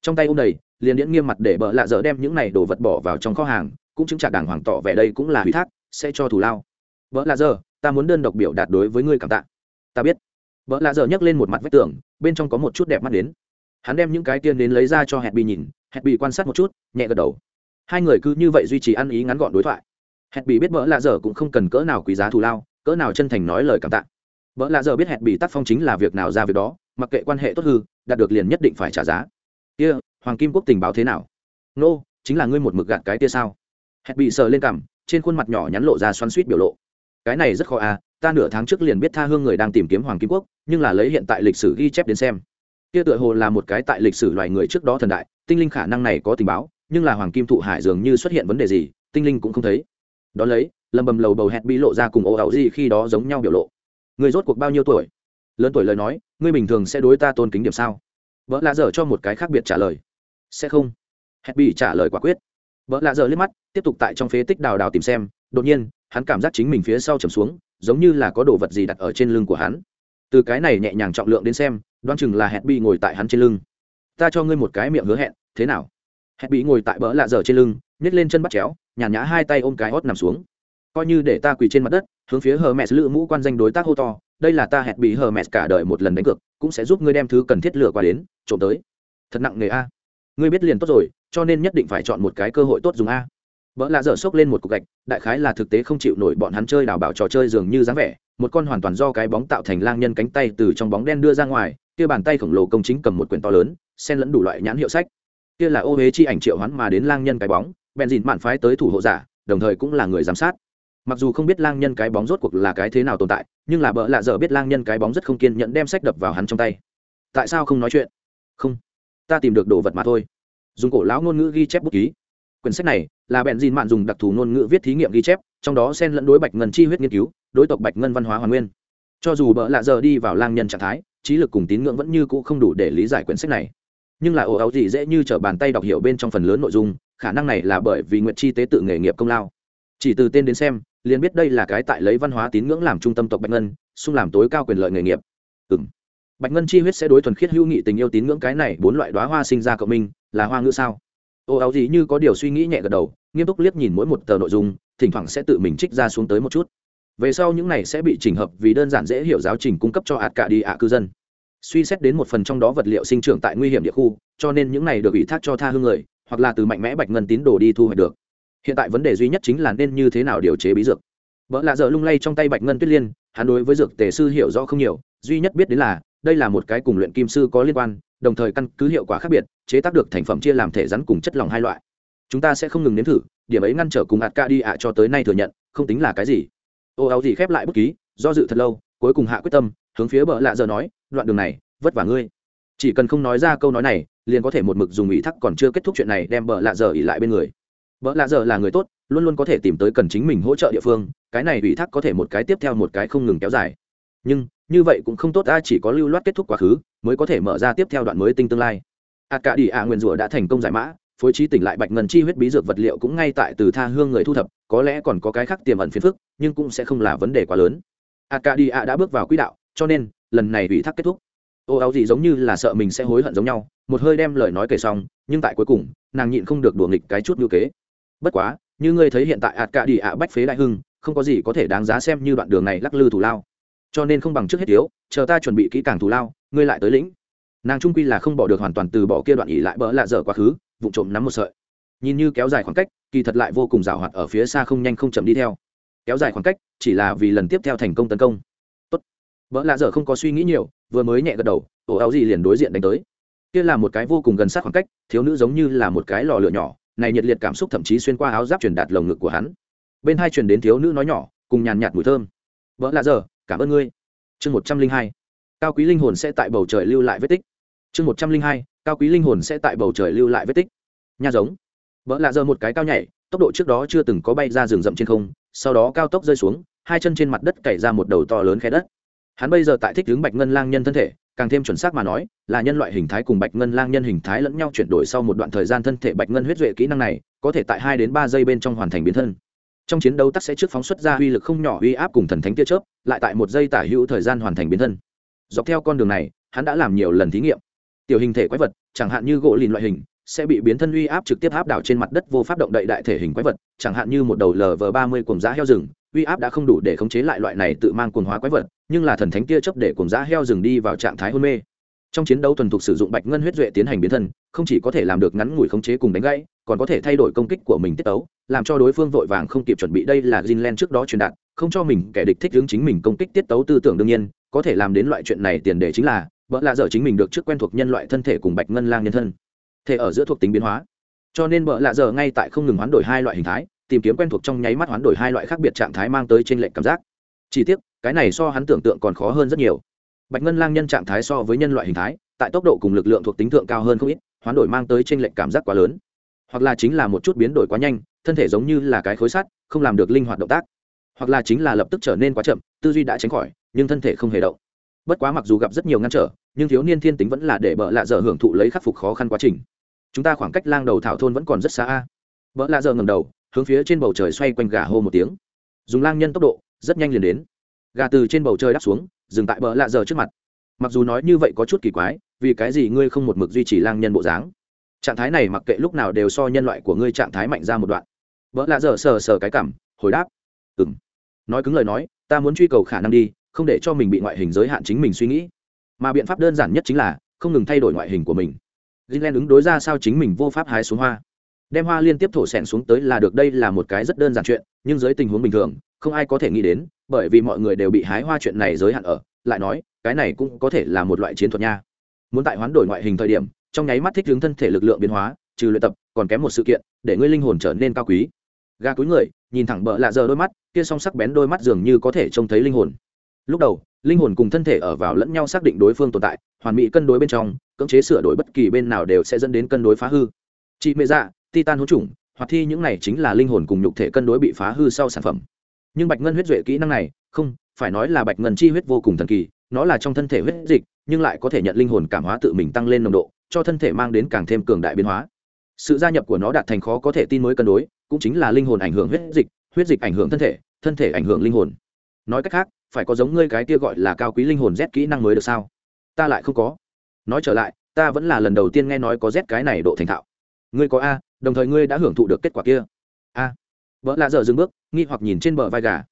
Trong tay ô m đầy, liền điễn nghiêm mặt để bờ lạ dở đem những này đồ vật bỏ vào trong kho hàng, cũng chứng trả đàng hoàng tỏ vẻ đây cũng là ủy thác, sẽ cho thù lao vợ lạ dở ta muốn đơn độc biểu đạt đối với ngươi cảm tạ. Ta biết. Vợ lạ dở nhấc lên một mặt vách tường bên trong có một chút đẹp mắt đến. Hắn đem những cái tiên đến lấy ra cho hẹn bị nhìn hẹn bị quan sát một chút nhẹ gật đầu. Hai người cứ như vậy duy trì ăn ý ngắn gọn đối thoại. Hẹn bị biết vợ lạ dở cũng không cần cỡ nào quý giá thù lao cỡ nào chân thành nói lời cảm tạ. Vợ lạ dở biết hẹn bị tác phong chính là việc nào ra việc đó mặc kệ quan hệ tốt hư đạt được liền nhất định phải trả giá. Kia、yeah, hoàng kim quốc tình báo thế nào? Nô、no, chính là ngươi một mực gạt cái tia sao? Hẹn bị sờ lên cằm trên khuôn mặt nhỏ nhắn lộ ra xoắn suýt biểu lộ cái này rất khó à ta nửa tháng trước liền biết tha hương người đang tìm kiếm hoàng kim quốc, nhưng là lấy hiện tại lịch sử ghi chép đến xem. Kia tựa hồ là một cái tại lịch sử loài người trước đó thần đại, tinh linh khả năng này có tình báo, nhưng là hoàng kim thụ hải dường như xuất hiện vấn đề gì, tinh linh cũng không thấy. Đón lấy, lầm bầm lầu bầu hẹn bị lộ ra cùng ồ ẩu gì khi đó giống nhau biểu lộ. Người rốt cuộc bao nhiêu tuổi? Lớn tuổi lời nói, ngươi bình thường sẽ đối ta tôn kính điểm sao? Vợ lạ dở cho một cái khác biệt trả lời. Sẽ không. Hẹn bị trả lời quả quyết. Vợ lạ dở liếc mắt, tiếp tục tại trong phế tích đào đào tìm xem đột nhiên, hắn cảm giác chính mình phía sau trầm xuống, giống như là có đồ vật gì đặt ở trên lưng của hắn. Từ cái này nhẹ nhàng trọng lượng đến xem, đoán chừng là hẹn bị ngồi tại hắn trên lưng. Ta cho ngươi một cái miệng hứa hẹn, thế nào? Hẹn bị ngồi tại bỡ lạ dở trên lưng, nhét lên chân bắt chéo, nhàn nhã hai tay ôm cái hót nằm xuống. Coi như để ta quỳ trên mặt đất, hướng phía hờ mẹ lựa mũ quan danh đối tác hô to, đây là ta hẹn bị hờ mẹ cả đời một lần đánh cược, cũng sẽ giúp ngươi đem thứ cần thiết lựa qua đến, trộm tới. Thật nặng nghề a. Ngươi biết liền tốt rồi, cho nên nhất định phải chọn một cái cơ hội tốt dùng a vợ lạ dở xốc lên một cục gạch, đại khái là thực tế không chịu nổi bọn hắn chơi đào bảo trò chơi dường như dáng vẻ, một con hoàn toàn do cái bóng tạo thành lang nhân cánh tay từ trong bóng đen đưa ra ngoài, kia bàn tay khổng lồ công chính cầm một quyển to lớn, xen lẫn đủ loại nhãn hiệu sách. Kia là ô huế chi ảnh triệu hắn mà đến lang nhân cái bóng, bèn dìn mạn phái tới thủ hộ giả, đồng thời cũng là người giám sát. Mặc dù không biết lang nhân cái bóng rốt cuộc là cái thế nào tồn tại, nhưng là bợ lạ dở biết lang nhân cái bóng rất không kiên nhẫn đem sách đập vào hắn trong tay. Tại sao không nói chuyện? Không, ta tìm được đồ vật mà thôi. Dùng cổ lão ngôn ngữ ghi chép bút ký. Quyển sách này là bèn dìn mạn dùng đặc thù ngôn ngữ viết thí nghiệm ghi chép, trong đó xen lẫn đối bạch ngân chi huyết nghiên cứu, đối tộc bạch ngân văn hóa hoàn nguyên. Cho dù bỡ lạ giờ đi vào lang nhân trạng thái, trí lực cùng tín ngưỡng vẫn như cũ không đủ để lý giải quyển sách này. Nhưng là ồ áo gì dễ như t r ở bàn tay đọc hiểu bên trong phần lớn nội dung, khả năng này là bởi vì nguyện chi tế tự nghề nghiệp công lao. Chỉ từ tên đến xem, liền biết đây là cái tại lấy văn hóa tín ngưỡng làm trung tâm tộc bạch ngân, xung làm tối cao quyền lợi nghề nghiệp. Ừ m bạch ngân chi huyết sẽ đối thuần khiết hữu nghị tình yêu tín ngưỡng cái này bốn loại đoá hoa sinh ra cộng minh, là hoa ngữ sao? Ô, áo gì như có điều suy nghĩ nhẹ gật đầu, nghiêm túc liếc nhìn mỗi một tờ nội dung, thỉnh thoảng sẽ tự mình trích ra xuống tới một chút. Về sau những này sẽ bị chỉnh hợp vì đơn giản dễ hiểu giáo trình cung cấp cho ạt cả đi ạ cư dân. Suy xét đến một phần trong đó vật liệu sinh trưởng tại nguy hiểm địa khu, cho nên những này được ủy thác cho tha hương người, hoặc là từ mạnh mẽ bạch ngân tín đồ đi thu hoạch được. Hiện tại vấn đề duy nhất chính là nên như thế nào điều chế bí dược. Vợ lạ dở lung lay trong tay bạch ngân tuyết liên, hắn đối với dược tề sư hiểu rõ không nhiều, duy nhất biết đến là đây là một cái cùng luyện kim sư có liên quan, đồng thời căn cứ hiệu quả khác biệt, chế tác được thành phẩm chia làm thể rắn cùng chất lỏng hai loại. Chúng ta sẽ không ngừng nếm thử, điểm ấy ngăn trở cùng ạt ca đi ạ cho tới nay thừa nhận, không tính là cái gì. Ô áo gì khép lại bút ký, do dự thật lâu, cuối cùng hạ quyết tâm, hướng phía bờ lạ giờ nói, đoạn đường này, vất vả ngươi. Chỉ cần không nói ra câu nói này, liền có thể một mực dùng ủy thác còn chưa kết thúc chuyện này đem bờ lạ giờ ỉ lại bên người. Bờ lạ giờ là người tốt, luôn luôn có thể tìm tới cần chính mình hỗ trợ địa phương, cái này ủy thác có thể một cái tiếp theo một cái không ngừng kéo dài. Nhưng như vậy cũng không tốt, ta chỉ có lưu loát kết thúc quá khứ, mới có thể mở ra tiếp theo đoạn mới tinh tương lai. Ạt cả đi ạ nguyên rủa đã thành công giải mã, phối trí tỉnh lại bạch ngân chi huyết bí dược vật liệu cũng ngay tại từ tha hương người thu thập, có lẽ còn có cái khác tiềm ẩn phiền phức, nhưng cũng sẽ không là vấn đề quá lớn. Ạt cả đi ạ đã bước vào quỹ đạo, cho nên, lần này ủy thác kết thúc. Ô áo gì giống như là sợ mình sẽ hối hận giống nhau, một hơi đem lời nói kể xong, nhưng tại cuối cùng, nàng nhịn không được đùa nghịch cái chút ngữ kế. Bất quá, như ngươi thấy hiện tại ạt cả đi ạ bách phế đại hưng, không có gì có thể đáng giá xem như đoạn đường này lắc lư thủ lao cho nên không bằng trước hết thiếu chờ ta chuẩn bị kỹ càng thủ lao, ngươi lại tới lĩnh. Nàng trung quy là không bỏ được hoàn toàn từ bỏ kia đoạn ỉ lại bỡ lạ dở quá khứ vụ trộm nắm một sợi. Nhìn như kéo dài khoảng cách, kỳ thật lại vô cùng rào hoạt ở phía xa không nhanh không chậm đi theo. Kéo dài khoảng cách, chỉ là vì lần tiếp theo thành công tấn công. Tốt. Bỡ lạ dở không có suy nghĩ nhiều, vừa mới nhẹ gật đầu, ổ áo gì liền đối diện đánh tới. Kia là một cái vô cùng gần sát khoảng cách, thiếu nữ giống như là một cái lò lửa nhỏ, này nhiệt liệt cảm xúc thậm chí xuyên qua áo giáp truyền đạt lồng ngực của hắn. Bên hai truyền đến thiếu nữ nói nhỏ, cùng nhàn nhạt mùi thơm. Vợ lạ giờ cảm ơn ngươi. Chương một trăm linh hai, cao quý linh hồn sẽ tại bầu trời lưu lại vết tích. Chương một trăm linh hai, cao quý linh hồn sẽ tại bầu trời lưu lại vết tích. Nha giống. Vợ lạ giờ một cái cao nhảy, tốc độ trước đó chưa từng có bay ra rừng rậm trên không, sau đó cao tốc rơi xuống, hai chân trên mặt đất cày ra một đầu to lớn khe đất. Hắn bây giờ tại thích hướng bạch ngân lang nhân thân thể, càng thêm chuẩn xác mà nói, là nhân loại hình thái cùng bạch ngân lang nhân hình thái lẫn nhau chuyển đổi sau một đoạn thời gian thân thể bạch ngân huyết duệ kỹ năng này, có thể tại hai đến ba giây bên trong hoàn thành biến thân trong chiến đấu tắc sẽ trước phóng xuất ra uy lực không nhỏ uy áp cùng thần thánh tia chớp, lại tại một giây tả hữu thời gian hoàn thành biến thân. Dọc theo con đường này, hắn đã làm nhiều lần thí nghiệm. Tiểu hình thể quái vật, chẳng hạn như gỗ lìn loại hình, sẽ bị biến thân uy áp trực tiếp áp đảo trên mặt đất vô pháp động đậy đại thể hình quái vật, chẳng hạn như một đầu lv ba mươi cuồng giá heo rừng, uy áp đã không đủ để khống chế lại loại này tự mang cuồng hóa quái vật, nhưng là thần thánh tia chấp để cuồng giá heo rừng đi vào trạng thái hôn mê trong chiến đấu thuần thục sử dụng bạch ngân huyết duệ tiến hành biến thân, không chỉ có thể làm được ngắn ngủi khống chế cùng đánh gãy, còn có thể thay đổi công kích của mình tiết tấu, làm cho đối phương vội vàng không kịp chuẩn bị. Đây là Jinlen trước đó truyền đạt, không cho mình kẻ địch thích hướng chính mình công kích tiết tấu tư tưởng đương nhiên, có thể làm đến loại chuyện này tiền đề chính là vợ lạ dở chính mình được trước quen thuộc nhân loại thân thể cùng bạch ngân lang nhân thân. Thể ở giữa thuộc tính biến hóa. Cho nên vợ lạ dở ngay tại không ngừng hoán đổi hai loại hình thái, tìm kiếm quen thuộc trong nháy mắt hoán đổi hai loại khác biệt trạng thái mang tới trên lệnh cảm giác. Chi tiết cái này so hắn tưởng tượng còn khó hơn rất nhiều bạch ngân lang nhân trạng thái so với nhân loại hình thái, tại tốc độ cùng lực lượng thuộc tính thượng cao hơn không ít, hoán đổi mang tới trên lệnh cảm giác quá lớn. Hoặc là chính là một chút biến đổi quá nhanh, thân thể giống như là cái khối sắt, không làm được linh hoạt động tác. Hoặc là chính là lập tức trở nên quá chậm, tư duy đã tránh khỏi, nhưng thân thể không hề động. Bất quá mặc dù gặp rất nhiều ngăn trở, nhưng thiếu niên thiên tính vẫn là để bợ lạ dở hưởng thụ lấy khắc phục khó khăn quá trình. Chúng ta khoảng cách lang đầu thảo thôn vẫn còn rất xa a. Bợ lạ dở ngầm đầu, hướng phía trên bầu trời xoay quanh gà hô một tiếng. Dùng lang nhân tốc độ, rất nhanh liền đến. Gà từ trên bầu trời đáp xuống dừng tại bờ lạ giờ trước mặt. Mặc dù nói như vậy có chút kỳ quái, vì cái gì ngươi không một mực duy trì lang nhân bộ dáng? Trạng thái này mặc kệ lúc nào đều so nhân loại của ngươi trạng thái mạnh ra một đoạn. Vợ lạ dở sờ sờ cái cảm, hồi đáp ừ m nói cứng lời nói, ta muốn truy cầu khả năng đi, không để cho mình bị ngoại hình giới hạn chính mình suy nghĩ. Mà biện pháp đơn giản nhất chính là không ngừng thay đổi ngoại hình của mình. Greenland ứng đối ra sao chính mình vô pháp hái xuống hoa. Đem hoa liên tiếp thổ sẻn xuống tới là được, đây là một cái rất đơn giản chuyện, nhưng dưới tình huống bình thường không ai có thể nghĩ đến, bởi vì mọi người đều bị hái hoa chuyện này giới hạn ở, lại nói, cái này cũng có thể là một loại chiến thuật nha. Muốn tại hoán đổi ngoại hình thời điểm, trong nháy mắt thích hướng thân thể lực lượng biến hóa, trừ luyện tập, còn kém một sự kiện, để ngươi linh hồn trở nên cao quý. Ga cúi người, nhìn thẳng bợ lạ giờ đôi mắt, kia song sắc bén đôi mắt dường như có thể trông thấy linh hồn. Lúc đầu, linh hồn cùng thân thể ở vào lẫn nhau xác định đối phương tồn tại, hoàn mỹ cân đối bên trong, cưỡng chế sửa đổi bất kỳ bên nào đều sẽ dẫn đến cân đối phá hư. Chị mẹ dạ titan hỗn trùng hoặc thi những này chính là linh hồn cùng nhục thể cân đối bị phá hư sau sản phẩm nhưng bạch ngân huyết duệ kỹ năng này, không, phải nói là bạch ngân chi huyết vô cùng thần kỳ, nó là trong thân thể huyết dịch, nhưng lại có thể nhận linh hồn cảm hóa tự mình tăng lên nồng độ, cho thân thể mang đến càng thêm cường đại biến hóa. Sự gia nhập của nó đạt thành khó có thể tin mới cân đối, cũng chính là linh hồn ảnh hưởng huyết dịch huyết dịch ảnh hưởng thân thể thân thể ảnh hưởng linh hồn. Nói cách khác, phải có giống ngươi cái kia gọi là cao quý linh hồn z kỹ năng mới được sao? Ta lại không có. Nói trở lại, ta vẫn là lần đầu tiên nghe nói có z cái này độ thành thạo. Ngươi có a, đồng thời ngươi đã hưởng thụ được kết quả kia. A vợ lạ dở dừng bước, nghi hoặc nhìn trên bờ vai gà.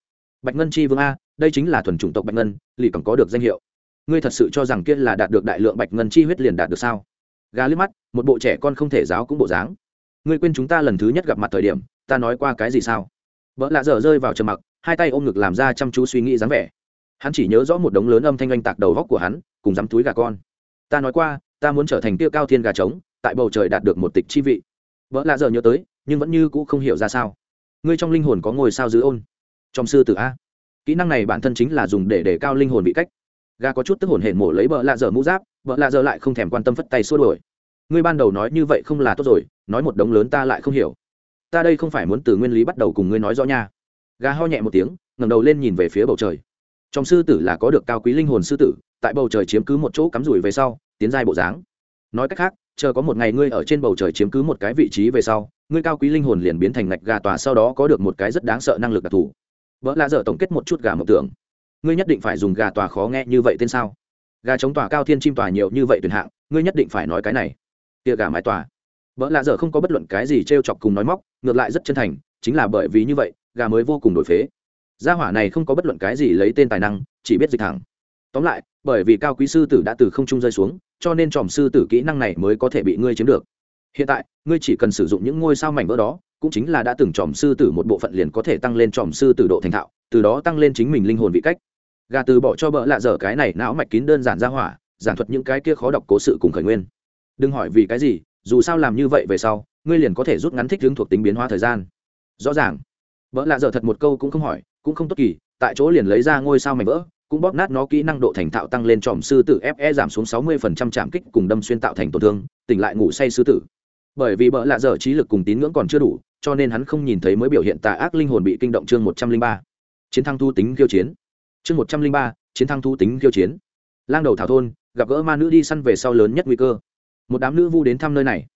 Bạch ngân chi vương a, đây chính là thuần chủng tộc bạch ngân, lì còn có được danh hiệu. Ngươi thật sự cho rằng kia là đạt được đại lượng bạch ngân chi huyết liền đạt được sao? Gà liếc mắt, một bộ trẻ con không thể giáo cũng bộ dáng. Ngươi quên chúng ta lần thứ nhất gặp mặt thời điểm, ta nói qua cái gì sao? Vợ lạ dở rơi vào trầm mặc, hai tay ôm ngực làm ra chăm chú suy nghĩ dáng vẻ. Hắn chỉ nhớ rõ một đống lớn âm thanh oanh tạc đầu góc của hắn, cùng dắm túi gà con. Ta nói qua, ta muốn trở thành tiêu cao thiên gà trống, tại bầu trời đạt được một tịch chi vị. Vợ lạ dở nhớ tới, nhưng vẫn như cũ không hiểu ra sao ngươi trong linh hồn có ngôi sao giữ ôn. Trong sư tử a. Kỹ năng này bản thân chính là dùng để đề cao linh hồn bị cách. Gà có chút tức hồn hển mổ lấy bợ lạ dở mũ giáp bợ lạ dở lại không thèm quan tâm phất tay xua đổi ngươi ban đầu nói như vậy không là tốt rồi, nói một đống lớn ta lại không hiểu. Ta đây không phải muốn từ nguyên lý bắt đầu cùng ngươi nói rõ nha. Gà ho nhẹ một tiếng, ngẩng đầu lên nhìn về phía bầu trời. Trong sư tử là có được cao quý linh hồn sư tử, tại bầu trời chiếm cứ một chỗ cắm rủi về sau, tiến giai bộ dáng. Nói cách khác chờ có một ngày ngươi ở trên bầu trời chiếm cứ một cái vị trí về sau, ngươi cao quý linh hồn liền biến thành ngạch gà tòa sau đó có được một cái rất đáng sợ năng lực đặc thù. Vợ lạ dở tổng kết một chút gà mộng tưởng. Ngươi nhất định phải dùng gà tòa khó nghe như vậy tên sao? Gà chống tòa cao thiên chim tòa nhiều như vậy tuyển hạng, ngươi nhất định phải nói cái này. Tia gà mái tòa. Vợ lạ dở không có bất luận cái gì t r e o chọc cùng nói móc, ngược lại rất chân thành, chính là bởi vì như vậy, gà mới vô cùng đổi phế. Gia hỏa này không có bất luận cái gì lấy tên tài năng, chỉ biết dịch thẳng. Tóm lại bởi vì cao quý sư tử đã từ không trung rơi xuống, cho nên tròm sư tử kỹ năng này mới có thể bị ngươi chiếm được. Hiện tại, ngươi chỉ cần sử dụng những ngôi sao mảnh vỡ đó, cũng chính là đã từng tròm sư tử một bộ phận liền có thể tăng lên tròm sư tử độ thành thạo, từ đó tăng lên chính mình linh hồn vị cách. Gà từ bỏ cho bỡ lạ dở cái này não mạch kín đơn giản ra hỏa, giảng thuật những cái kia khó đọc cố sự cùng khởi nguyên. Đừng hỏi vì cái gì, dù sao làm như vậy về sau, ngươi liền có thể rút ngắn thích hướng thuộc tính biến hóa thời gian. Rõ ràng. Vợ lạ dở thật một câu cũng không hỏi, cũng không tốt kỳ, tại chỗ liền lấy ra ngôi sao mảnh vỡ cũng bóp nát nó kỹ năng độ thành thạo tăng lên tròm sư tử fe giảm xuống 60% chạm kích cùng đâm xuyên tạo thành tổn thương, tỉnh lại ngủ say sư tử. Bởi vì bỡ lạ dở trí lực cùng tín ngưỡng còn chưa đủ, cho nên hắn không nhìn thấy mới biểu hiện tà ác linh hồn bị kinh động chương một trăm linh ba. Chiến thắng thu tính khiêu chiến. Chương một trăm linh ba, chiến thắng thu tính khiêu chiến. Lang đầu thảo thôn, gặp gỡ ma nữ đi săn về sau lớn nhất nguy cơ. Một đám nữ vu đến thăm nơi này.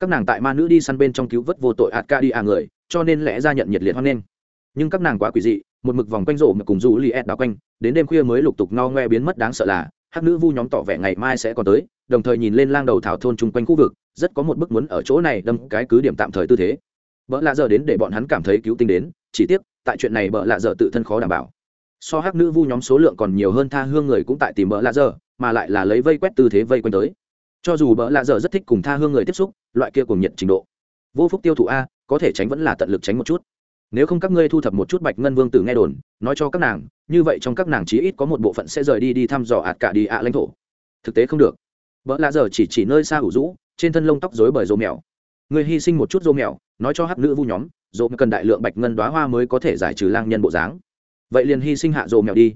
Các nàng tại ma nữ đi săn bên trong cứu vớt vô tội hạt ca đi à người, cho nên lẽ ra nhận nhiệt liệt hoan nghênh. Nhưng các nàng quá quỷ dị, một mực vòng quanh rổ mà cùng du li ed đào quanh đến đêm khuya mới lục tục no ngoe biến mất, đáng sợ là, hắc nữ vu nhóm tỏ vẻ ngày mai sẽ còn tới, đồng thời nhìn lên lang đầu thảo thôn chung quanh khu vực, rất có một bức muốn ở chỗ này đâm cái cứ điểm tạm thời tư thế. Vợ lạ giờ đến để bọn hắn cảm thấy cứu tinh đến, chỉ tiếc, tại chuyện này vợ lạ giờ tự thân khó đảm bảo. So hắc nữ vu nhóm số lượng còn nhiều hơn tha hương người cũng tại tìm vợ lạ giờ, mà lại là lấy vây quét tư thế vây quanh tới. Cho dù vợ lạ giờ rất thích cùng tha hương người tiếp xúc, loại kia cùng nhận trình độ. Vô phúc tiêu thụ a, có thể tránh vẫn là tận lực tránh một chút nếu không các ngươi thu thập một chút bạch ngân vương tử nghe đồn, nói cho các nàng, như vậy trong các nàng chí ít có một bộ phận sẽ rời đi đi thăm dò ạt cả đi ạ lãnh thổ. Thực tế không được. Vợ lạ giờ chỉ chỉ nơi xa hủ rũ, trên thân lông tóc rối bởi rô mèo. Người hy sinh một chút rô mèo, nói cho hắc nữ vu nhóm, rô cần đại lượng bạch ngân đoá hoa mới có thể giải trừ lang nhân bộ dáng. Vậy liền hy sinh hạ rô mèo đi.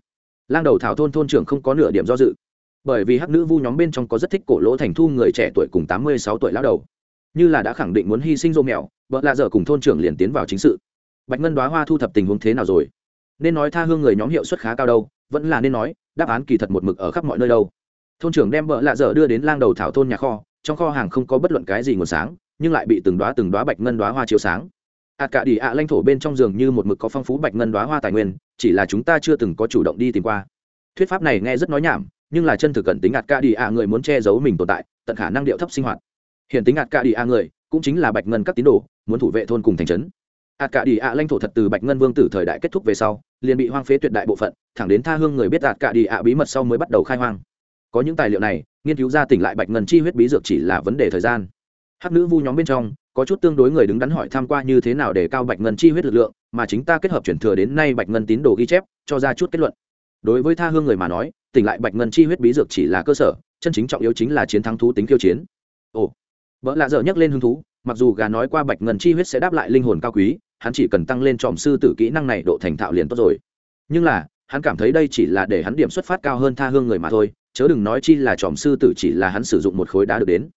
Lang đầu thảo thôn thôn trưởng không có nửa điểm do dự. Bởi vì hắc nữ vu nhóm bên trong có rất thích cổ lỗ thành thu người trẻ tuổi cùng tám mươi sáu tuổi lão đầu. Như là đã khẳng định muốn hy sinh rô mèo vợ lạ dở cùng thôn trưởng liền tiến vào chính sự bạch ngân đoá hoa thu thập tình huống thế nào rồi? Nên nói tha hương người nhóm hiệu suất khá cao đâu, vẫn là nên nói, đáp án kỳ thật một mực ở khắp mọi nơi đâu. Thôn trưởng đem vợ lạ dở đưa đến lang đầu thảo thôn nhà kho, trong kho hàng không có bất luận cái gì nguồn sáng, nhưng lại bị từng đoá từng đoá bạch ngân đoá hoa chiếu sáng. Ạ cả đi ạ lãnh thổ bên trong giường như một mực có phong phú bạch ngân đoá hoa tài nguyên, chỉ là chúng ta chưa từng có chủ động đi tìm qua. Thuyết pháp này nghe rất nói nhảm, nhưng là chân thực cận tính ạt cả đi ạ người muốn che giấu mình tồn tại, tận khả năng điệu thấp sinh hoạt. Hiện tính ạt cả đi ạ người, cũng chính là bạch ngân các tín đồ, muốn thủ vệ thôn cùng thành trấn ạt cả đi ạ lãnh thổ thật từ bạch ngân vương tử thời đại kết thúc về sau, liền bị hoang phế tuyệt đại bộ phận, thẳng đến tha hương người biết ạt cả đi ạ bí mật sau mới bắt đầu khai hoang. Có những tài liệu này, nghiên cứu ra tỉnh lại bạch ngân chi huyết bí dược chỉ là vấn đề thời gian. Hắc nữ vu nhóm bên trong, có chút tương đối người đứng đắn hỏi tham q u a như thế nào để cao bạch ngân chi huyết lực lượng, mà chính ta kết hợp chuyển thừa đến nay bạch ngân tín đồ ghi chép, cho ra chút kết luận. Đối với tha hương người mà nói, tỉnh lại bạch ngân chi huyết bí dược chỉ là cơ sở, chân chính trọng yếu chính là chiến thắng thú tính khiêu chiến. Ồ. Vợ lạ dở nhắc lên hứng thú, mặc dù gà nói qua bạch ngân chi huyết sẽ đáp lại linh hồn cao quý hắn chỉ cần tăng lên tròm sư tử kỹ năng này độ thành thạo liền tốt rồi. Nhưng là, hắn cảm thấy đây chỉ là để hắn điểm xuất phát cao hơn tha hương người mà thôi, chớ đừng nói chi là tròm sư tử chỉ là hắn sử dụng một khối đá được đến.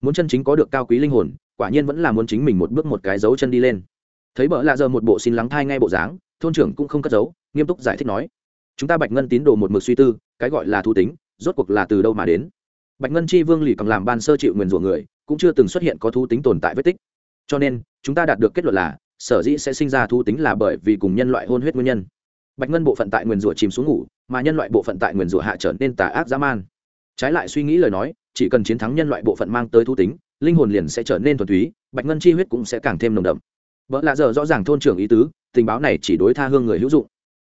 Muốn chân chính có được cao quý linh hồn, quả nhiên vẫn là muốn chính mình một bước một cái dấu chân đi lên. Thấy bỡ lạ giờ một bộ xin lắng thai ngay bộ dáng, thôn trưởng cũng không cất giấu, nghiêm túc giải thích nói, chúng ta bạch ngân tín đồ một mực suy tư, cái gọi là thu tính, rốt cuộc là từ đâu mà đến? Bạch ngân chi vương lì cầm làm ban sơ chịu nguyền rủa người, cũng chưa từng xuất hiện có thu tính tồn tại vết tích. Cho nên, chúng ta đạt được kết luận là sở dĩ sẽ sinh ra thú tính là bởi vì cùng nhân loại hôn huyết nguyên nhân. Bạch ngân bộ phận tại nguyền rủa chìm xuống ngủ, mà nhân loại bộ phận tại nguyền rủa hạ trở nên tà ác dã man. Trái lại suy nghĩ lời nói, chỉ cần chiến thắng nhân loại bộ phận mang tới thu tính, linh hồn liền sẽ trở nên thuần túy, bạch ngân chi huyết cũng sẽ càng thêm nồng đậm. Vợ lạ giờ rõ ràng thôn trưởng ý tứ, tình báo này chỉ đối tha hương người hữu dụng.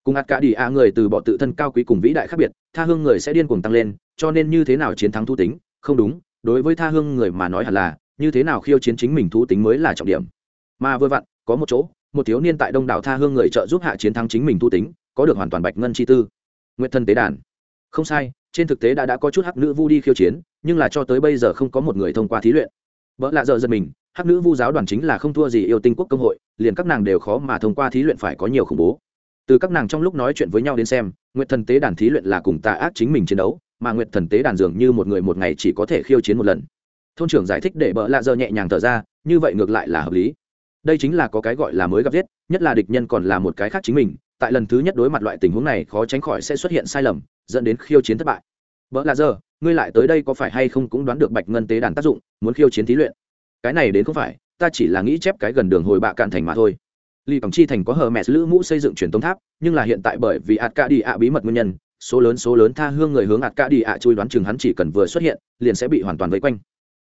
Cùng ạt cả đi a người từ bỏ tự thân cao quý cùng vĩ đại khác biệt, tha hương người sẽ điên cuồng tăng lên, cho nên như thế nào chiến thắng thu tính? Không đúng, đối với tha hương người mà nói hẳn là, như thế nào khiêu chiến chính mình thu tính mới là trọng điểm. Mà vừa vặn có một chỗ, một thiếu niên tại đông đảo tha hương người trợ giúp hạ chiến thắng chính mình thu tính, có được hoàn toàn bạch ngân chi tư. Nguyện thân tế đàn. Không sai, trên thực tế đã đã có chút hắc nữ vu đi khiêu chiến, nhưng là cho tới bây giờ không có một người thông qua thí luyện. Vợ lạ giờ giật mình, hắc nữ vu giáo đoàn chính là không thua gì yêu tinh quốc công hội, liền các nàng đều khó mà thông qua thí luyện phải có nhiều khủng bố. Từ các nàng trong lúc nói chuyện với nhau đến xem nguyện thần tế đàn thí luyện là cùng tà ác chính mình chiến đấu, mà nguyện thần tế đàn dường như một người một ngày chỉ có thể khiêu chiến một lần. Thôn trưởng giải thích để bợ lạ giờ nhẹ nhàng thở ra, như vậy ngược lại là hợp lý đây chính là có cái gọi là mới gặp giết nhất là địch nhân còn là một cái khác chính mình tại lần thứ nhất đối mặt loại tình huống này khó tránh khỏi sẽ xuất hiện sai lầm dẫn đến khiêu chiến thất bại vợ là giờ ngươi lại tới đây có phải hay không cũng đoán được bạch ngân tế đàn tác dụng muốn khiêu chiến thí luyện cái này đến không phải ta chỉ là nghĩ chép cái gần đường hồi bạ cạn thành mà thôi Lý tổng Chi thành có hờ mẹ lữ mũ xây dựng truyền tống tháp, nhưng là hiện tại bởi vì Arcadia bí mật nguyên nhân, số lớn số lớn tha hương người hướng Arcadia chui đoán chừng hắn chỉ cần vừa xuất hiện, liền sẽ bị hoàn toàn vây quanh.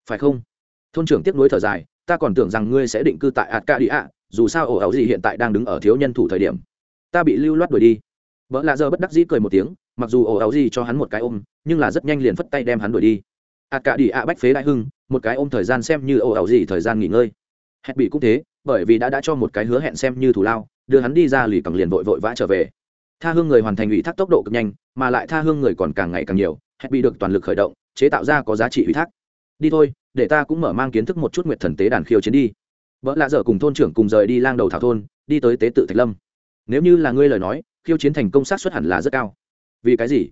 Phải không? Thôn trưởng tiếp nối thở dài, ta còn tưởng rằng ngươi sẽ định cư tại Arcadia, dù sao ổ ẩu gì hiện tại đang đứng ở thiếu nhân thủ thời điểm. Ta bị lưu loát đuổi đi. vợ lạ giờ bất đắc dĩ cười một tiếng, mặc dù ổ ẩu gì cho hắn một cái ôm, nhưng là rất nhanh liền phất tay đem hắn đuổi đi. Arcadia bách phế đại hưng, một cái ôm thời gian xem như ổ ẩu gì thời gian nghỉ ngơi. Hẹn bị cũng thế, bởi vì đã đã cho một cái hứa hẹn xem như thủ lao đưa hắn đi ra lì cẳng liền vội vội vã trở về tha hương người hoàn thành ủy thác tốc độ cực nhanh mà lại tha hương người còn càng ngày càng nhiều hẹn bị được toàn lực khởi động chế tạo ra có giá trị ủy thác đi thôi để ta cũng mở mang kiến thức một chút nguyệt thần tế đàn khiêu chiến đi. Vợ lạ dở cùng thôn trưởng cùng rời đi lang đầu thảo thôn, đi tới tế tự thạch lâm. Nếu như là ngươi lời nói, khiêu chiến thành công sát xuất hẳn là rất cao. Vì cái gì?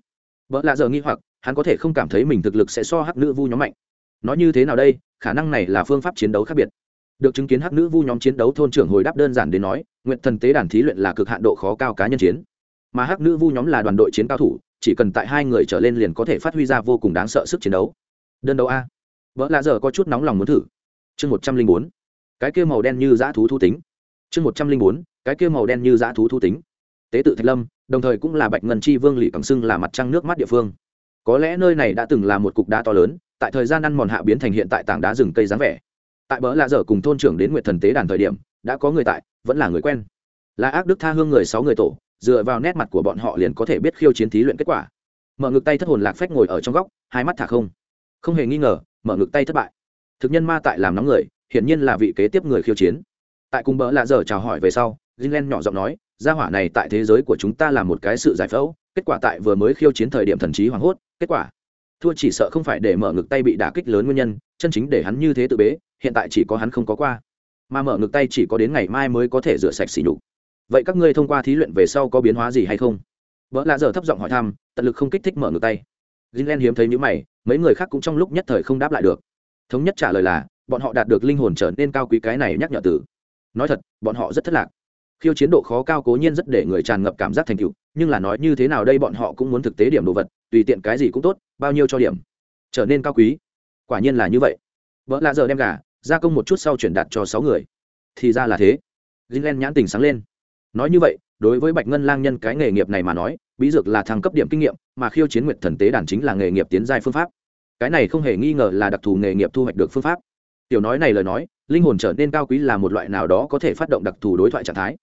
Vợ lạ dở nghi hoặc, hắn có thể không cảm thấy mình thực lực sẽ so hắc nữ vu nhóm mạnh. Nói như thế nào đây, khả năng này là phương pháp chiến đấu khác biệt. Được chứng kiến hắc nữ vu nhóm chiến đấu, thôn trưởng hồi đáp đơn giản đến nói nguyện thần tế đàn thí luyện là cực hạn độ khó cao cá nhân chiến. Mà hắc nữ vu nhóm là đoàn đội chiến cao thủ, chỉ cần tại hai người trở lên liền có thể phát huy ra vô cùng đáng sợ sức chiến đấu. Đơn đấu a vợ lạ giờ có chút nóng lòng muốn thử. Chương một trăm linh bốn. Cái kia màu đen như dã thú thu tính. Chương một trăm linh bốn. Cái kia màu đen như dã thú thu tính. Tế tự thạch lâm, đồng thời cũng là bạch ngân chi vương lỵ cẳng sưng là mặt trăng nước mắt địa phương. Có lẽ nơi này đã từng là một cục đá to lớn, tại thời gian ăn mòn hạ biến thành hiện tại tảng đá rừng cây dáng vẻ. Tại bỡ lạ dở cùng thôn trưởng đến nguyện thần tế đàn thời điểm, đã có người tại, vẫn là người quen. Là ác đức tha hương người sáu người tổ, dựa vào nét mặt của bọn họ liền có thể biết khiêu chiến thí luyện kết quả. Mở ngực tay thất hồn lạc phách ngồi ở trong góc, hai mắt thả không. Không hề nghi ngờ mở ngực tay thất bại. Thực nhân ma tại làm nóng người, hiển nhiên là vị kế tiếp người khiêu chiến. Tại cùng bỡ lạ dở chào hỏi về sau, Jinlen nhỏ giọng nói, gia hỏa này tại thế giới của chúng ta là một cái sự giải phẫu, kết quả tại vừa mới khiêu chiến thời điểm thần trí hoảng hốt, kết quả, thua chỉ sợ không phải để mở ngực tay bị đả kích lớn nguyên nhân, chân chính để hắn như thế tự bế, hiện tại chỉ có hắn không có qua. Mà mở ngực tay chỉ có đến ngày mai mới có thể rửa sạch xỉ nhục. Vậy các ngươi thông qua thí luyện về sau có biến hóa gì hay không? Vợ lạ giờ thấp giọng hỏi thăm, tận lực không kích thích mở ngực tay. Gilen hiếm thấy những mày mấy người khác cũng trong lúc nhất thời không đáp lại được. Thống nhất trả lời là, bọn họ đạt được linh hồn trở nên cao quý cái này nhắc nhở tử nói thật, bọn họ rất thất lạc. Khiêu chiến độ khó cao cố nhiên rất để người tràn ngập cảm giác thành tựu, nhưng là nói như thế nào đây bọn họ cũng muốn thực tế điểm đồ vật, tùy tiện cái gì cũng tốt, bao nhiêu cho điểm. Trở nên cao quý. Quả nhiên là như vậy. Vợ lạ giờ đem gà, gia công một chút sau chuyển đạt cho sáu người. Thì ra là thế. Gilen nhãn tình sáng lên. Nói như vậy đối với bạch ngân lang nhân cái nghề nghiệp này mà nói, bí dược là thăng cấp điểm kinh nghiệm, mà khiêu chiến nguyệt thần tế đàn chính là nghề nghiệp tiến giai phương pháp. Cái này không hề nghi ngờ là đặc thù nghề nghiệp thu hoạch được phương pháp. Tiểu nói này lời nói, linh hồn trở nên cao quý là một loại nào đó có thể phát động đặc thù đối thoại trạng thái.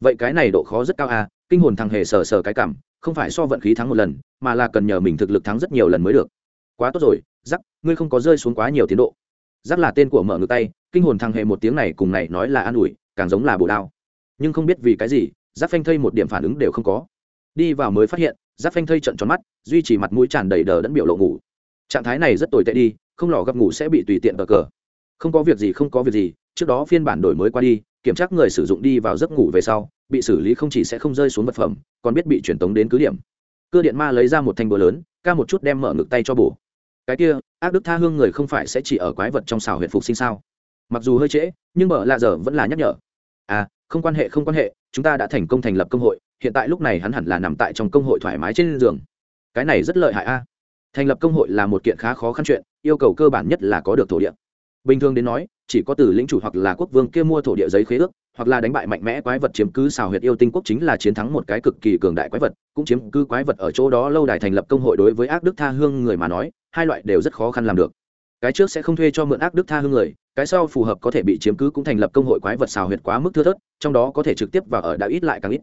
Vậy cái này độ khó rất cao à kinh hồn thằng hề sờ sờ cái cảm, không phải so vận khí thắng một lần, mà là cần nhờ mình thực lực thắng rất nhiều lần mới được. Quá tốt rồi giắc ngươi không có rơi xuống quá nhiều tiến độ. Giắc là tên của mở ngược tay, kinh hồn thằng hề một tiếng này cùng này nói là an ủi, càng giống là bồ đao. Nhưng không biết vì cái gì giáp phanh thây một điểm phản ứng đều không có. Đi vào mới phát hiện, giáp phanh thây trận tròn mắt, duy trì mặt mũi tràn đầy đờ đẫn biểu lộ ngủ. Trạng thái này rất tồi tệ đi, không lò gặp ngủ sẽ bị tùy tiện bờ cờ. Không có việc gì, không có việc gì, trước đó phiên bản đổi mới qua đi, kiểm tra người sử dụng đi vào giấc ngủ về sau, bị xử lý không chỉ sẽ không rơi xuống vật phẩm, còn biết bị truyền tống đến cứ điểm. Cơ điện ma lấy ra một thanh búa lớn, ca một chút đem mở ngực tay cho bổ. Cái kia, ác đức tha hương người không phải sẽ chỉ ở quái vật trong xào huyện phục sinh sao? Mặc dù hơi trễ, nhưng mở lạ giờ vẫn là nhắc nhở. À không quan hệ, không quan hệ, chúng ta đã thành công thành lập công hội, hiện tại lúc này hắn hẳn là nằm tại trong công hội thoải mái trên giường. Cái này rất lợi hại a. À. Thành lập công hội là một kiện khá khó khăn chuyện, yêu cầu cơ bản nhất là có được thổ địa. Bình thường đến nói, chỉ có từ lĩnh chủ hoặc là quốc vương kia mua thổ địa giấy khế ước, hoặc là đánh bại mạnh mẽ quái vật chiếm cứ xào huyệt yêu tinh quốc chính là chiến thắng một cái cực kỳ cường đại quái vật, cũng chiếm cứ quái vật ở chỗ đó lâu đài thành lập công hội đối với ác đức tha hương người mà nói, hai loại đều rất khó khăn làm được cái trước sẽ không thuê cho mượn ác đức tha hương người, cái sau phù hợp có thể bị chiếm cứ cũng thành lập công hội quái vật xào huyệt quá mức thưa thớt, trong đó có thể trực tiếp và ở đã ít lại càng ít.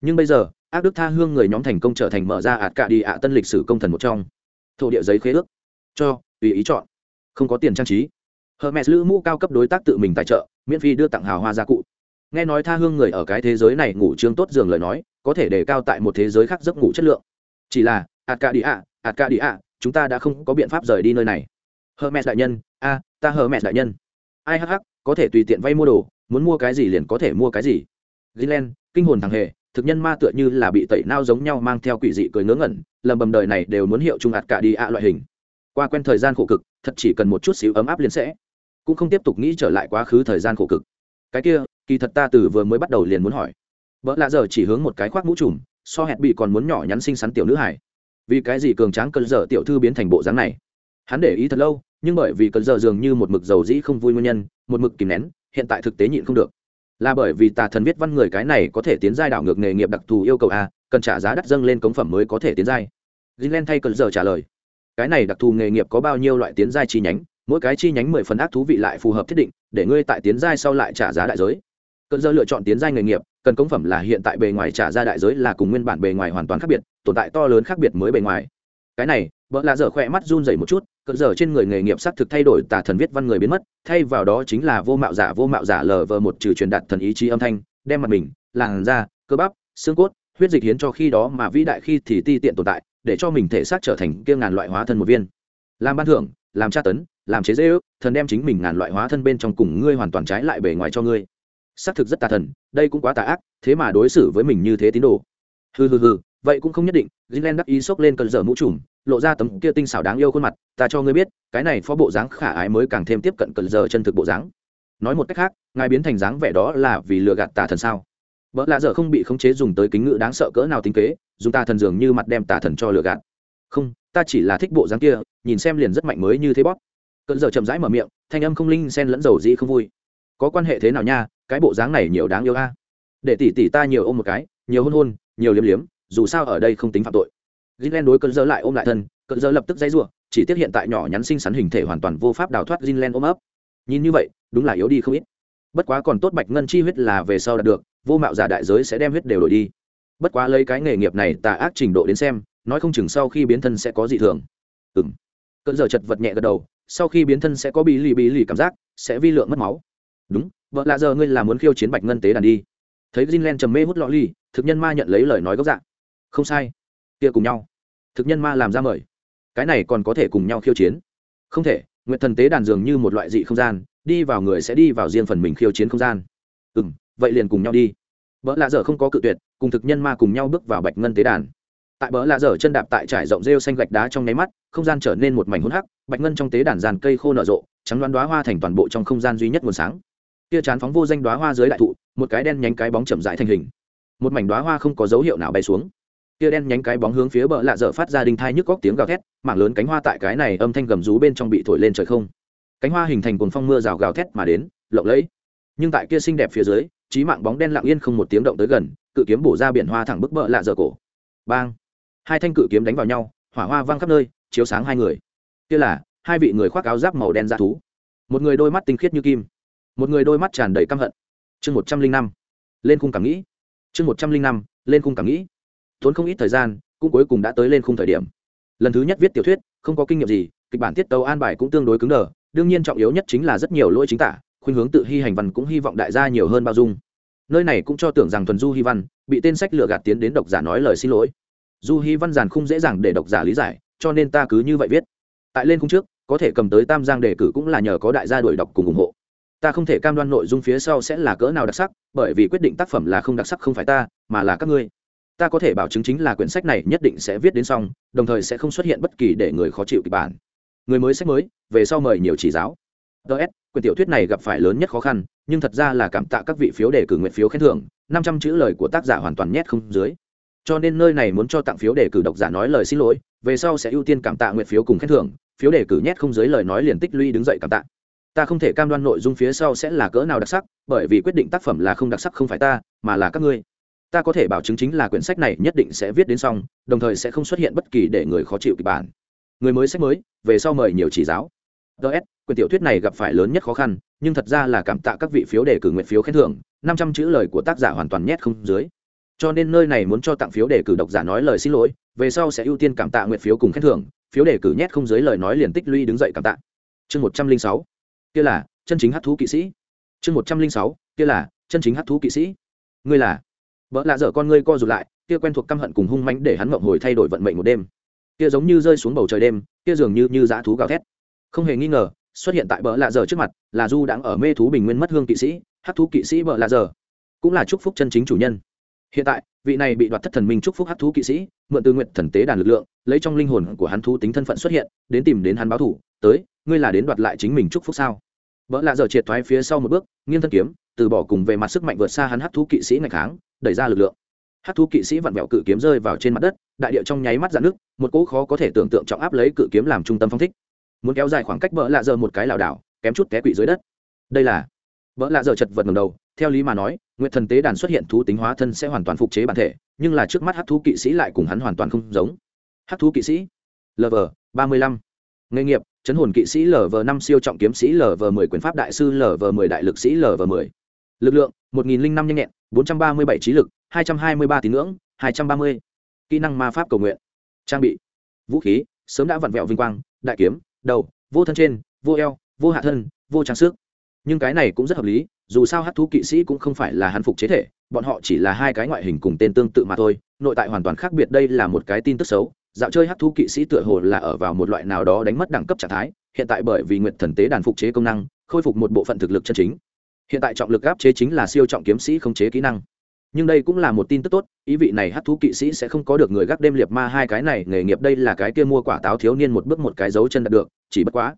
Nhưng bây giờ, ác đức tha hương người nhóm thành công trở thành mở ra ạt cả đi ạ tân lịch sử công thần một trong. Thổ địa giấy khế ước. Cho, tùy ý chọn. Không có tiền trang trí. Hermes lữ mũ cao cấp đối tác tự mình tài trợ, miễn phí đưa tặng hào hoa gia cụ. Nghe nói tha hương người ở cái thế giới này ngủ trương tốt giường lời nói, có thể đề cao tại một thế giới khác giấc ngủ chất lượng. Chỉ là, ạt cả đi ạ, ạt cả đi ạ, chúng ta đã không có biện pháp rời đi nơi này hermes đại nhân, a, ta hermes đại nhân. Ai hắc hắc, có thể tùy tiện vay mua đồ, muốn mua cái gì liền có thể mua cái gì. Gilen kinh hồn thằng hề, thực nhân ma tựa như là bị tẩy nao giống nhau mang theo quỷ dị cười ngớ ngẩn, lầm bầm đời này đều muốn hiệu trung ạt cả đi ạ loại hình. Qua quen thời gian khổ cực, thật chỉ cần một chút xíu ấm áp liền sẽ. Cũng không tiếp tục nghĩ trở lại quá khứ thời gian khổ cực. Cái kia, kỳ thật ta từ vừa mới bắt đầu liền muốn hỏi. Bỡ lạ giờ chỉ hướng một cái khoác mũ trùm, so hẹt bị còn muốn nhỏ nhắn xinh xắn tiểu nữ hải vì cái gì cường tráng cơn dở tiểu thư biến thành bộ dáng này? Hắn để ý thật lâu, nhưng bởi vì cần giờ dường như một mực dầu dĩ không vui nguyên nhân, một mực kìm nén, hiện tại thực tế nhịn không được. Là bởi vì tà thần viết văn người cái này có thể tiến giai đảo ngược nghề nghiệp đặc thù yêu cầu a, cần trả giá đắt dâng lên cống phẩm mới có thể tiến giai. Gilen thay cần giờ trả lời. Cái này đặc thù nghề nghiệp có bao nhiêu loại tiến giai chi nhánh, mỗi cái chi nhánh mười phần ác thú vị lại phù hợp thiết định, để ngươi tại tiến giai sau lại trả giá đại giới. Cần dơ lựa chọn tiến giai nghề nghiệp, cần công phẩm là hiện tại bề ngoài trả ra đại giới là cùng nguyên bản bề ngoài hoàn toàn khác biệt, tồn tại to lớn khác biệt mới bề ngoài. Cái này vợ là dở khỏe mắt run dày một chút cỡ giờ trên người nghề nghiệp xác thực thay đổi tà thần viết văn người biến mất, thay vào đó chính là vô mạo giả, vô mạo giả lờ vờ một trừ truyền đạt thần ý chí âm thanh, đem mặt mình, làn da, cơ bắp, xương cốt, huyết dịch hiến cho khi đó mà vĩ đại khi thì ti tiện tồn tại, để cho mình thể xác trở thành kia ngàn loại hóa thân một viên. Làm ban thưởng, làm tra tấn, làm chế dễ ước thần đem chính mình ngàn loại hóa thân bên trong cùng ngươi hoàn toàn trái lại bề ngoài cho ngươi. Xác thực rất tà thần, đây cũng quá tà ác, thế mà đối xử với mình như thế tín đồ. Hừ hừ hừ, vậy cũng không nhất định gilen đắc ý xốc lên cơn dở mũ trùm lộ ra tấm kia tinh xảo đáng yêu khuôn mặt, ta cho ngươi biết, cái này phó bộ dáng khả ái mới càng thêm tiếp cận cơn giờ chân thực bộ dáng. Nói một cách khác, ngài biến thành dáng vẻ đó là vì lừa gạt tà thần sao? Vợ lạ dở không bị khống chế dùng tới kính ngữ đáng sợ cỡ nào tính kế, dùng tà thần dường như mặt đem tà thần cho lừa gạt. Không, ta chỉ là thích bộ dáng kia, nhìn xem liền rất mạnh mới như thế bóp. Cận giờ chậm rãi mở miệng, thanh âm không linh xen lẫn dầu dĩ không vui. Có quan hệ thế nào nha, cái bộ dáng này nhiều đáng yêu a. Để tỷ tỷ ta nhiều ôm một cái, nhiều hôn hôn, nhiều liếm liếm, dù sao ở đây không tính phạm tội. Jinlen đối cơn dơ lại ôm lại thân, cơn dơ lập tức dãy rủa, chỉ tiếc hiện tại nhỏ nhắn xinh xắn hình thể hoàn toàn vô pháp đào thoát Jinlen ôm ấp. Nhìn như vậy, đúng là yếu đi không ít. Bất quá còn tốt bạch ngân chi huyết là về sau đạt được, vô mạo giả đại giới sẽ đem huyết đều đổi đi. Bất quá lấy cái nghề nghiệp này tà ác trình độ đến xem, nói không chừng sau khi biến thân sẽ có dị thường. Ừm. cơn giờ chật vật nhẹ gật đầu, sau khi biến thân sẽ có bí lì bí lì cảm giác, sẽ vi lượng mất máu. Đúng, vợ lạ giờ ngươi là muốn khiêu chiến bạch ngân tế đàn đi. Thấy Jinlen trầm mê hút lọ ly thực nhân ma nhận lấy lời nói gốc dạng không sai kia cùng nhau. Thực nhân ma làm ra mời. Cái này còn có thể cùng nhau khiêu chiến. Không thể nguyện thần tế đàn dường như một loại dị không gian, đi vào người sẽ đi vào riêng phần mình khiêu chiến không gian. Ừ m vậy liền cùng nhau đi. Vợ lạ dở không có cự tuyệt, cùng thực nhân ma cùng nhau bước vào bạch ngân tế đàn. Tại bờ lạ dở chân đạp tại trải rộng rêu xanh gạch đá trong nháy mắt, không gian trở nên một mảnh hỗn hắc, bạch ngân trong tế đàn giàn cây khô nở rộ, trắng đoán đoá hoa thành toàn bộ trong không gian duy nhất nguồn sáng. Tia chán phóng vô danh đoá hoa dưới đại thụ, một cái đen nhánh cái bóng chậm rãi thành hình. Một mảnh đoá hoa không có dấu hiệu nào bay xuống kia đen nhánh cái bóng hướng phía bờ lạ dở phát ra đinh thai nhức góc tiếng gào thét, mảng lớn cánh hoa tại cái này âm thanh gầm rú bên trong bị thổi lên trời không. Cánh hoa hình thành cồn phong mưa rào gào thét mà đến, lộng lẫy. Nhưng tại kia xinh đẹp phía dưới trí mạng bóng đen lặng yên không một tiếng động tới gần, cự kiếm bổ ra biển hoa thẳng bức bờ lạ dở cổ. Bang! Hai thanh cự kiếm đánh vào nhau, hỏa hoa văng khắp nơi, chiếu sáng hai người. Kia là, hai vị người khoác áo giáp màu đen ra thú. Một người đôi mắt tinh khiết như kim, một người đôi mắt tràn đầy căm hận. Chương một trăm linh năm, lên khung cảm nghĩ chương một trăm linh năm, lên khung cảm nghĩ tốn không ít thời gian, cũng cuối cùng đã tới lên khung thời điểm. Lần thứ nhất viết tiểu thuyết, không có kinh nghiệm gì, kịch bản tiết tấu an bài cũng tương đối cứng đờ, đương nhiên trọng yếu nhất chính là rất nhiều lỗi chính tả, khuynh hướng tự hy hành văn cũng hy vọng đại gia nhiều hơn bao dung. Nơi này cũng cho tưởng rằng thuần du hy văn, bị tên sách lừa gạt tiến đến độc giả nói lời xin lỗi. Du hy văn giàn không dễ dàng để độc giả lý giải, cho nên ta cứ như vậy viết. Tại lên khung trước, có thể cầm tới tam giang đề cử cũng là nhờ có đại gia đuổi đọc cùng ủng hộ. Ta không thể cam đoan nội dung phía sau sẽ là cỡ nào đặc sắc, bởi vì quyết định tác phẩm là không đặc sắc không phải ta, mà là các ngươi ta có thể bảo chứng chính là quyển sách này nhất định sẽ viết đến xong, đồng thời sẽ không xuất hiện bất kỳ để người khó chịu kịch bản. Người mới sách mới, về sau mời nhiều chỉ giáo. Ts quyển tiểu thuyết này gặp phải lớn nhất khó khăn, nhưng thật ra là cảm tạ các vị phiếu đề cử nguyện phiếu khen thưởng, năm trăm chữ lời của tác giả hoàn toàn nhét không dưới. Cho nên nơi này muốn cho tặng phiếu đề cử độc giả nói lời xin lỗi, về sau sẽ ưu tiên cảm tạ nguyện phiếu cùng khen thưởng, phiếu đề cử nhét không dưới lời nói liền tích lũy đứng dậy cảm tạ. Ta không thể cam đoan nội dung phía sau sẽ là cỡ nào đặc sắc, bởi vì quyết định tác phẩm là không đặc sắc không phải ta, mà là các ngươi ta có thể bảo chứng chính là quyển sách này nhất định sẽ viết đến xong, đồng thời sẽ không xuất hiện bất kỳ để người khó chịu kịch bản. Người mới sách mới, về sau mời nhiều chỉ giáo. Ts quyển tiểu thuyết này gặp phải lớn nhất khó khăn, nhưng thật ra là cảm tạ các vị phiếu đề cử nguyện phiếu khen thưởng, năm trăm chữ lời của tác giả hoàn toàn nhét không dưới. Cho nên nơi này muốn cho tặng phiếu đề cử độc giả nói lời xin lỗi, về sau sẽ ưu tiên cảm tạ nguyện phiếu cùng khen thưởng, phiếu đề cử nhét không dưới lời nói liền tích lũy đứng dậy cảm tạ. Chương một trăm linh sáu, kia là chân chính hát thú kỵ sĩ. Chương một trăm linh sáu, kia là chân chính hát thú kỵ sĩ. Ngươi là? Vợ lạ dở con ngươi co rụt lại, kia quen thuộc căm hận cùng hung mãnh để hắn mộng hồi thay đổi vận mệnh một đêm. Kia giống như rơi xuống bầu trời đêm, kia dường như như dã thú gào thét. Không hề nghi ngờ, xuất hiện tại bờ lạ dở trước mặt, là du đang ở mê thú bình nguyên mất hương kỵ sĩ hát thú kỵ sĩ bờ lạ dở. Cũng là chúc phúc chân chính chủ nhân. Hiện tại, vị này bị đoạt thất thần minh chúc phúc hát thú kỵ sĩ, mượn từ nguyện thần tế đàn lực lượng, lấy trong linh hồn của hắn thú tính thân phận xuất hiện, đến tìm đến hắn báo thủ tới, ngươi là đến đoạt lại chính mình chúc phúc sao? Vợ lạ giờ triệt thoái phía sau một bước, nghiêng thân kiếm, từ bỏ cùng về mặt sức mạnh vượt xa hắn hấp thú kỵsĩ ngày tháng đẩy ra lực lượng. Hát thú kỵ sĩ vặn vẹo cự kiếm rơi vào trên mặt đất, đại địa trong nháy mắt dạn nước một cỗ khó có thể tưởng tượng trọng áp lấy cự kiếm làm trung tâm phong thích. Muốn kéo dài khoảng cách vỡ lạ giờ một cái lảo đảo, kém chút té quỵ dưới đất. Đây là vỡ lạ giờ chật vật ngầm đầu, theo lý mà nói nguyện thần tế đàn xuất hiện thú tính hóa thân sẽ hoàn toàn phục chế bản thể, nhưng là trước mắt hát thú kỵ sĩ lại cùng hắn hoàn toàn không giống. Hát thú kỵ sĩ lv ba mươi lăm. Nghề nghiệp, chấn hồn kỵ sĩ lv năm, siêu trọng kiếm sĩ lv mười, quyền pháp đại sư lv mười, đại lực sĩ lv mười. Lực lượng, một nghìn linh năm nhanh nhẹn bốn trăm ba mươi bảy trí lực, hai trăm hai mươi ba tín ngưỡng, hai trăm ba mươi kỹ năng ma pháp cầu nguyện. Trang bị, vũ khí, sớm đã vặn vẹo vinh quang, đại kiếm, đầu, vô thân trên, vô eo, vô hạ thân, vô trang sức. Nhưng cái này cũng rất hợp lý, dù sao hát thú kỵ sĩ cũng không phải là hắn phục chế thể, bọn họ chỉ là hai cái ngoại hình cùng tên tương tự mà thôi, nội tại hoàn toàn khác biệt đây là một cái tin tức xấu. Dạo chơi hát thú kỵ sĩ tựa hồ là ở vào một loại nào đó đánh mất đẳng cấp trạng thái, hiện tại bởi vì nguyện thần tế đàn phục chế công năng, khôi phục một bộ phận thực lực chân chính hiện tại trọng lực áp chế chính là siêu trọng kiếm sĩ không chế kỹ năng. Nhưng đây cũng là một tin tức tốt, ý vị này hát thú kỵ sĩ sẽ không có được người gác đêm liệt ma hai cái này nghề nghiệp đây là cái kia mua quả táo thiếu niên một bước một cái dấu chân đạt được, chỉ bất quá.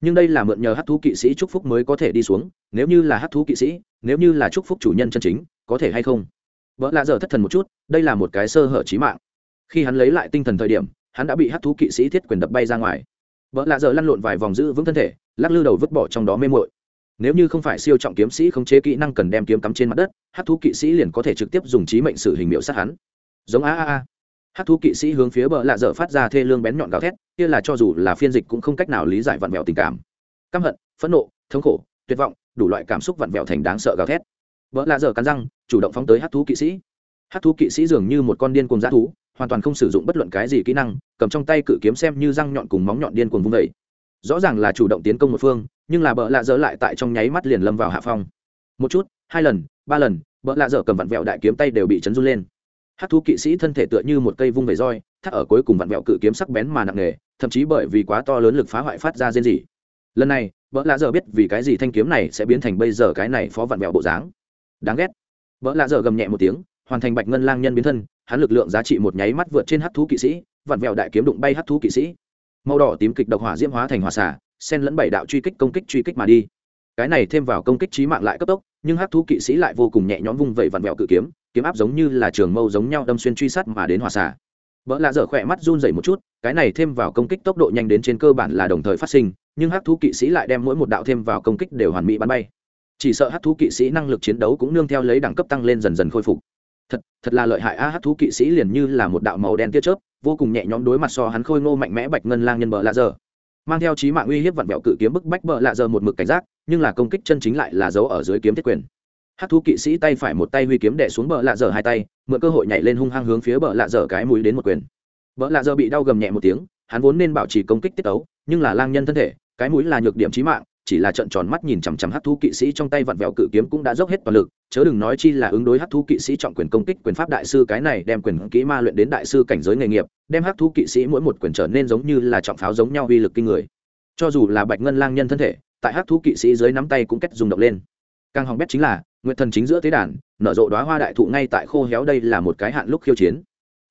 Nhưng đây là mượn nhờ hát thú kỵ sĩ chúc phúc mới có thể đi xuống, nếu như là hát thú kỵ sĩ, nếu như là chúc phúc chủ nhân chân chính, có thể hay không? Vợ lạ dở thất thần một chút, đây là một cái sơ hở trí mạng. Khi hắn lấy lại tinh thần thời điểm, hắn đã bị hát thú kỵ sĩ thiết quyền đập bay ra ngoài. Vợ lạ dở lăn lộn vài vòng giữ vững thân thể, lắc lư đầu vứt bỏ trong đó mê mội nếu như không phải siêu trọng kiếm sĩ không chế kỹ năng cần đem kiếm cắm trên mặt đất hát thú kỵ sĩ liền có thể trực tiếp dùng trí mệnh sử hình miệu sát hắn. Giống a a a. Hát thú kỵ sĩ hướng phía bờ lạ dở phát ra thê lương bén nhọn gào thét, kia là cho dù là phiên dịch cũng không cách nào lý giải vặn vẹo tình cảm. Căm hận, phẫn nộ, thống khổ, tuyệt vọng, đủ loại cảm xúc vặn vẹo thành đáng sợ gào thét. Vợ lạ dở cắn răng, chủ động phóng tới hát thú kỵ sĩ. Hát thú kỵ sĩ dường như một con điên cuồng g thú, hoàn toàn không sử dụng bất luận cái gì kỹ năng, cầm trong tay cự kiếm xem như răng nhọn cùng móng nhọn điên cuồng vung vẩy rõ ràng là chủ động tiến công một phương, nhưng là bợ lạ dở lại tại trong nháy mắt liền lâm vào hạ phong. Một chút, hai lần, ba lần, bợ lạ dở cầm vặn vẹo đại kiếm tay đều bị chấn run lên. Hát thú kỵ sĩ thân thể tựa như một cây vung về roi, thắt ở cuối cùng vặn vẹo cự kiếm sắc bén mà nặng nề, thậm chí bởi vì quá to lớn lực phá hoại phát ra riêng gì lần này, bợ lạ dở biết vì cái gì thanh kiếm này sẽ biến thành bây giờ cái này phó vặn vẹo bộ dáng. Đáng ghét. Bợ lạ dở gầm nhẹ một tiếng, hoàn thành bạch ngân lang nhân biến thân, hắn lực lượng giá trị một nháy mắt vượt trên hát thú kỵ sĩ, vặn vẹo đại kiếm đụng bay hát thú kỵ sĩ màu đỏ tím kịch độc hỏa diễm hóa thành hỏa xả sen lẫn bảy đạo truy kích công kích truy kích mà đi. Cái này thêm vào công kích trí mạng lại cấp tốc, nhưng hát thú kỵ sĩ lại vô cùng nhẹ nhõm vung vẩy vặn vẹo cự kiếm kiếm áp giống như là trường mâu giống nhau đâm xuyên truy sát mà đến hỏa xả vợ lạ dở khỏe mắt run dày một chút, cái này thêm vào công kích tốc độ nhanh đến trên cơ bản là đồng thời phát sinh, nhưng hát thú kỵ sĩ lại đem mỗi một đạo thêm vào công kích đều hoàn mỹ bắn bay. Chỉ sợ hát thú kỵ sĩ năng lực chiến đấu cũng nương theo lấy đẳng cấp tăng lên dần dần khôi phục thật thật là lợi hại a, hát thú kỵ sĩ liền như là một đạo màu đen tia chớp, vô cùng nhẹ nhõm đối mặt so hắn khôi ngô mạnh mẽ bạch ngân lang nhân bờ lạ giờ. Mang theo trí mạng uy hiếp vặn vẹo cự kiếm bức bách bờ lạ giờ một mực cảnh giác, nhưng là công kích chân chính lại là dấu ở dưới kiếm thiết quyền. Hát thú kỵ sĩ tay phải một tay huy kiếm đẻ xuống bờ lạ dở hai tay, mượn cơ hội nhảy lên hung hăng hướng phía bờ lạ dở cái mũi đến một quyền. Bờ lạ dở bị đau gầm nhẹ một tiếng, hắn vốn nên bảo trì công kích tiết tấu, nhưng là lang nhân thân thể, cái mũi là nhược điểm trí mạng chỉ là trận tròn mắt nhìn chằm chằm hát thú kỵ sĩ trong tay vặn vẹo cự kiếm cũng đã dốc hết toàn lực, chớ đừng nói chi là ứng đối hát thú kỵ sĩ trọng quyền công kích quyền pháp đại sư cái này đem quyền kỹ ma luyện đến đại sư cảnh giới nghề nghiệp, đem hát thú kỵ sĩ mỗi một quyền trở nên giống như là trọng pháo giống nhau uy lực kinh người. Cho dù là bạch ngân lang nhân thân thể, tại hát thú kỵ sĩ dưới nắm tay cũng cách dùng động lên. Càng hỏng bét chính là nguyện thần chính giữa tế đàn, nở rộ đoá hoa đại thụ ngay tại khô héo đây là một cái hạn lúc khiêu chiến.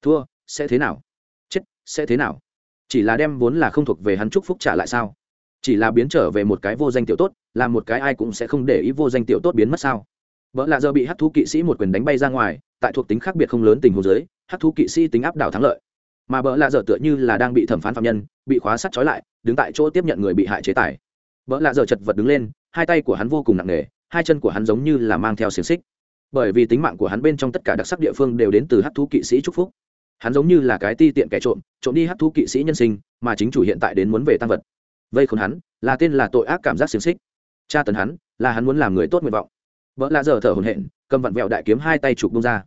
Thua, sẽ thế nào? Chết, sẽ thế nào? Chỉ là đem vốn là không thuộc về hắn chúc phúc trả lại sao? Chỉ là biến trở về một cái vô danh tiểu tốt, là một cái ai cũng sẽ không để ý vô danh tiểu tốt biến mất sao? Vợ lạ giờ bị hát thú kỵ sĩ một quyền đánh bay ra ngoài, tại thuộc tính khác biệt không lớn tình hồ dưới, hát thú kỵ sĩ tính áp đảo thắng lợi. Mà vợ lạ giờ tựa như là đang bị thẩm phán phạm nhân, bị khóa sắt trói lại, đứng tại chỗ tiếp nhận người bị hại chế tài. Vợ lạ giờ chật vật đứng lên, hai tay của hắn vô cùng nặng nề, hai chân của hắn giống như là mang theo xiềng xích. Bởi vì tính mạng của hắn bên trong tất cả đặc sắc địa phương đều đến từ hát thú kỵ sĩ trúc phúc. Hắn giống như là cái ti tiện kẻ trộm trộm đi hát thú kỵ sĩ nhân sinh, mà chính chủ hiện tại đến muốn về tăng vật vây khốn hắn, là tên là tội ác cảm giác xiềng xích. Tra tấn hắn, là hắn muốn làm người tốt nguyện vọng. Vợ lạ giờ thở hồn hện cầm vặn vẹo đại kiếm hai tay chụp bông ra.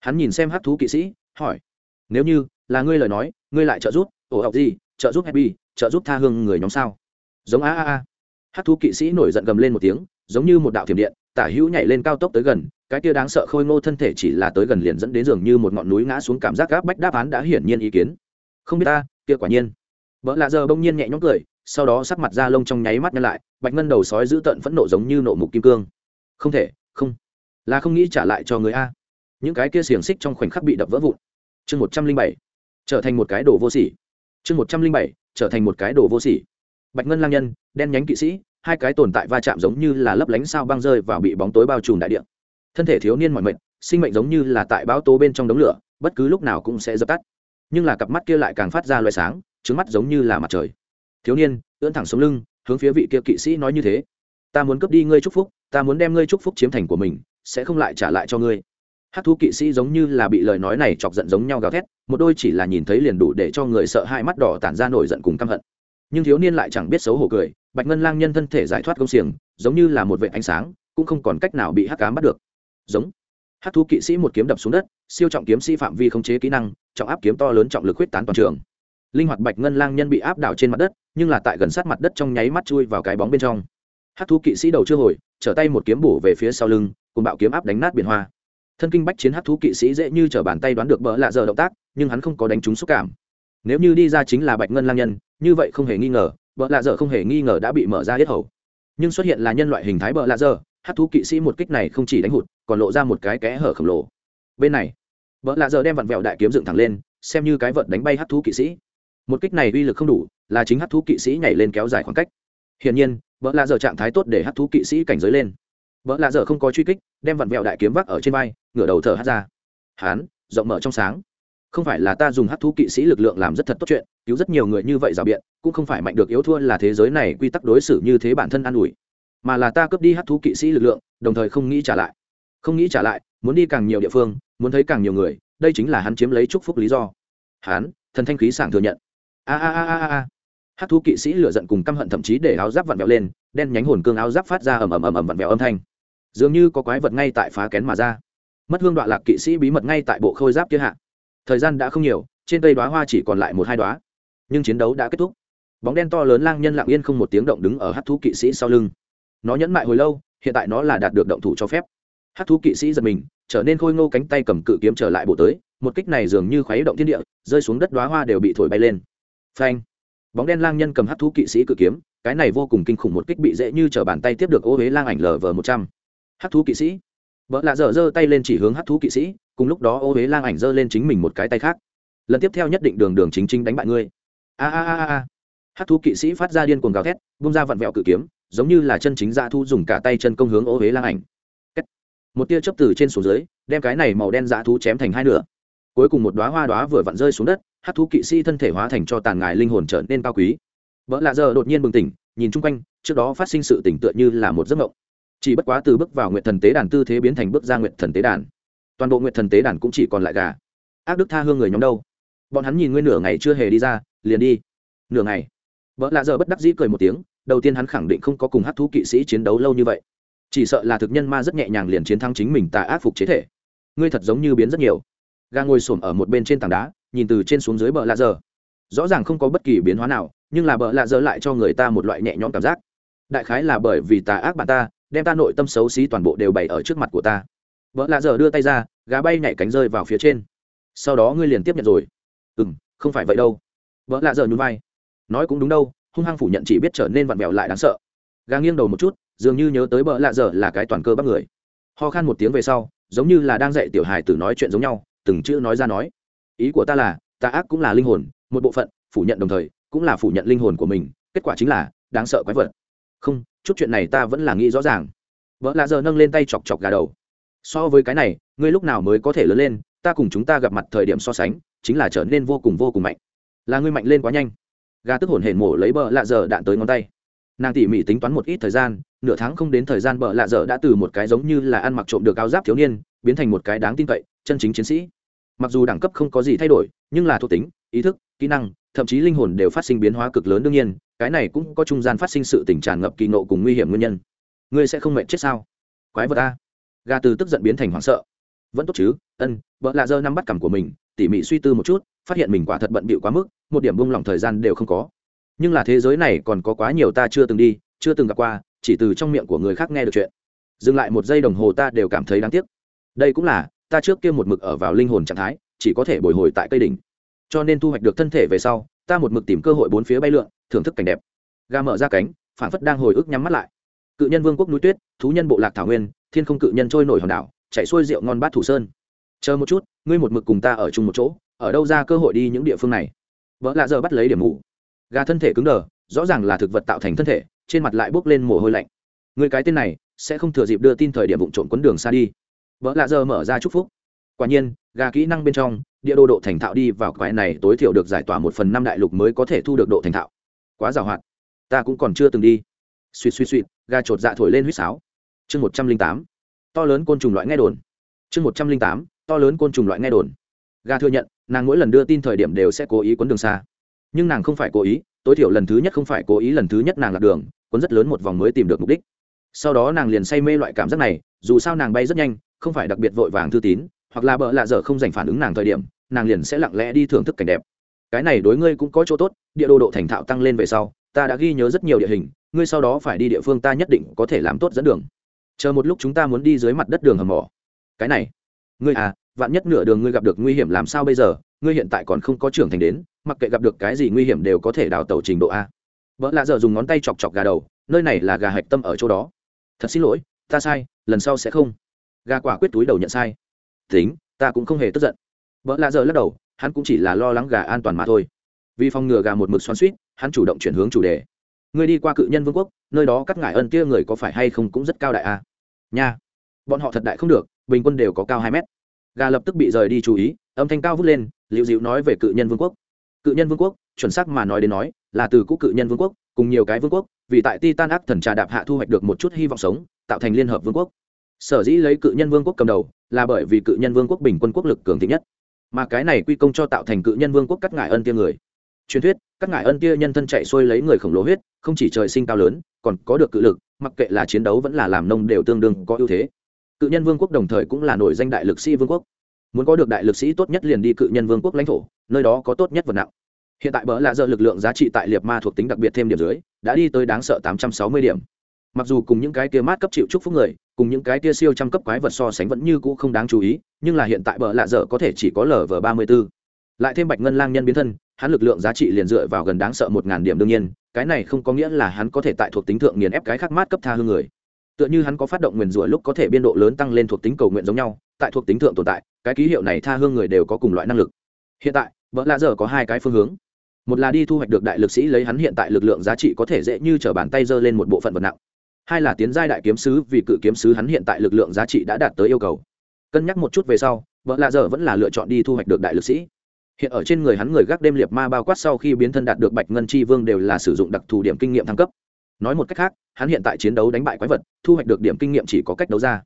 Hắn nhìn xem hát thú kỵ sĩ, hỏi, nếu như là ngươi lời nói, ngươi lại trợ giúp, ổ học gì, trợ giúp happy, trợ giúp tha hương người nhóm sao? Giống a a a. Hát thú kỵ sĩ nổi giận gầm lên một tiếng, giống như một đạo thiểm điện, tả hữu nhảy lên cao tốc tới gần, cái kia đáng sợ khôi ngô thân thể chỉ là tới gần liền dẫn đến giường như một ngọn núi ngã xuống cảm giác gáp bách đáp án đã hiển nhiên ý kiến. Không biết ta, kia quả nhiên vợ lạ giờ bỗng nhiên nhẹ nhõm cười, sau đó sắc mặt da lông trong nháy mắt nhăn lại, bạch ngân đầu sói giữ tận phẫn nộ giống như nộ mục kim cương. Không thể, không. Là không nghĩ trả lại cho người a. Những cái kia xiềng xích trong khoảnh khắc bị đập vỡ vụn. Chương một trăm linh bảy, trở thành một cái đồ vô sỉ. Chương một trăm linh bảy, trở thành một cái đồ vô sỉ. Bạch ngân lang nhân, đen nhánh kỵ sĩ, hai cái tồn tại va chạm giống như là lấp lánh sao băng rơi vào bị bóng tối bao trùm đại địa. Thân thể thiếu niên mọi mệnh sinh mệnh giống như là tại bão tố bên trong đống lửa, bất cứ lúc nào cũng sẽ dập tắt. Nhưng là cặp mắt kia lại càng phát ra loại sáng trứng mắt giống như là mặt trời. Thiếu niên, ưỡn thẳng sống lưng, hướng phía vị kia kỵ sĩ nói như thế. Ta muốn cướp đi ngươi chúc phúc, ta muốn đem ngươi chúc phúc chiếm thành của mình, sẽ không lại trả lại cho ngươi. Hát thú kỵ sĩ giống như là bị lời nói này chọc giận giống nhau gào thét, một đôi chỉ là nhìn thấy liền đủ để cho người sợ hai mắt đỏ tản ra nổi giận cùng căm hận. Nhưng thiếu niên lại chẳng biết xấu hổ cười, bạch ngân lang nhân thân thể giải thoát công xiềng, giống như là một vệ ánh sáng, cũng không còn cách nào bị hắc cám bắt được. Giống. Hát thú kỵ sĩ một kiếm đập xuống đất, siêu trọng kiếm sĩ phạm vi không chế kỹ năng, trọng áp kiếm to lớn trọng lực huyết tán toàn trường linh hoạt bạch ngân lang nhân bị áp đảo trên mặt đất, nhưng là tại gần sát mặt đất trong nháy mắt chui vào cái bóng bên trong. Hát thú kỵ sĩ đầu chưa hồi, trở tay một kiếm bổ về phía sau lưng, cùng bạo kiếm áp đánh nát biển hoa. Thân kinh bách chiến hát thú kỵ sĩ dễ như t r ở bàn tay đoán được bỡ lạ giờ động tác, nhưng hắn không có đánh trúng xúc cảm. Nếu như đi ra chính là bạch ngân lang nhân, như vậy không hề nghi ngờ, bỡ lạ giờ không hề nghi ngờ đã bị mở ra hết hầu. Nhưng xuất hiện là nhân loại hình thái bỡ lạ giờ hát thú kỵ sĩ một kích này không chỉ đánh hụt, còn lộ ra một cái kẽ hở khổng lồ. Bên này, bỡ lạ giờ đem vặn vẹo đại kiếm dựng thẳng lên, xem như cái vợt đánh bay hát thú kỵ sĩ một kích này uy lực không đủ, là chính hát thú kỵ sĩ nhảy lên kéo dài khoảng cách. Hiển nhiên, vợ lạ dở trạng thái tốt để hát thú kỵ sĩ cảnh giới lên. Vợ lạ dở không có truy kích, đem vặn vẹo đại kiếm vác ở trên vai, ngửa đầu thở hát ra. Hán, rộng mở trong sáng. Không phải là ta dùng hát thú kỵ sĩ lực lượng làm rất thật tốt chuyện, cứu rất nhiều người như vậy rào biện, cũng không phải mạnh được yếu thua là thế giới này quy tắc đối xử như thế bản thân an ủi. Mà là ta cướp đi hát thú kỵ sĩ lực lượng, đồng thời không nghĩ trả lại. Không nghĩ trả lại, muốn đi càng nhiều địa phương, muốn thấy càng nhiều người, đây chính là hắn chiếm lấy chúc phúc lý do. Hắn thần thanh khí sảng thừa nhận a a a a a. Hát thú kỵ sĩ lựa giận cùng căm hận thậm chí để áo giáp vặn vẹo lên, đen nhánh hồn cương áo giáp phát ra ầm ầm ầm ầm vặn vẹo âm thanh. Dường như có quái vật ngay tại phá kén mà ra. Mất hương đoạn lạc kỵ sĩ bí mật ngay tại bộ khôi giáp kia hạ. Thời gian đã không nhiều, trên cây đoá hoa chỉ còn lại một hai đoá. Nhưng chiến đấu đã kết thúc. Bóng đen to lớn lang nhân lặng yên không một tiếng động đứng ở hát thú kỵ sĩ sau lưng. Nó nhẫn mại hồi lâu, hiện tại nó là đạt được động thủ cho phép. Hát thú kỵ sĩ giật mình, trở nên khôi ngô cánh tay cầm cự kiếm trở lại bộ tới. Một kích này dường như khuấy động thiên địa, rơi xuống đất đoá hoa đều bị thổi bay lên phanh. Bóng đen lang nhân cầm hát thú kỵ sĩ cự kiếm, cái này vô cùng kinh khủng một kích bị dễ như t bàn tay tiếp được ô huế lang ảnh lv một trăm. Hát thú kỵ sĩ. Vợ lạ dở giơ tay lên chỉ hướng hát thú kỵ sĩ, cùng lúc đó ô huế lang ảnh giơ lên chính mình một cái tay khác. Lần tiếp theo nhất định đường đường chính chính đánh bại ngươi. A a a a hát thú kỵ sĩ phát ra điên cuồng gào thét, bung ra vặn vẹo cự kiếm, giống như là chân chính dạ thu dùng cả tay chân công hướng ô huế lang ảnh. Một tia chấp từ trên xuống dưới, đem cái này màu đen dạ thú chém thành hai nửa. Cuối cùng một đoá hoa đoá vừa vặn rơi xuống đất hát thú kỵ sĩ thân thể hóa thành cho tàn ngài linh hồn trở nên cao quý. Vợ lạ giờ đột nhiên bừng tỉnh, nhìn chung quanh, trước đó phát sinh sự tỉnh tựa như là một giấc mộng. Chỉ bất quá từ bước vào nguyện thần tế đàn tư thế biến thành bước ra nguyện thần tế đàn. Toàn bộ nguyện thần tế đàn cũng chỉ còn lại gà. Ác đức tha hương người nhóm đâu? Bọn hắn nhìn nguyên nửa ngày chưa hề đi ra, liền đi. Nửa ngày. Vợ lạ giờ bất đắc dĩ cười một tiếng, đầu tiên hắn khẳng định không có cùng hát thú kỵ sĩ chiến đấu lâu như vậy. Chỉ sợ là thực nhân ma rất nhẹ nhàng liền chiến thắng chính mình tà ác phục chế thể. Ngươi thật giống như biến rất nhiều. Gà ngồi xổm ở một bên trên tảng đá nhìn từ trên xuống dưới bờ lạ dở, rõ ràng không có bất kỳ biến hóa nào nhưng là bờ lạ dở lại cho người ta một loại nhẹ nhõm cảm giác. Đại khái là bởi vì tà ác bạn ta đem ta nội tâm xấu xí toàn bộ đều bày ở trước mặt của ta. Vợ lạ dở đưa tay ra gá bay nhảy cánh rơi vào phía trên. Sau đó ngươi liền tiếp nhận rồi. Ừ m không phải vậy đâu. Vợ lạ dở nhún vai. Nói cũng đúng đâu hung hăng phủ nhận chỉ biết trở nên vặn vẹo lại đáng sợ. Gà nghiêng đầu một chút dường như nhớ tới bợ lạ dở là cái toàn cơ bắp người. Ho khan một tiếng về sau giống như là đang dạy tiểu hài tử nói chuyện giống nhau từng chữ nói ra nói ý của ta là tà ác cũng là linh hồn, một bộ phận, phủ nhận đồng thời, cũng là phủ nhận linh hồn của mình, kết quả chính là, đáng sợ quái vật. Không, chút chuyện này ta vẫn là nghĩ rõ ràng. Vợ lạ giờ nâng lên tay chọc chọc gà đầu. So với cái này, ngươi lúc nào mới có thể lớn lên, ta cùng chúng ta gặp mặt thời điểm so sánh, chính là trở nên vô cùng vô cùng mạnh. Là ngươi mạnh lên quá nhanh. Gà tức hồn hển mổ lấy bờ lạ giờ đạn tới ngón tay. Nàng tỉ mỉ tính toán một ít thời gian, nửa tháng không đến thời gian bờ lạ dở đã từ một cái giống như là ăn mặc trộm được áo giáp thiếu niên, biến thành một cái đáng tin cậy, chân chính chiến sĩ mặc dù đẳng cấp không có gì thay đổi, nhưng là thuộc tính, ý thức, kỹ năng, thậm chí linh hồn đều phát sinh biến hóa cực lớn đương nhiên, cái này cũng có trung gian phát sinh sự tình tràn ngập kỳ nộ cùng nguy hiểm nguyên nhân. Ngươi sẽ không mệt chết sao? Quái vật a. Gà từ tức giận biến thành hoảng sợ. Vẫn tốt chứ, ân, vợ lạ dơ năm bắt cằm của mình, tỉ mỉ suy tư một chút, phát hiện mình quả thật bận bịu quá mức, một điểm buông lỏng thời gian đều không có. Nhưng là thế giới này còn có quá nhiều ta chưa từng đi, chưa từng gặp qua, chỉ từ trong miệng của người khác nghe được chuyện. Dừng lại một giây đồng hồ ta đều cảm thấy đáng tiếc. Đây cũng là ta trước kia một mực ở vào linh hồn trạng thái, chỉ có thể bồi hồi tại cây đỉnh. Cho nên thu hoạch được thân thể về sau, ta một mực tìm cơ hội bốn phía bay lượn, thưởng thức cảnh đẹp. Ga mở ra cánh phản phất đang hồi ức nhắm mắt lại. Cự nhân vương quốc núi tuyết, thú nhân bộ lạc thảo nguyên, thiên không cự nhân trôi nổi hòn đảo, chạy xuôi rượu ngon bát thủ sơn. Chờ một chút, ngươi một mực cùng ta ở chung một chỗ, ở đâu ra cơ hội đi những địa phương này? Vợ lạ giờ bắt lấy điểm mù. Gà thân thể cứng đờ, rõ ràng là thực vật tạo thành thân thể, trên mặt lại bốc lên mồ hôi lạnh. Người cái tên này, sẽ không thừa dịp đưa tin thời điểm vụ trộn quấn đường xa đi vợ lạ giờ mở ra chúc phúc. Quả nhiên, gà kỹ năng bên trong, địa đô độ thành thạo đi vào quái này tối thiểu được giải tỏa một phần năm đại lục mới có thể thu được độ thành thạo. Quá giàu hoạt. Ta cũng còn chưa từng đi. Suýt suýt suýt, gà chột dạ thổi lên huýt sáo. Chương một trăm linh tám, to lớn côn trùng loại nghe đồn. Chương một trăm linh tám, to lớn côn trùng loại nghe đồn. Gà thừa nhận, nàng mỗi lần đưa tin thời điểm đều sẽ cố ý quấn đường xa. Nhưng nàng không phải cố ý, tối thiểu lần thứ nhất không phải cố ý lần thứ nhất nàng lạc đường, quấn rất lớn một vòng mới tìm được mục đích. Sau đó nàng liền say mê loại cảm giác này, dù sao nàng bay rất nhanh không phải đặc biệt vội vàng thư tín, hoặc là bợ lạ dở không dành phản ứng nàng thời điểm, nàng liền sẽ lặng lẽ đi thưởng thức cảnh đẹp. Cái này đối ngươi cũng có chỗ tốt, địa đồ độ thành thạo tăng lên về sau, ta đã ghi nhớ rất nhiều địa hình, ngươi sau đó phải đi địa phương ta nhất định có thể làm tốt dẫn đường. Chờ một lúc chúng ta muốn đi dưới mặt đất đường hầm mỏ. Cái này, ngươi à vạn nhất nửa đường ngươi gặp được nguy hiểm làm sao bây giờ, ngươi hiện tại còn không có trưởng thành đến, mặc kệ gặp được cái gì nguy hiểm đều có thể đào tàu trình độ a. Vợ lạ dở dùng ngón tay chọc chọc gà đầu, nơi này là gà hạch tâm ở chỗ đó. Thật xin lỗi, ta sai, lần sau sẽ không gà quả quyết túi đầu nhận sai. Tính, ta cũng không hề tức giận. Vợ lạ giờ lắc đầu, hắn cũng chỉ là lo lắng gà an toàn mà thôi. Vì phòng ngừa gà một mực xoắn suýt, hắn chủ động chuyển hướng chủ đề. Ngươi đi qua cự nhân vương quốc, nơi đó cắt ngải ân kia người có phải hay không cũng rất cao đại a nha. Bọn họ thật đại không được, bình quân đều có cao hai mét. Gà lập tức bị rời đi chú ý, âm thanh cao vút lên liệu dịu nói về cự nhân vương quốc. Cự nhân vương quốc, chuẩn xác mà nói đến nói, là từ cũ cự nhân vương quốc, cùng nhiều cái vương quốc, vì tại titan ác thần trà đạp hạ thu hoạch được một chút hy vọng sống, tạo thành liên hợp vương quốc sở dĩ lấy cự nhân vương quốc cầm đầu là bởi vì cự nhân vương quốc bình quân quốc lực cường thịnh nhất. Mà cái này quy công cho tạo thành cự nhân vương quốc cắt ngải ân tia người. Truyền thuyết các ngải ân tia nhân thân chạy xuôi lấy người khổng lồ huyết, không chỉ trời sinh cao lớn, còn có được cự lực, mặc kệ là chiến đấu vẫn là làm nông đều tương đương có ưu thế. Cự nhân vương quốc đồng thời cũng là nổi danh đại lực sĩ vương quốc. Muốn có được đại lực sĩ tốt nhất liền đi cự nhân vương quốc lãnh thổ, nơi đó có tốt nhất vật nặng. Hiện tại bỡ lạ dơ lực lượng giá trị tại liệt ma thuộc tính đặc biệt thêm điểm dưới, đã đi tới đáng sợ tám trăm sáu mươi điểm. Mặc dù cùng những cái kia mát cấp chịu chúc phúc người cùng những cái tia siêu trăm cấp quái vật so sánh vẫn như cũ không đáng chú ý, nhưng là hiện tại bờ lạ dở có thể chỉ có lv ba mươi b ố lại thêm bạch ngân lang nhân biến thân, hắn lực lượng giá trị liền dựa vào gần đáng sợ một ngàn điểm đương nhiên, cái này không có nghĩa là hắn có thể tại thuộc tính thượng nghiền ép cái khắc mát cấp tha hương người. Tựa như hắn có phát động nguyền rủa lúc có thể biên độ lớn tăng lên thuộc tính cầu nguyện giống nhau, tại thuộc tính thượng tồn tại, cái ký hiệu này tha hương người đều có cùng loại năng lực. Hiện tại vợ lạ dở có hai cái phương hướng. Một là đi thu hoạch được đại lực sĩ lấy hắn hiện tại lực lượng giá trị có thể dễ như t r ở bàn tay giơ lên một bộ phận vật nặng hai là tiến giai đại kiếm sứ, vì cự kiếm sứ hắn hiện tại lực lượng giá trị đã đạt tới yêu cầu. Cân nhắc một chút về sau, vợ lạ dở vẫn là lựa chọn đi thu hoạch được đại lực sĩ. Hiện ở trên người hắn người gác đêm liệt ma bao quát sau khi biến thân đạt được bạch ngân chi vương đều là sử dụng đặc thù điểm kinh nghiệm thăng cấp. Nói một cách khác, hắn hiện tại chiến đấu đánh bại quái vật, thu hoạch được điểm kinh nghiệm chỉ có cách đấu ra.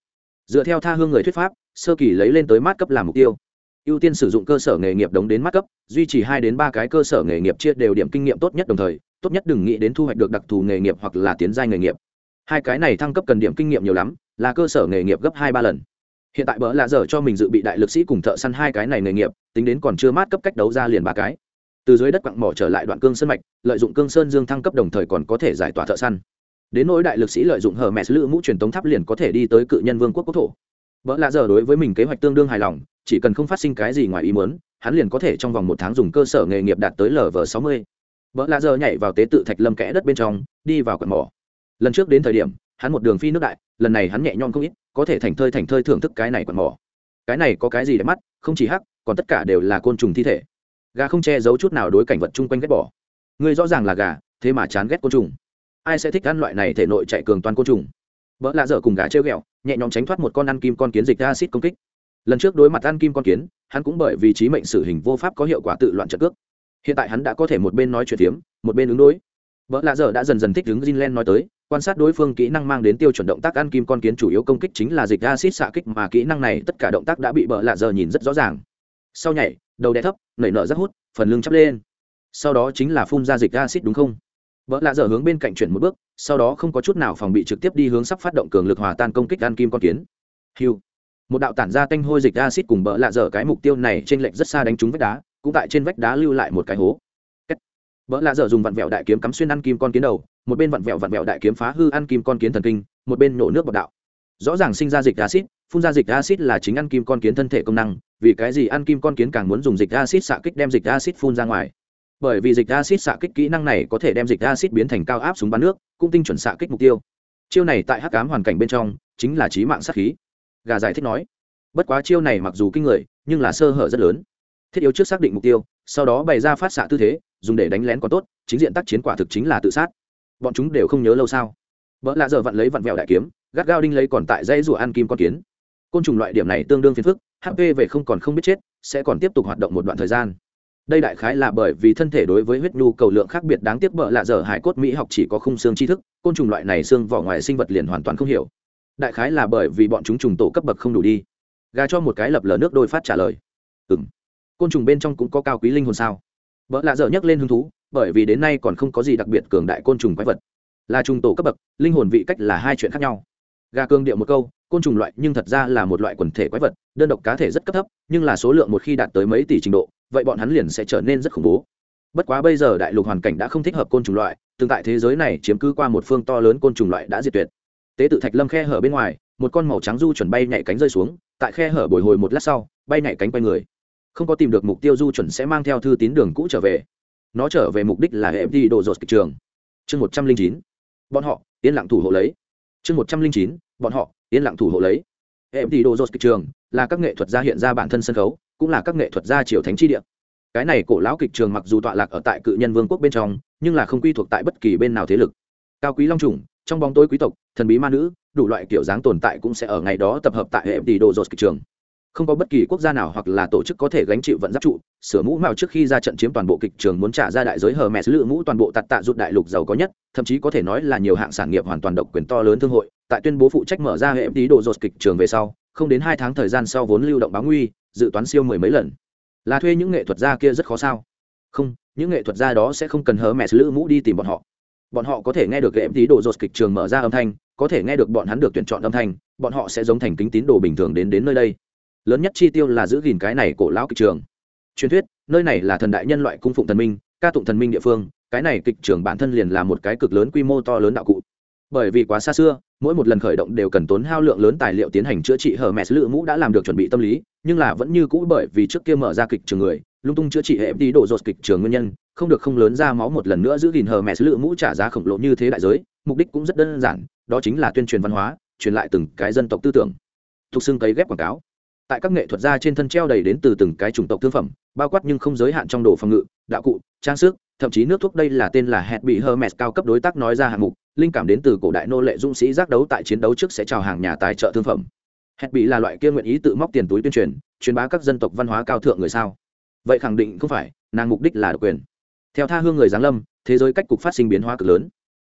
Dựa theo tha hương người thuyết pháp, sơ kỳ lấy lên tới mát cấp làm mục tiêu. Ưu tiên sử dụng cơ sở nghề nghiệp đóng đến mát cấp, duy trì hai đến ba cái cơ sở nghề nghiệp chia đều điểm kinh nghiệm tốt nhất đồng thời, tốt nhất đừng nghĩ đến thu hoạch được đặc thù nghề nghiệp hoặc là tiến giai nghề nghiệp hai cái này thăng cấp cần điểm kinh nghiệm nhiều lắm, là cơ sở nghề nghiệp gấp hai ba lần. Hiện tại bỡ lạ dở cho mình dự bị đại lực sĩ cùng thợ săn hai cái này nghề nghiệp, tính đến còn chưa mát cấp cách đấu ra liền ba cái. Từ dưới đất quặng mỏ trở lại đoạn cương sơn mạch, lợi dụng cương sơn dương thăng cấp đồng thời còn có thể giải tỏa thợ săn. Đến nỗi đại lực sĩ lợi dụng hờ mẹ lữ mũ truyền tống tháp liền có thể đi tới cự nhân vương quốc quốc thổ. Vợ lạ giờ đối với mình kế hoạch tương đương hài lòng, chỉ cần không phát sinh cái gì ngoài ý muốn, hắn liền có thể trong vòng một tháng dùng cơ sở nghề nghiệp đạt tới lv sáu mươi. Vợ lạ giờ nhảy vào tế tự thạch lâm kẽ đất bên trong, đi vào quạt mỏ lần trước đến thời điểm, hắn một đường phi nước đại, lần này hắn nhẹ nhõm không ít, có thể thành thơi thành thơi thưởng thức cái này còn mỏ. Cái này có cái gì để mắt, không chỉ hắc, còn tất cả đều là côn trùng thi thể. Gà không che giấu chút nào đối cảnh vật chung quanh ghét bỏ. Người rõ ràng là gà, thế mà chán ghét côn trùng. Ai sẽ thích ăn loại này thể nội chạy cường toàn côn trùng? Vợ lạ dở cùng gà treo ghẹo, nhẹ nhõm tránh thoát một con ăn kim con kiến dịch acid công kích. Lần trước đối mặt ăn kim con kiến, hắn cũng bởi vì trí mệnh xử hình vô pháp có hiệu quả tự loạn trận cước. Hiện tại hắn đã có thể một bên nói chuyện tiếm một bên ứng đối. Vợ lạ dở đã dần dần thích ứng zinlen nói tới quan sát đối phương kỹ năng mang đến tiêu chuẩn động tác ăn kim con kiến chủ yếu công kích chính là dịch acid xạ kích mà kỹ năng này tất cả động tác đã bị bỡ lạ dở nhìn rất rõ ràng. Sau nhảy, đầu đè thấp, nảy nở rất hút, phần lưng chắp lên. Sau đó chính là phun ra dịch acid đúng không? Vợ lạ dở hướng bên cạnh chuyển một bước, sau đó không có chút nào phòng bị trực tiếp đi hướng sắp phát động cường lực hòa tan công kích ăn kim con kiến. Hiu. Một đạo tản ra tanh hôi dịch acid cùng bỡ lạ dở cái mục tiêu này trên lệnh rất xa đánh trúng vách đá, cũng tại trên vách đá lưu lại một cái hố bỡ lạ dở dùng vặn vẹo đại kiếm cắm xuyên ăn kim con kiến đầu, một bên vặn vẹo vặn vẹo đại kiếm phá hư ăn kim con kiến thần kinh, một bên nổ nước bọc đạo. Rõ ràng sinh ra dịch acid phun ra dịch acid là chính ăn kim con kiến thân thể công năng, vì cái gì ăn kim con kiến càng muốn dùng dịch acid xạ kích đem dịch acid phun ra ngoài? Bởi vì dịch acid xạ kích kỹ năng này có thể đem dịch acid biến thành cao áp súng bắn nước, cũng tinh chuẩn xạ kích mục tiêu. Chiêu này tại hắc ám hoàn cảnh bên trong, chính là trí mạng sát khí. Gà giải thích nói, bất quá chiêu này mặc dù kinh người, nhưng là sơ hở rất lớn. Thiết yếu trước xác định mục tiêu, sau đó bày ra phát xạ tư thế dùng để đánh lén còn tốt, chính diện tác chiến quả thực chính là tự sát. Bọn chúng đều không nhớ lâu sao? Vợ lạ giờ vặn lấy vặn vẹo đại kiếm, gắt gao đinh lấy còn tại dây rủa ăn kim con kiến. Côn trùng loại điểm này tương đương phiền phức hp về không còn không biết chết, sẽ còn tiếp tục hoạt động một đoạn thời gian. Đây đại khái là bởi vì thân thể đối với huyết nhu cầu lượng khác biệt đáng tiếc bợ lạ dở hải cốt mỹ học chỉ có khung xương tri thức, côn trùng loại này xương vỏ ngoài sinh vật liền hoàn toàn không hiểu. Đại khái là bởi vì bọn chúng trùng tổ cấp bậc không đủ đi. Gà cho một cái lập lờ nước đôi phát trả lời. Ừ m côn trùng bên trong cũng có cao quý linh hồn sao? Vợ lạ dở nhấc lên hứng thú, bởi vì đến nay còn không có gì đặc biệt cường đại côn trùng quái vật. Là trùng tổ cấp bậc, linh hồn vị cách là hai chuyện khác nhau. Gà cương điệu một câu, côn trùng loại nhưng thật ra là một loại quần thể quái vật, đơn độc cá thể rất cấp thấp, nhưng là số lượng một khi đạt tới mấy tỷ trình độ, vậy bọn hắn liền sẽ trở nên rất khủng bố. Bất quá bây giờ đại lục hoàn cảnh đã không thích hợp côn trùng loại, tương tại thế giới này chiếm cứ qua một phương to lớn côn trùng loại đã diệt tuyệt. Tế tự thạch lâm khe hở bên ngoài, một con màu trắng du chuẩn bay nhảy cánh rơi xuống, tại khe hở bồi hồi một lát sau, bay nhảy cánh quay người không có tìm được mục tiêu du chuẩn sẽ mang theo thư tín đường cũ trở về. Nó trở về mục đích là hệ đi đồ dột kịch trường. Chương một trăm linh chín. Bọn họ, yên lặng thủ hộ lấy. Chương một trăm linh chín. Bọn họ, yên lặng thủ hộ lấy. Hệ đi đồ dột kịch trường là các nghệ thuật gia hiện ra bản thân sân khấu, cũng là các nghệ thuật gia triều thánh chi địa. Cái này cổ lão kịch trường mặc dù tọa lạc ở tại cự nhân vương quốc bên trong, nhưng là không quy thuộc tại bất kỳ bên nào thế lực. Cao quý long trùng, trong bóng tối quý tộc, thần bí ma nữ, đủ loại kiểu dáng tồn tại cũng sẽ ở ngày đó tập hợp tại hệ tỷ đồ dột kịch trường không có bất kỳ quốc gia nào hoặc là tổ chức có thể gánh chịu vận giáp trụ, sửa mũ mạo trước khi ra trận chiếm toàn bộ kịch trường muốn trả ra đại giới hờ mẹ lựa mũ toàn bộ tạt tạ rụt đại lục giàu có nhất, thậm chí có thể nói là nhiều hạng sản nghiệp hoàn toàn độc quyền to lớn thương hội. Tại tuyên bố phụ trách mở ra hệ tí đồ dột kịch trường về sau, không đến hai tháng thời gian sau vốn lưu động báo nguy, dự toán siêu mười mấy lần. Là thuê những nghệ thuật gia kia rất khó sao? Không, những nghệ thuật gia đó sẽ không cần hờ mẹ lựa mũ đi tìm bọn họ. Bọn họ có thể nghe được hệ tí đồ dột kịch trường mở ra âm thanh, có thể nghe được bọn hắn được tuyển chọn âm thanh, bọn họ sẽ giống thành kính tín đồ bình thường đến đến nơi đây lớn nhất chi tiêu là giữ gìn cái này cổ lão kịch trường. Truyền thuyết, nơi này là thần đại nhân loại cung phụng thần minh, ca tụng thần minh địa phương, cái này kịch trường bản thân liền là một cái cực lớn quy mô to lớn đạo cụ. Bởi vì quá xa xưa, mỗi một lần khởi động đều cần tốn hao lượng lớn tài liệu tiến hành chữa trị hở mẹ lự mũ đã làm được chuẩn bị tâm lý, nhưng là vẫn như cũ bởi vì trước kia mở ra kịch trường người, lung tung chữa trị hệ đi độ dột kịch trường nguyên nhân, không được không lớn ra máu một lần nữa giữ gìn hờ mẹ lự mũ trả giá khổng lồ như thế đại giới, mục đích cũng rất đơn giản, đó chính là tuyên truyền văn hóa, truyền lại từng cái dân tộc tư tưởng. Thuộc xưng cấy ghép quảng cáo tại các nghệ thuật gia trên thân treo đầy đến từ từng cái chủng tộc thương phẩm, bao quát nhưng không giới hạn trong đồ phòng ngự, đạo cụ, trang sức, thậm chí nước thuốc đây là tên là hẹn bị hermes cao cấp đối tác nói ra hạng mục, linh cảm đến từ cổ đại nô lệ dũng sĩ giác đấu tại chiến đấu trước sẽ chào hàng nhà tài trợ thương phẩm. Hẹn bị là loại kia nguyện ý tự móc tiền túi tuyên truyền truyền bá các dân tộc văn hóa cao thượng người sao? Vậy khẳng định không phải, nàng mục đích là độc quyền. Theo tha hương người giáng lâm, thế giới cách cục phát sinh biến hóa cực lớn.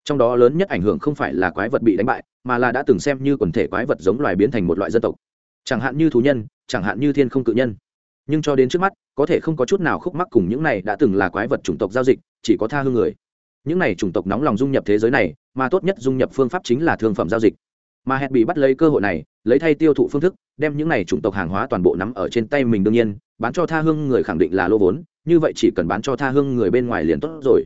Trong đó lớn nhất ảnh hưởng không phải là quái vật bị đánh bại, mà là đã từng xem như quần thể quái vật giống loài biến thành một loại dân tộc chẳng hạn như thú nhân, chẳng hạn như thiên không cự nhân. Nhưng cho đến trước mắt, có thể không có chút nào khúc mắc cùng những này đã từng là quái vật chủng tộc giao dịch, chỉ có tha hương người. Những này chủng tộc nóng lòng dung nhập thế giới này, mà tốt nhất dung nhập phương pháp chính là thương phẩm giao dịch. Mà hẹn bị bắt lấy cơ hội này, lấy thay tiêu thụ phương thức, đem những này chủng tộc hàng hóa toàn bộ nắm ở trên tay mình đương nhiên, bán cho tha hương người khẳng định là lô vốn, như vậy chỉ cần bán cho tha hương người bên ngoài liền tốt rồi.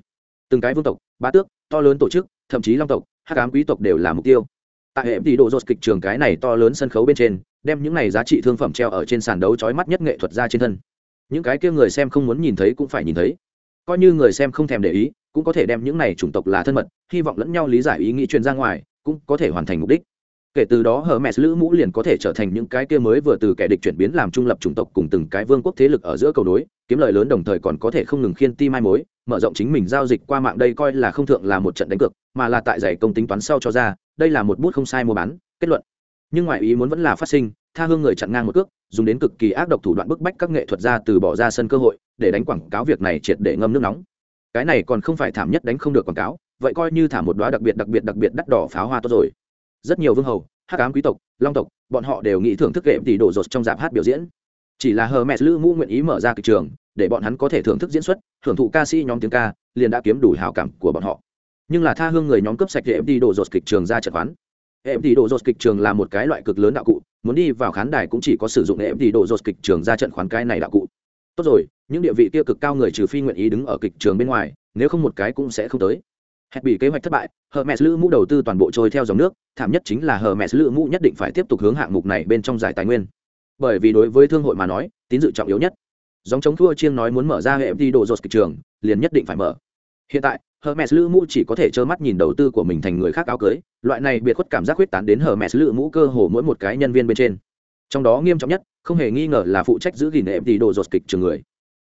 Từng cái vương tộc bá tước, to lớn tổ chức, thậm chí long tộc, hắc ám quý tộc đều là mục tiêu. Tại hệ tỷ độ dột kịch trường cái này to lớn sân khấu bên trên đem những này giá trị thương phẩm treo ở trên sàn đấu chói mắt nhất nghệ thuật ra trên thân. Những cái kia người xem không muốn nhìn thấy cũng phải nhìn thấy. Coi như người xem không thèm để ý, cũng có thể đem những này chủng tộc là thân mật, hy vọng lẫn nhau lý giải ý nghĩ truyền ra ngoài, cũng có thể hoàn thành mục đích. Kể từ đó hờ mẹ lữ mũ liền có thể trở thành những cái kia mới vừa từ kẻ địch chuyển biến làm trung lập chủng tộc cùng từng cái vương quốc thế lực ở giữa cầu đối kiếm lời lớn đồng thời còn có thể không ngừng khiên ti mai mối, mở rộng chính mình giao dịch qua mạng đây coi là không thượng là một trận đánh cược, mà là tại giải công tính toán sau cho ra, đây là một bút không sai mua bán, kết luận nhưng ngoại ý muốn vẫn là phát sinh, tha hương người chặn ngang một cước, dùng đến cực kỳ ác độc thủ đoạn bức bách các nghệ thuật gia từ bỏ ra sân cơ hội, để đánh quảng cáo việc này triệt để ngâm nước nóng. Cái này còn không phải thảm nhất đánh không được quảng cáo, vậy coi như thả một đoá đặc biệt đặc biệt đặc biệt đắt đỏ pháo hoa tốt rồi. Rất nhiều vương hầu, hát cám quý tộc, long tộc, bọn họ đều nghĩ thưởng thức kệ tỷ đổ rột trong dạp hát biểu diễn. Chỉ là hờ mẹ lữ mũ nguyện ý mở ra kịch trường, để bọn hắn có thể thưởng thức diễn xuất, thưởng thụ ca sĩ nhóm tiếng ca, liền đã kiếm đủ hào cảm của bọn họ. Nhưng là tha hương người nhóm cướp sạch kệ tỷ đổ rột kịch trường ra chật quán em tỷ đồ dột kịch trường là một cái loại cực lớn đạo cụ, muốn đi vào khán đài cũng chỉ có sử dụng em tỷ đồ dột kịch trường ra trận khoán cái này đạo cụ. Tốt rồi, những địa vị kia cực cao người trừ phi nguyện ý đứng ở kịch trường bên ngoài, nếu không một cái cũng sẽ không tới. Hẹn bị kế hoạch thất bại hờ mẹ lữ mũ đầu tư toàn bộ trôi theo dòng nước, thảm nhất chính là hờ mẹ lữ mũ nhất định phải tiếp tục hướng hạng mục này bên trong giải tài nguyên. Bởi vì đối với thương hội mà nói, tín dự trọng yếu nhất. Dòng chống thua chiêng nói muốn mở ra hệ đi đồ dột kịch trường, liền nhất định phải mở. Hiện tại Hermes lữ mũ chỉ có thể trơ mắt nhìn đầu tư của mình thành người khác áo cưới, loại này biệt khuất cảm giác huyết tán đến Hermes lữ mũ cơ hồ mỗi một cái nhân viên bên trên. Trong đó nghiêm trọng nhất, không hề nghi ngờ là phụ trách giữ gìn nệm tỷ đồ rột kịch trường người.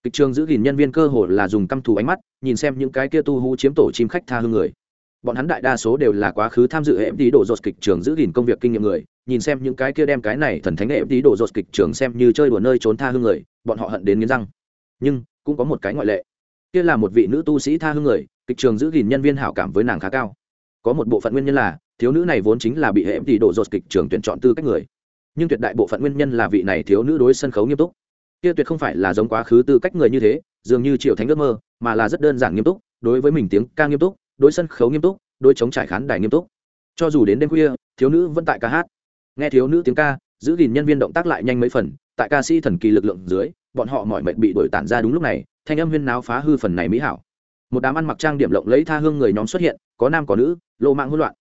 Kịch trường giữ gìn nhân viên cơ hồ là dùng căm thù ánh mắt, nhìn xem những cái kia tu hú chiếm tổ chim khách tha hương người. bọn hắn đại đa số đều là quá khứ tham dự hệ tí đồ dột kịch trường giữ gìn công việc kinh nghiệm người nhìn xem những cái kia đem cái này thần thánh hệ tí đồ dột kịch trường xem như chơi đùa nơi trốn tha hương người bọn họ hận đến nghiến răng nhưng cũng có một cái ngoại lệ kia là một vị nữ tu sĩ tha hương người, kịch trường giữ gìn nhân viên hảo cảm với nàng khá cao. Có một bộ phận nguyên nhân là, thiếu nữ này vốn chính là bị hệ tỷ độ dột kịch trường tuyển chọn tư cách người. Nhưng tuyệt đại bộ phận nguyên nhân là vị này thiếu nữ đối sân khấu nghiêm túc. Kia tuyệt không phải là giống quá khứ tư cách người như thế, dường như triệu thánh ước mơ, mà là rất đơn giản nghiêm túc, đối với mình tiếng ca nghiêm túc, đối sân khấu nghiêm túc, đối chống trải khán đài nghiêm túc. Cho dù đến đêm khuya, thiếu nữ vẫn tại ca hát. Nghe thiếu nữ tiếng ca, giữ gìn nhân viên động tác lại nhanh mấy phần, tại ca sĩ thần kỳ lực lượng dưới, bọn họ mọi mệt bị đổi tản ra đúng lúc này thanh âm huyên náo phá hư phần này mỹ hảo. Một đám ăn mặc trang điểm lộng lấy tha hương người nhóm xuất hiện, có nam có nữ lộ mạng hỗn loạn.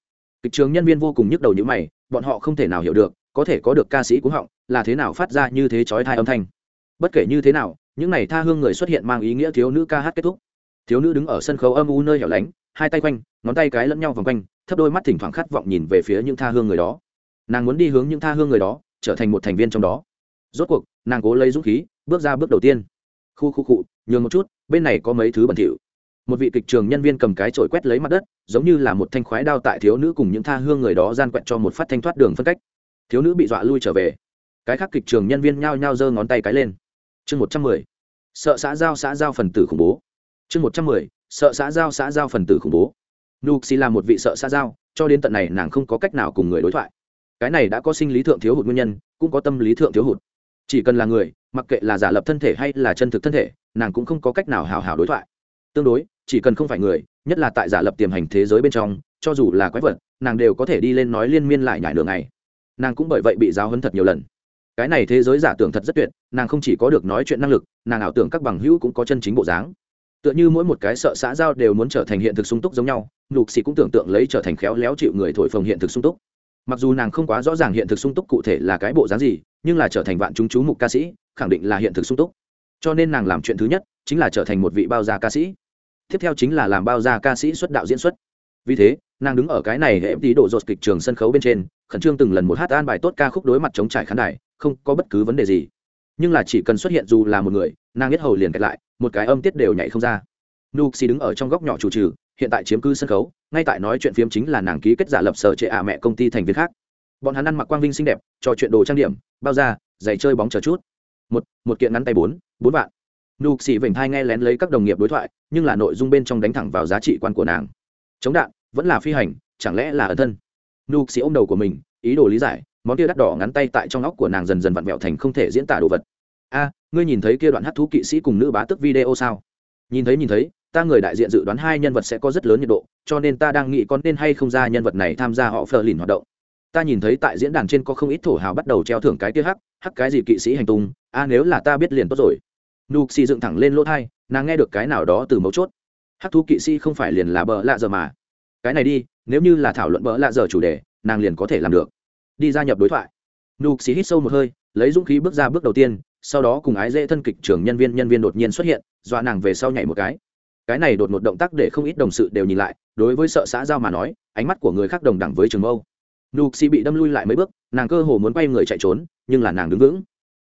Kịch trường nhân viên vô cùng nhức đầu như mày, bọn họ không thể nào hiểu được, có thể có được ca sĩ cúng họng là thế nào phát ra như thế chói thai âm thanh. Bất kể như thế nào, những này tha hương người xuất hiện mang ý nghĩa thiếu nữ ca hát kết thúc. Thiếu nữ đứng ở sân khấu âm u nơi hẻo lánh, hai tay quanh, ngón tay cái lẫn nhau vòng quanh, thấp đôi mắt thỉnh thoảng khát vọng nhìn về phía những tha hương người đó. Nàng muốn đi hướng những tha hương người đó, trở thành một thành viên trong đó. Rốt cuộc, nàng cố lấy dũng khí, bước ra bước đầu tiên. Khu khu cụ nhường một chút, bên này có mấy thứ bẩn thỉu. Một vị kịch trường nhân viên cầm cái chổi quét lấy mặt đất, giống như là một thanh khoái đao tại thiếu nữ cùng những tha hương người đó gian quẹt cho một phát thanh thoát đường phân cách. Thiếu nữ bị dọa lui trở về. Cái khác kịch trường nhân viên nhao nhao giơ ngón tay cái lên. Chương một trăm mười. Sợ xã giao xã giao phần tử khủng bố. Chương một trăm mười. Sợ xã giao xã giao phần tử khủng bố. Nuxi là một vị sợ xã giao, cho đến tận này nàng không có cách nào cùng người đối thoại. Cái này đã có sinh lý thượng thiếu hụt nguyên nhân, cũng có tâm lý thượng thiếu hụt. Chỉ cần là người mặc kệ là giả lập thân thể hay là chân thực thân thể, nàng cũng không có cách nào hào hào đối thoại. Tương đối, chỉ cần không phải người, nhất là tại giả lập tiềm hành thế giới bên trong, cho dù là quái vật, nàng đều có thể đi lên nói liên miên lại nhải đường này. Nàng cũng bởi vậy bị giáo hấn thật nhiều lần. Cái này thế giới giả tưởng thật rất tuyệt, nàng không chỉ có được nói chuyện năng lực, nàng ảo tưởng các bằng hữu cũng có chân chính bộ dáng. Tựa như mỗi một cái sợ xã giao đều muốn trở thành hiện thực sung túc giống nhau, lục xì cũng tưởng tượng lấy trở thành khéo léo chịu người thổi phồng hiện thực sung túc. Mặc dù nàng không quá rõ ràng hiện thực sung túc cụ thể là cái bộ dáng gì, nhưng là trở thành vạn chúng chú mục ca sĩ khẳng định là hiện thực sung túc. Cho nên nàng làm chuyện thứ nhất chính là trở thành một vị bao gia ca sĩ. Tiếp theo chính là làm bao gia ca sĩ xuất đạo diễn xuất. Vì thế, nàng đứng ở cái này hệ tí độ dột kịch trường sân khấu bên trên, khẩn trương từng lần một hát an bài tốt ca khúc đối mặt chống trải khán đài, không có bất cứ vấn đề gì. Nhưng là chỉ cần xuất hiện dù là một người, nàng biết hầu liền kẹt lại, một cái âm tiết đều nhảy không ra. Nuxi đứng ở trong góc nhỏ chủ trừ, hiện tại chiếm cư sân khấu, ngay tại nói chuyện phiếm chính là nàng ký kết giả lập sở trệ ạ mẹ công ty thành viên khác. Bọn hắn ăn mặc quang vinh xinh đẹp, trò chuyện đồ trang điểm, bao da, giày chơi bóng chờ chút một một kiện ngắn tay bốn bốn vạn. Nục xỉ vểnh thai nghe lén lấy các đồng nghiệp đối thoại, nhưng là nội dung bên trong đánh thẳng vào giá trị quan của nàng. Chống đạn, vẫn là phi hành, chẳng lẽ là ẩn thân? Nục xỉ ôm đầu của mình, ý đồ lý giải, món kia đắt đỏ ngắn tay tại trong óc của nàng dần dần vặn vẹo thành không thể diễn tả đồ vật. A, ngươi nhìn thấy kia đoạn hát thú kỵ sĩ cùng nữ bá tức video sao? Nhìn thấy nhìn thấy, ta người đại diện dự đoán hai nhân vật sẽ có rất lớn nhiệt độ, cho nên ta đang nghĩ con nên hay không ra nhân vật này tham gia họ phờ lìn hoạt động. Ta nhìn thấy tại diễn đàn trên có không ít thổ hào bắt đầu treo thưởng cái kia hắc hắc cái gì kỵ sĩ hành tung, a, nếu là ta biết liền tốt rồi. Nụ xì dựng thẳng lên lỗ thai, nàng nghe được cái nào đó từ mấu chốt. Hắc thú kỵ sĩ không phải liền là bờ lạ giờ mà. Cái này đi, nếu như là thảo luận bờ lạ giờ chủ đề, nàng liền có thể làm được. Đi gia nhập đối thoại. Nụ xì hít sâu một hơi, lấy dũng khí bước ra bước đầu tiên, sau đó cùng ái dễ thân kịch trưởng nhân viên nhân viên đột nhiên xuất hiện, dọa nàng về sau nhảy một cái. Cái này đột một động tác để không ít đồng sự đều nhìn lại, đối với sợ xã giao mà nói, ánh mắt của người khác đồng đẳng với trường mâu nục xì bị đâm lui lại mấy bước, nàng cơ hồ muốn quay người chạy trốn, nhưng là nàng đứng vững.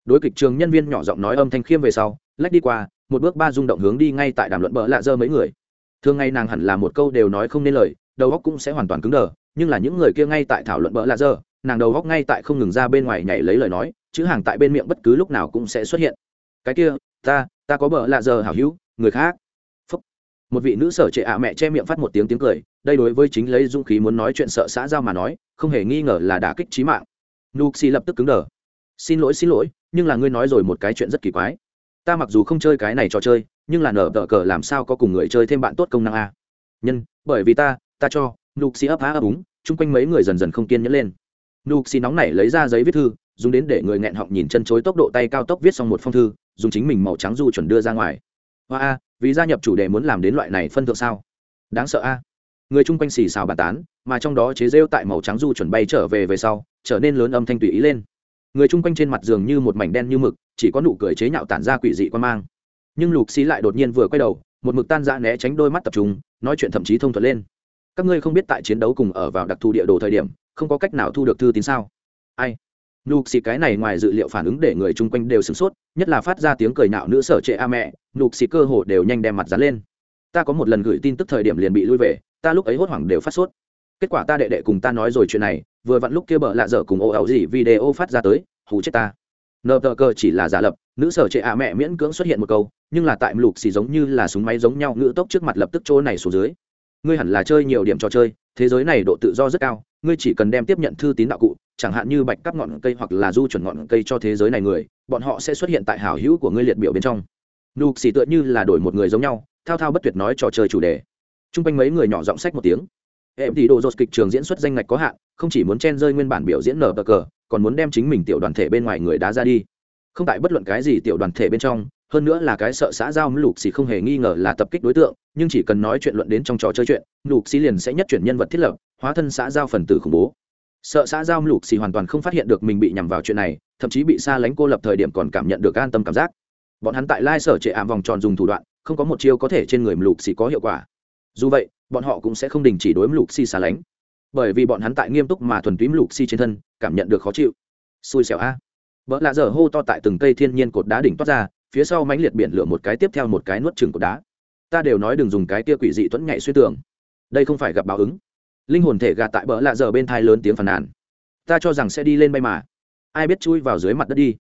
Đối kịch trường nhân viên nhỏ giọng nói âm thanh khiêm về sau, lách đi qua, một bước ba rung động hướng đi ngay tại đàm luận bỡ lạ dơ mấy người. Thường ngày nàng hẳn là một câu đều nói không nên lời, đầu óc cũng sẽ hoàn toàn cứng đờ, nhưng là những người kia ngay tại thảo luận bỡ lạ dơ, nàng đầu óc ngay tại không ngừng ra bên ngoài nhảy lấy lời nói, chữ hàng tại bên miệng bất cứ lúc nào cũng sẽ xuất hiện. Cái kia, ta ta có bỡ lạ dơ hảo hữu, người khác. Phúc. một vị nữ sở trệ ạ mẹ che miệng phát một tiếng tiếng cười đây đối với chính lấy dũng khí muốn nói chuyện sợ xã giao mà nói, không hề nghi ngờ là đả kích trí mạng. Nuxi lập tức cứng đờ. Xin lỗi xin lỗi, nhưng là ngươi nói rồi một cái chuyện rất kỳ quái. Ta mặc dù không chơi cái này trò chơi, nhưng là nở tờ cờ làm sao có cùng người chơi thêm bạn tốt công năng a? Nhân, bởi vì ta ta cho, nuxi ấp á ấp úng, chung quanh mấy người dần dần không kiên nhẫn lên. Nuxi nóng nảy lấy ra giấy viết thư, dùng đến để người nghẹn họng nhìn chân chối tốc độ tay cao tốc viết xong một phong thư, dùng chính mình màu trắng du chuẩn đưa ra ngoài. Hoa a, vì gia nhập chủ đề muốn làm đến loại này phân thượng sao? Đáng sợ a người chung quanh xì xào bàn tán, mà trong đó chế rêu tại màu trắng du chuẩn bay trở về về sau, trở nên lớn âm thanh tùy ý lên. Người chung quanh trên mặt giường như một mảnh đen như mực, chỉ có nụ cười chế nhạo tản ra quỷ dị quan mang. Nhưng lục xí lại đột nhiên vừa quay đầu, một mực tan ra né tránh đôi mắt tập trung, nói chuyện thậm chí thông thuận lên. Các ngươi không biết tại chiến đấu cùng ở vào đặc thù địa đồ thời điểm, không có cách nào thu được thư tín sao? Ai? Lục xì cái này ngoài dự liệu phản ứng để người chung quanh đều sửng sốt, nhất là phát ra tiếng cười nạo nữ sở trệ a mẹ, lục xì cơ hồ đều nhanh đem mặt dán lên. Ta có một lần gửi tin tức thời điểm liền bị lui về ta lúc ấy hốt hoảng đều phát sốt. Kết quả ta đệ đệ cùng ta nói rồi chuyện này, vừa vặn lúc kia bợ lạ dở cùng ô ẩu gì video phát ra tới, hù chết ta. Nờ tờ cờ chỉ là giả lập, nữ sở trệ ạ mẹ miễn cưỡng xuất hiện một câu, nhưng là tại lục xì giống như là súng máy giống nhau ngữ tốc trước mặt lập tức chỗ này xuống dưới. Ngươi hẳn là chơi nhiều điểm trò chơi, thế giới này độ tự do rất cao, ngươi chỉ cần đem tiếp nhận thư tín đạo cụ, chẳng hạn như bạch cắp ngọn cây hoặc là du chuẩn ngọn cây cho thế giới này người, bọn họ sẽ xuất hiện tại hảo hữu của ngươi liệt biểu bên trong. Lục xì tựa như là đổi một người giống nhau, thao thao bất tuyệt nói trò chơi chủ đề t r u n g quanh mấy người nhỏ giọng sách một tiếng. Em thì đồ dột kịch trường diễn xuất danh ngạch có hạn, không chỉ muốn chen rơi nguyên bản biểu diễn nở bờ cờ, còn muốn đem chính mình tiểu đoàn thể bên ngoài người đá ra đi. Không tại bất luận cái gì tiểu đoàn thể bên trong, hơn nữa là cái sợ xã giao lục xì không hề nghi ngờ là tập kích đối tượng, nhưng chỉ cần nói chuyện luận đến trong trò chơi chuyện, lục xì liền sẽ nhất chuyển nhân vật thiết lập, hóa thân xã giao phần tử khủng bố. Sợ xã giao lục xì hoàn toàn không phát hiện được mình bị nhằm vào chuyện này, thậm chí bị xa lánh cô lập thời điểm còn cảm nhận được an tâm cảm giác. Bọn hắn tại lai sở trệ ảm vòng tròn dùng thủ đoạn, không có một chiêu có thể trên người lục xì có hiệu quả dù vậy bọn họ cũng sẽ không đình chỉ đối lục si xa lánh. Bởi vì bọn hắn tại nghiêm túc mà thuần túy lục si trên thân cảm nhận được khó chịu. Xui xẻo a. Vợ lạ dở hô to tại từng cây thiên nhiên cột đá đỉnh toát ra phía sau mánh liệt biển lửa một cái tiếp theo một cái nuốt chừng cột đá. Ta đều nói đừng dùng cái tia quỷ dị tuẫn nhảy suy tưởng, đây không phải gặp báo ứng. Linh hồn thể gạt tại bỡ lạ dở bên thai lớn tiếng phàn nàn. Ta cho rằng sẽ đi lên bay mà. Ai biết chui vào dưới mặt đất đi.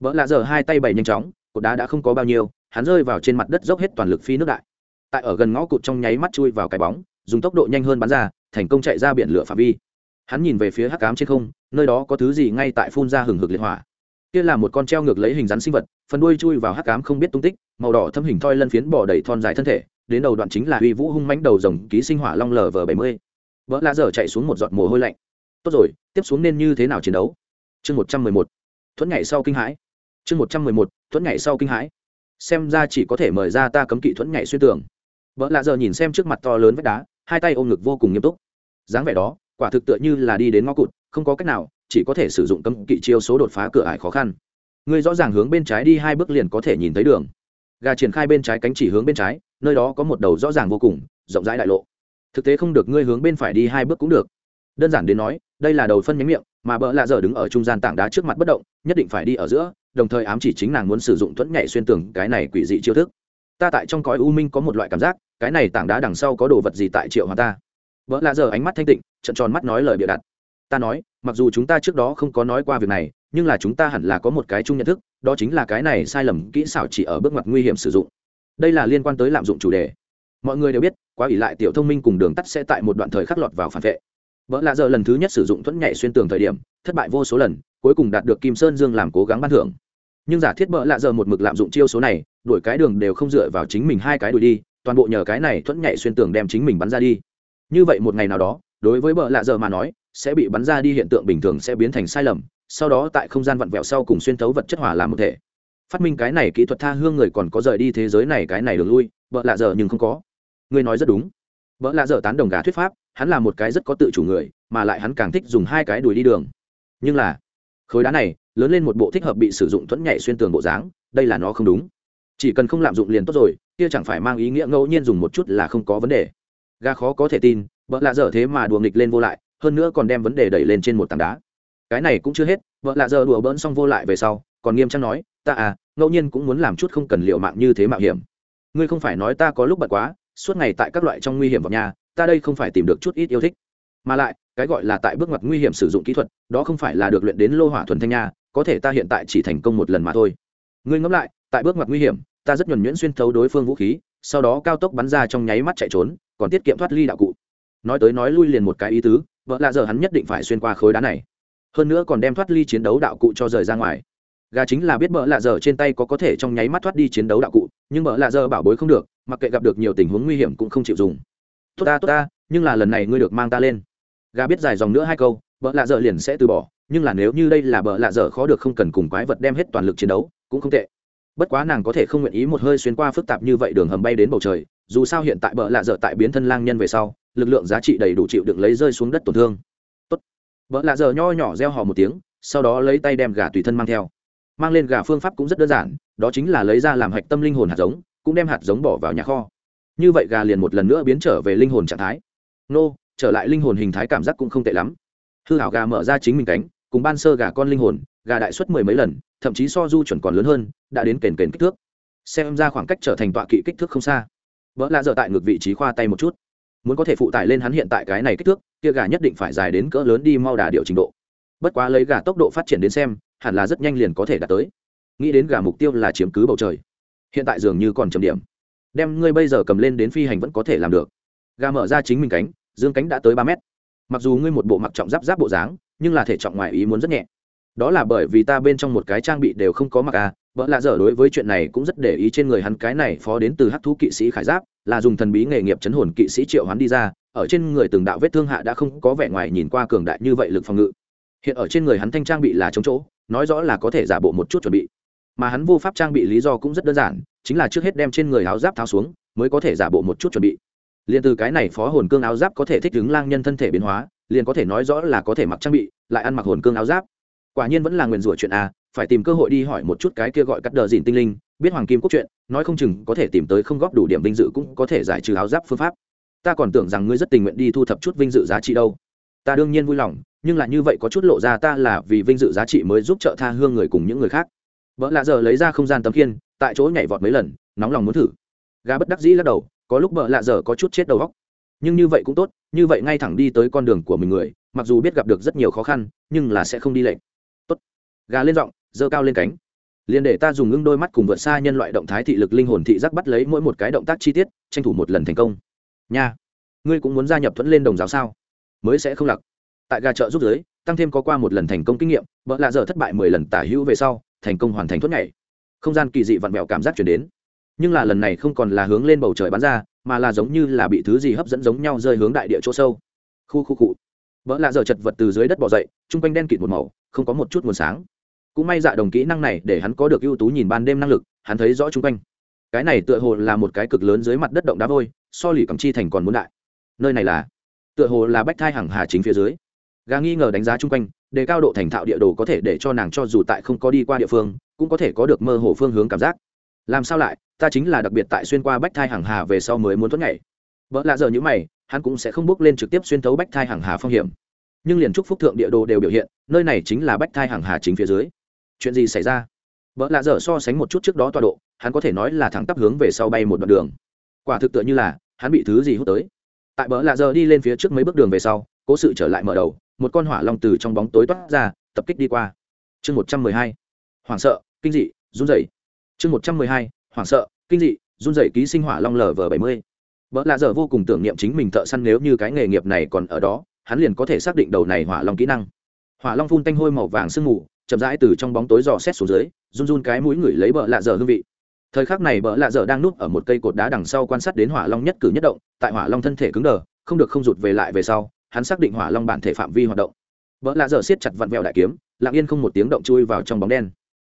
Bỡ lạ dở hai tay bày nhanh chóng cột đá đã không có bao nhiêu hắn rơi vào trên mặt đất dốc hết toàn lực phi nước đại tại ở gần ngõ cụt trong nháy mắt chui vào cái bóng, dùng tốc độ nhanh hơn bắn ra, thành công chạy ra biển lửa phạm vi. Hắn nhìn về phía hắc cám trên không, nơi đó có thứ gì ngay tại phun ra hừng hực liệt hỏa. Kia là một con treo ngược lấy hình rắn sinh vật, phần đuôi chui vào hắc cám không biết tung tích, màu đỏ thâm hình thoi lân phiến bỏ đầy thon dài thân thể, đến đầu đoạn chính là uy vũ hung mãnh đầu rồng ký sinh hỏa long lv bảy mươi. Vỡ la dở chạy xuống một giọt mồ hôi lạnh. Tốt rồi, tiếp xuống nên như thế nào chiến đấu? Chương một trăm mười một. Thuẫn ngày sau kinh hãi. Chương một trăm mười một, thuẫn ngày sau kinh hãi. Xem ra chỉ có thể mời ra ta cấm kỵ thuẫn ngày xuyên tường vợ lạ giờ nhìn xem trước mặt to lớn vách đá, hai tay ôm ngực vô cùng nghiêm túc. Dáng vẻ đó, quả thực tựa như là đi đến ngõ cụt, không có cách nào, chỉ có thể sử dụng cấm kỵ chiêu số đột phá cửa ải khó khăn. Người rõ ràng hướng bên trái đi hai bước liền có thể nhìn thấy đường. Gà triển khai bên trái cánh chỉ hướng bên trái, nơi đó có một đầu rõ ràng vô cùng, rộng rãi đại lộ. Thực tế không được, ngươi hướng bên phải đi hai bước cũng được. Đơn giản đến nói, đây là đầu phân nhánh miệng, mà bỡ lạ giờ đứng ở trung gian tảng đá trước mặt bất động, nhất định phải đi ở giữa, đồng thời ám chỉ chính nàng muốn sử dụng thuẫn nhảy xuyên tường cái này quỷ dị chiêu thức. Ta tại trong cõi u minh có một loại cảm giác cái này tảng đá đằng sau có đồ vật gì tại triệu hòa ta? Vợ lạ giờ ánh mắt thanh tịnh, trận tròn mắt nói lời bịa đặt. Ta nói, mặc dù chúng ta trước đó không có nói qua việc này, nhưng là chúng ta hẳn là có một cái chung nhận thức, đó chính là cái này sai lầm kỹ xảo chỉ ở bước ngoặt nguy hiểm sử dụng. Đây là liên quan tới lạm dụng chủ đề. Mọi người đều biết, quá ỷ lại tiểu thông minh cùng đường tắt sẽ tại một đoạn thời khắc lọt vào phản vệ. Vợ lạ giờ lần thứ nhất sử dụng thuẫn nhảy xuyên tường thời điểm, thất bại vô số lần, cuối cùng đạt được kim sơn dương làm cố gắng ban thưởng. Nhưng giả thiết vợ lạ giờ một mực lạm dụng chiêu số này, đuổi cái đường đều không dựa vào chính mình hai cái đuổi đi toàn bộ nhờ cái này thuẫn nhảy xuyên tường đem chính mình bắn ra đi. Như vậy một ngày nào đó, đối với bợ lạ giờ mà nói, sẽ bị bắn ra đi hiện tượng bình thường sẽ biến thành sai lầm, sau đó tại không gian vặn vẹo sau cùng xuyên thấu vật chất hỏa làm một thể. Phát minh cái này kỹ thuật tha hương người còn có rời đi thế giới này, cái này đường lui Bợ lạ giờ nhưng không có. Người nói rất đúng. Bợ lạ giờ tán đồng gà thuyết pháp, hắn là một cái rất có tự chủ người, mà lại hắn càng thích dùng hai cái đùi đi đường. Nhưng là, khối đá này, lớn lên một bộ thích hợp bị sử dụng thuẫn nhảy xuyên tường bộ dáng, đây là nó không đúng. Chỉ cần không lạm dụng liền tốt rồi kia chẳng phải mang ý nghĩa ngẫu nhiên dùng một chút là không có vấn đề. Gà khó có thể tin, vợ lạ dở thế mà đùa nghịch lên vô lại, hơn nữa còn đem vấn đề đẩy lên trên một tảng đá. Cái này cũng chưa hết, vợ lạ dở đùa bỡn xong vô lại về sau, còn nghiêm trang nói, ta à ngẫu nhiên cũng muốn làm chút không cần liệu mạng như thế mạo hiểm. Ngươi không phải nói ta có lúc bận quá, suốt ngày tại các loại trong nguy hiểm vào nhà, ta đây không phải tìm được chút ít yêu thích. Mà lại, cái gọi là tại bước ngoặt nguy hiểm sử dụng kỹ thuật, đó không phải là được luyện đến lô hỏa thuần thanh nha, có thể ta hiện tại chỉ thành công một lần mà thôi. Ngươi ngẫm lại, tại bước ngoặt nguy hiểm ta rất nhuẩn nhuyễn xuyên thấu đối phương vũ khí, sau đó cao tốc bắn ra trong nháy mắt chạy trốn, còn tiết kiệm thoát ly đạo cụ. Nói tới nói lui liền một cái ý tứ, vợ lạ giờ hắn nhất định phải xuyên qua khối đá này. Hơn nữa còn đem thoát ly chiến đấu đạo cụ cho rời ra ngoài. Gà chính là biết vợ lạ giờ trên tay có có thể trong nháy mắt thoát đi chiến đấu đạo cụ, nhưng vợ lạ giờ bảo bối không được, mặc kệ gặp được nhiều tình huống nguy hiểm cũng không chịu dùng. Tốt ta tốt ta, nhưng là lần này ngươi được mang ta lên. Gà biết dài dòng nữa hai câu, vợ lạ giờ liền sẽ từ bỏ, nhưng là nếu như đây là vợ lạ giờ khó được không cần cùng quái vật đem hết toàn lực chiến đấu, cũng không tệ bất quá nàng có thể không nguyện ý một hơi xuyên qua phức tạp như vậy đường hầm bay đến bầu trời, dù sao hiện tại bợ lạ dở tại biến thân lang nhân về sau, lực lượng giá trị đầy đủ chịu đựng lấy rơi xuống đất tổn thương. Tốt. Bợ lạ dở nho nhỏ reo hò một tiếng, sau đó lấy tay đem gà tùy thân mang theo. Mang lên gà phương pháp cũng rất đơn giản, đó chính là lấy ra làm hạch tâm linh hồn hạt giống, cũng đem hạt giống bỏ vào nhà kho. Như vậy gà liền một lần nữa biến trở về linh hồn trạng thái. Nô, trở lại linh hồn hình thái cảm giác cũng không tệ lắm. Hư hảo gà mở ra chính mình cánh, cùng ban sơ gà con linh hồn gà đại suất mười mấy lần, thậm chí so du chuẩn còn lớn hơn, đã đến kền kền kích thước. Xem ra khoảng cách trở thành tọa kỵ kích thước không xa. Vợ lạ dở tại ngược vị trí khoa tay một chút. Muốn có thể phụ tải lên hắn hiện tại cái này kích thước, kia gà nhất định phải dài đến cỡ lớn đi mau đà điệu trình độ. Bất quá lấy gà tốc độ phát triển đến xem, hẳn là rất nhanh liền có thể đạt tới. Nghĩ đến gà mục tiêu là chiếm cứ bầu trời. Hiện tại dường như còn chấm điểm. Đem ngươi bây giờ cầm lên đến phi hành vẫn có thể làm được. Gà mở ra chính mình cánh, dương cánh đã tới ba mét. Mặc dù ngươi một bộ mặc trọng giáp giáp bộ dáng, nhưng là thể trọng ngoài ý muốn rất nhẹ đó là bởi vì ta bên trong một cái trang bị đều không có mặc à vợ lạ dở đối với chuyện này cũng rất để ý trên người hắn cái này phó đến từ hắc thú kỵ sĩ khải giáp, là dùng thần bí nghề nghiệp chấn hồn kỵ sĩ triệu hắn đi ra, ở trên người từng đạo vết thương hạ đã không có vẻ ngoài nhìn qua cường đại như vậy lực phòng ngự. Hiện ở trên người hắn thanh trang bị là chống chỗ, nói rõ là có thể giả bộ một chút chuẩn bị. Mà hắn vô pháp trang bị lý do cũng rất đơn giản, chính là trước hết đem trên người áo giáp tháo xuống, mới có thể giả bộ một chút chuẩn bị. Liền từ cái này phó hồn cương áo giáp có thể thích ứng lang nhân thân thể biến hóa, liền có thể nói rõ là có thể mặc trang bị, lại ăn mặc hồn cương áo giáp quả nhiên vẫn là nguyền rủa chuyện a, phải tìm cơ hội đi hỏi một chút cái kia gọi cắt đờ dìn tinh linh, biết hoàng kim quốc chuyện, nói không chừng có thể tìm tới không góp đủ điểm vinh dự cũng có thể giải trừ áo giáp phương pháp. Ta còn tưởng rằng ngươi rất tình nguyện đi thu thập chút vinh dự giá trị đâu. Ta đương nhiên vui lòng, nhưng là như vậy có chút lộ ra ta là vì vinh dự giá trị mới giúp trợ tha hương người cùng những người khác. Vợ lạ giờ lấy ra không gian tấm kiên tại chỗ nhảy vọt mấy lần, nóng lòng muốn thử. Gà bất đắc dĩ lắc đầu, có lúc vợ lạ giờ có chút chết đầu góc nhưng như vậy cũng tốt, như vậy ngay thẳng đi tới con đường của mình người, mặc dù biết gặp được rất nhiều khó khăn, nhưng là sẽ không đi lệnh gà lên giọng dơ cao lên cánh. Liền để ta dùng ngưng đôi mắt cùng vượt xa nhân loại động thái thị lực linh hồn thị giác bắt lấy mỗi một cái động tác chi tiết, tranh thủ một lần thành công. Nha, ngươi cũng muốn gia nhập thuẫn lên đồng giáo sao? Mới sẽ không lặc. Tại gà chợ giúp giới, tăng thêm có qua một lần thành công kinh nghiệm vợ lạ giờ thất bại mười lần tả hữu về sau, thành công hoàn thành thuẫn nhảy. Không gian kỳ dị vặn vẹo cảm giác chuyển đến. Nhưng là lần này không còn là hướng lên bầu trời bắn ra, mà là giống như là bị thứ gì hấp dẫn giống nhau rơi hướng đại địa chỗ sâu. Khu khu cụ vợ lạ giờ chật vật từ dưới đất bỏ dậy, chung quanh đen kịt một màu, không có một chút nguồn sáng cũng may dạ đồng kỹ năng này để hắn có được ưu tú nhìn ban đêm năng lực, hắn thấy rõ chung quanh. Cái này tựa hồ là một cái cực lớn dưới mặt đất động đá vôi, so lì cầm chi thành còn muốn đại. Nơi này là, tựa hồ là bách thai hằng hà chính phía dưới. Gà nghi ngờ đánh giá chung quanh, đề cao độ thành thạo địa đồ có thể để cho nàng cho dù tại không có đi qua địa phương, cũng có thể có được mơ hồ phương hướng cảm giác. Làm sao lại, ta chính là đặc biệt tại xuyên qua bách thai hằng hà về sau mới muốn thoát nhảy. Vợ lạ giờ như mày, hắn cũng sẽ không bước lên trực tiếp xuyên thấu bách thai hằng hà phong hiểm. Nhưng liền trúc phúc thượng địa đồ đều biểu hiện, nơi này chính là bách thai hằng hà chính phía dưới chuyện gì xảy ra? Vợ lạ dở so sánh một chút trước đó tọa độ, hắn có thể nói là thẳng tắp hướng về sau bay một đoạn đường. Quả thực tựa như là, hắn bị thứ gì hút tới. Tại bỡ lạ dở đi lên phía trước mấy bước đường về sau, cố sự trở lại mở đầu, một con hỏa long từ trong bóng tối toát ra, tập kích đi qua. Chương một trăm mười hai. Hoảng sợ, kinh dị, run rẩy. Chương một trăm mười hai. Hoảng sợ, kinh dị, run rẩy ký sinh hỏa long lv bảy mươi. Vợ lạ dở vô cùng tưởng niệm chính mình thợ săn nếu như cái nghề nghiệp này còn ở đó, hắn liền có thể xác định đầu này hỏa long kỹ năng. Hỏa long phun tanh hôi màu vàng sương mù chậm rãi từ trong bóng tối dò xét xuống dưới, run run cái mũi người lấy bợ lạ dở hương vị. Thời khắc này bợ lạ dở đang núp ở một cây cột đá đằng sau quan sát đến hỏa long nhất cử nhất động, tại hỏa long thân thể cứng đờ, không được không rụt về lại về sau, hắn xác định hỏa long bản thể phạm vi hoạt động. Vợ lạ dở siết chặt vặn vẹo đại kiếm, lặng yên không một tiếng động chui vào trong bóng đen.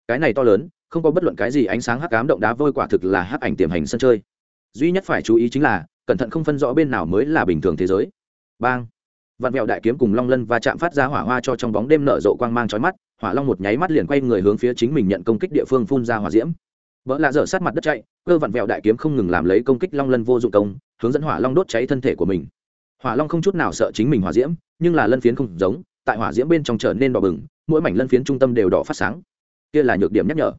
Cái này to lớn, không có bất luận cái gì ánh sáng hắc ám động đá vôi quả thực là hắc ảnh tiềm hành sân chơi. Duy nhất phải chú ý chính là, cẩn thận không phân rõ bên nào mới là bình thường thế giới. Bang! Vặn vẹo đại kiếm cùng long lân và chạm phát ra hỏa hoa cho trong bóng đêm nở rộ quang mang chói mắt hỏa long một nháy mắt liền quay người hướng phía chính mình nhận công kích địa phương phun ra hỏa diễm. Vợ lạ dở sát mặt đất chạy, cơ vặn vẹo đại kiếm không ngừng làm lấy công kích long lân vô dụng công, hướng dẫn hỏa long đốt cháy thân thể của mình. Hỏa long không chút nào sợ chính mình hỏa diễm, nhưng là lân phiến không giống, tại hỏa diễm bên trong trở nên đỏ bừng, mỗi mảnh lân phiến trung tâm đều đỏ phát sáng. Kia là nhược điểm nhắc nhở.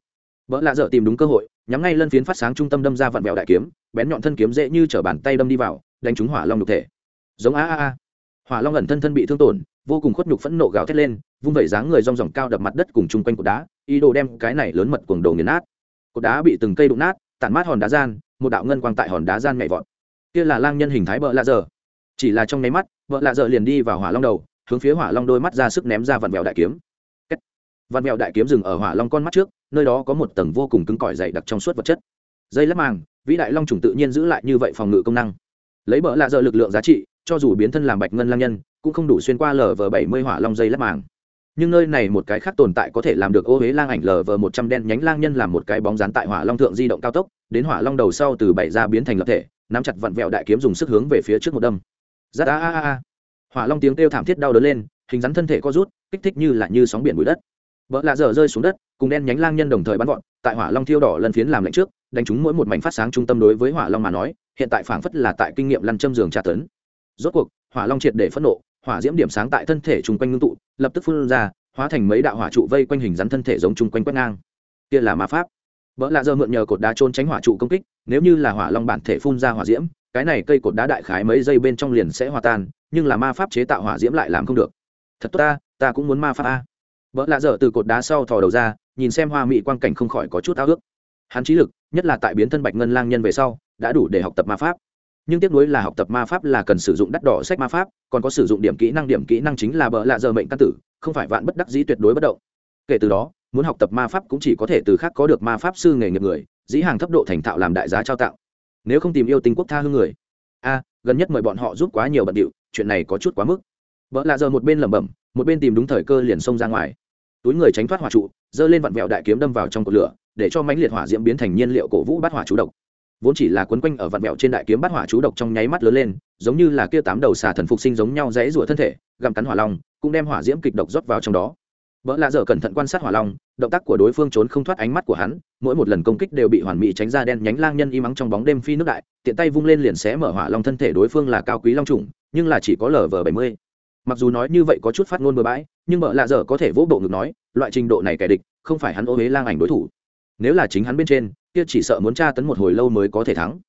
Vợ lạ dở tìm đúng cơ hội, nhắm ngay lân phiến phát sáng trung tâm đâm ra vặn vẹo đại kiếm, bén nhọn thân kiếm dễ như chở bàn tay đâm đi vào, đánh trúng hỏa long đục thể. Giống a a a hỏa long ẩn thân thân bị thương tổn, vô cùng khuất nhục phẫn nộ gào thét lên, vung vẩy dáng người rong ròng cao đập mặt đất cùng chung quanh cột đá, ý đồ đem cái này lớn mật cuồng đầu nghiền nát. Cột đá bị từng cây đụng nát, tản mát hòn đá gian, một đạo ngân quang tại hòn đá gian nhảy vọt. Kia là lang nhân hình thái bợ lạ dở. Chỉ là trong nháy mắt, bợ lạ dở liền đi vào hỏa long đầu, hướng phía hỏa long đôi mắt ra sức ném ra vặn vẹo đại kiếm. Vặn vẹo đại kiếm dừng ở hỏa long con mắt trước, nơi đó có một tầng vô cùng cứng cỏi dày đặc trong suốt vật chất. Dây lắp màng, vĩ đại long trùng tự nhiên giữ lại như vậy phòng ngự công năng. Lấy bỡ lạ dở lực lượng giá trị cho dù biến thân làm bạch ngân lang nhân, cũng không đủ xuyên qua lờ vờ bảy mươi hỏa long dây lắp màng. Nhưng nơi này một cái khác tồn tại có thể làm được ô huế lang ảnh lờ vờ một trăm đen nhánh lang nhân làm một cái bóng dán tại hỏa long thượng di động cao tốc, đến hỏa long đầu sau từ bảy ra biến thành lập thể, nắm chặt vặn vẹo đại kiếm dùng sức hướng về phía trước một đâm. Rát a a a hỏa long tiếng kêu thảm thiết đau đớn lên, hình rắn thân thể có rút, kích thích như là như sóng biển bụi đất. Vợ lạ dở rơi xuống đất, cùng đen nhánh lang nhân đồng thời bắn gọn tại hỏa long thiêu đỏ lần phiến làm lạnh trước, đánh chúng mỗi một mảnh phát sáng trung tâm đối với hỏa long mà nói, hiện tại phảng phất là tại kinh nghiệm lăn châm giường tra tấn rốt cuộc, hỏa long triệt để phẫn nộ, hỏa diễm điểm sáng tại thân thể chung quanh ngưng tụ, lập tức phun ra, hóa thành mấy đạo hỏa trụ vây quanh hình rắn thân thể giống chung quanh quét ngang. Kia là ma pháp. Vợ lạ giờ mượn nhờ cột đá trôn tránh hỏa trụ công kích, nếu như là hỏa long bản thể phun ra hỏa diễm, cái này cây cột đá đại khái mấy giây bên trong liền sẽ hòa tan, nhưng là ma pháp chế tạo hỏa diễm lại làm không được. Thật tốt ta ta cũng muốn ma pháp a. Vợ lạ dở từ cột đá sau thò đầu ra, nhìn xem hoa mỹ quang cảnh không khỏi có chút ao ước. Hắn trí lực, nhất là tại biến thân bạch ngân lang nhân về sau, đã đủ để học tập ma pháp nhưng tiếc nuối là học tập ma pháp là cần sử dụng đắt đỏ sách ma pháp, còn có sử dụng điểm kỹ năng, điểm kỹ năng chính là bợ lạ giờ mệnh căn tử, không phải vạn bất đắc dĩ tuyệt đối bất động. Kể từ đó, muốn học tập ma pháp cũng chỉ có thể từ khác có được ma pháp sư nghề nghiệp người, dĩ hàng thấp độ thành thạo làm đại giá trao tặng. Nếu không tìm yêu tinh quốc tha hương người. A, gần nhất mời bọn họ giúp quá nhiều bận điệu, chuyện này có chút quá mức. Vợ lạ giờ một bên lẩm bẩm, một bên tìm đúng thời cơ liền xông ra ngoài. Túi người tránh thoát hỏa trụ, giơ lên vặn vẹo đại kiếm đâm vào trong cột lửa, để cho mãnh liệt hỏa diễm biến thành nhiên liệu cổ vũ bát hỏa chủ độc vốn chỉ là quấn quanh ở vạn mẹo trên đại kiếm bát hỏa chú độc trong nháy mắt lớn lên, giống như là kia tám đầu xà thần phục sinh giống nhau rẽ rủa thân thể, gặm cắn hỏa long, cũng đem hỏa diễm kịch độc rót vào trong đó. Vợ lạ dở cẩn thận quan sát hỏa long, động tác của đối phương trốn không thoát ánh mắt của hắn, mỗi một lần công kích đều bị hoàn mỹ tránh ra đen nhánh lang nhân y mắng trong bóng đêm phi nước đại, tiện tay vung lên liền xé mở hỏa long thân thể đối phương là cao quý long trùng nhưng là chỉ có lv bảy mươi. Mặc dù nói như vậy có chút phát ngôn bừa bãi, nhưng vợ lạ dở có thể vỗ bộ ngực nói, loại trình độ này kẻ địch, không phải hắn ô huế lang ảnh đối thủ. Nếu là chính hắn bên trên kia chỉ sợ muốn tra tấn một hồi lâu mới có thể thắng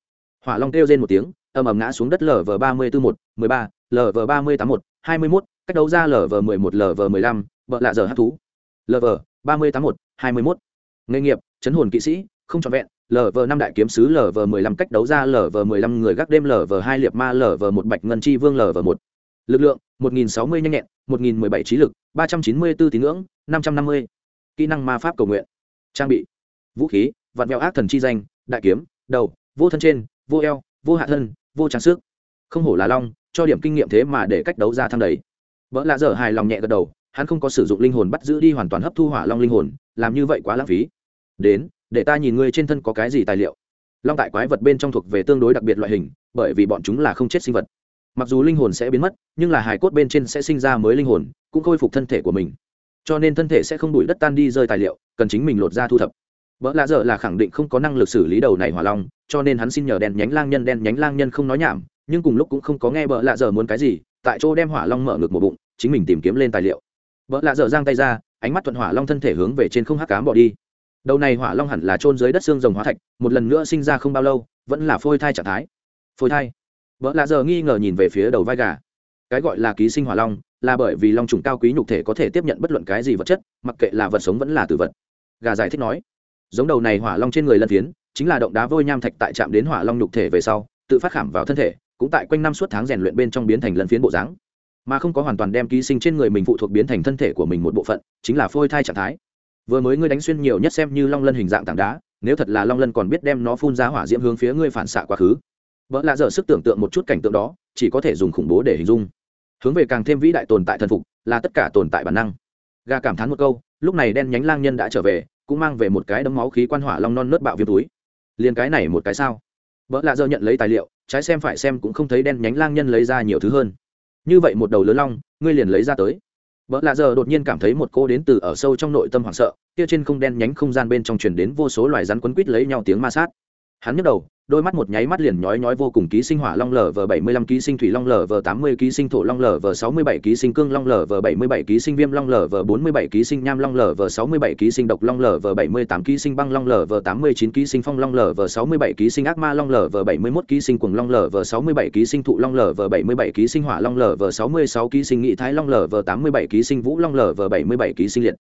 hỏa long kêu rên một tiếng ầm ầm ngã xuống đất lv ba mươi bốn một mười ba lv ba mươi tám một hai mươi mốt cách đấu ra lv mười một lv mười lăm vợ lạ giờ hát thú lv ba mươi tám một hai mươi mốt nghề nghiệp chấn hồn kỵ sĩ không trọn vẹn lv năm đại kiếm sứ lv mười lăm cách đấu ra lv mười lăm người gác đêm lv hai liệt ma lv một bạch ngân chi vương lv một lực lượng một nghìn sáu mươi nhanh nhẹn một nghìn mười bảy trí lực ba trăm chín mươi b ố tín ngưỡng năm trăm năm mươi kỹ năng ma pháp cầu nguyện trang bị vũ khí vạn mèo ác thần chi danh, đại kiếm, đầu, vô thân trên, vô eo, vô hạ thân, vô trang sức. Không hổ là long, cho điểm kinh nghiệm thế mà để cách đấu ra thăng đầy. Vợ lạ dở hài lòng nhẹ gật đầu, hắn không có sử dụng linh hồn bắt giữ đi hoàn toàn hấp thu hỏa long linh hồn, làm như vậy quá lãng phí. Đến, để ta nhìn ngươi trên thân có cái gì tài liệu. Long tại quái vật bên trong thuộc về tương đối đặc biệt loại hình, bởi vì bọn chúng là không chết sinh vật. Mặc dù linh hồn sẽ biến mất, nhưng là hài cốt bên trên sẽ sinh ra mới linh hồn, cũng khôi phục thân thể của mình. Cho nên thân thể sẽ không đuổi đất tan đi rơi tài liệu, cần chính mình lột ra thu thập vợ lạ dở là khẳng định không có năng lực xử lý đầu này hỏa long, cho nên hắn xin nhờ đèn nhánh lang nhân, đen nhánh lang nhân không nói nhảm, nhưng cùng lúc cũng không có nghe vợ lạ dở muốn cái gì, tại chỗ đem hỏa long mở ngực một bụng, chính mình tìm kiếm lên tài liệu. Vợ lạ dở giang tay ra, ánh mắt thuận hỏa long thân thể hướng về trên không hắc cám bỏ đi. Đầu này hỏa long hẳn là trôn dưới đất xương rồng hóa thạch, một lần nữa sinh ra không bao lâu, vẫn là phôi thai trạng thái. Phôi thai? Vợ lạ dở nghi ngờ nhìn về phía đầu vai gà. Cái gọi là ký sinh hỏa long, là bởi vì long trùng cao quý nhục thể có thể tiếp nhận bất luận cái gì vật chất, mặc kệ là vật sống vẫn là tử vật. Gà giải thích nói giống đầu này hỏa long trên người lân phiến, chính là động đá vôi nham thạch tại chạm đến hỏa long nhục thể về sau, tự phát khảm vào thân thể, cũng tại quanh năm suốt tháng rèn luyện bên trong biến thành lân phiến bộ dáng. Mà không có hoàn toàn đem ký sinh trên người mình phụ thuộc biến thành thân thể của mình một bộ phận, chính là phôi thai trạng thái. Vừa mới ngươi đánh xuyên nhiều nhất xem như long lân hình dạng tảng đá, nếu thật là long lân còn biết đem nó phun ra hỏa diễm hướng phía ngươi phản xạ quá khứ. Vợ lạ dở sức tưởng tượng một chút cảnh tượng đó, chỉ có thể dùng khủng bố để hình dung. Hướng về càng thêm vĩ đại tồn tại thần phục, là tất cả tồn tại bản năng. Gà cảm thán một câu, lúc này đen nhánh lang nhân đã trở về cũng mang về một cái đấm máu khí quan hỏa long non nớt bạo viêm túi. Liền cái này một cái sao? Vợ lạ dơ nhận lấy tài liệu, trái xem phải xem cũng không thấy đen nhánh lang nhân lấy ra nhiều thứ hơn. Như vậy một đầu lớn long, ngươi liền lấy ra tới. Vợ lạ giờ đột nhiên cảm thấy một cô đến từ ở sâu trong nội tâm hoảng sợ, kia trên không đen nhánh không gian bên trong truyền đến vô số loài rắn quấn quít lấy nhau tiếng ma sát hắn nhức đầu đôi mắt một nháy mắt liền nhói nhói vô cùng ký sinh hỏa long lở vờ bảy mươi lăm ký sinh thủy long lở vờ tám mươi ký sinh thổ long lở vờ sáu mươi bảy ký sinh cương long lở vờ bảy mươi bảy ký sinh viêm long lở vờ bốn mươi bảy ký sinh nham long lở vờ sáu mươi bảy ký sinh độc long lở vờ bảy mươi tám ký sinh băng long lở vờ tám mươi chín ký sinh phong long lở vờ sáu mươi bảy ký sinh ác ma long lở vờ bảy mươi mốt ký sinh cuồng long lở vờ sáu mươi bảy ký sinh thụ long lở vờ bảy mươi bảy ký sinh hỏa long lở vờ sáu mươi sáu ký sinh nghị thái long lở vờ tám mươi bảy ký sinh vũ long lở vờ bảy mươi bảy ký sinh liệt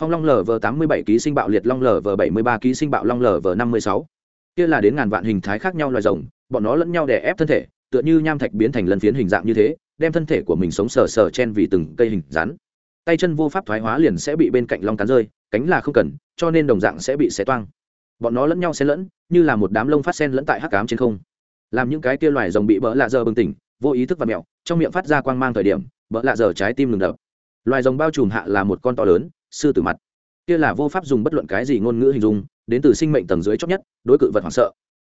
phong long lở vờ tám mươi bảy ký sinh bạo liệt long lở vờ bảy mươi ba ký sinh bạo long lở vờ năm mươi sáu kia là đến ngàn vạn hình thái khác nhau loài rồng, bọn nó lẫn nhau đè ép thân thể, tựa như nham thạch biến thành lân phiến hình dạng như thế, đem thân thể của mình sống sờ sờ chen vì từng cây hình rắn. Tay chân vô pháp thoái hóa liền sẽ bị bên cạnh long cắn rơi, cánh là không cần, cho nên đồng dạng sẽ bị xé toang. Bọn nó lẫn nhau xen lẫn, như là một đám lông phát sen lẫn tại hắc cám trên không. Làm những cái kia loài rồng bị bỡ lạ giờ bừng tỉnh, vô ý thức và mẹo trong miệng phát ra quang mang thời điểm, bỡ lạ giờ trái tim ngừng đập. Loài rồng bao trùm hạ là một con to lớn, sư tử mặt. Kia là vô pháp dùng bất luận cái gì ngôn ngữ hình dung đến từ sinh mệnh tầng dưới chót nhất, đối cự vật hoảng sợ.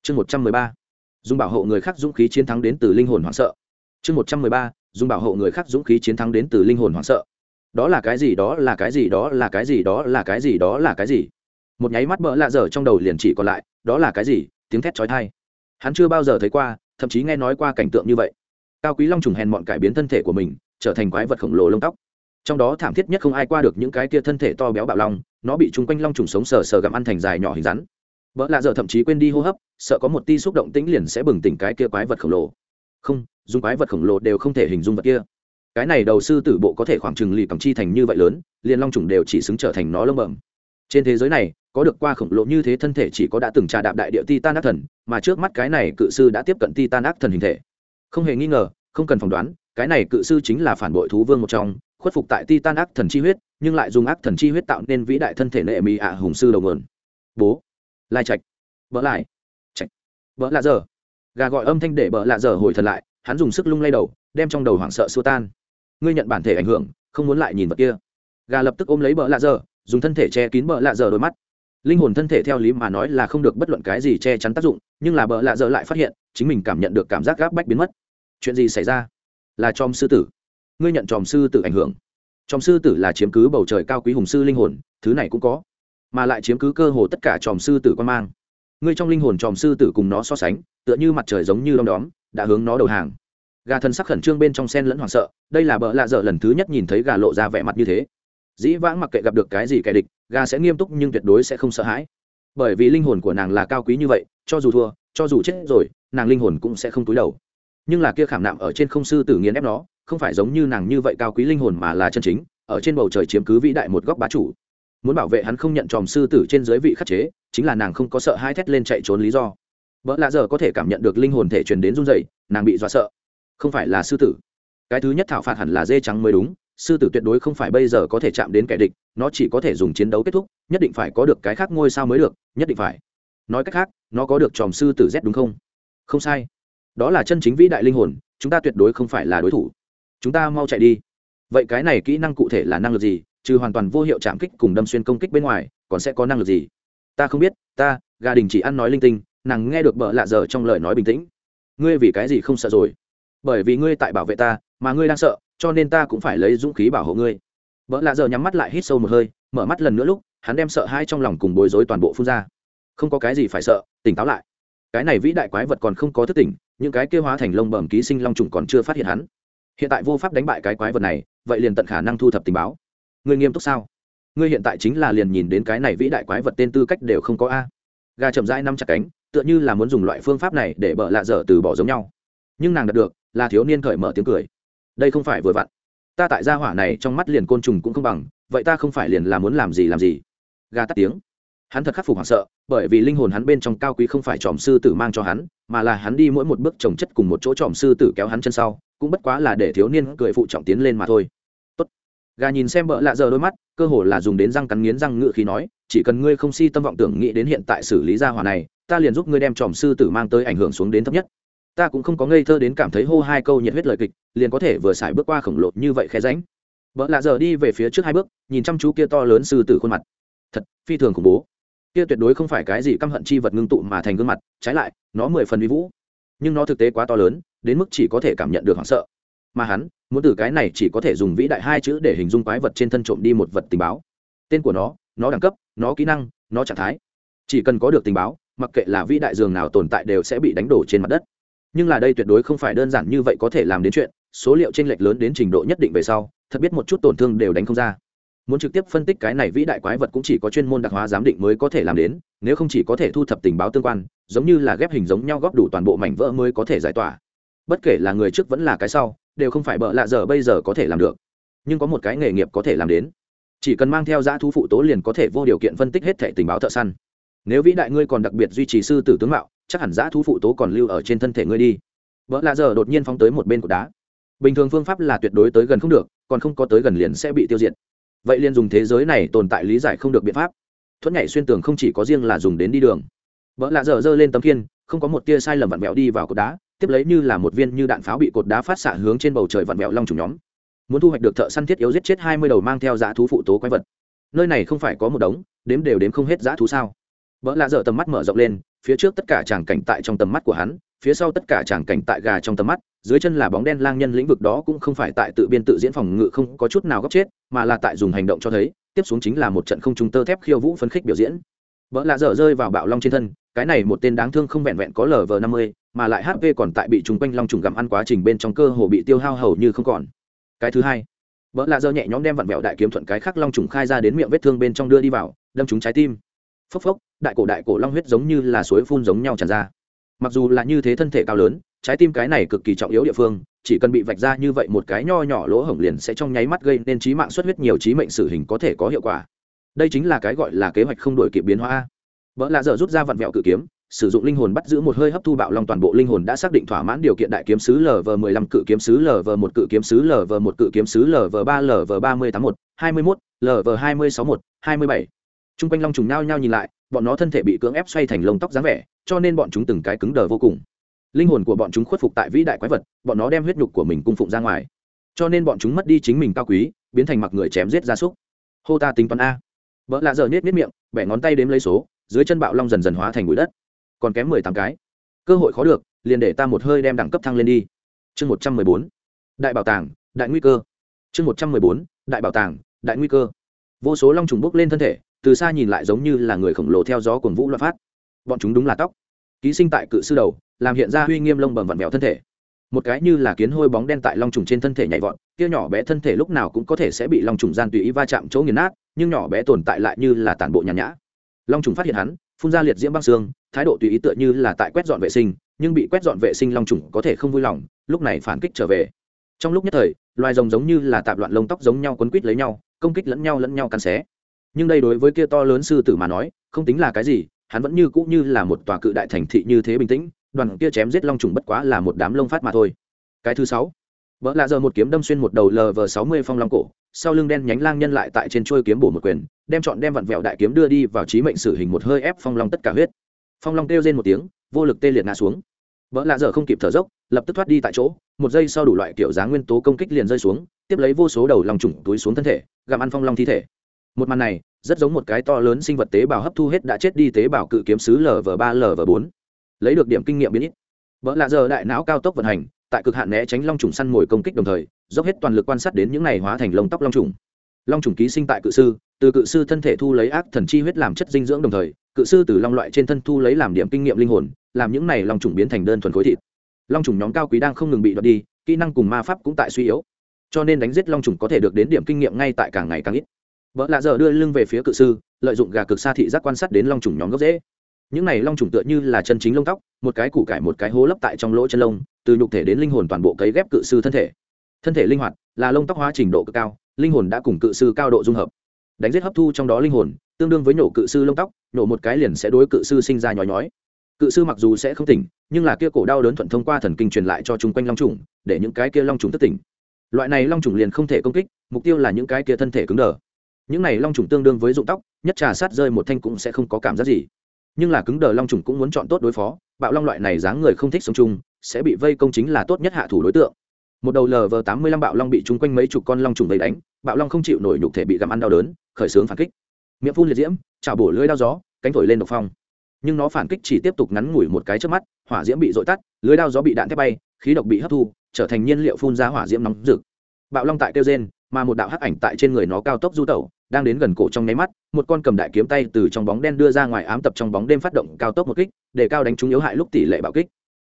Chương một trăm mười ba, dùng bảo hộ người khác dũng khí chiến thắng đến từ linh hồn hoảng sợ. Chương một trăm mười ba, dùng bảo hộ người khác dũng khí chiến thắng đến từ linh hồn hoảng sợ. Đó là cái gì, đó là cái gì, đó là cái gì, đó là cái gì, đó là cái gì? Một nháy mắt bỡ lạ dở trong đầu liền chỉ còn lại, đó là cái gì? Tiếng thét trói thai hắn chưa bao giờ thấy qua, thậm chí nghe nói qua cảnh tượng như vậy. Cao quý long trùng hèn mọn cải biến thân thể của mình, trở thành quái vật khổng lồ lông tóc. Trong đó thảm thiết nhất không ai qua được những cái kia thân thể to béo bạo long nó bị chung quanh long trùng sống sờ sờ gặm ăn thành dài nhỏ hình rắn. Vợ lạ dở thậm chí quên đi hô hấp, sợ có một ti xúc động tĩnh liền sẽ bừng tỉnh cái kia quái vật khổng lồ. Không, dùng quái vật khổng lồ đều không thể hình dung vật kia. Cái này đầu sư tử bộ có thể khoảng chừng lì cầm chi thành như vậy lớn, liền long trùng đều chỉ xứng trở thành nó lông bẩm. Trên thế giới này, có được qua khổng lồ như thế thân thể chỉ có đã từng trà đạp đại địa titan ác thần, mà trước mắt cái này cự sư đã tiếp cận titan ác thần hình thể. Không hề nghi ngờ, không cần phỏng đoán, cái này cự sư chính là phản bội thú vương một trong, khuất phục tại titan ác thần chi huyết nhưng lại dùng ác thần chi huyết tạo nên vĩ đại thân thể nệ mỹ ạ hùng sư đầu nguồn. Bố. Lai trạch. Vỡ lại trạch. Vỡ lạ giờ gà gọi âm thanh để bỡ lạ giờ hồi thần lại, hắn dùng sức lung lay đầu, đem trong đầu hoảng sợ xua tan. Ngươi nhận bản thể ảnh hưởng, không muốn lại nhìn vật kia. Gà lập tức ôm lấy bỡ lạ giờ dùng thân thể che kín bỡ lạ giờ đôi mắt. Linh hồn thân thể theo lý mà nói là không được bất luận cái gì che chắn tác dụng, nhưng là bỡ lạ giờ lại phát hiện, chính mình cảm nhận được cảm giác gáp bách biến mất. Chuyện gì xảy ra? Là chòm sư tử. Ngươi nhận chòm sư tử ảnh hưởng. Tròm sư tử là chiếm cứ bầu trời cao quý hùng sư linh hồn, thứ này cũng có, mà lại chiếm cứ cơ hồ tất cả tròm sư tử quan mang. Ngươi trong linh hồn tròm sư tử cùng nó so sánh, tựa như mặt trời giống như đom đóm, đã hướng nó đầu hàng. Gà thần sắc khẩn trương bên trong sen lẫn hoảng sợ, đây là bợ lạ dở lần thứ nhất nhìn thấy gà lộ ra vẻ mặt như thế. Dĩ vãng mặc kệ gặp được cái gì kẻ địch, gà sẽ nghiêm túc nhưng tuyệt đối sẽ không sợ hãi. Bởi vì linh hồn của nàng là cao quý như vậy, cho dù thua, cho dù chết rồi, nàng linh hồn cũng sẽ không túi đầu. Nhưng là kia khảm nạm ở trên không sư tử nghiền ép nó không phải giống như nàng như vậy cao quý linh hồn mà là chân chính, ở trên bầu trời chiếm cứ vĩ đại một góc bá chủ. Muốn bảo vệ hắn không nhận tròm sư tử trên dưới vị khắc chế, chính là nàng không có sợ hai thét lên chạy trốn lý do. Vợ lạ giờ có thể cảm nhận được linh hồn thể truyền đến run dày nàng bị dọa sợ. Không phải là sư tử. Cái thứ nhất thảo phạt hẳn là dê trắng mới đúng, sư tử tuyệt đối không phải bây giờ có thể chạm đến kẻ địch, nó chỉ có thể dùng chiến đấu kết thúc, nhất định phải có được cái khác ngôi sao mới được, nhất định phải. Nói cách khác, nó có được tròm sư tử z đúng không? Không sai. Đó là chân chính vĩ đại linh hồn, chúng ta tuyệt đối không phải là đối thủ chúng ta mau chạy đi. Vậy cái này kỹ năng cụ thể là năng lực gì? Trừ hoàn toàn vô hiệu chạm kích cùng đâm xuyên công kích bên ngoài, còn sẽ có năng lực gì? Ta không biết, ta, gà đình chỉ ăn nói linh tinh, nàng nghe được bợ lạ giờ trong lời nói bình tĩnh. Ngươi vì cái gì không sợ rồi? Bởi vì ngươi tại bảo vệ ta, mà ngươi đang sợ, cho nên ta cũng phải lấy dũng khí bảo hộ ngươi. Bợ lạ giờ nhắm mắt lại hít sâu một hơi, mở mắt lần nữa lúc, hắn đem sợ hai trong lòng cùng bối rối toàn bộ phun ra. Không có cái gì phải sợ, tỉnh táo lại. Cái này vĩ đại quái vật còn không có thức tỉnh, những cái kêu hóa thành lông bẩm ký sinh long trùng còn chưa phát hiện hắn hiện tại vô pháp đánh bại cái quái vật này, vậy liền tận khả năng thu thập tình báo. Ngươi nghiêm túc sao? Ngươi hiện tại chính là liền nhìn đến cái này vĩ đại quái vật tên tư cách đều không có a. Gà chậm rãi năm chặt cánh, tựa như là muốn dùng loại phương pháp này để bợ lạ dở từ bỏ giống nhau. Nhưng nàng đạt được, là thiếu niên cởi mở tiếng cười. Đây không phải vừa vặn. Ta tại gia hỏa này trong mắt liền côn trùng cũng không bằng, vậy ta không phải liền là muốn làm gì làm gì? Gà tắt tiếng. Hắn thật khắc phục hoảng sợ, bởi vì linh hồn hắn bên trong cao quý không phải tròm sư tử mang cho hắn, mà là hắn đi mỗi một bước trồng chất cùng một chỗ tròm sư tử kéo hắn chân sau cũng bất quá là để thiếu niên cười phụ trọng tiến lên mà thôi. Tốt. gà nhìn xem bợ lạ giờ đôi mắt, cơ hồ là dùng đến răng cắn nghiến răng ngự khi nói, chỉ cần ngươi không si tâm vọng tưởng nghĩ đến hiện tại xử lý gia hỏa này, ta liền giúp ngươi đem tròm sư tử mang tới ảnh hưởng xuống đến thấp nhất. Ta cũng không có ngây thơ đến cảm thấy hô hai câu nhiệt huyết lời kịch, liền có thể vừa xài bước qua khổng lồ như vậy khe ránh vợ lạ giờ đi về phía trước hai bước, nhìn chăm chú kia to lớn sư tử khuôn mặt. Thật, phi thường khủng bố. Kia tuyệt đối không phải cái gì căm hận chi vật ngưng tụ mà thành gương mặt, trái lại, nó mười phần uy vũ nhưng nó thực tế quá to lớn, đến mức chỉ có thể cảm nhận được hoảng sợ. Mà hắn, muốn từ cái này chỉ có thể dùng vĩ đại hai chữ để hình dung quái vật trên thân trộm đi một vật tình báo. Tên của nó nó đẳng cấp, nó kỹ năng, nó trạng thái. Chỉ cần có được tình báo, mặc kệ là vĩ đại dường nào tồn tại đều sẽ bị đánh đổ trên mặt đất. Nhưng là đây tuyệt đối không phải đơn giản như vậy có thể làm đến chuyện, số liệu tranh lệch lớn đến trình độ nhất định về sau, thật biết một chút tổn thương đều đánh không ra muốn trực tiếp phân tích cái này vĩ đại quái vật cũng chỉ có chuyên môn đặc hóa giám định mới có thể làm đến, nếu không chỉ có thể thu thập tình báo tương quan, giống như là ghép hình giống nhau góp đủ toàn bộ mảnh vỡ mới có thể giải tỏa. Bất kể là người trước vẫn là cái sau, đều không phải bợ lạ giờ bây giờ có thể làm được. Nhưng có một cái nghề nghiệp có thể làm đến. Chỉ cần mang theo dã thú phụ tố liền có thể vô điều kiện phân tích hết thẻ tình báo thợ săn. Nếu vĩ đại ngươi còn đặc biệt duy trì sư tử tướng mạo, chắc hẳn dã thú phụ tố còn lưu ở trên thân thể ngươi đi. Vợ lạ giờ đột nhiên phóng tới một bên cột đá. Bình thường phương pháp là tuyệt đối tới gần không được, còn không có tới gần liền sẽ bị tiêu diệt vậy liền dùng thế giới này tồn tại lý giải không được biện pháp. Thuẫn nhảy xuyên tường không chỉ có riêng là dùng đến đi đường. Vợ lạ dở dơ lên tấm kiên không có một tia sai lầm vặn vẹo đi vào cột đá, tiếp lấy như là một viên như đạn pháo bị cột đá phát xạ hướng trên bầu trời vặn vẹo long trùng nhóm. Muốn thu hoạch được thợ săn thiết yếu giết chết hai mươi đầu mang theo dã thú phụ tố quái vật. Nơi này không phải có một đống, đếm đều đếm không hết dã thú sao? Vợ lạ dở tầm mắt mở rộng lên, phía trước tất cả tràng cảnh tại trong tầm mắt của hắn, phía sau tất cả tràng cảnh tại gà trong tầm mắt dưới chân là bóng đen lang nhân lĩnh vực đó cũng không phải tại tự biên tự diễn phòng ngự không có chút nào góc chết, mà là tại dùng hành động cho thấy, tiếp xuống chính là một trận không trung tơ thép khiêu vũ phấn khích biểu diễn. Vợ lạ dở rơi vào bạo long trên thân, cái này một tên đáng thương không vẹn vẹn có lv năm mươi, mà lại hp còn tại bị trùng quanh long trùng gặm ăn quá trình bên trong cơ hồ bị tiêu hao hầu như không còn. Cái thứ hai vợ lạ dở nhẹ nhõm đem vặn vẹo đại kiếm thuận cái khắc long trùng khai ra đến miệng vết thương bên trong đưa đi vào, đâm trúng trái tim. Phốc phốc, đại cổ đại cổ long huyết giống như là suối phun giống nhau tràn ra mặc dù là như thế thân thể cao lớn, trái tim cái này cực kỳ trọng yếu địa phương, chỉ cần bị vạch ra như vậy một cái nho nhỏ lỗ hổng liền sẽ trong nháy mắt gây nên trí mạng xuất huyết nhiều trí mệnh xử hình có thể có hiệu quả. Đây chính là cái gọi là kế hoạch không đổi kịp biến hóa. Vợ lạ dở rút ra vặn vẹo cự kiếm, sử dụng linh hồn bắt giữ một hơi hấp thu bạo long toàn bộ linh hồn đã xác định thỏa mãn điều kiện đại kiếm sứ lv 15 cự kiếm sứ lv một, cự kiếm sứ lv một, cự kiếm sứ lv 3 lv 30 81 21 lv 20 61 27 t r u n g quanh long trùng nao nhao nhìn lại, bọn nó thân thể bị cưỡng ép xoay thành lông tóc dáng vẻ, cho nên bọn chúng từng cái cứng đờ vô cùng. Linh hồn của bọn chúng khuất phục tại vĩ đại quái vật, bọn nó đem huyết nhục của mình cung phụng ra ngoài. Cho nên bọn chúng mất đi chính mình cao quý, biến thành mặc người chém giết gia súc. Hô ta tính toán a. Vợ lạ giờ nết nết miệng, bẻ ngón tay đếm lấy số, dưới chân bạo long dần dần hóa thành bụi đất. Còn kém mười tám cái. Cơ hội khó được, liền để ta một hơi đem đẳng cấp thăng lên đi. Chương một trăm mười bốn. Đại bảo tàng, đại nguy cơ. Chương một trăm mười bốn. Đại bảo tàng, đại nguy cơ. Vô số long trùng bốc lên thân thể từ xa nhìn lại giống như là người khổng lồ theo gió cuồng vũ loạn phát. Bọn chúng đúng là tóc. Ký sinh tại cự sư đầu, làm hiện ra huy nghiêm lông bầm vặn vẹo thân thể. Một cái như là kiến hôi bóng đen tại long trùng trên thân thể nhảy vọt, kia nhỏ bé thân thể lúc nào cũng có thể sẽ bị long trùng gian tùy ý va chạm chỗ nghiền nát, nhưng nhỏ bé tồn tại lại như là tản bộ nhàn nhã. Long trùng phát hiện hắn, phun ra liệt diễm băng xương, thái độ tùy ý tựa như là tại quét dọn vệ sinh, nhưng bị quét dọn vệ sinh long trùng có thể không vui lòng, lúc này phản kích trở về. Trong lúc nhất thời, loài rồng giống như là tạp loạn lông tóc giống nhau quấn quít lấy nhau, công kích lẫn nhau lẫn nhau cắn xé nhưng đây đối với kia to lớn sư tử mà nói, không tính là cái gì, hắn vẫn như cũ như là một tòa cự đại thành thị như thế bình tĩnh, đoàn kia chém giết long trùng bất quá là một đám lông phát mà thôi. Cái thứ sáu vợ lạ giờ một kiếm đâm xuyên một đầu lv sáu mươi phong long cổ, sau lưng đen nhánh lang nhân lại tại trên trôi kiếm bổ một quyền, đem chọn đem vặn vẹo đại kiếm đưa đi vào trí mệnh sử hình một hơi ép phong long tất cả huyết. Phong long kêu lên một tiếng, vô lực tê liệt ngã xuống. Vợ lạ giờ không kịp thở dốc, lập tức thoát đi tại chỗ, một giây sau đủ loại kiểu dáng nguyên tố công kích liền rơi xuống, tiếp lấy vô số đầu lòng trùng túi xuống thân thể, gặm ăn phong long thi thể một màn này, rất giống một cái to lớn sinh vật tế bào hấp thu hết đã chết đi tế bào cự kiếm sứ lv ba lv bốn. Lấy được điểm kinh nghiệm biến ít. Vợ lạ giờ đại não cao tốc vận hành, tại cực hạn né tránh long trùng săn mồi công kích đồng thời, dốc hết toàn lực quan sát đến những này hóa thành lông tóc long trùng. Long trùng ký sinh tại cự sư, từ cự sư thân thể thu lấy ác thần chi huyết làm chất dinh dưỡng đồng thời, cự sư từ long loại trên thân thu lấy làm điểm kinh nghiệm linh hồn, làm những này long trùng biến thành đơn thuần khối thịt. Long trùng nhóm cao quý đang không ngừng bị đoạt đi, kỹ năng cùng ma pháp cũng tại suy yếu. Cho nên đánh giết long trùng có thể được đến điểm kinh nghiệm ngay tại càng ngày càng ít vợ lạ giờ đưa lưng về phía cự sư, lợi dụng gà cực xa thị giác quan sát đến long trùng nhóm gốc dễ những này long trùng tựa như là chân chính lông tóc, một cái củ cải một cái hố lấp tại trong lỗ chân lông, từ nhục thể đến linh hồn toàn bộ cấy ghép cự sư thân thể. Thân thể linh hoạt, là lông tóc hóa trình độ cực cao, linh hồn đã cùng cự sư cao độ dung hợp. Đánh giết hấp thu trong đó linh hồn, tương đương với nhổ cự sư lông tóc, nhổ một cái liền sẽ đối cự sư sinh ra nhói nhói. Cự sư mặc dù sẽ không tỉnh, nhưng là kia cổ đau đớn thuận thông qua thần kinh truyền lại cho chung quanh long trùng, để những cái kia long trùng thất tỉnh. Loại này long trùng liền không thể công kích, mục tiêu là những cái kia thân thể cứng đờ những này long trùng tương đương với dụng tóc, nhất trà sát rơi một thanh cũng sẽ không có cảm giác gì. Nhưng là cứng đờ long trùng cũng muốn chọn tốt đối phó, bạo long loại này dáng người không thích sống chung, sẽ bị vây công chính là tốt nhất hạ thủ đối tượng. Một đầu lv tám mươi lăm bạo long bị trúng quanh mấy chục con long trùng vây đánh, bạo long không chịu nổi nhục thể bị gặm ăn đau đớn, khởi xướng phản kích. Miệng phun liệt diễm, chảo bổ lưới đao gió, cánh thổi lên độc phong. Nhưng nó phản kích chỉ tiếp tục ngắn ngủi một cái trước mắt, hỏa diễm bị dội tắt lưới đao gió bị đạn thép bay, khí độc bị hấp thu, trở thành nhiên liệu phun ra hỏa diễm nóng rực. Bạo long tại kêu gen mà một đạo hắc ảnh tại trên người nó cao tốc du tẩu, đang đến gần cổ trong nháy mắt, một con cầm đại kiếm tay từ trong bóng đen đưa ra ngoài ám tập trong bóng đêm phát động cao tốc một kích, để cao đánh trúng yếu hại lúc tỷ lệ bạo kích.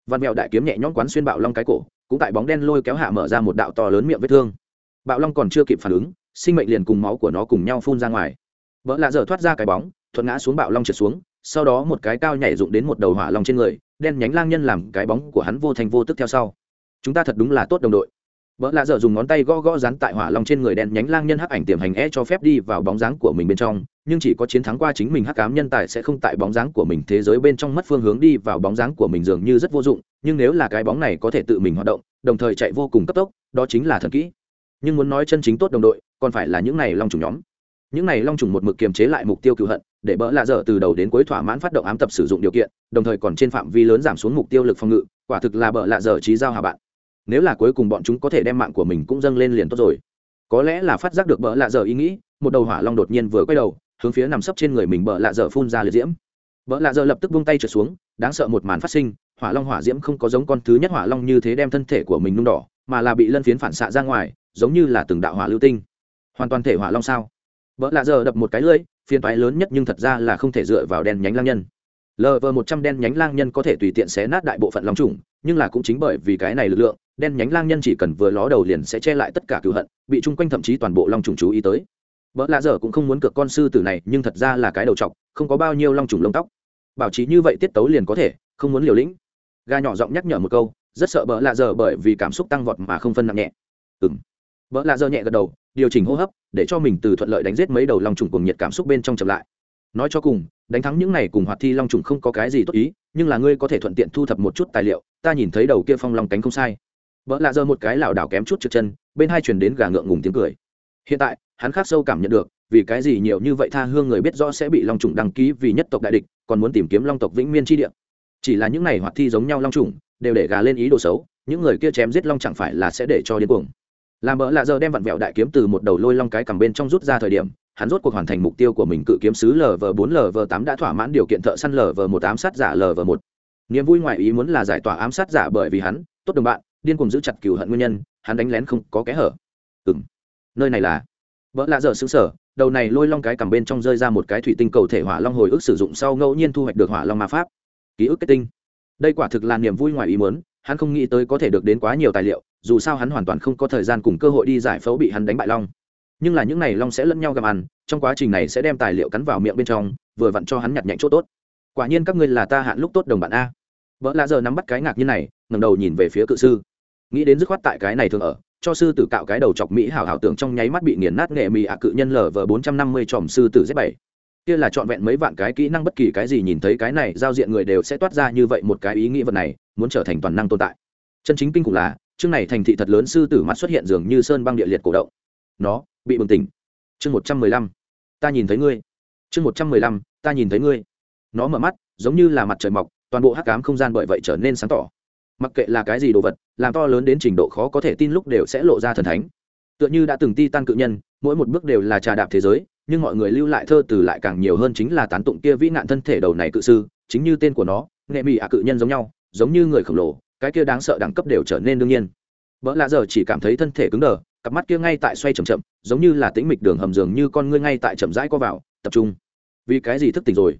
Văn mèo đại kiếm nhẹ nhõm quán xuyên bạo long cái cổ, cũng tại bóng đen lôi kéo hạ mở ra một đạo to lớn miệng vết thương. Bạo long còn chưa kịp phản ứng, sinh mệnh liền cùng máu của nó cùng nhau phun ra ngoài. Vợ lạ dở thoát ra cái bóng, thuận ngã xuống bạo long trượt xuống, sau đó một cái cao nhảy dụng đến một đầu hỏa long trên người, đen nhánh lang nhân làm cái bóng của hắn vô thành vô tức theo sau. Chúng ta thật đúng là tốt đồng đội vợ lạ dở dùng ngón tay gõ gõ dán tại hỏa long trên người đen nhánh lang nhân hắc ảnh tiềm hành e cho phép đi vào bóng dáng của mình bên trong, nhưng chỉ có chiến thắng qua chính mình hắc cám nhân tài sẽ không tại bóng dáng của mình thế giới bên trong mất phương hướng đi vào bóng dáng của mình dường như rất vô dụng, nhưng nếu là cái bóng này có thể tự mình hoạt động, đồng thời chạy vô cùng cấp tốc, đó chính là thần kỹ. Nhưng muốn nói chân chính tốt đồng đội, còn phải là những này long trùng nhóm. Những này long trùng một mực kiềm chế lại mục tiêu cựu hận, để bỡ lạ dở từ đầu đến cuối thỏa mãn phát động ám tập sử dụng điều kiện, đồng thời còn trên phạm vi lớn giảm xuống mục tiêu lực phòng ngự, quả thực là bỡ lạ dở trí giao hà bạn nếu là cuối cùng bọn chúng có thể đem mạng của mình cũng dâng lên liền tốt rồi. Có lẽ là phát giác được bỡ lạ dở ý nghĩ, một đầu hỏa long đột nhiên vừa quay đầu, hướng phía nằm sấp trên người mình bỡ lạ dở phun ra liệt diễm. Bỡ lạ dở lập tức buông tay trượt xuống, đáng sợ một màn phát sinh, hỏa long hỏa diễm không có giống con thứ nhất hỏa long như thế đem thân thể của mình nung đỏ, mà là bị lân phiến phản xạ ra ngoài, giống như là từng đạo hỏa lưu tinh. Hoàn toàn thể hỏa long sao? Vợ lạ giờ đập một cái lưỡi, phiền toái lớn nhất nhưng thật ra là không thể dựa vào đèn nhánh lang nhân lv một trăm đen nhánh lang nhân có thể tùy tiện xé nát đại bộ phận long trùng, nhưng là cũng chính bởi vì cái này lực lượng, đen nhánh lang nhân chỉ cần vừa ló đầu liền sẽ che lại tất cả cựu hận, bị chung quanh thậm chí toàn bộ long trùng chú ý tới. Vợ lạ dở cũng không muốn cược con sư tử này, nhưng thật ra là cái đầu t không có bao nhiêu long trùng lông tóc. Bảo trí như vậy tiết tấu liền có thể, không muốn liều lĩnh. Gà nhỏ giọng nhắc nhở một câu, rất sợ bỡ lạ dở bởi vì cảm xúc tăng vọt mà không phân nặng nhẹ. Ừng bỡ lạ dở nhẹ gật đầu, điều chỉnh hô hấp, để cho mình từ thuận lợi đánh giết mấy đầu long trùng cùng nhiệt cảm xúc bên trong chậm lại nói cho cùng, đánh thắng những này cùng hoạt thi long trùng không có cái gì tốt ý, nhưng là ngươi có thể thuận tiện thu thập một chút tài liệu, ta nhìn thấy đầu kia phong long cánh không sai. Vợ lạ giờ một cái lảo đảo kém chút trượt chân, bên hai chuyển đến gà ngượng ngùng tiếng cười. Hiện tại, hắn khác sâu cảm nhận được, vì cái gì nhiều như vậy tha hương người biết rõ sẽ bị long trùng đăng ký vì nhất tộc đại địch, còn muốn tìm kiếm long tộc vĩnh miên tri địa. Chỉ là những này hoạt thi giống nhau long trùng, đều để gà lên ý đồ xấu, những người kia chém giết long chẳng phải là sẽ để cho điên cuồng. Làm bỡ lạ giờ đem vặn vẹo đại kiếm từ một đầu lôi long cái cầm bên trong rút ra thời điểm hắn rốt cuộc hoàn thành mục tiêu của mình, cự kiếm sứ lv bốn lv tám đã thỏa mãn điều kiện thợ săn lv một, ám sát giả lv một. Niềm vui ngoài ý muốn là giải tỏa ám sát giả bởi vì hắn. Tốt đồng bạn, điên cùng giữ chặt cừu hận nguyên nhân, hắn đánh lén không có kẽ hở. Ừ m nơi này là. Vợ lạ dở xứng sở, đầu này lôi long cái cầm bên trong rơi ra một cái thủy tinh cầu thể hỏa long hồi ức sử dụng sau ngẫu nhiên thu hoạch được hỏa long ma pháp. Ký ức kết tinh. Đây quả thực là niềm vui ngoài ý muốn, hắn không nghĩ tới có thể được đến quá nhiều tài liệu, dù sao hắn hoàn toàn không có thời gian cùng cơ hội đi giải phẫu bị hắn đánh bại long nhưng là những này long sẽ lẫn nhau gặm ăn, trong quá trình này sẽ đem tài liệu cắn vào miệng bên trong, vừa vặn cho hắn nhặt nhạnh chỗ tốt. Quả nhiên các ngươi là ta hạn lúc tốt đồng bạn a. Vợ lạ giờ nắm bắt cái ngạc như này, ngẩng đầu nhìn về phía cự sư. Nghĩ đến dứt khoát tại cái này thường ở, cho sư tử cạo cái đầu chọc mỹ hảo hảo tưởng trong nháy mắt bị nghiền nát nghệ mì ạ cự nhân lở vờ bốn trăm năm mươi tròm sư tử z bảy. Kia là trọn vẹn mấy vạn cái kỹ năng bất kỳ cái gì nhìn thấy cái này, giao diện người đều sẽ toát ra như vậy một cái ý nghĩ vật này, muốn trở thành toàn năng tồn tại. Chân chính kinh khủng là, chương này thành thị thật lớn sư tử mặt xuất hiện dường như sơn băng địa liệt cổ động. Nó bị bừng tỉnh. Chương một trăm mười lăm. Ta nhìn thấy ngươi. Chương một trăm mười lăm, ta nhìn thấy ngươi. Nó mở mắt, giống như là mặt trời mọc, toàn bộ hắc cám không gian bởi vậy trở nên sáng tỏ. Mặc kệ là cái gì đồ vật, làm to lớn đến trình độ khó có thể tin lúc đều sẽ lộ ra thần thánh. Tựa như đã từng ti tan cự nhân, mỗi một bước đều là trà đạp thế giới, nhưng mọi người lưu lại thơ từ lại càng nhiều hơn chính là tán tụng kia vĩ nạn thân thể đầu này cự sư, chính như tên của nó, nghệ mỹ ạ cự nhân giống nhau, giống như người khổng lồ, cái kia đáng sợ đẳng cấp đều trở nên đương nhiên. Vợ lạ giờ chỉ cảm thấy thân thể cứng đờ cặp mắt kia ngay tại xoay chậm chậm, giống như là tĩnh mịch đường hầm dường như con ngươi ngay tại chậm rãi co vào, tập trung. Vì cái gì thức tỉnh rồi?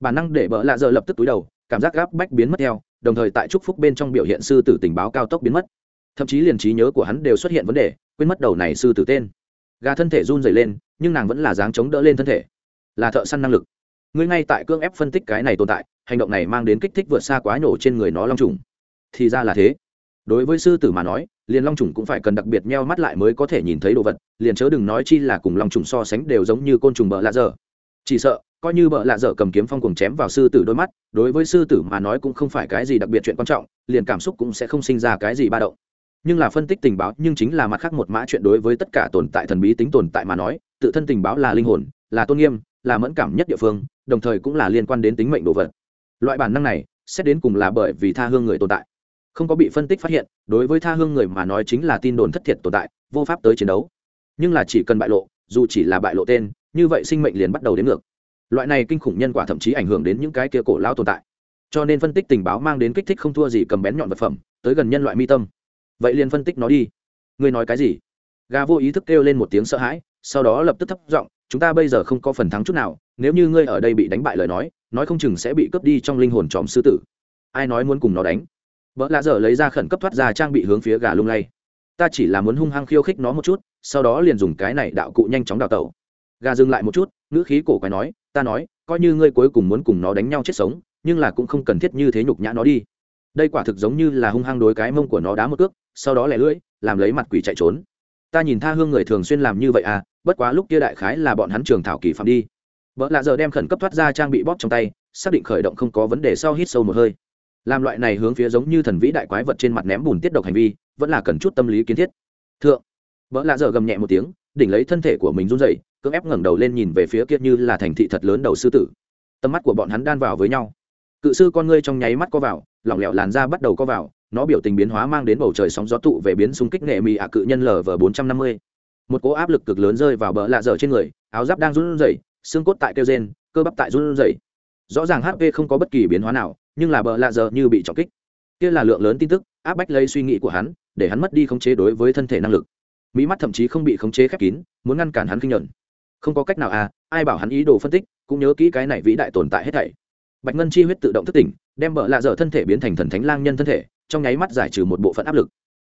Bản năng để bỡ lạ giờ lập tức túi đầu, cảm giác gáp bách biến mất theo, đồng thời tại chúc phúc bên trong biểu hiện sư tử tình báo cao tốc biến mất. Thậm chí liền trí nhớ của hắn đều xuất hiện vấn đề, quên mất đầu này sư tử tên. Gà thân thể run dày lên, nhưng nàng vẫn là dáng chống đỡ lên thân thể. Là thợ săn năng lực. Ngươi ngay tại cương ép phân tích cái này tồn tại, hành động này mang đến kích thích vượt xa quá nhổ trên người nó long trùng. Thì ra là thế đối với sư tử mà nói, liền long trùng cũng phải cần đặc biệt nheo mắt lại mới có thể nhìn thấy đồ vật, liền chớ đừng nói chi là cùng long trùng so sánh đều giống như côn trùng bợ lạ dở. Chỉ sợ, coi như bợ lạ dở cầm kiếm phong cùng chém vào sư tử đôi mắt, đối với sư tử mà nói cũng không phải cái gì đặc biệt chuyện quan trọng, liền cảm xúc cũng sẽ không sinh ra cái gì ba động. Nhưng là phân tích tình báo, nhưng chính là mặt khác một mã chuyện đối với tất cả tồn tại thần bí tính tồn tại mà nói, tự thân tình báo là linh hồn, là tôn nghiêm, là mẫn cảm nhất địa phương, đồng thời cũng là liên quan đến tính mệnh đồ vật. Loại bản năng này xét đến cùng là bởi vì tha hương người tồn tại không có bị phân tích phát hiện, đối với tha hương người mà nói chính là tin đồn thất thiệt tồn tại, vô pháp tới chiến đấu. Nhưng là chỉ cần bại lộ, dù chỉ là bại lộ tên, như vậy sinh mệnh liền bắt đầu đến ngược. Loại này kinh khủng nhân quả thậm chí ảnh hưởng đến những cái kia cổ lao tồn tại. Cho nên phân tích tình báo mang đến kích thích không thua gì cầm bén nhọn vật phẩm, tới gần nhân loại mi tâm. Vậy liền phân tích nó đi. Ngươi nói cái gì? Gà vô ý thức kêu lên một tiếng sợ hãi, sau đó lập tức thấp giọng, chúng ta bây giờ không có phần thắng chút nào, nếu như ngươi ở đây bị đánh bại lời nói nói không chừng sẽ bị cướp đi trong linh hồn tròm sư tử. Ai nói muốn cùng nó đánh? Vợ lạ dở lấy ra khẩn cấp thoát ra trang bị hướng phía gà lung lay. Ta chỉ là muốn hung hăng khiêu khích nó một chút, sau đó liền dùng cái này đạo cụ nhanh chóng đào tẩu. Gà dừng lại một chút, ngữ khí cổ quái nói, ta nói, coi như ngươi cuối cùng muốn cùng nó đánh nhau chết sống, nhưng là cũng không cần thiết như thế nhục nhã nó đi. Đây quả thực giống như là hung hăng đối cái mông của nó đá một cước, sau đó lẻ lưỡi, làm lấy mặt quỷ chạy trốn. Ta nhìn tha hương người thường xuyên làm như vậy à bất quá lúc kia đại khái là bọn hắn trường thảo kỳ phạm đi. Vợ lạ giờ đem khẩn cấp thoát ra trang bị bóp trong tay, xác định khởi động không có vấn đề sau hít sâu một hơi làm loại này hướng phía giống như thần vĩ đại quái vật trên mặt ném bùn tiết độc hành vi, vẫn là cần chút tâm lý kiến thiết. Thượng vợ lạ dở gầm nhẹ một tiếng, đỉnh lấy thân thể của mình run dậy cưỡng ép ngẩng đầu lên nhìn về phía kia như là thành thị thật lớn đầu sư tử. Tầm mắt của bọn hắn đan vào với nhau. Cự sư con ngươi trong nháy mắt co vào, lỏng lẻo làn da bắt đầu co vào, nó biểu tình biến hóa mang đến bầu trời sóng gió tụ về biến xung kích nghệ mì ạ cự nhân lv bốn trăm năm mươi. Một cỗ áp lực cực lớn rơi vào bờ lạ dở trên người, áo giáp đang run rẩy, xương cốt tại kêu gen cơ bắp tại run rẩy. Rõ ràng hp không có bất kỳ biến hóa nào nhưng là bờ lạ dở như bị trọng kích. Kia là lượng lớn tin tức, áp bách lấy suy nghĩ của hắn, để hắn mất đi khống chế đối với thân thể năng lực. Mỹ mắt thậm chí không bị khống chế khép kín, muốn ngăn cản hắn kinh nhận không có cách nào à ai bảo hắn ý đồ phân tích, cũng nhớ kỹ cái này vĩ đại tồn tại hết thảy. Bạch ngân chi huyết tự động thức tỉnh, đem bờ lạ dở thân thể biến thành thần thánh lang nhân thân thể, trong nháy mắt giải trừ một bộ phận áp lực.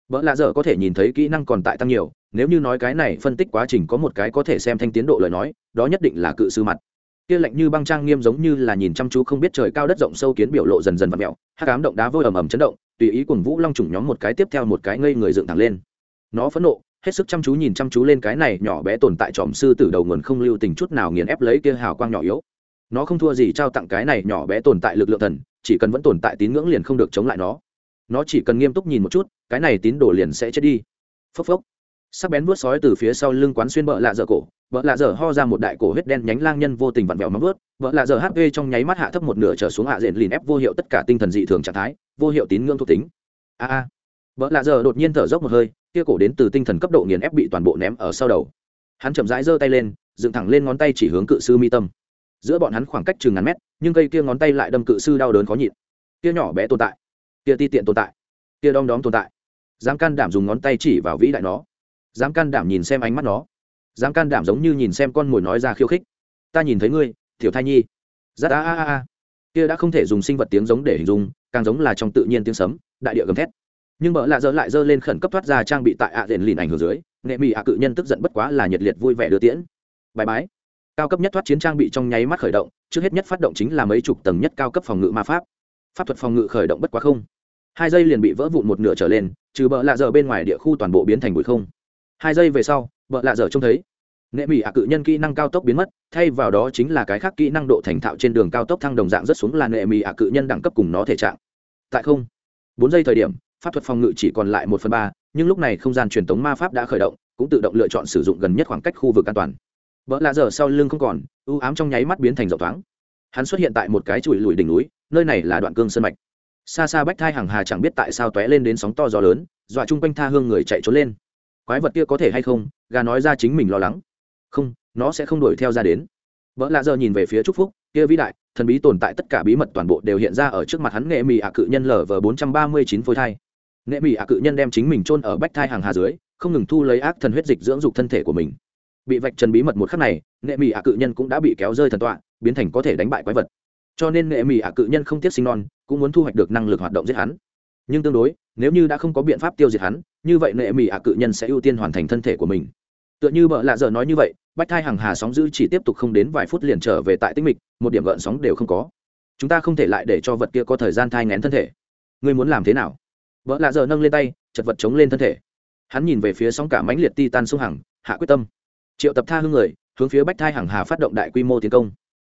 Bợ lạ dở có thể nhìn thấy kỹ năng còn tại tăng nhiều, nếu như nói cái này phân tích quá trình có một cái có thể xem thanh tiến độ lời nói, đó nhất định là cự sư mặt kia lạnh như băng trang nghiêm giống như là nhìn chăm chú không biết trời cao đất rộng sâu kiến biểu lộ dần dần vặn mẹo, hắc ám động đá vôi ầm ầm chấn động, tùy ý cùng vũ long trùng nhóm một cái tiếp theo một cái ngây người dựng thẳng lên. Nó phẫn nộ, hết sức chăm chú nhìn chăm chú lên cái này nhỏ bé tồn tại tròm sư từ đầu nguồn không lưu tình chút nào nghiền ép lấy kia hào quang nhỏ yếu. Nó không thua gì trao tặng cái này nhỏ bé tồn tại lực lượng thần, chỉ cần vẫn tồn tại tín ngưỡng liền không được chống lại nó. Nó chỉ cần nghiêm túc nhìn một chút, cái này tín đồ liền sẽ chết đi. Phốc phốc sắc bén vuốt sói từ phía sau lưng quán xuyên bợ lạ dở cổ, bợ lạ dở ho ra một đại cổ huyết đen nhánh lang nhân vô tình vặn vẹo móng vớt bợ lạ dở hp trong nháy mắt hạ thấp một nửa trở xuống hạ diện lìn ép vô hiệu tất cả tinh thần dị thường trạng thái, vô hiệu tín ngưỡng thuộc tính. A a. Vợ lạ dở đột nhiên thở dốc một hơi, kia cổ đến từ tinh thần cấp độ nghiền ép bị toàn bộ ném ở sau đầu. Hắn chậm rãi giơ tay lên, dựng thẳng lên ngón tay chỉ hướng cự sư mi tâm. Giữa bọn hắn khoảng cách chừng ngàn mét, nhưng cây kia ngón tay lại đâm cự sư đau đớn khó nhịn. Kia nhỏ bé tồn tại, kia ti tiện tồn tại, kia đom đóm tồn tại. Dám can đảm dùng ngón tay chỉ vào vĩ đại nó dám can đảm nhìn xem ánh mắt nó. Dám can đảm giống như nhìn xem con mồi nói ra khiêu khích. Ta nhìn thấy ngươi thiểu thai nhi. Rất a a a kia đã không thể dùng sinh vật tiếng giống để hình dung, càng giống là trong tự nhiên tiếng sấm, đại địa gầm thét. Nhưng bỡ lạ dơ lại dơ lên khẩn cấp thoát ra trang bị tại ạ à đền lìn ảnh hưởng dưới, nghệ mỹ ạ cự nhân tức giận bất quá là nhiệt liệt vui vẻ đưa tiễn. Bài bái. Cao cấp nhất thoát chiến trang bị trong nháy mắt khởi động, trước hết nhất phát động chính là mấy chục tầng nhất cao cấp phòng ngự ma pháp. Pháp thuật phòng ngự khởi động bất quá không. Hai giây liền bị vỡ vụn một nửa trở lên, trừ bợ lạ dở bên ngoài địa khu toàn bộ biến thành bụi không hai giây về sau, vợ lạ dở trông thấy. Nệ mỹ ạ cự nhân kỹ năng cao tốc biến mất, thay vào đó chính là cái khác kỹ năng độ thành thạo trên đường cao tốc thăng đồng dạng rất xuống là nệ mỹ ạ cự nhân đẳng cấp cùng nó thể trạng. Tại không, bốn giây thời điểm, pháp thuật phòng ngự chỉ còn lại một phần ba, nhưng lúc này không gian truyền tống ma pháp đã khởi động, cũng tự động lựa chọn sử dụng gần nhất khoảng cách khu vực an toàn. Vợ lạ dở sau lưng không còn ưu ám trong nháy mắt biến thành rộng thoáng. Hắn xuất hiện tại một cái chùi lùi đỉnh núi, nơi này là đoạn cương sân mạch. Xa xa bách thai hàng hà chẳng biết tại sao t ó é lên đến sóng to gió lớn, dọa chung quanh tha hương người chạy trốn lên quái vật kia có thể hay không, gà nói ra chính mình lo lắng. Không, nó sẽ không đuổi theo ra đến. Vợ lạ giờ nhìn về phía trúc phúc, kia vĩ đại, thần bí tồn tại tất cả bí mật toàn bộ đều hiện ra ở trước mặt hắn nghệ mì ạ cự nhân lở vờ bốn trăm ba mươi chín phôi thai. Nghệ mì ạ cự nhân đem chính mình chôn ở bách thai hàng hà dưới, không ngừng thu lấy ác thần huyết dịch dưỡng dục thân thể của mình. Bị vạch trần bí mật một khắc này, nghệ mì ạ cự nhân cũng đã bị kéo rơi thần tọa, biến thành có thể đánh bại quái vật. Cho nên nghệ mì ạ cự nhân không tiếc sinh non, cũng muốn thu hoạch được năng lực hoạt động giết hắn nhưng tương đối, nếu như đã không có biện pháp tiêu diệt hắn, như vậy nệ mỹ ạ cự nhân sẽ ưu tiên hoàn thành thân thể của mình. Tựa như bợ lạ dợ nói như vậy, bách thai hàng hà sóng giữ chỉ tiếp tục không đến vài phút liền trở về tại tinh mịch, một điểm gợn sóng đều không có. Chúng ta không thể lại để cho vật kia có thời gian thai ngén thân thể. Ngươi muốn làm thế nào? Vợ lạ giờ nâng lên tay, chật vật chống lên thân thể. Hắn nhìn về phía sóng cả mãnh liệt ti tan sông hằng, hạ quyết tâm. Triệu tập tha hương người, hướng phía bách thai hằng hà phát động đại quy mô tiến công.